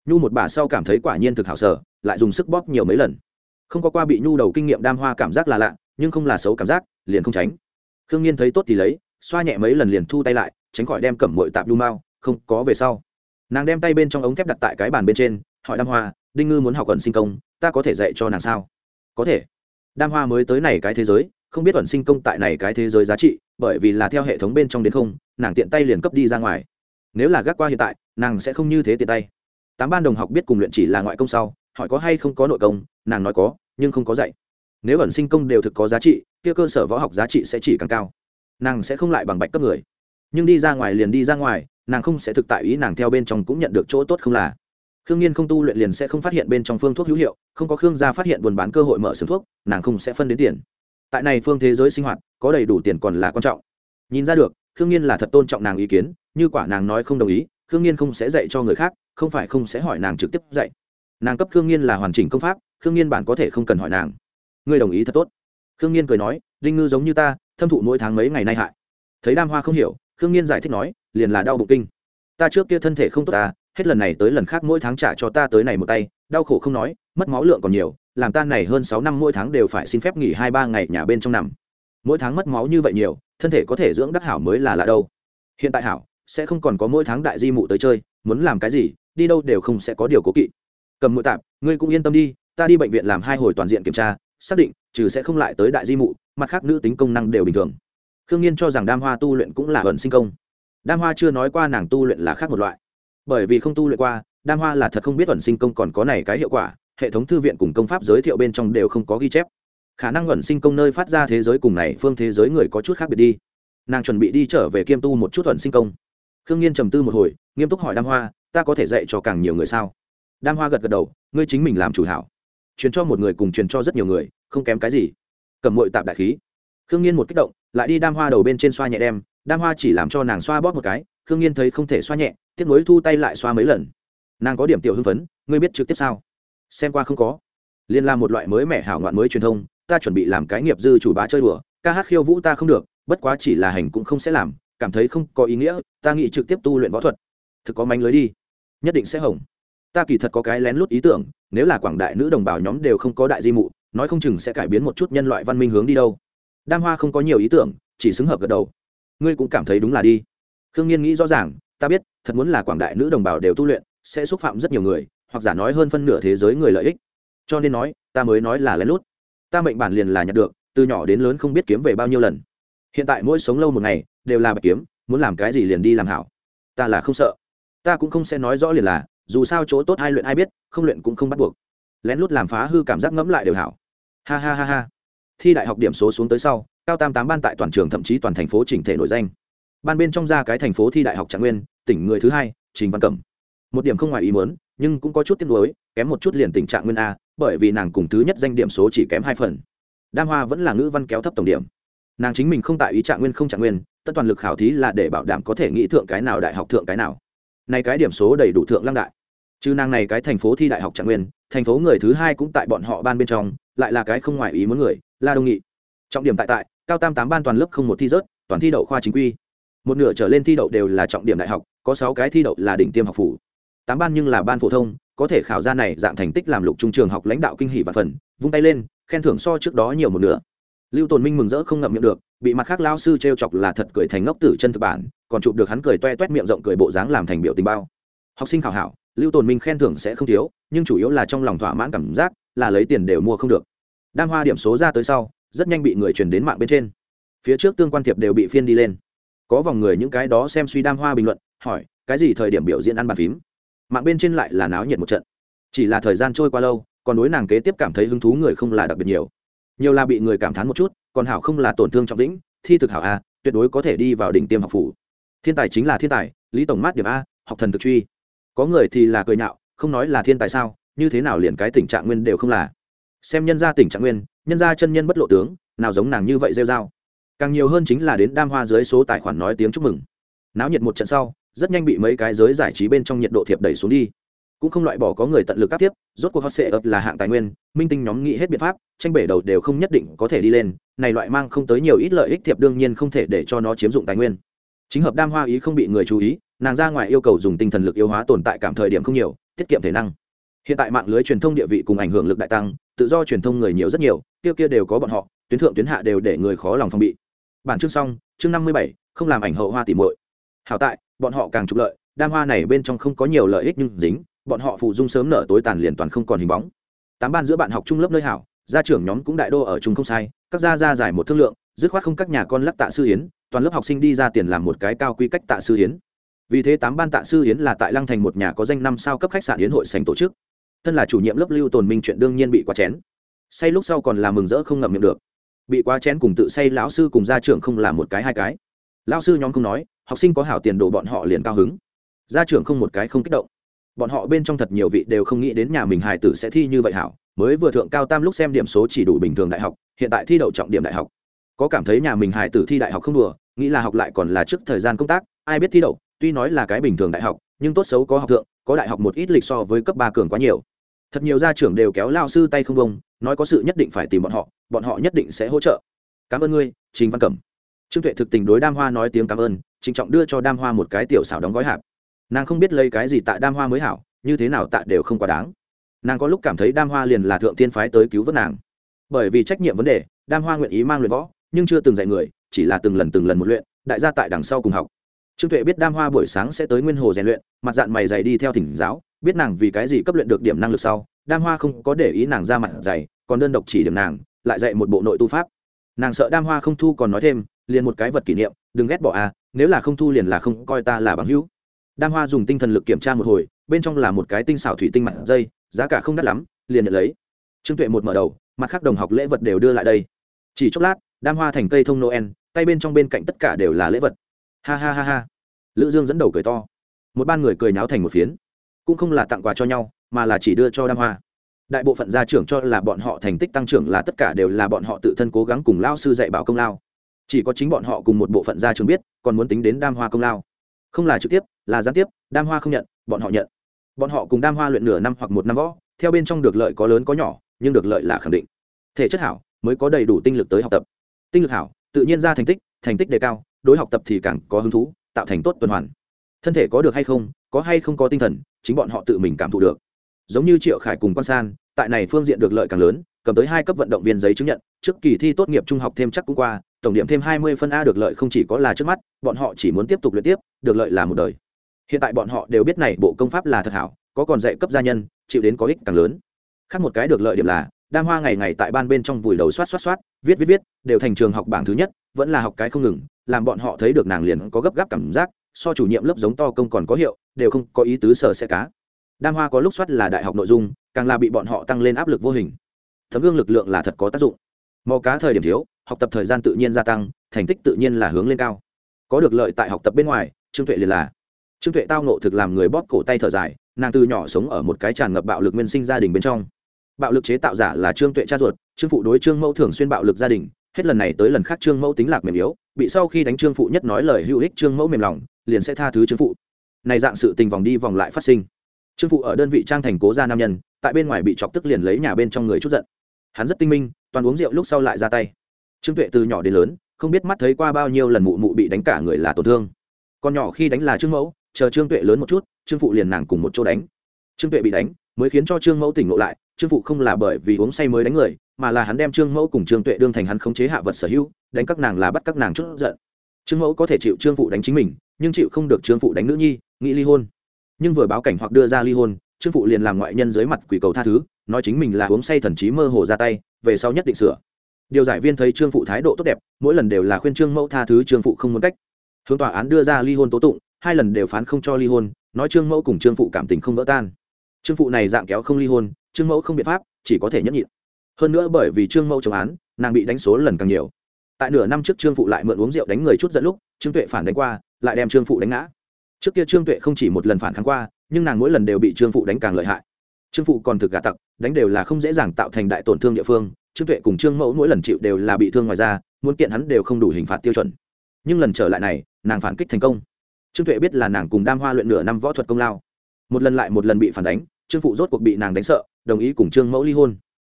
nhu một bà sau cảm thấy quả nhiên thực hảo sở lại dùng sức bóp nhiều mấy lần. Không có qua bị nhu đầu kinh nghiệm đam hoa cảm giác là lạ nhưng không là xấu cảm giác liền không tránh. Khương nhiên thấy tốt thì lấy xoa nhẹ mấy lần liền thu tay lại tránh khỏi đem cẩm muội tạp nhu mau, không có về sau. Nàng đem tay bên trong ống thép đặt tại cái bàn bên trên hỏi đam hoa đinh ngư muốn học ẩn sinh công ta có thể dạy cho nàng sao? Có thể. Đam hoa mới tới này cái thế giới không biết ẩn sinh công tại này cái thế giới giá trị bởi vì là theo hệ thống bên trong đến không nàng tiện tay liền cấp đi ra ngoài. Nếu là gác qua hiện tại nàng sẽ không như thế tiện tay tám ban đồng học biết cùng luyện chỉ là ngoại công sau, hỏi có hay không có nội công, nàng nói có, nhưng không có dạy. Nếu ẩn sinh công đều thực có giá trị, kia cơ sở võ học giá trị sẽ chỉ càng cao. Nàng sẽ không lại bằng bạch cấp người. Nhưng đi ra ngoài liền đi ra ngoài, nàng không sẽ thực tại ý nàng theo bên trong cũng nhận được chỗ tốt không là. Khương nhiên không tu luyện liền sẽ không phát hiện bên trong phương thuốc hữu hiệu, không có khương gia phát hiện buôn bán cơ hội mở xưởng thuốc, nàng không sẽ phân đến tiền. Tại này phương thế giới sinh hoạt, có đầy đủ tiền còn là quan trọng. Nhìn ra được, khương nhiên là thật tôn trọng nàng ý kiến, như quả nàng nói không đồng ý khương nhiên không sẽ dạy cho người khác, không phải không sẽ hỏi nàng trực tiếp dạy. Nàng cấp khương nhiên là hoàn chỉnh công pháp, khương nhiên bản có thể không cần hỏi nàng. Ngươi đồng ý thật tốt. Khương nhiên cười nói, đinh ngư giống như ta, thâm thụ mỗi tháng mấy ngày nay hại. Thấy đam hoa không hiểu, khương nhiên giải thích nói, liền là đau bụng kinh. Ta trước kia thân thể không tốt ta, hết lần này tới lần khác mỗi tháng trả cho ta tới này một tay, đau khổ không nói, mất máu lượng còn nhiều, làm ta này hơn sáu năm mỗi tháng đều phải xin phép nghỉ hai ba ngày nhà bên trong nằm. Mỗi tháng mất máu như vậy nhiều, thân thể có thể dưỡng đắc hảo mới là lạ đâu. Hiện tại hảo sẽ không còn có mỗi tháng đại di mụ tới chơi, muốn làm cái gì, đi đâu đều không sẽ có điều cố kỵ. Cầm mũi tạp, ngươi cũng yên tâm đi, ta đi bệnh viện làm hai hồi toàn diện kiểm tra, xác định, trừ sẽ không lại tới đại di mụ, mặt khác nữ tính công năng đều bình thường. Khương nhiên cho rằng đam hoa tu luyện cũng là ẩn sinh công. Đam hoa chưa nói qua nàng tu luyện là khác một loại. Bởi vì không tu luyện qua, đam hoa là thật không biết ẩn sinh công còn có này cái hiệu quả, hệ thống thư viện cùng công pháp giới thiệu bên trong đều không có ghi chép. Khả năng ẩn sinh công nơi phát ra thế giới cùng này phương thế giới người có chút khác biệt đi. Nàng chuẩn bị đi trở về kiêm tu một chút ẩn sinh công khương nhiên trầm tư một hồi, nghiêm túc hỏi đam hoa, ta có thể dạy cho càng nhiều người sao? Đam hoa gật gật đầu, ngươi chính mình làm chủ hảo. Truyền cho một người cùng truyền cho rất nhiều người, không kém cái gì. Cầm mội tạp đại khí. Khương nhiên một kích động, lại đi đam hoa đầu bên trên xoa nhẹ đem. Đam hoa chỉ làm cho nàng xoa bóp một cái, khương nhiên thấy không thể xoa nhẹ tiếp nối thu tay lại xoa mấy lần. Nàng có điểm tiểu hưng phấn, ngươi biết trực tiếp sao? Xem qua không có. Liên làm một loại mới mẻ hảo ngoạn mới truyền thông, ta chuẩn bị làm cái nghiệp dư chủ bá chơi đùa, ca hát khiêu vũ ta không được, bất quá chỉ là hành cũng không sẽ làm cảm thấy không có ý nghĩa, ta nghĩ trực tiếp tu luyện võ thuật. Thực có mánh lưới đi. Nhất định sẽ hỏng. Ta kỳ thật có cái lén lút ý tưởng, nếu là quảng đại nữ đồng bào nhóm đều không có đại di mụ, nói không chừng sẽ cải biến một chút nhân loại văn minh hướng đi đâu. Đam hoa không có nhiều ý tưởng, chỉ xứng hợp gật đầu. Ngươi cũng cảm thấy đúng là đi. Khương nhiên nghĩ rõ ràng, ta biết, thật muốn là quảng đại nữ đồng bào đều tu luyện, sẽ xúc phạm rất nhiều người, hoặc giả nói hơn phân nửa thế giới người lợi ích. Cho nên nói, ta mới nói là lén lút. Ta mệnh bản liền là nhặt được, từ nhỏ đến lớn không biết kiếm về bao nhiêu lần hiện tại mỗi sống lâu một ngày, đều là bạch kiếm, muốn làm cái gì liền đi làm hảo. Ta là không sợ. Ta cũng không sẽ nói rõ liền là, dù sao chỗ tốt ai luyện ai biết, không luyện cũng không bắt buộc. Lén lút làm phá hư cảm giác ngẫm lại đều hảo. Ha ha ha ha. Thi đại học điểm số xuống tới sau, cao tam tám ban tại toàn trường thậm chí toàn thành phố chỉnh thể nổi danh. Ban bên trong ra cái thành phố thi đại học trạng nguyên, tỉnh người thứ hai, trình văn cẩm. Một điểm không ngoài ý muốn, nhưng cũng có chút tiếc nuối, kém một chút liền tình trạng nguyên a, bởi vì nàng cùng thứ nhất danh điểm số chỉ kém hai phần. Đam hoa vẫn là ngữ văn kéo thấp tổng điểm nàng chính mình không tại ý trạng nguyên không trạng nguyên, tất toàn lực khảo thí là để bảo đảm có thể nghĩ thượng cái nào đại học thượng cái nào. Này cái điểm số đầy đủ thượng lăng đại. Chứ nàng này cái thành phố thi đại học trạng nguyên, thành phố người thứ hai cũng tại bọn họ ban bên trong, lại là cái không ngoài ý muốn người la đông nghị. Trọng điểm tại tại, cao tam tám ban toàn lớp không một thi rớt, toàn thi đậu khoa chính quy. Một nửa trở lên thi đậu đều là trọng điểm đại học, có sáu cái thi đậu là đỉnh tiêm học phủ. Tám ban nhưng là ban phổ thông, có thể khảo ra này dạng thành tích làm lục trung trường học lãnh đạo kinh hỷ và phần, vung tay lên, khen thưởng so trước đó nhiều một nửa lưu tồn minh mừng rỡ không ngậm miệng được, bị mặt khác lao sư t r e o chọc là thật cười thành ngốc tử chân thực bản, còn chụp được hắn cười toe toét miệng rộng cười bộ dáng làm thành biểu tình bao. Học sinh khảo hảo, lưu tồn minh khen thưởng sẽ không thiếu, nhưng chủ yếu là trong lòng thỏa mãn cảm giác, là lấy tiền đều mua không được. Đam hoa điểm số ra tới sau, rất nhanh bị người truyền đến mạng bên trên. Phía trước tương quan thiệp đều bị phiên đi lên. Có vòng người những cái đó xem suy đam hoa bình luận, hỏi, cái gì thời điểm biểu diễn ăn bàn phím? Mạng bên trên lại là náo nhiệt một trận. Chỉ là thời gian trôi qua lâu, còn đối nàng kế tiếp cảm thấy hứng thú người không là đặc biệt nhiều nhiều là bị người cảm thán một chút, còn hảo không là tổn thương trọng lĩnh thi thực hảo a, tuyệt đối có thể đi vào đỉnh tiêm học phủ. Thiên tài chính là thiên tài, lý tổng mát điểm a, học thần thực truy. Có người thì là cười nhạo, không nói là thiên tài sao, như thế nào liền cái tình trạng nguyên đều không là. Xem nhân gia tình trạng nguyên, nhân gia chân nhân bất lộ tướng, nào giống nàng như vậy rêu dao càng nhiều hơn chính là đến đam hoa dưới số tài khoản nói tiếng chúc mừng. Náo nhiệt một trận sau, rất nhanh bị mấy cái giới giải trí bên trong nhiệt độ thiệp đẩy xuống đi cũng không loại bỏ có người tận lực áp tiếp, rốt cuộc hot sệ ập là hạng tài nguyên, minh tinh nhóm nghĩ hết biện pháp, tranh bể đầu đều không nhất định có thể đi lên, này loại mang không tới nhiều ít lợi ích thiệp đương nhiên không thể để cho nó chiếm dụng tài nguyên. Chính hợp đam hoa ý không bị người chú ý, nàng ra ngoài yêu cầu dùng tinh thần lực yêu hóa tồn tại cảm thời điểm không nhiều, tiết kiệm thể năng. Hiện tại mạng lưới truyền thông địa vị cùng ảnh hưởng lực đại tăng, tự do truyền thông người nhiều rất nhiều, kia kia đều có bọn họ, tuyến thượng tuyến hạ đều để người khó lòng phòng bị. Bản chương xong, chương năm mươi bảy, không làm ảnh hậu hoa tỉ muội. Hảo tại, bọn họ càng trục lợi, đam hoa này bên trong không có nhiều lợi ích nhưng dính bọn họ phụ dung sớm nở tối tàn liền toàn không còn hình bóng. Tám ban giữa bạn học trung lớp nơi hảo, gia trưởng nhóm cũng đại đô ở chung không sai, các gia gia giải một thương lượng, dứt khoát không các nhà con lắc tạ sư hiến toàn lớp học sinh đi ra tiền làm một cái cao quy cách tạ sư hiến vì thế tám ban tạ sư hiến là tại lăng thành một nhà có danh năm sao cấp khách sạn yến hội sành tổ chức. Thân là chủ nhiệm lớp lưu tồn minh chuyện đương nhiên bị quá chén. Say lúc sau còn là mừng rỡ không ngậm miệng được. Bị quá chén cùng tự say lão sư cùng gia trưởng không làm một cái hai cái. Lão sư nhóm không nói, học sinh có hảo tiền đồ bọn họ liền cao hứng. Gia trưởng không một cái không kích động bọn họ bên trong thật nhiều vị đều không nghĩ đến nhà mình hài tử sẽ thi như vậy hảo, mới vừa thượng cao tam lúc xem điểm số chỉ đủ bình thường đại học, hiện tại thi đậu trọng điểm đại học. Có cảm thấy nhà mình hài tử thi đại học không đùa, nghĩ là học lại còn là trước thời gian công tác, ai biết thi đậu, tuy nói là cái bình thường đại học, nhưng tốt xấu có học thượng, có đại học một ít lịch so với cấp ba cường quá nhiều. Thật nhiều gia trưởng đều kéo lao sư tay không bông nói có sự nhất định phải tìm bọn họ bọn họ nhất định sẽ hỗ trợ. Cảm ơn ngươi, trình văn cẩm. Trương tuệ thực tình đối đam hoa nói tiếng cảm ơn, trịnh trọng đưa cho đam hoa một cái tiểu xảo đóng gói hạp nàng không biết lấy cái gì tạ đam hoa mới hảo, như thế nào tạ đều không quá đáng. Nàng có lúc cảm thấy đam hoa liền là thượng tiên phái tới cứu vớt nàng. Bởi vì trách nhiệm vấn đề, đam hoa nguyện ý mang luyện võ, nhưng chưa từng dạy người, chỉ là từng lần từng lần một luyện, đại gia tại đằng sau cùng học. Trương tuệ biết đam hoa buổi sáng sẽ tới nguyên hồ rèn luyện, mặt dạng mày dày đi theo thỉnh giáo, biết nàng vì cái gì cấp luyện được điểm năng lực sau, đam hoa không có để ý nàng ra mặt dày, còn đơn độc chỉ điểm nàng, lại dạy một bộ nội tu pháp. Nàng sợ đam hoa không thu còn nói thêm, liền một cái vật kỷ niệm, đừng ghét bỏ a, nếu là không thu liền là không coi ta là bằng hữu đam hoa dùng tinh thần lực kiểm tra một hồi, bên trong là một cái tinh xảo thủy tinh mặt dây, giá cả không đắt lắm, liền nhận lấy. Trương tuệ một mở đầu, mặt khác đồng học lễ vật đều đưa lại đây. Chỉ chốc lát, đam hoa thành cây thông noel, tay bên trong bên cạnh tất cả đều là lễ vật. Ha ha ha ha. Lữ dương dẫn đầu cười to. Một ban người cười nháo thành một phiến. Cũng không là tặng quà cho nhau, mà là chỉ đưa cho đam hoa. Đại bộ phận gia trưởng cho là bọn họ thành tích tăng trưởng là tất cả đều là bọn họ tự thân cố gắng cùng lao sư dạy bảo công lao. Chỉ có chính bọn họ cùng một bộ phận gia trưởng biết, còn muốn tính đến đam hoa công lao. Không là trực tiếp là gián tiếp, đam hoa không nhận, bọn họ nhận. Bọn họ cùng đam hoa luyện nửa năm hoặc một năm võ, theo bên trong được lợi có lớn có nhỏ, nhưng được lợi là khẳng định. Thể chất hảo mới có đầy đủ tinh lực tới học tập. Tinh lực hảo, tự nhiên ra thành tích thành tích đề cao, đối học tập thì càng có hứng thú, tạo thành tốt tuần hoàn. Thân thể có được hay không, có hay không có tinh thần, chính bọn họ tự mình cảm thụ được. Giống như triệu khải cùng quan san, tại này phương diện được lợi càng lớn, cầm tới hai cấp vận động viên giấy chứng nhận, trước kỳ thi tốt nghiệp trung học thêm chắc cũng qua, tổng điểm thêm hai mươi phân a được lợi không chỉ có là trước mắt, bọn họ chỉ muốn tiếp tục luyện tiếp, được lợi là một đời hiện tại bọn họ đều biết này bộ công pháp là thật hảo, có còn dạy cấp gia nhân, chịu đến có ích càng lớn. Khác một cái được lợi điểm là, đam hoa ngày ngày tại ban bên trong vùi đầu soát soát soát viết viết viết, đều thành trường học bảng thứ nhất, vẫn là học cái không ngừng, làm bọn họ thấy được nàng liền có gấp gáp cảm giác, so chủ nhiệm lớp giống to công còn có hiệu, đều không có ý tứ sở sẽ cá. Đam hoa có lúc soát là đại học nội dung, càng là bị bọn họ tăng lên áp lực vô hình. Thấm gương lực lượng là thật có tác dụng. Mò cá thời điểm thiếu, học tập thời gian tự nhiên gia tăng, thành tích tự nhiên là hướng lên cao. Có được lợi tại học tập bên ngoài, trương tuệ liền là trương tuệ tao nộ thực làm người bóp cổ tay thở dài, nàng từ nhỏ sống ở một cái tràn ngập bạo lực nguyên sinh gia đình bên trong. Bạo lực chế tạo giả là trương tuệ cha ruột, trương phụ đối trương mẫu thường xuyên bạo lực gia đình, hết lần này tới lần khác trương mẫu tính lạc mềm yếu, bị sau khi đánh trương phụ nhất nói lời hữu ích trương mẫu mềm lòng, liền sẽ tha thứ trương phụ. Này dạng sự tình vòng đi vòng lại phát sinh. Trương phụ ở đơn vị trang thành cố gia nam nhân, tại bên ngoài bị chọc tức liền lấy nhà bên trong người chút giận. Hắn rất tinh minh, toàn uống rượu lúc sau lại ra tay. Trương tuệ từ nhỏ đến lớn, không biết mắt thấy qua bao nhiêu lần mụ mụ bị đánh cả người là tổn thương. Con nhỏ khi đánh là trương mẫu chờ trương tuệ lớn một chút, trương phụ liền nàng cùng một chỗ đánh. Trương tuệ bị đánh, mới khiến cho trương mẫu tỉnh ngộ lại, trương phụ không là bởi vì uống say mới đánh người, mà là hắn đem trương mẫu cùng trương tuệ đương thành hắn khống chế hạ vật sở hữu, đánh các nàng là bắt các nàng chút giận. Trương mẫu có thể chịu trương phụ đánh chính mình, nhưng chịu không được trương phụ đánh nữ nhi, nghĩ ly hôn. Nhưng vừa báo cảnh hoặc đưa ra ly hôn, trương phụ liền làm ngoại nhân dưới mặt quỷ cầu tha thứ, nói chính mình là uống say thần trí mơ hồ ra tay, về sau nhất định sửa. Điều giải viên thấy trương phụ thái độ tốt đẹp, mỗi lần đều là khuyên trương mẫu tha thứ trương phụ không muốn cách. Hướng tòa án đưa ra ly hôn tố tụng hai lần đều phán không cho ly hôn, nói trương mẫu cùng trương phụ cảm tình không vỡ tan. Trương phụ này dạng kéo không ly hôn, trương mẫu không biện pháp, chỉ có thể nhẫn nhịn. Hơn nữa bởi vì trương mẫu chống án, nàng bị đánh số lần càng nhiều. Tại nửa năm trước trương phụ lại mượn uống rượu đánh người chút giận lúc, trương tuệ phản đánh qua, lại đem trương phụ đánh ngã. Trước kia trương tuệ không chỉ một lần phản kháng qua, nhưng nàng mỗi lần đều bị trương phụ đánh càng lợi hại. Trương phụ còn thực gà tặc, đánh đều là không dễ dàng tạo thành đại tổn thương địa phương, trương tuệ cùng trương mẫu mỗi lần chịu đều là bị thương ngoài ra muốn kiện hắn đều không đủ hình phạt tiêu chuẩn. Nhưng lần trở lại này, nàng phản kích thành công trương tuệ biết là nàng cùng đam hoa luyện nửa năm võ thuật công lao. Một lần lại một lần bị phản đánh, trương phụ rốt cuộc bị nàng đánh sợ, đồng ý cùng trương mẫu ly hôn.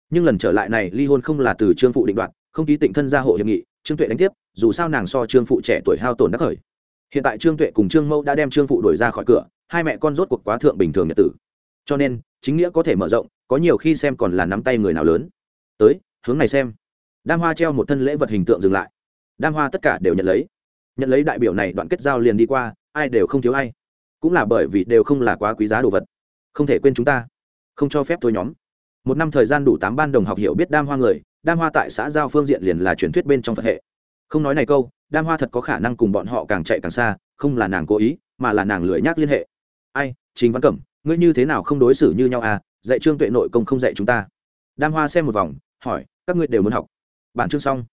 Nhưng lần trở lại này, ly hôn không là từ trương phụ định đoạt, không ký tịnh thân gia hộ hiệp nghị, trương tuệ đánh tiếp, dù sao nàng so trương phụ trẻ tuổi hao tổn đắc khởi. Hiện tại trương tuệ cùng trương mẫu đã đem trương phụ đuổi ra khỏi cửa, hai mẹ con rốt cuộc quá thượng bình thường nhật tử. Cho nên, chính nghĩa có thể mở rộng, có nhiều khi xem còn là nắm tay người nào lớn. Tới, hướng này xem. Đam hoa treo một thân lễ vật hình tượng dừng lại. Đam hoa tất cả đều nhận lấy. Nhận lấy đại biểu này đoạn kết giao liền đi qua ai đều không thiếu ai. Cũng là bởi vì đều không là quá quý giá đồ vật. Không thể quên chúng ta. Không cho phép thôi nhóm. Một năm thời gian đủ tám ban đồng học hiểu biết đam hoa người, đam hoa tại xã giao phương diện liền là truyền thuyết bên trong phật hệ. Không nói này câu, đam hoa thật có khả năng cùng bọn họ càng chạy càng xa, không là nàng cố ý, mà là nàng lười nhác liên hệ. Ai, trình văn cẩm, ngươi như thế nào không đối xử như nhau à? Dạy trương tuệ nội công không dạy chúng ta. Đam hoa xem một vòng, hỏi, các ngươi đều muốn học. Bản chương xong.